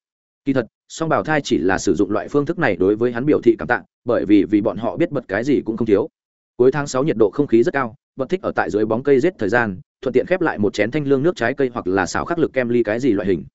[SPEAKER 1] Kỳ thật, song bảo thai chỉ là sử dụng loại phương thức này đối với hắn biểu thị cảm tạ, bởi vì vì bọn họ biết bật cái gì cũng không thiếu. Cuối tháng sáu nhiệt độ không khí rất cao, bật thích ở tại dưới bóng cây giết thời gian, thuận tiện khép lại một chén thanh lương nước trái cây hoặc là xào khắc lực kem ly cái gì loại hình.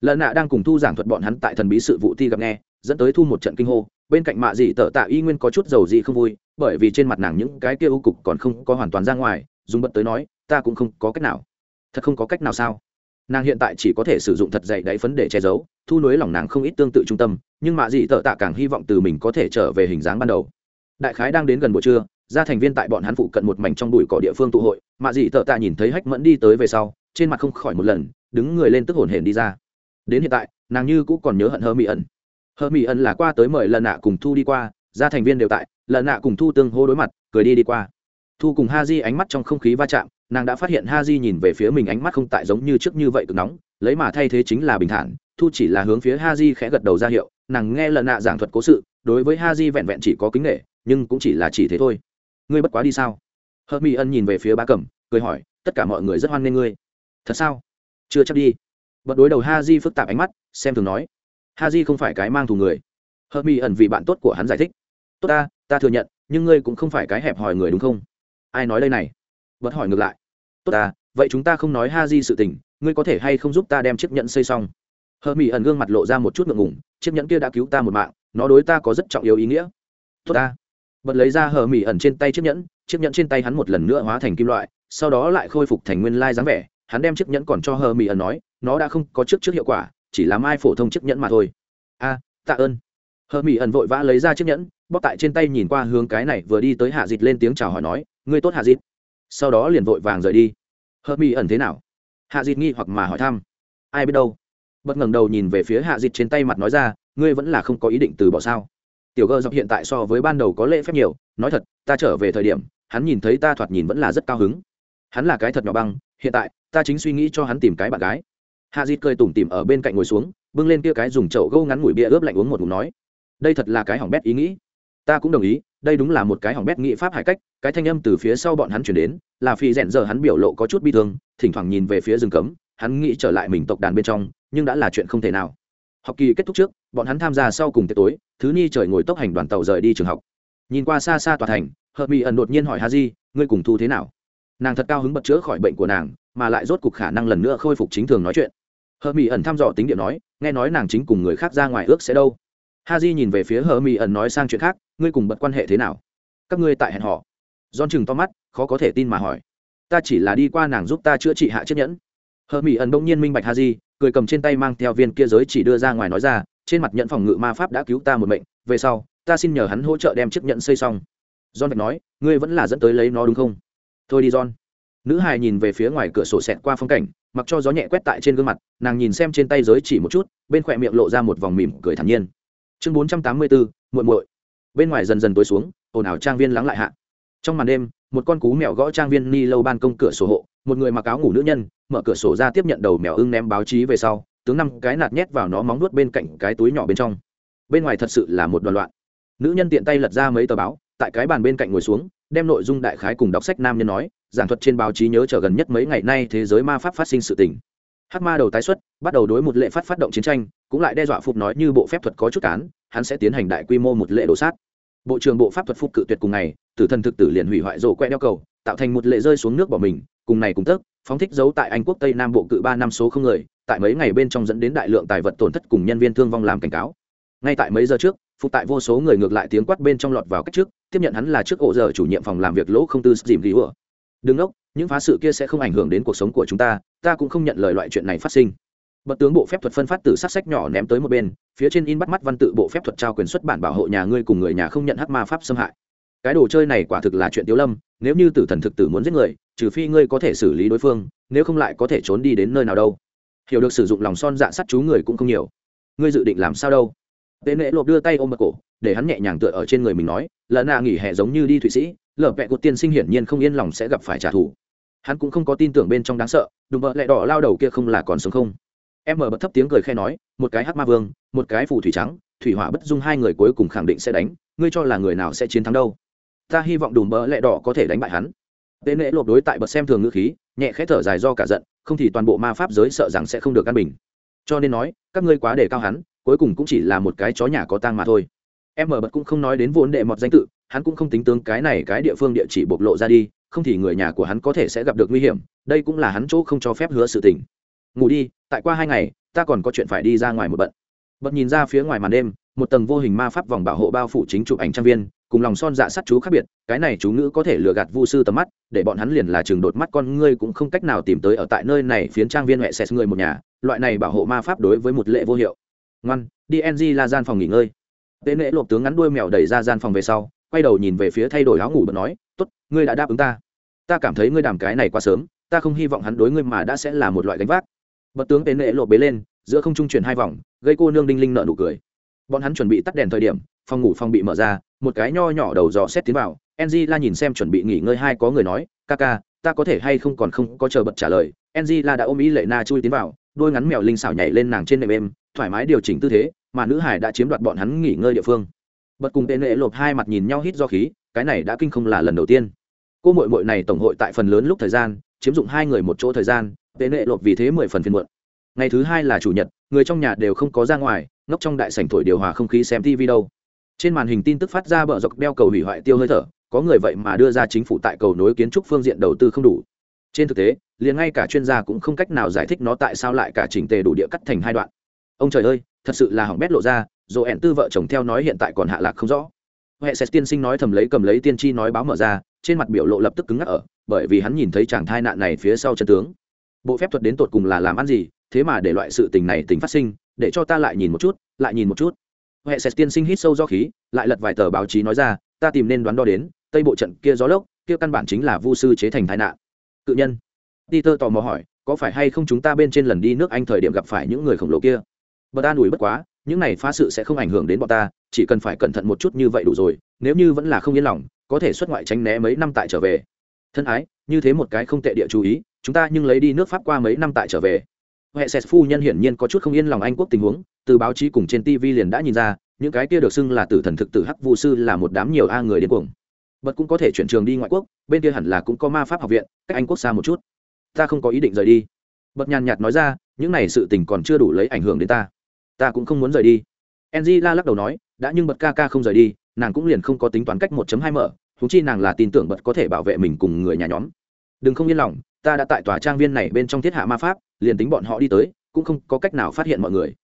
[SPEAKER 1] Lợn nạ đang cùng thu giảng thuật bọn hắn tại thần bí sự vụ thi gặp nghe, dẫn tới thu một trận kinh hô, bên cạnh mạ dị tợ tạ y nguyên có chút dầu dị không vui, bởi vì trên mặt nàng những cái kia u cục còn không có hoàn toàn ra ngoài, dùng bật tới nói ta cũng không có cách nào. Thật không có cách nào sao? Nàng hiện tại chỉ có thể sử dụng thật dày đáy phấn để che giấu, thu nối lòng nàng không ít tương tự trung tâm, nhưng mạ dị tợ tạ càng hy vọng từ mình có thể trở về hình dáng ban đầu. Đại khái đang đến gần buổi trưa ra thành viên tại bọn hắn phụ cận một mảnh trong bụi cỏ địa phương tụ hội mạ dị tợ tạ nhìn thấy hách mẫn đi tới về sau, trên mặt không khỏi một lần, đứng người lên tức hồn hển đi ra. Đến hiện tại, nàng như cũng còn nhớ hận hơ mỹ ẩn. Hơ mỹ ẩn là qua tới mời lần nạ cùng thu đi qua ra thành viên đều tại lần nạ cùng thu tương hô đối mặt, cười đi đi qua. Thu cùng ha di ánh mắt trong không khí va chạm nàng đã phát hiện ha di nhìn về phía mình ánh mắt không tại giống như trước như vậy cực nóng, lấy mà thay thế chính là bình thản, thu chỉ là hướng phía ha di khẽ gật đầu ra hiệu, nàng nghe lần nạ giảng thuật cố sự, đối với ha di vẹn vẹn chỉ có kính nghệ nhưng cũng chỉ là chỉ thế thôi. Ngươi bất quá đi sao? Hớt mỹ ân nhìn về phía ba cẩm, cười hỏi, tất cả mọi người rất hoan nghênh ngươi. Thật sao? Chưa chắc đi. Bật đối đầu ha di phức tạp ánh mắt, xem thường nói. Ha di không phải cái mang thù người. Hớt mỹ ẩn vì bạn tốt của hắn giải thích. Tốt ta ta thừa nhận, nhưng ngươi cũng không phải cái hẹp hòi người đúng không? Ai nói đây này? Bật hỏi ngược lại tốt ta vậy chúng ta không nói ha di sự tình, ngươi có thể hay không giúp ta đem chiếc nhẫn xây xong? Hờ mỹ ẩn gương mặt lộ ra một chút ngượng ngủng chiếc nhẫn kia đã cứu ta một mạng, nó đối ta có rất trọng yếu ý nghĩa. Tốt ta bật lấy ra hờ mỹ ẩn trên tay chiếc nhẫn chiếc nhẫn trên tay hắn một lần nữa hóa thành kim loại, sau đó lại khôi phục thành nguyên lai dáng vẻ, hắn đem chiếc nhẫn còn cho hờ mỹ ẩn nói, nó đã không có trước trước hiệu quả, chỉ là mai phổ thông chiếc nhẫn mà thôi. A tạ ơn. Hờ mỹ ẩn vội vã lấy ra chiếc nhẫn bóc tại trên tay nhìn qua hướng cái này vừa đi tới hạ dịt lên tiếng chào hỏi nói, ngươi tốt hạ dịt sau đó liền vội vàng rời đi. Hờ mỹ ẩn thế nào? Hạ dịt nghi hoặc mà hỏi thăm. Ai biết đâu? Bất ngẩng đầu nhìn về phía hạ dịt trên tay mặt nói ra, ngươi vẫn là không có ý định từ bỏ sao? Tiểu gơ dọc hiện tại so với ban đầu có lễ phép nhiều, nói thật, ta trở về thời điểm, hắn nhìn thấy ta thoạt nhìn vẫn là rất cao hứng. Hắn là cái thật nhỏ băng, hiện tại, ta chính suy nghĩ cho hắn tìm cái bạn gái. Hạ dịt cười tủm tỉm ở bên cạnh ngồi xuống, bưng lên kia cái dùng chậu gâu ngắn ngủi bia ướp lạnh uống một ngụm nói, đây thật là cái hỏng bét ý nghĩ ta cũng đồng ý, đây đúng là một cái hỏng bét nghị pháp hải cách, cái thanh âm từ phía sau bọn hắn chuyển đến, là phi rèn giờ hắn biểu lộ có chút bi thương, thỉnh thoảng nhìn về phía rừng cấm, hắn nghĩ trở lại mình tộc đàn bên trong, nhưng đã là chuyện không thể nào. Học kỳ kết thúc trước, bọn hắn tham gia sau cùng tiệc tối, thứ ni trời ngồi tốc hành đoàn tàu rời đi trường học. Nhìn qua xa xa tòa thành, hợp mỹ ẩn đột nhiên hỏi ha di ngươi cùng thu thế nào? Nàng thật cao hứng bật chữa khỏi bệnh của nàng, mà lại rốt cục khả năng lần nữa khôi phục chính thường nói chuyện. Hợp mỹ ẩn thăm dò tính điện nói, nghe nói nàng chính cùng người khác ra ngoài ước sẽ đâu ha di nhìn về phía hờ mỹ ẩn nói sang chuyện khác, ngươi cùng bật quan hệ thế nào? Các ngươi tại hẹn họ don chừng to mắt, khó có thể tin mà hỏi, ta chỉ là đi qua nàng giúp ta chữa trị hạ chiếc nhẫn. Hờ mỹ ẩn đông nhiên minh bạch ha di cười cầm trên tay mang theo viên kia giới chỉ đưa ra ngoài nói ra, trên mặt nhận phòng ngự ma pháp đã cứu ta một mệnh, về sau, ta xin nhờ hắn hỗ trợ đem chiếc nhẫn xây xong. John vạch nói, ngươi vẫn là dẫn tới lấy nó đúng không? Thôi đi john. Nữ hài nhìn về phía ngoài cửa sổ xẹt qua phong cảnh, mặc cho gió nhẹ quét tại trên gương mặt, nàng nhìn xem trên tay giới chỉ một chút, bên khỏe miệng lộ ra một vòng mỉm cười thản nhiên chương bốn trăm tám mươi bốn muộn muội. Bên ngoài dần dần tối xuống, ồn ào trang viên lắng lại hạ. Trong màn đêm, một con cú mèo gõ trang viên ni lâu ban công cửa sổ hộ, một người mặc áo ngủ nữ nhân, mở cửa sổ ra tiếp nhận đầu mèo ưng ném báo chí về sau, tướng năm cái nạt nhét vào nó móng nuốt bên cạnh cái túi nhỏ bên trong. Bên ngoài thật sự là một đoàn loạn. Nữ nhân tiện tay lật ra mấy tờ báo, tại cái bàn bên cạnh ngồi xuống, đem nội dung đại khái cùng đọc sách nam nhân nói, giảng thuật trên báo chí nhớ trở gần nhất mấy ngày nay thế giới ma pháp phát sinh sự tình. Hắc ma đầu tái xuất, bắt đầu đối một lệ phát phát động chiến tranh cũng lại đe dọa phục nói như bộ phép thuật có chút cán, hắn sẽ tiến hành đại quy mô một lệ đổ sát. Bộ trưởng bộ pháp thuật phục cự tuyệt cùng ngày, tử thần thực tử liền hủy hoại rổ quẹ đeo cầu, tạo thành một lệ rơi xuống nước bỏ mình, cùng này cùng tấc phóng thích giấu tại anh quốc tây nam bộ cự ba năm số không người, tại mấy ngày bên trong dẫn đến đại lượng tài vật tổn thất cùng nhân viên thương vong làm cảnh cáo. Ngay tại mấy giờ trước, phục tại vô số người ngược lại tiếng quát bên trong lọt vào cách trước, tiếp nhận hắn là trước ổ giờ chủ nhiệm phòng làm việc lỗ không tư dìm ghi ủa. Đừng ốc những phá sự kia sẽ không ảnh hưởng đến cuộc sống của chúng ta ta cũng không nhận lời loại chuyện này phát sinh bật tướng bộ phép thuật phân phát từ sát sách nhỏ ném tới một bên, phía trên in bắt mắt văn tự bộ phép thuật trao quyền xuất bản bảo hộ nhà ngươi cùng người nhà không nhận hắc ma pháp xâm hại. Cái đồ chơi này quả thực là chuyện tiếu lâm, nếu như tử thần thực tử muốn giết người, trừ phi ngươi có thể xử lý đối phương, nếu không lại có thể trốn đi đến nơi nào đâu. Hiểu được sử dụng lòng son dạ sắt chú người cũng không nhiều. Ngươi dự định làm sao đâu? Tên lễ lộp đưa tay ôm bật cổ, để hắn nhẹ nhàng tựa ở trên người mình nói lần nạ nghỉ hè giống như đi thụy sĩ, lở vẹ của tiên sinh hiển nhiên không yên lòng sẽ gặp phải trả thù. Hắn cũng không có tin tưởng bên trong đáng sợ, đùm bợ lẹ đỏ lao đầu kia không là còn sống không? Em mở bật thấp tiếng cười khe nói, một cái hát ma vương, một cái phù thủy trắng, thủy hỏa bất dung hai người cuối cùng khẳng định sẽ đánh, ngươi cho là người nào sẽ chiến thắng đâu? Ta hy vọng đùm bỡ lẹ đỏ có thể đánh bại hắn. Tên lễ lộp đối tại bật xem thường ngữ khí, nhẹ khẽ thở dài do cả giận, không thì toàn bộ ma pháp giới sợ rằng sẽ không được căn bình. Cho nên nói, các ngươi quá đề cao hắn, cuối cùng cũng chỉ là một cái chó nhà có tang mà thôi. Em mở bật cũng không nói đến vốn đệ mọt danh tự, hắn cũng không tính tướng cái này cái địa phương địa chỉ bộc lộ ra đi, không thì người nhà của hắn có thể sẽ gặp được nguy hiểm, đây cũng là hắn chỗ không cho phép hứa sự tình ngủ đi, tại qua hai ngày, ta còn có chuyện phải đi ra ngoài một bận. Bật nhìn ra phía ngoài màn đêm, một tầng vô hình ma pháp vòng bảo hộ bao phủ chính chụp ảnh trang viên, cùng lòng son dạ sắt chú khác biệt, cái này chú ngữ có thể lừa gạt vu sư tầm mắt, để bọn hắn liền là chừng đột mắt con ngươi cũng không cách nào tìm tới ở tại nơi này phiến trang viên huệ xẹt người một nhà, loại này bảo hộ ma pháp đối với một lệ vô hiệu. Ngoan, đi ng là gian phòng nghỉ ngơi. Tên lễ lộp tướng ngắn đuôi mèo đẩy ra gian phòng về sau, quay đầu nhìn về phía thay đổi áo ngủ bật nói, tốt, ngươi đã đáp ứng ta. Ta cảm thấy ngươi đảm cái này quá sớm, ta không hy vọng hắn đối ngươi mà đã sẽ là một loại gánh vác bật tướng tên nệ lộp bế lên, giữa không trung chuyển hai vòng, gây cô nương đinh linh nợ nụ cười. Bọn hắn chuẩn bị tắt đèn thời điểm, phòng ngủ phòng bị mở ra, một cái nho nhỏ đầu dò xét tiến vào. Enzy la nhìn xem chuẩn bị nghỉ ngơi hai có người nói, ca ca, ta có thể hay không còn không có chờ bật trả lời. Enzy la đã ôm ý lệ na chui tiến vào, đôi ngắn mèo linh xảo nhảy lên nàng trên nệm êm, thoải mái điều chỉnh tư thế, mà nữ hải đã chiếm đoạt bọn hắn nghỉ ngơi địa phương. Bật cùng tên lệ lộp hai mặt nhìn nhau hít do khí, cái này đã kinh không là lần đầu tiên. Cô mội mội này tổng hội tại phần lớn lúc thời gian, chiếm dụng hai người một chỗ thời gian tệ lệ lột vì thế mười phần phiên muộn. Ngày thứ hai là chủ nhật, người trong nhà đều không có ra ngoài, ngốc trong đại sảnh thổi điều hòa không khí xem tv đâu. Trên màn hình tin tức phát ra bờ dọc đeo cầu hủy hoại tiêu hơi thở, có người vậy mà đưa ra chính phủ tại cầu nối kiến trúc phương diện đầu tư không đủ. Trên thực tế, liền ngay cả chuyên gia cũng không cách nào giải thích nó tại sao lại cả chỉnh tề đủ địa cắt thành hai đoạn. Ông trời ơi, thật sự là hỏng bét lộ ra rồi ẹn tư vợ chồng theo nói hiện tại còn hạ lạc không rõ. Huệ sẽ tiên sinh nói thầm lấy cầm lấy tiên tri nói báo mở ra, trên mặt biểu lộ lập tức cứng ngắc ở, bởi vì hắn nhìn thấy chàng thai nạn này phía sau chân tướng bộ phép thuật đến tột cùng là làm ăn gì, thế mà để loại sự tình này tính phát sinh, để cho ta lại nhìn một chút, lại nhìn một chút. Huệ sét tiên sinh hít sâu do khí, lại lật vài tờ báo chí nói ra, ta tìm nên đoán đo đến, tây bộ trận kia gió lốc, kia căn bản chính là vu sư chế thành tai nạn. Cự nhân. Peter tò mò hỏi, có phải hay không chúng ta bên trên lần đi nước anh thời điểm gặp phải những người khổng lồ kia? Bật an ủi bất quá, những này phá sự sẽ không ảnh hưởng đến bọn ta, chỉ cần phải cẩn thận một chút như vậy đủ rồi, nếu như vẫn là không yên lòng, có thể xuất ngoại tránh né mấy năm tại trở về. Thân ái, như thế một cái không tệ địa chú ý chúng ta nhưng lấy đi nước pháp qua mấy năm tại trở về huệ sệt phu nhân hiển nhiên có chút không yên lòng anh quốc tình huống từ báo chí cùng trên tv liền đã nhìn ra những cái kia được xưng là tử thần thực tử hắc vu sư là một đám nhiều a người điên cuồng bật cũng có thể chuyển trường đi ngoại quốc bên kia hẳn là cũng có ma pháp học viện cách anh quốc xa một chút ta không có ý định rời đi bật nhàn nhạt nói ra những này sự tình còn chưa đủ lấy ảnh hưởng đến ta ta cũng không muốn rời đi la lắc đầu nói đã nhưng bật ca ca không rời đi nàng cũng liền không có tính toán cách 1 hai mở thú chi nàng là tin tưởng bật có thể bảo vệ mình cùng người nhà nhóm đừng không yên lòng ta đã tại tòa trang viên này bên trong thiết hạ ma pháp, liền tính bọn họ đi tới, cũng không có cách nào phát hiện mọi người.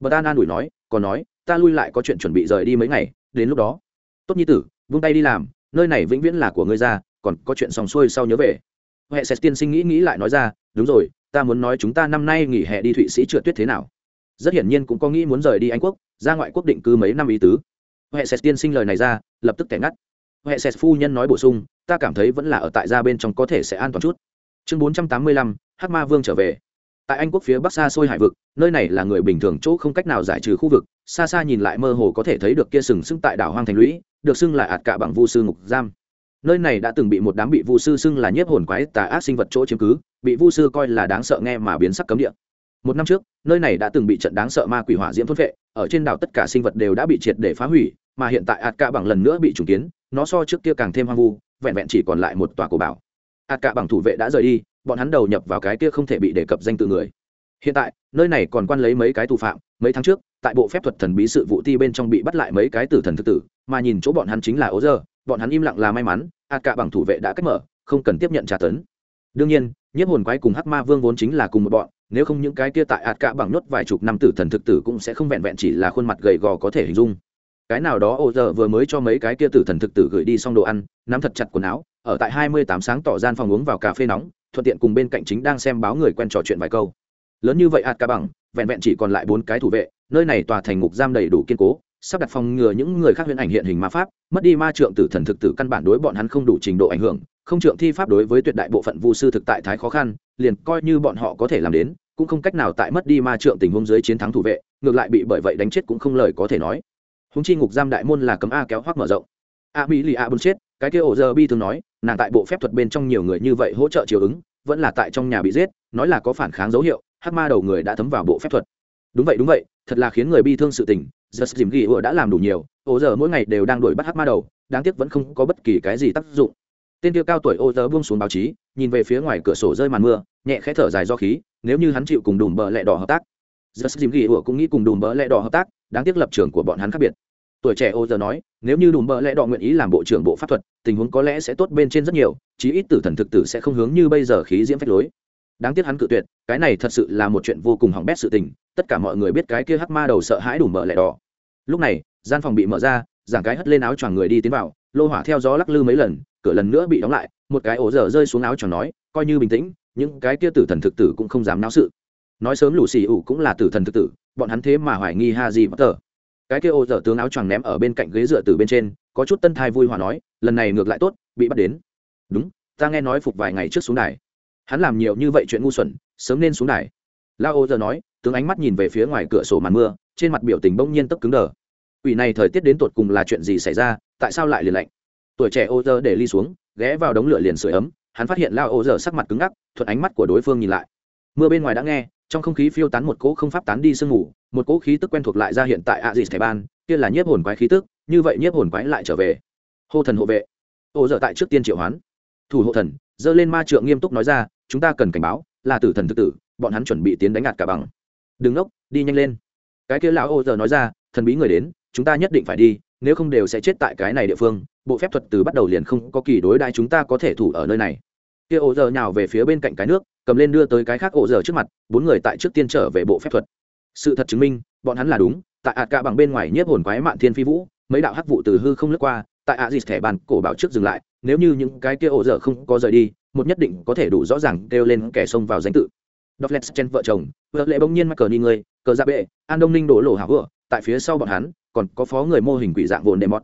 [SPEAKER 1] Bật an an ủi nói, còn nói, ta lui lại có chuyện chuẩn bị rời đi mấy ngày, đến lúc đó. Tốt nhi tử, vung tay đi làm, nơi này vĩnh viễn là của ngươi ra, còn có chuyện xong xuôi sau nhớ về. Huệ sẽ tiên sinh nghĩ nghĩ lại nói ra, đúng rồi, ta muốn nói chúng ta năm nay nghỉ hè đi thụy sĩ trượt tuyết thế nào? Rất hiển nhiên cũng có nghĩ muốn rời đi anh quốc, ra ngoại quốc định cư mấy năm ý tứ. Huệ sẽ tiên sinh lời này ra, lập tức tẻ ngắt. Huệ sẽ phu nhân nói bổ sung, ta cảm thấy vẫn là ở tại gia bên trong có thể sẽ an toàn chút chương bốn trăm tám mươi lăm, hắc ma vương trở về. Tại anh quốc phía bắc xa xôi hải vực, nơi này là người bình thường chỗ không cách nào giải trừ khu vực, xa xa nhìn lại mơ hồ có thể thấy được kia sừng sững tại đảo hoang thành lũy, được xưng là ạt cả bằng vu sư ngục giam. Nơi này đã từng bị một đám bị vu sư xưng là nhiếp hồn quái tà ác sinh vật chỗ chiếm cứ, bị vu sư coi là đáng sợ nghe mà biến sắc cấm địa. Một năm trước, nơi này đã từng bị trận đáng sợ ma quỷ hỏa diễm thôn vệ, ở trên đảo tất cả sinh vật đều đã bị triệt để phá hủy, mà hiện tại ạt cả bằng lần nữa bị trùng kiến, nó so trước kia càng thêm hoang vu, vẹn vẹn chỉ còn lại một tòa cổ bảo ạt cả bằng thủ vệ đã rời đi, bọn hắn đầu nhập vào cái kia không thể bị đề cập danh tự người. Hiện tại, nơi này còn quan lấy mấy cái tù phạm, mấy tháng trước, tại bộ phép thuật thần bí sự vụ ti bên trong bị bắt lại mấy cái tử thần thực tử, mà nhìn chỗ bọn hắn chính là ố giờ bọn hắn im lặng là may mắn ạt cả bằng thủ vệ đã cách mở, không cần tiếp nhận trả tấn. Đương nhiên, nhiếp hồn quái cùng hắc ma vương vốn chính là cùng một bọn, nếu không những cái kia tại ạt cả bằng nhốt vài chục năm tử thần thực tử cũng sẽ không vẹn vẹn chỉ là khuôn mặt gầy gò có thể hình dung cái nào đó ô giờ vừa mới cho mấy cái kia tử thần thực tử gửi đi xong đồ ăn, nắm thật chặt quần áo, ở tại hai mươi tám sáng tỏ gian phòng uống vào cà phê nóng, thuận tiện cùng bên cạnh chính đang xem báo người quen trò chuyện vài câu. Lớn như vậy ạt cả bằng, vẹn vẹn chỉ còn lại bốn cái thủ vệ, nơi này tòa thành ngục giam đầy đủ kiên cố, sắp đặt phòng ngừa những người khác huyễn ảnh hiện hình ma pháp, mất đi ma trượng tử thần thực tử căn bản đối bọn hắn không đủ trình độ ảnh hưởng, không trượng thi pháp đối với tuyệt đại bộ phận vu sư thực tại thái khó khăn, liền coi như bọn họ có thể làm đến, cũng không cách nào tại mất đi ma trượng tình huống dưới chiến thắng thủ vệ, ngược lại bị bởi vậy đánh chết cũng không lời có thể nói húng chi ngục giam đại môn là cấm a kéo hoác mở rộng. A mỹ lì a bun chết, cái kia ổ giờ bi thường nói, nàng tại bộ phép thuật bên trong nhiều người như vậy hỗ trợ chiều ứng, vẫn là tại trong nhà bị giết, nói là có phản kháng dấu hiệu hát ma đầu người đã thấm vào bộ phép thuật. Đúng vậy đúng vậy, thật là khiến người bi thương sự tình giờ dìm ghi ủa đã làm đủ nhiều, ổ giờ mỗi ngày đều đang đuổi bắt hát ma đầu, đáng tiếc vẫn không có bất kỳ cái gì tác dụng. Tên kia cao tuổi ô tớ buông xuống báo chí, nhìn về phía ngoài cửa sổ rơi màn mưa, nhẹ khẽ thở dài do khí, nếu như hắn chịu cùng đùm bờ lẹ đỏ hợp tác. Giật dìm ghi ủa cũng nghĩ cùng đùm bờ lẹ đỏ hợp tác đáng tiếc lập trường của bọn hắn khác biệt. Tuổi trẻ ô giờ nói, nếu như đùm bợ lẽ đọ nguyện ý làm bộ trưởng bộ pháp thuật, tình huống có lẽ sẽ tốt bên trên rất nhiều, chí ít tử thần thực tử sẽ không hướng như bây giờ khí diễm phách lối. Đáng tiếc hắn cự tuyệt, cái này thật sự là một chuyện vô cùng hỏng bét sự tình, tất cả mọi người biết cái kia hắc ma đầu sợ hãi đùm bợ lẽ đỏ lúc này, gian phòng bị mở ra, giảng cái hất lên áo choàng người đi tiến vào, lô hỏa theo gió lắc lư mấy lần, cửa lần nữa bị đóng lại, một cái ổ dở rơi xuống áo choàng nói, coi như bình tĩnh, những cái kia tử thần thực tử cũng không dám náo sự. Nói sớm lù xì ủ cũng là tử thần thực tử bọn hắn thế mà hoài nghi ha gì bất tờ cái kia ô dở tướng áo choàng ném ở bên cạnh ghế dựa từ bên trên, có chút tân thai vui hòa nói, lần này ngược lại tốt, bị bắt đến. Đúng, ta nghe nói phục vài ngày trước xuống đài. Hắn làm nhiều như vậy chuyện ngu xuẩn, sớm nên xuống đài. Lao ô giờ nói, tướng ánh mắt nhìn về phía ngoài cửa sổ màn mưa, trên mặt biểu tình bỗng nhiên tấp cứng đờ. Ủy này thời tiết đến tột cùng là chuyện gì xảy ra, tại sao lại liền lạnh? Tuổi trẻ ô giờ để ly xuống, ghé vào đống lửa liền sửa ấm, hắn phát hiện lao ô giờ sắc mặt cứng ngắc, thuận ánh mắt của đối phương nhìn lại. Mưa bên ngoài đã nghe trong không khí phiêu tán một cỗ không pháp tán đi sương ngủ một cỗ khí tức quen thuộc lại ra hiện tại a dì thầy ban, kia là nhiếp hồn quái khí tức, như vậy nhiếp hồn quái lại trở về. Hô thần hộ vệ. Ô dở tại trước tiên triệu hoán. Thủ hộ thần dơ lên ma trượng nghiêm túc nói ra, chúng ta cần cảnh báo, là tử thần thực tử, bọn hắn chuẩn bị tiến đánh ngạt cả bằng. Đừng ngốc đi nhanh lên. Cái kia lão ô giờ nói ra, thần bí người đến, chúng ta nhất định phải đi, nếu không đều sẽ chết tại cái này địa phương, bộ phép thuật từ bắt đầu liền không có kỳ đối đại chúng ta có thể thủ ở nơi này. Kia ô giờ nhào về phía bên cạnh cái nước cầm lên đưa tới cái khác ổ giờ trước mặt bốn người tại trước tiên trở về bộ phép thuật sự thật chứng minh bọn hắn là đúng tại ạt cả bằng bên ngoài nhiếp hồn quái mạn thiên phi vũ mấy đạo hắc vụ từ hư không lướt qua tại ạ dịt thẻ bàn cổ bảo trước dừng lại nếu như những cái kia ổ dở không có rời đi một nhất định có thể đủ rõ ràng kêu lên kẻ xông vào danh tự Douglas Chen vợ chồng, vợ lệ bỗng nhiên mắc cờ ni người, cờ ra bệ, An Đông Ninh đổ lộ hảo vừa, tại phía sau bọn hắn, còn có phó người mô hình quỷ dạng vồn đệ mọt.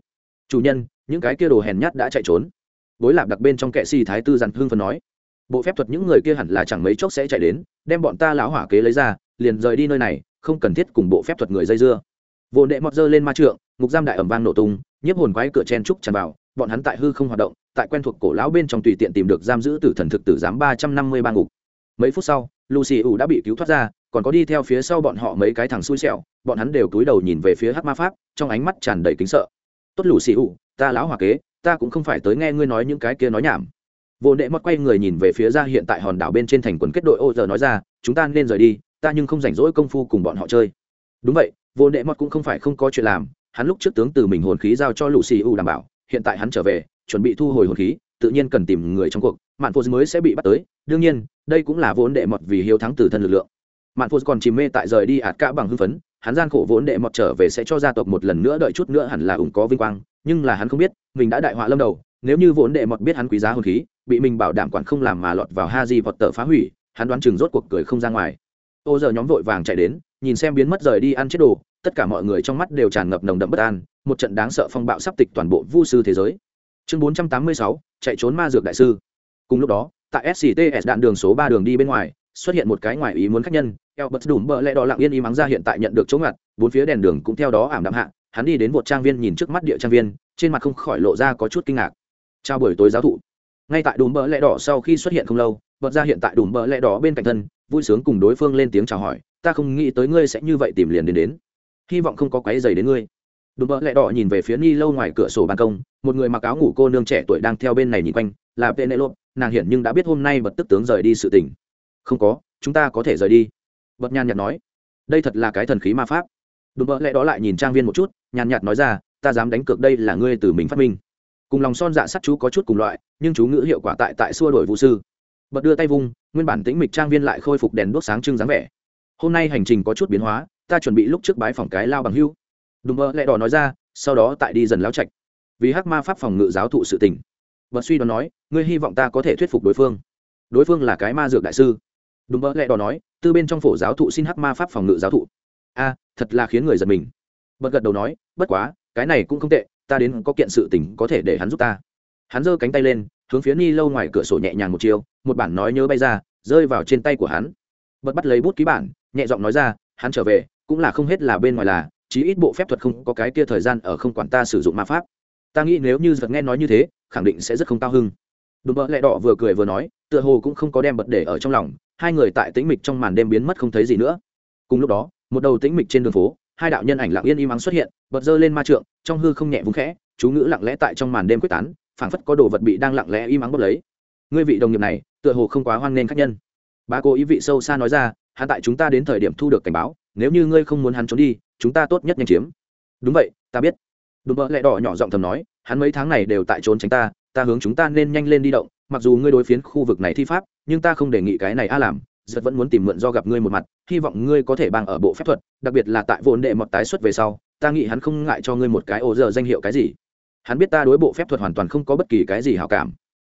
[SPEAKER 1] Chủ nhân, những cái kia đồ hèn nhát đã chạy trốn. Bối lạp đặc bên trong kệ si thái tư dặn hương phân nói, bộ phép thuật những người kia hẳn là chẳng mấy chốc sẽ chạy đến, đem bọn ta lão hỏa kế lấy ra, liền rời đi nơi này, không cần thiết cùng bộ phép thuật người dây dưa. Vô đệ mọt dơ lên ma trượng, ngục giam đại ẩm vang nổ tung, nhiếp hồn quái cửa chen trúc tràn vào, bọn hắn tại hư không hoạt động, tại quen thuộc cổ lão bên trong tùy tiện tìm được giam giữ tử thần thực tử giám ba trăm năm mươi ba ngục. Mấy phút sau, lucy ủ đã bị cứu thoát ra còn có đi theo phía sau bọn họ mấy cái thằng xui xẹo bọn hắn đều cúi đầu nhìn về phía hát ma pháp trong ánh mắt tràn đầy kính sợ tốt lucy ủ ta lão hòa kế ta cũng không phải tới nghe ngươi nói những cái kia nói nhảm vô nệ mót quay người nhìn về phía ra hiện tại hòn đảo bên trên thành quần kết đội ô giờ nói ra, chúng ta nên rời đi, ta nhưng không rảnh rỗi công phu cùng bọn họ chơi. Đúng vậy, vô nệ mót cũng không phải không có chuyện làm, hắn lúc trước tướng từ mình hồn khí giao cho lũ xì u đảm bảo, hiện tại hắn trở về, chuẩn bị thu hồi hồn khí, tự nhiên cần tìm người trong cuộc, mạn phô mới sẽ bị bắt tới, đương nhiên, đây cũng là vốn đệ mọt vì hiếu thắng từ thân lực lượng. Mạn phô còn chìm mê tại rời đi ạt cả bằng hưng phấn, hắn gian khổ vốn đệ mọt trở về sẽ cho gia tộc một lần nữa đợi chút nữa hẳn là ủng có vinh quang nhưng là hắn không biết mình đã đại họa lâm đầu nếu như vốn đệ mọt biết hắn quý giá hồn khí bị mình bảo đảm quản không làm mà lọt vào ha di vọt tờ phá hủy hắn đoán chừng rốt cuộc cười không ra ngoài. Ô giờ nhóm vội vàng chạy đến nhìn xem biến mất rời đi ăn chết đồ tất cả mọi người trong mắt đều tràn ngập nồng đậm bất an một trận đáng sợ phong bạo sắp tịch toàn bộ vu sư thế giới. Chương 486, chạy trốn ma dược đại sư. Cùng lúc đó tại scts đạn đường số ba đường đi bên ngoài xuất hiện một cái ngoài ý muốn khách nhân eo bật đủ bợ lẽ đỏ lặng yên ý mắng ra hiện tại nhận được chống ngặt bốn phía đèn đường cũng theo đó ảm đạm hạ hắn đi đến một trang viên nhìn trước mắt địa trang viên, trên mặt không khỏi lộ ra có chút kinh ngạc. Chào buổi tối giáo thụ. Ngay tại đùm bỡ lẽ đỏ sau khi xuất hiện không lâu vật ra hiện tại đùm bỡ lẽ đỏ bên cạnh thân, vui sướng cùng đối phương lên tiếng chào hỏi, ta không nghĩ tới ngươi sẽ như vậy tìm liền đến đến. Hy vọng không có quáy dày đến ngươi. Đùm bỡ lẽ đỏ nhìn về phía ni lâu ngoài cửa sổ ban công, một người mặc áo ngủ cô nương trẻ tuổi đang theo bên này nhìn quanh, là penelope, nàng hiện nhưng đã biết hôm nay bật tức tướng rời đi sự tình. Không có, chúng ta có thể rời đi. Bật nhàn nhạt nói, đây thật là cái thần khí ma pháp. Đùm bỡ lẽ đó lại nhìn trang viên một chút nhàn nhạt nói ra, ta dám đánh cược đây là ngươi từ mình phát minh. Cùng lòng son dạ sắt chú có chút cùng loại, nhưng chú ngữ hiệu quả tại tại xua đổi vũ sư. Bật đưa tay vung, nguyên bản tĩnh mịch trang viên lại khôi phục đèn đốt sáng trưng dáng vẻ. Hôm nay hành trình có chút biến hóa, ta chuẩn bị lúc trước bái phòng cái lao bằng hưu. Đùm mơ lẹ đỏ nói ra, sau đó tại đi dần lao trạch. Vì hắc ma pháp phòng ngự giáo thụ sự tình. Bật suy đoán nói, ngươi hy vọng ta có thể thuyết phục đối phương. Đối phương là cái ma dược đại sư. Đúng mơ lẹ đỏ nói tư bên trong phổ giáo thụ xin hắc ma pháp phòng ngự giáo thụ. A, thật là khiến người giật mình bật gật đầu nói, bất quá, cái này cũng không tệ, ta đến có kiện sự tình có thể để hắn giúp ta. Hắn giơ cánh tay lên, hướng phía ni lâu ngoài cửa sổ nhẹ nhàng một chiều một bản nói nhớ bay ra, rơi vào trên tay của hắn. Bật bắt lấy bút ký bản, nhẹ giọng nói ra, hắn trở về, cũng là không hết là bên ngoài là, chí ít bộ phép thuật không có cái kia thời gian ở không quản ta sử dụng ma pháp. Ta nghĩ nếu như giật nghe nói như thế, khẳng định sẽ rất không cao hưng đùm bợ lẹ đỏ vừa cười vừa nói, tựa hồ cũng không có đem bật để ở trong lòng, hai người tại tĩnh mịch trong màn đêm biến mất không thấy gì nữa. Cùng lúc đó, một đầu tĩnh mịch trên đường phố hai đạo nhân ảnh lặng yên im ắng xuất hiện, bật dơ lên ma trượng, trong hư không nhẹ vúng khẽ, chú ngữ lặng lẽ tại trong màn đêm quyết tán, phảng phất có đồ vật bị đang lặng lẽ im ắng bốc lấy. Ngươi vị đồng nghiệp này, tựa hồ không quá hoan nghênh khách nhân. Ba cô ý vị sâu xa nói ra, hắn tại chúng ta đến thời điểm thu được cảnh báo, nếu như ngươi không muốn hắn trốn đi, chúng ta tốt nhất nhanh chiếm. Đúng vậy, ta biết. Đùm bợ lẹ đỏ nhỏ giọng thầm nói, hắn mấy tháng này đều tại trốn tránh ta ta hướng chúng ta nên nhanh lên đi động, mặc dù ngươi đối phiến khu vực này thi pháp, nhưng ta không đề nghị cái này a làm giật vẫn muốn tìm mượn do gặp ngươi một mặt, hy vọng ngươi có thể bằng ở bộ phép thuật, đặc biệt là tại vốn đệ mọt tái xuất về sau, ta nghĩ hắn không ngại cho ngươi một cái ổ giờ danh hiệu cái gì. Hắn biết ta đối bộ phép thuật hoàn toàn không có bất kỳ cái gì hảo cảm.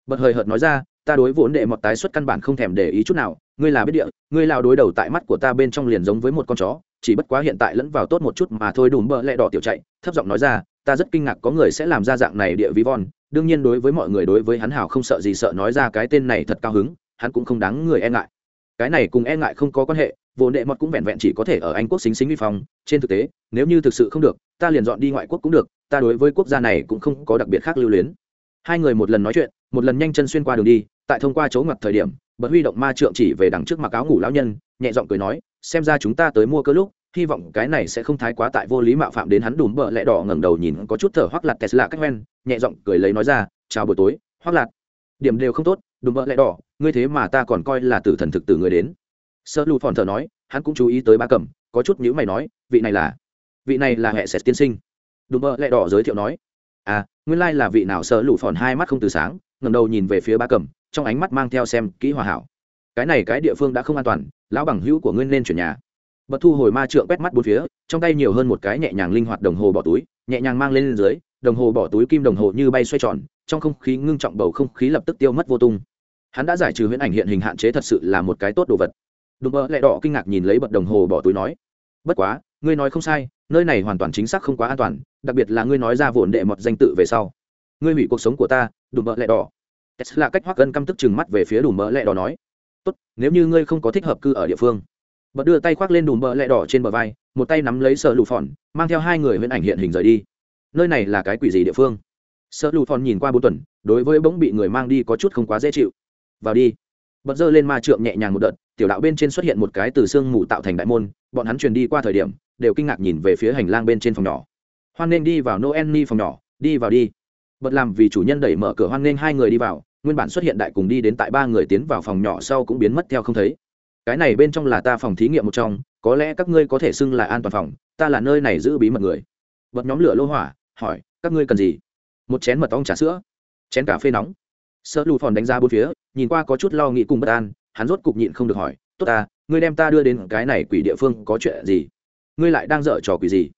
[SPEAKER 1] Bật hời hợt nói ra, ta đối vốn đệ mọt tái xuất căn bản không thèm để ý chút nào, ngươi là biết địa, ngươi lao đối đầu tại mắt của ta bên trong liền giống với một con chó, chỉ bất quá hiện tại lẫn vào tốt một chút mà thôi đùm bợ lẹ đỏ tiểu chạy, thấp giọng nói ra, ta rất kinh ngạc có người sẽ làm ra dạng này địa ví von, đương nhiên đối với mọi người đối với hắn hảo không sợ gì sợ nói ra cái tên này thật cao hứng, hắn cũng không đáng người e ngại cái này cùng e ngại không có quan hệ, vô đệ mọt cũng vẹn vẹn chỉ có thể ở anh quốc xính xính vi phong, trên thực tế, nếu như thực sự không được, ta liền dọn đi ngoại quốc cũng được, ta đối với quốc gia này cũng không có đặc biệt khác lưu luyến. Hai người một lần nói chuyện, một lần nhanh chân xuyên qua đường đi, tại thông qua chỗ ngặt thời điểm, bật huy động ma trượng chỉ về đằng trước mặc áo ngủ lão nhân, nhẹ giọng cười nói, xem ra chúng ta tới mua cơ lúc, hy vọng cái này sẽ không thái quá tại vô lý mạo phạm đến hắn đùm bợ lẹ đỏ ngẩng đầu nhìn có chút thở hoắc lạt tesla cách ven nhẹ giọng cười lấy nói ra, chào buổi tối hoắc lạt. Điểm đều không tốt, đùm bợ lẹ đỏ ngươi thế mà ta còn coi là tử thần thực tử người đến. Sợ lù phòn thở nói, hắn cũng chú ý tới ba cầm, có chút nhữ mày nói, vị này là, vị này là hệ sệt tiên sinh. Đùm bơ lẹ đỏ giới thiệu nói à nguyên lai là vị nào sợ lù phòn hai mắt không từ sáng, ngẩng đầu nhìn về phía ba cầm, trong ánh mắt mang theo xem kỹ hòa hảo. Cái này cái địa phương đã không an toàn, lão bằng hữu của ngươi nên chuyển nhà. Bật thu hồi ma trượng quét mắt bốn phía, trong tay nhiều hơn một cái nhẹ nhàng linh hoạt đồng hồ bỏ túi, nhẹ nhàng mang lên dưới, đồng hồ bỏ túi kim đồng hồ như bay xoay tròn, trong không khí ngưng trọng bầu không khí lập tức tiêu mất vô tung hắn đã giải trừ huyễn ảnh hiện hình hạn chế thật sự là một cái tốt đồ vật. Đùm bơ lẹ đỏ kinh ngạc nhìn lấy bật đồng hồ bỏ túi nói, bất quá, ngươi nói không sai, nơi này hoàn toàn chính xác không quá an toàn, đặc biệt là ngươi nói ra vụn đệ mọt danh tự về sau. Ngươi hủy cuộc sống của ta, đùm bơ lẹ đỏ. Là cách hoắc gân căm tức chừng mắt về phía đùm bơ lẹ đỏ nói, tốt, nếu như ngươi không có thích hợp cư ở địa phương. Bật đưa tay khoác lên đùm bơ lẹ đỏ trên bờ vai, một tay nắm lấy sợ lụ phòn, mang theo hai người huyễn ảnh hiện hình rời đi. Nơi này là cái quỷ gì địa phương? Sợ lụ phòn nhìn qua bốn tuần, đối với bỗng bị người mang đi có chút không quá dễ chịu vào đi. Bật dơ lên ma trượng nhẹ nhàng một đợt, tiểu đạo bên trên xuất hiện một cái từ xương mù tạo thành đại môn, bọn hắn truyền đi qua thời điểm, đều kinh ngạc nhìn về phía hành lang bên trên phòng nhỏ. Hoan nên đi vào noel ni phòng nhỏ, đi vào đi. Bật làm vì chủ nhân đẩy mở cửa hoan nên hai người đi vào, nguyên bản xuất hiện đại cùng đi đến tại ba người tiến vào phòng nhỏ sau cũng biến mất theo không thấy. Cái này bên trong là ta phòng thí nghiệm một trong, có lẽ các ngươi có thể xưng là an toàn phòng, ta là nơi này giữ bí mật người. Bật nhóm lửa lô hỏa, hỏi, các ngươi cần gì? Một chén mật ong trà sữa, chén cà phê nóng. Sợ lù phòn đánh ra bốn phía nhìn qua có chút lo nghĩ cùng bất an, hắn rốt cục nhịn không được hỏi, tốt ta, ngươi đem ta đưa đến cái này quỷ địa phương có chuyện gì? Ngươi lại đang dở trò quỷ gì?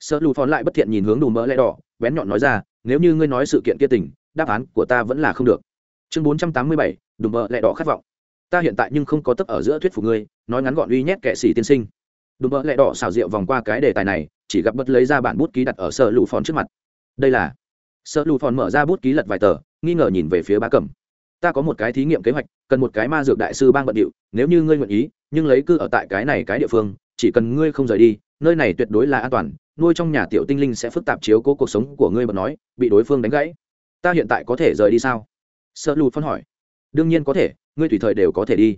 [SPEAKER 1] Sợ lù phòn lại bất thiện nhìn hướng đùm mỡ lẽ đỏ, bén nhọn nói ra, nếu như ngươi nói sự kiện kia tình, đáp án của ta vẫn là không được. Chương bốn trăm tám mươi bảy, đùm mỡ lẽ đỏ khát vọng. Ta hiện tại nhưng không có tấp ở giữa thuyết phục ngươi, nói ngắn gọn uy nhét kệ sĩ tiên sinh. Đùm mỡ lẽ đỏ xào rượu vòng qua cái đề tài này, chỉ gặp bất lấy ra bản bút ký đặt ở sợ lù phòn trước mặt. Đây là sợ lù phòn mở ra bút ký lật vài tờ, nghi ngờ nhìn về phía bá cẩm ta có một cái thí nghiệm kế hoạch, cần một cái ma dược đại sư bang bận điệu, nếu như ngươi nguyện ý, nhưng lấy cư ở tại cái này cái địa phương, chỉ cần ngươi không rời đi, nơi này tuyệt đối là an toàn, nuôi trong nhà tiểu tinh linh sẽ phức tạp chiếu cố cuộc sống của ngươi bật nói, bị đối phương đánh gãy. Ta hiện tại có thể rời đi sao? Sợ lụt phân hỏi. Đương nhiên có thể, ngươi tùy thời đều có thể đi.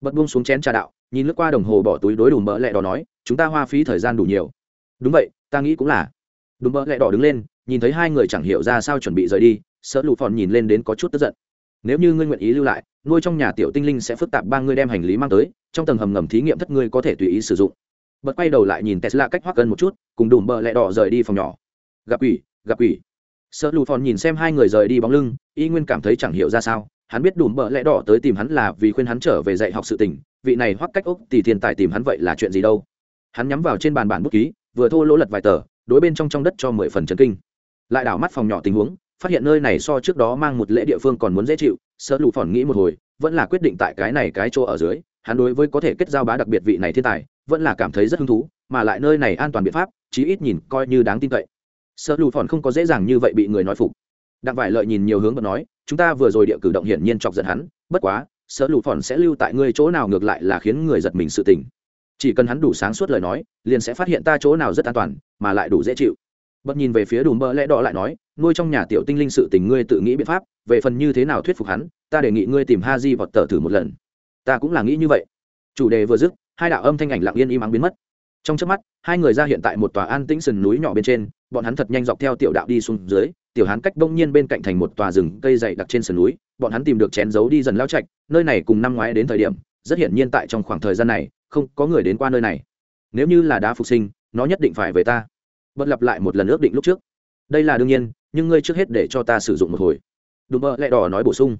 [SPEAKER 1] Bật buông xuống chén trà đạo, nhìn lướt qua đồng hồ bỏ túi đối đủ mỡ lẹ đỏ nói, chúng ta hoa phí thời gian đủ nhiều. Đúng vậy, ta nghĩ cũng là. Đúng mỡ lẹ đỏ đứng lên, nhìn thấy hai người chẳng hiểu ra sao chuẩn bị rời đi sợ lụt phòn nhìn lên đến có chút tức giận nếu như ngươi nguyện ý lưu lại, nuôi trong nhà tiểu tinh linh sẽ phức tạp ba ngươi đem hành lý mang tới, trong tầng hầm ngầm thí nghiệm thất ngươi có thể tùy ý sử dụng. Bật quay đầu lại nhìn tesla cách hoắc gần một chút, cùng đùm bờ lẹ đỏ rời đi phòng nhỏ. Gặp quỷ gặp quỷ. Sợ lù phòn nhìn xem hai người rời đi bóng lưng, y nguyên cảm thấy chẳng hiểu ra sao, hắn biết đùm bờ lẹ đỏ tới tìm hắn là vì khuyên hắn trở về dạy học sự tình, vị này hoắc cách úc thì thiên tài tìm hắn vậy là chuyện gì đâu. Hắn nhắm vào trên bàn bản bút ký, vừa thô lỗ lật vài tờ, đối bên trong trong đất cho mười phần trần kinh. Lại đảo mắt phòng nhỏ tình huống phát hiện nơi này so trước đó mang một lễ địa phương còn muốn dễ chịu sợ lụ phòn nghĩ một hồi, vẫn là quyết định tại cái này cái chỗ ở dưới, hắn đối với có thể kết giao bá đặc biệt vị này thiên tài, vẫn là cảm thấy rất hứng thú, mà lại nơi này an toàn biện pháp, chí ít nhìn coi như đáng tin cậy. Sợ lụ phòn không có dễ dàng như vậy bị người nói phục. Đặng vải lợi nhìn nhiều hướng và nói, chúng ta vừa rồi địa cử động hiển nhiên chọc giận hắn, bất quá sợ lụ phòn sẽ lưu tại ngươi chỗ nào ngược lại là khiến người giật mình sự tình. Chỉ cần hắn đủ sáng suốt lời nói, liền sẽ phát hiện ta chỗ nào rất an toàn, mà lại đủ dễ chịu bật nhìn về phía đùm bơ lẽ đỏ lại nói, nuôi trong nhà tiểu tinh linh sự tình ngươi tự nghĩ biện pháp, về phần như thế nào thuyết phục hắn, ta đề nghị ngươi tìm ha di vọt tờ thử một lần. Ta cũng là nghĩ như vậy. Chủ đề vừa dứt, hai đạo âm thanh ảnh lặng yên im ắng biến mất. Trong trước mắt, hai người ra hiện tại một tòa an tĩnh sườn núi nhỏ bên trên, bọn hắn thật nhanh dọc theo tiểu đạo đi xuống dưới, tiểu hán cách bỗng nhiên bên cạnh thành một tòa rừng cây dày đặc trên sườn núi, bọn hắn tìm được chén giấu đi dần lao chạch nơi này cùng năm ngoái đến thời điểm, rất hiển nhiên tại trong khoảng thời gian này, không có người đến qua nơi này. Nếu như là đá phục sinh, nó nhất định phải về ta bật lặp lại một lần ước định lúc trước. Đây là đương nhiên, nhưng ngươi trước hết để cho ta sử dụng một hồi. Đùm bợ lẹ đỏ nói bổ sung.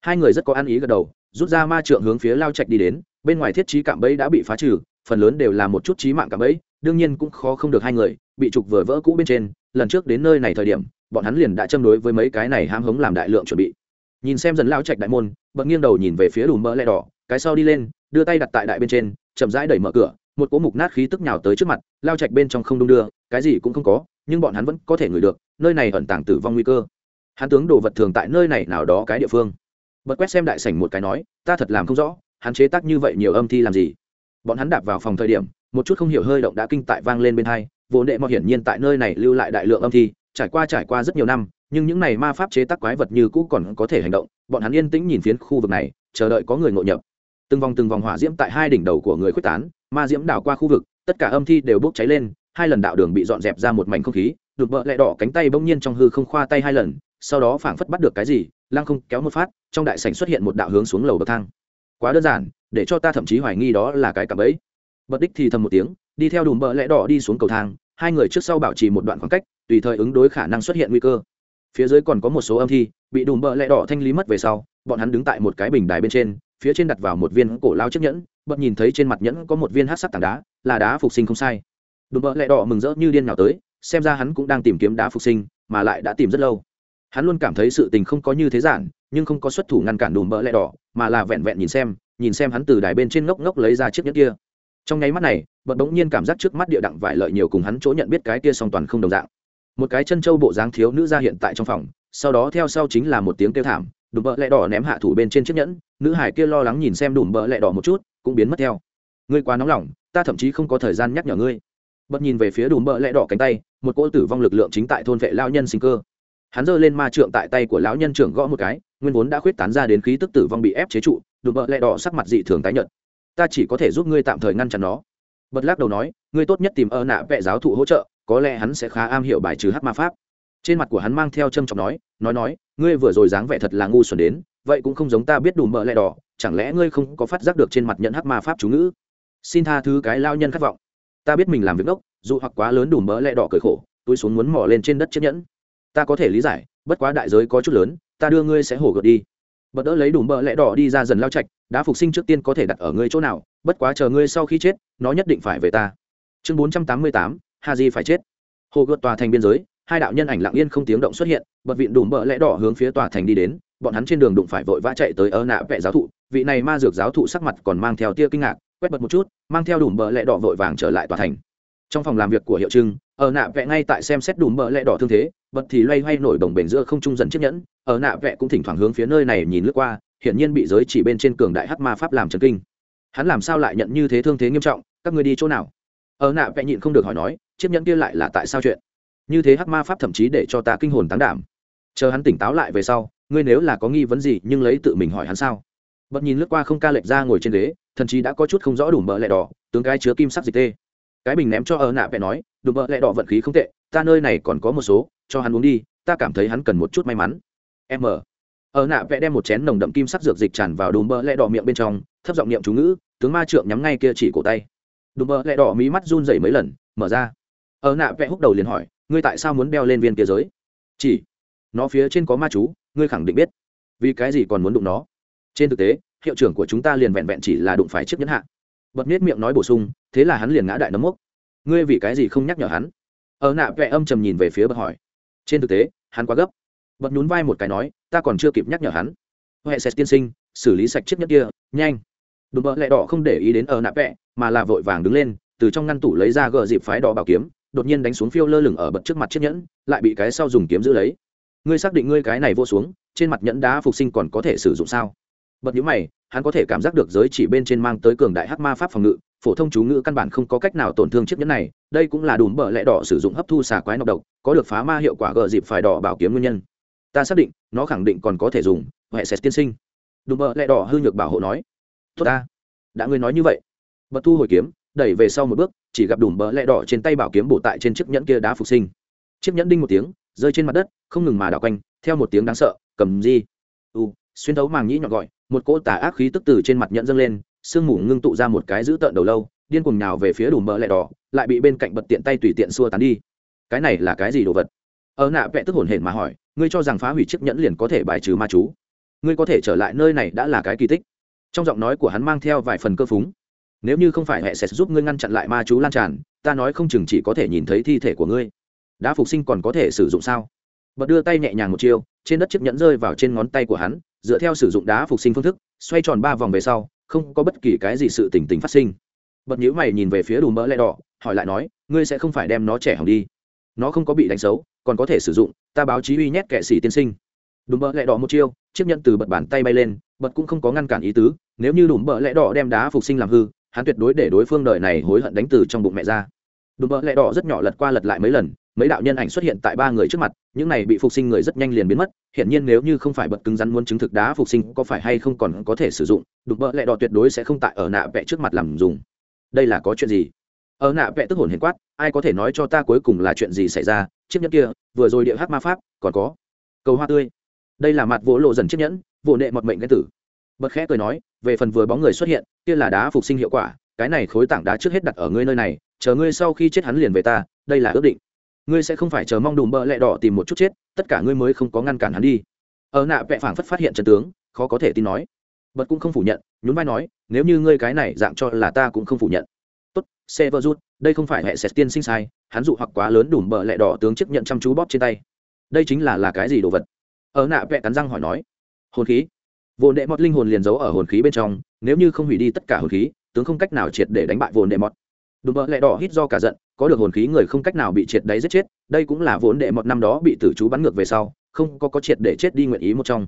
[SPEAKER 1] Hai người rất có ăn ý gật đầu, rút ra ma trượng hướng phía lao trạch đi đến, bên ngoài thiết trí cạm bẫy đã bị phá trừ, phần lớn đều là một chút trí mạng cạm bẫy, đương nhiên cũng khó không được hai người, bị trục vừa vỡ cũ bên trên, lần trước đến nơi này thời điểm, bọn hắn liền đã châm đối với mấy cái này ham hống làm đại lượng chuẩn bị. Nhìn xem dần lao trạch đại môn, bật nghiêng đầu nhìn về phía đùm bợ lẹ đỏ, cái sau đi lên, đưa tay đặt tại đại bên trên, chậm rãi đẩy mở cửa một cỗ mục nát khí tức nhào tới trước mặt, lao trạch bên trong không đung đưa, cái gì cũng không có, nhưng bọn hắn vẫn có thể ngửi được, nơi này ẩn tàng tử vong nguy cơ. Hắn tướng đồ vật thường tại nơi này nào đó cái địa phương. Bật quét xem đại sảnh một cái nói, ta thật làm không rõ, hắn chế tác như vậy nhiều âm thi làm gì? Bọn hắn đạp vào phòng thời điểm, một chút không hiểu hơi động đã kinh tại vang lên bên hai vốn đệ mò hiển nhiên tại nơi này lưu lại đại lượng âm thi, trải qua trải qua rất nhiều năm, nhưng những này ma pháp chế tác quái vật như cũ còn có thể hành động, bọn hắn yên tĩnh nhìn phiến khu vực này, chờ đợi có người ngộ nhập. Từng vòng từng vòng hỏa diễm tại hai đỉnh đầu của người khuyết tán ma diễm đảo qua khu vực, tất cả âm thi đều bốc cháy lên, hai lần đạo đường bị dọn dẹp ra một mảnh không khí đục bợ lẹ đỏ cánh tay bỗng nhiên trong hư không khoa tay hai lần, sau đó phảng phất bắt được cái gì, lăng không kéo một phát, trong đại sảnh xuất hiện một đạo hướng xuống lầu bậc thang. Quá đơn giản, để cho ta thậm chí hoài nghi đó là cái cạm bẫy. Bật đích thì thầm một tiếng, đi theo đùm bợ lẽ đỏ đi xuống cầu thang, hai người trước sau bảo trì một đoạn khoảng cách, tùy thời ứng đối khả năng xuất hiện nguy cơ. Phía dưới còn có một số âm thi, bị đùm bợ lẽ đỏ thanh lý mất về sau, bọn hắn đứng tại một cái bình đài bên trên, phía trên đặt vào một viên cổ lao chiếc nhẫn bật nhìn thấy trên mặt nhẫn có một viên hát sắc tảng đá, là đá phục sinh không sai. Đùm bợ lẹ đỏ mừng rỡ như điên nào tới, xem ra hắn cũng đang tìm kiếm đá phục sinh, mà lại đã tìm rất lâu. Hắn luôn cảm thấy sự tình không có như thế giản, nhưng không có xuất thủ ngăn cản đùm bợ lẹ đỏ, mà là vẹn vẹn nhìn xem nhìn xem hắn từ đài bên trên ngốc ngốc lấy ra chiếc nhẫn kia. Trong nháy mắt này, bật bỗng nhiên cảm giác trước mắt địa đặng vải lợi nhiều cùng hắn chỗ nhận biết cái kia song toàn không đồng dạng. Một cái chân trâu bộ dáng thiếu nữ ra hiện tại trong phòng, sau đó theo sau chính là một tiếng kêu thảm đùm bợ lẹ đỏ ném hạ thủ bên trên chiếc nhẫn, nữ hải kia lo lắng nhìn xem đùm bợ lẹ đỏ một chút, cũng biến mất theo. Ngươi quá nóng lòng, ta thậm chí không có thời gian nhắc nhở ngươi. Bật nhìn về phía đùm bợ lẹ đỏ cánh tay, một cỗ tử vong lực lượng chính tại thôn vệ lao nhân sinh cơ. Hắn giơ lên ma trượng tại tay của lão nhân trưởng gõ một cái, nguyên vốn đã khuyết tán ra đến khí tức tử vong bị ép chế trụ, đùm bợ lẹ đỏ sắc mặt dị thường tái nhợt. Ta chỉ có thể giúp ngươi tạm thời ngăn chặn nó. Bật lắc đầu nói, ngươi tốt nhất tìm ơ nạ vệ giáo thụ hỗ trợ, có lẽ hắn sẽ khá am hiểu bài trừ hát ma pháp. Trên mặt của hắn mang theo trâm trọng nói nói nói ngươi vừa rồi dáng vẻ thật là ngu xuẩn đến, vậy cũng không giống ta biết đủ mỡ lẹ đỏ, chẳng lẽ ngươi không có phát giác được trên mặt nhận hắc ma pháp chú ngữ? Xin tha thứ cái lao nhân khát vọng. Ta biết mình làm việc đốc, dù hoặc quá lớn đủ mỡ lẹ đỏ cởi khổ tôi xuống muốn mò lên trên đất chiếc nhẫn. Ta có thể lý giải, bất quá đại giới có chút lớn, ta đưa ngươi sẽ hổ gợt đi. Bật đỡ lấy đủ mỡ lẹ đỏ đi ra dần lao chạch đã phục sinh trước tiên có thể đặt ở ngươi chỗ nào, bất quá chờ ngươi sau khi chết, nó nhất định phải về ta. Chương bốn trăm tám mươi tám ha di phải chết. Hồ gợt tòa thành biên giới hai đạo nhân ảnh lặng yên không tiếng động xuất hiện, bật vịn đủ mỡ lẽ đỏ hướng phía tòa thành đi đến, bọn hắn trên đường đụng phải vội vã chạy tới ơ nạ vẽ giáo thụ, vị này ma dược giáo thụ sắc mặt còn mang theo tia kinh ngạc, quét bật một chút, mang theo đủ mỡ lẽ đỏ vội vàng trở lại tòa thành. Trong phòng làm việc của hiệu trưng ở nạ vẽ ngay tại xem xét đủ mỡ lẽ đỏ thương thế, bật thì loay hoay nổi đồng bền giữa không trung dần chiếc nhẫn ở nạ vẽ cũng thỉnh thoảng hướng phía nơi này nhìn lướt qua, hiển nhiên bị giới chỉ bên trên cường đại hắc ma pháp làm trần kinh. Hắn làm sao lại nhận như thế thương thế nghiêm trọng, các người đi chỗ nào? Ở nạ vẽ nhịn không được hỏi nói, chiếc nhẫn kia lại là tại sao chuyện? Như thế hắc ma pháp thậm chí để cho ta kinh hồn tán đảm. Chờ hắn tỉnh táo lại về sau, ngươi nếu là có nghi vấn gì nhưng lấy tự mình hỏi hắn sao? Bật nhìn lướt qua không ca lệch ra ngồi trên ghế, thần chí đã có chút không rõ đủ mỡ lẹ đỏ, tướng cái chứa kim sắc dịch tê. Cái bình ném cho ở nạ vẽ nói, đủ mỡ lẹ đỏ vận khí không tệ, ta nơi này còn có một số, cho hắn uống đi, ta cảm thấy hắn cần một chút may mắn. M. Ở nạ vẽ đem một chén nồng đậm kim sắc dược dịch tràn vào đùm bơ lẹ đỏ miệng bên trong, thấp giọng niệm chú ngữ, tướng ma trượng nhắm ngay kia chỉ cổ tay. Đùm bơ lẹ đỏ mí mắt run dậy mấy lần, mở ra. Ở nạ vẽ húc đầu liền hỏi ngươi tại sao muốn đeo lên viên kia giới? Chỉ, nó phía trên có ma chú, ngươi khẳng định biết. Vì cái gì còn muốn đụng nó? Trên thực tế, hiệu trưởng của chúng ta liền vẹn vẹn chỉ là đụng phải chiếc nhẫn hạ. Bật nết miệng nói bổ sung, thế là hắn liền ngã đại nấm mốc. Ngươi vì cái gì không nhắc nhở hắn? Ở nạ vẽ âm trầm nhìn về phía bật hỏi. Trên thực tế, hắn quá gấp. Bật nhún vai một cái nói, ta còn chưa kịp nhắc nhở hắn. Huệ sẽ tiên sinh, xử lý sạch chiếc nhẫn kia, nhanh. Đùm bợ lẹ đỏ không để ý đến ở nạ vẽ mà là vội vàng đứng lên, từ trong ngăn tủ lấy ra gờ dịp phái đỏ bảo kiếm đột nhiên đánh xuống phiêu lơ lửng ở bật trước mặt chiếc nhẫn, lại bị cái sau dùng kiếm giữ lấy. Ngươi xác định ngươi cái này vô xuống, trên mặt nhẫn đá phục sinh còn có thể sử dụng sao? Bật nhũ mày, hắn có thể cảm giác được giới chỉ bên trên mang tới cường đại hắc ma pháp phòng ngự, phổ thông chú ngữ căn bản không có cách nào tổn thương chiếc nhẫn này, đây cũng là đùm bợ lẽ đỏ sử dụng hấp thu xà quái nọc độc, có được phá ma hiệu quả gợ dịp phải đỏ bảo kiếm nguyên nhân. Ta xác định, nó khẳng định còn có thể dùng, hệ sẽ tiên sinh. Đùm bợ lẽ đỏ hư nhược bảo hộ nói. Tốt ta. Đã ngươi nói như vậy. Bật thu hồi kiếm, đẩy về sau một bước chỉ gặp đùm bỡ lẹ đỏ trên tay bảo kiếm bổ tại trên chiếc nhẫn kia đá phục sinh. Chiếc nhẫn đinh một tiếng, rơi trên mặt đất, không ngừng mà đảo quanh, theo một tiếng đáng sợ, cầm gì? U, xuyên thấu màng nhĩ nhọn gọi, một cỗ tà ác khí tức từ trên mặt nhẫn dâng lên, sương mù ngưng tụ ra một cái giữ tợn đầu lâu, điên cuồng nào về phía đùm bỡ lẹ đỏ, lại bị bên cạnh bật tiện tay tùy tiện xua tán đi. Cái này là cái gì đồ vật? Ở nạ vẽ tức hồn hển mà hỏi, ngươi cho rằng phá hủy chiếc nhẫn liền có thể bài trừ ma chú? Ngươi có thể trở lại nơi này đã là cái kỳ tích. Trong giọng nói của hắn mang theo vài phần cơ phúng nếu như không phải hệ sẽ giúp ngươi ngăn chặn lại ma chú lan tràn, ta nói không chừng chỉ có thể nhìn thấy thi thể của ngươi. Đá phục sinh còn có thể sử dụng sao? Bật đưa tay nhẹ nhàng một chiêu, trên đất chiếc nhẫn rơi vào trên ngón tay của hắn, dựa theo sử dụng đá phục sinh phương thức, xoay tròn ba vòng về sau, không có bất kỳ cái gì sự tình tình phát sinh. Bật nhữ mày nhìn về phía đùm mỡ lẹ đỏ, hỏi lại nói, ngươi sẽ không phải đem nó trẻ hỏng đi. Nó không có bị đánh xấu, còn có thể sử dụng, ta báo chí uy nhét kệ sĩ tiên sinh. Đùm mỡ lẹ đỏ một chiêu, chiếc nhẫn từ bật bàn tay bay lên, bật cũng không có ngăn cản ý tứ, nếu như đùm mỡ lẹ đỏ đem đá phục sinh làm hư hắn tuyệt đối để đối phương đời này hối hận đánh từ trong bụng mẹ ra. Đùm bỡ lẹ đỏ rất nhỏ lật qua lật lại mấy lần, mấy đạo nhân ảnh xuất hiện tại ba người trước mặt, những này bị phục sinh người rất nhanh liền biến mất. Hiện nhiên nếu như không phải bật cứng rắn muốn chứng thực đá phục sinh có phải hay không còn có thể sử dụng, đùm bỡ lẹ đỏ tuyệt đối sẽ không tại ở nạ vẽ trước mặt làm dùng. Đây là có chuyện gì? Ở nạ vẽ tức hồn hiền quát, ai có thể nói cho ta cuối cùng là chuyện gì xảy ra? Chiếc nhẫn kia, vừa rồi địa hát ma pháp, còn có. Cầu hoa tươi. Đây là mặt vỗ lộ dần chiếc nhẫn, vỗ nệ một mệnh cái tử bật khẽ cười nói, về phần vừa bóng người xuất hiện, kia là đá phục sinh hiệu quả, cái này khối tảng đá trước hết đặt ở ngươi nơi này, chờ ngươi sau khi chết hắn liền về ta, đây là ước định. Ngươi sẽ không phải chờ mong đùm bợ lẹ đỏ tìm một chút chết, tất cả ngươi mới không có ngăn cản hắn đi. Ở nạ vẽ phảng phất phát hiện trần tướng, khó có thể tin nói. Bật cũng không phủ nhận, nhún vai nói, nếu như ngươi cái này dạng cho là ta cũng không phủ nhận. Tốt sever rút đây không phải hệ sệt tiên sinh sai, hắn dụ hoặc quá lớn đùm bợ lẹ đỏ tướng chấp nhận chăm chú bóp trên tay. Đây chính là là cái gì đồ vật? Ở nạ vẹ cắn răng hỏi nói. Hồn khí vồn đệ mọt linh hồn liền giấu ở hồn khí bên trong, nếu như không hủy đi tất cả hồn khí, tướng không cách nào triệt để đánh bại vồn đệ mọt. Đùm bờ lẹ đỏ hít do cả giận, có được hồn khí người không cách nào bị triệt đáy giết chết, đây cũng là vốn đệ mọt năm đó bị tử chú bắn ngược về sau, không có có triệt để chết đi nguyện ý một trong.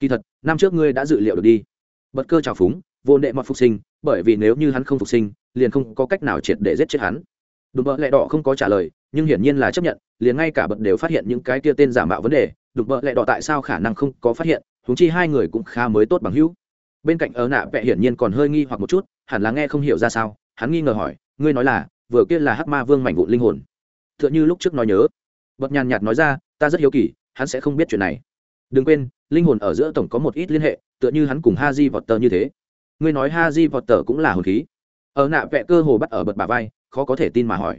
[SPEAKER 1] Kỳ thật, năm trước ngươi đã dự liệu được đi. Bật cơ trào phúng vốn đệ mọt phục sinh, bởi vì nếu như hắn không phục sinh, liền không có cách nào triệt để giết chết hắn. Đùm bợ lẹ đỏ không có trả lời, nhưng hiển nhiên là chấp nhận, liền ngay cả bật đều phát hiện những cái kia tên giả mạo vấn đề. Đùm bợ lẹ đỏ tại sao khả năng không có phát hiện huống chi hai người cũng khá mới tốt bằng hữu. Bên cạnh ở nạ vẽ hiển nhiên còn hơi nghi hoặc một chút, hẳn là nghe không hiểu ra sao, hắn nghi ngờ hỏi, ngươi nói là, vừa kia là hắc ma vương mảnh vụn linh hồn. T h ư ợ n h ư lúc trước nói nhớ. Bật nhàn nhạt nói ra, ta rất hiếu kỳ, hắn sẽ không biết chuyện này. Đừng quên, linh hồn ở giữa tổng có một ít liên hệ, tựa như hắn cùng ha di vọt tờ như thế. Ngươi nói ha di vọt tờ cũng là hồn khí? Ở nạ vẽ cơ hồ bắt ở bật bà vai, khó có thể tin mà hỏi.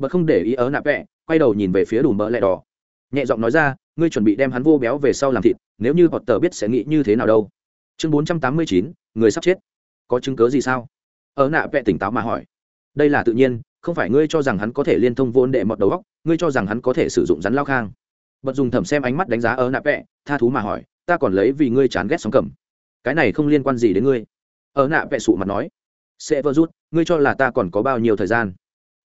[SPEAKER 1] Bật không để ý ở nạ vẽ quay đầu nhìn về phía đủ mỡ lẹ đỏ nhẹ giọng nói ra, ngươi chuẩn bị đem hắn vô béo về sau làm thịt, nếu như họ tờ biết sẽ nghĩ như thế nào đâu. Chương bốn trăm tám mươi chín, người sắp chết. Có chứng cớ gì sao? Ở nạ vẹ tỉnh táo mà hỏi. Đây là tự nhiên, không phải ngươi cho rằng hắn có thể liên thông vốn đệ mọt đầu góc ngươi cho rằng hắn có thể sử dụng rắn lao khang. Bật dùng thẩm xem ánh mắt đánh giá ở nạ vẹ, tha thú mà hỏi, ta còn lấy vì ngươi chán ghét sóng cầm. Cái này không liên quan gì đến ngươi. Ở nạ vẹ sụ mặt nói, sẽ vỡ rút, ngươi cho là ta còn có bao nhiêu thời gian?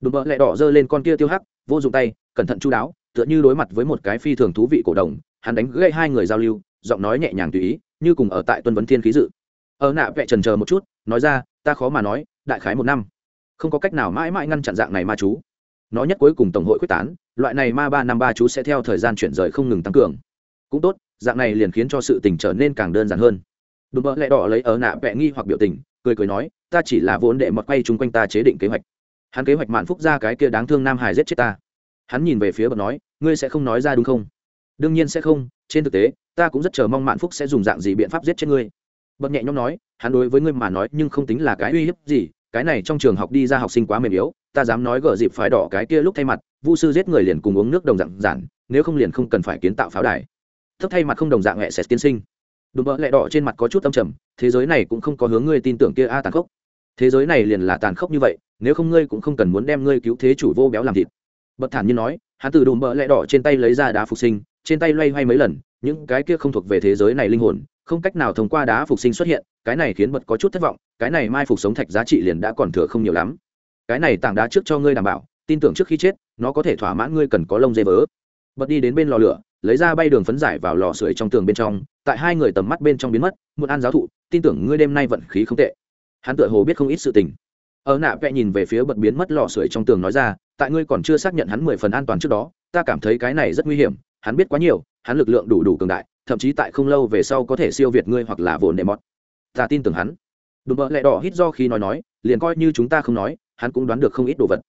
[SPEAKER 1] Đùm bợ lẹ đỏ giơ lên con kia tiêu hắc, vô dụng tay, cẩn thận chú đáo tựa như đối mặt với một cái phi thường thú vị cổ đồng, hắn đánh gây hai người giao lưu, giọng nói nhẹ nhàng tùy ý, như cùng ở tại tuân vấn thiên khí dự. Ở nạ vẹ trần chờ một chút, nói ra, ta khó mà nói, đại khái một năm. Không có cách nào mãi mãi ngăn chặn dạng này ma chú. Nó nhất cuối cùng tổng hội quyết tán, loại này ma ba năm ba chú sẽ theo thời gian chuyển rời không ngừng tăng cường. Cũng tốt, dạng này liền khiến cho sự tình trở nên càng đơn giản hơn. Đùm bỡ lẹ đỏ lấy ở nạ vẹ nghi hoặc biểu tình, cười cười nói, ta chỉ là vốn đệ mọt quay chung quanh ta chế định kế hoạch. Hắn kế hoạch mạn phúc ra cái kia đáng thương nam hải giết chết ta. Hắn nhìn về phía bậc nói ngươi sẽ không nói ra đúng không? Đương nhiên sẽ không, trên thực tế, ta cũng rất chờ mong mạn phúc sẽ dùng dạng gì biện pháp giết chết ngươi. Bậc nhẹ nhõm nói, hắn đối với ngươi mà nói nhưng không tính là cái uy hiếp gì, cái này trong trường học đi ra học sinh quá mềm yếu, ta dám nói gở dịp phải đỏ cái kia lúc thay mặt, vu sư giết người liền cùng uống nước đồng dạng giản, nếu không liền không cần phải kiến tạo pháo đài. Thức thay mặt không đồng dạng hẹ sẽ tiên sinh. Đùm bỡ lẹ đỏ trên mặt có chút tâm trầm, thế giới này cũng không có hướng ngươi tin tưởng kia a tàn khốc. Thế giới này liền là tàn khốc như vậy, nếu không ngươi cũng không cần muốn đem ngươi cứu thế chủ vô béo làm thịt. Bậc thản như nói hắn từ đùm bỡ lẽ đỏ trên tay lấy ra đá phục sinh, trên tay loay hoay mấy lần, những cái kia không thuộc về thế giới này linh hồn, không cách nào thông qua đá phục sinh xuất hiện, cái này khiến bật có chút thất vọng, cái này mai phục sống thạch giá trị liền đã còn thừa không nhiều lắm. Cái này tảng đá trước cho ngươi đảm bảo, tin tưởng trước khi chết, nó có thể thỏa mãn ngươi cần có lông dây vớ. Bật đi đến bên lò lửa, lấy ra bay đường phấn giải vào lò sưởi trong tường bên trong, tại hai người tầm mắt bên trong biến mất một an giáo thụ, tin tưởng ngươi đêm nay vận khí không tệ. Hắn tựa hồ biết không ít sự tình. Ở nạ vẽ nhìn về phía bật biến mất lò sưởi trong tường nói ra tại ngươi còn chưa xác nhận hắn mười phần an toàn trước đó, ta cảm thấy cái này rất nguy hiểm, hắn biết quá nhiều, hắn lực lượng đủ đủ cường đại, thậm chí tại không lâu về sau có thể siêu việt ngươi hoặc là vồn đệ mọt ta tin tưởng hắn. Đùm bợ lẹ đỏ hít do khi nói nói, liền coi như chúng ta không nói, hắn cũng đoán được không ít đồ vật.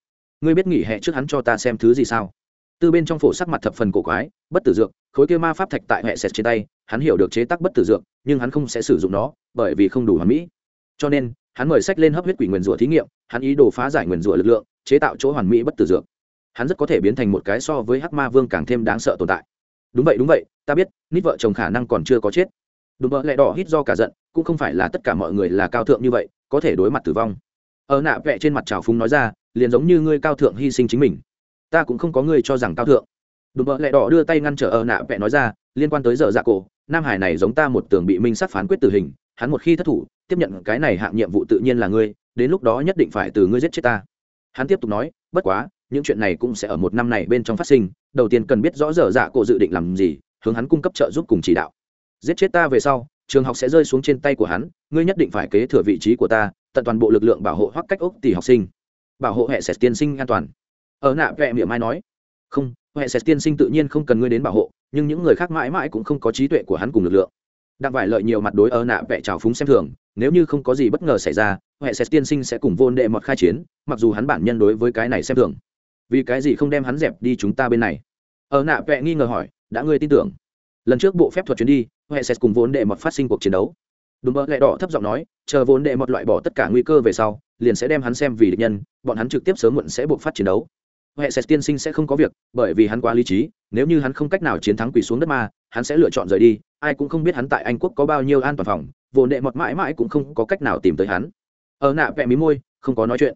[SPEAKER 1] Ngươi biết nghỉ hè trước hắn cho ta xem thứ gì sao? Từ bên trong phổ sắc mặt thập phần cổ quái, bất tử dược, khối kia ma pháp thạch tại hệ sệt trên tay, hắn hiểu được chế tác bất tử dược, nhưng hắn không sẽ sử dụng nó, bởi vì không đủ hoàn mỹ. Cho nên, hắn mời sách lên hấp huyết quỷ nguyền rủa thí nghiệm, hắn ý đồ phá giải nguyền rủa lực lượng chế tạo chỗ hoàn mỹ bất tử dược. Hắn rất có thể biến thành một cái so với hắc ma vương càng thêm đáng sợ tồn tại. Đúng vậy đúng vậy, ta biết, nít vợ chồng khả năng còn chưa có chết. Đùm bợ lẹ đỏ hít do cả giận, cũng không phải là tất cả mọi người là cao thượng như vậy, có thể đối mặt tử vong. Ở nạ vẹ trên mặt trào phúng nói ra, liền giống như ngươi cao thượng hy sinh chính mình. Ta cũng không có ngươi cho rằng cao thượng. Đùm bợ lẹ đỏ đưa tay ngăn trở ở nạ vẹ nói ra, liên quan tới giờ dạ cổ, nam hải này giống ta một tường bị minh sát phán quyết tử hình, hắn một khi thất thủ, tiếp nhận cái này hạng nhiệm vụ tự nhiên là ngươi, đến lúc đó nhất định phải từ ngươi giết chết ta hắn tiếp tục nói, bất quá, những chuyện này cũng sẽ ở một năm này bên trong phát sinh, đầu tiên cần biết rõ dở dạ cổ dự định làm gì, hướng hắn cung cấp trợ giúp cùng chỉ đạo. Giết chết ta về sau, trường học sẽ rơi xuống trên tay của hắn, ngươi nhất định phải kế thừa vị trí của ta, tận toàn bộ lực lượng bảo hộ hoặc cách ốc tỷ học sinh. Bảo hộ hệ sẹt tiên sinh an toàn. Ở nạ vẹ miệng mai nói. Không, hệ sẹt tiên sinh tự nhiên không cần ngươi đến bảo hộ, nhưng những người khác mãi mãi cũng không có trí tuệ của hắn cùng lực lượng. Đặng vải lợi nhiều mặt đối ở nạ vẹ trào phúng xem thường nếu như không có gì bất ngờ xảy ra, huệ sẽ tiên sinh sẽ cùng vô đệ mọt khai chiến, mặc dù hắn bản nhân đối với cái này xem thường. Vì cái gì không đem hắn dẹp đi chúng ta bên này? Ở nạ vẹ nghi ngờ hỏi, đã ngươi tin tưởng? Lần trước bộ phép thuật chuyến đi, huệ sẽ cùng vốn đệ mọt phát sinh cuộc chiến đấu. Đúng mơ lẹ đỏ thấp giọng nói, chờ vốn đệ mọt loại bỏ tất cả nguy cơ về sau, liền sẽ đem hắn xem vì địch nhân, bọn hắn trực tiếp sớm muộn sẽ buộc phát chiến đấu. Huệ sẽ tiên sinh sẽ không có việc, bởi vì hắn quá lý trí, nếu như hắn không cách nào chiến thắng quỷ xuống đất ma, hắn sẽ lựa chọn rời đi, ai cũng không biết hắn tại anh quốc có bao nhiêu an toàn phòng vô đệ mọt mãi mãi cũng không có cách nào tìm tới hắn. Ở nạ vẽ mí môi, không có nói chuyện.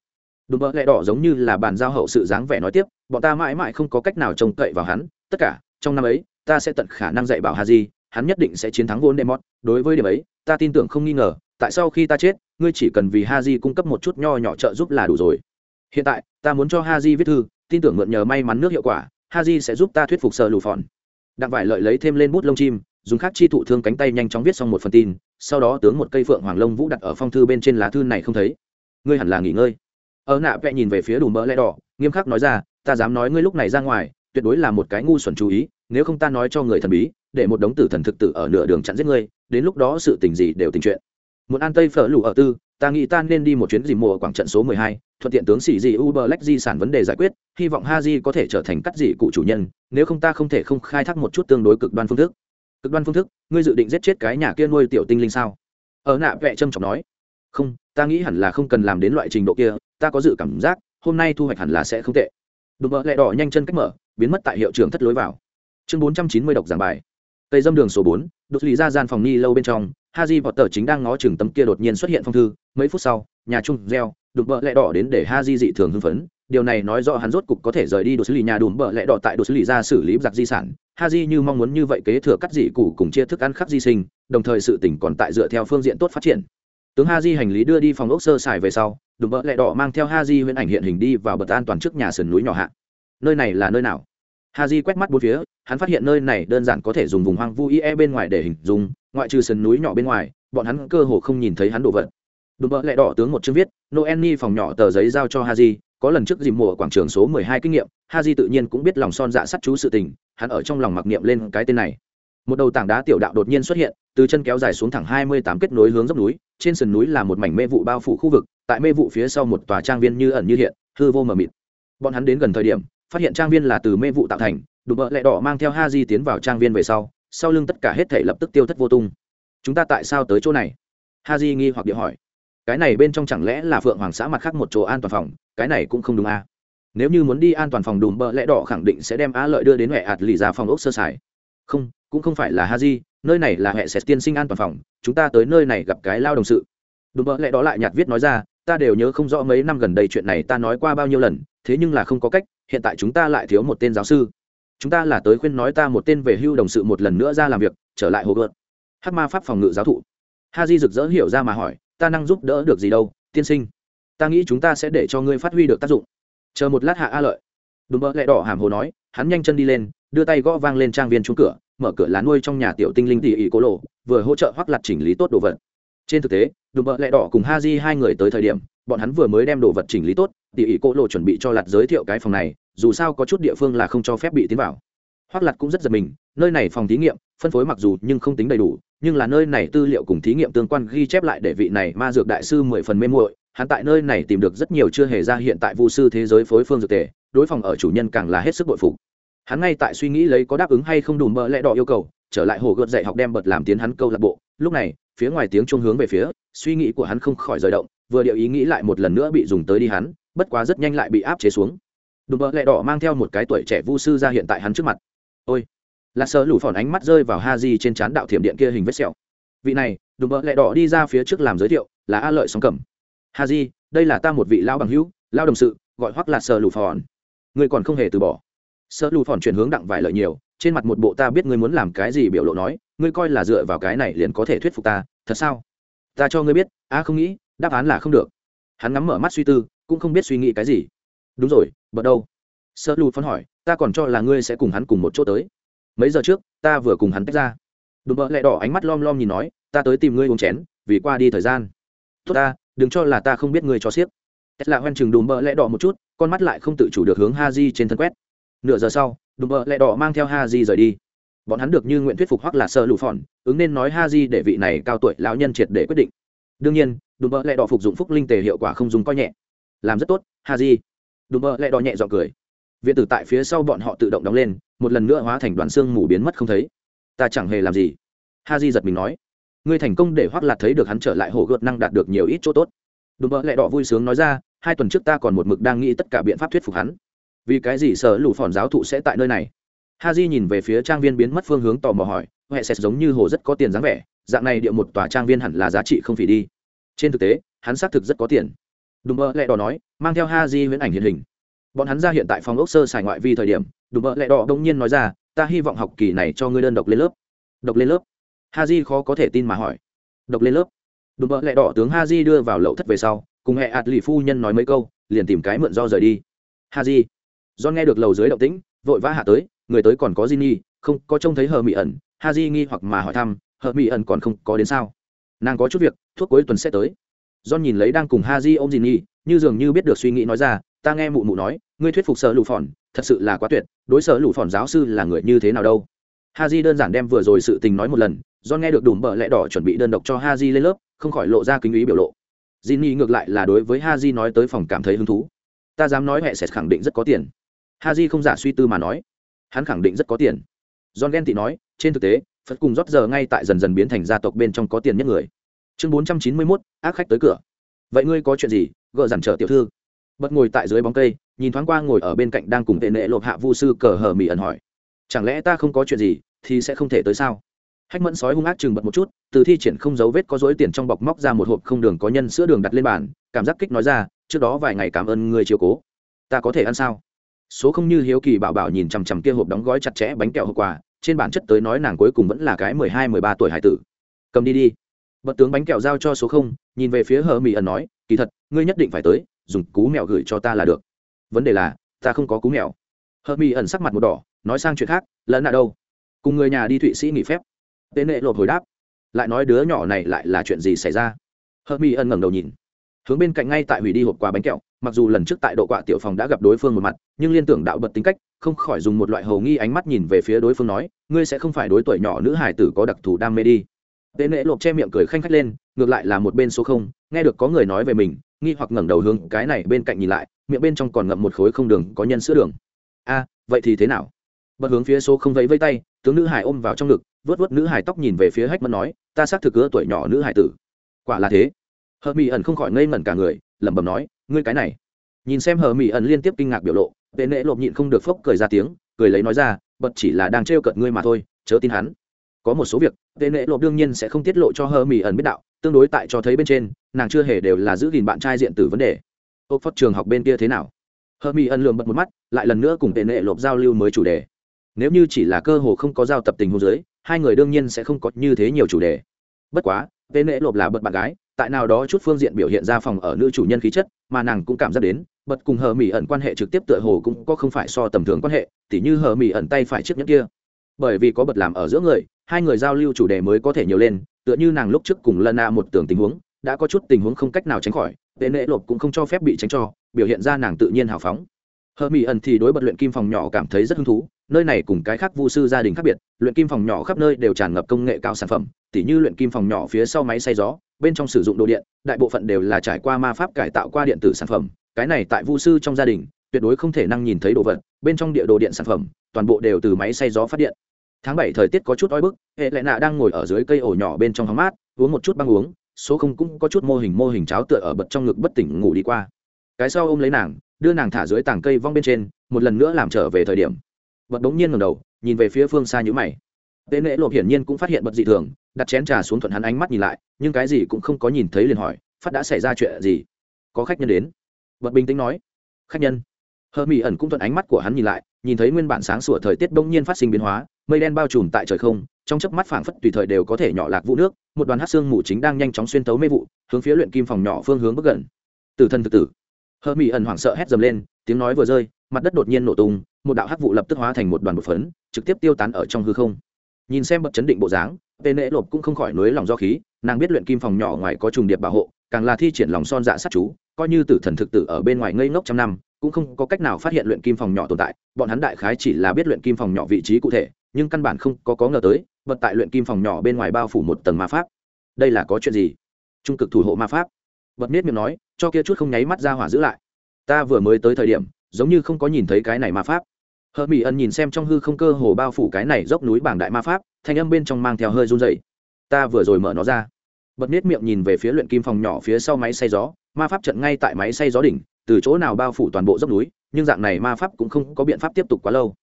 [SPEAKER 1] Đùm bợ lẹ đỏ giống như là bàn giao hậu sự dáng vẻ nói tiếp, bọn ta mãi mãi không có cách nào trông cậy vào hắn. Tất cả, trong năm ấy, ta sẽ tận khả năng dạy bảo hà di hắn nhất định sẽ chiến thắng Vô đệ mọt. Đối với điểm ấy, ta tin tưởng không nghi ngờ, tại sau khi ta chết, ngươi chỉ cần vì ha di cung cấp một chút nho nhỏ trợ giúp là đủ rồi. Hiện tại, ta muốn cho ha di viết thư, tin tưởng mượn nhờ may mắn nước hiệu quả ha di sẽ giúp ta thuyết phục sợ lù phòn. Đặng vải lợi lấy thêm lên bút lông chim dùng khắc chi thụ thương cánh tay nhanh chóng viết xong một phần tin, sau đó tướng một cây phượng hoàng lông vũ đặt ở phong thư bên trên lá thư này không thấy. Ngươi hẳn là nghỉ ngơi. Ở nạ vẽ nhìn về phía đủ mỡ lẽ đỏ, nghiêm khắc nói ra, ta dám nói ngươi lúc này ra ngoài, tuyệt đối là một cái ngu xuẩn chú ý, nếu không ta nói cho người thần bí, để một đống tử thần thực tử ở nửa đường chặn giết ngươi, đến lúc đó sự tình gì đều tình chuyện. Muốn an tây phở lù ở tư, ta nghĩ ta nên đi một chuyến dì mùa quảng trận số mười hai, thuận tiện tướng sĩ gì uber lách di sản vấn đề giải quyết, hy vọng ha có thể trở thành cắt dị cụ chủ nhân, nếu không ta không thể không khai thác một chút tương đối cực đoan phương thức cực đoan phương thức, ngươi dự định giết chết cái nhà kia nuôi tiểu tinh linh sao? Ở nạ vẹ trâm trọng nói. Không, ta nghĩ hẳn là không cần làm đến loại trình độ kia, ta có dự cảm giác, hôm nay thu hoạch hẳn là sẽ không tệ. Đụng mỡ lẹ đỏ nhanh chân cách mở, biến mất tại hiệu trường thất lối vào. Chương bốn trăm chín mươi độc giảng bài. Tây dâm đường số bốn, đột lì ra gian phòng ni lâu bên trong haji vọt tờ chính đang ngó chừng tấm kia đột nhiên xuất hiện phong thư, mấy phút sau, nhà trung reo đụng mỡ lẹ đỏ đến để haji dị thường hưng phấn, điều này nói rõ hắn rốt cục có thể rời đi đột xử lý nhà đùm bợ lẹ đỏ tại đột xử lý ra xử lý giặc di sản haji như mong muốn như vậy kế thừa cắt dị cụ cùng chia thức ăn khắc di sinh, đồng thời sự tỉnh còn tại dựa theo phương diện tốt phát triển. Tướng haji hành lý đưa đi phòng ốc sơ xài về sau, đùm bợ lẹ đỏ mang theo haji huyễn ảnh hiện hình đi vào bật an toàn trước nhà sườn núi nhỏ hạ. Nơi này là nơi nào? Haji quét mắt bốn phía, hắn phát hiện nơi này đơn giản có thể dùng vùng hoang vu ie bên ngoài để hình dung, ngoại trừ sườn núi nhỏ bên ngoài, bọn hắn cơ hồ không nhìn thấy hắn đồ vật. Đùm bợ lẹ đỏ tướng một chương viết, noel phòng nhỏ tờ giấy giao cho haji có lần trước dìm mùa quảng trường số mười hai kinh nghiệm, haji tự nhiên cũng biết lòng son dạ sắt chú sự tình, hắn ở trong lòng mặc niệm lên cái tên này. Một đầu tảng đá tiểu đạo đột nhiên xuất hiện, từ chân kéo dài xuống thẳng hai mươi tám kết nối hướng dốc núi, trên sườn núi là một mảnh mê vụ bao phủ khu vực, tại mê vụ phía sau một tòa trang viên như ẩn như hiện, hư vô mờ mịt. Bọn hắn đến gần thời điểm, phát hiện trang viên là từ mê vụ tạo thành, đùm bợ lẹ đỏ mang theo ha di tiến vào trang viên về sau sau lưng tất cả hết thể lập tức tiêu thất vô tung. Chúng ta tại sao tới chỗ này? Ha di nghi hoặc địa hỏi cái này bên trong chẳng lẽ là phượng hoàng xã mặt khác một chỗ an toàn phòng? Cái này cũng không đúng à. nếu như muốn đi an toàn phòng đùm bợ lẽ đỏ khẳng định sẽ đem á lợi đưa đến huệ ạt lì ra phòng ốc sơ sài. Không, cũng không phải là ha di, nơi này là hệ sẽ tiên sinh an toàn phòng, chúng ta tới nơi này gặp cái lao đồng sự. Đùm bợ lẽ đó lại nhạt viết nói ra, ta đều nhớ không rõ mấy năm gần đây chuyện này ta nói qua bao nhiêu lần, thế nhưng là không có cách, hiện tại chúng ta lại thiếu một tên giáo sư. Chúng ta là tới khuyên nói ta một tên về hưu đồng sự một lần nữa ra làm việc, trở lại hồ gợt. Hát ma pháp phòng ngự giáo thụ. Ha di rực rỡ hiểu ra mà hỏi ta năng giúp đỡ được gì đâu, tiên sinh. Ta nghĩ chúng ta sẽ để cho ngươi phát huy được tác dụng. Chờ một lát hạ a lợi. Đùm bơ lẹ đỏ hàm hồ nói, hắn nhanh chân đi lên, đưa tay gõ vang lên trang viên trúng cửa, mở cửa lá nuôi trong nhà tiểu tinh linh tỉ ỉ cô lộ, vừa hỗ trợ hoắc lặt chỉnh lý tốt đồ vật. Trên thực tế đùm bợ lẹ đỏ cùng ha di hai người tới thời điểm, bọn hắn vừa mới đem đồ vật chỉnh lý tốt tỉ ỉ cô lộ chuẩn bị cho lặt giới thiệu cái phòng này, dù sao có chút địa phương là không cho phép bị tiến vào. Hoắc lặt cũng rất giật mình, nơi này phòng thí nghiệm, phân phối mặc dù nhưng không tính đầy đủ nhưng là nơi này tư liệu cùng thí nghiệm tương quan ghi chép lại để vị này ma dược đại sư mười phần mê muội, hắn tại nơi này tìm được rất nhiều chưa hề ra hiện tại vu sư thế giới phối phương dược tề, đối phòng ở chủ nhân càng là hết sức bội phục. Hắn ngay tại suy nghĩ lấy có đáp ứng hay không đủ mỡ lẽ đỏ yêu cầu, trở lại hồ gợt dạy học đem bật làm tiến hắn câu lạc bộ. Lúc này, phía ngoài tiếng chuông hướng về phía, suy nghĩ của hắn không khỏi rời động, vừa điệu ý nghĩ lại một lần nữa bị dùng tới đi hắn, bất quá rất nhanh lại bị áp chế xuống. Đùm bợ lẹ đỏ mang theo một cái tuổi trẻ vu sư ra hiện tại hắn trước mặt. Ôi là sợ lủ phòn ánh mắt rơi vào ha di trên trán đạo thiểm điện kia hình vết sẹo. Vị này, đùm bợ lẹ đỏ đi ra phía trước làm giới thiệu, là a lợi sóng cẩm. Ha di đây là ta một vị lao bằng hữu lao đồng sự, gọi hoắc là sợ lủ phòn người còn không hề từ bỏ. Sợ lủ phòn chuyển hướng đặng vài lợi nhiều, trên mặt một bộ ta biết ngươi muốn làm cái gì biểu lộ nói, ngươi coi là dựa vào cái này liền có thể thuyết phục ta, thật sao? Ta cho ngươi biết, a không nghĩ, đáp án là không được. Hắn ngắm mở mắt suy tư, cũng không biết suy nghĩ cái gì. Đúng rồi bật đâu? Sợ lù phân hỏi, ta còn cho là ngươi sẽ cùng hắn cùng một chỗ tới mấy giờ trước, ta vừa cùng hắn tách ra. Đùm bợ lẹ đỏ ánh mắt lom lom nhìn nói, ta tới tìm ngươi uống chén, vì qua đi thời gian. Tốt ta, đừng cho là ta không biết ngươi cho xiếc. Là hoen chừng đùm bợ lẹ đỏ một chút, con mắt lại không tự chủ được hướng ha di trên thân quét. Nửa giờ sau, đùm bợ lẹ đỏ mang theo ha di rời đi. Bọn hắn được như nguyện thuyết phục hoặc là sợ lụ phòn, ứng nên nói ha di để vị này cao tuổi lão nhân triệt để quyết định. Đương nhiên, đùm bợ lẹ đỏ phục dụng phúc linh tề hiệu quả không dùng coi nhẹ. Làm rất tốt ha di đùm bợ lẹ đỏ nhẹ dọn cười viện tử tại phía sau bọn họ tự động đóng lên, một lần nữa hóa thành đoàn xương mù biến mất không thấy. Ta chẳng hề làm gì. Ha di giật mình nói. Ngươi thành công để hoác lạt thấy được hắn trở lại hồ gợt năng đạt được nhiều ít chỗ tốt. Đùm bợ lẹ đỏ vui sướng nói ra, hai tuần trước ta còn một mực đang nghĩ tất cả biện pháp thuyết phục hắn. Vì cái gì sở lù phòn giáo thụ sẽ tại nơi này? Ha di nhìn về phía trang viên biến mất phương hướng tò mò hỏi huệ sẽ giống như hồ rất có tiền dáng vẻ, dạng này địa một tòa trang viên hẳn là giá trị không phỉ đi. Trên thực tế, hắn xác thực rất có tiền. Đùm bơ lẹ đỏ nói, mang theo ha di huyễn ảnh hiện hình bọn hắn ra hiện tại phòng ốc sơ xài ngoại vi thời điểm, đùm bợ lẹ đỏ đông nhiên nói ra, ta hy vọng học kỳ này cho ngươi đơn độc lên lớp. Độc lên lớp? Ha di khó có thể tin mà hỏi. Độc lên lớp? Đùm bợ lẹ đỏ tướng ha di đưa vào lậu thất về sau, cùng hẹ ạt lì phu nhân nói mấy câu, liền tìm cái mượn do rời đi. Ha di do nghe được lầu dưới động tĩnh, vội vã hạ tới, người tới còn có di nhi không, có trông thấy hờ mỹ ẩn. Ha di nghi hoặc mà hỏi thăm, hờ mỹ ẩn còn không có đến sao? Nàng có chút việc, thuốc cuối tuần sẽ tới. John nhìn lấy đang cùng ha di ôm di nhi như dường như biết được suy nghĩ nói ra ta nghe mụ mụ nói, ngươi thuyết phục sở lụ phòn, thật sự là quá tuyệt, đối sở lụ phòn giáo sư là người như thế nào đâu. Ha di đơn giản đem vừa rồi sự tình nói một lần do nghe được đùm bợ lẽ đỏ chuẩn bị đơn độc cho ha di lên lớp, không khỏi lộ ra kính ý biểu lộ. J i n n y ngược lại là đối với ha di nói tới phòng cảm thấy hứng thú. Ta dám nói hệ sẽ khẳng định rất có tiền. Ha di không giả suy tư mà nói. Hắn khẳng định rất có tiền. John ghen tị nói, trên thực tế, phật cùng rót giờ ngay tại dần dần biến thành gia tộc bên trong có tiền nhất người. Chương bốn trăm chín mươi mốt, ác khách tới cửa. Vậy ngươi có chuyện gì? Gợ giản trở tiểu thư bật ngồi tại dưới bóng cây, nhìn thoáng qua ngồi ở bên cạnh đang cùng tệ nệ lộp hạ vu sư cờ hờ mỹ ẩn hỏi, chẳng lẽ ta không có chuyện gì thì sẽ không thể tới sao? Hách mẫn sói hung ác chừng bật một chút, từ thi triển không dấu vết có dối tiền trong bọc móc ra một hộp không đường có nhân sữa đường đặt lên bàn, cảm giác kích nói ra, trước đó vài ngày cảm ơn người chiều cố. Ta có thể ăn sao? Số không như hiếu kỳ bảo bảo nhìn chằm chằm kia hộp đóng gói chặt chẽ bánh kẹo hộp quà, trên bản chất tới nói nàng cuối cùng vẫn là cái mười hai, mười ba tuổi hải tử. Cầm đi đi. Bật tướng bánh kẹo giao cho số không, nhìn về phía hờ mỹ ẩn nói, kỳ thật, ngươi nhất định phải tới dùng cú mèo gửi cho ta là được. Vấn đề là, ta không có cú mèo hờ mỹ ẩn sắc mặt một đỏ, nói sang chuyện khác lẫn ở đâu? Cùng người nhà đi thụy sĩ nghỉ phép. Tên nệ lộp hồi đáp, lại nói đứa nhỏ này lại là chuyện gì xảy ra? Hờ mỹ ẩn ngẩng đầu nhìn. Hướng bên cạnh ngay tại hủy đi hộp quà bánh kẹo, mặc dù lần trước tại độ quạ tiểu phòng đã gặp đối phương một mặt, nhưng liên tưởng đạo bật tính cách, không khỏi dùng một loại hầu nghi ánh mắt nhìn về phía đối phương nói, ngươi sẽ không phải đối tuổi nhỏ nữ hải tử có đặc thù đam mê đi. Tệ nệ lộp che miệng cười khanh khách lên, ngược lại là một bên số không, nghe được có người nói về mình nghi hoặc ngẩng đầu hướng cái này bên cạnh nhìn lại, miệng bên trong còn ngậm một khối không đường có nhân sữa đường. A, vậy thì thế nào? Bật hướng phía số không vẫy vây tay, tướng nữ hải ôm vào trong ngực, vớt vớt nữ hải tóc nhìn về phía hách mẫn nói, ta xác thực cứa tuổi nhỏ nữ hải tử. Quả là thế. Hờ mỹ ẩn không khỏi ngây ngẩn cả người, lẩm bẩm nói, ngươi cái này. Nhìn xem hờ mỹ ẩn liên tiếp kinh ngạc biểu lộ, tệ nệ lộp nhịn không được phốc cười ra tiếng, cười lấy nói ra, bật chỉ là đang trêu cợt ngươi mà thôi, chớ tin hắn. Có một số việc, tệ nệ lộp đương nhiên sẽ không tiết lộ cho hờ mỹ ẩn biết đạo tương đối tại cho thấy bên trên, nàng chưa hề đều là giữ gìn bạn trai diện tử vấn đề. Ô phát trường học bên kia thế nào? Hơ mi ẩn lường bật một mắt, lại lần nữa cùng tệ nệ lộp giao lưu mới chủ đề. Nếu như chỉ là cơ hồ không có giao tập tình hôn giới hai người đương nhiên sẽ không có như thế nhiều chủ đề. Bất quá tệ nệ lộp là bật bạn gái, tại nào đó chút phương diện biểu hiện ra phòng ở nữ chủ nhân khí chất, mà nàng cũng cảm giác đến, bật cùng hờ mỹ ẩn quan hệ trực tiếp tựa hồ cũng có không phải so tầm thường quan hệ, tỉ như hờ mỹ ẩn tay phải chiếc nhất kia. Bởi vì có bật làm ở giữa người, hai người giao lưu chủ đề mới có thể nhiều lên tựa như nàng lúc trước cùng lân a một tưởng tình huống, đã có chút tình huống không cách nào tránh khỏi, tệ nệ lộp cũng không cho phép bị tránh cho, biểu hiện ra nàng tự nhiên hào phóng. Hờ mỹ ẩn thì đối bật luyện kim phòng nhỏ cảm thấy rất hứng thú, nơi này cùng cái khác vu sư gia đình khác biệt, luyện kim phòng nhỏ khắp nơi đều tràn ngập công nghệ cao sản phẩm, tỉ như luyện kim phòng nhỏ phía sau máy xay gió, bên trong sử dụng đồ điện, đại bộ phận đều là trải qua ma pháp cải tạo qua điện tử sản phẩm, cái này tại vu sư trong gia đình, tuyệt đối không thể năng nhìn thấy đồ vật, bên trong địa đồ điện sản phẩm, toàn bộ đều từ máy xay gió phát điện tháng bảy thời tiết có chút oi bức, hệ lệ nạ đang ngồi ở dưới cây ổ nhỏ bên trong hóng mát, uống một chút băng uống, số không cũng có chút mô hình mô hình cháo tựa ở bật trong ngực bất tỉnh ngủ đi qua. Cái sau ôm lấy nàng, đưa nàng thả dưới tảng cây vong bên trên, một lần nữa làm trở về thời điểm. Bật đống nhiên ngầm đầu, nhìn về phía phương xa nhữ mày. Tế nệ lộp hiển nhiên cũng phát hiện bật dị thường, đặt chén trà xuống thuận hắn ánh mắt nhìn lại, nhưng cái gì cũng không có nhìn thấy liền hỏi, phát đã xảy ra chuyện gì? Có khách nhân đến. Bật bình tĩnh nói. Khách nhân. Hờ mỹ ẩn cũng thuận ánh mắt của hắn nhìn lại, nhìn thấy nguyên bản sáng sủa thời tiết bỗng nhiên phát sinh biến hóa mây đen bao trùm tại trời không, trong chớp mắt phảng phất tùy thời đều có thể nhỏ lạc vụ nước, một đoàn hát xương mù chính đang nhanh chóng xuyên tấu mê vụ, hướng phía luyện kim phòng nhỏ phương hướng bước gần. Tử thân thực tử. Hơ mỹ ẩn hoảng sợ hét dầm lên, tiếng nói vừa rơi, mặt đất đột nhiên nổ tung, một đạo hắc vụ lập tức hóa thành một đoàn bột phấn, trực tiếp tiêu tán ở trong hư không. Nhìn xem bậc chấn định bộ dáng tên nễ lộp cũng không khỏi nối lòng do khí, nàng biết luyện kim phòng nhỏ ngoài có trùng điệp bảo hộ, càng là thi triển lòng son dạ sát chú, coi như tử thần thực tử ở bên ngoài ngây ngốc trăm năm, cũng không có cách nào phát hiện luyện kim phòng nhỏ tồn tại, bọn hắn đại khái chỉ là biết luyện kim phòng nhỏ vị trí cụ thể nhưng căn bản không có có ngờ tới, vật tại luyện kim phòng nhỏ bên ngoài bao phủ một tầng ma pháp. Đây là có chuyện gì? Trung cực thủ hộ ma pháp. Vật miết miệng nói, cho kia chút không nháy mắt ra hỏa giữ lại. Ta vừa mới tới thời điểm, giống như không có nhìn thấy cái này ma pháp. Hờ mỹ ẩn nhìn xem trong hư không cơ hồ bao phủ cái này dốc núi bảng đại ma pháp, thanh âm bên trong mang theo hơi run dày ta vừa rồi mở nó ra. Bật nết miệng nhìn về phía luyện kim phòng nhỏ phía sau máy xay gió, ma pháp trận ngay tại máy xay gió đỉnh, từ chỗ nào bao phủ toàn bộ dốc núi, nhưng dạng này ma pháp cũng không có biện pháp tiếp tục quá lâu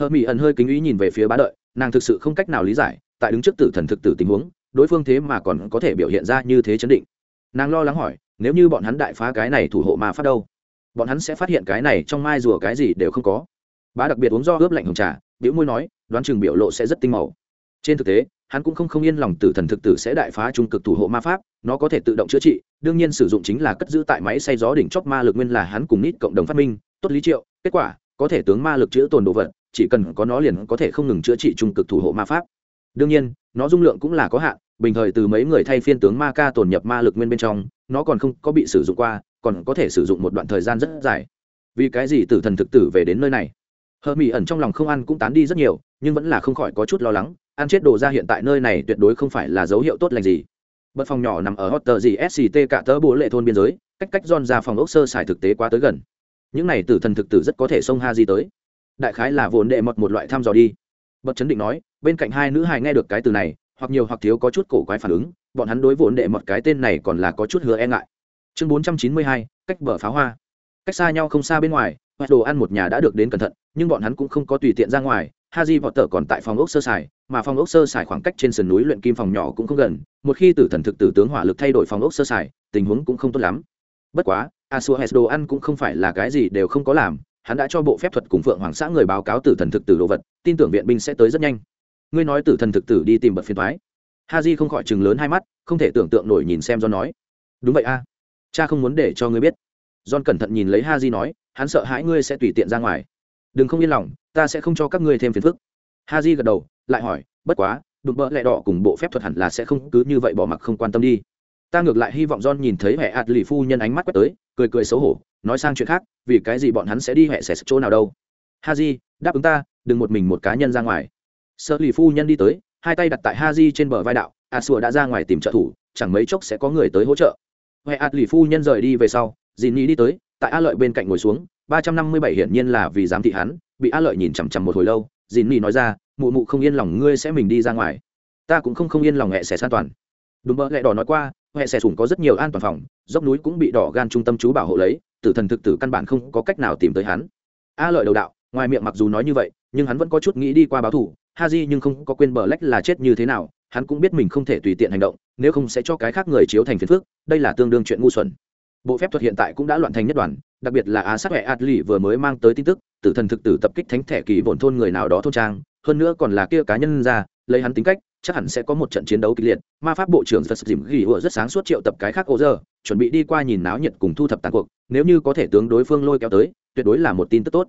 [SPEAKER 1] hờ mỹ ẩn hơi kính ý nhìn về phía bá đợi, nàng thực sự không cách nào lý giải, tại đứng trước tử thần thực tử tình huống, đối phương thế mà còn có thể biểu hiện ra như thế chấn định. Nàng lo lắng hỏi, nếu như bọn hắn đại phá cái này thủ hộ ma phát đâu? Bọn hắn sẽ phát hiện cái này trong mai rùa cái gì đều không có. Bá đặc biệt uống do ướp lạnh hồng trà biểu môi nói, đoán chừng biểu lộ sẽ rất tinh màu. Trên thực tế, hắn cũng không không yên lòng tử thần thực tử sẽ đại phá trung cực thủ hộ ma pháp, nó có thể tự động chữa trị, đương nhiên sử dụng chính là cất giữ tại máy xay gió đỉnh chóp ma lực nguyên là hắn cùng nít cộng đồng phát minh, tốt lý triệu, kết quả, có thể tướng ma lực chữa tồn đồ vật chỉ cần có nó liền có thể không ngừng chữa trị trung cực thủ hộ ma pháp. Đương nhiên, nó dung lượng cũng là có hạn, bình thời từ mấy người thay phiên tướng ma ca tồn nhập ma lực nguyên bên trong, nó còn không có bị sử dụng qua, còn có thể sử dụng một đoạn thời gian rất dài. Vì cái gì tử thần thực tử về đến nơi này? Hờ mỹ ẩn trong lòng không ăn cũng tán đi rất nhiều, nhưng vẫn là không khỏi có chút lo lắng, ăn chết đồ ra hiện tại nơi này tuyệt đối không phải là dấu hiệu tốt lành gì. Bật phòng nhỏ nằm ở hot tờ gì sct cả tớ bố lệ thôn biên giới, cách cách giòn ra phòng ốc sơ xài thực tế quá tới gần. Những này tử thần thực tử rất có thể xông ha di tới đại khái là vốn đệ mật một loại thăm dò đi. Bật chấn định nói bên cạnh hai nữ hài nghe được cái từ này hoặc nhiều hoặc thiếu có chút cổ quái phản ứng bọn hắn đối vốn đệ mật cái tên này còn là có chút hứa e ngại. Chương bốn trăm chín mươi hai cách bờ pháo hoa. Cách xa nhau không xa bên ngoài hoặc đồ ăn một nhà đã được đến cẩn thận nhưng bọn hắn cũng không có tùy tiện ra ngoài Haji vọt tở còn tại phòng ốc sơ sài, mà phòng ốc sơ sài khoảng cách trên sườn núi luyện kim phòng nhỏ cũng không gần, một khi tử thần thực tử tướng hỏa lực thay đổi phòng ốc sơ sài, tình huống cũng không tốt lắm. Bất quá, Asuhes đồ ăn cũng không phải là cái gì đều không có làm, hắn đã cho bộ phép thuật cùng Phượng Hoàng xã người báo cáo tử thần thực tử đồ vật, tin tưởng viện binh sẽ tới rất nhanh. Ngươi nói tử thần thực tử đi tìm bật phiền Ha Haji không khỏi trừng lớn hai mắt, không thể tưởng tượng nổi nhìn xem do nói. Đúng vậy a, cha không muốn để cho ngươi biết. John cẩn thận nhìn lấy Ha Haji nói, hắn sợ hãi ngươi sẽ tùy tiện ra ngoài. Đừng không yên lòng, ta sẽ không cho các ngươi thêm phiền phức ha di gật đầu lại hỏi bất quá đụng bỡ lẹ đỏ cùng bộ phép thuật hẳn là sẽ không cứ như vậy bỏ mặc không quan tâm đi ta ngược lại hy vọng john nhìn thấy hệ ạt lì phu nhân ánh mắt quét tới cười cười xấu hổ, nói sang chuyện khác, vì cái gì bọn hắn sẽ đi hẹ xẻ chỗ nào đâu. Ha di đáp ứng ta, đừng một mình một cá nhân ra ngoài. Sợ lì phu nhân đi tới, hai tay đặt tại ha di trên bờ vai đạo, a sùa đã ra ngoài tìm trợ thủ, chẳng mấy chốc sẽ có người tới hỗ trợ. Huệ ạt lì phu nhân rời đi về sau dì ni đi tới, tại a lợi bên cạnh ngồi xuống, ba trăm năm mươi bảy hiển nhiên là vì giám thị hắn, bị a lợi nhìn chằm chằm một hồi lâu, dìn Nhi nói ra, mụ mụ không yên lòng ngươi sẽ mình đi ra ngoài. Ta cũng không không yên lòng hẹ xẻ an toàn. Đúng mơ lẹ đỏ nói qua hẹ xẻ sủng có rất nhiều an toàn phòng, dốc núi cũng bị đỏ gan trung tâm chú bảo hộ lấy, tử thần thực tử căn bản không có cách nào tìm tới hắn. A lợi đầu đạo, ngoài miệng mặc dù nói như vậy, nhưng hắn vẫn có chút nghĩ đi qua báo thủ ha di nhưng không có quên bờ lách là chết như thế nào, hắn cũng biết mình không thể tùy tiện hành động, nếu không sẽ cho cái khác người chiếu thành phiền phước đây là tương đương chuyện ngu xuẩn. Bộ phép thuật hiện tại cũng đã loạn thành nhất đoàn, đặc biệt là á sát huệ ạt lì vừa mới mang tới tin tức, tử thần thực tử tập kích thánh thẻ kỳ vồn thôn người nào đó thôn trang, hơn nữa còn là kia cá nhân ra, lấy hắn tính cách chắc hẳn sẽ có một trận chiến đấu kịch liệt. Ma pháp bộ trưởng phật dìm ghi ủa rất sáng suốt triệu tập cái khác ô giờ chuẩn bị đi qua nhìn náo nhiệt cùng thu thập tàn cuộc. Nếu như có thể tướng đối phương lôi kéo tới, tuyệt đối là một tin tức tốt.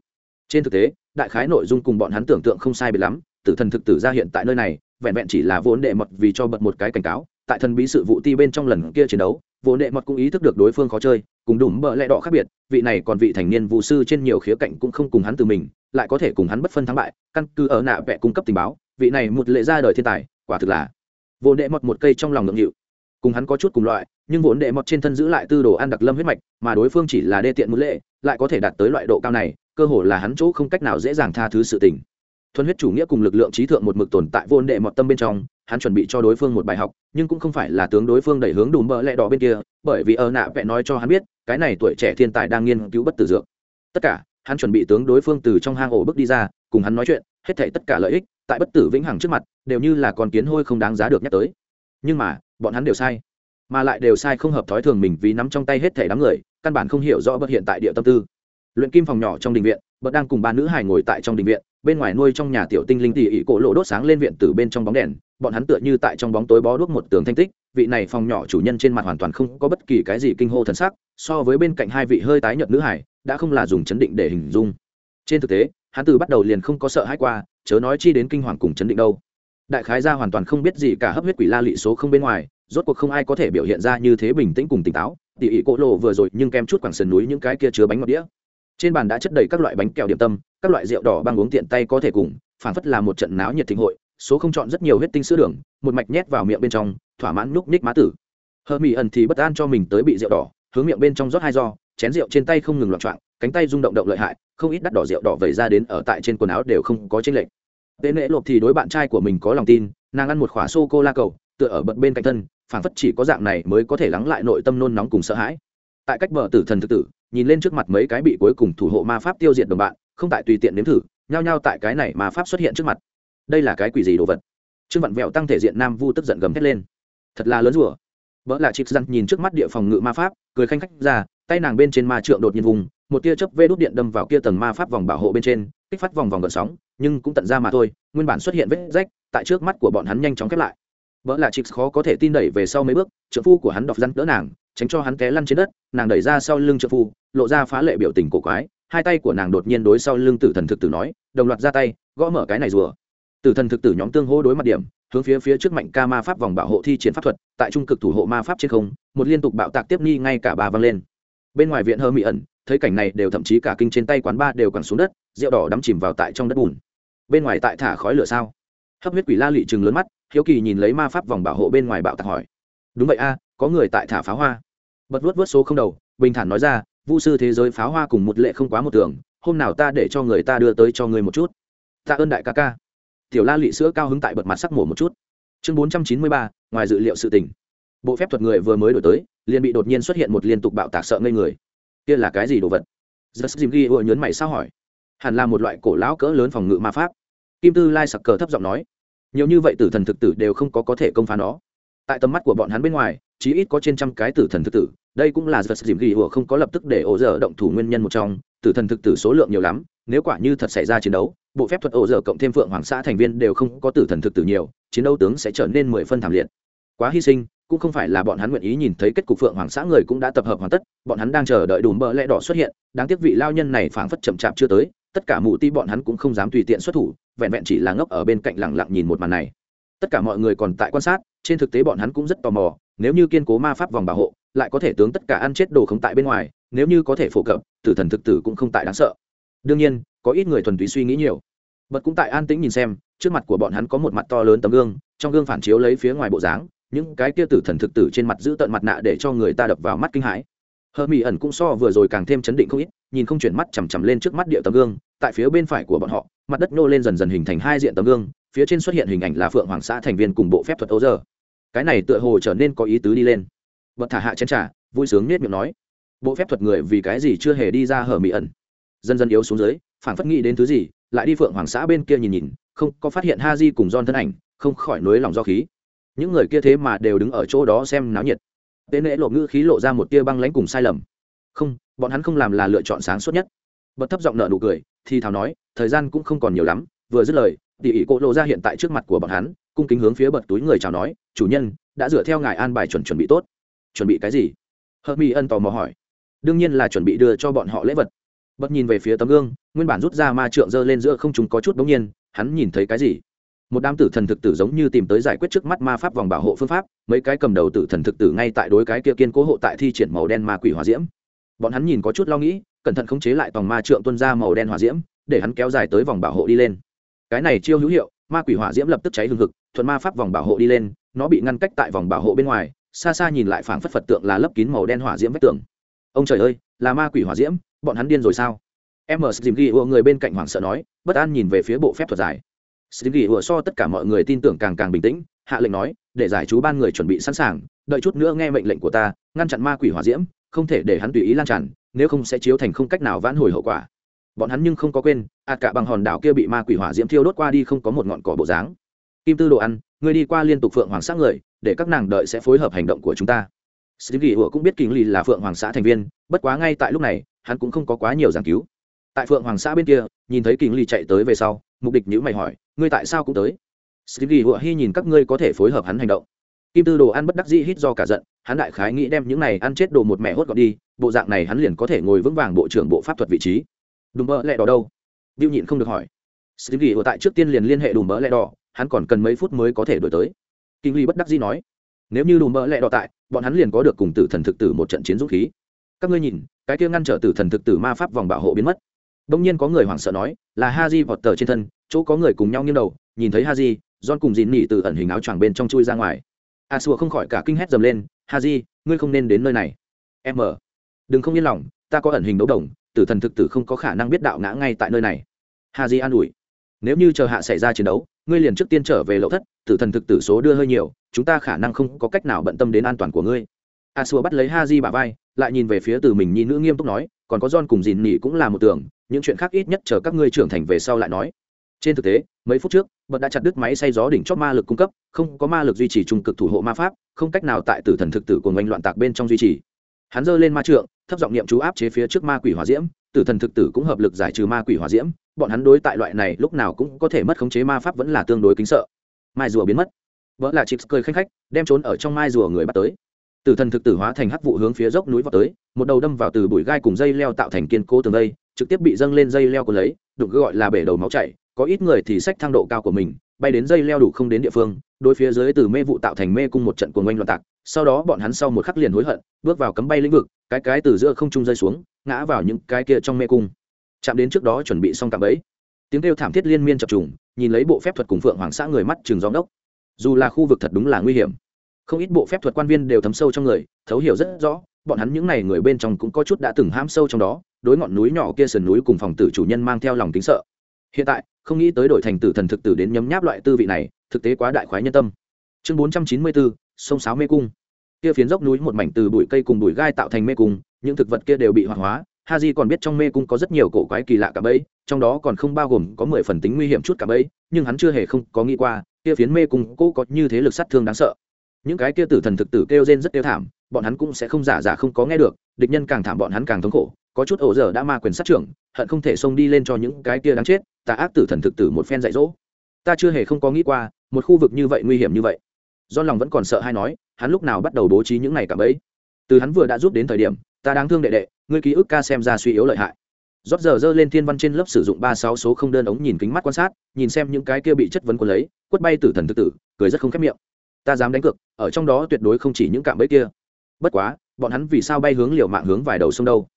[SPEAKER 1] Trên thực tế, đại khái nội dung cùng bọn hắn tưởng tượng không sai biệt lắm. Tử thần thực tử ra hiện tại nơi này, vẹn vẹn chỉ là vốn đệ mật vì cho bật một cái cảnh cáo. Tại thần bí sự vụ ti bên trong lần kia chiến đấu, vốn đệ mật cũng ý thức được đối phương khó chơi, cùng đủ bợ lẽ đỏ khác biệt. Vị này còn vị thành niên vụ sư trên nhiều khía cạnh cũng không cùng hắn từ mình, lại có thể cùng hắn bất phân thắng bại. Căn cứ ở nạ vẽ cung cấp tình báo, vị này một lệ ra đời thiên tài quả thực là vốn đệ mọt một cây trong lòng ngượng nghịu. Cùng hắn có chút cùng loại, nhưng vốn đệ mọt trên thân giữ lại tư đồ ăn đặc lâm huyết mạch, mà đối phương chỉ là đê tiện một lệ, lại có thể đạt tới loại độ cao này, cơ hồ là hắn chỗ không cách nào dễ dàng tha thứ sự tình. Thuần huyết chủ nghĩa cùng lực lượng trí thượng một mực tồn tại vốn đệ mọt tâm bên trong, hắn chuẩn bị cho đối phương một bài học, nhưng cũng không phải là tướng đối phương đẩy hướng đùm bỡ lẹ đỏ bên kia, bởi vì ở nạ vẽ nói cho hắn biết, cái này tuổi trẻ thiên tài đang nghiên cứu bất tử dược. Tất cả, hắn chuẩn bị tướng đối phương từ trong hang ổ bước đi ra, cùng hắn nói chuyện, hết thảy tất cả lợi ích tại bất tử vĩnh hằng trước mặt, đều như là con kiến hôi không đáng giá được nhắc tới. Nhưng mà, bọn hắn đều sai. Mà lại đều sai không hợp thói thường mình vì nắm trong tay hết thể đám người, căn bản không hiểu rõ bất hiện tại địa tâm tư. Luyện kim phòng nhỏ trong đình viện, bất đang cùng ba nữ hài ngồi tại trong đình viện, bên ngoài nuôi trong nhà tiểu tinh linh tỉ ỉ cổ lộ đốt sáng lên viện từ bên trong bóng đèn, bọn hắn tựa như tại trong bóng tối bó đuốc một tường thanh tích, vị này phòng nhỏ chủ nhân trên mặt hoàn toàn không có bất kỳ cái gì kinh hô thần sắc, so với bên cạnh hai vị hơi tái nhợt nữ hải đã không là dùng chấn định để hình dung. Trên thực tế, hắn từ bắt đầu liền không có sợ hãi qua chớ nói chi đến kinh hoàng cùng chấn định đâu. Đại khái gia hoàn toàn không biết gì cả hấp huyết quỷ la lị số không bên ngoài, rốt cuộc không ai có thể biểu hiện ra như thế bình tĩnh cùng tỉnh táo. Tỉ ỉ cỗ lộ vừa rồi nhưng kem chút quảng sườn núi những cái kia chứa bánh ngọt đĩa. Trên bàn đã chất đầy các loại bánh kẹo điểm tâm, các loại rượu đỏ băng uống tiện tay có thể cùng phản phất là một trận náo nhiệt thịnh hội, số không chọn rất nhiều huyết tinh sữa đường, một mạch nhét vào miệng bên trong, thỏa mãn núp ních má tử. Hờ mỹ ẩn thì bất an cho mình tới bị rượu đỏ, hướng miệng bên trong rót hai do chén rượu trên tay không ngừng loạn trọng cánh tay rung động động lợi hại, không ít đắt đỏ rượu đỏ vẩy ra đến ở tại trên quần áo đều không có chênh lệch. Tệ nệ lộp thì đối bạn trai của mình có lòng tin, nàng ăn một khỏa sô cô la cầu, tựa ở bận bên cạnh thân phản phất chỉ có dạng này mới có thể lắng lại nội tâm nôn nóng cùng sợ hãi. Tại cách bờ tử thần thực tử, nhìn lên trước mặt mấy cái bị cuối cùng thủ hộ ma pháp tiêu diệt đồng bạn, không tại tùy tiện nếm thử, nhao nhao tại cái này mà pháp xuất hiện trước mặt. Đây là cái quỷ gì đồ vật? Trương vặn vẹo tăng thể diện nam vu tức giận gầm thét lên. Thật là lớn rủa. Vợ là chịp răng nhìn trước mắt địa phòng ngự ma pháp, cười khanh khách ra tay nàng bên trên ma trượng đột nhiên vùng, một tia chớp vê đốt điện đâm vào kia tầng ma pháp vòng bảo hộ bên trên, kích phát vòng vòng gợn sóng, nhưng cũng tận ra mà thôi, nguyên bản xuất hiện vết rách, tại trước mắt của bọn hắn nhanh chóng khép lại. Vợ là chịt khó có thể tin đẩy về sau mấy bước trợ phu của hắn đọc răn đỡ nàng, tránh cho hắn té lăn trên đất, nàng đẩy ra sau lưng trợ phu, lộ ra phá lệ biểu tình cổ quái, hai tay của nàng đột nhiên đối sau lưng tử thần thực tử nói, đồng loạt ra tay, gõ mở cái này rùa. Tử thần thực tử nhóm tương hô đối mặt điểm, hướng phía phía trước mạnh ca ma pháp vòng bảo hộ thi triển pháp thuật, tại trung cực thủ hộ ma pháp trên không, một liên tục bạo tạc tiếp nghi ngay cả bà văng lên bên ngoài viện hơ mỹ ẩn, thấy cảnh này đều thậm chí cả kinh trên tay quán ba đều quẳng xuống đất, rượu đỏ đắm chìm vào tại trong đất bùn. Bên ngoài tại thả khói lửa sao? Hấp huyết quỷ la lụy chừng lớn mắt, hiếu kỳ nhìn lấy ma pháp vòng bảo hộ bên ngoài bạo tạc hỏi. Đúng vậy a, có người tại thả pháo hoa. Bật vớt vớt số không đầu, bình thản nói ra, vu sư thế giới pháo hoa cùng một lệ không quá một tưởng hôm nào ta để cho người ta đưa tới cho người một chút. Tạ ơn đại ca ca. Tiểu la lị sữa cao hứng tại bật mặt sắc mổ một chút. Chương bốn trăm chín mươi ba, ngoài dự liệu sự tình. Bộ phép thuật người vừa mới đổi tới liền bị đột nhiên xuất hiện một liên tục bạo tạc sợ ngây người. Kia là cái gì đồ vật? Rất dìm ghi ủa nhớn mày sao hỏi. Hẳn là một loại cổ lão cỡ lớn phòng ngự ma pháp. Kim tư lai sặc cờ thấp giọng nói. Nhiều như vậy tử thần thực tử đều không có có thể công phá nó. Tại tầm mắt của bọn hắn bên ngoài, chí ít có trên trăm cái tử thần thực tử. Đây cũng là giật dìm ghi ủa không có lập tức để ổ dở động thủ nguyên nhân một trong. Tử thần thực tử số lượng nhiều lắm, nếu quả như thật xảy ra chiến đấu, bộ phép thuật ổ dở cộng thêm phượng hoàng xã thành viên đều không có tử thần thực tử nhiều, chiến đấu tướng sẽ trở nên mười phân thảm liệt. Quá hy sinh cũng không phải là bọn hắn nguyện ý nhìn thấy kết cục phượng hoàng xã người cũng đã tập hợp hoàn tất, bọn hắn đang chờ đợi đùm bờ lẽ đỏ xuất hiện, đáng tiếc vị lao nhân này phảng phất chậm chạp chưa tới, tất cả mụ ti bọn hắn cũng không dám tùy tiện xuất thủ, vẹn vẹn chỉ là ngốc ở bên cạnh lẳng lặng nhìn một màn này. Tất cả mọi người còn tại quan sát, trên thực tế bọn hắn cũng rất tò mò, nếu như kiên cố ma pháp vòng bảo hộ, lại có thể tướng tất cả ăn chết đồ không tại bên ngoài, nếu như có thể phổ cập, tử thần thực tử cũng không tại đáng sợ. Đương nhiên, có ít người thuần túy suy nghĩ nhiều. Bật cũng tại an tĩnh nhìn xem, trước mặt của bọn hắn có một mặt to lớn tấm gương, trong gương phản chiếu lấy phía ngoài bộ dáng những cái kia tử thần thực tử trên mặt giữ tận mặt nạ để cho người ta đập vào mắt kinh hãi. Hờ mỹ ẩn cũng so vừa rồi càng thêm chấn định không ít, nhìn không chuyển mắt chằm chằm lên trước mắt địa tấm gương, tại phía bên phải của bọn họ, mặt đất nô lên dần dần hình thành hai diện tấm gương, phía trên xuất hiện hình ảnh là phượng hoàng xã thành viên cùng bộ phép thuật ấu giờ cái này tựa hồ trở nên có ý tứ đi lên. Bật thả hạ chén trả vui sướng nết miệng nói, bộ phép thuật người vì cái gì chưa hề đi ra hở mỹ ẩn? Dần dần yếu xuống dưới phản phất nghĩ đến thứ gì, lại đi phượng hoàng xã bên kia nhìn nhìn, không, có phát hiện ha di cùng don thân ảnh, không khỏi nối lòng do khí những người kia thế mà đều đứng ở chỗ đó xem náo nhiệt. Tên nễ lộ ngữ khí lộ ra một tia băng lãnh cùng sai lầm. Không, bọn hắn không làm là lựa chọn sáng suốt nhất. Bật thấp giọng nợ nụ cười, thì thào nói, thời gian cũng không còn nhiều lắm, vừa dứt lời, tỉ ỉ cỗ lộ ra hiện tại trước mặt của bọn hắn, cung kính hướng phía bật túi người chào nói, chủ nhân, đã dựa theo ngài an bài chuẩn chuẩn bị tốt. Chuẩn bị cái gì? Hợp mỹ ân tò mò hỏi. Đương nhiên là chuẩn bị đưa cho bọn họ lễ vật. Bật nhìn về phía tấm gương, nguyên bản rút ra ma trượng dơ lên giữa không chúng có chút bỗng nhiên, hắn nhìn thấy cái gì? Một đám tử thần thực tử giống như tìm tới giải quyết trước mắt ma pháp vòng bảo hộ phương pháp, mấy cái cầm đầu tử thần thực tử ngay tại đối cái kia kiên cố hộ tại thi triển màu đen ma quỷ hòa diễm. Bọn hắn nhìn có chút lo nghĩ, cẩn thận khống chế lại tòng ma trượng tuân ra màu đen hòa diễm, để hắn kéo dài tới vòng bảo hộ đi lên. Cái này chiêu hữu hiệu, ma quỷ hỏa diễm lập tức cháy hừng hực, thuận ma pháp vòng bảo hộ đi lên, nó bị ngăn cách tại vòng bảo hộ bên ngoài, xa xa nhìn lại phảng phất phật tượng là lấp kín màu đen hỏa diễm vách tường. Ông trời ơi, là ma quỷ hỏa diễm, bọn hắn điên rồi sao? Em ở dìm ghi ùa người bên cạnh hoảng sợ nói, bất an nhìn về phía bộ phép thuật giải. Sĩ ghi so tất cả mọi người tin tưởng càng càng bình tĩnh hạ lệnh nói để giải chú ban người chuẩn bị sẵn sàng đợi chút nữa nghe mệnh lệnh của ta ngăn chặn ma quỷ hỏa diễm không thể để hắn tùy ý lan tràn nếu không sẽ chiếu thành không cách nào vãn hồi hậu quả. Bọn hắn nhưng không có quên ạt cả bằng hòn đảo kia bị ma quỷ hỏa diễm thiêu đốt qua đi không có một ngọn cỏ bộ dáng. Kim tư đồ ăn người đi qua liên tục phượng hoàng xã người để các nàng đợi sẽ phối hợp hành động của chúng ta. Sĩ Hựa cũng biết Kính Lì là Phượng Hoàng xã thành viên, bất quá ngay tại lúc này, hắn cũng không có quá nhiều giảng cứu. Tại Phượng Hoàng xã bên kia, nhìn thấy Kính Lì chạy tới về sau, mục đích nhũ mày hỏi, ngươi tại sao cũng tới? Steve hụa hy nhìn các ngươi có thể phối hợp hắn hành động. Kim Tư Đồ ăn bất đắc dĩ hít do cả giận, hắn đại khái nghĩ đem những này ăn chết đồ một mẹ hốt gọn đi, bộ dạng này hắn liền có thể ngồi vững vàng bộ trưởng bộ pháp thuật vị trí. đùm bỡ lẹ đỏ đâu? Viu nhịn không được hỏi. Steve hụa tại trước tiên liền liên hệ đủ bỡ lẹ đỏ, hắn còn cần mấy phút mới có thể đổi tới. Kinh Ly bất đắc dĩ nói, nếu như đủ mỡ lẹ đỏ tại bọn hắn liền có được cùng tử thần thực tử một trận chiến dũng khí các ngươi nhìn cái kia ngăn trở tử thần thực tử ma pháp vòng bảo hộ biến mất đông nhiên có người hoảng sợ nói là Haji vọt tờ trên thân chỗ có người cùng nhau nghiêng đầu nhìn thấy Haji, John cùng Jin nỉ từ ẩn hình áo choàng bên trong chui ra ngoài. À, A xua không khỏi cả kinh hét dầm lên Haji, ngươi không nên đến nơi này. Em ở. Đừng không yên lòng ta có ẩn hình đấu đồng tử thần thực tử không có khả năng biết đạo ngã ngay tại nơi này. Haji an ủi. Nếu như chờ hạ xảy ra chiến đấu ngươi liền trước tiên trở về lậu thất tử thần thực tử số đưa hơi nhiều chúng ta khả năng không có cách nào bận tâm đến an toàn của ngươi. À, A xua bắt lấy Haji bả vai lại nhìn về phía từ mình nhi nữ nghiêm túc nói còn có john cùng Jin nỉ cũng là một tưởng những chuyện khác ít nhất chờ các ngươi trưởng thành về sau lại nói. Trên thực tế, mấy phút trước, bật đã chặt đứt máy xay gió đỉnh chót ma lực cung cấp, không có ma lực duy trì trung cực thủ hộ ma pháp, không cách nào tại tử thần thực tử của ngành loạn tạc bên trong duy trì. Hắn giơ lên ma trượng, thấp giọng niệm chú áp chế phía trước ma quỷ hỏa diễm, tử thần thực tử cũng hợp lực giải trừ ma quỷ hỏa diễm, bọn hắn đối tại loại này lúc nào cũng có thể mất khống chế ma pháp vẫn là tương đối kính sợ. Mai rùa biến mất. Vợ là chịp cười khanh khách, đem trốn ở trong mai rùa người bắt tới. Tử thần thực tử hóa thành hắc vụ hướng phía dốc núi vào tới, một đầu đâm vào từ bụi gai cùng dây leo tạo thành kiên cố tường dây trực tiếp bị dâng lên dây leo của lấy, đụng gọi là bể đầu máu chảy, có ít người thì sách thang độ cao của mình, bay đến dây leo đủ không đến địa phương, Đối phía dưới từ mê vụ tạo thành mê cung một trận cuồng oanh loạn tạc, sau đó bọn hắn sau một khắc liền hối hận, bước vào cấm bay lĩnh vực, cái cái từ giữa không trung rơi xuống, ngã vào những cái kia trong mê cung. Chạm đến trước đó chuẩn bị xong cạm bẫy. Tiếng kêu thảm thiết liên miên chập trùng, nhìn lấy bộ phép thuật cùng phượng hoàng xã người mắt trường gió đốc dù là khu vực thật đúng là nguy hiểm. Không ít bộ phép thuật quan viên đều thấm sâu trong người, thấu hiểu rất rõ, bọn hắn những n à y người bên trong cũng có chút đã từng ham sâu trong đó đối ngọn núi nhỏ kia sườn núi cùng phòng tử chủ nhân mang theo lòng kính sợ. Hiện tại, không nghĩ tới đổi thành tử thần thực tử đến nhấm nháp loại tư vị này, thực tế quá đại khoái nhân tâm. Chương bốn trăm chín mươi bốn sông sáo mê cung. Kia phiến dốc núi một mảnh từ bụi cây cùng bụi gai tạo thành mê cung, những thực vật kia đều bị hoạt hóa. Ha di còn biết trong mê cung có rất nhiều cổ quái kỳ lạ cả bẫy, trong đó còn không bao gồm có mười phần tính nguy hiểm chút cả bẫy, nhưng hắn chưa hề không có nghĩ qua, kia phiến mê cung cô có như thế lực sát thương đáng sợ. Những cái kia tử thần thực tử kêu rên rất kêu thảm, bọn hắn cũng sẽ không giả giả không có nghe được, địch nhân càng thảm bọn hắn càng thống khổ có chút ổ dở đã ma quyền sát trưởng, hận không thể xông đi lên cho những cái kia đáng chết, tà ác tử thần thực tử một phen dạy dỗ. Ta chưa hề không có nghĩ qua, một khu vực như vậy nguy hiểm như vậy. Do lòng vẫn còn sợ hay nói, hắn lúc nào bắt đầu bố trí những này cả bấy từ hắn vừa đã giúp đến thời điểm, ta đáng thương đệ đệ, ngươi ký ức ca xem ra suy yếu lợi hại. Rót giờ dơ lên thiên văn trên lớp sử dụng ba sáu số không đơn ống nhìn kính mắt quan sát, nhìn xem những cái kia bị chất vấn quân lấy, quất bay tử thần thực tử, cười rất không khép miệng. Ta dám đánh cược, ở trong đó tuyệt đối không chỉ những cạm bẫy kia. Bất quá, bọn hắn vì sao bay hướng liều mạng hướng vài đầu sông đâu?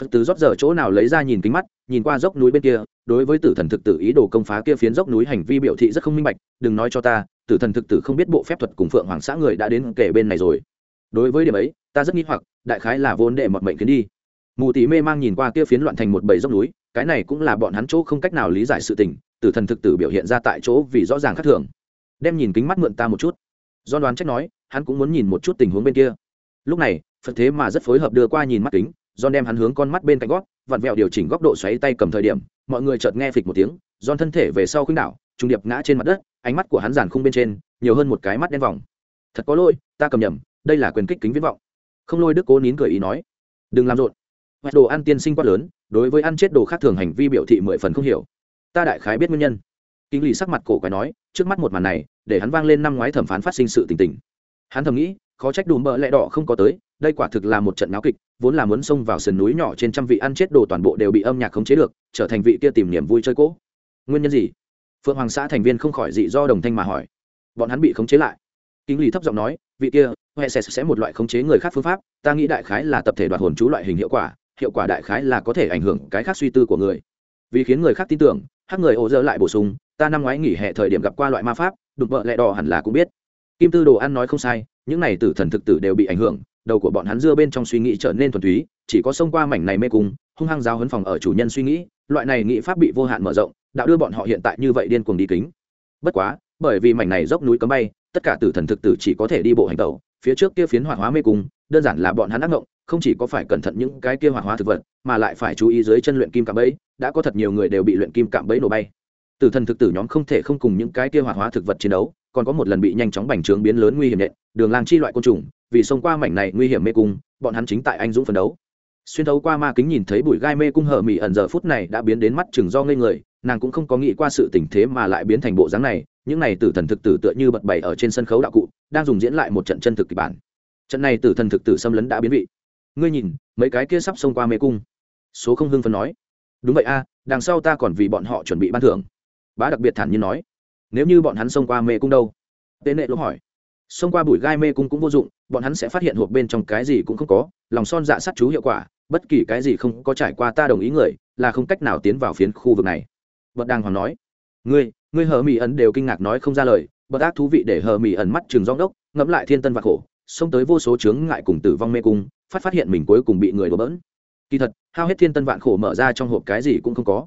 [SPEAKER 1] Phật tử rót giờ chỗ nào lấy ra nhìn kính mắt, nhìn qua dốc núi bên kia, đối với tử thần thực tử ý đồ công phá kia phiến dốc núi hành vi biểu thị rất không minh bạch, đừng nói cho ta, tử thần thực tử không biết bộ phép thuật cùng phượng hoàng xã người đã đến kể bên này rồi. Đối với điểm ấy, ta rất nghi hoặc, đại khái là vốn đệ mọt mệnh kiến đi. Mù tỷ mê mang nhìn qua kia phiến loạn thành một bầy dốc núi, cái này cũng là bọn hắn chỗ không cách nào lý giải sự tình, tử thần thực tử biểu hiện ra tại chỗ vì rõ ràng khác thường. Đem nhìn kính mắt mượn ta một chút. Do đoán trách nói, hắn cũng muốn nhìn một chút tình huống bên kia. Lúc này, phật thế mà rất phối hợp đưa qua nhìn mắt kính. John đem hắn hướng con mắt bên cạnh gót, vặn vẹo điều chỉnh góc độ xoáy tay cầm thời điểm, mọi người chợt nghe phịch một tiếng, John thân thể về sau khuynh đảo trung điệp ngã trên mặt đất, ánh mắt của hắn giàn khung bên trên, nhiều hơn một cái mắt đen vòng. Thật có lỗi, ta cầm nhầm, đây là quyền kích kính viễn vọng. Không lôi đức cố nín cười ý nói. Đừng làm rộn. Hoạt đồ ăn tiên sinh quá lớn, đối với ăn chết đồ khác thường hành vi biểu thị mười phần không hiểu. Ta đại khái biết nguyên nhân. Kính lì sắc mặt cổ quái nói, trước mắt một màn này, để hắn vang lên năm ngoái thẩm phán phát sinh sự tình tình. Hắn thầm nghĩ, khó trách đùm bờ lẽ đỏ không có tới đây quả thực là một trận náo kịch, vốn là muốn xông vào sườn núi nhỏ trên trăm vị ăn chết đồ toàn bộ đều bị âm nhạc khống chế được, trở thành vị kia tìm niềm vui chơi cỗ. Nguyên nhân gì? Phượng hoàng xã thành viên không khỏi dị do đồng thanh mà hỏi. Bọn hắn bị khống chế lại. Kinh lý thấp giọng nói, vị kia huệ sẽ sẽ một loại khống chế người khác phương pháp, ta nghĩ đại khái là tập thể đoạt hồn chú loại hình hiệu quả hiệu quả đại khái là có thể ảnh hưởng cái khác suy tư của người. Vì khiến người khác tin tưởng, hắc người ô dơ lại bổ sung, ta năm ngoái nghỉ hè thời điểm gặp qua loại ma pháp đục vợ lẹ đỏ hẳn là cũng biết. Kim tư đồ ăn nói không sai, những này tử thần thực tử đều bị ảnh hưởng đầu của bọn hắn dưa bên trong suy nghĩ trở nên thuần túy, chỉ có xông qua mảnh này mê cung, hung hăng giáo hấn phòng ở chủ nhân suy nghĩ, loại này nghĩ pháp bị vô hạn mở rộng đạo đưa bọn họ hiện tại như vậy điên cuồng đi kính. Bất quá, bởi vì mảnh này dốc núi cấm bay, tất cả tử thần thực tử chỉ có thể đi bộ hành tẩu, phía trước kia phiến hoạt hóa mê cung, đơn giản là bọn hắn ác ngộng, không chỉ có phải cẩn thận những cái kia hoạt hóa thực vật, mà lại phải chú ý dưới chân luyện kim cạm bẫy, đã có thật nhiều người đều bị luyện kim cạm bẫy nổ bay. Tử thần thực tử nhóm không thể không cùng những cái kia hoạt hóa thực vật chiến đấu, còn có một lần bị nhanh chóng bành trướng biến lớn nguy hiểm nhện đường lang chi loại côn trùng vì xông qua mảnh này nguy hiểm mê cung, bọn hắn chính tại anh dũng phấn đấu. Xuyên thấu qua ma kính nhìn thấy bụi gai mê cung hở mị ẩn giờ phút này đã biến đến mắt chừng do ngây người, nàng cũng không có nghĩ qua sự tình thế mà lại biến thành bộ dáng này, những này tử thần thực tử tựa như bật bày ở trên sân khấu đạo cụ, đang dùng diễn lại một trận chân thực kịch bản. Trận này tử thần thực tử xâm lấn đã biến vị. Ngươi nhìn, mấy cái kia sắp xông qua mê cung. Số không hưng phân nói. Đúng vậy a, đằng sau ta còn vì bọn họ chuẩn bị ban thưởng. Bá đặc biệt thản nhiên nói. Nếu như bọn hắn xông qua mê cung đâu? Tên nệ lỗ hỏi xông qua bụi gai mê cung cũng vô dụng, bọn hắn sẽ phát hiện hộp bên trong cái gì cũng không có, lòng son dạ sát chú hiệu quả, bất kỳ cái gì không có trải qua ta đồng ý người, là không cách nào tiến vào phiến khu vực này. Bậc đàng hoàng nói. Ngươi ngươi hờ mỹ ẩn đều kinh ngạc nói không ra lời bậc ác thú vị để hờ mỹ ẩn mắt chừng gióng đốc, ngẫm lại thiên tân và khổ, xông tới vô số chướng ngại cùng tử vong mê cung, phát phát hiện mình cuối cùng bị người đổ bỡn. Kỳ thật, hao hết thiên tân vạn khổ mở ra trong hộp cái gì cũng không có.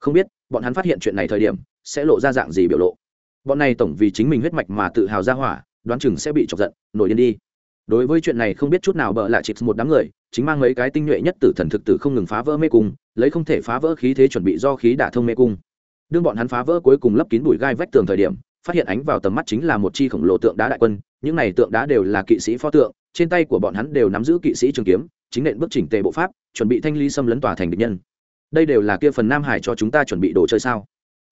[SPEAKER 1] Không biết, bọn hắn phát hiện chuyện này thời điểm, sẽ lộ ra dạng gì biểu lộ. Bọn này tổng vì chính mình huyết mạch mà tự hào ra hỏa đoán chừng sẽ bị chọc giận, nổi điên đi. Đối với chuyện này không biết chút nào bợ lại chịp một đám người, chính mang mấy cái tinh nhuệ nhất tử thần thực tử không ngừng phá vỡ mê cung, lấy không thể phá vỡ khí thế chuẩn bị do khí đả thông mê cung. Đương bọn hắn phá vỡ cuối cùng lấp kín bụi gai vách tường thời điểm, phát hiện ánh vào tầm mắt chính là một chi khổng lồ tượng đá đại quân, những này tượng đá đều là kỵ sĩ pho tượng, trên tay của bọn hắn đều nắm giữ kỵ sĩ trường kiếm, chính nện bước chỉnh tề bộ pháp, chuẩn bị thanh ly xâm lấn tòa thành địch nhân. Đây đều là kia phần nam hải cho chúng ta chuẩn bị đồ chơi sao?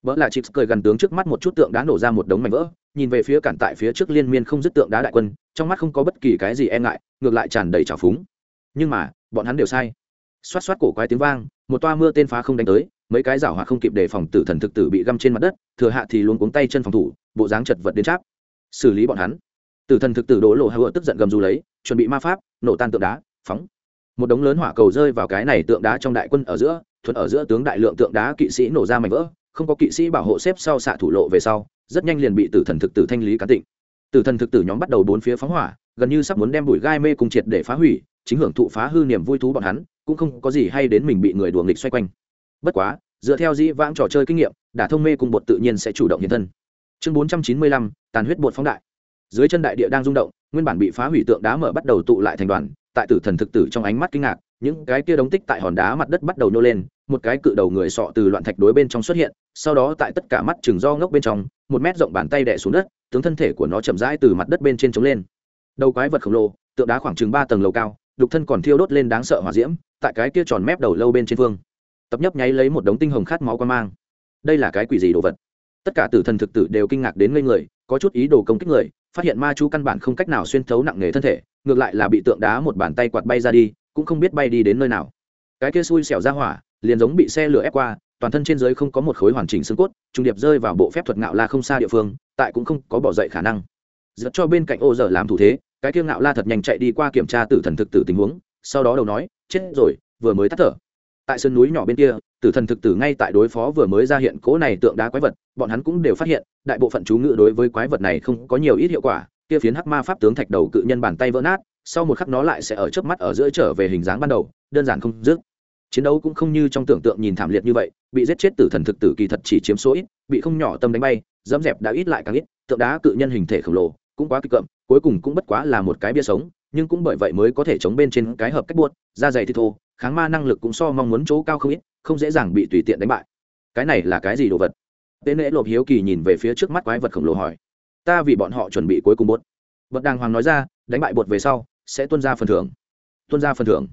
[SPEAKER 1] Vỡ là chịp cười gần tướng trước mắt một chút tượng đá nổ ra một đống mảnh vỡ nhìn về phía cản tại phía trước liên miên không dứt tượng đá đại quân, trong mắt không có bất kỳ cái gì e ngại, ngược lại tràn đầy trào phúng. Nhưng mà, bọn hắn đều sai. Xoát xoát cổ quái tiếng vang, một toa mưa tên phá không đánh tới, mấy cái rào hoạt không kịp đề phòng tử thần thực tử bị găm trên mặt đất, thừa hạ thì luôn cuống tay chân phòng thủ, bộ dáng chật vật đến cháp. Xử lý bọn hắn. Tử thần thực tử đổ lộ hựa tức giận gầm dù lấy, chuẩn bị ma pháp, nổ tan tượng đá, phóng. Một đống lớn hỏa cầu rơi vào cái này tượng đá trong đại quân ở giữa, thuận ở giữa tướng đại lượng tượng đá kỵ sĩ nổ ra mảnh vỡ, không có kỵ sĩ bảo hộ xếp sau xạ thủ lộ về sau rất nhanh liền bị tử thần thực tử thanh lý cán tịnh. Tử thần thực tử nhóm bắt đầu bốn phía phóng hỏa, gần như sắp muốn đem bụi gai mê cùng triệt để phá hủy, chính hưởng thụ phá hư niềm vui thú bọn hắn, cũng không có gì hay đến mình bị người đùa nghịch xoay quanh. Bất quá, dựa theo dĩ vãng trò chơi kinh nghiệm, đả thông mê cùng bột tự nhiên sẽ chủ động hiện thân. Chương bốn trăm chín mươi lăm, tàn huyết bột phóng đại. Dưới chân đại địa đang rung động, nguyên bản bị phá hủy tượng đá mở bắt đầu tụ lại thành đoàn, tại tử thần thực tử trong ánh mắt kinh ngạc, những cái kia đống tích tại hòn đá mặt đất bắt đầu nô lên, một cái cự đầu người sọ từ loạn thạch đối bên trong xuất hiện, sau đó tại tất cả mắt chừng do ngốc bên trong một mét rộng bàn tay đẻ xuống đất, tướng thân thể của nó chậm rãi từ mặt đất bên trên chống lên. Đầu quái vật khổng lồ, tượng đá khoảng chừng ba tầng lầu cao, đục thân còn thiêu đốt lên đáng sợ hỏa diễm, tại cái kia tròn mép đầu lâu bên trên phương. Tập nhấp nháy lấy một đống tinh hồng khát máu quan mang. Đây là cái quỷ gì đồ vật? Tất cả tử thần thực tử đều kinh ngạc đến ngây người, có chút ý đồ công kích người, phát hiện ma chú căn bản không cách nào xuyên thấu nặng nề thân thể, ngược lại là bị tượng đá một bàn tay quạt bay ra đi, cũng không biết bay đi đến nơi nào. Cái kia xui xẻo ra hỏa, liền giống bị xe lửa ép qua toàn thân trên dưới không có một khối hoàn chỉnh xương cốt, trung điệp rơi vào bộ phép thuật ngạo la không xa địa phương, tại cũng không có bỏ dậy khả năng. Giật cho bên cạnh ô dở làm thủ thế, cái kia ngạo la thật nhanh chạy đi qua kiểm tra tử thần thực tử tình huống, sau đó đầu nói, chết rồi, vừa mới tắt thở. Tại sân núi nhỏ bên kia, tử thần thực tử ngay tại đối phó vừa mới ra hiện cố này tượng đá quái vật, bọn hắn cũng đều phát hiện, đại bộ phận chú ngự đối với quái vật này không có nhiều ít hiệu quả, kia phiến hắc ma pháp tướng thạch đầu cự nhân bàn tay vỡ nát, sau một khắc nó lại sẽ ở trước mắt ở giữa trở về hình dáng ban đầu, đơn giản không dứt chiến đấu cũng không như trong tưởng tượng nhìn thảm liệt như vậy, bị giết chết tử thần thực tử kỳ thật chỉ chiếm số ít, bị không nhỏ tâm đánh bay, dẫm dẹp đã ít lại càng ít, tượng đá cự nhân hình thể khổng lồ, cũng quá kịch cậm cuối cùng cũng bất quá là một cái bia sống, nhưng cũng bởi vậy mới có thể chống bên trên cái hợp cách buốt, da dày thì thô, kháng ma năng lực cũng so mong muốn chỗ cao không ít, không dễ dàng bị tùy tiện đánh bại. Cái này là cái gì đồ vật? Tên lễ lộp hiếu kỳ nhìn về phía trước mắt quái vật khổng lồ hỏi. Ta vì bọn họ chuẩn bị cuối cùng bột vật đàng hoàng nói ra, đánh bại bột về sau, sẽ tuân ra phần thưởng. Tuân ra phần thưởng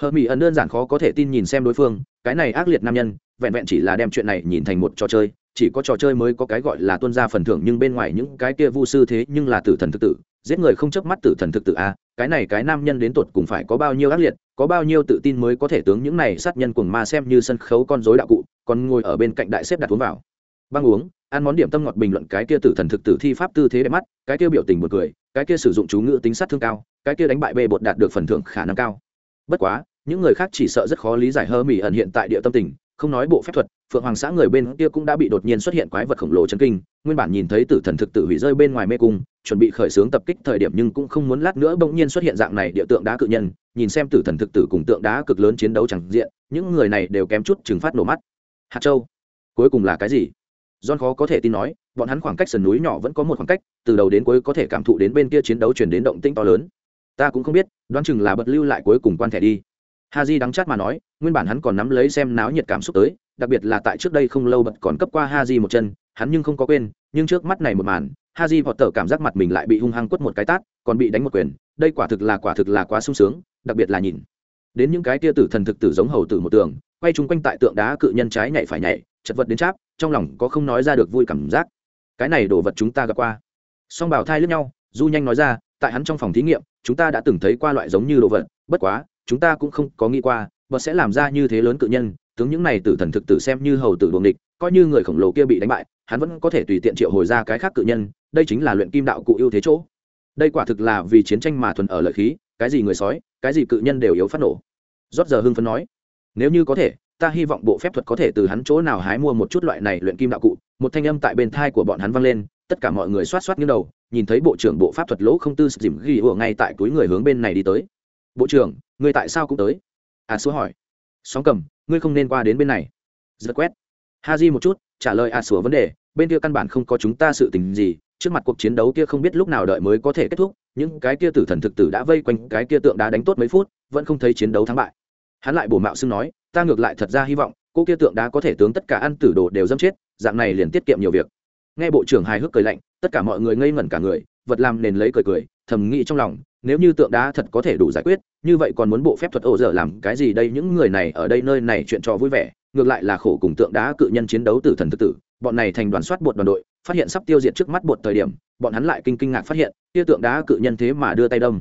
[SPEAKER 1] hờ mỹ ẩn đơn giản khó có thể tin nhìn xem đối phương cái này ác liệt nam nhân vẹn vẹn chỉ là đem chuyện này nhìn thành một trò chơi chỉ có trò chơi mới có cái gọi là tuân ra phần thưởng nhưng bên ngoài những cái kia vu sư thế nhưng là tử thần thực tử giết người không chớp mắt tử thần thực tử a à, cái này cái nam nhân đến tột cùng phải có bao nhiêu ác liệt có bao nhiêu tự tin mới có thể tướng những này sát nhân cuồng ma xem như sân khấu con rối đạo cụ còn ngồi ở bên cạnh đại xếp đặt uống vào. Băng uống ăn món điểm tâm ngọt bình luận cái kia tử thần thực tử thi pháp tư thế đẹp mắt cái kia biểu tình buồn cười cái kia sử dụng chú ngữ tính sát thương cao cái kia đánh bại bê bột đạt được phần thưởng khả năng cao. Bất quá những người khác chỉ sợ rất khó lý giải hơ mỹ ẩn hiện tại địa tâm tình không nói bộ phép thuật phượng hoàng xã người bên kia cũng đã bị đột nhiên xuất hiện quái vật khổng lồ chân kinh nguyên bản nhìn thấy tử thần thực tử hủy rơi bên ngoài mê cung chuẩn bị khởi xướng tập kích thời điểm nhưng cũng không muốn lát nữa bỗng nhiên xuất hiện dạng này địa tượng đá cự nhân nhìn xem tử thần thực tử cùng tượng đá cực lớn chiến đấu chẳng diện những người này đều kém chút trừng phát nổ mắt hạt châu cuối cùng là cái gì John khó có thể tin nói, bọn hắn khoảng cách sườn núi nhỏ vẫn có một khoảng cách, từ đầu đến cuối có thể cảm thụ đến bên kia chiến đấu truyền đến động tĩnh to lớn. Ta cũng không biết, đoán chừng là bật lưu lại cuối cùng quan thẻ đi. Haji đắng chát mà nói, nguyên bản hắn còn nắm lấy xem náo nhiệt cảm xúc tới, đặc biệt là tại trước đây không lâu bật còn cấp qua Haji một chân, hắn nhưng không có quên, nhưng trước mắt này một màn, Haji vọt tở cảm giác mặt mình lại bị hung hăng quất một cái tát, còn bị đánh một quyền, đây quả thực là quả thực là quá sung sướng, đặc biệt là nhìn. Đến những cái kia tử thần thực tử giống hầu tử một tường, quay chung quanh tại tượng đá cự nhân trái nhảy phải nhảy, chật vật đến cháp, trong lòng có không nói ra được vui cảm giác. Cái này đồ vật chúng ta gặp qua. Song bảo thai lướt nhau du nhanh nói ra tại hắn trong phòng thí nghiệm chúng ta đã từng thấy qua loại giống như đồ vật bất quá chúng ta cũng không có nghĩ qua bật sẽ làm ra như thế lớn cự nhân, tướng những này tử thần thực tử xem như hầu tử đuồng địch, coi như người khổng lồ kia bị đánh bại, hắn vẫn có thể tùy tiện triệu hồi ra cái khác cự nhân, đây chính là luyện kim đạo cụ ưu thế chỗ. Đây quả thực là vì chiến tranh mà thuần ở lợi khí, cái gì người sói, cái gì cự nhân đều yếu phát nổ. Rót giờ hưng phấn nói, nếu như có thể, ta hy vọng bộ phép thuật có thể từ hắn chỗ nào hái mua một chút loại này luyện kim đạo cụ. Một thanh âm tại bên thai của bọn hắn vang lên, tất cả mọi người xoát xoát như đầu, nhìn thấy bộ trưởng bộ pháp thuật lỗ không tư dìm ghi ủa ngay tại túi người hướng bên này đi tới bộ trưởng người tại sao cũng tới? À, A xúa hỏi. Sóng cầm, ngươi không nên qua đến bên này. Giật quét. Ha di một chút, trả lời à, A xúa vấn đề, bên kia căn bản không có chúng ta sự tình gì, trước mặt cuộc chiến đấu kia không biết lúc nào đợi mới có thể kết thúc, những cái kia tử thần thực tử đã vây quanh cái kia tượng đá đánh tốt mấy phút, vẫn không thấy chiến đấu thắng bại. Hắn lại bổ mạo xưng nói, ta ngược lại thật ra hy vọng, cô kia tượng đá có thể tướng tất cả ăn tử đồ đều dâm chết, dạng này liền tiết kiệm nhiều việc. Nghe bộ trưởng hài hước cười lạnh, tất cả mọi người ngây ngẩn cả người, vật làm nền lấy cười cười, thầm nghĩ trong lòng nếu như tượng đá thật có thể đủ giải quyết, như vậy còn muốn bộ phép thuật ổ dở làm cái gì đây? Những người này ở đây nơi này chuyện trò vui vẻ, ngược lại là khổ cùng tượng đá cự nhân chiến đấu tử thần tự tử. Bọn này thành đoàn soát bột đoàn đội, phát hiện sắp tiêu diệt trước mắt bột thời điểm, bọn hắn lại kinh kinh ngạc phát hiện tia tượng đá cự nhân thế mà đưa tay đâm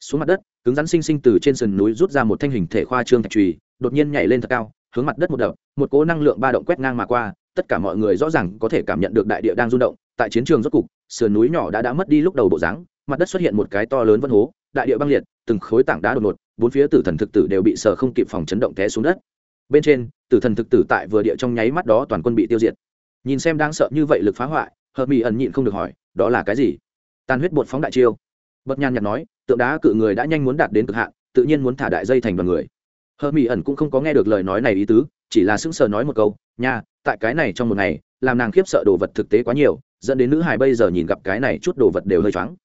[SPEAKER 1] xuống mặt đất, cứng rắn sinh sinh từ trên sườn núi rút ra một thanh hình thể khoa trương thạch trùy đột nhiên nhảy lên thật cao, hướng mặt đất một đập, một cố năng lượng ba động quét ngang mà qua, tất cả mọi người rõ ràng có thể cảm nhận được đại địa đang rung động, tại chiến trường rốt cục, sườn núi nhỏ đã đã mất đi lúc đầu bộ dáng mặt đất xuất hiện một cái to lớn vân hố, đại địa băng liệt, từng khối tảng đá đột ngột, bốn phía tử thần thực tử đều bị sở không kịp phòng chấn động té xuống đất. Bên trên, tử thần thực tử tại vừa địa trong nháy mắt đó toàn quân bị tiêu diệt. Nhìn xem đang sợ như vậy lực phá hoại, hợp mỹ ẩn nhịn không được hỏi, đó là cái gì? Tan huyết bột phóng đại chiêu. Bất nhan nhạt nói, tượng đá cự người đã nhanh muốn đạt đến cực hạn, tự nhiên muốn thả đại dây thành đoàn người. Hợp mỹ ẩn cũng không có nghe được lời nói này ý tứ, chỉ là sững sờ nói một câu, nha, tại cái này trong một ngày, làm nàng khiếp sợ đồ vật thực tế quá nhiều, dẫn đến nữ hài bây giờ nhìn gặp cái này chút đồ vật đều hơi choáng.